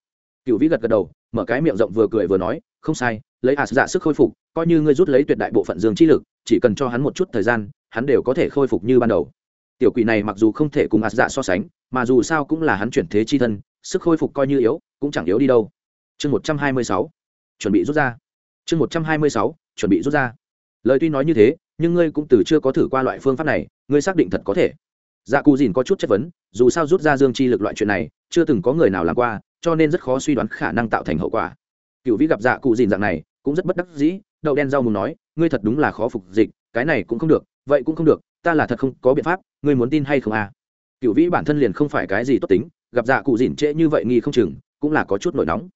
Cựu vĩ gật gật đầu, mở cái miệng rộng vừa cười vừa nói, không sai, lấy ạt dạ sức khôi phục, coi như ngươi rút lấy tuyệt đại bộ phận dương chi lực, chỉ cần cho hắn một chút thời gian, hắn đều có thể khôi phục như ban đầu tiểu quỷ này mặc dù không thể cùng ạt dạ so sánh, mà dù sao cũng là hắn chuyển thế chi thân, sức khôi phục coi như yếu, cũng chẳng yếu đi đâu. Chương một trăm hai mươi sáu, chuẩn bị rút ra. Chương một trăm hai mươi sáu, chuẩn bị rút ra. Lời tuy nói như thế, nhưng ngươi cũng từ chưa có thử qua loại phương pháp này, ngươi xác định thật có thể. Dạ cù dìn có chút chất vấn, dù sao rút ra dương chi lực loại chuyện này, chưa từng có người nào làm qua, cho nên rất khó suy đoán khả năng tạo thành hậu quả. Cựu vĩ gặp dạ cụ dìn dạng này, cũng rất bất đắc dĩ, đậu đen rau mùng nói, ngươi thật đúng là khó phục dịch, cái này cũng không được, vậy cũng không được ta là thật không có biện pháp ngươi muốn tin hay không à? Cựu vĩ bản thân liền không phải cái gì tốt tính gặp dạ cụ dìn trễ như vậy nghi không chừng cũng là có chút nổi nóng.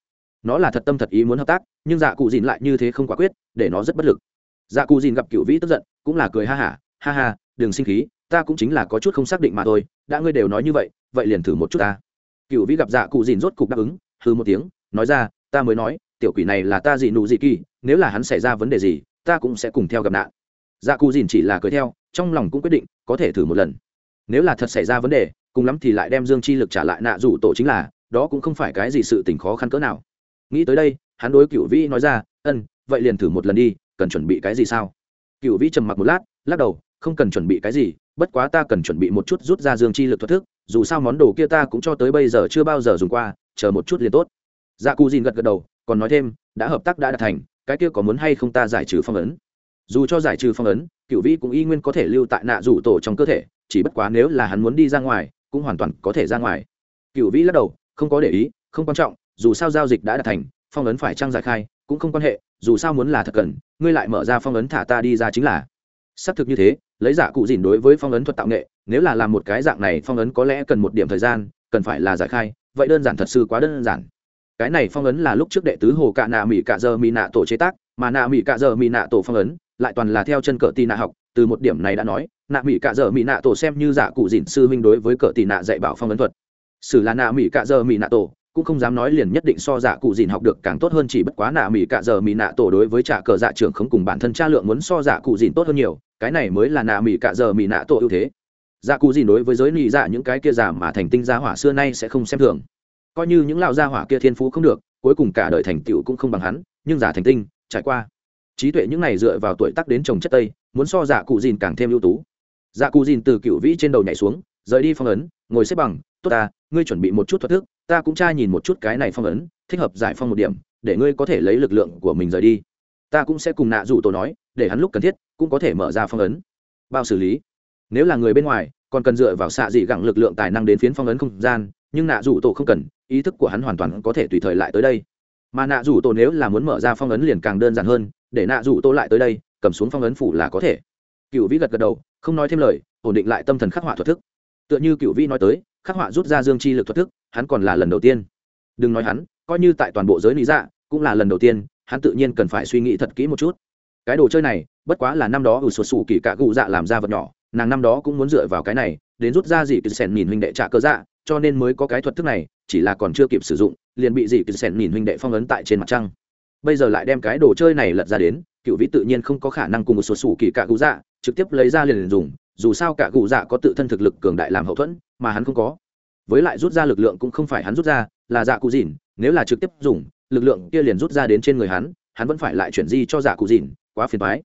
Nó là thật tâm thật ý muốn hợp tác nhưng dạ cụ dìn lại như thế không quả quyết để nó rất bất lực. Dạ cụ dìn gặp cựu vĩ tức giận cũng là cười ha hả ha, ha ha đừng sinh khí ta cũng chính là có chút không xác định mà thôi đã ngươi đều nói như vậy vậy liền thử một chút ta. Cựu vĩ gặp dạ cụ dìn rốt cục đáp ứng hư một tiếng nói ra ta mới nói tiểu quỷ này là ta dị nụ dị kỳ nếu là hắn xảy ra vấn đề gì ta cũng sẽ cùng theo gặp nạn. Dạ cụ dìn chỉ là cười theo trong lòng cũng quyết định, có thể thử một lần. Nếu là thật xảy ra vấn đề, cùng lắm thì lại đem dương chi lực trả lại nạ rủ tổ chính là, đó cũng không phải cái gì sự tình khó khăn cỡ nào. Nghĩ tới đây, hắn đối cựu vĩ nói ra, ân, vậy liền thử một lần đi, cần chuẩn bị cái gì sao? Cựu vĩ trầm mặc một lát, lắc đầu, không cần chuẩn bị cái gì, bất quá ta cần chuẩn bị một chút rút ra dương chi lực thoát thức, dù sao món đồ kia ta cũng cho tới bây giờ chưa bao giờ dùng qua, chờ một chút liền tốt. Dạ cù dìn gật gật đầu, còn nói thêm, đã hợp tác đã đạt thành, cái kia có muốn hay không ta giải trừ phong ấn? Dù cho giải trừ phong ấn cựu vĩ cũng y nguyên có thể lưu tại nạ rủ tổ trong cơ thể, chỉ bất quá nếu là hắn muốn đi ra ngoài, cũng hoàn toàn có thể ra ngoài. Cựu vĩ lắc đầu, không có để ý, không quan trọng, dù sao giao dịch đã đạt thành, phong ấn phải trăng giải khai, cũng không quan hệ, dù sao muốn là thật cần, ngươi lại mở ra phong ấn thả ta đi ra chính là. Xác thực như thế, lấy giả cụ dìn đối với phong ấn thuật tạo nghệ, nếu là làm một cái dạng này phong ấn có lẽ cần một điểm thời gian, cần phải là giải khai, vậy đơn giản thật sự quá đơn giản. Cái này phong ấn là lúc trước đệ tứ hồ cạ nạ mỹ cạ giờ mỹ nạ tổ chế tác, mà nạ mỹ cạ giờ mỹ nạ tổ phong ấn lại toàn là theo chân cờ tì nạ học, từ một điểm này đã nói, nạ mỹ cạ giờ mỹ nạ tổ xem như giả cụ dìn sư huynh đối với cờ tì nạ dạy bảo phong ấn thuật. Sử là nạ mỹ cạ giờ mỹ nạ tổ, cũng không dám nói liền nhất định so giả cụ dìn học được càng tốt hơn chỉ bất quá nạ mỹ cạ giờ mỹ nạ tổ đối với trả cờ dạ trưởng không cùng bản thân cha lượng muốn so giả cụ dìn tốt hơn nhiều, cái này mới là nạ mỹ cạ giờ mỹ nạ tổ ưu thế. Giả cụ dìn đối với giới nị dạ những cái kia giả mà thành tinh gia hỏa xưa nay sẽ không xem thường. Coi như những lão gia hỏa kia thiên phú không được, cuối cùng cả đời thành tựu cũng không bằng hắn, nhưng giả thành tinh, trải qua trí tuệ những này dựa vào tuổi tác đến trồng chất tây, muốn so dạ cụ dìn càng thêm ưu tú. Dạ cụ dìn từ cựu vĩ trên đầu nhảy xuống, rời đi phong ấn, ngồi xếp bằng, tốt ta, ngươi chuẩn bị một chút thuật thức, ta cũng tra nhìn một chút cái này phong ấn, thích hợp giải phong một điểm, để ngươi có thể lấy lực lượng của mình rời đi. Ta cũng sẽ cùng nạ dụ tổ nói, để hắn lúc cần thiết, cũng có thể mở ra phong ấn. Bao xử lý. Nếu là người bên ngoài, còn cần dựa vào xạ dị gẳng lực lượng tài năng đến phiến phong ấn không gian, nhưng nạ dụ tổ không cần, ý thức của hắn hoàn toàn có thể tùy thời lại tới đây. Mà nạ dụ tổ nếu là muốn mở ra phong ấn liền càng đơn giản hơn để nạ rủ tô lại tới đây, cầm xuống phong ấn phủ là có thể. Cựu vĩ gật gật đầu, không nói thêm lời, ổn định lại tâm thần khắc họa thuật thức. Tựa như cựu vĩ nói tới, khắc họa rút ra dương chi lực thuật thức, hắn còn là lần đầu tiên. Đừng nói hắn, coi như tại toàn bộ giới lý dạ cũng là lần đầu tiên, hắn tự nhiên cần phải suy nghĩ thật kỹ một chút. Cái đồ chơi này, bất quá là năm đó ủ sụt sù kỳ cả cụ dạ làm ra vật nhỏ, nàng năm đó cũng muốn dựa vào cái này, đến rút ra dị kỳ sèn nhìn huynh đệ trả cơ dạ cho nên mới có cái thuật thức này, chỉ là còn chưa kịp sử dụng, liền bị dị kỳ sèn nhìn huynh đệ phong ấn tại trên mặt trăng bây giờ lại đem cái đồ chơi này lật ra đến, cựu vĩ tự nhiên không có khả năng cùng một số sủ kỳ cả cụ dạ trực tiếp lấy ra liền dùng, dù sao cả cụ dạ có tự thân thực lực cường đại làm hậu thuẫn, mà hắn không có. Với lại rút ra lực lượng cũng không phải hắn rút ra, là dạ cụ dìn, nếu là trực tiếp dùng, lực lượng kia liền rút ra đến trên người hắn hắn vẫn phải lại chuyển di cho dạ cụ dìn, quá phiền thoái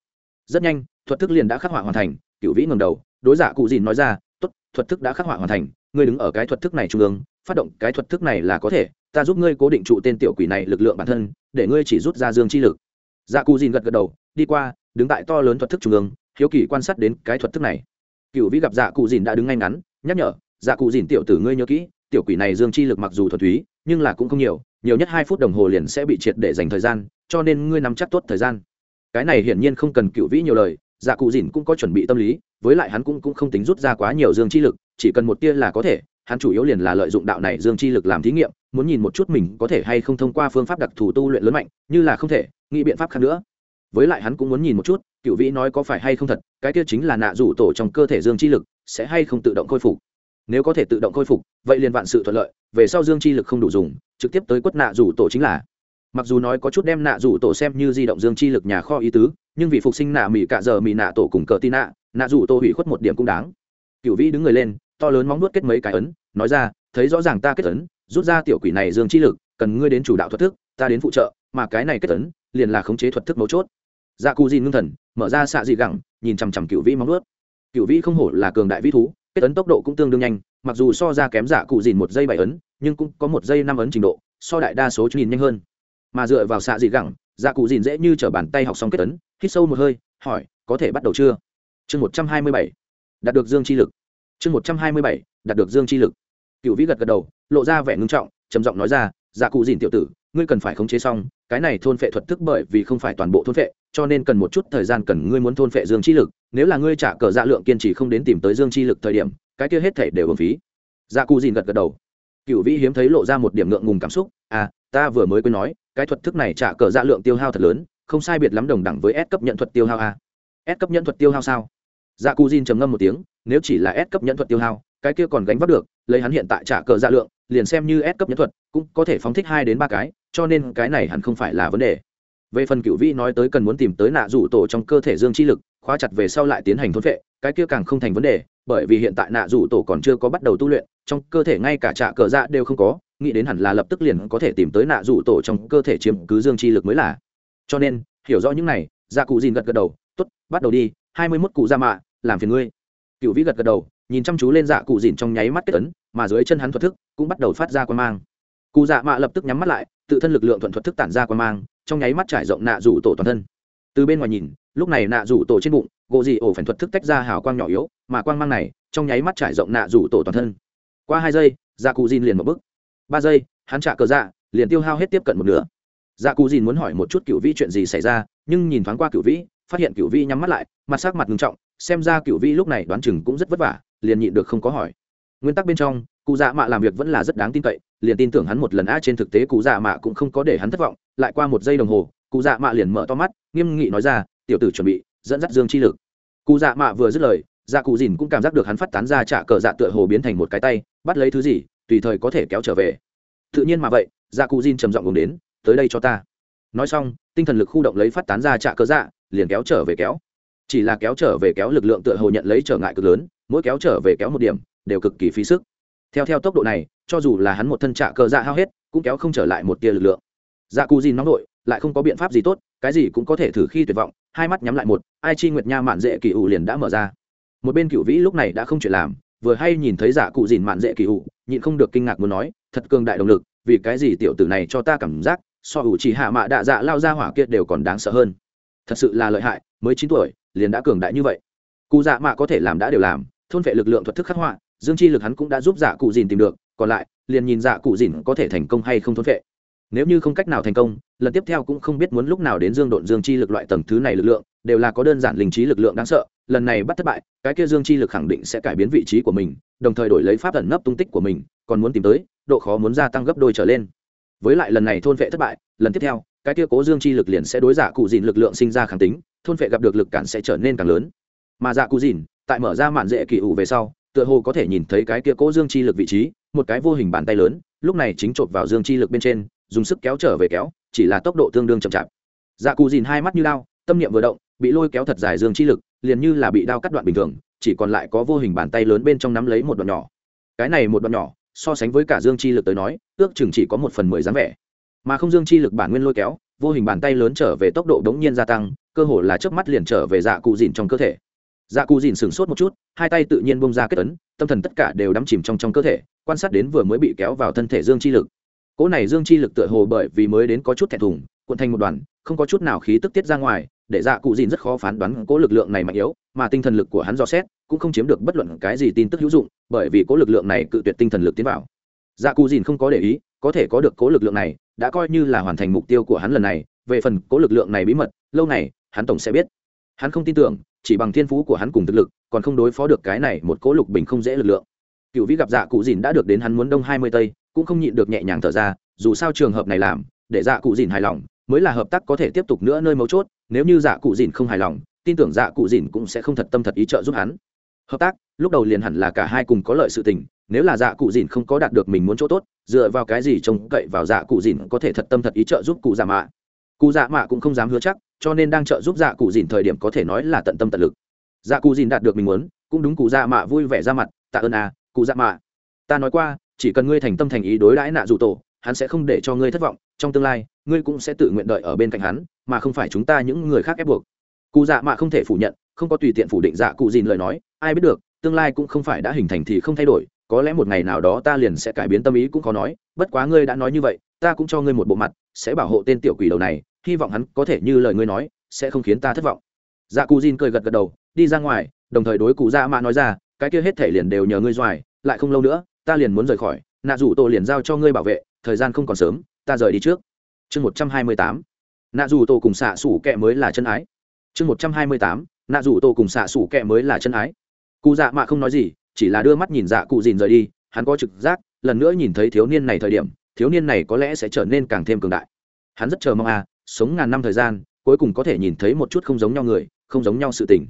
rất nhanh, thuật thức liền đã khắc họa hoàn thành, cựu vĩ ngầm đầu, đối dạ cụ dìn nói ra t ố t thuật thức đã khắc họa hoàn thành, ngươi đứng ở cái thuật thức này trung ương, phát động cái thuật thức này là có thể ta giúp ngươi cố định trụ tên tiểu quỷ này lực lượng bản thân để ngươi chỉ rút ra dương chi lực. Dạ cụ dìn gật gật đầu đi qua đứng tại to lớn thuật thức trung ương hiếu kỳ quan sát đến cái thuật thức này. Cựu vĩ gặp dạ cụ dìn đã đứng ngay ngắn nhắc nhở dạ cụ dìn tiểu tử ngươi nhớ kỹ tiểu quỷ này dương chi lực mặc dù thuần túy nhưng là cũng không nhiều nhiều nhất hai phút đồng hồ liền sẽ bị triệt để dành thời gian cho nên ngươi nắm chắc tốt thời gian. Cái này hiển nhiên không cần cựu vĩ nhiều lời dạ cụ dìn cũng có chuẩn bị tâm lý với lại hắn cũng, cũng không tính rút ra quá nhiều dương chi lực chỉ cần một tia là có thể hắn chủ yếu liền là lợi dụng đạo này dương chi lực làm thí nghiệm muốn nhìn một chút mình có thể hay không thông qua phương pháp đặc thù tu luyện lớn mạnh, như là không thể, nghĩ biện pháp khác nữa. Với lại hắn cũng muốn nhìn một chút cựu vĩ nói có phải hay không thật, cái kia chính là nạ rủ tổ trong cơ thể dương chi lực, sẽ hay không tự động khôi phục? Nếu có thể tự động khôi phục, vậy liền vạn sự thuận lợi, về sau dương chi lực không đủ dùng, trực tiếp tới quất nạ rủ tổ chính là. Mặc dù nói có chút đem nạ rủ tổ xem như di động dương chi lực nhà kho ý tứ, nhưng vì phục sinh nạ mỹ cạ giờ mỹ nạ tổ cùng cờ tin nạ nạ rủ tổ hủy khuất một điểm cũng đáng. Cựu vĩ đứng người lên, to lớn móng nuốt kết mấy cái ấn, nói ra, thấy rõ ràng ta kết ấn rút ra tiểu quỷ này dương chi lực, cần ngươi đến chủ đạo thuật thức, ta đến phụ trợ, mà cái này kết tấn, liền là khống chế thuật thức mấu chốt. Dạ cù di ngưng thần, mở ra xạ dị gẳng, nhìn chằm chằm cựu vĩ móng ướt cựu vĩ không hổ là cường đại vĩ thú, kết ấn tốc độ cũng tương đương nhanh, mặc dù so ra kém giả cụ dìn một giây bảy ấn, nhưng cũng có một giây năm ấn trình độ, so đại đa số nhìn nhanh hơn. Mà dựa vào xạ dị gẳng giả cụ dìn dễ như t r ở bàn tay học xong kết ấn hít sâu một hơi, hỏi, có thể bắt đầu chưa? Chương một trăm hai mươi bảy, đạt được dương chi lực. Chương một trăm hai mươi bảy, đạt được dương chi lực cựu vĩ gật gật đầu, lộ ra vẻ ngưng trọng, trầm giọng nói ra giả cụ dìn tiểu tử, ngươi cần phải khống chế xong, cái này thôn phệ thuật thức bởi vì không phải toàn bộ thôn phệ, cho nên cần một chút thời gian cần ngươi muốn thôn phệ dương chi lực, nếu là ngươi trả cờ dạ lượng kiên trì không đến tìm tới dương chi lực thời điểm, cái kia hết thể đều hưởng phí. Dạ cụ dìn gật gật đầu. Cựu vĩ hiếm thấy lộ ra một điểm ngượng ngùng cảm xúc à ta vừa mới quên nói, cái thuật thức này trả cờ dạ lượng tiêu hao thật lớn, không sai biệt lắm đồng đẳng với S cấp nhận thuật tiêu hao a. S cấp nhận thuật tiêu hao sao? Dạ cụ dìn trầm ngâm một tiếng, nếu chỉ là S cấp nhận thuật tiêu hao, cái kia còn gánh vác được lấy hắn hiện tại trả cờ dạ lượng, liền xem như S cấp nhẫn thuật, cũng có thể phóng thích hai đến ba cái, cho nên cái này hẳn không phải là vấn đề. Về phần cựu vĩ nói tới cần muốn tìm tới nạ rủ tổ trong cơ thể dương chi lực, khóa chặt về sau lại tiến hành thôn vệ, cái kia càng không thành vấn đề, bởi vì hiện tại nạ rủ tổ còn chưa có bắt đầu tu luyện, trong cơ thể ngay cả trạ cờ dạ đều không có, nghĩ đến hẳn là lập tức liền có thể tìm tới nạ rủ tổ trong cơ thể chiếm cứ dương chi lực mới là. Cho nên, hiểu rõ những này dạ cụ dìn gật gật đầu t ố t bắt đầu đi, hai mươi mốt cụ ra mạ, làm phiền ngươi. Cựu vĩ gật gật đầu nhìn chăm chú lên dạ cụ dìn trong nháy mắt kết ấn, mà dưới chân hắn thuật thức cũng bắt đầu phát ra quan mang. Cụ dạ mạ lập tức nhắm mắt lại, tự thân lực lượng thuận thuật thức tản ra quan mang, trong nháy mắt trải rộng nạ rủ tổ toàn thân. Từ bên ngoài nhìn, lúc này nạ rủ tổ trên bụng, gỗ dị ổ phản thuật thức tách ra hào quang nhỏ yếu, mà quang mang này trong nháy mắt trải rộng nạ rủ tổ toàn thân. Qua hai giây dạ cụ dìn liền một bức ba giây, hắn trả cờ dạ liền tiêu hao hết tiếp cận một nửa. Dạ cụ dìn muốn hỏi một chút cựu vĩ chuyện gì xảy ra, nhưng nhìn thoáng qua cựu vĩ, phát hiện cựu vĩ nhắm mắt lại, mặt sắc mặt ngưng trọng, xem ra cựu vĩ lúc này đoán chừng cũng rất vất vả liền nhịn được không có hỏi. Nguyên tắc bên trong, cụ dạ mạ làm việc vẫn là rất đáng tin cậy, liền tin tưởng hắn một lần a trên thực tế cụ dạ mạ cũng không có để hắn thất vọng, lại qua một giây đồng hồ, cụ dạ mạ liền mở to mắt, nghiêm nghị nói ra, tiểu tử chuẩn bị, dẫn dắt dương chi lực. Cụ dạ mạ vừa dứt lời dạ cụ dìn cũng cảm giác được hắn phát tán ra trả cờ dạ tựa hồ biến thành một cái tay, bắt lấy thứ gì, tùy thời có thể kéo trở về. Tự nhiên mà vậy dạ cụ dìn trầm giọng cùng đến, tới đây cho ta. Nói xong, tinh thần lực khu động lấy phát tán ra trả cờ dạ liền kéo trở về kéo. Chỉ là kéo trở về kéo lực lượng tựa hồ nhận lấy trở ngại cực lớn mỗi kéo trở về kéo một điểm, đều cực kỳ phí sức. Theo theo tốc độ này, cho dù là hắn một thân trạ cờ dạ hao hết, cũng kéo không trở lại một tia lực lượng. Dạ cù dìn nóng nội, lại không có biện pháp gì tốt, cái gì cũng có thể thử khi tuyệt vọng, hai mắt nhắm lại một, ai chi nguyệt nha mạn dễ kỳ ủ liền đã mở ra. Một bên cựu vĩ lúc này đã không chuyện làm, vừa hay nhìn thấy dạ giả cụ dìn mạn dễ kỳ ủ, nhịn không được kinh ngạc muốn nói, thật cường đại động lực, vì cái gì tiểu tử này cho ta cảm giác, so ủ chỉ hạ mạ đạ dạ lao ra hỏa kia đều còn đáng sợ hơn. Thật sự là lợi hại, mới chín tuổi, liền đã cường đại như vậy. Cụ dạ mạ có thể làm đã đều làm thôn vệ lực lượng thuật thức khắc họa, dương chi lực hắn cũng đã giúp giả cụ dìn tìm được, còn lại, liền nhìn giả cụ dìn có thể thành công hay không thôn vệ. Nếu như không cách nào thành công, lần tiếp theo cũng không biết muốn lúc nào đến dương độn dương chi lực loại tầng thứ này lực lượng, đều là có đơn giản linh trí lực lượng đáng sợ, lần này bắt thất bại, cái kia dương chi lực khẳng định sẽ cải biến vị trí của mình, đồng thời đổi lấy pháp ẩn nấp tung tích của mình, còn muốn tìm tới, độ khó muốn gia tăng gấp đôi trở lên. Với lại lần này thôn vệ thất bại, lần tiếp theo, cái kia cố dương chi lực liền sẽ đối giả cụ dìn lực lượng sinh ra kháng tính, thôn vệ gặp được lực cản sẽ trở nên càng lớn. Mà giả cụ dìn tại mở ra mạn dễ kỳ ủ về sau, tựa hồ có thể nhìn thấy cái kia cố dương chi lực vị trí, một cái vô hình bàn tay lớn, lúc này chính chộp vào dương chi lực bên trên, dùng sức kéo trở về kéo, chỉ là tốc độ tương đương chậm chạp. Dạ cù dìn hai mắt như lao, tâm niệm vừa động, bị lôi kéo thật dài dương chi lực, liền như là bị đao cắt đoạn bình thường, chỉ còn lại có vô hình bàn tay lớn bên trong nắm lấy một đoạn nhỏ. Cái này một đoạn nhỏ, so sánh với cả dương chi lực tới nói, ước chừng chỉ có một phần mười dáng vẻ. Mà không dương chi lực bản nguyên lôi kéo, vô hình bàn tay lớn trở về tốc độ đống nhiên gia tăng, cơ hồ là chớp mắt liền trở về dạ cụ dìn trong cơ thể dạ cụ dìn sửng sốt một chút, hai tay tự nhiên bông ra kết ấn, tâm thần tất cả đều đắm chìm trong trong cơ thể, quan sát đến vừa mới bị kéo vào thân thể dương chi lực. Cỗ này dương chi lực tựa hồ bởi vì mới đến có chút thẹn thùng, cuộn thành một đoàn, không có chút nào khí tức tiết ra ngoài, để dạ cụ dìn rất khó phán đoán cỗ lực lượng này mạnh yếu, mà tinh thần lực của hắn dò xét, cũng không chiếm được bất luận cái gì tin tức hữu dụng, bởi vì cỗ lực lượng này cự tuyệt tinh thần lực tiến vào. Dạ cụ dìn không có để ý, có thể có được cỗ lực lượng này, đã coi như là hoàn thành mục tiêu của hắn lần này, về phần cỗ lực lượng này bí mật, lâu này hắn tổng sẽ biết. Hắn không tin tưởng chỉ bằng thiên phú của hắn cùng thực lực, còn không đối phó được cái này một cỗ lục bình không dễ lực lượng. Cựu vĩ gặp dạ cụ dìn đã được đến hắn muốn đông hai mươi tây, cũng không nhịn được nhẹ nhàng thở ra, dù sao trường hợp này làm, để dạ cụ dìn hài lòng, mới là hợp tác có thể tiếp tục nữa nơi mấu chốt, nếu như dạ cụ dìn không hài lòng, tin tưởng dạ cụ dìn cũng sẽ không thật tâm thật ý trợ giúp hắn. Hợp tác, lúc đầu liền hẳn là cả hai cùng có lợi sự tình, nếu là dạ cụ dìn không có đạt được mình muốn chỗ tốt, dựa vào cái gì trông cậy vào dạ cụ dìn có thể thật tâm thật ý trợ giúp cụ dạ mạ? Cụ dạ mạ cũng không dám hứa chắc cho nên đang trợ giúp dạ cụ dìn thời điểm có thể nói là tận tâm tận lực. Dạ cụ dìn đạt được mình muốn, cũng đúng cụ dạ mạ vui vẻ ra mặt, tạ ơn à cụ dạ mạ. Ta nói qua, chỉ cần ngươi thành tâm thành ý đối đãi nạ dù tổ, hắn sẽ không để cho ngươi thất vọng. Trong tương lai, ngươi cũng sẽ tự nguyện đợi ở bên cạnh hắn, mà không phải chúng ta những người khác ép buộc. Cụ dạ mạ không thể phủ nhận, không có tùy tiện phủ định dạ cụ dìn lời nói, ai biết được, tương lai cũng không phải đã hình thành thì không thay đổi, có lẽ một ngày nào đó ta liền sẽ cải biến tâm ý cũng khó nói, bất quá ngươi đã nói như vậy, ta cũng cho ngươi một bộ mặt, sẽ bảo hộ tên tiểu quỷ đầu này hy vọng hắn có thể như lời ngươi nói, sẽ không khiến ta thất vọng. Dạ cù dìn cười gật gật đầu, đi ra ngoài, đồng thời đối cụ dạ mạ nói ra, cái kia hết thể liền đều nhờ ngươi doài, lại không lâu nữa, ta liền muốn rời khỏi, nạ rủ tổ liền giao cho ngươi bảo vệ, thời gian không còn sớm, ta rời đi trước. Chương một trăm hai mươi tám, nạ rủ tổ cùng xạ xủ kẹ mới là chân ái. Chương một trăm hai mươi tám, nạ rủ tổ cùng xạ xủ kẹ mới là chân ái. Cụ dạ mạ không nói gì, chỉ là đưa mắt nhìn dạ cụ dìn rời đi, hắn có trực giác, lần nữa nhìn thấy thiếu niên này thời điểm, thiếu niên này có lẽ sẽ trở nên càng thêm cường đại. Hắn rất chờ mong à sống ngàn năm thời gian, cuối cùng có thể nhìn thấy một chút không giống nhau người, không giống nhau sự tình.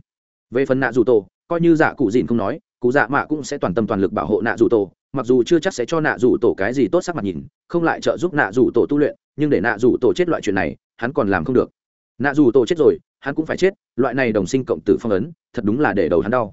Về phần nạ dù tổ, coi như dạ cụ dìn không nói, cụ dạ mạ cũng sẽ toàn tâm toàn lực bảo hộ nạ dù tổ, mặc dù chưa chắc sẽ cho nạ dù tổ cái gì tốt sắc mặt nhìn, không lại trợ giúp nạ dù tổ tu luyện, nhưng để nạ dù tổ chết loại chuyện này, hắn còn làm không được. Nạ dù tổ chết rồi, hắn cũng phải chết, loại này đồng sinh cộng tử phong ấn, thật đúng là để đầu hắn đau.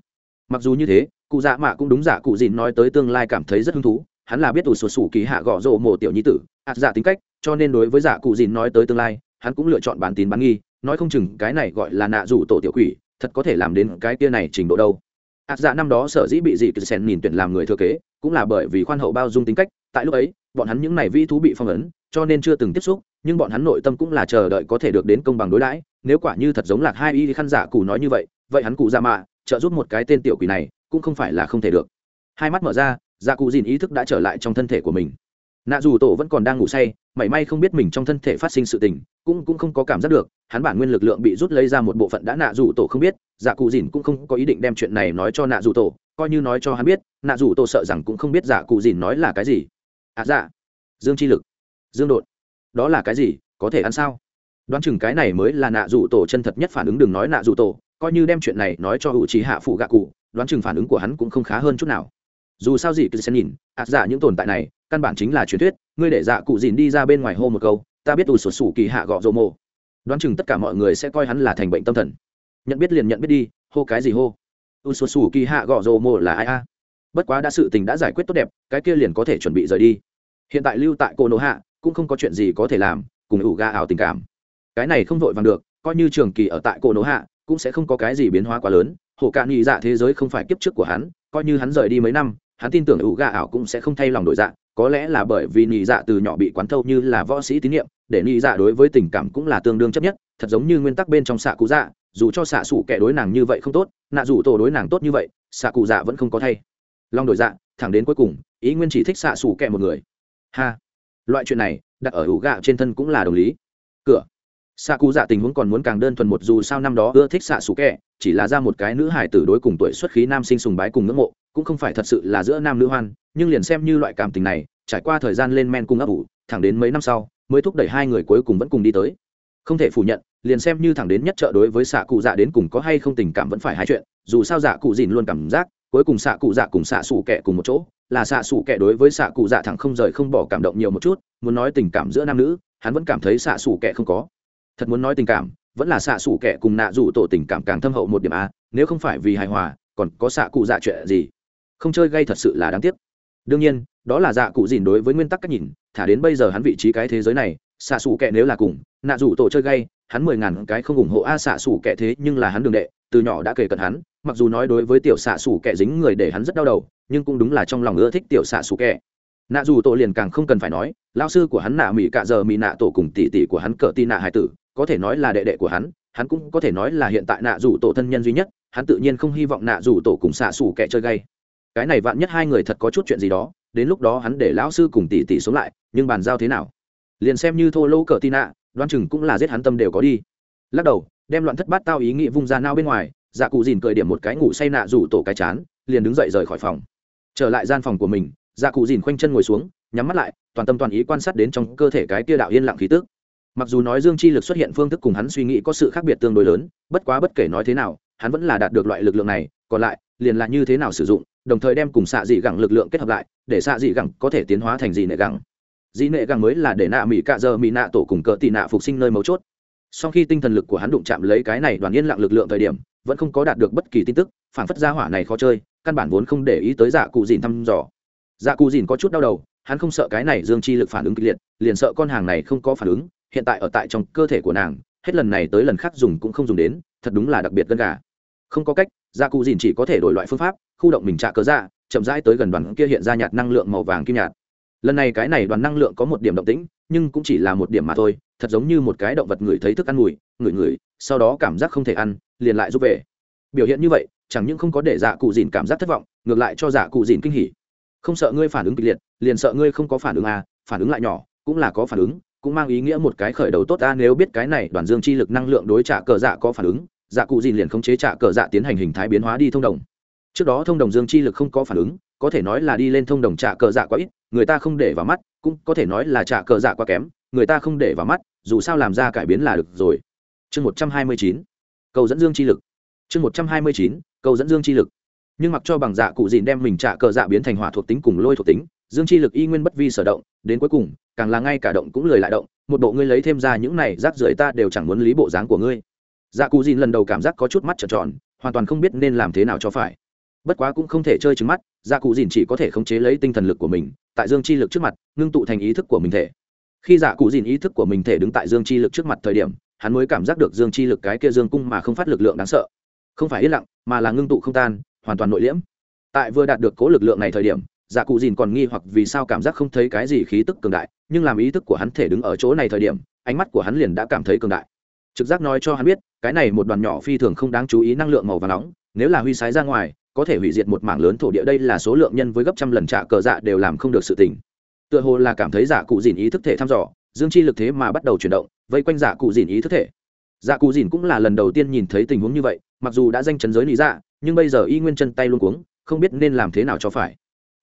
Mặc dù như thế, cụ dạ mạ cũng đúng giả cụ dìn nói tới tương lai cảm thấy rất hứng thú, hắn là biết tù sổ sủ kỳ hạ gõ rộ mộ tiểu nhi tử, ạt giả tính cách, cho nên đối với giả cụ dìn nói tới tương lai hắn cũng lựa chọn bán tín bán nghi, nói không chừng cái này gọi là nạ rủ tổ tiểu quỷ, thật có thể làm đến cái kia này trình độ đâu. Ạt dạ năm đó sở dĩ bị dị kỳ sen nhìn tuyển làm người thừa kế, cũng là bởi vì khoan hậu bao dung tính cách, tại lúc ấy, bọn hắn những này vĩ thú bị phong ấn, cho nên chưa từng tiếp xúc, nhưng bọn hắn nội tâm cũng là chờ đợi có thể được đến công bằng đối đãi, nếu quả như thật giống lạc hai y khăn giả cụ nói như vậy vậy hắn cụ ra dạ mạ, trợ giúp một cái tên tiểu quỷ này, cũng không phải là không thể được. Hai mắt mở ra dạ cụ dìn ý thức đã trở lại trong thân thể của mình. Nạ dù tổ vẫn còn đang ngủ say mảy may không biết mình trong thân thể phát sinh sự tình, cũng cũng không có cảm giác được, hắn bản nguyên lực lượng bị rút lấy ra một bộ phận đã nạ dù tổ không biết dạ cụ dìn cũng không có ý định đem chuyện này nói cho nạ dù tổ, coi như nói cho hắn biết, nạ dù tổ sợ rằng cũng không biết dạ cụ dìn nói là cái gì. À dạ dương chi lực, dương đột, đó là cái gì, có thể ăn sao? Đoán chừng cái này mới là nạ dù tổ chân thật nhất phản ứng đừng nói nạ dù tổ, coi như đem chuyện này nói cho hữu trí hạ phụ gạ cụ, đoán chừng phản ứng của hắn cũng không khá hơn chút nào. Dù sao gì cứ sẽ nhìn ạt giả những tồn tại này căn bản chính là truyền thuyết, ngươi để dạ cụ dìn đi ra bên ngoài hô một câu, ta biết ủ sổ sủ kỳ hạ gọ rộ mộ. Đoán chừng tất cả mọi người sẽ coi hắn là thành bệnh tâm thần. Nhận biết liền nhận biết đi, hô cái gì hô? Ủ sổ sủ kỳ hạ gọ rộ mộ là ai a? Bất quá đã sự tình đã giải quyết tốt đẹp, cái kia liền có thể chuẩn bị rời đi. Hiện tại lưu tại cô nô hạ, cũng không có chuyện gì có thể làm, cùng ủ ga ảo tình cảm. Cái này không vội vàng được, coi như trường kỳ ở tại cô nô hạ, cũng sẽ không có cái gì biến hóa quá lớn. Hổ cạn nhị dạ thế giới không phải kiếp trước của hắn, coi như hắn rời đi mấy năm, hắn tin tưởng ủ ga ảo cũng sẽ không thay lòng đổi dạ có lẽ là bởi vì nhị dạ từ nhỏ bị quán thâu như là võ sĩ tín nhiệm, để nhị dạ đối với tình cảm cũng là tương đương chấp nhất, thật giống như nguyên tắc bên trong xạ cụ dạ dù cho xạ xủ kẻ đối nàng như vậy không tốt, nạ dù tổ đối nàng tốt như vậy, xạ cụ dạ vẫn không có thay. Long đổi dạ thẳng đến cuối cùng, ý nguyên chỉ thích xạ xủ kẻ một người. Ha! Loại chuyện này, đặt ở ủ gạo trên thân cũng là đồng lý. Cửa xạ cụ dạ tình huống còn muốn càng đơn thuần một dù sao năm đó ưa thích xạ xù kẹ, chỉ là ra một cái nữ hải tử đối cùng tuổi xuất khí nam sinh sùng bái cùng ngưỡng mộ, cũng không phải thật sự là giữa nam nữ hoan, nhưng liền xem như loại cảm tình này, trải qua thời gian lên men cung ấp ủ, thẳng đến mấy năm sau, mới thúc đẩy hai người cuối cùng vẫn cùng đi tới. Không thể phủ nhận, liền xem như thẳng đến nhất trợ đối với xạ cụ dạ đến cùng có hay không tình cảm vẫn phải hai chuyện, dù sao dạ cụ dìn luôn cảm giác, cuối cùng xạ cụ dạ cùng xạ xù kẹ cùng một chỗ, là xạ xù kẹ đối với xạ cụ dạ thẳng không rời không bỏ cảm động nhiều một chút, muốn nói tình cảm giữa nam nữ, hắn vẫn cảm thấy xạ xù kẹ không có thật muốn nói tình cảm, vẫn là xạ xủ kẻ cùng nạ rủ tổ tình cảm càng thâm hậu một điểm a, nếu không phải vì hài hòa, còn có xạ cụ dạ chuyện gì? Không chơi gây thật sự là đáng tiếc. Đương nhiên, đó là dạ cụ dìn đối với nguyên tắc cách nhìn, thả đến bây giờ hắn vị trí cái thế giới này, xạ xủ kẻ nếu là cùng, nạ rủ tổ chơi gây hắn mười ngàn cái không ủng hộ a xạ xủ kẻ thế nhưng là hắn đường đệ, từ nhỏ đã kể cận hắn, mặc dù nói đối với tiểu xạ xủ kẻ dính người để hắn rất đau đầu, nhưng cũng đúng là trong lòng ưa thích tiểu xạ xủ kẻ. Nạ dù tổ liền càng không cần phải nói lao sư của hắn nạ mỹ cạ giờ mỹ nạ tổ cùng tỷ tỷ của hắn cỡ tin nạ hải tử có thể nói là đệ đệ của hắn hắn cũng có thể nói là hiện tại nạ rủ tổ thân nhân duy nhất, hắn tự nhiên không hy vọng nạ rủ tổ cùng xạ xủ kẻ chơi gay. Cái này vạn nhất hai người thật có chút chuyện gì đó, đến lúc đó hắn để lão sư cùng tỷ tỷ sống lại, nhưng bàn giao thế nào? Liền xem như thô lỗ cờ tin nạ đoan chừng cũng là giết hắn tâm đều có đi. Lắc đầu, đem loạn thất bát tao ý nghĩ vung ra nao bên ngoài dạ cụ dìn cười điểm một cái ngủ say nạ rủ tổ cái chán, liền đứng dậy rời khỏi phòng. Trở lại gian phòng của mình dạ cụ dìn khoanh chân ngồi xuống, nhắm mắt lại, toàn tâm toàn ý quan sát đến trong cơ thể cái tia đạo yên lặng khí tức mặc dù nói dương chi lực xuất hiện phương thức cùng hắn suy nghĩ có sự khác biệt tương đối lớn, bất quá bất kể nói thế nào, hắn vẫn là đạt được loại lực lượng này, còn lại, liền là như thế nào sử dụng, đồng thời đem cùng xạ dị gẳng lực lượng kết hợp lại, để xạ dị gẳng có thể tiến hóa thành dị nệ gẳng. Dị nệ gẳng mới là để nạ mỹ cạ giờ mỹ nạ tổ cùng cỡ tị nạ phục sinh nơi mấu chốt. Sau khi tinh thần lực của hắn đụng chạm lấy cái này đoàn yên lặng lực lượng thời điểm, vẫn không có đạt được bất kỳ tin tức, phản phất gia hỏa này khó chơi, căn bản vốn không để ý tới dạ cụ dìn thăm dò. Dạ cụ dìn có chút đau đầu, hắn không sợ cái này dương chi lực phản ứng kịch liệt, liền sợ con hàng này không có phản ứng hiện tại ở tại trong cơ thể của nàng, hết lần này tới lần khác dùng cũng không dùng đến, thật đúng là đặc biệt gân gà. Không có cách gia cụ dìn chỉ có thể đổi loại phương pháp, khu động mình trả cớ ra chậm rãi tới gần đoàn kia hiện ra nhạt năng lượng màu vàng kim nhạt. Lần này cái này đoàn năng lượng có một điểm động tĩnh, nhưng cũng chỉ là một điểm mà thôi, thật giống như một cái động vật ngửi thấy thức ăn mùi, ngửi ngửi, sau đó cảm giác không thể ăn, liền lại rút về. Biểu hiện như vậy, chẳng những không có để dạ cụ dìn cảm giác thất vọng, ngược lại cho dạ cụ dìn kinh hỉ. Không sợ ngươi phản ứng kịch liệt, liền sợ ngươi không có phản ứng à phản ứng lại nhỏ, cũng là có phản ứng cũng mang ý nghĩa một cái khởi đầu tốt ta nếu biết cái này, đoàn dương chi lực năng lượng đối trả cờ dạ có phản ứng dạ cụ dìn liền khống chế trả cờ dạ tiến hành hình thái biến hóa đi thông đồng. Trước đó thông đồng dương chi lực không có phản ứng, có thể nói là đi lên thông đồng trả cờ dạ quá ít, người ta không để vào mắt, cũng có thể nói là trả cờ dạ quá kém, người ta không để vào mắt, dù sao làm ra cải biến là được rồi. Chương một trăm hai mươi chín, cầu dẫn dương chi lực. Chương một trăm hai mươi chín, cầu dẫn dương chi lực. Nhưng mặc cho bằng dạ cụ dìn đem mình trả cờ dạ biến thành hỏa thuộc tính cùng lôi thuộc tính, dương chi lực y nguyên bất vi sở động, đến cuối cùng càng là ngay cả động cũng lười lại động, một bộ ngươi lấy thêm ra những này rác rưởi ta đều chẳng muốn lý bộ dáng của ngươi. Dạ cụ dìn lần đầu cảm giác có chút mắt trợn tròn, hoàn toàn không biết nên làm thế nào cho phải. Bất quá cũng không thể chơi trứng mắt dạ cụ dìn chỉ có thể khống chế lấy tinh thần lực của mình, tại dương chi lực trước mặt, ngưng tụ thành ý thức của mình thể. Khi dạ cụ dìn ý thức của mình thể đứng tại dương chi lực trước mặt thời điểm, hắn mới cảm giác được dương chi lực cái kia dương cung mà không phát lực lượng đáng sợ. Không phải yên lặng, mà là ngưng tụ không tan, hoàn toàn nội liễm. Tại vừa đạt được cố lực lượng này thời điểm dạ cụ dìn còn nghi hoặc vì sao cảm giác không thấy cái gì khí tức cường đại, nhưng làm ý thức của hắn thể đứng ở chỗ này thời điểm, ánh mắt của hắn liền đã cảm thấy cường đại. Trực giác nói cho hắn biết, cái này một đoàn nhỏ phi thường không đáng chú ý năng lượng màu và nóng, nếu là huy sái ra ngoài, có thể hủy diệt một mảng lớn thổ địa, đây là số lượng nhân với gấp trăm lần trả cờ dạ đều làm không được sự tình. Tựa hồ là cảm thấy giả cụ dìn ý thức thể thăm dò, dương chi lực thế mà bắt đầu chuyển động, vây quanh giả cụ dìn ý thức thể. Dạ cụ dìn cũng là lần đầu tiên nhìn thấy tình huống như vậy, mặc dù đã danh chấn giới lý dạ nhưng bây giờ y nguyên chân tay luôn cuống, không biết nên làm thế nào cho phải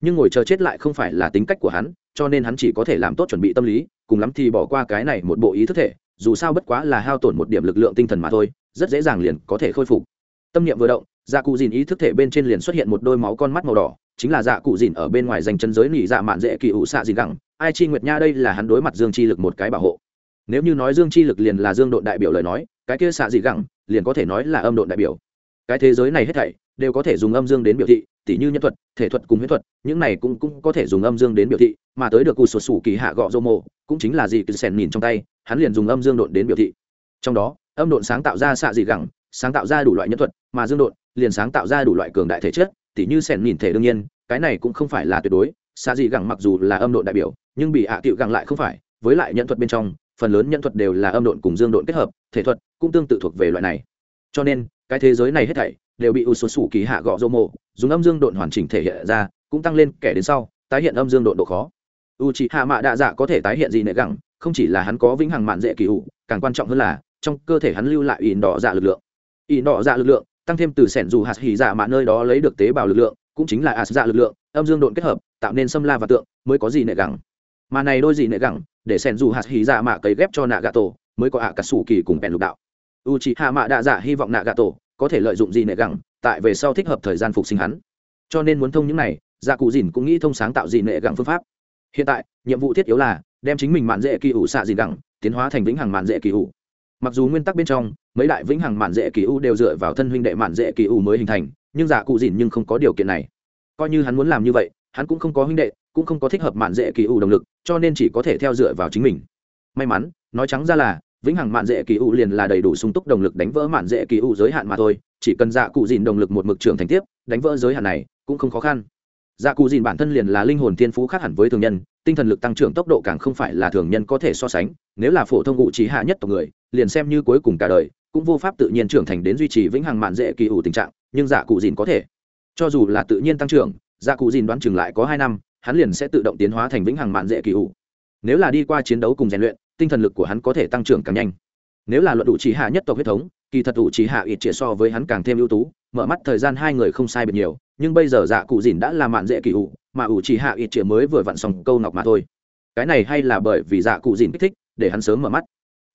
nhưng ngồi chờ chết lại không phải là tính cách của hắn, cho nên hắn chỉ có thể làm tốt chuẩn bị tâm lý, cùng lắm thì bỏ qua cái này một bộ ý thức thể, dù sao bất quá là hao tổn một điểm lực lượng tinh thần mà thôi, rất dễ dàng liền có thể khôi phục. Tâm niệm vừa động dạ cụ dìn ý thức thể bên trên liền xuất hiện một đôi máu con mắt màu đỏ, chính là dạ cụ dìn ở bên ngoài dành chân giới nỉ dạ mạn dễ kỳ ủ xạ dìn gẳng, ai chi nguyệt nha đây là hắn đối mặt dương chi lực một cái bảo hộ. Nếu như nói dương chi lực liền là dương độn đại biểu lời nói, cái kia xạ dị gẳng liền có thể nói là âm độn đại biểu. Cái thế giới này hết thảy đều có thể dùng âm dương đến biểu thị, tỉ như nhân thuật, thể thuật cùng huyết thuật, những này cũng cũng có thể dùng âm dương đến biểu thị, mà tới được cù sột sủ kỳ hạ gọ dô mộ cũng chính là gì cứ sèn nhìn trong tay, hắn liền dùng âm dương độn đến biểu thị. Trong đó, âm độn sáng tạo ra xạ dị gẳng, sáng tạo ra đủ loại nhân thuật, mà dương độn liền sáng tạo ra đủ loại cường đại thể chất, tỉ như sèn nhìn thể đương nhiên, cái này cũng không phải là tuyệt đối, xạ dị gẳng mặc dù là âm độn đại biểu, nhưng bị hạ à tiệu gẳng lại không phải, với lại nhân thuật bên trong, phần lớn nhân thuật đều là âm độn cùng dương độn kết hợp, thể thuật cũng tương tự thuộc về loại này. Cho nên, cái thế giới này hết thảy đều bị u số sủ kỳ hạ gọ rô mộ, dùng âm dương độn hoàn chỉnh thể hiện ra, cũng tăng lên kẻ đến sau, tái hiện âm dương độn độ khó. U chỉ hạ mạ đa dạ có thể tái hiện gì nệ gẳng, không chỉ là hắn có vĩnh hằng mạn dễ kỳ ủ càng quan trọng hơn là, trong cơ thể hắn lưu lại ỉn đỏ dạ lực lượng. Ỉn đỏ dạ lực lượng, tăng thêm từ sẻn dù hạt hỉ dạ mạ nơi đó lấy được tế bào lực lượng, cũng chính là ạt dạ lực lượng, âm dương độn kết hợp, tạo nên xâm la và tượng, mới có gì nệ gẳng. Mà này đôi gì nệ gẳng, để sẻn dù hạt hỉ dạ mạ cấy ghép cho nạ gà tổ mới có ạ cả sủ kỳ cùng bèn lục đạo. U chỉ hạ mạ đa dạ hy vọng nạ gà tổ có thể lợi dụng gì nệ gẳng, tại về sau thích hợp thời gian phục sinh hắn. Cho nên muốn thông những này gia cụ dìn cũng nghĩ thông sáng tạo gì nệ gẳng phương pháp. Hiện tại, nhiệm vụ thiết yếu là đem chính mình mạn dễ kỳ ủ xạ dìn gẳng, tiến hóa thành vĩnh hằng mạn dễ kỳ ủ. Mặc dù nguyên tắc bên trong, mấy đại vĩnh hằng mạn dễ kỳ ủ đều dựa vào thân huynh đệ mạn dễ kỳ ủ mới hình thành, nhưng gia cụ dìn nhưng không có điều kiện này. Coi như hắn muốn làm như vậy, hắn cũng không có huynh đệ, cũng không có thích hợp mạn dễ kỳ ủ động lực, cho nên chỉ có thể theo dựa vào chính mình. May mắn, nói trắng ra là vĩnh hằng mạn dễ kỳ u liền là đầy đủ sung túc động lực đánh vỡ mạn dễ kỳ u giới hạn mà thôi, chỉ cần dạ cụ dìn động lực một mực trưởng thành tiếp, đánh vỡ giới hạn này cũng không khó khăn. Dạ cụ dìn bản thân liền là linh hồn thiên phú khác hẳn với thường nhân, tinh thần lực tăng trưởng tốc độ càng không phải là thường nhân có thể so sánh, nếu là phổ thông ngụ trí hạ nhất tộc người, liền xem như cuối cùng cả đời, cũng vô pháp tự nhiên trưởng thành đến duy trì vĩnh hằng mạn dễ kỳ ủ tình trạng, nhưng dạ cụ dìn có thể. Cho dù là tự nhiên tăng trưởng dạ cụ dìn đoán chừng lại có hai năm, hắn liền sẽ tự động tiến hóa thành vĩnh hằng mạn dễ kỳ ủ nếu là đi qua chiến đấu cùng rèn luyện tinh thần lực của hắn có thể tăng trưởng càng nhanh. Nếu là luận đủ trí hạ nhất tộc huyết thống, kỳ thật đủ trí hạ ít triệt so với hắn càng thêm ưu tú, mở mắt thời gian hai người không sai biệt nhiều, nhưng bây giờ dạ cụ dìn đã là mạn dễ kỳ ủ, mà ủ trí hạ ít triệt mới vừa vặn xong câu ngọc mà thôi. Cái này hay là bởi vì dạ cụ dìn kích thích, để hắn sớm mở mắt.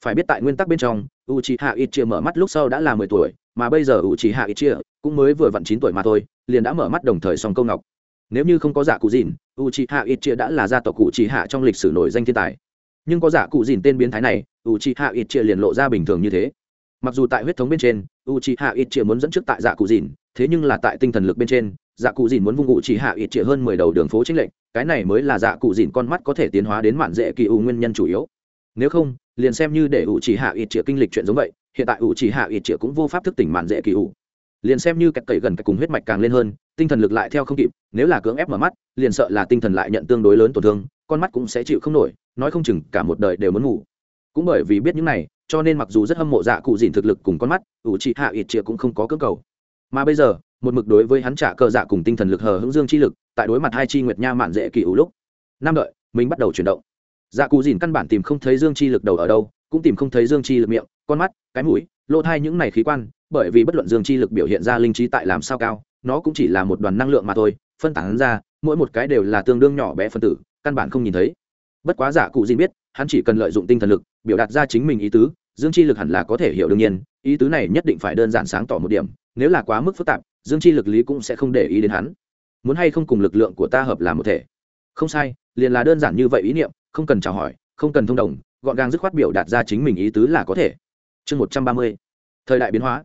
Phải biết tại nguyên tắc bên trong u trí hạ ít chia mở mắt lúc sau đã là mười tuổi, mà bây giờ u trí hạ ít chia cũng mới vừa vặn chín tuổi mà thôi, liền đã mở mắt đồng thời xong câu ngọc. Nếu như không có dạ cụ dìn u trí hạ ít chia đã là gia tộc cụ trí hạ trong lịch sử nổi danh thiên tài nhưng có giả cụ dìn tên biến thái này u c h i hạ ít chia liền lộ ra bình thường như thế. Mặc dù tại huyết thống bên trên u c h i hạ ít chia muốn dẫn trước tại giả cụ dìn, thế nhưng là tại tinh thần lực bên trên, giả cụ dìn muốn vung u c h i hạ ít chia hơn mười đầu đường phố chính lệnh cái này mới là giả cụ dìn con mắt có thể tiến hóa đến mạn dễ kỳ u nguyên nhân chủ yếu. Nếu không, liền xem như để u c h i hạ ít chia kinh lịch chuyện giống vậy, hiện tại u c h i hạ ít chia cũng vô pháp thức tỉnh mạn dễ kỳ u. Liền xem như cạch cậy gần cạch cùng huyết mạch càng lên hơn, tinh thần lực lại theo không kịp, nếu là cưỡng ép mở mắt, liền sợ là tinh thần lại nhận tương đối lớn tổn thương con mắt cũng sẽ chịu không nổi, nói không chừng cả một đời đều muốn ngủ. Cũng bởi vì biết những này, cho nên mặc dù rất hâm mộ dạ cụ dìn thực lực cùng con mắt, ủ trị hạ ít chia cũng không có cơ cầu. Mà bây giờ, một mực đối với hắn trả cờ dạ cùng tinh thần lực hờ hững dương chi lực, tại đối mặt hai chi nguyệt nha mạn dễ kỳ ủ lúc. Năm đợi, mình bắt đầu chuyển động. Dạ cụ dìn căn bản tìm không thấy dương chi lực đầu ở đâu, cũng tìm không thấy dương chi lực miệng, con mắt, cái mũi, lỗ thai những này khí quan, bởi vì bất luận dương chi lực biểu hiện ra linh trí tại làm sao cao, nó cũng chỉ là một đoàn năng lượng mà thôi, phân tán ra, mỗi một cái đều là tương đương nhỏ bé phân tử căn bản không nhìn thấy. Bất quá giả cụ dìn biết, hắn chỉ cần lợi dụng tinh thần lực, biểu đạt ra chính mình ý tứ, dương chi lực hẳn là có thể hiểu đương nhiên, ý tứ này nhất định phải đơn giản sáng tỏ một điểm, nếu là quá mức phức tạp, dương chi lực lý cũng sẽ không để ý đến hắn. Muốn hay không cùng lực lượng của ta hợp làm một thể? Không sai, liền là đơn giản như vậy ý niệm, không cần chào hỏi, không cần thông đồng, gọn gàng dứt khoát biểu đạt ra chính mình ý tứ là có thể. Chương một trăm ba mươi, thời đại biến hóa.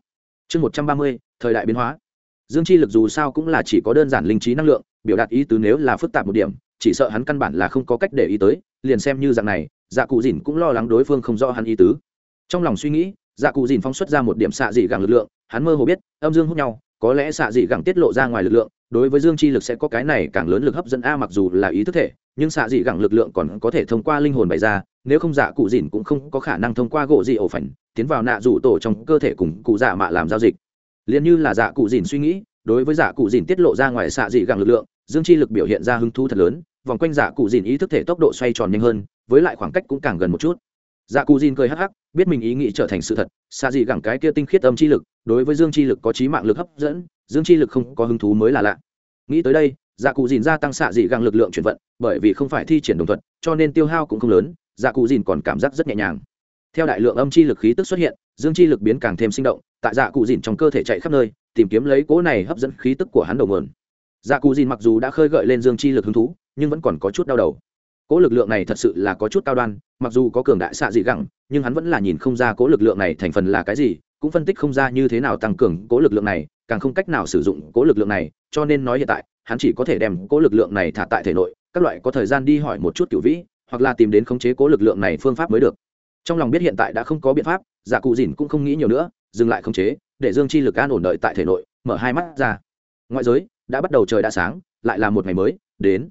Chương một trăm ba mươi, thời đại biến hóa. Dương chi lực dù sao cũng là chỉ có đơn giản linh trí năng lượng, biểu đạt ý tứ nếu là phức tạp một điểm chỉ sợ hắn căn bản là không có cách để ý tới, liền xem như dạng này dạ cụ dìn cũng lo lắng đối phương không rõ hắn ý tứ. Trong lòng suy nghĩ dạ cụ dìn phóng xuất ra một điểm xạ dị gẳng lực lượng, hắn mơ hồ biết, âm dương hút nhau, có lẽ xạ dị gẳng tiết lộ ra ngoài lực lượng, đối với dương chi lực sẽ có cái này càng lớn lực hấp dẫn a, mặc dù là ý thức thể, nhưng xạ dị gẳng lực lượng còn có thể thông qua linh hồn bày ra, nếu không dạ cụ dìn cũng không có khả năng thông qua gỗ dị ổ phảnh, tiến vào nạ rủ tổ trong cơ thể cùng cụ dạ mạ làm giao dịch. Liền như là dạ cụ dìn suy nghĩ, đối với dạ cụ dìn tiết lộ ra ngoài xạ dị gẳng lực lượng, dương chi lực biểu hiện ra hứng thú thật lớn vòng quanh dạ cụ dìn ý thức thể tốc độ xoay tròn nhanh hơn, với lại khoảng cách cũng càng gần một chút. Dạ cụ dìn cười hắc hắc, biết mình ý nghĩ trở thành sự thật, xa dị gẳng cái kia tinh khiết âm chi lực, đối với dương chi lực có trí mạng lực hấp dẫn, dương chi lực không có hứng thú mới là lạ. Nghĩ tới đây dạ cụ dìn gia tăng xạ dị gẳng lực lượng chuyển vận, bởi vì không phải thi triển đồng thuận, cho nên tiêu hao cũng không lớn dạ cụ dìn còn cảm giác rất nhẹ nhàng. Theo đại lượng âm chi lực khí tức xuất hiện, dương chi lực biến càng thêm sinh động, tại dạ cụ dìn trong cơ thể chạy khắp nơi, tìm kiếm lấy cỗ này hấp dẫn khí tức của hắn đầu nguồn. Dạ cụ dìn mặc dù đã khơi gợi lên dương chi lực hứng thú nhưng vẫn còn có chút đau đầu. Cỗ lực lượng này thật sự là có chút cao đoan, mặc dù có cường đại xạ dị gẳng, nhưng hắn vẫn là nhìn không ra cỗ lực lượng này thành phần là cái gì, cũng phân tích không ra như thế nào tăng cường cỗ lực lượng này, càng không cách nào sử dụng cỗ lực lượng này, cho nên nói hiện tại, hắn chỉ có thể đem cỗ lực lượng này thả tại thể nội, các loại có thời gian đi hỏi một chút cựu vĩ, hoặc là tìm đến khống chế cố lực lượng này phương pháp mới được. Trong lòng biết hiện tại đã không có biện pháp, giả cụ dìn cũng không nghĩ nhiều nữa, dừng lại khống chế, để dương chi lực an ổn đợi tại thể nội, mở hai mắt ra. Ngoại giới, đã bắt đầu trời đã sáng, lại là một ngày mới, đến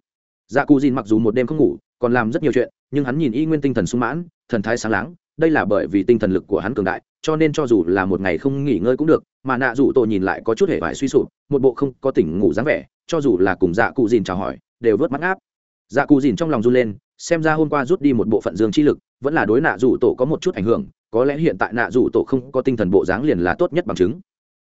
dạ cụ dìn mặc dù một đêm không ngủ, còn làm rất nhiều chuyện, nhưng hắn nhìn y nguyên tinh thần sung mãn, thần thái sáng láng, đây là bởi vì tinh thần lực của hắn cường đại, cho nên cho dù là một ngày không nghỉ ngơi cũng được, mà nạ dù tổ nhìn lại có chút hề vải suy sụp, một bộ không có tỉnh ngủ dáng vẻ, cho dù là cùng dạ cụ dìn chào hỏi, đều vớt mắt áp dạ cụ dìn trong lòng run lên, xem ra hôm qua rút đi một bộ phận dương chi lực, vẫn là đối nạ dù tổ có một chút ảnh hưởng, có lẽ hiện tại nạ dù tổ không có tinh thần bộ dáng liền là tốt nhất bằng chứng.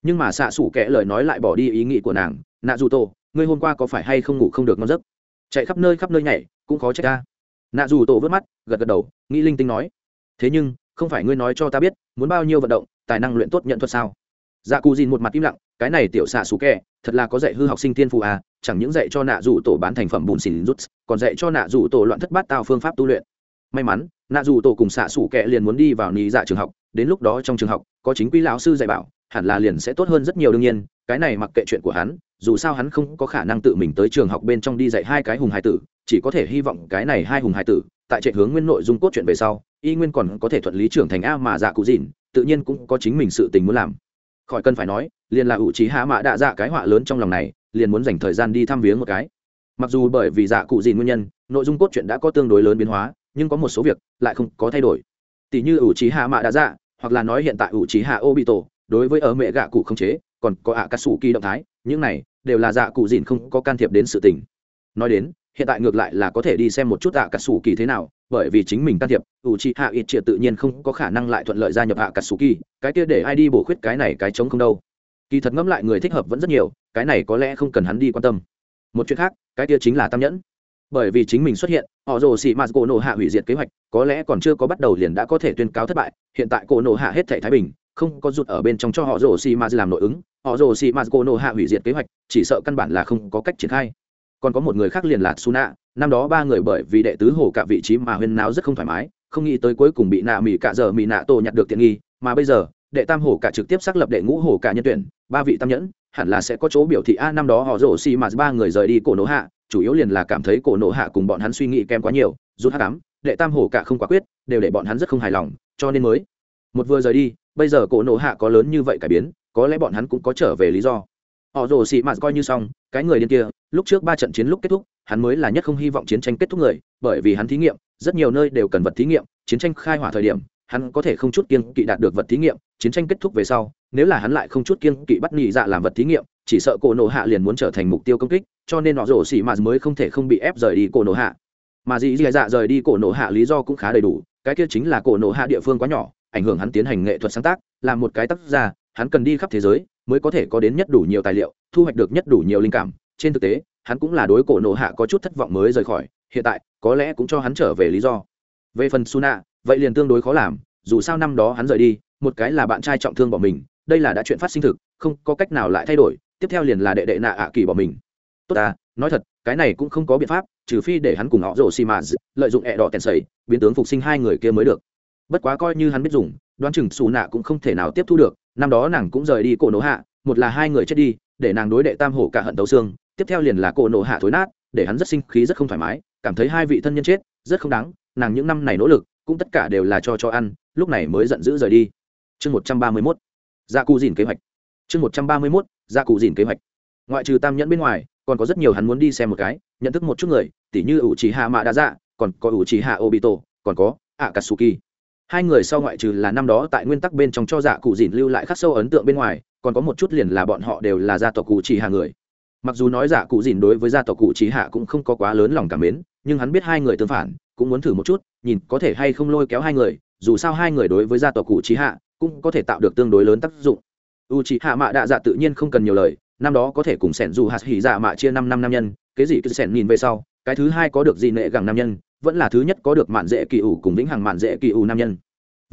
Nhưng mà xạ xủ kẽ lời nói lại bỏ đi ý nghĩ của nàng, nạ dù tổ, ngươi hôm qua có phải hay không ngủ không được ngon giấc? Chạy khắp nơi khắp nơi nhảy, cũng khó trách ta. Nạ dù tổ vớt mắt, gật gật đầu, nghĩ linh tinh nói, thế nhưng, không phải ngươi nói cho ta biết, muốn bao nhiêu vận động, tài năng luyện tốt nhận thuật sao? Dạ cù dìn một mặt im lặng, cái này tiểu xạ xù kẹ thật là có dạy hư học sinh thiên phụ à chẳng những dạy cho nạ dù tổ bán thành phẩm bùn xỉn rút, còn dạy cho nạ dù tổ loạn thất bát tao phương pháp tu luyện. May mắn, nạ dù tổ cùng xạ xù kẹ liền muốn đi vào ní dạ trường học, đến lúc đó trong trường học, có chính quy lão sư dạy bảo, hẳn là liền sẽ tốt hơn rất nhiều đương nhiên, cái này mặc kệ chuyện của hắn dù sao hắn không có khả năng tự mình tới trường học bên trong đi dạy hai cái hùng hải tử, chỉ có thể hy vọng cái này hai hùng hải tử, tại trệ hướng nguyên nội dung cốt truyện về sau, y nguyên còn có thể thuận lý trưởng thành a mà dạ cụ dìn tự nhiên cũng có chính mình sự tình muốn làm. Khỏi cần phải nói, liền là ủ trí hạ mạ đạ dạ cái họa lớn trong lòng này, liền muốn dành thời gian đi thăm viếng một cái. Mặc dù bởi vì dạ cụ dìn nguyên nhân, nội dung cốt truyện đã có tương đối lớn biến hóa, nhưng có một số việc lại không có thay đổi. Tỷ như ủ trí hạ mạ đạ dạ hoặc là nói hiện tại ủ trí hạ obito, đối với ở mẹ gạ cụ không chế, còn có ạ cà sủ kỳ động thái những này đều là dạ cụ dìn không có can thiệp đến sự tình. Nói đến, hiện tại ngược lại là có thể đi xem một chút ạ cà sủ kỳ thế nào, bởi vì chính mình can thiệp u chi hạ ít triệt tự nhiên không có khả năng lại thuận lợi gia nhập ạ cà sủ kỳ, cái kia để ai đi bổ khuyết cái này cái chống không đâu. Kỳ thật ngẫm lại người thích hợp vẫn rất nhiều, cái này có lẽ không cần hắn đi quan tâm. Một chuyện khác, cái kia chính là tam nhẫn. Bởi vì chính mình xuất hiện, họ rồ xì mạt cổ nổ hạ hủy diệt kế hoạch, có lẽ còn chưa có bắt đầu liền đã có thể tuyên cáo thất bại, hiện tại cổ nổ hạ hết thể thái bình không có rụt ở bên trong cho họ rồ xì mạt làm nội ứng họ rồ xì mạt cổ nổ hạ hủy diệt kế hoạch chỉ sợ căn bản là không có cách triển khai. Còn có một người khác liền là suna năm đó ba người bởi vì đệ tứ hổ cả vị trí mà huyên náo rất không thoải mái không nghĩ tới cuối cùng bị nạ mỹ cả giờ mỹ nạ tổ nhặt được tiện nghi mà bây giờ đệ tam hổ cả trực tiếp xác lập đệ ngũ hổ cả nhân tuyển ba vị tam nhẫn hẳn là sẽ có chỗ biểu thị a năm đó họ rổ xì mà ba người rời đi cổ nổ hạ chủ yếu liền là cảm thấy cổ nổ hạ cùng bọn hắn suy nghĩ kém quá nhiều rút hát ám, đệ tam hổ cả không quả quyết đều để bọn hắn rất không hài lòng cho nên mới một vừa rời đi bây giờ cổ nổ hạ có lớn như vậy cải biến, có lẽ bọn hắn cũng có trở về lý do. Họ rồ xì mạt coi như xong, cái người điên kia, lúc trước ba trận chiến lúc kết thúc, hắn mới là nhất không hy vọng chiến tranh kết thúc người, bởi vì hắn thí nghiệm, rất nhiều nơi đều cần vật thí nghiệm, chiến tranh khai hỏa thời điểm, hắn có thể không chút kiên kỵ đạt được vật thí nghiệm, chiến tranh kết thúc về sau, nếu là hắn lại không chút kiên kỵ bắt nhị dạ làm vật thí nghiệm, chỉ sợ cổ nổ hạ liền muốn trở thành mục tiêu công kích, cho nên họ rồ xì mạt mới không thể không bị ép rời đi cổ nổ hạ. Mà dì dì dạ rời đi cổ nổ hạ lý do cũng khá đầy đủ, cái kia chính là cổ nổ hạ địa phương quá nhỏ ảnh hưởng hắn tiến hành nghệ thuật sáng tác, là một cái tác gia, hắn cần đi khắp thế giới mới có thể có đến nhất đủ nhiều tài liệu, thu hoạch được nhất đủ nhiều linh cảm. Trên thực tế, hắn cũng là đối cổ nộ hạ có chút thất vọng mới rời khỏi, hiện tại, có lẽ cũng cho hắn trở về lý do. Về phần suna, vậy liền tương đối khó làm, dù sao năm đó hắn rời đi, một cái là bạn trai trọng thương bỏ mình, đây là đã chuyện phát sinh thực, không có cách nào lại thay đổi, tiếp theo liền là đệ đệ nạ ạ kỳ bỏ mình. Tốt à nói thật, cái này cũng không có biện pháp, trừ phi để hắn cùng họ rổ xì mà lợi dụng ẹ đỏ tèn sầy, biến tướng phục sinh hai người kia mới được bất quá coi như hắn biết dùng, đoán chừng xù nạ cũng không thể nào tiếp thu được, năm đó nàng cũng rời đi cổ nổ hạ, một là hai người chết đi, để nàng đối đệ tam hổ cả hận tấu xương, tiếp theo liền là cổ nổ hạ thối nát, để hắn rất sinh khí, rất không thoải mái, cảm thấy hai vị thân nhân chết, rất không đáng, nàng những năm này nỗ lực, cũng tất cả đều là cho cho ăn, lúc này mới giận dữ rời đi. Chương một trăm ba mươi mốt gia cụ dìn kế hoạch. Chương một trăm ba mươi mốt gia cụ dìn kế hoạch. Ngoại trừ tam nhẫn bên ngoài, còn có rất nhiều hắn muốn đi xem một cái, nhận thức một chút người, tỉ như ủ trì hạ mạ đa dạ còn có ủ trì hạ obito, còn có ạ katsuki hai người sau ngoại trừ là năm đó tại nguyên tắc bên trong cho dạ cụ dìn lưu lại khắc sâu ấn tượng bên ngoài, còn có một chút liền là bọn họ đều là gia tộc cụ trì hạ người. Mặc dù nói dạ cụ dìn đối với gia tộc cụ trì hạ cũng không có quá lớn lòng cảm mến, nhưng hắn biết hai người tương phản, cũng muốn thử một chút, nhìn có thể hay không lôi kéo hai người, dù sao hai người đối với gia tộc cụ trì hạ cũng có thể tạo được tương đối lớn tác dụng. U trì hạ mạ đạ dạ tự nhiên không cần nhiều lời, năm đó có thể cùng sẻn dù hạt hỉ dạ mạ chia năm năm nam nhân cái gì cứ sẻn nhìn về sau, cái thứ hai có được gì nệ gẳng nam nhân vẫn là thứ nhất có được mạn dễ kỳ ủ cùng vĩnh hằng mạn dễ kỳ ủ nam nhân.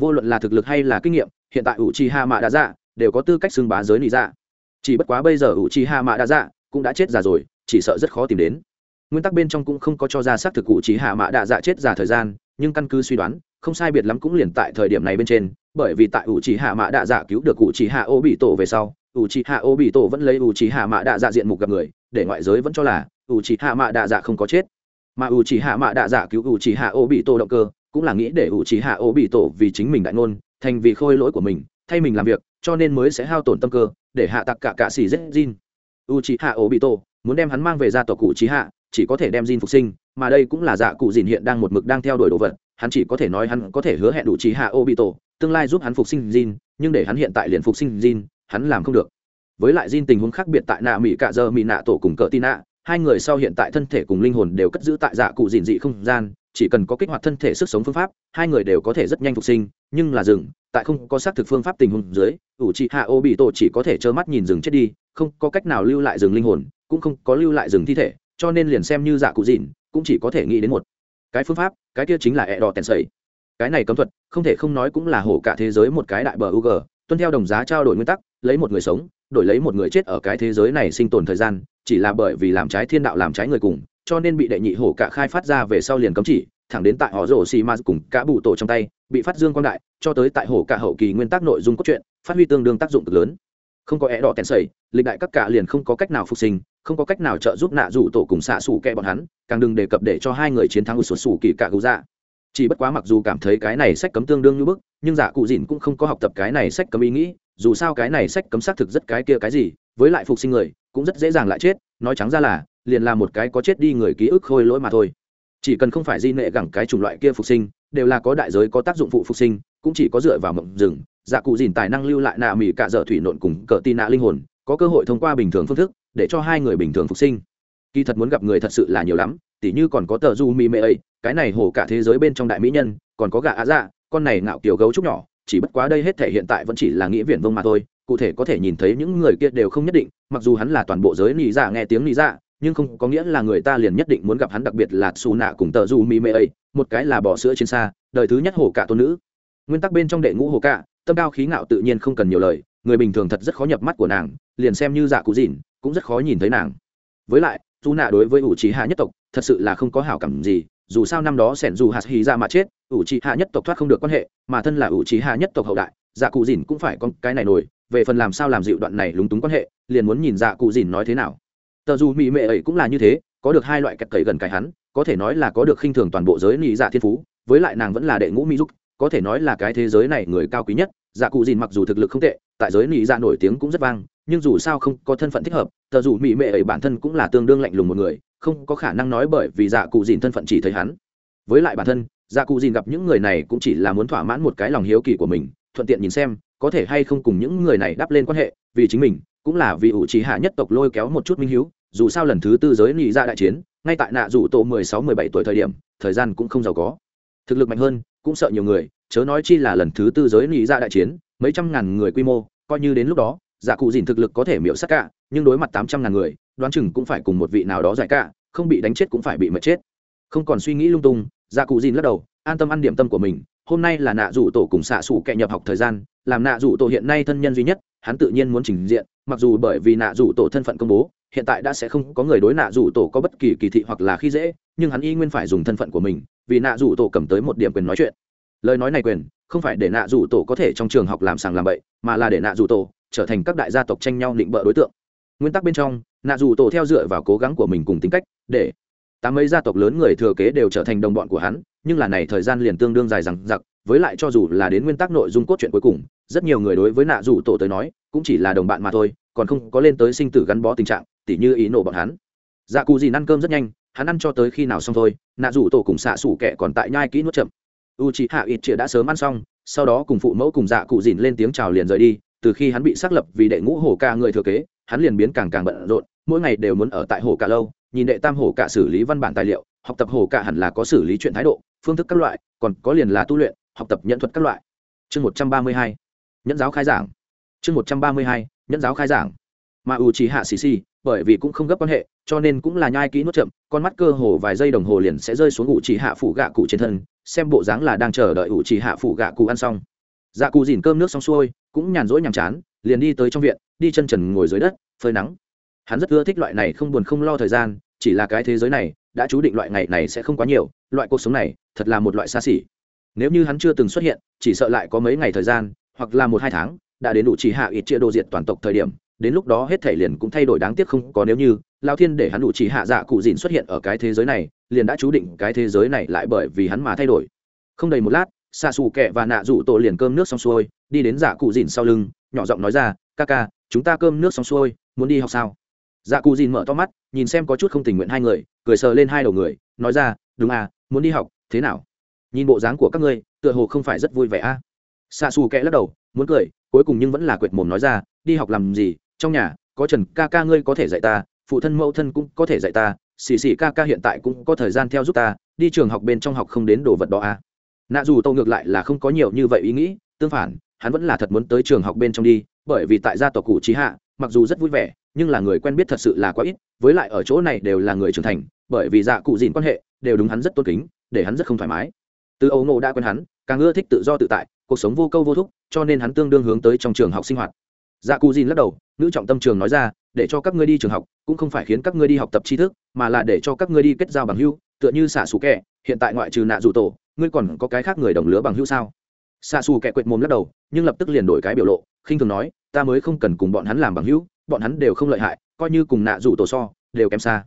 Vô luận là thực lực hay là kinh nghiệm, hiện tại ủ trì hạ mạ đã dạ đều có tư cách xưng bá giới nị dạ. Chỉ bất quá bây giờ ủ trì hạ mạ đã dạ cũng đã chết già rồi, chỉ sợ rất khó tìm đến. Nguyên tắc bên trong cũng không có cho ra xác thực cụ trí hạ mạ đã dạ chết già thời gian, nhưng căn cứ suy đoán, không sai biệt lắm cũng liền tại thời điểm này bên trên, bởi vì tại ủ trì hạ mạ đã dạ cứu được cụ trí hạ ô bị tổ về sau ủ trì hạ ô bị tổ vẫn lấy ủ trì hạ mạ đã dạ diện mục gặp người, để ngoại giới vẫn cho là ủ trì hạ mạ đã dạ không có chết mà ủ Chỉ hạ mạ đạ dạ cứu ủ Chỉ hạ ô bị tổ động cơ cũng là nghĩ để ủ Chỉ hạ ô bị tổ vì chính mình đại ngôn thành vì khôi lỗi của mình thay mình làm việc cho nên mới sẽ hao tổn tâm cơ để hạ tặc cả cạ xỉ rất Jin. u Chỉ hạ Ô bị tổ muốn đem hắn mang về gia tộc cụ Chỉ hạ chỉ có thể đem Jin phục sinh mà đây cũng là dạ cụ dìn hiện đang một mực đang theo đuổi đồ vật hắn chỉ có thể nói hắn có thể hứa hẹn đủ trí hạ Ô bị tổ tương lai giúp hắn phục sinh Jin, nhưng để hắn hiện tại liền phục sinh Jin, hắn làm không được với lại Jin tình huống khác biệt tại nạ mỹ cạ giờ mỹ nạ tổ cùng cỡ tin nạ hai người sau hiện tại thân thể cùng linh hồn đều cất giữ tại dạ cụ dịn dị không gian, chỉ cần có kích hoạt thân thể sức sống phương pháp, hai người đều có thể rất nhanh phục sinh, nhưng là rừng tại không có xác thực phương pháp tình huống dưới, ủ trị hạ ô bị tổ chỉ có thể trơ mắt nhìn rừng chết đi, không có cách nào lưu lại rừng linh hồn, cũng không có lưu lại rừng thi thể, cho nên liền xem như dạ cụ dịn cũng chỉ có thể nghĩ đến một cái phương pháp, cái kia chính là e ẹ đỏ tèn sầy. Cái này cấm thuật, không thể không nói cũng là hổ cả thế giới một cái đại bờ u g tuân theo đồng giá trao đổi nguyên tắc, lấy một người sống, đổi lấy một người chết ở cái thế giới này sinh tồn thời gian chỉ là bởi vì làm trái thiên đạo làm trái người cùng, cho nên bị đệ nhị hổ cả khai phát ra về sau liền cấm chỉ, thẳng đến tại họ rổ xì ma cùng cả bù tổ trong tay, bị phát dương quang đại, cho tới tại hổ cả hậu kỳ nguyên tắc nội dung cốt truyện, phát huy tương đương tác dụng cực lớn. Không có é đỏ tèn sầy lịch đại các cả liền không có cách nào phục sinh, không có cách nào trợ giúp nạ rủ tổ cùng xạ xù kẹ bọn hắn, càng đừng đề cập để cho hai người chiến thắng u sổ xù kỳ cả gấu ra dạ. chỉ bất quá mặc dù cảm thấy cái này sách cấm tương đương như bức, nhưng giả cụ dìn cũng không có học tập cái này sách cấm ý nghĩ, dù sao cái này sách cấm xác thực rất cái kia cái gì, với lại phục sinh người cũng rất dễ dàng lại chết, nói trắng ra là, liền là một cái có chết đi người ký ức khôi lỗi mà thôi. Chỉ cần không phải di nệ gẳng cái chủng loại kia phục sinh, đều là có đại giới có tác dụng phụ phục sinh, cũng chỉ có dựa vào mộng rừng dạ cụ dìn tài năng lưu lại nạ mỹ cả dở thủy nộn cùng cờ tin nạ linh hồn, có cơ hội thông qua bình thường phương thức, để cho hai người bình thường phục sinh. Kỳ thật muốn gặp người thật sự là nhiều lắm, tỉ như còn có tờ du mi mê ấy, cái này hồ cả thế giới bên trong đại mỹ nhân, còn có gà á dạ con này ngạo kiểu gấu trúc nhỏ chỉ bất quá đây hết thể hiện tại vẫn chỉ là nghĩa viện vông mà thôi, cụ thể có thể nhìn thấy những người kia đều không nhất định, mặc dù hắn là toàn bộ giới nị dạ nghe tiếng nị dạ nhưng không có nghĩa là người ta liền nhất định muốn gặp hắn, đặc biệt là xù nạ cùng tờ du mi mê ấy, một cái là bỏ sữa trên xa, đời thứ nhất hồ cả tôn nữ. Nguyên tắc bên trong đệ ngũ hồ cả tâm cao khí ngạo tự nhiên không cần nhiều lời, người bình thường thật rất khó nhập mắt của nàng, liền xem như dạ cụ dìn cũng rất khó nhìn thấy nàng. Với lại dù nạ đối với ủ trí hạ nhất tộc, thật sự là không có hảo cảm gì dù sao năm đó sẻn dù hạt hì ra mà chết, ủ trì hạ nhất tộc thoát không được quan hệ, mà thân là ủ trí hạ nhất tộc hậu đại dạ cụ dìn cũng phải con cái này nổi, về phần làm sao làm dịu đoạn này lúng túng quan hệ, liền muốn nhìn dạ cụ dìn nói thế nào. Tờ dù mỹ mệ ấy cũng là như thế, có được hai loại kẹt cầy gần cái hắn, có thể nói là có được khinh thường toàn bộ giới nị dạ thiên phú, với lại nàng vẫn là đệ ngũ mỹ giúp có thể nói là cái thế giới này người cao quý nhất dạ cụ dìn mặc dù thực lực không tệ, tại giới nị dạ nổi tiếng cũng rất vang, nhưng dù sao không có thân phận thích hợp, tờ dù mỹ mệ ấy bản thân cũng là tương đương lạnh lùng một người không có khả năng nói bởi vì dạ cụ dìn thân phận chỉ thấy hắn. Với lại bản thân dạ cụ dìn gặp những người này cũng chỉ là muốn thỏa mãn một cái lòng hiếu kỳ của mình, thuận tiện nhìn xem, có thể hay không cùng những người này đắp lên quan hệ, vì chính mình, cũng là vì ủ trí hạ nhất tộc lôi kéo một chút minh hiếu, dù sao lần thứ tư giới nị ra đại chiến, ngay tại nạ rủ tổ mười sáu mười bảy tuổi thời điểm, thời gian cũng không giàu có. Thực lực mạnh hơn, cũng sợ nhiều người, chớ nói chi là lần thứ tư giới nị ra đại chiến, mấy trăm ngàn người quy mô, coi như đến lúc đó giả cụ dìn thực lực có thể miễu sát cả, nhưng đối mặt tám trăm ngàn người, đoán chừng cũng phải cùng một vị nào đó giải cả, không bị đánh chết cũng phải bị mệt chết. Không còn suy nghĩ lung tung giả cụ dìn lắc đầu, an tâm ăn điểm tâm của mình, hôm nay là nạ rủ tổ cùng xạ xủ kệ nhập học thời gian, làm nạ rủ tổ hiện nay thân nhân duy nhất, hắn tự nhiên muốn trình diện, mặc dù bởi vì nạ rủ tổ thân phận công bố, hiện tại đã sẽ không có người đối nạ rủ tổ có bất kỳ kỳ thị hoặc là khi dễ, nhưng hắn y nguyên phải dùng thân phận của mình, vì nạ rủ tổ cầm tới một điểm quyền nói chuyện. Lời nói này quyền, không phải để nạ rủ tổ có thể trong trường học làm sàng làm bậy, mà là để nạ rủ tổ trở thành các đại gia tộc tranh nhau định bợ đối tượng. Nguyên tắc bên trong, nạ dù tổ theo dựa vào cố gắng của mình cùng tính cách để tám mấy gia tộc lớn người thừa kế đều trở thành đồng bọn của hắn, nhưng là này thời gian liền tương đương dài rằng giặc với lại cho dù là đến nguyên tắc nội dung cốt truyện cuối cùng, rất nhiều người đối với nạ dù tổ tới nói, cũng chỉ là đồng bạn mà thôi, còn không có lên tới sinh tử gắn bó tình trạng, tỉ như ý nổ bọn hắn. Dạ cụ gì ăn cơm rất nhanh, hắn ăn cho tới khi nào xong thôi, nạ dù tổ cùng xạ xủ kẻ còn tại nhai kỹ nuốt chậm. U chị hạ ít chĩa đã sớm ăn xong, sau đó cùng phụ mẫu cùng dạ cụ dìn lên tiếng chào liền rời đi từ khi hắn bị xác lập vì đệ ngũ hổ ca người thừa kế, hắn liền biến càng càng bận rộn, mỗi ngày đều muốn ở tại hồ cả lâu, nhìn đệ tam hồ cả xử lý văn bản tài liệu, học tập hồ cả hẳn là có xử lý chuyện thái độ, phương thức các loại, còn có liền là tu luyện, học tập nhận thuật các loại. Chương một trăm ba mươi hai, nhẫn giáo khai giảng. Chương một trăm ba mươi hai, nhẫn giáo khai giảng. Mà u chỉ hạ xì xì, bởi vì cũng không gấp quan hệ, cho nên cũng là nhai kỹ nuốt chậm, con mắt cơ hồ vài giây đồng hồ liền sẽ rơi xuống ủ chỉ hạ phủ gạ cụ trên thân, xem bộ dáng là đang chờ đợi ủ chỉ hạ phủ gạ cụ ăn xong. Dạ cụ dìn cơm nước xong xuôi cũng nhàn rỗi nhàm chán, liền đi tới trong viện, đi chân trần ngồi dưới đất, phơi nắng. Hắn rất ưa thích loại này không buồn không lo thời gian, chỉ là cái thế giới này, đã chú định loại ngày này sẽ không quá nhiều, loại cuộc sống này, thật là một loại xa xỉ. Nếu như hắn chưa từng xuất hiện, chỉ sợ lại có mấy ngày thời gian, hoặc là một hai tháng, đã đến đủ chỉ hạ ít chia đồ diệt toàn tộc thời điểm, đến lúc đó hết thể liền cũng thay đổi đáng tiếc không có nếu như lao thiên để hắn đủ chỉ hạ dạ cụ dìn xuất hiện ở cái thế giới này, liền đã chú định cái thế giới này lại bởi vì hắn mà thay đổi. Không đầy một lát xa xù kẹ và nạ rủ tổ liền cơm nước xong xuôi, đi đến dạ cụ dìn sau lưng, nhỏ giọng nói ra, ca ca, chúng ta cơm nước xong xuôi, muốn đi học sao dạ cụ dìn mở to mắt, nhìn xem có chút không tình nguyện hai người, cười sờ lên hai đầu người, nói ra, đúng à muốn đi học, thế nào nhìn bộ dáng của các ngươi, tựa hồ không phải rất vui vẻ a à? xa xù kẹ lắc đầu, muốn cười, cuối cùng nhưng vẫn là quệt mồm nói ra, đi học làm gì trong nhà, có trần ca ca ngươi có thể dạy ta, phụ thân mẫu thân cũng có thể dạy ta, xì xì ca ca hiện tại cũng có thời gian theo giúp ta, đi trường học bên trong học không đến đồ vật đó à nạ dù tâu ngược lại là không có nhiều như vậy ý nghĩ tương phản hắn vẫn là thật muốn tới trường học bên trong đi bởi vì tại gia tộc cụ trí hạ mặc dù rất vui vẻ nhưng là người quen biết thật sự là quá ít với lại ở chỗ này đều là người trưởng thành bởi vì dạ cụ dìn quan hệ đều đúng hắn rất tôn kính để hắn rất không thoải mái. Từ ấu ngộ đã quen hắn càng ưa thích tự do tự tại cuộc sống vô câu vô thúc cho nên hắn tương đương hướng tới trong trường học sinh hoạt. Dạ cụ dìn lắc đầu nữ trọng tâm trường nói ra để cho các ngươi đi trường học cũng không phải khiến các ngươi đi học tập tri thức mà là để cho các ngươi đi kết giao bằng hưu tựa như xả xù kẻ, hiện tại ngoại trừ nạ dù tổ ngươi còn có cái khác người đồng lứa bằng hữu sao? Xa xù kẹ quệt mồm lắc đầu, nhưng lập tức liền đổi cái biểu lộ, khinh thường nói, ta mới không cần cùng bọn hắn làm bằng hữu, bọn hắn đều không lợi hại, coi như cùng nạ rủ tổ so, đều kém xa.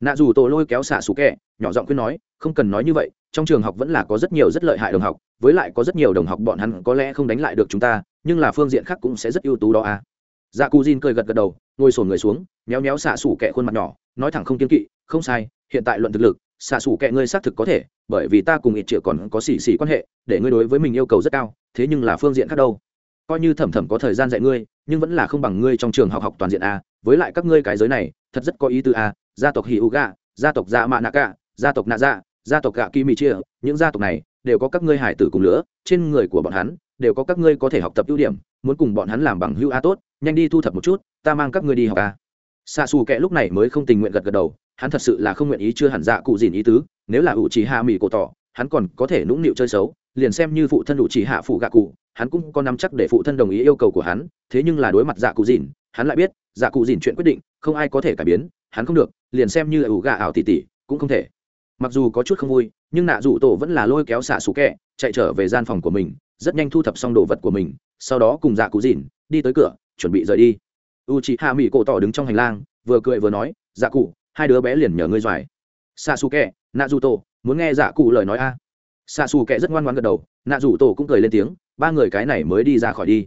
Nạ rủ tổ lôi kéo xả xù kẹ, nhỏ giọng khuyên nói, không cần nói như vậy, trong trường học vẫn là có rất nhiều rất lợi hại đồng học, với lại có rất nhiều đồng học bọn hắn có lẽ không đánh lại được chúng ta, nhưng là phương diện khác cũng sẽ rất ưu tú đó à. Dạ cù Jin cười gật gật đầu, ngồi sổn người xuống, méo méo xạ xủ kẹ khuôn mặt nhỏ, nói thẳng không kiên kỵ, không sai, hiện tại luận thực lực xạ xủ kệ ngươi xác thực có thể, bởi vì ta cùng ít triệu còn có xì xì quan hệ, để ngươi đối với mình yêu cầu rất cao, thế nhưng là phương diện khác đâu. Coi như thẩm thẩm có thời gian dạy ngươi, nhưng vẫn là không bằng ngươi trong trường học học toàn diện a, với lại các ngươi cái giới này, thật rất có ý tư a, gia tộc hì u gà gia tộc dạ mạ nạ cả gia tộc nạ dạ gia tộc gạ kim mỹ chia những gia tộc này đều có các ngươi hải tử cùng lứa, trên người của bọn hắn đều có các ngươi có thể học tập ưu điểm, muốn cùng bọn hắn làm bằng hữu a tốt, nhanh đi thu thập một chút, ta mang các ngươi đi học a xa xù kệ lúc này mới không tình nguyện gật gật đầu, hắn thật sự là không nguyện ý chưa hẳn dạ cụ dìn ý tứ, nếu là ủ chỉ hạ mỹ cổ tỏ, hắn còn có thể nũng nịu chơi xấu, liền xem như phụ thân ủ chỉ hạ phụ gạ cụ, hắn cũng có nắm chắc để phụ thân đồng ý yêu cầu của hắn, thế nhưng là đối mặt dạ cụ dìn, hắn lại biết dạ cụ dìn chuyện quyết định, không ai có thể cải biến, hắn không được, liền xem như ủ gạ ảo tỉ tỉ, cũng không thể. Mặc dù có chút không vui, nhưng nạ dụ tổ vẫn là lôi kéo xạ xù kẹ chạy trở về gian phòng của mình, rất nhanh thu thập xong đồ vật của mình, sau đó cùng dạ cụ dìn, đi tới cửa, chuẩn bị rời đi u chị hạ mỹ cổ tỏ đứng trong hành lang, vừa cười vừa nói dạ cụ, hai đứa bé liền nhờ ngươi doài. Xa xù kẹ nạ dù tổ muốn nghe dạ cụ lời nói a. À. xạ xù kẹ rất ngoan ngoan gật đầu nạ dù tổ cũng cười lên tiếng, ba người cái này mới đi ra khỏi đi.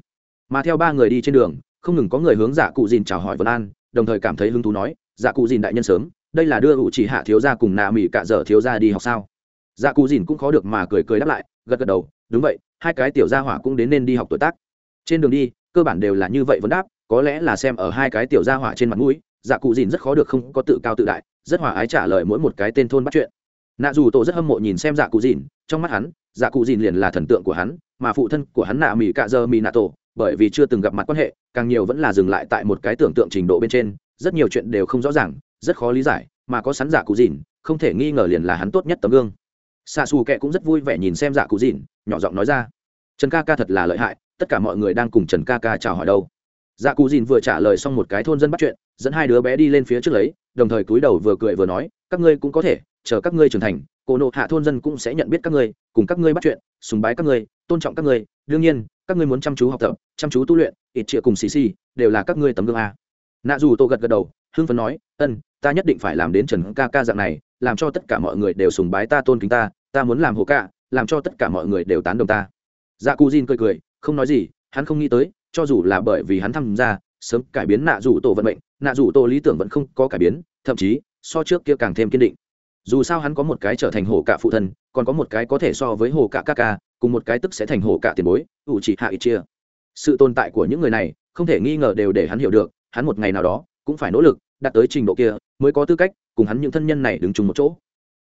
Mà theo ba người đi trên đường, không ngừng có người hướng dạ cụ dìn chào hỏi vân an, đồng thời cảm thấy hứng thú nói dạ cụ dìn đại nhân sớm, đây là đưa ủ chỉ hạ thiếu gia cùng nạ mỹ cả giờ thiếu gia đi học sao? Dạ cụ dìn cũng khó được mà cười cười đáp lại, gật gật đầu, đúng vậy, hai cái tiểu gia hỏa cũng đến nên đi học tuổi tác. Trên đường đi, cơ bản đều là như vậy vấn đáp có lẽ là xem ở hai cái tiểu gia hỏa trên mặt mũi dạ cụ dìn rất khó được không có tự cao tự đại, rất hòa ái trả lời mỗi một cái tên thôn bắt chuyện. Nạ dù tổ rất hâm mộ nhìn xem dạ cụ dìn, trong mắt hắn dạ cụ dìn liền là thần tượng của hắn, mà phụ thân của hắn nạ mỹ cạ dơ mỹ nạ tổ, bởi vì chưa từng gặp mặt quan hệ, càng nhiều vẫn là dừng lại tại một cái tưởng tượng trình độ bên trên, rất nhiều chuyện đều không rõ ràng, rất khó lý giải, mà có sắn dạ cụ dìn, không thể nghi ngờ liền là hắn tốt nhất tấm gương. Xa xù kệ cũng rất vui vẻ nhìn xem dạ cụ dìn, nhỏ giọng nói ra, trần ca ca thật là lợi hại, tất cả mọi người đang cùng trần ca ca chào hỏi đâu dạ cụ dìn vừa trả lời xong một cái thôn dân bắt chuyện, dẫn hai đứa bé đi lên phía trước lấy, đồng thời cúi đầu vừa cười vừa nói, các ngươi cũng có thể, chờ các ngươi trưởng thành, cổ nộ hạ thôn dân cũng sẽ nhận biết các ngươi, cùng các ngươi bắt chuyện, sùng bái các ngươi, tôn trọng các ngươi. Đương nhiên, các ngươi muốn chăm chú học tập, chăm chú tu luyện, ít trịa cùng xì xì, đều là các ngươi tấm gương a. Nạ dù tô gật gật đầu, hưng phấn nói, ân, ta nhất định phải làm đến trần ca ca dạng này, làm cho tất cả mọi người đều sùng bái ta, tôn kính ta ta muốn làm hồ ca, làm cho tất cả mọi người đều tán đồng ta. Dạ cù dìn cười cười, không nói gì, hắn không nghĩ tới cho dù là bởi vì hắn tham gia, sớm cải biến nạ dù tổ vận mệnh, nạ dù tổ lý tưởng vẫn không có cải biến, thậm chí, so trước kia càng thêm kiên định. Dù sao hắn có một cái trở thành hồ cả phụ thân, còn có một cái có thể so với hồ cả ca ca, cùng một cái tức sẽ thành hồ cả tiền bối, ủ chỉ hạ ít chia. Sự tồn tại của những người này, không thể nghi ngờ đều để hắn hiểu được, hắn một ngày nào đó, cũng phải nỗ lực, đạt tới trình độ kia, mới có tư cách, cùng hắn những thân nhân này đứng chung một chỗ.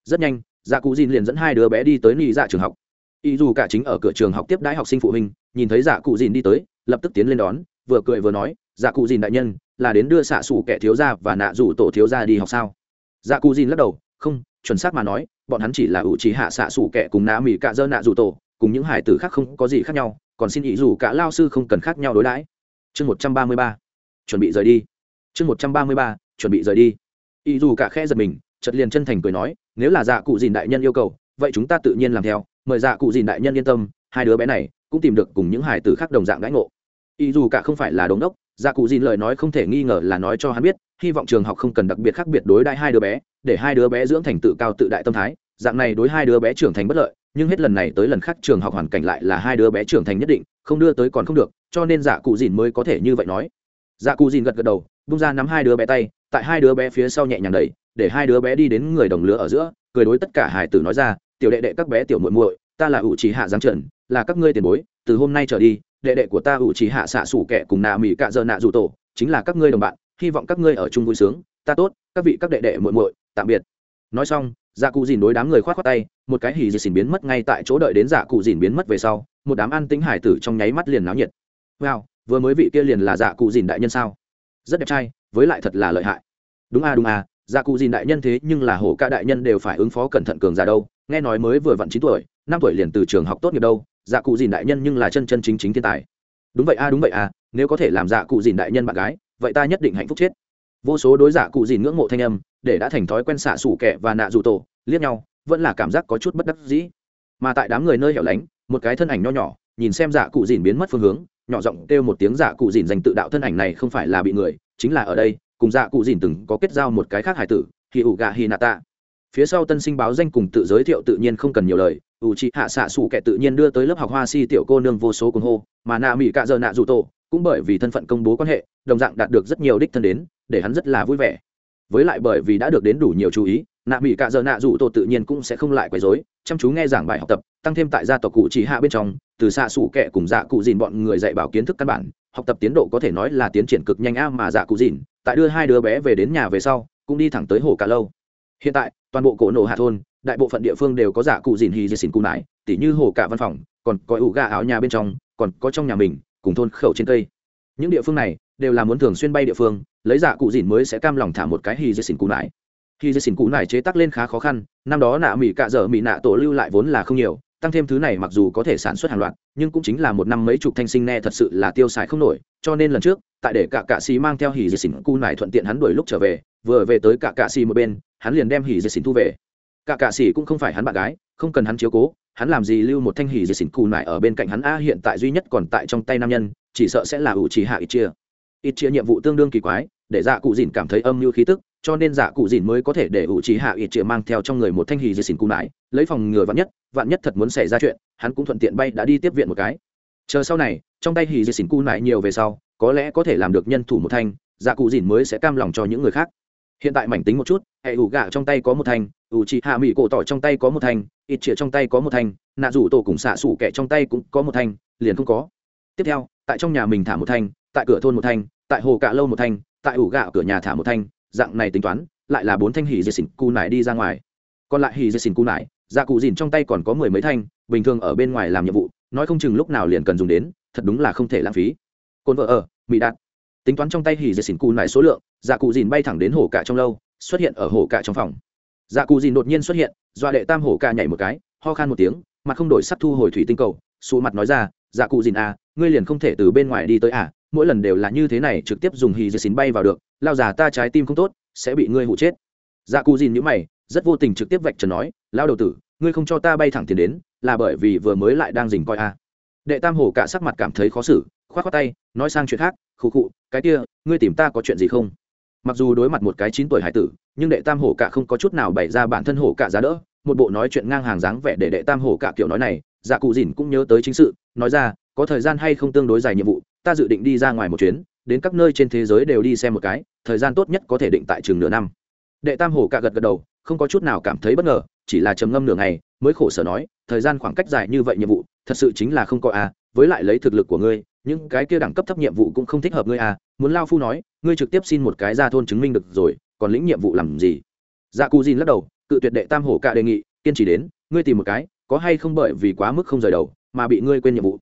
Rất nhanh dạ cụ dìn liền dẫn hai đứa bé đi tới nị dạ trường học. Ý dù cả chính ở cửa trường học tiếp đãi học sinh phụ huynh, nhìn thấy dạ cụ dìn đi tới lập tức tiến lên đón, vừa cười vừa nói dạ cụ dìn đại nhân, là đến đưa xạ xủ kẻ thiếu gia và nạ rủ tổ thiếu gia đi học sao? Dạ cụ dìn lắc đầu, không, chuẩn xác mà nói, bọn hắn chỉ là ủ trí hạ xạ xủ kẻ cùng nạ mỹ cạ dơ nạ rủ tổ, cùng những hải tử khác không có gì khác nhau, còn xin ý dù cả lao sư không cần khác nhau đối đãi. Chương một trăm ba mươi ba, chuẩn bị rời đi. Chương một trăm ba mươi ba, chuẩn bị rời đi. Ý dù cả khe giật mình chật liền chân thành cười nói, nếu là dạ cụ dìn đại nhân yêu cầu, vậy chúng ta tự nhiên làm theo, mời dạ cụ dìn đại nhân yên tâm, hai đứa bé này cũng tìm được cùng những hải tử khác đồng dạng đãi ngộ ý dù cả không phải là đống đốc dạ cụ dìn lời nói không thể nghi ngờ là nói cho hắn biết, hy vọng trường học không cần đặc biệt khác biệt đối đãi hai đứa bé, để hai đứa bé dưỡng thành tự cao tự đại tâm thái. Dạng này đối hai đứa bé trưởng thành bất lợi, nhưng hết lần này tới lần khác trường học hoàn cảnh lại là hai đứa bé trưởng thành nhất định, không đưa tới còn không được, cho nên dạ cụ dìn mới có thể như vậy nói. Dạ cụ dìn gật gật đầu bung ra nắm hai đứa bé tay, tại hai đứa bé phía sau nhẹ nhàng đẩy, để hai đứa bé đi đến người đồng lứa ở giữa, cười đối tất cả hải tử nói ra, tiểu đệ đệ các bé tiểu muội muội, ta là ủ trí hạ giáng trần, là các ngươi tiền bối, từ hôm nay trở đi đệ đệ của ta ủ chỉ hạ xạ sủ kẻ cùng nạ mỹ cạ dơ nạ dù tổ, chính là các ngươi đồng bạn, hy vọng các ngươi ở chung vui sướng. Ta tốt, các vị các đệ đệ muội muội, tạm biệt. Nói xong dạ cụ dìn đối đám người khoát khoát tay, một cái hì dì xỉn biến mất ngay tại chỗ đợi đến dạ cụ dìn biến mất về sau, một đám ăn tính hải tử trong nháy mắt liền náo nhiệt. Wow, vừa mới vị kia liền là dạ cụ dìn đại nhân sao? Rất đẹp trai, với lại thật là lợi hại. Đúng a đúng a dạ cụ dìn đại nhân thế nhưng là hổ ca đại nhân đều phải ứng phó cẩn thận cường giả đâu. Nghe nói mới vừa vặn chín tuổi, năm tuổi liền từ trường học tốt nghiệp đâu dạ cụ dìn đại nhân nhưng là chân chân chính chính thiên tài. Đúng vậy a, đúng vậy a, nếu có thể làm dạ cụ dìn đại nhân bạn gái, vậy ta nhất định hạnh phúc chết. Vô số đối giả cụ dìn ngưỡng mộ thanh âm, để đã thành thói quen xả sủ kẻ và nạ dù tổ, liếc nhau, vẫn là cảm giác có chút bất đắc dĩ. Mà tại đám người nơi hẻo lánh, một cái thân ảnh nho nhỏ, nhìn xem giả cụ dìn biến mất phương hướng, nhỏ giọng kêu một tiếng giả cụ dìn dành tự đạo thân ảnh này không phải là bị người, chính là ở đây, cùng giả cụ dìn từng có kết giao một cái khác hải tử hì ủ gà hi nạ tạ phía sau tân sinh báo danh cùng tự giới thiệu tự nhiên không cần nhiều lời, ủ trị hạ xạ xù kẻ tự nhiên đưa tới lớp học hoa si tiểu cô nương vô số cuồng hô, mà nạ mỹ cạ giờ nạ dù tổ, cũng bởi vì thân phận công bố quan hệ, đồng dạng đạt được rất nhiều đích thân đến, để hắn rất là vui vẻ. Với lại bởi vì đã được đến đủ nhiều chú ý, nạ mỹ cạ giờ nạ dù tổ tự nhiên cũng sẽ không lại quấy dối chăm chú nghe giảng bài học tập, tăng thêm tại gia tộc cụ chỉ hạ bên trong, từ xạ xù kệ cùng dạ cụ dìn bọn người dạy bảo kiến thức căn bản, học tập tiến độ có thể nói là tiến triển cực nhanh a mà dạ cụ dìn, tại đưa hai đứa bé về đến nhà về sau, cũng đi thẳng tới hồ cả lâu. Hiện tại toàn bộ cổ nổ hạ thôn, đại bộ phận địa phương đều có giả cụ dìn hì dì xỉn cụ nải, tỉ như hồ cả văn phòng, còn có ủ gà áo nhà bên trong, còn có trong nhà mình, cùng thôn khẩu trên cây. Những địa phương này đều là muốn thường xuyên bay địa phương, lấy giả cụ dìn mới sẽ cam lòng thả một cái hì dì xỉn cụ nải. Hy dì xỉn cụ nải chế tác lên khá khó khăn, năm đó nạ mỹ cạ dở mỹ nạ tổ lưu lại vốn là không nhiều, tăng thêm thứ này mặc dù có thể sản xuất hàng loạt, nhưng cũng chính là một năm mấy chục thanh sinh ne thật sự là tiêu xài không nổi, cho nên lần trước tại để cả cạ xì mang theo hỉ dì xỉn cu nải thuận tiện hắn đuổi lúc trở về, vừa về tới cả cạ xì một bên, hắn liền đem hỉ dì xỉn thu về. Cả cạ xì cũng không phải hắn bạn gái, không cần hắn chiếu cố, hắn làm gì lưu một thanh hỉ dì xỉn cu nải ở bên cạnh hắn a, hiện tại duy nhất còn tại trong tay nam nhân, chỉ sợ sẽ là ủ trì hạ ít chia. Ít chia nhiệm vụ tương đương kỳ quái, để dạ cụ dìn cảm thấy âm mưu khí tức, cho nên dạ cụ dìn mới có thể để ủ trì hạ ít chia mang theo trong người một thanh hỉ dì xỉn cu nải, lấy phòng ngừa vạn nhất vạn nhất thật muốn xảy ra chuyện, hắn cũng thuận tiện bay đã đi tiếp viện một cái. Chờ sau này, trong tay hỉ dì xỉn cu nải nhiều về sau có lẽ có thể làm được nhân thủ một thanh dạ cụ dìn mới sẽ cam lòng cho những người khác. Hiện tại mảnh tính một chút, hệ ủ gạ trong tay có một thanh, ủ chị hạ mỹ cổ tỏ trong tay có một thanh, ít chĩa trong tay có một thanh, nạ rủ tổ cùng xạ xủ kẻ trong tay cũng có một thanh, liền không có. Tiếp theo, tại trong nhà mình thả một thanh, tại cửa thôn một thanh, tại hồ cạ lâu một thanh, tại ủ gạ cửa nhà thả một thanh, dạng này tính toán, lại là bốn thanh hỉ dây xỉn cu nải đi ra ngoài. Còn lại hỉ dây xỉn cu nải dạ cụ dìn trong tay còn có mười mấy thanh, bình thường ở bên ngoài làm nhiệm vụ, nói không chừng lúc nào liền cần dùng đến, thật đúng là không thể lãng phí cồn vợ ở mỹ đạt. Tính toán trong tay hỉ dệt xỉn cù nải số lượng dạ cụ dìn bay thẳng đến hồ cạ trong lâu, xuất hiện ở hồ cạ trong phòng. Dạ cụ dìn đột nhiên xuất hiện, dọa đệ tam hồ cạ nhảy một cái, ho khan một tiếng, mặt không đổi sắc thu hồi thủy tinh cầu xù mặt nói ra dạ cụ dìn à ngươi liền không thể từ bên ngoài đi tới à mỗi lần đều là như thế này trực tiếp dùng hì dệt xỉn bay vào được, lao già ta trái tim không tốt, sẽ bị ngươi hụ chết. Dạ cụ dìn nhữ mày, rất vô tình trực tiếp vạch trần nói, lao đầu tử, ngươi không cho ta bay thẳng tiền đến, là bởi vì vừa mới lại đang dình coi à đệ tam hổ cả sắc mặt cảm thấy khó xử k h o á t khoác tay, nói sang chuyện khác, khụ khụ, cái kia, ngươi tìm ta có chuyện gì không? Mặc dù đối mặt một cái chín tuổi hải tử, nhưng đệ tam hổ cả không có chút nào bày ra bản thân hổ cả giá đỡ, một bộ nói chuyện ngang hàng dáng vẻ để đệ tam hổ cả kiểu nói này dạ cụ dìn cũng nhớ tới chính sự, nói ra, có thời gian hay không tương đối dài nhiệm vụ, ta dự định đi ra ngoài một chuyến, đến các nơi trên thế giới đều đi xem một cái, thời gian tốt nhất có thể định tại trường nửa năm. Đệ tam hổ cả gật gật đầu, không có chút nào cảm thấy bất ngờ, chỉ là trầm ngâm nửa ngày, mới khổ sở nói, thời gian khoảng cách dài như vậy nhiệm vụ thật sự chính là không có à với lại lấy thực lực của ngươi, những cái kia đẳng cấp thấp nhiệm vụ cũng không thích hợp ngươi à muốn lao phu nói, ngươi trực tiếp xin một cái ra thôn chứng minh được rồi, còn lĩnh nhiệm vụ làm gì? Dạ cù dìn lắc đầu, cự tuyệt đệ tam hổ cả đề nghị, kiên trì đến, ngươi tìm một cái, có hay không bởi vì quá mức không rời đầu, mà bị ngươi quên nhiệm vụ.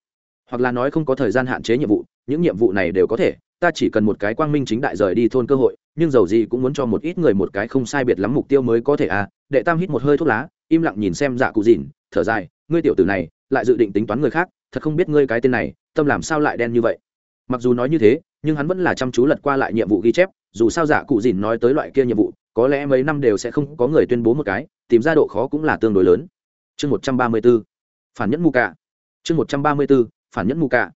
Hoặc là nói không có thời gian hạn chế nhiệm vụ, những nhiệm vụ này đều có thể, ta chỉ cần một cái quang minh chính đại rời đi thôn cơ hội, nhưng dầu gì cũng muốn cho một ít người một cái không sai biệt lắm mục tiêu mới có thể à đệ tam hít một hơi thuốc lá, im lặng nhìn xem dạ cụ dìn, thở dài, ngươi tiểu tử này lại dự định tính toán người khác thật không biết ngươi cái tên này tâm làm sao lại đen như vậy. Mặc dù nói như thế nhưng hắn vẫn là chăm chú lật qua lại nhiệm vụ ghi chép dù sao giả cụ dìn nói tới loại kia nhiệm vụ có lẽ mấy năm đều sẽ không có người tuyên bố một cái tìm ra độ khó cũng là tương đối lớn. Chương một trăm ba mươi b ố phản nhẫn mù cả, chương một trăm ba mươi b ố phản nhẫn mù cả.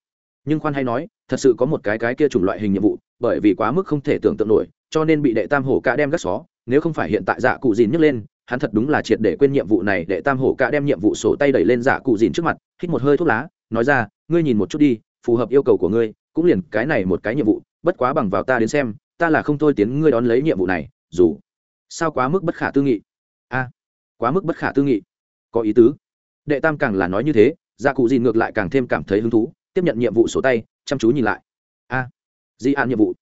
nhưng khoan hay nói thật sự có một cái cái kia chủng loại hình nhiệm vụ bởi vì quá mức không thể tưởng tượng nổi cho nên bị đệ tam hổ cả đem gắt xó nếu không phải hiện tại giả cụ dìn nhấc lên hắn thật đúng là triệt để quên nhiệm vụ này để tam hổ cả đem nhiệm vụ sổ tay đẩy lên dạ cụ dìn trước mặt, hít một hơi thuốc lá, nói ra, ngươi nhìn một chút đi, phù hợp yêu cầu của ngươi, cũng liền cái này một cái nhiệm vụ, bất quá bằng vào ta đến xem, ta là không thôi tiến ngươi đón lấy nhiệm vụ này, dù sao quá mức bất khả tư nghị. A, quá mức bất khả tư nghị. Có ý tứ. Đệ tam càng là nói như thế gia cụ dìn ngược lại càng thêm cảm thấy hứng thú, tiếp nhận nhiệm vụ sổ tay, chăm chú nhìn lại. A, di an nhiệm vụ.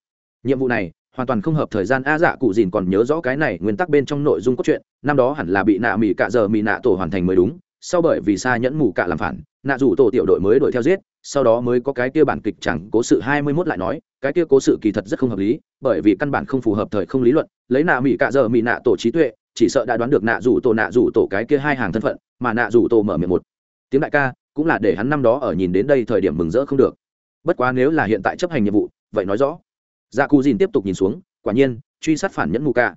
Nhiệm vụ này hoàn toàn không hợp thời gian a dạ cụ dìn còn nhớ rõ cái này nguyên tắc bên trong nội dung cốt truyện, năm đó hẳn là bị nạ mỹ cạ giờ mỹ nạ tổ hoàn thành mới đúng, sau bởi vì xa nhẫn mù cạ làm phản, nạ rủ tổ tiểu đội mới đuổi theo giết, sau đó mới có cái kia bản kịch chẳng cố sự hai mươi 21 lại nói, cái kia cố sự kỳ thật rất không hợp lý, bởi vì căn bản không phù hợp thời không lý luận, lấy nạ mỹ cạ giờ mỹ nạ tổ trí tuệ, chỉ sợ đã đoán được nạ rủ tổ nạ rủ tổ cái kia hai hàng thân phận, mà nạ rủ tổ mở miệng một tiếng đại ca, cũng là để hắn năm đó ở nhìn đến đây thời điểm mừng rỡ không được. Bất quá nếu là hiện tại chấp hành nhiệm vụ, vậy nói rõ dạ cù dìn tiếp tục nhìn xuống, quả nhiên, truy sát phản nhẫn mù Cả.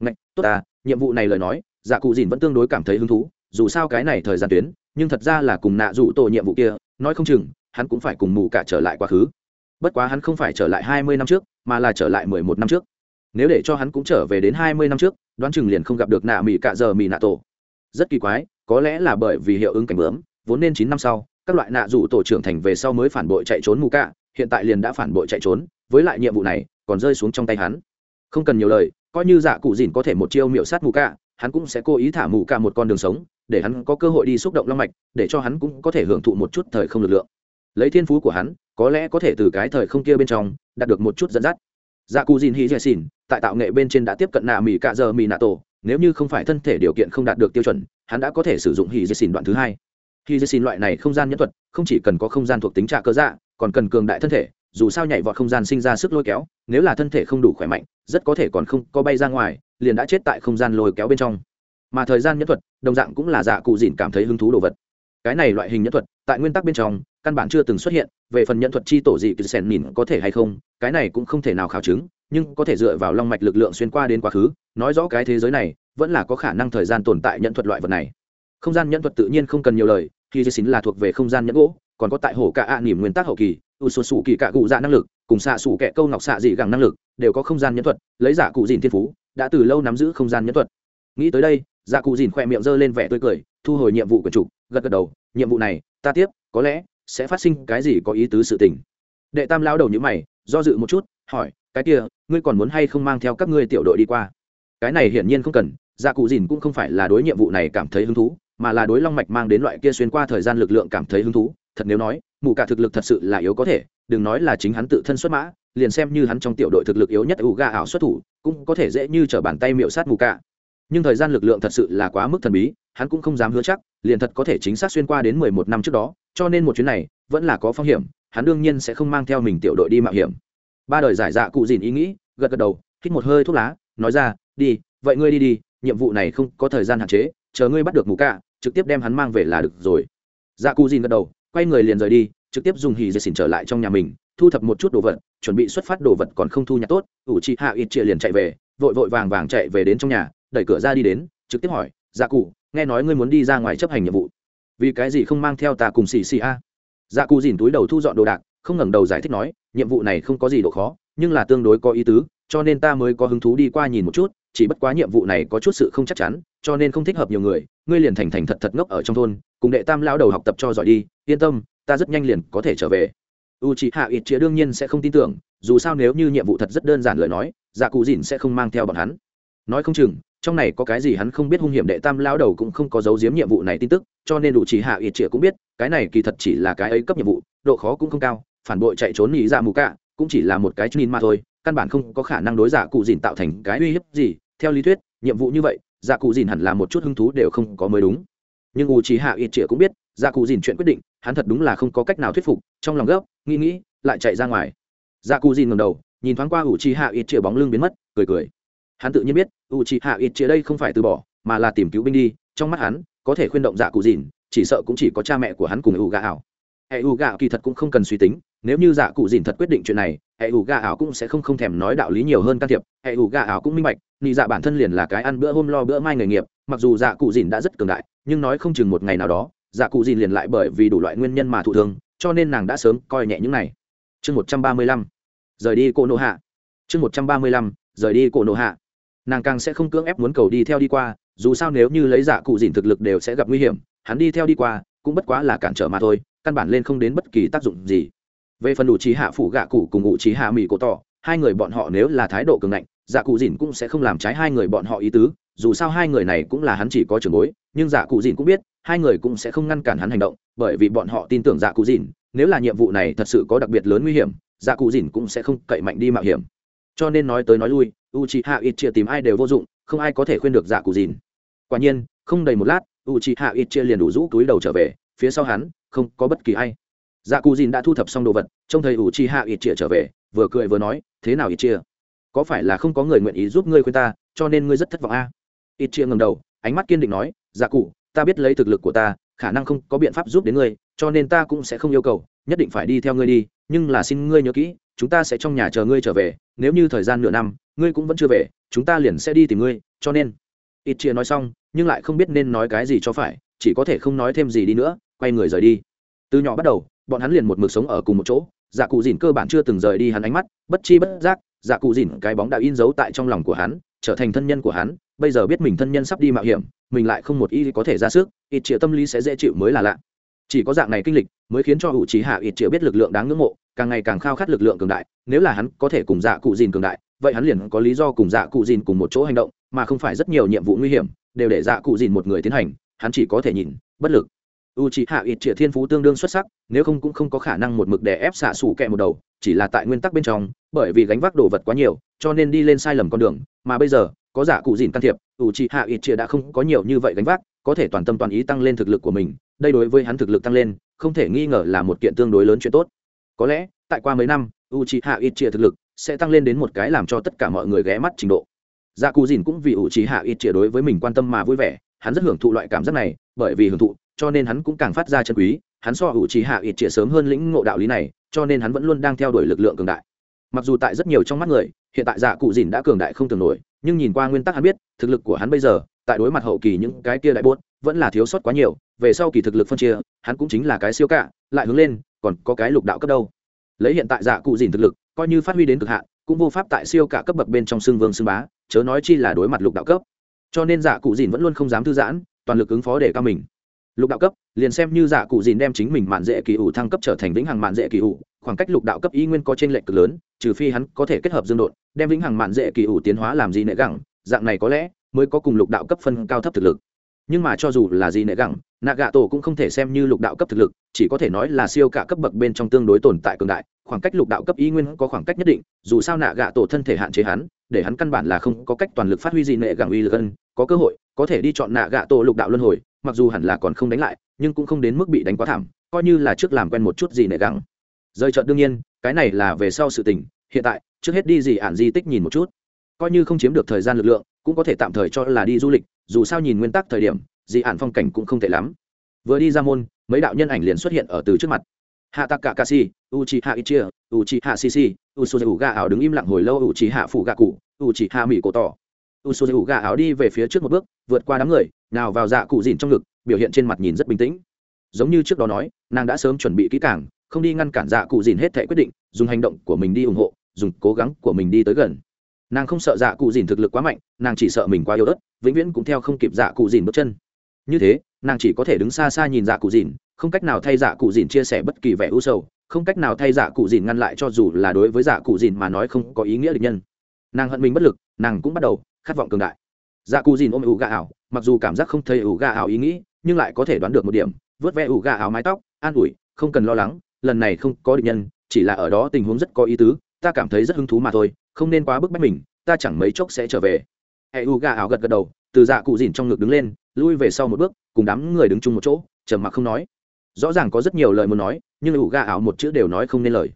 ngạch, tốt à nhiệm vụ này lời nói dạ Cù dìn vẫn tương đối cảm thấy hứng thú, dù sao cái này thời gian tuyến, nhưng thật ra là cùng nạ dụ tổ nhiệm vụ kia, nói không chừng, hắn cũng phải cùng mù cả trở lại quá khứ. Bất quá hắn không phải trở lại hai mươi năm trước, mà là trở lại mười một năm trước. Nếu để cho hắn cũng trở về đến hai mươi năm trước, đoán chừng liền không gặp được nạ mỹ cạ giờ mỹ nạ tổ. Rất kỳ quái, có lẽ là bởi vì hiệu ứng cảnh bướm, vốn nên chín năm sau, các loại nạ dụ tổ trưởng thành về sau mới phản bội chạy trốn mù cạ, hiện tại liền đã phản bội chạy trốn với lại nhiệm vụ này, còn rơi xuống trong tay hắn. Không cần nhiều lời, coi như dạ cụ dìn có thể một chiêu miệu sát mù cạ, hắn cũng sẽ cố ý thả mù cạ một con đường sống, để hắn có cơ hội đi xúc động long mạch, để cho hắn cũng có thể hưởng thụ một chút thời không lực lượng. Lấy thiên phú của hắn, có lẽ có thể từ cái thời không kia bên trong, đạt được một chút dẫn dắt. Dạ cụ dìn hy dè xỉn, tại tạo nghệ bên trên đã tiếp cận nạ mỹ cạ giờ mỹ nạ tổ, nếu như không phải thân thể điều kiện không đạt được tiêu chuẩn, hắn đã có thể sử dụng hy dè xỉn đoạn thứ hai. Hy dè xỉn loại này không gian nhẫn thuật, không chỉ cần có không gian thuộc tính trạ cơ dạ còn cần cường đại thân thể dù sao nhảy vọt không gian sinh ra sức lôi kéo, nếu là thân thể không đủ khỏe mạnh, rất có thể còn không có bay ra ngoài, liền đã chết tại không gian lôi kéo bên trong. Mà thời gian nhẫn thuật, đồng dạng cũng là dạ cụ dìn cảm thấy hứng thú đồ vật. Cái này loại hình nhẫn thuật, tại nguyên tắc bên trong, căn bản chưa từng xuất hiện, về phần nhẫn thuật chi tổ dị cứ sen mìn có thể hay không, cái này cũng không thể nào khảo chứng, nhưng có thể dựa vào long mạch lực lượng xuyên qua đến quá khứ, nói rõ cái thế giới này, vẫn là có khả năng thời gian tồn tại nhẫn thuật loại vật này. Không gian nhẫn thuật tự nhiên không cần nhiều lời khi dì xin là thuộc về không gian nhẫn gỗ, còn có tại hồ cả ạ à nỉm nguyên tắc hậu kỳ u sù sủ kỳ cả cụ dạ năng lực, cùng xạ sủ kẹ câu ngọc xạ dị gẳng năng lực đều có không gian nhẫn thuật, lấy giả cụ dìn thiên phú, đã từ lâu nắm giữ không gian nhẫn thuật. Nghĩ tới đây giả cụ dìn khỏe miệng giơ lên vẻ tươi cười, thu hồi nhiệm vụ của chủ, gật gật đầu, nhiệm vụ này, ta tiếp, có lẽ sẽ phát sinh cái gì có ý tứ sự tình. Đệ tam lao đầu như mày, do dự một chút, hỏi, cái kia, ngươi còn muốn hay không mang theo các ngươi tiểu đội đi qua? Cái này hiển nhiên không cần dạ cụ dìn cũng không phải là đối nhiệm vụ này cảm thấy hứng thú, mà là đối long mạch mang đến loại kia xuyên qua thời gian lực lượng cảm thấy hứng thú, thật nếu nói mù cả thực lực thật sự là yếu có thể, đừng nói là chính hắn tự thân xuất mã, liền xem như hắn trong tiểu đội thực lực yếu nhất ủ gà ảo xuất thủ, cũng có thể dễ như t bàn tay miệu sát mù cả. Nhưng thời gian lực lượng thật sự là quá mức thần bí, hắn cũng không dám hứa chắc, liền thật có thể chính xác xuyên qua đến mười một năm trước đó, cho nên một chuyến này, vẫn là có phong hiểm, hắn đương nhiên sẽ không mang theo mình tiểu đội đi mạo hiểm. Ba đời giải dạ cụ dìn ý nghĩ, gật gật đầu, hít một hơi thuốc lá, nói ra, đi, vậy ngươi đi đi, nhiệm vụ này không có thời gian hạn chế, chờ ngươi bắt được mù cạ trực tiếp đem hắn mang về là được rồi. Dạ cụ dìn gật đầu quay người liền rời đi, trực tiếp dùng hì dây xỉn trở lại trong nhà mình, thu thập một chút đồ vật, chuẩn bị xuất phát đồ vật còn không thu nhặt tốt, ủ chị hạ ít chia liền chạy về, vội vội vàng vàng chạy về đến trong nhà, đẩy cửa ra đi đến, trực tiếp hỏi dạ cụ, nghe nói ngươi muốn đi ra ngoài chấp hành nhiệm vụ. Vì cái gì không mang theo ta cùng xì xì a? Dạ cụ dìn túi đầu thu dọn đồ đạc, không ngẩng đầu giải thích nói, nhiệm vụ này không có gì độ khó, nhưng là tương đối có ý tứ, cho nên ta mới có hứng thú đi qua nhìn một chút, chỉ bất quá nhiệm vụ này có chút sự không chắc chắn, cho nên không thích hợp nhiều người, ngươi liền thành thành thật thật ngốc ở trong thôn, cùng đệ tam lao đầu học tập cho giỏi đi yên tâm, ta rất nhanh liền có thể trở về. U c h ị hạ ít chĩa đương nhiên sẽ không tin tưởng, dù sao nếu như nhiệm vụ thật rất đơn giản lời nói dạ cụ dìn sẽ không mang theo bọn hắn. Nói không chừng, trong này có cái gì hắn không biết hung hiểm đệ tam lao đầu cũng không có giấu giếm nhiệm vụ này tin tức, cho nên u c h ị hạ ít chĩa cũng biết, cái này kỳ thật chỉ là cái ấy cấp nhiệm vụ, độ khó cũng không cao, phản bội chạy trốn nghĩ ra mù cả cũng chỉ là một cái nhìn mà thôi, căn bản không có khả năng đối dạ cụ dìn tạo thành cái uy hiếp gì. Theo lý thuyết, nhiệm vụ như vậy dạ cụ dìn hẳn là một chút hứng thú đều không có mới đúng. Nhưng u trí hạ ít chĩa cũng biết dạ cụ dìn chuyện quyết định hắn thật đúng là không có cách nào thuyết phục, trong lòng gấp, nghĩ nghĩ, lại chạy ra ngoài. Dạ cụ dìn ngầm đầu, nhìn thoáng qua u chi hạ ít chia bóng lưng biến mất, cười cười. Hắn tự nhiên biết u chi hạ ít chia đây không phải từ bỏ, mà là tìm cứu binh đi, trong mắt hắn, có thể khuyên động dạ cụ dìn chỉ sợ cũng chỉ có cha mẹ của hắn cùng u gà ảo. Hệ u gà kỳ thật cũng không cần suy tính, nếu như dạ cụ dìn thật quyết định chuyện này hệ ủ gà ảo cũng sẽ không không thèm nói đạo lý nhiều hơn can thiệp hệ ủ gà ảo cũng minh bạch, nị dạ bản thân liền là cái ăn bữa hôm lo bữa mai nghề nghiệp, mặc dù dạ cụ dìn đã rất cường đại, nhưng nói không chừng một ngày nào đó dạ cụ dìn liền lại bởi vì đủ loại nguyên nhân mà thụ thương, cho nên nàng đã sớm coi nhẹ những này. Chương một trăm ba mươi lăm, rời đi cô nộ hạ. Chương một trăm ba mươi lăm, rời đi cô nộ hạ. Nàng càng sẽ không cưỡng ép muốn cầu đi theo đi qua, dù sao nếu như lấy dạ cụ dìn thực lực đều sẽ gặp nguy hiểm, hắn đi theo đi qua cũng bất quá là cản trở mà thôi, căn bản lên không đến bất kỳ tác dụng gì. Về phần đủ trí hạ phủ gạ cụ cùng ngụ trí hạ mỹ cổ tỏ hai người bọn họ nếu là thái độ cường ngạnh dạ cụ dìn cũng sẽ không làm trái hai người bọn họ ý tứ, dù sao hai người này cũng là hắn chỉ có trường bối, nhưng dạ cụ dìn cũng biết hai người cũng sẽ không ngăn cản hắn hành động, bởi vì bọn họ tin tưởng dạ cụ dìn, nếu là nhiệm vụ này thật sự có đặc biệt lớn nguy hiểm dạ cụ dìn cũng sẽ không cậy mạnh đi mạo hiểm. Cho nên nói tới nói lui u c h i hạ ít chia tìm ai đều vô dụng, không ai có thể khuyên được dạ cụ dìn. Quả nhiên, không đầy một lát u c h i hạ ít chia liền đủ rũ túi đầu trở về, phía sau hắn, không có bất kỳ ai. Dạ cụ dìn đã thu thập xong đồ vật, trông thấy u c h i hạ ít chia trở về, vừa cười vừa nói, thế nào ít chia có phải là không có người nguyện ý giúp ngươi khuyên ta, cho nên ngươi rất thất vọng a? À? ít chia ngầm đầu, ánh mắt kiên định nói dạ cụ ta biết lấy thực lực của ta, khả năng không có biện pháp giúp đến ngươi, cho nên ta cũng sẽ không yêu cầu, nhất định phải đi theo ngươi đi, nhưng là xin ngươi nhớ kỹ, chúng ta sẽ trong nhà chờ ngươi trở về, nếu như thời gian nửa năm, ngươi cũng vẫn chưa về, chúng ta liền sẽ đi tìm ngươi, cho nên. Ít chia nói xong, nhưng lại không biết nên nói cái gì cho phải, chỉ có thể không nói thêm gì đi nữa, quay người rời đi. Từ nhỏ bắt đầu, bọn hắn liền một mực sống ở cùng một chỗ dạ cụ dìn cơ bản chưa từng rời đi hắn ánh mắt, bất chi bất giác dạ cụ dìn cái bóng đã in dấu tại trong lòng của hắn trở thành thân nhân của hắn, bây giờ biết mình thân nhân sắp đi mạo hiểm, mình lại không một y có thể ra sức, ít triệu tâm lý sẽ dễ chịu mới là lạ. Chỉ có dạng này kinh lịch mới khiến cho hữu trí hạ ít triệu biết lực lượng đáng ngưỡng mộ, càng ngày càng khao khát lực lượng cường đại, nếu là hắn có thể cùng dạ cụ dìn cường đại, vậy hắn liền có lý do cùng dạ cụ dìn cùng một chỗ hành động, mà không phải rất nhiều nhiệm vụ nguy hiểm, đều để dạ cụ dìn một người tiến hành, hắn chỉ có thể nhìn, bất lực u c h ị hạ ít triệt thiên phú tương đương xuất sắc, nếu không cũng không có khả năng một mực để ép xạ xủ kẹ một đầu, chỉ là tại nguyên tắc bên trong, bởi vì gánh vác đồ vật quá nhiều, cho nên đi lên sai lầm con đường. Mà bây giờ, có giả cụ dìn can thiệp, u c h ị hạ ít triệt đã không có nhiều như vậy gánh vác, có thể toàn tâm toàn ý tăng lên thực lực của mình, đây đối với hắn thực lực tăng lên, không thể nghi ngờ là một kiện tương đối lớn chuyện tốt. Có lẽ, tại qua mấy năm, u c h ị hạ ít triệt thực lực sẽ tăng lên đến một cái làm cho tất cả mọi người ghé mắt trình độ. Dạ cụ dìn cũng vì u c h ị hạ ít triệt đối với mình quan tâm mà vui vẻ, hắn rất hưởng thụ loại cảm giác này, bởi vì hưởng thụ cho nên hắn cũng càng phát ra chân quý, hắn so hữu trí hạ ít trịa sớm hơn lĩnh ngộ đạo lý này, cho nên hắn vẫn luôn đang theo đuổi lực lượng cường đại. Mặc dù tại rất nhiều trong mắt người, hiện tại dạ cụ dìn đã cường đại không tưởng nổi, nhưng nhìn qua nguyên tắc hắn biết, thực lực của hắn bây giờ, tại đối mặt hậu kỳ những cái kia đại buốt vẫn là thiếu sót quá nhiều, về sau kỳ thực lực phân chia, hắn cũng chính là cái siêu cạ, lại hướng lên, còn có cái lục đạo cấp đâu. Lấy hiện tại dạ cụ dìn thực lực, coi như phát huy đến cực hạn, cũng vô pháp tại siêu cạ cấp bậc bên trong xương vương xương bá, chớ nói chi là đối mặt lục đạo cấp. Cho nên dạ cụ dìn vẫn luôn không dám thư giãn, toàn lực ứng phó để cao mình lục đạo cấp, liền xem như giả cụ dìn đem chính mình mạn dễ kỳ ủ thăng cấp trở thành vĩnh hằng mạn dễ kỳ ủ, khoảng cách lục đạo cấp y nguyên có trên lệnh cực lớn, trừ phi hắn có thể kết hợp dương đột đem vĩnh hằng mạn dễ kỳ ủ tiến hóa làm gì nệ gẳng, dạng này có lẽ mới có cùng lục đạo cấp phân cao thấp thực lực. Nhưng mà cho dù là gì nệ gẳng nạ gạ tổ cũng không thể xem như lục đạo cấp thực lực, chỉ có thể nói là siêu cả cấp bậc bên trong tương đối tồn tại cường đại, khoảng cách lục đạo cấp y nguyên có khoảng cách nhất định, dù sao nạ gạ tổ thân thể hạn chế hắn, để hắn căn bản là không có cách toàn lực phát huy gì nệ gẳng uy lực ân có cơ hội, có thể đi chọn nạ gạ tổ lục đạo luân hồi mặc dù hẳn là còn không đánh lại, nhưng cũng không đến mức bị đánh quá thảm, coi như là trước làm quen một chút gì nệ gắng. Rời trận đương nhiên, cái này là về sau sự tình, hiện tại, trước hết đi gì ản di tích nhìn một chút. Coi như không chiếm được thời gian lực lượng, cũng có thể tạm thời cho là đi du lịch, dù sao nhìn nguyên tắc thời điểm, dị ản phong cảnh cũng không tệ lắm. Vừa đi ra môn, mấy đạo nhân ảnh liền xuất hiện ở từ trước mặt. Hạ tạc cả kasi u chi hạ ichia u chi hạ sisi u su ga ảo đứng im lặng hồi lâu u chi hạ phủ gà cụ u chi hạ mỹ cổ tỏ u su ga ảo đi về phía trước một bước, vượt qua đám người nào vào dạ cụ dìn trong ngực, biểu hiện trên mặt nhìn rất bình tĩnh. Giống như trước đó nói, nàng đã sớm chuẩn bị kỹ càng, không đi ngăn cản dạ cụ dìn hết thể quyết định, dùng hành động của mình đi ủng hộ, dùng cố gắng của mình đi tới gần. Nàng không sợ dạ cụ dìn thực lực quá mạnh, nàng chỉ sợ mình quá yếu ớt, vĩnh viễn cũng theo không kịp dạ cụ dìn bước chân. Như thế, nàng chỉ có thể đứng xa xa nhìn dạ cụ dìn, không cách nào thay dạ cụ dìn chia sẻ bất kỳ vẻ u sầu, không cách nào thay dạ cụ dìn ngăn lại cho dù là đối với dạ cụ dìn mà nói không có ý nghĩa địch nhân. Nàng hận mình bất lực, nàng cũng bắt đầu khát vọng cường đại. Dạ cụ dìn ôm ủ gà ảo mặc dù cảm giác không thấy ủ gà ảo ý nghĩ, nhưng lại có thể đoán được một điểm, vớt ve ủ gà ảo mái tóc, an ủi, không cần lo lắng, lần này không có địch nhân, chỉ là ở đó tình huống rất có ý tứ, ta cảm thấy rất hứng thú mà thôi, không nên quá bức bách mình, ta chẳng mấy chốc sẽ trở về. Hệ u gà ảo gật gật đầu, từ dạ cụ dìn trong ngực đứng lên, lui về sau một bước, cùng đám người đứng chung một chỗ, trầm mặc không nói. Rõ ràng có rất nhiều lời muốn nói, nhưng u gà ảo một chữ đều nói không nên lời.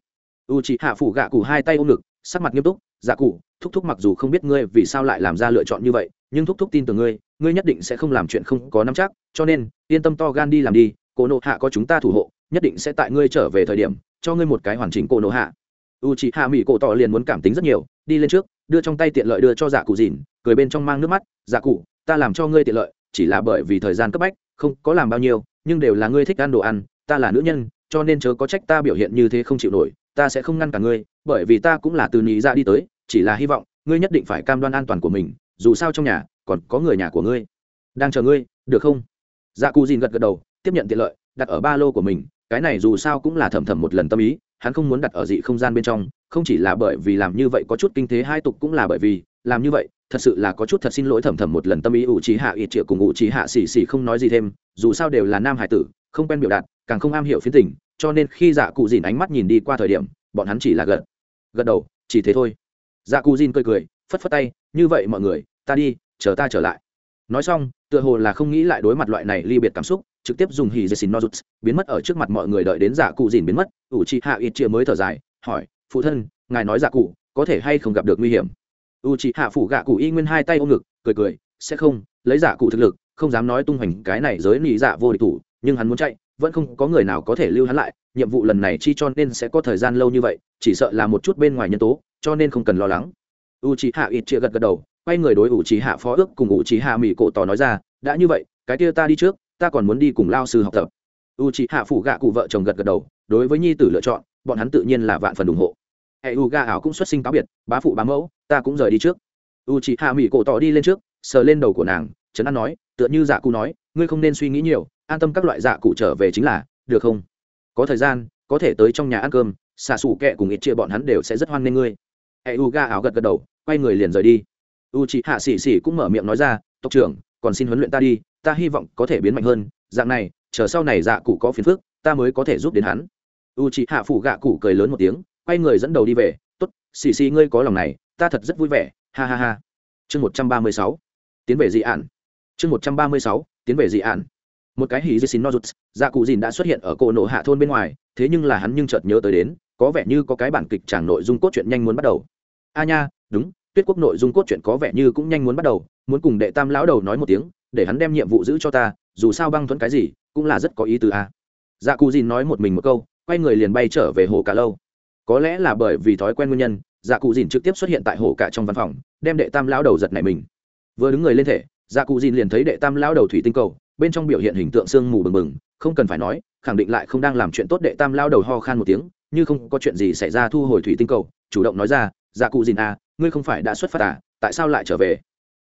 U chị hạ phủ gạ cụ hai tay ôm ngực, sắc mặt nghiêm túc dạ cụ thúc thúc mặc dù không biết ngươi vì sao lại làm ra lựa chọn như vậy, nhưng thúc thúc tin tưởng ngươi ngươi nhất định sẽ không làm chuyện không có nắm chắc, cho nên, yên tâm to gan đi làm đi, cổ nộ hạ có chúng ta thủ hộ, nhất định sẽ tại ngươi trở về thời điểm, cho ngươi một cái hoàn chỉnh cổ nộ hạ. U chị hạ mỹ cổ tỏ liền muốn cảm tính rất nhiều, đi lên trước, đưa trong tay tiện lợi đưa cho giả cụ dìn, cười bên trong mang nước mắt giả cụ, ta làm cho ngươi tiện lợi, chỉ là bởi vì thời gian cấp bách, không có làm bao nhiêu, nhưng đều là ngươi thích ăn đồ ăn, ta là nữ nhân, cho nên chớ có trách ta biểu hiện như thế không chịu nổi, ta sẽ không ngăn cả ngươi, bởi vì ta cũng là từ nhị ra dạ đi tới chỉ là hy vọng, ngươi nhất định phải cam đoan an toàn của mình, dù sao trong nhà, còn có người nhà của ngươi. Đang chờ ngươi, được không? Dạ cụ dìn gật gật đầu, tiếp nhận tiện lợi, đặt ở ba lô của mình, cái này dù sao cũng là thầm thầm một lần tâm ý, hắn không muốn đặt ở dị không gian bên trong, không chỉ là bởi vì làm như vậy có chút kinh tế hai tục cũng là bởi vì, làm như vậy, thật sự là có chút thật xin lỗi thầm thầm một lần tâm ý ủ trí hạ ít triệu cùng ủ trí hạ xỉ xỉ không nói gì thêm, dù sao đều là nam hải tử, không quen biểu đạt, càng không am hiểu phiến tình, cho nên khi dạ cụ dìn ánh mắt nhìn đi qua thời điểm, bọn hắn chỉ là gật gật đầu, chỉ thế thôi dạ cụ dìn cười cười, phất phất tay, như vậy mọi người, ta đi, chờ ta trở lại. Nói xong, tựa hồ là không nghĩ lại đối mặt loại này ly biệt cảm xúc, trực tiếp dùng hỉ dê xin nozuts biến mất ở trước mặt mọi người đợi đến dạ cụ dìn biến mất. Ủ chị hạ ít chia mới thở dài, hỏi, phụ thân, ngài nói dạ cụ, có thể hay không gặp được nguy hiểm? U chị hạ phủ gạ cụ y nguyên hai tay ôm ngực, cười cười, sẽ không, lấy dạ cụ thực lực, không dám nói tung hoành cái này giới nị dạ vô địch thủ, nhưng hắn muốn chạy, vẫn không có người nào có thể lưu hắn lại, nhiệm vụ lần này chi cho nên sẽ có thời gian lâu như vậy, chỉ sợ là một chút bên ngoài nhân tố cho nên không cần lo lắng. U chị hạ ít chia gật gật đầu, quay người đối u chị hạ phó ước cùng u chị hạ mỹ cổ tỏ nói ra, đã như vậy, cái kia ta đi trước, ta còn muốn đi cùng lao sư học tập. U chị hạ phủ gạ cụ vợ chồng gật gật đầu, đối với nhi tử lựa chọn, bọn hắn tự nhiên là vạn phần ủng hộ. Hệ u ảo cũng xuất sinh cáo biệt, bá phụ bá mẫu, ta cũng rời đi trước. U chị hạ mỹ cổ tỏ đi lên trước, sờ lên đầu của nàng trấn an nói, tựa như dạ cụ nói, ngươi không nên suy nghĩ nhiều, an tâm các loại dạ cụ trở về chính là, được không? Có thời gian, có thể tới trong nhà ăn cơm, xạ xù kẹ cùng ít chia bọn hắn đều sẽ rất hoan nghênh ngươi hệ u ga áo gật gật đầu, quay người liền rời đi. U chị hạ xỉ xỉ cũng mở miệng nói ra, tộc trưởng, còn xin huấn luyện ta đi, ta hy vọng có thể biến mạnh hơn, dạng này, chờ sau này dạ cụ có phiền phức, ta mới có thể giúp đến hắn. U chị hạ phủ gạ cụ cười lớn một tiếng, quay người dẫn đầu đi về t ố t xì xì ngươi có lòng này, ta thật rất vui vẻ, ha ha ha. Chương một trăm ba mươi sáu, tiến về dị ạn. Chương một trăm ba mươi sáu, tiến về dị ạn. Một cái hì dì xin nozuts dạ cụ dìn đã xuất hiện ở cổ nộ hạ thôn bên ngoài, thế nhưng là hắn nhưng chợt nhớ tới đến, có vẻ như có cái bản kịch tràng nội dung cốt truyện nhanh muốn bắt đầu a nha, đúng, tuyết quốc nội dung cốt truyện có vẻ như cũng nhanh muốn bắt đầu, muốn cùng đệ tam lão đầu nói một tiếng, để hắn đem nhiệm vụ giữ cho ta, dù sao băng thuẫn cái gì, cũng là rất có ý tứ a. Dạ cụ dìn nói một mình một câu, quay người liền bay trở về hồ cả lâu. Có lẽ là bởi vì thói quen nguyên nhân dạ cụ dìn trực tiếp xuất hiện tại hồ cả trong văn phòng, đem đệ tam lão đầu giật này mình. Vừa đứng người lên thể dạ cụ dìn liền thấy đệ tam lão đầu thủy tinh cầu, bên trong biểu hiện hình tượng sương mù bừng bừng, không cần phải nói, khẳng định lại không đang làm chuyện tốt đệ tam lão đầu ho khan một tiếng, như không có chuyện gì xảy ra thu hồi thủy tinh cầu, chủ động nói ra dạ cụ dìn à ngươi không phải đã xuất phát à tại sao lại trở về?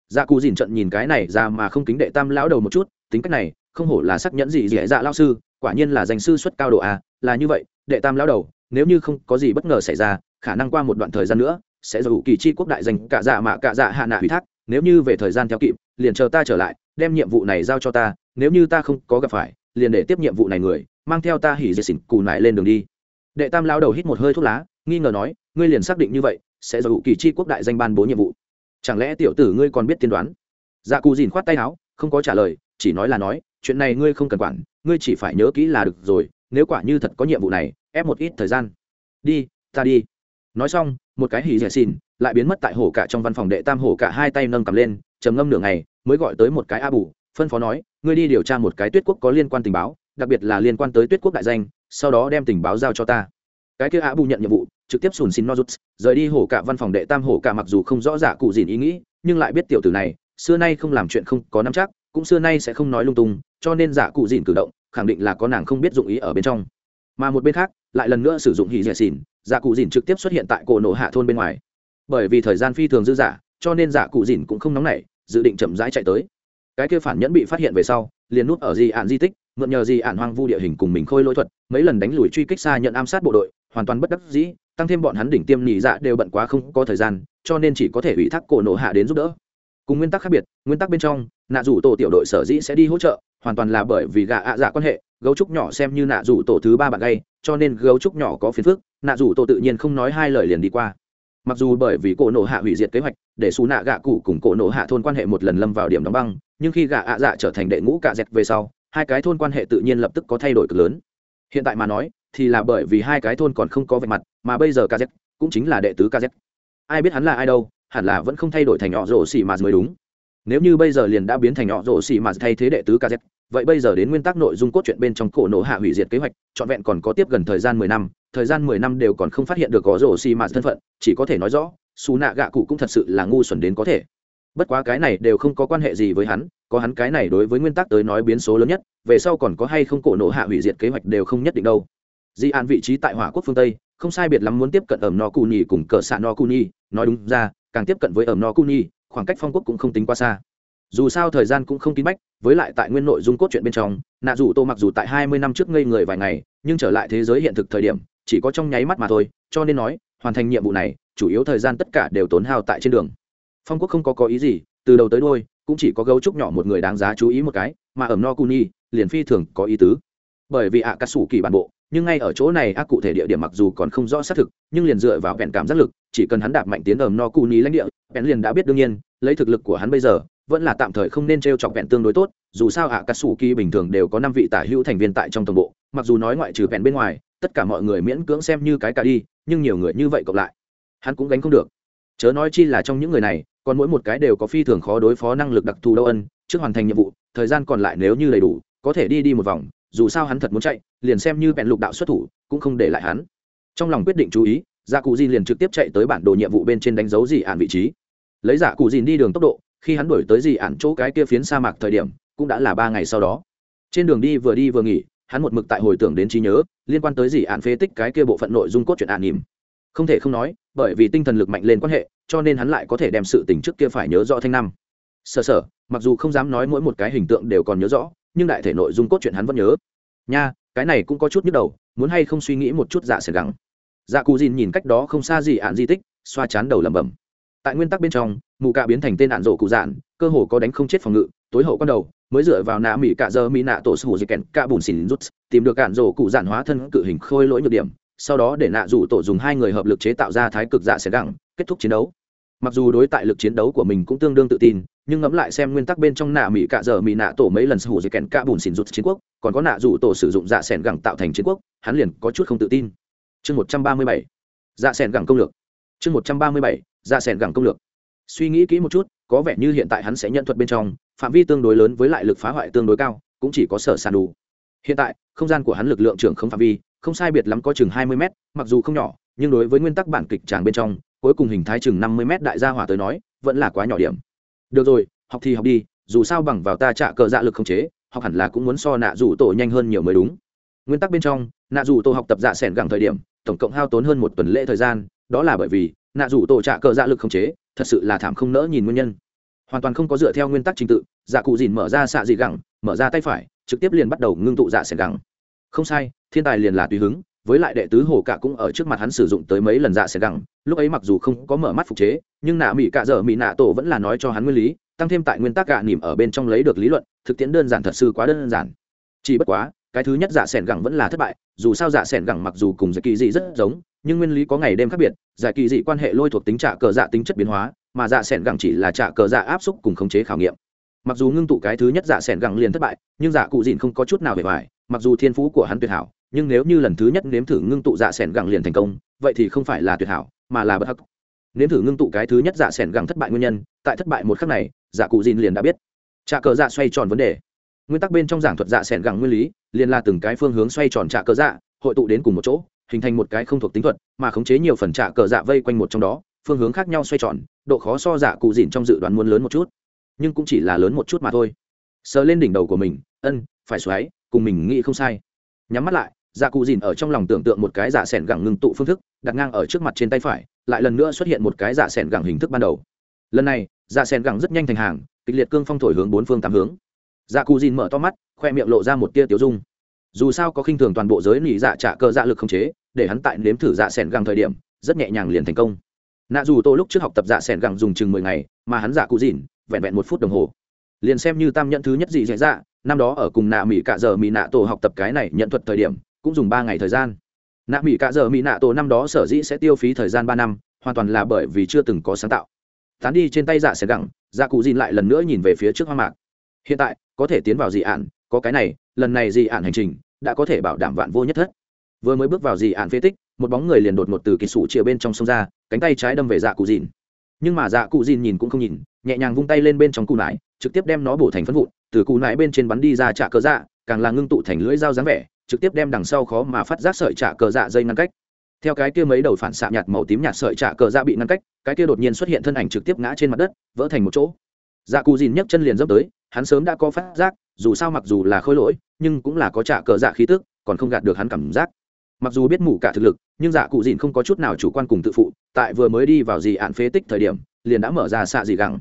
Dạ cụ dìn trận nhìn cái này ra mà không kính đệ tam lão đầu một chút, tính cách này, không hổ là xác nhẫn gì dễ dạ lao sư, quả nhiên là danh sư xuất cao độ à là như vậy, đệ tam lão đầu, nếu như không có gì bất ngờ xảy ra, khả năng qua một đoạn thời gian nữa, sẽ dù kỳ chi quốc đại danh cả dạ mạ cả dạ hạ nạ ủy thác, nếu như về thời gian theo kịp, liền chờ ta trở lại, đem nhiệm vụ này giao cho ta, nếu như ta không có gặp phải, liền để tiếp nhiệm vụ này người, mang theo ta hỉ dệt xỉn cù nại lên đường đi. Đệ tam lao đầu hít một hơi thuốc lá, nghi ngờ nói, ngươi liền xác định như vậy sẽ dù kỳ chi quốc đại danh ban bố nhiệm vụ. Chẳng lẽ tiểu tử ngươi còn biết tiên đoán? Dạ cù dìn khoát tay áo, không có trả lời, chỉ nói là nói, chuyện này ngươi không cần quản, ngươi chỉ phải nhớ kỹ là được rồi, nếu quả như thật có nhiệm vụ này, ép một ít thời gian. Đi, ta đi. Nói xong, một cái hỉ dẻ xin lại biến mất tại hổ cả trong văn phòng đệ tam hổ cả hai tay nâng cầm lên, trầm ngâm nửa ngày, mới gọi tới một cái a bù, phân phó nói, ngươi đi điều tra một cái tuyết quốc có liên quan tình báo, đặc biệt là liên quan tới tuyết quốc đại danh, sau đó đem tình báo giao cho ta. Cái kia a bù nhận nhiệm vụ trực tiếp sùn xin nozuts, rời đi hổ cả văn phòng đệ tam hổ cả mặc dù không rõ giả cụ dìn ý nghĩ, nhưng lại biết tiểu tử này, xưa nay không làm chuyện không có nắm chắc, cũng xưa nay sẽ không nói lung tung, cho nên giả cụ dìn cử động, khẳng định là có nàng không biết dụng ý ở bên trong. Mà một bên khác, lại lần nữa sử dụng hỉ dẻ xỉn giả cụ dìn trực tiếp xuất hiện tại cổ nổ hạ thôn bên ngoài. Bởi vì thời gian phi thường dư dả, cho nên giả cụ dìn cũng không nóng nảy, dự định chậm rãi chạy tới. Cái kia phản nhẫn bị phát hiện về sau, liền nút ở di ạn di tích, mượn nhờ di ạn hoang vu địa hình cùng mình khôi lỗi thuật, mấy lần đánh lùi truy kích xa nhận ám sát bộ đội, hoàn toàn bất đắc dĩ tăng thêm bọn hắn đỉnh tiêm nhị dạ đều bận quá không có thời gian, cho nên chỉ có thể ủy thác cổ nổ hạ đến giúp đỡ. Cùng nguyên tắc khác biệt, nguyên tắc bên trong, nạ rủ tổ tiểu đội sở dĩ sẽ đi hỗ trợ, hoàn toàn là bởi vì gạ ạ dạ quan hệ, gấu trúc nhỏ xem như nạ rủ tổ thứ ba bạn gay, cho nên gấu trúc nhỏ có phiền phức, nạ rủ tổ tự nhiên không nói hai lời liền đi qua. Mặc dù bởi vì cổ nổ hạ hủy diệt kế hoạch, để xù nạ gạ cụ cùng cổ nổ hạ thôn quan hệ một lần lâm vào điểm đóng băng, nhưng khi gạ ạ dạ trở thành đệ ngũ cạ dẹt về sau, hai cái thôn quan hệ tự nhiên lập tức có thay đổi cực lớn. Hiện tại mà nói, thì là bởi vì hai cái thôn còn không có vạch mặt mà bây giờ kz cũng chính là đệ tứ kz ai biết hắn là ai đâu, hẳn là vẫn không thay đổi thành họ rổ xì mà mới đúng. Nếu như bây giờ liền đã biến thành họ rổ xì mà thay thế đệ tứ kz vậy bây giờ đến nguyên tắc nội dung cốt truyện bên trong cổ nổ hạ hủy diệt kế hoạch, trọn vẹn còn có tiếp gần thời gian mười năm, thời gian mười năm đều còn không phát hiện được có rổ xì mà thân phận, chỉ có thể nói rõ, xù nạ gạ cụ cũng thật sự là ngu xuẩn đến có thể. Bất quá cái này đều không có quan hệ gì với hắn, có hắn cái này đối với nguyên tắc tới nói biến số lớn nhất, về sau còn có hay không cổ nổ hạ hủy diệt kế hoạch đều không nhất định đâu di an vị trí tại hỏa quốc phương tây, không sai biệt lắm muốn tiếp cận ẩm no cu nhi cùng cờ xạ no cu nhi nói đúng ra, càng tiếp cận với ẩm no cu nhi khoảng cách phong quốc cũng không tính quá xa. Dù sao thời gian cũng không kín bách, với lại tại nguyên nội dung cốt truyện bên trong, nạ dù tô mặc dù tại hai mươi năm trước ngây người vài ngày, nhưng trở lại thế giới hiện thực thời điểm, chỉ có trong nháy mắt mà thôi, cho nên nói, hoàn thành nhiệm vụ này, chủ yếu thời gian tất cả đều tốn hao tại trên đường. Phong quốc không có có ý gì, từ đầu tới đôi cũng chỉ có gấu trúc nhỏ một người đáng giá chú ý một cái, mà ẩm no cu nhi liền phi thường có ý tứ. Bởi vì ạ cà sủ kỳ bản bộ nhưng ngay ở chỗ này ác cụ thể địa điểm mặc dù còn không rõ xác thực, nhưng liền dựa vào vẹn cảm giác lực, chỉ cần hắn đạp mạnh tiến ầm no cu ní lãnh địa, vẹn liền đã biết đương nhiên, lấy thực lực của hắn bây giờ, vẫn là tạm thời không nên t r e o chọc vẹn tương đối tốt, dù sao ạ cà sủ kỳ bình thường đều có năm vị tả hữu thành viên tại trong tổng bộ, mặc dù nói ngoại trừ vẹn bên ngoài, tất cả mọi người miễn cưỡng xem như cái cả đi, nhưng nhiều người như vậy cộng lại, hắn cũng gánh không được. Chớ nói chi là trong những người này, còn mỗi một cái đều có phi thường khó đối phó năng lực đặc thù đâu ân, trước hoàn thành nhiệm vụ, thời gian còn lại nếu như đầy đủ, có thể đi đi một vòng dù sao hắn thật muốn chạy, liền xem như bèn lục đạo xuất thủ, cũng không để lại hắn. Trong lòng quyết định chú ý dạ cụ di liền trực tiếp chạy tới bản đồ nhiệm vụ bên trên đánh dấu dị ạn vị trí. Lấy dạ cụ dìn đi đường tốc độ, khi hắn đổi tới dị ạn chỗ cái kia phiến sa mạc thời điểm, cũng đã là ba ngày sau đó. Trên đường đi vừa đi vừa nghỉ, hắn một mực tại hồi tưởng đến trí nhớ, liên quan tới dị ạn phế tích cái kia bộ phận nội dung cốt truyện ạn nỉm không thể không nói, bởi vì tinh thần lực mạnh lên quan hệ, cho nên hắn lại có thể đem sự tình trước kia phải nhớ rõ thanh năm. Sở sở, mặc dù không dám nói mỗi một cái hình tượng đều còn nhớ rõ nhưng đại thể nội dung cốt truyện hắn vẫn nhớ. Nha, cái này cũng có chút nhức đầu, muốn hay không suy nghĩ một chút dạ sẽ gắng dạ cù dìn nhìn cách đó không xa gì ạn di tích, xoa chán đầu lẩm bẩm. Tại nguyên tắc bên trong, mù cạ biến thành tên ạn rổ cụ dạn, cơ hồ có đánh không chết phòng ngự, tối hậu con đầu, mới dựa vào nạ mỹ cạ dơ mỹ nạ tổ sư hù di kèn cạ bùn xỉn rút, tìm được ạn rổ cụ dạn hóa thân cự hình khôi lỗi nhược điểm, sau đó để nạ rủ tổ dùng hai người hợp lực chế tạo ra thái cực dạ sẽ gắng kết thúc chiến đấu mặc dù đối tại lực chiến đấu của mình cũng tương đương tự tin, nhưng ngẫm lại xem nguyên tắc bên trong nạ mỹ cạ dở mỹ nạ tổ mấy lần sở hữu dây kèn cạ bùn xỉn rụt chiến quốc, còn có nạ rủ tổ sử dụng dạ sẻn gẳng tạo thành chiến quốc, hắn liền có chút không tự tin. Chương một trăm ba mươi bảy. Dạ sẻn gẳng công lược. Chương một trăm ba mươi bảy. Dạ sẻn gẳng công lược. Suy nghĩ kỹ một chút, có vẻ như hiện tại hắn sẽ nhận thuật bên trong, phạm vi tương đối lớn với lại lực phá hoại tương đối cao, cũng chỉ có sở sàn đủ. Hiện tại, không gian của hắn lực lượng trưởng không phạm vi, không sai biệt lắm có chừng hai mươi mét, mặc dù không nhỏ, nhưng đối với nguyên tắc bản kịch tràng bên trong cuối cùng hình thái chừng năm mươi mét đại gia hỏa tới nói, vẫn là quá nhỏ điểm. Được rồi, học thì học đi, dù sao bằng vào ta trả cờ dạ lực không chế, học hẳn là cũng muốn so nạ dù tổ nhanh hơn nhiều mới đúng. Nguyên tắc bên trong, nạ dù tổ học tập dạ s ẻ n gẳng thời điểm, tổng cộng hao tốn hơn một tuần lễ thời gian, đó là bởi vì nạ dù tổ trả cờ dạ lực không chế, thật sự là thảm không nỡ nhìn nguyên nhân. Hoàn toàn không có dựa theo nguyên tắc trình tự dạ cụ dìn mở ra xạ dị gẳng, mở ra tay phải, trực tiếp liền bắt đầu ngưng tụ dạ s ẻ n gẳng. Không sai, thiên tài liền là tùy hứng với lại đệ tứ hồ cả cũng ở trước mặt hắn sử dụng tới mấy lần dạ sẽ gẳng, lúc ấy mặc dù không có mở mắt phục chế, nhưng nạ mỹ cạ dở mỹ nạ tổ vẫn là nói cho hắn nguyên lý, tăng thêm tại nguyên tắc gạ nỉm ở bên trong lấy được lý luận, thực tiễn đơn giản thật sự quá đơn giản. Chỉ bất quá, cái thứ nhất dạ sẻn gẳng vẫn là thất bại, dù sao dạ sẻn gẳng mặc dù cùng giải kỳ dị rất giống, nhưng nguyên lý có ngày đêm khác biệt, giải kỳ dị quan hệ lôi thuộc tính trả cờ dạ tính chất biến hóa, mà dạ sẻn gẳng chỉ là trả cờ dạ áp xúc cùng khống chế khảo nghiệm. Mặc dù ngưng tụ cái thứ nhất dạ sẻn gẳng liền thất bại, nhưng dạ cụ dịn không có chút nào bề ngoài mặc dù thiên phú của hắn tuyệt hảo, nhưng nếu như lần thứ nhất nếm thử ngưng tụ dạ s ẻ n gẳng liền thành công, vậy thì không phải là tuyệt hảo, mà là bất hắc. Nếm thử ngưng tụ cái thứ nhất dạ s ẻ n gẳng thất bại nguyên nhân, tại thất bại một khắc này dạ cụ dìn liền đã biết. Trà cờ dạ xoay tròn vấn đề. Nguyên tắc bên trong giảng thuật dạ s ẻ n gẳng nguyên lý, liền là từng cái phương hướng xoay tròn trà cờ dạ hội tụ đến cùng một chỗ, hình thành một cái không thuộc tính thuật, mà khống chế nhiều phần trà cờ dạ vây quanh một trong đó, phương hướng khác nhau xoay tròn, độ khó so dạ cụ dìn trong dự đoán muốn lớn một chút, nhưng cũng chỉ là lớn một chút mà thôi. Sờ lên đỉnh đầu của mình, ân, phải xoáy cùng mình nghĩ không sai. Nhắm mắt lại dạ cụ dìn ở trong lòng tưởng tượng một cái giả sẻn gẳng ngưng tụ phương thức, đặt ngang ở trước mặt trên tay phải, lại lần nữa xuất hiện một cái giả sẻn gẳng hình thức ban đầu. Lần này dạ sẻn gẳng rất nhanh thành hàng, kịch liệt cương phong thổi hướng bốn phương tám hướng. Dạ cụ dìn mở to mắt, khoe miệng lộ ra một tia tiểu dung. Dù sao có khinh thường toàn bộ giới nỉ dạ trả cơ dạ lực không chế, để hắn tại nếm thử dạ sẻn gẳng thời điểm, rất nhẹ nhàng liền thành công. Nạ dù tô lúc trước học tập dạ sẻn gẳng dùng chừng mười ngày, mà hắn dạ cụ dìn, vẹn vẹn một phút đồng hồ. Liền xem như tam nhận thứ nhất gì dạ dạ năm đó ở cùng nạ mỹ cạ giờ mỹ nạ tổ học tập cái này nhận thuật thời điểm, cũng dùng ba ngày thời gian. Nạ mỹ cạ giờ mỹ nạ tổ năm đó sở dĩ sẽ tiêu phí thời gian ba năm, hoàn toàn là bởi vì chưa từng có sáng tạo. Tán đi trên tay dạ sẽ gẳng dạ cụ dìn lại lần nữa nhìn về phía trước hoang mạc. Hiện tại, có thể tiến vào dị ạn, có cái này, lần này dị ạn hành trình, đã có thể bảo đảm vạn vô nhất thất. Vừa mới bước vào dị ạn phế tích, một bóng người liền đột ngột từ kỳ sủ chia bên trong sông ra, cánh tay trái đâm về dạ cụ dìn. Nhưng mà dạ cụ dìn nhìn cũng không nhìn, nhẹ nhàng vung tay lên bên trong cụ nải trực tiếp đem nó bổ thành phân vụn, từ cụ nải bên trên bắn đi ra trả cờ dạ càng là ngưng tụ thành lưỡi dao dáng vẻ, trực tiếp đem đằng sau khó mà phát giác sợi trả cờ dạ dây ngăn cách. Theo cái kia mấy đầu phản xạ nhạt màu tím nhạt sợi trả cờ dạ bị ngăn cách, cái kia đột nhiên xuất hiện thân ảnh trực tiếp ngã trên mặt đất, vỡ thành một chỗ. Dạ cụ dìn nhấc chân liền dấp tới, hắn sớm đã có phát giác, dù sao mặc dù là khôi lỗi, nhưng cũng là có trả cờ dạ khí tức, còn không gạt được hắn cảm giác. Mặc dù biết mủ cả thực lực, nhưng dạ cụ dìn không có chút nào chủ quan cùng tự phụ, tại vừa mới đi vào dị ạn phế tích thời điểm, liền đã mở ra xạ dị gẳng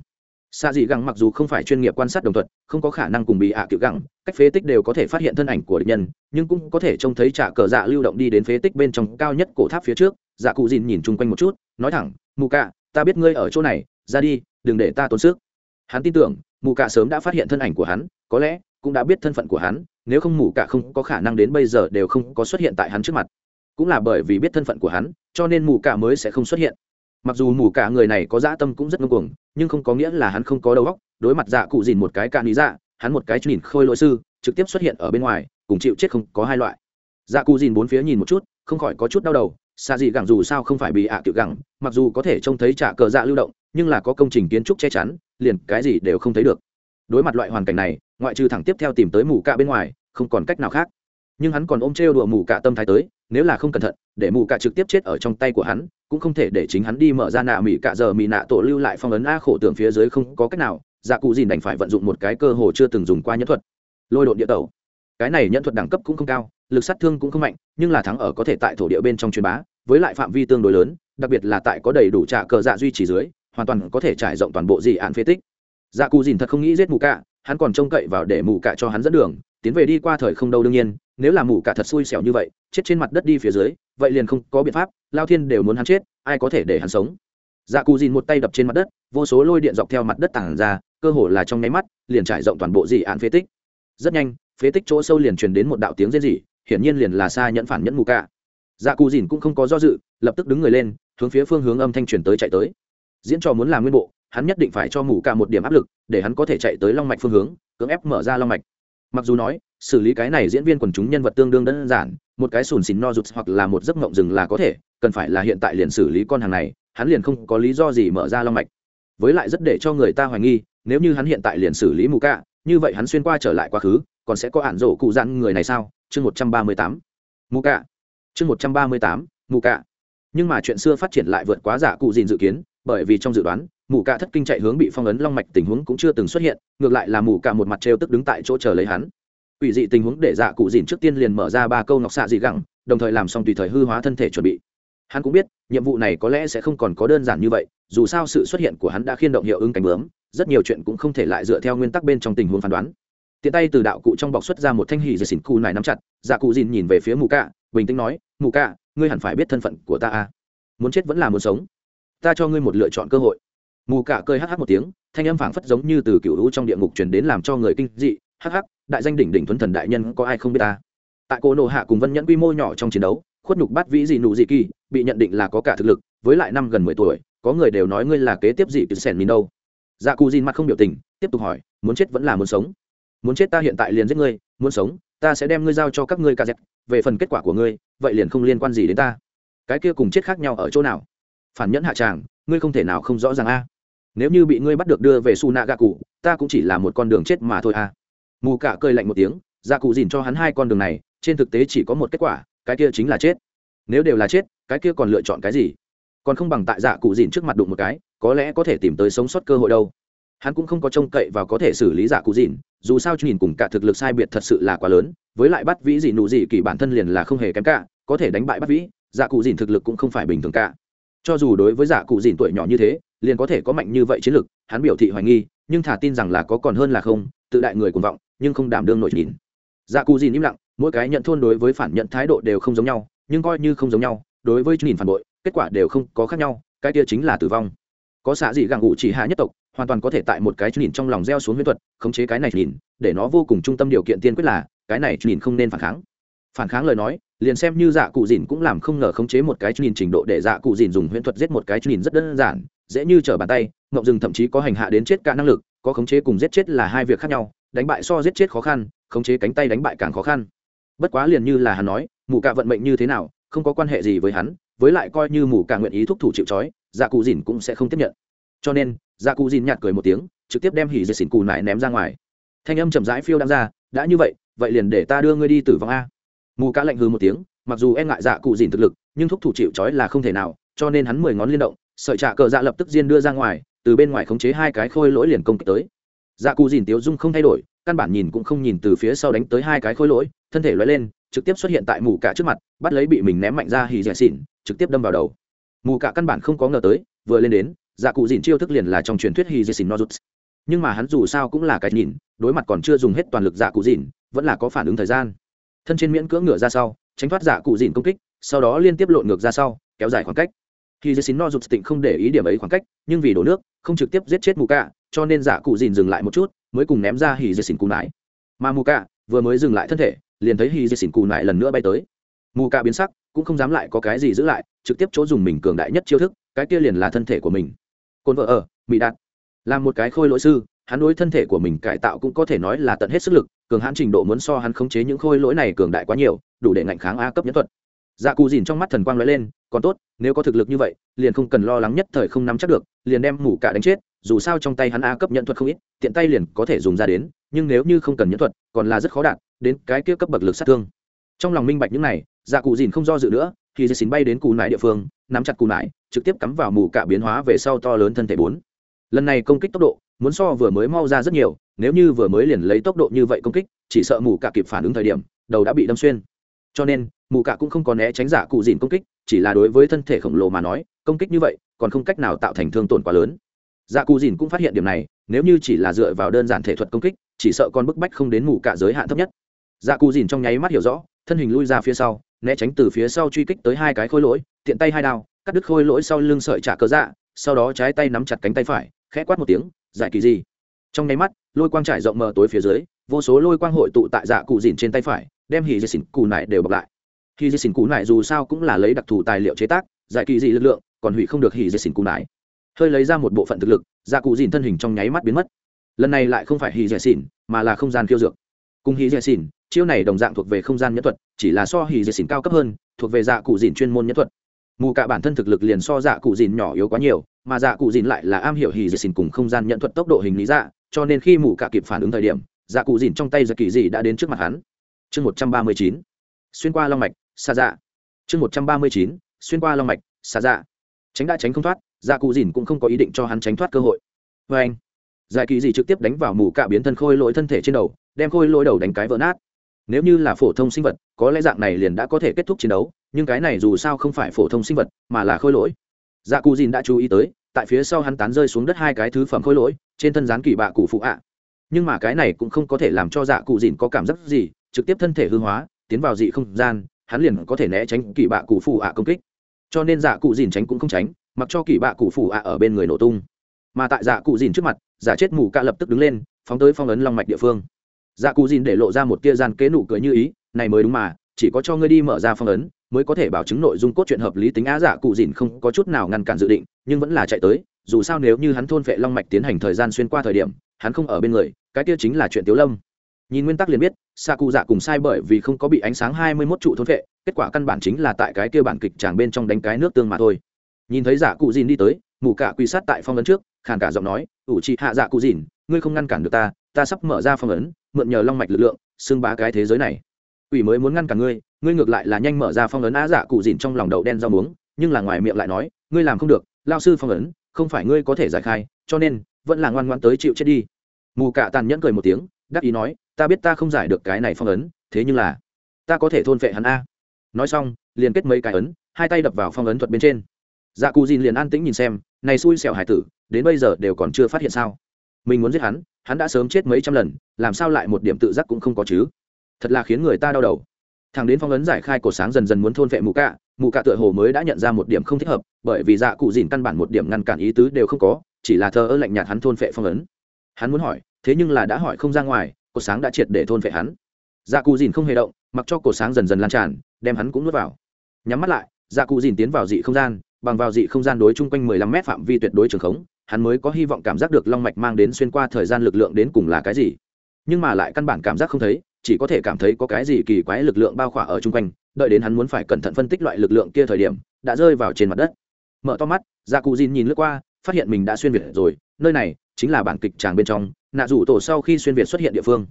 xạ dị gẳng mặc dù không phải chuyên nghiệp quan sát đồng thuận không có khả năng cùng bị ạ à cựu gẳng, cách phế tích đều có thể phát hiện thân ảnh của địch nhân, nhưng cũng có thể trông thấy trả cờ dạ lưu động đi đến phế tích bên trong cao nhất cổ tháp phía trước. Dạ cụ dìn nhìn chung quanh một chút, nói thẳng, mù cạ, ta biết ngươi ở chỗ này, ra đi, đừng để ta tốn sức. Hắn tin tưởng, mù cạ sớm đã phát hiện thân ảnh của hắn, có lẽ cũng đã biết thân phận của hắn, nếu không mù cạ không có khả năng đến bây giờ đều không có xuất hiện tại hắn trước mặt. Cũng là bởi vì biết thân phận của hắn, cho nên mù cạ mới sẽ không xuất hiện mặc dù mù cả người này có dã tâm cũng rất ngông cuồng, nhưng không có nghĩa là hắn không có đầu óc. Đối mặt dạ cụ dìn một cái cạn lý dạ hắn một cái nhìn khôi lỗi sư, trực tiếp xuất hiện ở bên ngoài, cùng chịu chết không có hai loại. Dạ cụ dìn bốn phía nhìn một chút, không khỏi có chút đau đầu. Xa dị gẳng dù sao không phải bị ạ à tiểu gẳng, mặc dù có thể trông thấy trả cờ dạ lưu động, nhưng là có công trình kiến trúc che chắn, liền cái gì đều không thấy được. Đối mặt loại hoàn cảnh này, ngoại trừ thẳng tiếp theo tìm tới mù cạ bên ngoài, không còn cách nào khác nhưng hắn còn ôm trêu đùa mù cạ tâm thái tới, nếu là không cẩn thận, để mù cạ trực tiếp chết ở trong tay của hắn, cũng không thể để chính hắn đi mở ra nạ mỹ cạ giờ mỹ nạ tổ lưu lại phong ấn a khổ tưởng phía dưới không có cách nào dạ cụ dìn đành phải vận dụng một cái cơ hồ chưa từng dùng qua nhẫn thuật. Lôi đột địa tẩu. Cái này nhẫn thuật đẳng cấp cũng không cao, lực sát thương cũng không mạnh, nhưng là thắng ở có thể tại thổ địa bên trong truyền bá, với lại phạm vi tương đối lớn, đặc biệt là tại có đầy đủ trả cờ dạ duy trì dưới, hoàn toàn có thể trải rộng toàn bộ dị án phế tích. Dạ cụ dìn thật không nghĩ giết mù cạ hắn còn trông cậy vào để mù cạ cho hắn dẫn đường, tiến về đi qua thời không đâu đương nhiên nếu là mù cả thật xui xẻo như vậy, chết trên mặt đất đi phía dưới, vậy liền không có biện pháp, lao thiên đều muốn hắn chết, ai có thể để hắn sống? Dạ cù dìn một tay đập trên mặt đất, vô số lôi điện dọc theo mặt đất tảng ra, cơ hồ là trong nháy mắt, liền trải rộng toàn bộ dị án phế tích. Rất nhanh, phế tích chỗ sâu liền truyền đến một đạo tiếng rên rỉ, hiển nhiên liền là xa nhẫn phản nhẫn mù cả. dạ cù dìn cũng không có do dự, lập tức đứng người lên, hướng phía phương hướng âm thanh truyền tới chạy tới. Diễn trò muốn làm nguyên bộ, hắn nhất định phải cho mù cả một điểm áp lực, để hắn có thể chạy tới long mạch phương hướng, cưỡng ép mở ra long mạch. Mặc dù nói xử lý cái này diễn viên quần chúng nhân vật tương đương đơn giản, một cái sùn xìn no rụt hoặc là một giấc mộng rừng là có thể, cần phải là hiện tại liền xử lý con hàng này, hắn liền không có lý do gì mở ra long mạch. Với lại rất để cho người ta hoài nghi, nếu như hắn hiện tại liền xử lý mù cạ, như vậy hắn xuyên qua trở lại quá khứ, còn sẽ có ản rổ cụ dặn người này sao? Chương một trăm ba mươi tám. Mù cạ. Chương một trăm ba mươi tám, mù cạ. Nhưng mà chuyện xưa phát triển lại vượt quá giả cụ dìn dự kiến, bởi vì trong dự đoán, mù cạ thất kinh chạy hướng bị phong ấn long mạch tình huống cũng chưa từng xuất hiện, ngược lại là mù cạ một mặt trêu tức đứng tại chỗ chờ lấy hắn quỷ dị tình huống để giả cụ dìn trước tiên liền mở ra ba câu ngọc xạ dị gẳng, đồng thời làm xong tùy thời hư hóa thân thể chuẩn bị. Hắn cũng biết, nhiệm vụ này có lẽ sẽ không còn có đơn giản như vậy, dù sao sự xuất hiện của hắn đã khiên động hiệu ứng cánh bướm, rất nhiều chuyện cũng không thể lại dựa theo nguyên tắc bên trong tình huống phán đoán. Tiện tay từ đạo cụ trong bọc xuất ra một thanh hỉ dây xỉn cụ này nắm chặt dạ cụ dìn nhìn về phía mù cạ, bình tĩnh nói, mù cạ, ngươi hẳn phải biết thân phận của ta à? Muốn chết vẫn là muốn sống. Ta cho ngươi một lựa chọn cơ hội. Mù cạ cơi hh một tiếng, thanh âm phảng phất giống như từ cựu hữu trong địa ngục truyền đến làm cho người kinh dị hh đại danh đỉnh đỉnh thuần thần đại nhân, có ai không biết ta? Tại cô nộ hạ cùng vân nhẫn quy mô nhỏ trong chiến đấu, khuất nhục bắt vĩ dị nụ dị kỳ, bị nhận định là có cả thực lực, với lại năm gần mười tuổi, có người đều nói ngươi là kế tiếp dị từ sẻn mìn đâu. Dạ cù dìn mặt không biểu tình, tiếp tục hỏi, muốn chết vẫn là muốn sống? Muốn chết ta hiện tại liền giết ngươi, muốn sống, ta sẽ đem ngươi giao cho các ngươi ca dẹp. Về phần kết quả của ngươi, vậy liền không liên quan gì đến ta. Cái kia cùng chết khác nhau ở chỗ nào? Phản nhẫn hạ tràng, ngươi không thể nào không rõ ràng a. Nếu như bị ngươi bắt được đưa về su nạ gạ cụ, ta cũng chỉ là một con đường chết mà thôi a mù cả cười lạnh một tiếng dạ cụ dìn cho hắn hai con đường này, trên thực tế chỉ có một kết quả, cái kia chính là chết. Nếu đều là chết, cái kia còn lựa chọn cái gì? Còn không bằng tại dạ cụ dìn trước mặt đụng một cái, có lẽ có thể tìm tới sống sót cơ hội đâu. Hắn cũng không có trông cậy vào có thể xử lý dạ cụ dìn, dù sao nhìn cùng cả thực lực sai biệt thật sự là quá lớn, với lại bắt vĩ dị nụ dị kỳ bản thân liền là không hề kém cả có thể đánh bại bắt vĩ dạ cụ dìn thực lực cũng không phải bình thường cả cho dù đối với dạ cụ dìn tuổi nhỏ như thế, liền có thể có mạnh như vậy chiến lực, hắn biểu thị hoài nghi, nhưng thả tin rằng là có còn hơn là không tự đại người cuồng vọng, nhưng không đảm đương nổi nhìn. Dạ cụ dìn im lặng, mỗi cái nhận thôn đối với phản nhận thái độ đều không giống nhau, nhưng coi như không giống nhau, đối với nhìn phản bội, kết quả đều không có khác nhau, cái kia chính là tử vong. Có xạ gì gặng ngụ chỉ hạ nhất tộc, hoàn toàn có thể tại một cái nhìn trong lòng gieo xuống huyễn thuật, khống chế cái này nhìn để nó vô cùng trung tâm điều kiện tiên quyết là, cái này nhìn không nên phản kháng. Phản kháng lời nói, liền xem như dạ cụ dìn cũng làm không ngờ khống chế một cái nhìn trình độ để dạ cụ dìn dùng huyễn thuật giết một cái nhìn rất đơn giản, dễ như trở bàn tay ngậm rừng thậm chí có hành hạ đến chết cả năng lực có khống chế cùng giết chết là hai việc khác nhau, đánh bại so giết chết khó khăn, khống chế cánh tay đánh bại càng khó khăn. Bất quá liền như là hắn nói, mù cạ vận mệnh như thế nào, không có quan hệ gì với hắn, với lại coi như mù cạ nguyện ý thúc thủ chịu trói dạ cụ dìn cũng sẽ không tiếp nhận. Cho nên dạ cụ dìn nhạt cười một tiếng, trực tiếp đem hỉ dệt xỉn cù nải ném ra ngoài. Thanh âm chậm rãi phiêu đang ra, đã như vậy vậy liền để ta đưa ngươi đi tử vong a. Mù cạ lạnh hừ một tiếng, mặc dù e ngại dạ cụ dìn thực lực, nhưng thúc thủ chịu trói là không thể nào, cho nên hắn mười ngón liên động, sợi trạ cờ dạ lập tức diên đưa ra ngoài từ bên ngoài khống chế hai cái khôi lỗi liền công kích tới. Dạ cụ dìn tiếu dung không thay đổi, căn bản nhìn cũng không nhìn từ phía sau đánh tới hai cái khôi lỗi, thân thể loay lên, trực tiếp xuất hiện tại mù cả trước mặt, bắt lấy bị mình ném mạnh ra hì dẻ xỉn, trực tiếp đâm vào đầu. Mù cả căn bản không có ngờ tới, vừa lên đến dạ cụ dìn chiêu thức liền là trong truyền thuyết hì dẻ xỉn nozuts nhưng mà hắn dù sao cũng là cái nhìn, đối mặt còn chưa dùng hết toàn lực dạ cụ dìn, vẫn là có phản ứng thời gian. Thân trên miễn cưỡng ngựa ra sau, tránh thoát dạ cụ dìn công kích, sau đó liên tiếp lộn ngược ra sau, kéo dài khoảng cách khi dê xin no rụt tịnh không để ý điểm ấy khoảng cách, nhưng vì đổ nước, không trực tiếp giết chết mù cạ cho nên giả cụ dìn dừng lại một chút, mới cùng ném ra hì dê xin cù nải. Mà mù cạ vừa mới dừng lại thân thể, liền thấy hì dê xin cù nải lần nữa bay tới. Mù cạ biến sắc, cũng không dám lại có cái gì giữ lại, trực tiếp chỗ dùng mình cường đại nhất chiêu thức, cái kia liền là thân thể của mình. Cồn vợ ở, mỹ đạt. Làm một cái khôi lỗi sư, hắn đối thân thể của mình cải tạo cũng có thể nói là tận hết sức lực, cường hãn trình độ muốn so hắn khống chế những khôi lỗi này cường đại quá nhiều, đủ để ngạnh kháng a cấp nhất thuật dạ cù dìn trong mắt thần quang lóe lên, còn tốt, nếu có thực lực như vậy, liền không cần lo lắng nhất thời không nắm chắc được, liền đem mủ cả đánh chết, dù sao trong tay hắn a cấp nhận thuật không ít, tiện tay liền có thể dùng ra đến, nhưng nếu như không cần nhẫn thuật, còn là rất khó đạt, đến cái kia cấp bậc lực sát thương. Trong lòng minh bạch những này dạ cụ dìn không do dự nữa, thì dì xin bay đến cù nải địa phương, nắm chặt cù nải, trực tiếp cắm vào mù cả biến hóa về sau to lớn thân thể bốn. Lần này công kích tốc độ, muốn so vừa mới mau ra rất nhiều, nếu như vừa mới liền lấy tốc độ như vậy công kích, chỉ sợ mù cả kịp phản ứng thời điểm, đầu đã bị đâm xuyên. Cho nên mù cả cũng không có né tránh giả cụ dìn công kích, chỉ là đối với thân thể khổng lồ mà nói, công kích như vậy, còn không cách nào tạo thành thương tổn quá lớn. Dạ cụ dìn cũng phát hiện điểm này, nếu như chỉ là dựa vào đơn giản thể thuật công kích, chỉ sợ con bức bách không đến mù cả giới hạn thấp nhất. Dạ cụ dìn trong nháy mắt hiểu rõ, thân hình lui ra phía sau, né tránh từ phía sau truy kích tới hai cái khôi lỗi, tiện tay hai đao, cắt đứt khôi lỗi sau lưng sợi trả cớ dạ sau đó trái tay nắm chặt cánh tay phải, khẽ quát một tiếng, giải kỳ gì? Trong nháy mắt, lôi quang trải rộng mờ tối phía dưới, vô số lôi quang hội tụ tại dạ cụ dìn trên tay phải, đem hì dì xỉn cù này đều bọc lại hì dì xỉn cù nải dù sao cũng là lấy đặc thù tài liệu chế tác, giải kỳ dị lực lượng, còn hủy không được hì dì xỉn cù nải. Hơi lấy ra một bộ phận thực lực dạ cụ dìn thân hình trong nháy mắt biến mất. Lần này lại không phải hì dì xỉn mà là không gian khiêu dược. Cùng hì dì xỉn chiêu này đồng dạng thuộc về không gian nhẫn thuật, chỉ là so hì dì xỉn cao cấp hơn, thuộc về dạ cụ dìn chuyên môn nhẫn thuật. Mù cả bản thân thực lực liền so dạ cụ dìn nhỏ yếu quá nhiều, mà dạ cụ dìn lại là am hiểu hì dì xỉn cùng không gian nhận thuật tốc độ hình lý dạ cho nên khi mù cả kịp phản ứng thời điểm dạ cụ dìn trong tay giật kỳ dị đã đến trước mặt hắn. Chương một trăm ba mươi chín. Xuyên qua long mạch xa dạ. Chương một trăm ba mươi chín, xuyên qua long mạch xa dạ. Tránh đã tránh không thoát dạ cụ dìn cũng không có ý định cho hắn tránh thoát cơ hội. Vê anh giải kỳ dị trực tiếp đánh vào mù cạ biến thân khôi lỗi thân thể trên đầu, đem khôi lỗi đầu đánh cái vỡ nát. Nếu như là phổ thông sinh vật, có lẽ dạng này liền đã có thể kết thúc chiến đấu, nhưng cái này dù sao không phải phổ thông sinh vật, mà là khôi lỗi. Dạ cụ dìn đã chú ý tới, tại phía sau hắn tán rơi xuống đất hai cái thứ phẩm khôi lỗi, trên thân rán kỳ bạ cụ phụ ạ. Nhưng mà cái này cũng không có thể làm cho dạ cụ dìn có cảm giác gì, trực tiếp thân thể hư hóa, tiến vào dị không gian hắn liền có thể né tránh kỳ bạ cụ phụ ạ công kích. Cho nên dạ cụ dìn tránh cũng không tránh, mặc cho kỳ bạ cụ phụ ạ ở bên người nổ tung. Mà tại dạ cụ dìn trước mặt giả chết mù cạ lập tức đứng lên, phóng tới phong ấn long mạch địa phương. Dạ cụ dìn để lộ ra một tia gian kế nụ cười như ý, này mới đúng mà, chỉ có cho ngươi đi mở ra phong ấn, mới có thể bảo chứng nội dung cốt truyện hợp lý tính á giả cụ dìn không có chút nào ngăn cản dự định, nhưng vẫn là chạy tới, dù sao nếu như hắn thôn vệ long mạch tiến hành thời gian xuyên qua thời điểm, hắn không ở bên người, cái kia chính là chuyện tiếu lâm nhìn nguyên tắc liền biết xạ cụ dạ cùng sai bởi vì không có bị ánh sáng hai mươi mốt trụ thôn vệ kết quả căn bản chính là tại cái kia bản kịch tràng bên trong đánh cái nước tương mà thôi. Nhìn thấy dạ cụ dìn đi tới, mù cả quy sát tại phong ấn trước, khàn cả giọng nói, ủ trị hạ dạ cụ dìn, ngươi không ngăn cản được ta ta sắp mở ra phong ấn, mượn nhờ long mạch lực lượng, xưng bá cái thế giới này. Ủy mới muốn ngăn cản ngươi ngươi ngược lại là nhanh mở ra phong ấn á dạ cụ dìn trong lòng đậu đen rau muống, nhưng là ngoài miệng lại nói, ngươi làm không được, lao sư phong ấn, không phải ngươi có thể giải khai, cho nên, vẫn là ngoan ngoan tới chịu chết đi. Mù cả tàn nhẫn cười một tiếng, đắc ý nói ta biết ta không giải được cái này phong ấn, thế nhưng là, ta có thể thôn vệ hắn a. Nói xong, liền kết mấy cái ấn, hai tay đập vào phong ấn thuật bên trên. Dạ Cù dìn liền an tĩnh nhìn xem, này xui xẻo hải tử, đến bây giờ đều còn chưa phát hiện sao? Mình muốn giết hắn hắn đã sớm chết mấy trăm lần, làm sao lại một điểm tự giác cũng không có chứ? Thật là khiến người ta đau đầu. Thằng đến phong ấn giải khai cổ sáng dần dần muốn thôn vệ mù cạ mù cạ tựa hồ mới đã nhận ra một điểm không thích hợp, bởi vì dạ cụ dìn căn bản một điểm ngăn cản ý tứ đều không có, chỉ là thờ ơ lạnh nhạt hắn thôn vệ phong ấn. Hắn muốn hỏi, thế nhưng là đã hỏi không ra ngoài cổ sáng đã triệt để thôn phệ hắn. Dạ cụ dìn không hề động, mặc cho cổ sáng dần dần lan tràn, đem hắn cũng nuốt vào. Nhắm mắt lại dạ cụ dìn tiến vào dị không gian, bằng vào dị không gian đối chung quanh mười lăm mét phạm vi tuyệt đối trường khống, hắn mới có hy vọng cảm giác được long mạch mang đến xuyên qua thời gian lực lượng đến cùng là cái gì. Nhưng mà lại căn bản cảm giác không thấy, chỉ có thể cảm thấy có cái gì kỳ quái lực lượng bao khỏa ở chung quanh, đợi đến hắn muốn phải cẩn thận phân tích loại lực lượng kia thời điểm, đã rơi vào trên mặt đất. Mở to mắt Ra cụ dìn nhìn lướt qua, phát hiện mình đã xuyên việt rồi, nơi này chính là bản kịch tràng bên trong nạ rủ tổ sau khi xuyên việt xuất hiện địa phương.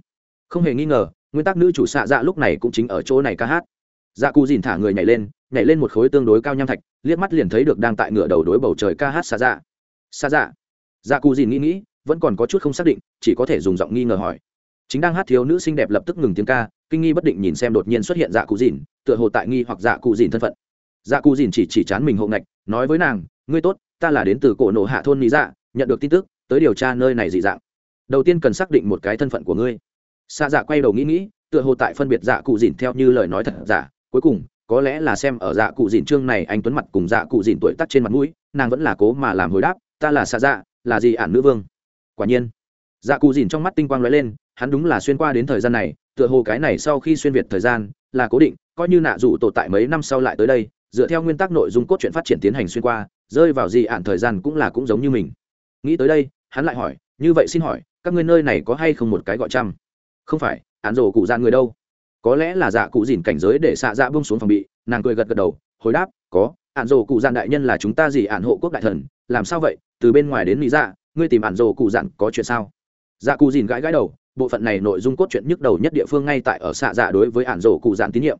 Không hề nghi ngờ, nguyên tắc nữ chủ xạ dạ lúc này cũng chính ở chỗ này ca hát. Dạ cụ dìn thả người nhảy lên nhảy lên một khối tương đối cao nham thạch, liếc mắt liền thấy được đang tại ngựa đầu đối bầu trời ca hát xạ dạ. Xạ dạ. Dạ cụ dìn nghĩ nghĩ, vẫn còn có chút không xác định, chỉ có thể dùng giọng nghi ngờ hỏi. Chính đang hát thiếu nữ xinh đẹp lập tức ngừng tiếng ca, kinh nghi bất định nhìn xem đột nhiên xuất hiện dạ cụ dìn, tựa hồ tại nghi hoặc dạ cụ dìn thân phận. Dạ cụ dìn chỉ chỉ chán mình hộ ngạch, nói với nàng, ngươi tốt, ta là đến từ cổ nổ hạ thôn lý dạ nhận được tin tức, tới điều tra nơi này dị dạng đầu tiên cần xác định một cái thân phận của ngươi. Xa dạ quay đầu nghĩ nghĩ, tựa hồ tại phân biệt dạ cụ dìn theo như lời nói thật giả. Cuối cùng, có lẽ là xem ở dạ cụ dìn trương này anh tuấn mặt cùng dạ cụ dìn tuổi tắt trên mặt mũi, nàng vẫn là cố mà làm hồi đáp, ta là xa dạ là gì ản nữ vương? Quả nhiên dạ cụ dìn trong mắt tinh quang lóe lên, hắn đúng là xuyên qua đến thời gian này, tựa hồ cái này sau khi xuyên việt thời gian, là cố định, coi như nạ rủ tổ tại mấy năm sau lại tới đây, dựa theo nguyên tắc nội dung cốt truyện phát triển tiến hành xuyên qua, rơi vào gì ản thời gian cũng là cũng giống như mình. Nghĩ tới đây, hắn lại hỏi, như vậy xin hỏi các ngươi nơi này có hay không một cái gọi trăm? Không phải, án rổ cụ gian người đâu? Có lẽ là dạ cụ dìn cảnh giới để xạ dạ bông xuống phòng bị, nàng cười gật gật đầu, hồi đáp, có ạn rổ cụ dạn đại nhân là chúng ta gì ạn hộ quốc đại thần, làm sao vậy? Từ bên ngoài đến lý dạ ngươi tìm ạn rổ cụ dạn có chuyện sao? Dạ cụ dìn gãi gãi đầu, bộ phận này nội dung cốt truyện nhức đầu nhất địa phương ngay tại ở xạ dạ đối với ạn rổ cụ dạn tín nhiệm.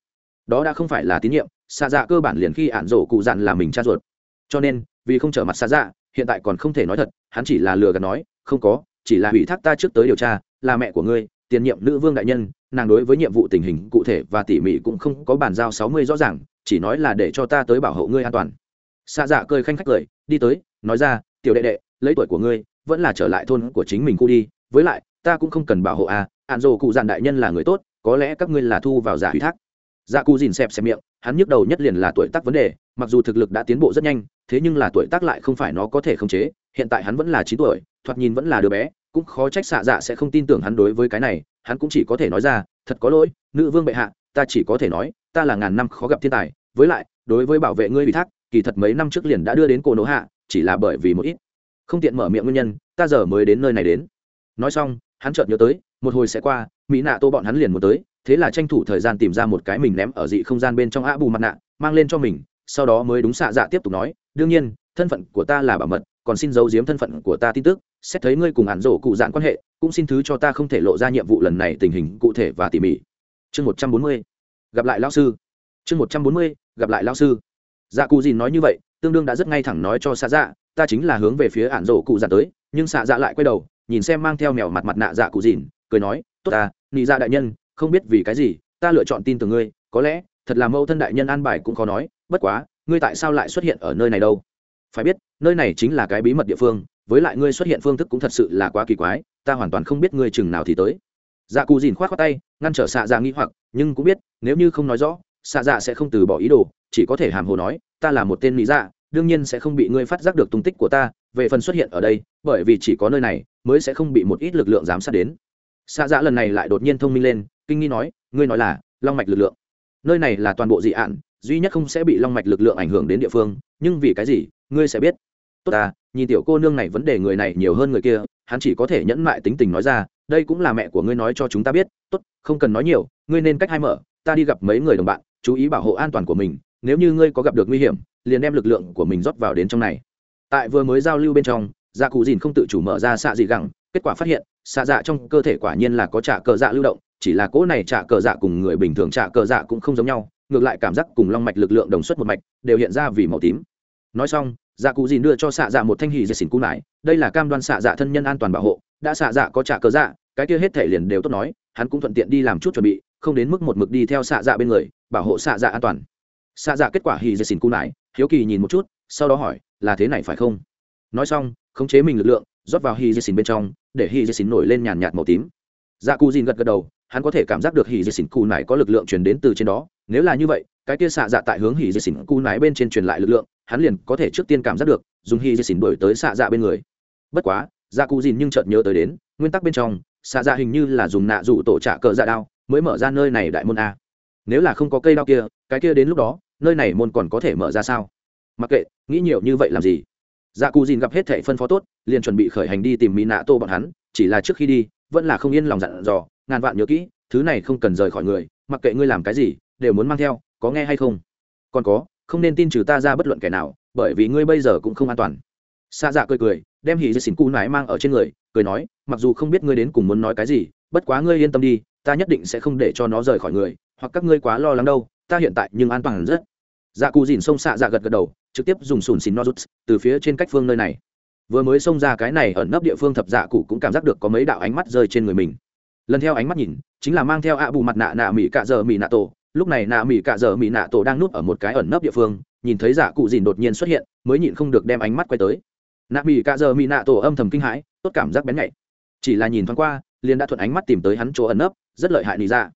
Đó đã không phải là tín nhiệm, xạ dạ cơ bản liền khi ạn rổ cụ dạn là mình cha ruột. Cho nên, vì không trở mặt xạ dạ hiện tại còn không thể nói thật, hắn chỉ là lừa gạt nói, không có chỉ là hủy thác ta trước tới điều tra, là mẹ của ngươi, tiền nhiệm nữ vương đại nhân, nàng đối với nhiệm vụ tình hình cụ thể và tỉ mỉ cũng không có bàn giao sáu mươi rõ ràng, chỉ nói là để cho ta tới bảo hộ ngươi an toàn. Xa dạ cười khanh khách cười, đi tới, nói ra, tiểu đệ đệ, lấy tuổi của ngươi, vẫn là trở lại thôn của chính mình khu đi, với lại, ta cũng không cần bảo hộ à ạn dồ cụ dàn đại nhân là người tốt, có lẽ các ngươi là thu vào giả ủy thác. Dạ cụ dìn xẹp xẹp miệng, hắn nhức đầu nhất liền là tuổi tác vấn đề, mặc dù thực lực đã tiến bộ rất nhanh, thế nhưng là tuổi tác lại không phải nó có thể khống chế, hiện tại hắn vẫn là chín tuổi thoạt nhìn vẫn là đứa bé, cũng khó trách xạ dạ sẽ không tin tưởng hắn đối với cái này, hắn cũng chỉ có thể nói ra, thật có lỗi, nữ vương bệ hạ, ta chỉ có thể nói, ta là ngàn năm khó gặp thiên tài, với lại, đối với bảo vệ ngươi ủy thác, kỳ thật mấy năm trước liền đã đưa đến cổ nỗ hạ, chỉ là bởi vì một ít không tiện mở miệng nguyên nhân, ta giờ mới đến nơi này đến. Nói xong, hắn chợt nhớ tới, một hồi sẽ qua, mỹ nạ tô bọn hắn liền muốn tới, thế là tranh thủ thời gian tìm ra một cái mình ném ở dị không gian bên trong ạ bù mặt nạ, mang lên cho mình, sau đó mới đúng xạ dạ tiếp tục nói, đương nhiên, thân phận của ta là bảo mật còn xin giấu giếm thân phận của ta tin tức, xét thấy ngươi cùng ản rổ cụ dạn quan hệ, cũng xin thứ cho ta không thể lộ ra nhiệm vụ lần này tình hình cụ thể và tỉ mỉ. Chương một trăm bốn mươi, gặp lại lao sư. Chương một trăm bốn mươi, gặp lại lao sư. Dạ cụ dìn nói như vậy, tương đương đã rất ngay thẳng nói cho xạ dạ ta chính là hướng về phía ản rổ cụ dạn tới, nhưng xạ dạ lại quay đầu, nhìn xem mang theo mèo mặt mặt nạ dạ cụ dìn, cười nói, tốt ta, nị dạ đại nhân, không biết vì cái gì, ta lựa chọn tin từ ngươi, có lẽ thật là mẫu thân đại nhân an bài cũng khó nói, bất quá, ngươi tại sao lại xuất hiện ở nơi này đâu? Phải biết, nơi này chính là cái bí mật địa phương, với lại ngươi xuất hiện phương thức cũng thật sự là quá kỳ quái, ta hoàn toàn không biết ngươi chừng nào thì tới. Dạ cù dìn k h o á t khoác tay, ngăn trở xạ dạ nghĩ hoặc, nhưng cũng biết, nếu như không nói rõ xạ dạ sẽ không từ bỏ ý đồ, chỉ có thể hàm hồ nói, ta là một tên mỹ dạ đương nhiên sẽ không bị ngươi phát giác được tung tích của ta, về phần xuất hiện ở đây, bởi vì chỉ có nơi này, mới sẽ không bị một ít lực lượng giám sát đến. Xạ dạ lần này lại đột nhiên thông minh lên, kinh nghi nói, ngươi nói là, long mạch lực lượng. Nơi này là toàn bộ dị ạn, duy nhất không sẽ bị long mạch lực lượng ảnh hưởng đến địa phương, nhưng vì cái gì ngươi sẽ biết. Tốt ta, nhìn tiểu cô nương này vấn đề người này nhiều hơn người kia, hắn chỉ có thể nhẫn mại tính tình nói ra, đây cũng là mẹ của ngươi nói cho chúng ta biết. Tốt, không cần nói nhiều, ngươi nên cách hai mở, ta đi gặp mấy người đồng bạn, chú ý bảo hộ an toàn của mình, nếu như ngươi có gặp được nguy hiểm, liền đem lực lượng của mình rót vào đến trong này. Tại vừa mới giao lưu bên trong gia cụ dìn không tự chủ mở ra xạ dị gẳng, kết quả phát hiện, xạ dạ trong cơ thể quả nhiên là có trả cờ dạ lưu động, chỉ là cỗ này trả cờ dạ cùng người bình thường trả cờ dạ cũng không giống nhau, ngược lại cảm giác cùng long mạch lực lượng đồng xuất một mạch, đều hiện ra vì màu tím. Nói xong dạ cụ dìn đưa cho xạ dạ một thanh hì dệt xỉn cung nải. Đây là cam đoan xạ dạ thân nhân an toàn bảo hộ. Đã xạ dạ có trả cờ dạ cái kia hết thể liền đều tốt nói. Hắn cũng thuận tiện đi làm chút chuẩn bị, không đến mức một mực đi theo xạ dạ bên người, bảo hộ xạ dạ an toàn. Xạ dạ kết quả hì dệt xỉn cung nải, hiếu kỳ nhìn một chút, sau đó hỏi, là thế này phải không? Nói xong, khống chế mình lực lượng, rót vào hì dệt xỉn bên trong, để hì dệt xỉn nổi lên nhàn nhạt màu tím. Dạ cụ dìn gật gật đầu, hắn có thể cảm giác được hì dệt xỉn cù nải có lực lượng truyền đến từ trên đó. Nếu là như vậy cái kia xạ dạ tại hướng hì dê xỉn cù nái bên trên truyền lại lực lượng, hắn liền có thể trước tiên cảm giác được, dùng hì dê xỉn đổi tới xạ dạ bên người. Bất quá dạ cù dìn nhưng chợt nhớ tới đến, nguyên tắc bên trong, xạ dạ hình như là dùng nạ dụ tổ trả cờ dạ đao, mới mở ra nơi này đại môn a. Nếu là không có cây đao kia, cái kia đến lúc đó, nơi này môn còn có thể mở ra sao? Mặc kệ, nghĩ nhiều như vậy làm gì? Dạ cù dìn gặp hết thệ phân phó tốt, liền chuẩn bị khởi hành đi tìm mỹ nạ tô bọn hắn, chỉ là trước khi đi, vẫn là không yên lòng dặn dò, ngàn vạn nhớ kỹ, thứ này không cần rời khỏi người, mặc kệ ngươi làm cái gì, đều muốn mang theo có nghe hay không? Còn có, không nên tin trừ ta ra bất luận kẻ nào, bởi vì ngươi bây giờ cũng không an toàn. Xa dạ cười cười, đem hỉ dây xỉn cu nải mang ở trên người, cười nói, mặc dù không biết ngươi đến cùng muốn nói cái gì, bất quá ngươi yên tâm đi, ta nhất định sẽ không để cho nó rời khỏi người, hoặc các ngươi quá lo lắng đâu, ta hiện tại nhưng an toàn rất. Dạ cù dìn xông xạ dạ gật gật đầu, trực tiếp dùng sùn xìn nozuts từ phía trên cách phương nơi này. Vừa mới xông ra cái này ẩn nấp địa phương thập dạ cụ cũng cảm giác được có mấy đạo ánh mắt rơi trên người mình. Lần theo ánh mắt nhìn, chính là mang theo ạ bù mặt nạ nạ mỹ cạ giờ mỹ nạ tổ lúc này nạ mỹ cạ giờ mỹ nạ tổ đang núp ở một cái ẩn nấp địa phương, nhìn thấy giả cụ dìn đột nhiên xuất hiện, mới nhịn không được đem ánh mắt quay tới. Nạ mỹ cạ giờ mỹ nạ tổ âm thầm kinh hãi, tốt cảm giác bén nhạy. Chỉ là nhìn thoáng qua, liền đã thuận ánh mắt tìm tới hắn chỗ ẩn nấp, rất lợi hại nị dạ.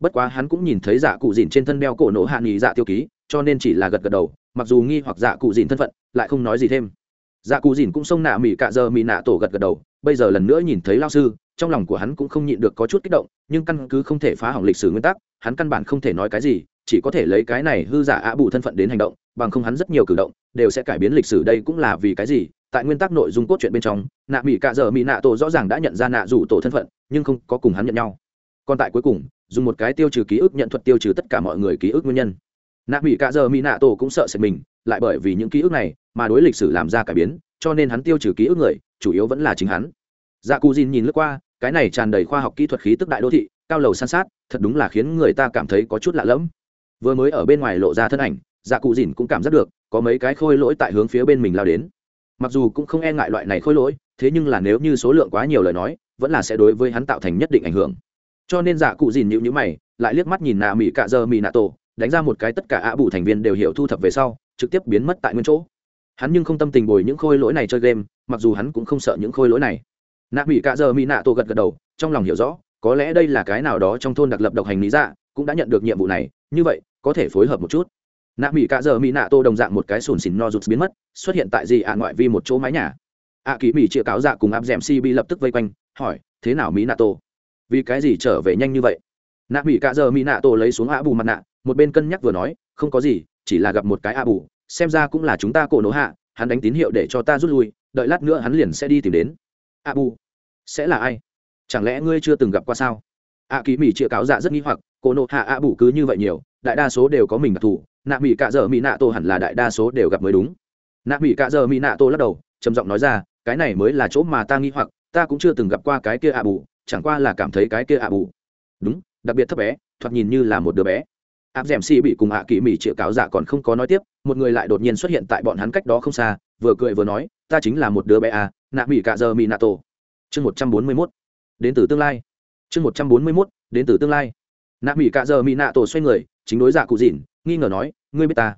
Bất quá hắn cũng nhìn thấy giả cụ dìn trên thân đeo cổ nổ hạ nị dạ tiêu ký, cho nên chỉ là gật gật đầu, mặc dù nghi hoặc dạ cụ dìn thân phận, lại không nói gì thêm dạ cù dìn cũng xông nạ mỹ cạ giờ mỹ nạ tổ gật gật đầu, bây giờ lần nữa nhìn thấy lao sư, trong lòng của hắn cũng không nhịn được có chút kích động, nhưng căn cứ không thể phá hỏng lịch sử nguyên tắc, hắn căn bản không thể nói cái gì, chỉ có thể lấy cái này hư giả ạ bù thân phận đến hành động, bằng không hắn rất nhiều cử động đều sẽ cải biến lịch sử đây cũng là vì cái gì. Tại nguyên tắc nội dung cốt truyện bên trong, nạ mỹ cạ giờ mỹ nạ tổ rõ ràng đã nhận ra nạ rủ tổ thân phận, nhưng không có cùng hắn nhận nhau. Còn tại cuối cùng, dùng một cái tiêu trừ ký ức nhận thuật tiêu trừ tất cả mọi người ký ức nguyên nhân. Nạ mỹ cạ giờ mỹ nạ tổ cũng sợ sệt mình lại bởi vì những ký ức này mà đối lịch sử làm ra cải biến, cho nên hắn tiêu trừ ký ức người, chủ yếu vẫn là chính hắn. Dạ cù dìn nhìn lướt qua, cái này tràn đầy khoa học kỹ thuật khí tức đại đô thị, cao lầu san sát, thật đúng là khiến người ta cảm thấy có chút lạ lẫm. Vừa mới ở bên ngoài lộ ra thân ảnh dạ cụ dìn cũng cảm giác được, có mấy cái khôi lỗi tại hướng phía bên mình lao đến. Mặc dù cũng không e ngại loại này khôi lỗi, thế nhưng là nếu như số lượng quá nhiều lời nói, vẫn là sẽ đối với hắn tạo thành nhất định ảnh hưởng. Cho nên dạ cụ dìn nhịu nhữ mày, lại liếc mắt nhìn nạ mỹ cạ giờ mỹ nạ tổ, đánh ra một cái tất cả ạ bù thành viên đều hiểu thu thập về sau trực tiếp biến mất tại nguyên chỗ. Hắn nhưng không tâm tình bồi những khôi lỗi này chơi game, mặc dù hắn cũng không sợ những khôi lỗi này. Nạ bị cạ giờ mỹ nạ tổ gật gật đầu, trong lòng hiểu rõ, có lẽ đây là cái nào đó trong thôn đặc lập độc hành lý dạ cũng đã nhận được nhiệm vụ này, như vậy, có thể phối hợp một chút. Nạ mỹ cạ giờ mỹ nạ tô đồng dạng một cái sùn xìn no rụt biến mất, xuất hiện tại gì ạ, ngoại vi một chỗ mái nhà. Ạ kỹ mỹ chĩa cáo dạ cùng áp d si m lập tức vây quanh, hỏi, thế nào mỹ nạ tô vì cái gì trở về nhanh như vậy? Nạ mỹ cạ giờ mỹ nạ tô lấy xuống ạ bù mặt nạ, một bên cân nhắc vừa nói, không có gì chỉ là gặp một cái a bù, xem ra cũng là chúng ta cổ nổ hạ, hắn đánh tín hiệu để cho ta rút lui, đợi lát nữa hắn liền sẽ đi tìm đến. a bù, sẽ là ai? Chẳng lẽ ngươi chưa từng gặp qua sao? a kỳ mỹ chĩa cáo dạ rất nghi hoặc, cổ nổ hạ a bù cứ như vậy nhiều, đại đa số đều có mình đặc thù, nạ mỹ cạ dợ mỹ nạ tô hẳn là đại đa số đều gặp mới đúng. Nạ mỹ cạ dợ mỹ nạ tô lắc đầu, trầm giọng nói ra, cái này mới là chỗ mà ta nghi hoặc, ta cũng chưa từng gặp qua cái kia a bù, chẳng qua là cảm thấy cái kia a bù. Đúng, đặc biệt thấp bé, thoạt nhìn như là một đứa bé áp d ẻ m si bị cùng ạ kỳ mỹ chĩa cáo dạ còn không có nói tiếp, một người lại đột nhiên xuất hiện tại bọn hắn cách đó không xa, vừa cười vừa nói, ta chính là một đứa bé à nạ mỹ cạ dơ mỹ nạ tổ. Chương một trăm bốn mươi mốt. Đến từ tương lai. Chương một trăm bốn mươi mốt, đến từ tương lai. Nạ mỹ cạ dơ mỹ nạ tổ xoay người, chính đối dạ cụ dìn, nghi ngờ nói, ngươi biết ta?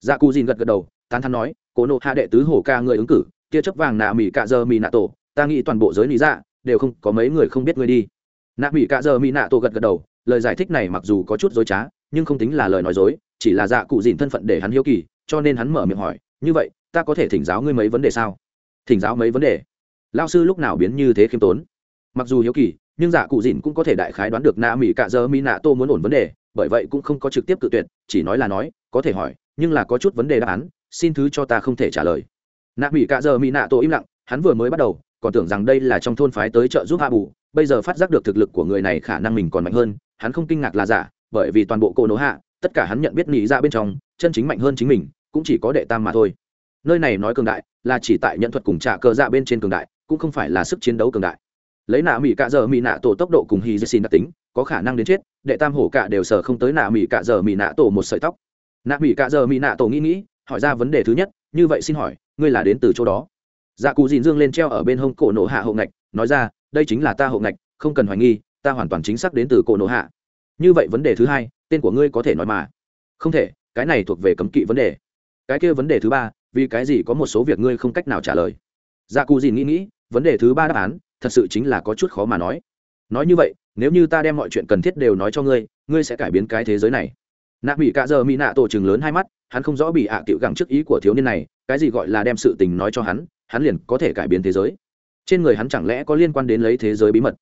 Dạ cụ dìn gật gật đầu, tán thắn nói, cố nộ hạ đệ tứ hổ ca người ứng cử, tia chấp vàng nạ mỹ cạ dơ mỹ nạ tổ, ta nghĩ toàn bộ giới lý dạ đều không có mấy người không biết ngươi đi. Nạ mỹ cạ dơ mỹ nạ tổ gật gật đầu, lời giải thích này mặc dù có chút dối trá nhưng không tính là lời nói dối, chỉ là dạ cụ dìn thân phận để hắn hiếu kỳ, cho nên hắn mở miệng hỏi, như vậy, ta có thể thỉnh giáo ngươi mấy vấn đề sao? Thỉnh giáo mấy vấn đề? Lao sư lúc nào biến như thế khiêm tốn. Mặc dù hiếu kỳ, nhưng dạ cụ dìn cũng có thể đại khái đoán được na mỹ cạ dơ mỹ nạ tô muốn ổn vấn đề, bởi vậy cũng không có trực tiếp cự tuyệt, chỉ nói là nói, có thể hỏi, nhưng là có chút vấn đề đáp án, xin thứ cho ta không thể trả lời. Nạ mỹ cạ dơ mỹ nạ tô im lặng, hắn vừa mới bắt đầu, còn tưởng rằng đây là trong thôn phái tới trợ giúp hạ bù, bây giờ phát giác được thực lực của người này khả năng mình còn mạnh hơn, hắn không kinh ngạc là giả bởi vì toàn bộ cô nỗ hạ, tất cả hắn nhận biết nghĩ ra dạ bên trong, chân chính mạnh hơn chính mình, cũng chỉ có đệ tam mà thôi. Nơi này nói cường đại, là chỉ tại nhận thuật cùng trả cờ dạ bên trên cường đại, cũng không phải là sức chiến đấu cường đại. Lấy nạ mỹ cạ giờ mỹ nạ tổ tốc độ cùng hy dê xin đặc tính, có khả năng đến chết, đệ tam hổ cạ đều sở không tới nạ mỹ cạ giờ mỹ nạ tổ một sợi tóc. Nạ mỹ cạ giờ mỹ nạ tổ nghĩ nghĩ, hỏi ra vấn đề thứ nhất, như vậy xin hỏi, ngươi là đến từ chỗ đó? Dạ cụ dìn dương lên treo ở bên hông cổ nổ hạ hộ ngạch, nói ra, đây chính là ta hộ ngạch, không cần hoài nghi, ta hoàn toàn chính xác đến từ cổ nổ hạ như vậy vấn đề thứ hai, tên của ngươi có thể nói mà. Không thể, cái này thuộc về cấm kỵ vấn đề. Cái kia vấn đề thứ ba, vì cái gì có một số việc ngươi không cách nào trả lời? Dạ cụ dìn nghĩ nghĩ, vấn đề thứ ba đáp án, thật sự chính là có chút khó mà nói. Nói như vậy, nếu như ta đem mọi chuyện cần thiết đều nói cho ngươi ngươi sẽ cải biến cái thế giới này. Nạ bị cạ giờ mỹ nạ tổ chừng lớn hai mắt, hắn không rõ bị ạ à tiểu gẳng trước ý của thiếu niên này, cái gì gọi là đem sự tình nói cho hắn hắn liền có thể cải biến thế giới. Trên người hắn chẳng lẽ có liên quan đến lấy thế giới bí mật?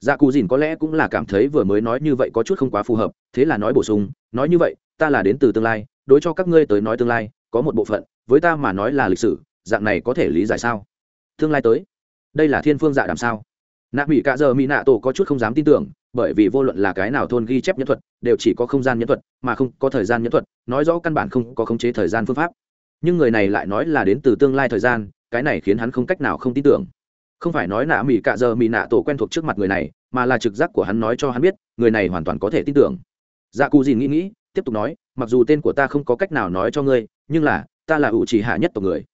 Dạ cù dìn có lẽ cũng là cảm thấy vừa mới nói như vậy có chút không quá phù hợp, thế là nói bổ sung, nói như vậy, ta là đến từ tương lai, đối cho các ngươi tới nói tương lai, có một bộ phận, với ta mà nói là lịch sử, dạng này có thể lý giải sao? Tương lai tới, đây là thiên phương dạ đàm sao? Nạ mỹ cạ giờ mỹ nạ tổ có chút không dám tin tưởng, bởi vì vô luận là cái nào thôn ghi chép nhân thuật, đều chỉ có không gian nhân thuật, mà không có thời gian nhân thuật, nói rõ căn bản không có khống chế thời gian phương pháp. Nhưng người này lại nói là đến từ tương lai thời gian, cái này khiến hắn không cách nào không tin tưởng không phải nói nạ mỹ cạ giờ mỹ nạ tổ quen thuộc trước mặt người này, mà là trực giác của hắn nói cho hắn biết, người này hoàn toàn có thể tin tưởng. Dạ cù dìn nghĩ nghĩ, tiếp tục nói, mặc dù tên của ta không có cách nào nói cho ngươi, nhưng là, ta là ủ trì hạ nhất tộc người.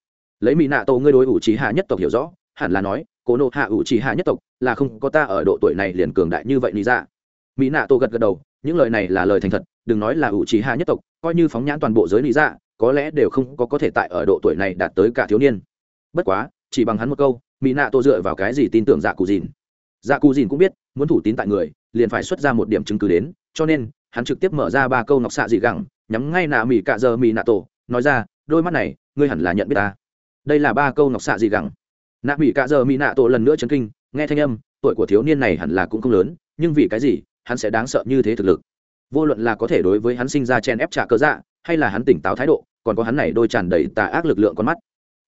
Lấy mỹ nạ tổ ngươi đối ủ trì hạ nhất tộc hiểu rõ, hẳn là nói, cố nộ hạ ủ trì hạ nhất tộc, là không có ta ở độ tuổi này liền cường đại như vậy lý ra mỹ nạ tổ gật gật đầu, những lời này là lời thành thật, đừng nói là ủ trì hạ nhất tộc, coi như phóng nhãn toàn bộ giới lý ra dạ, có lẽ đều không có có thể tại ở độ tuổi này đạt tới cả thiếu niên. Bất quá, chỉ bằng hắn một câu mỹ nạ tổ dựa vào cái gì tin tưởng dạ cụ dìn? Dạ cụ dìn cũng biết, muốn thủ tín tại người, liền phải xuất ra một điểm chứng cứ đến, cho nên, hắn trực tiếp mở ra ba câu nọc xạ dị gẳng, nhắm ngay nạ mỹ cạ giờ mỹ nạ tổ, nói ra, đôi mắt này, ngươi hẳn là nhận biết ta. Đây là ba câu nọc xạ dị gẳng. Nạ mỹ cạ giờ mỹ nạ tổ lần nữa chấn kinh, nghe thanh âm, tuổi của thiếu niên này hẳn là cũng không lớn, nhưng vì cái gì, hắn sẽ đáng sợ như thế thực lực? Vô luận là có thể đối với hắn sinh ra chen ép trả cớ dạ hay là hắn tỉnh táo thái độ, còn có hắn này đôi tràn đầy tà ác lực lượng con mắt.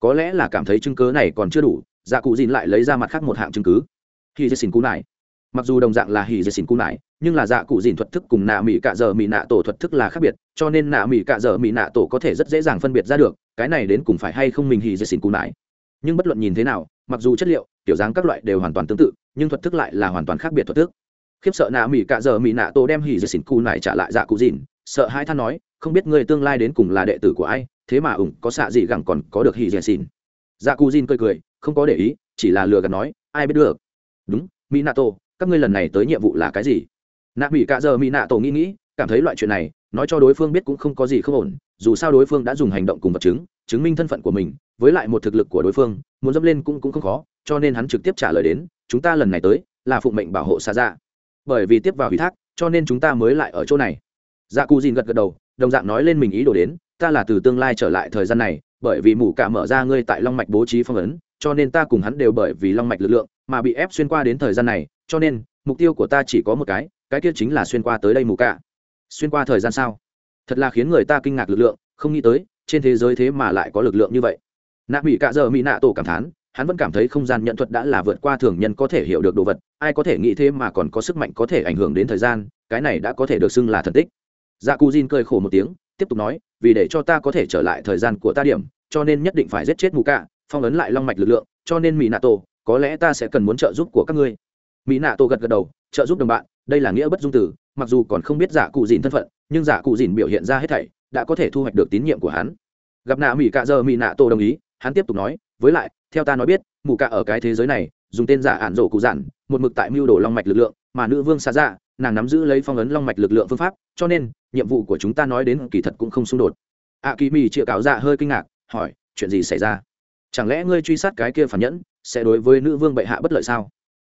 Có lẽ là cảm thấy chứng cớ này còn chưa đủ dạ cụ dìn lại lấy ra mặt khác một hạng chứng cứ. Khi dê xin cú này mặc dù đồng dạng là hỉ dê xin cú này nhưng là dạ cụ dìn thuật thức cùng nạ mỹ cạ dở mỹ nạ tổ thuật thức là khác biệt, cho nên nạ mỹ cạ dở mỹ nạ tổ có thể rất dễ dàng phân biệt ra được, cái này đến cùng phải hay không mình hỉ dê xin cú này nhưng bất luận nhìn thế nào, mặc dù chất liệu, kiểu dáng các loại đều hoàn toàn tương tự, nhưng thuật thức lại là hoàn toàn khác biệt thuật thức. Khiếp sợ nạ mỹ cạ dở mỹ nạ tổ đem hỉ dê xin cú này trả lại dạ cụ dìn, sợ hai than nói, không biết người tương lai đến cùng là đệ tử của ai, thế mà ủng có xạ gì gẳng còn có được hỉ dê xin dạ cụ dìn cười cười không có để ý, chỉ là lừa gạt nói, ai biết được? Đúng mỹ nato tổ các ngươi lần này tới nhiệm vụ là cái gì? Nạ mỹ cả giờ mỹ nạ tổ nghĩ nghĩ, cảm thấy loại chuyện này, nói cho đối phương biết cũng không có gì không ổn, dù sao đối phương đã dùng hành động cùng vật chứng chứng minh thân phận của mình, với lại một thực lực của đối phương, muốn dẫm lên cũng cũng không khó, cho nên hắn trực tiếp trả lời đến, chúng ta lần này tới là phụng mệnh bảo hộ xa dạ bởi vì tiếp vào ủy thác, cho nên chúng ta mới lại ở chỗ này. Dạ cù dìn gật gật đầu, đồng dạng nói lên mình ý đồ đến ta là từ tương lai trở lại thời gian này, bởi vì mù cả mở ra ngươi tại long mạch bố trí phong ấn, cho nên ta cùng hắn đều bởi vì long mạch lực lượng mà bị ép xuyên qua đến thời gian này, cho nên, mục tiêu của ta chỉ có một cái cái kia chính là xuyên qua tới đây mù cả. Xuyên qua thời gian sao? Thật là khiến người ta kinh ngạc lực lượng, không nghĩ tới, trên thế giới thế mà lại có lực lượng như vậy. Nạ mỹ cạ giờ mỹ nạ tổ cảm thán, hắn vẫn cảm thấy không gian nhận thuật đã là vượt qua thường nhân có thể hiểu được đồ vật, ai có thể nghĩ thế mà còn có sức mạnh có thể ảnh hưởng đến thời gian, cái này đã có thể được xưng là thần tích. Dạ cù jin cười khổ một tiếng tiếp tục nói, vì để cho ta có thể trở lại thời gian của ta điểm, cho nên nhất định phải giết chết mù cạ phong ấn lại long mạch lực lượng, cho nên mỹ nạ tổ có lẽ ta sẽ cần muốn trợ giúp của các ngươi. Mỹ nạ tổ gật gật đầu, trợ giúp đồng bạn, đây là nghĩa bất dung tử, mặc dù còn không biết giả cụ dìn thân phận, nhưng giả cụ dìn biểu hiện ra hết thảy, đã có thể thu hoạch được tín nhiệm của hắn. Gặp nạ mỹ cạ giờ mỹ nạ tổ đồng ý, hắn tiếp tục nói, với lại, theo ta nói biết mù cạ ở cái thế giới này, dùng tên giả ản rổ cụ giản một mực tại mưu đồ long mạch lực lượng, mà nữ vương xa dạ nàng nắm giữ lấy phong ấn long mạch lực lượng phương pháp, cho nên, nhiệm vụ của chúng ta nói đến kỳ thật cũng không xung đột. Ạ kỳ mì chịa cáo dạ hơi kinh ngạc, hỏi, chuyện gì xảy ra? Chẳng lẽ ngươi truy sát cái kia phản nhẫn, sẽ đối với nữ vương bệ hạ bất lợi sao?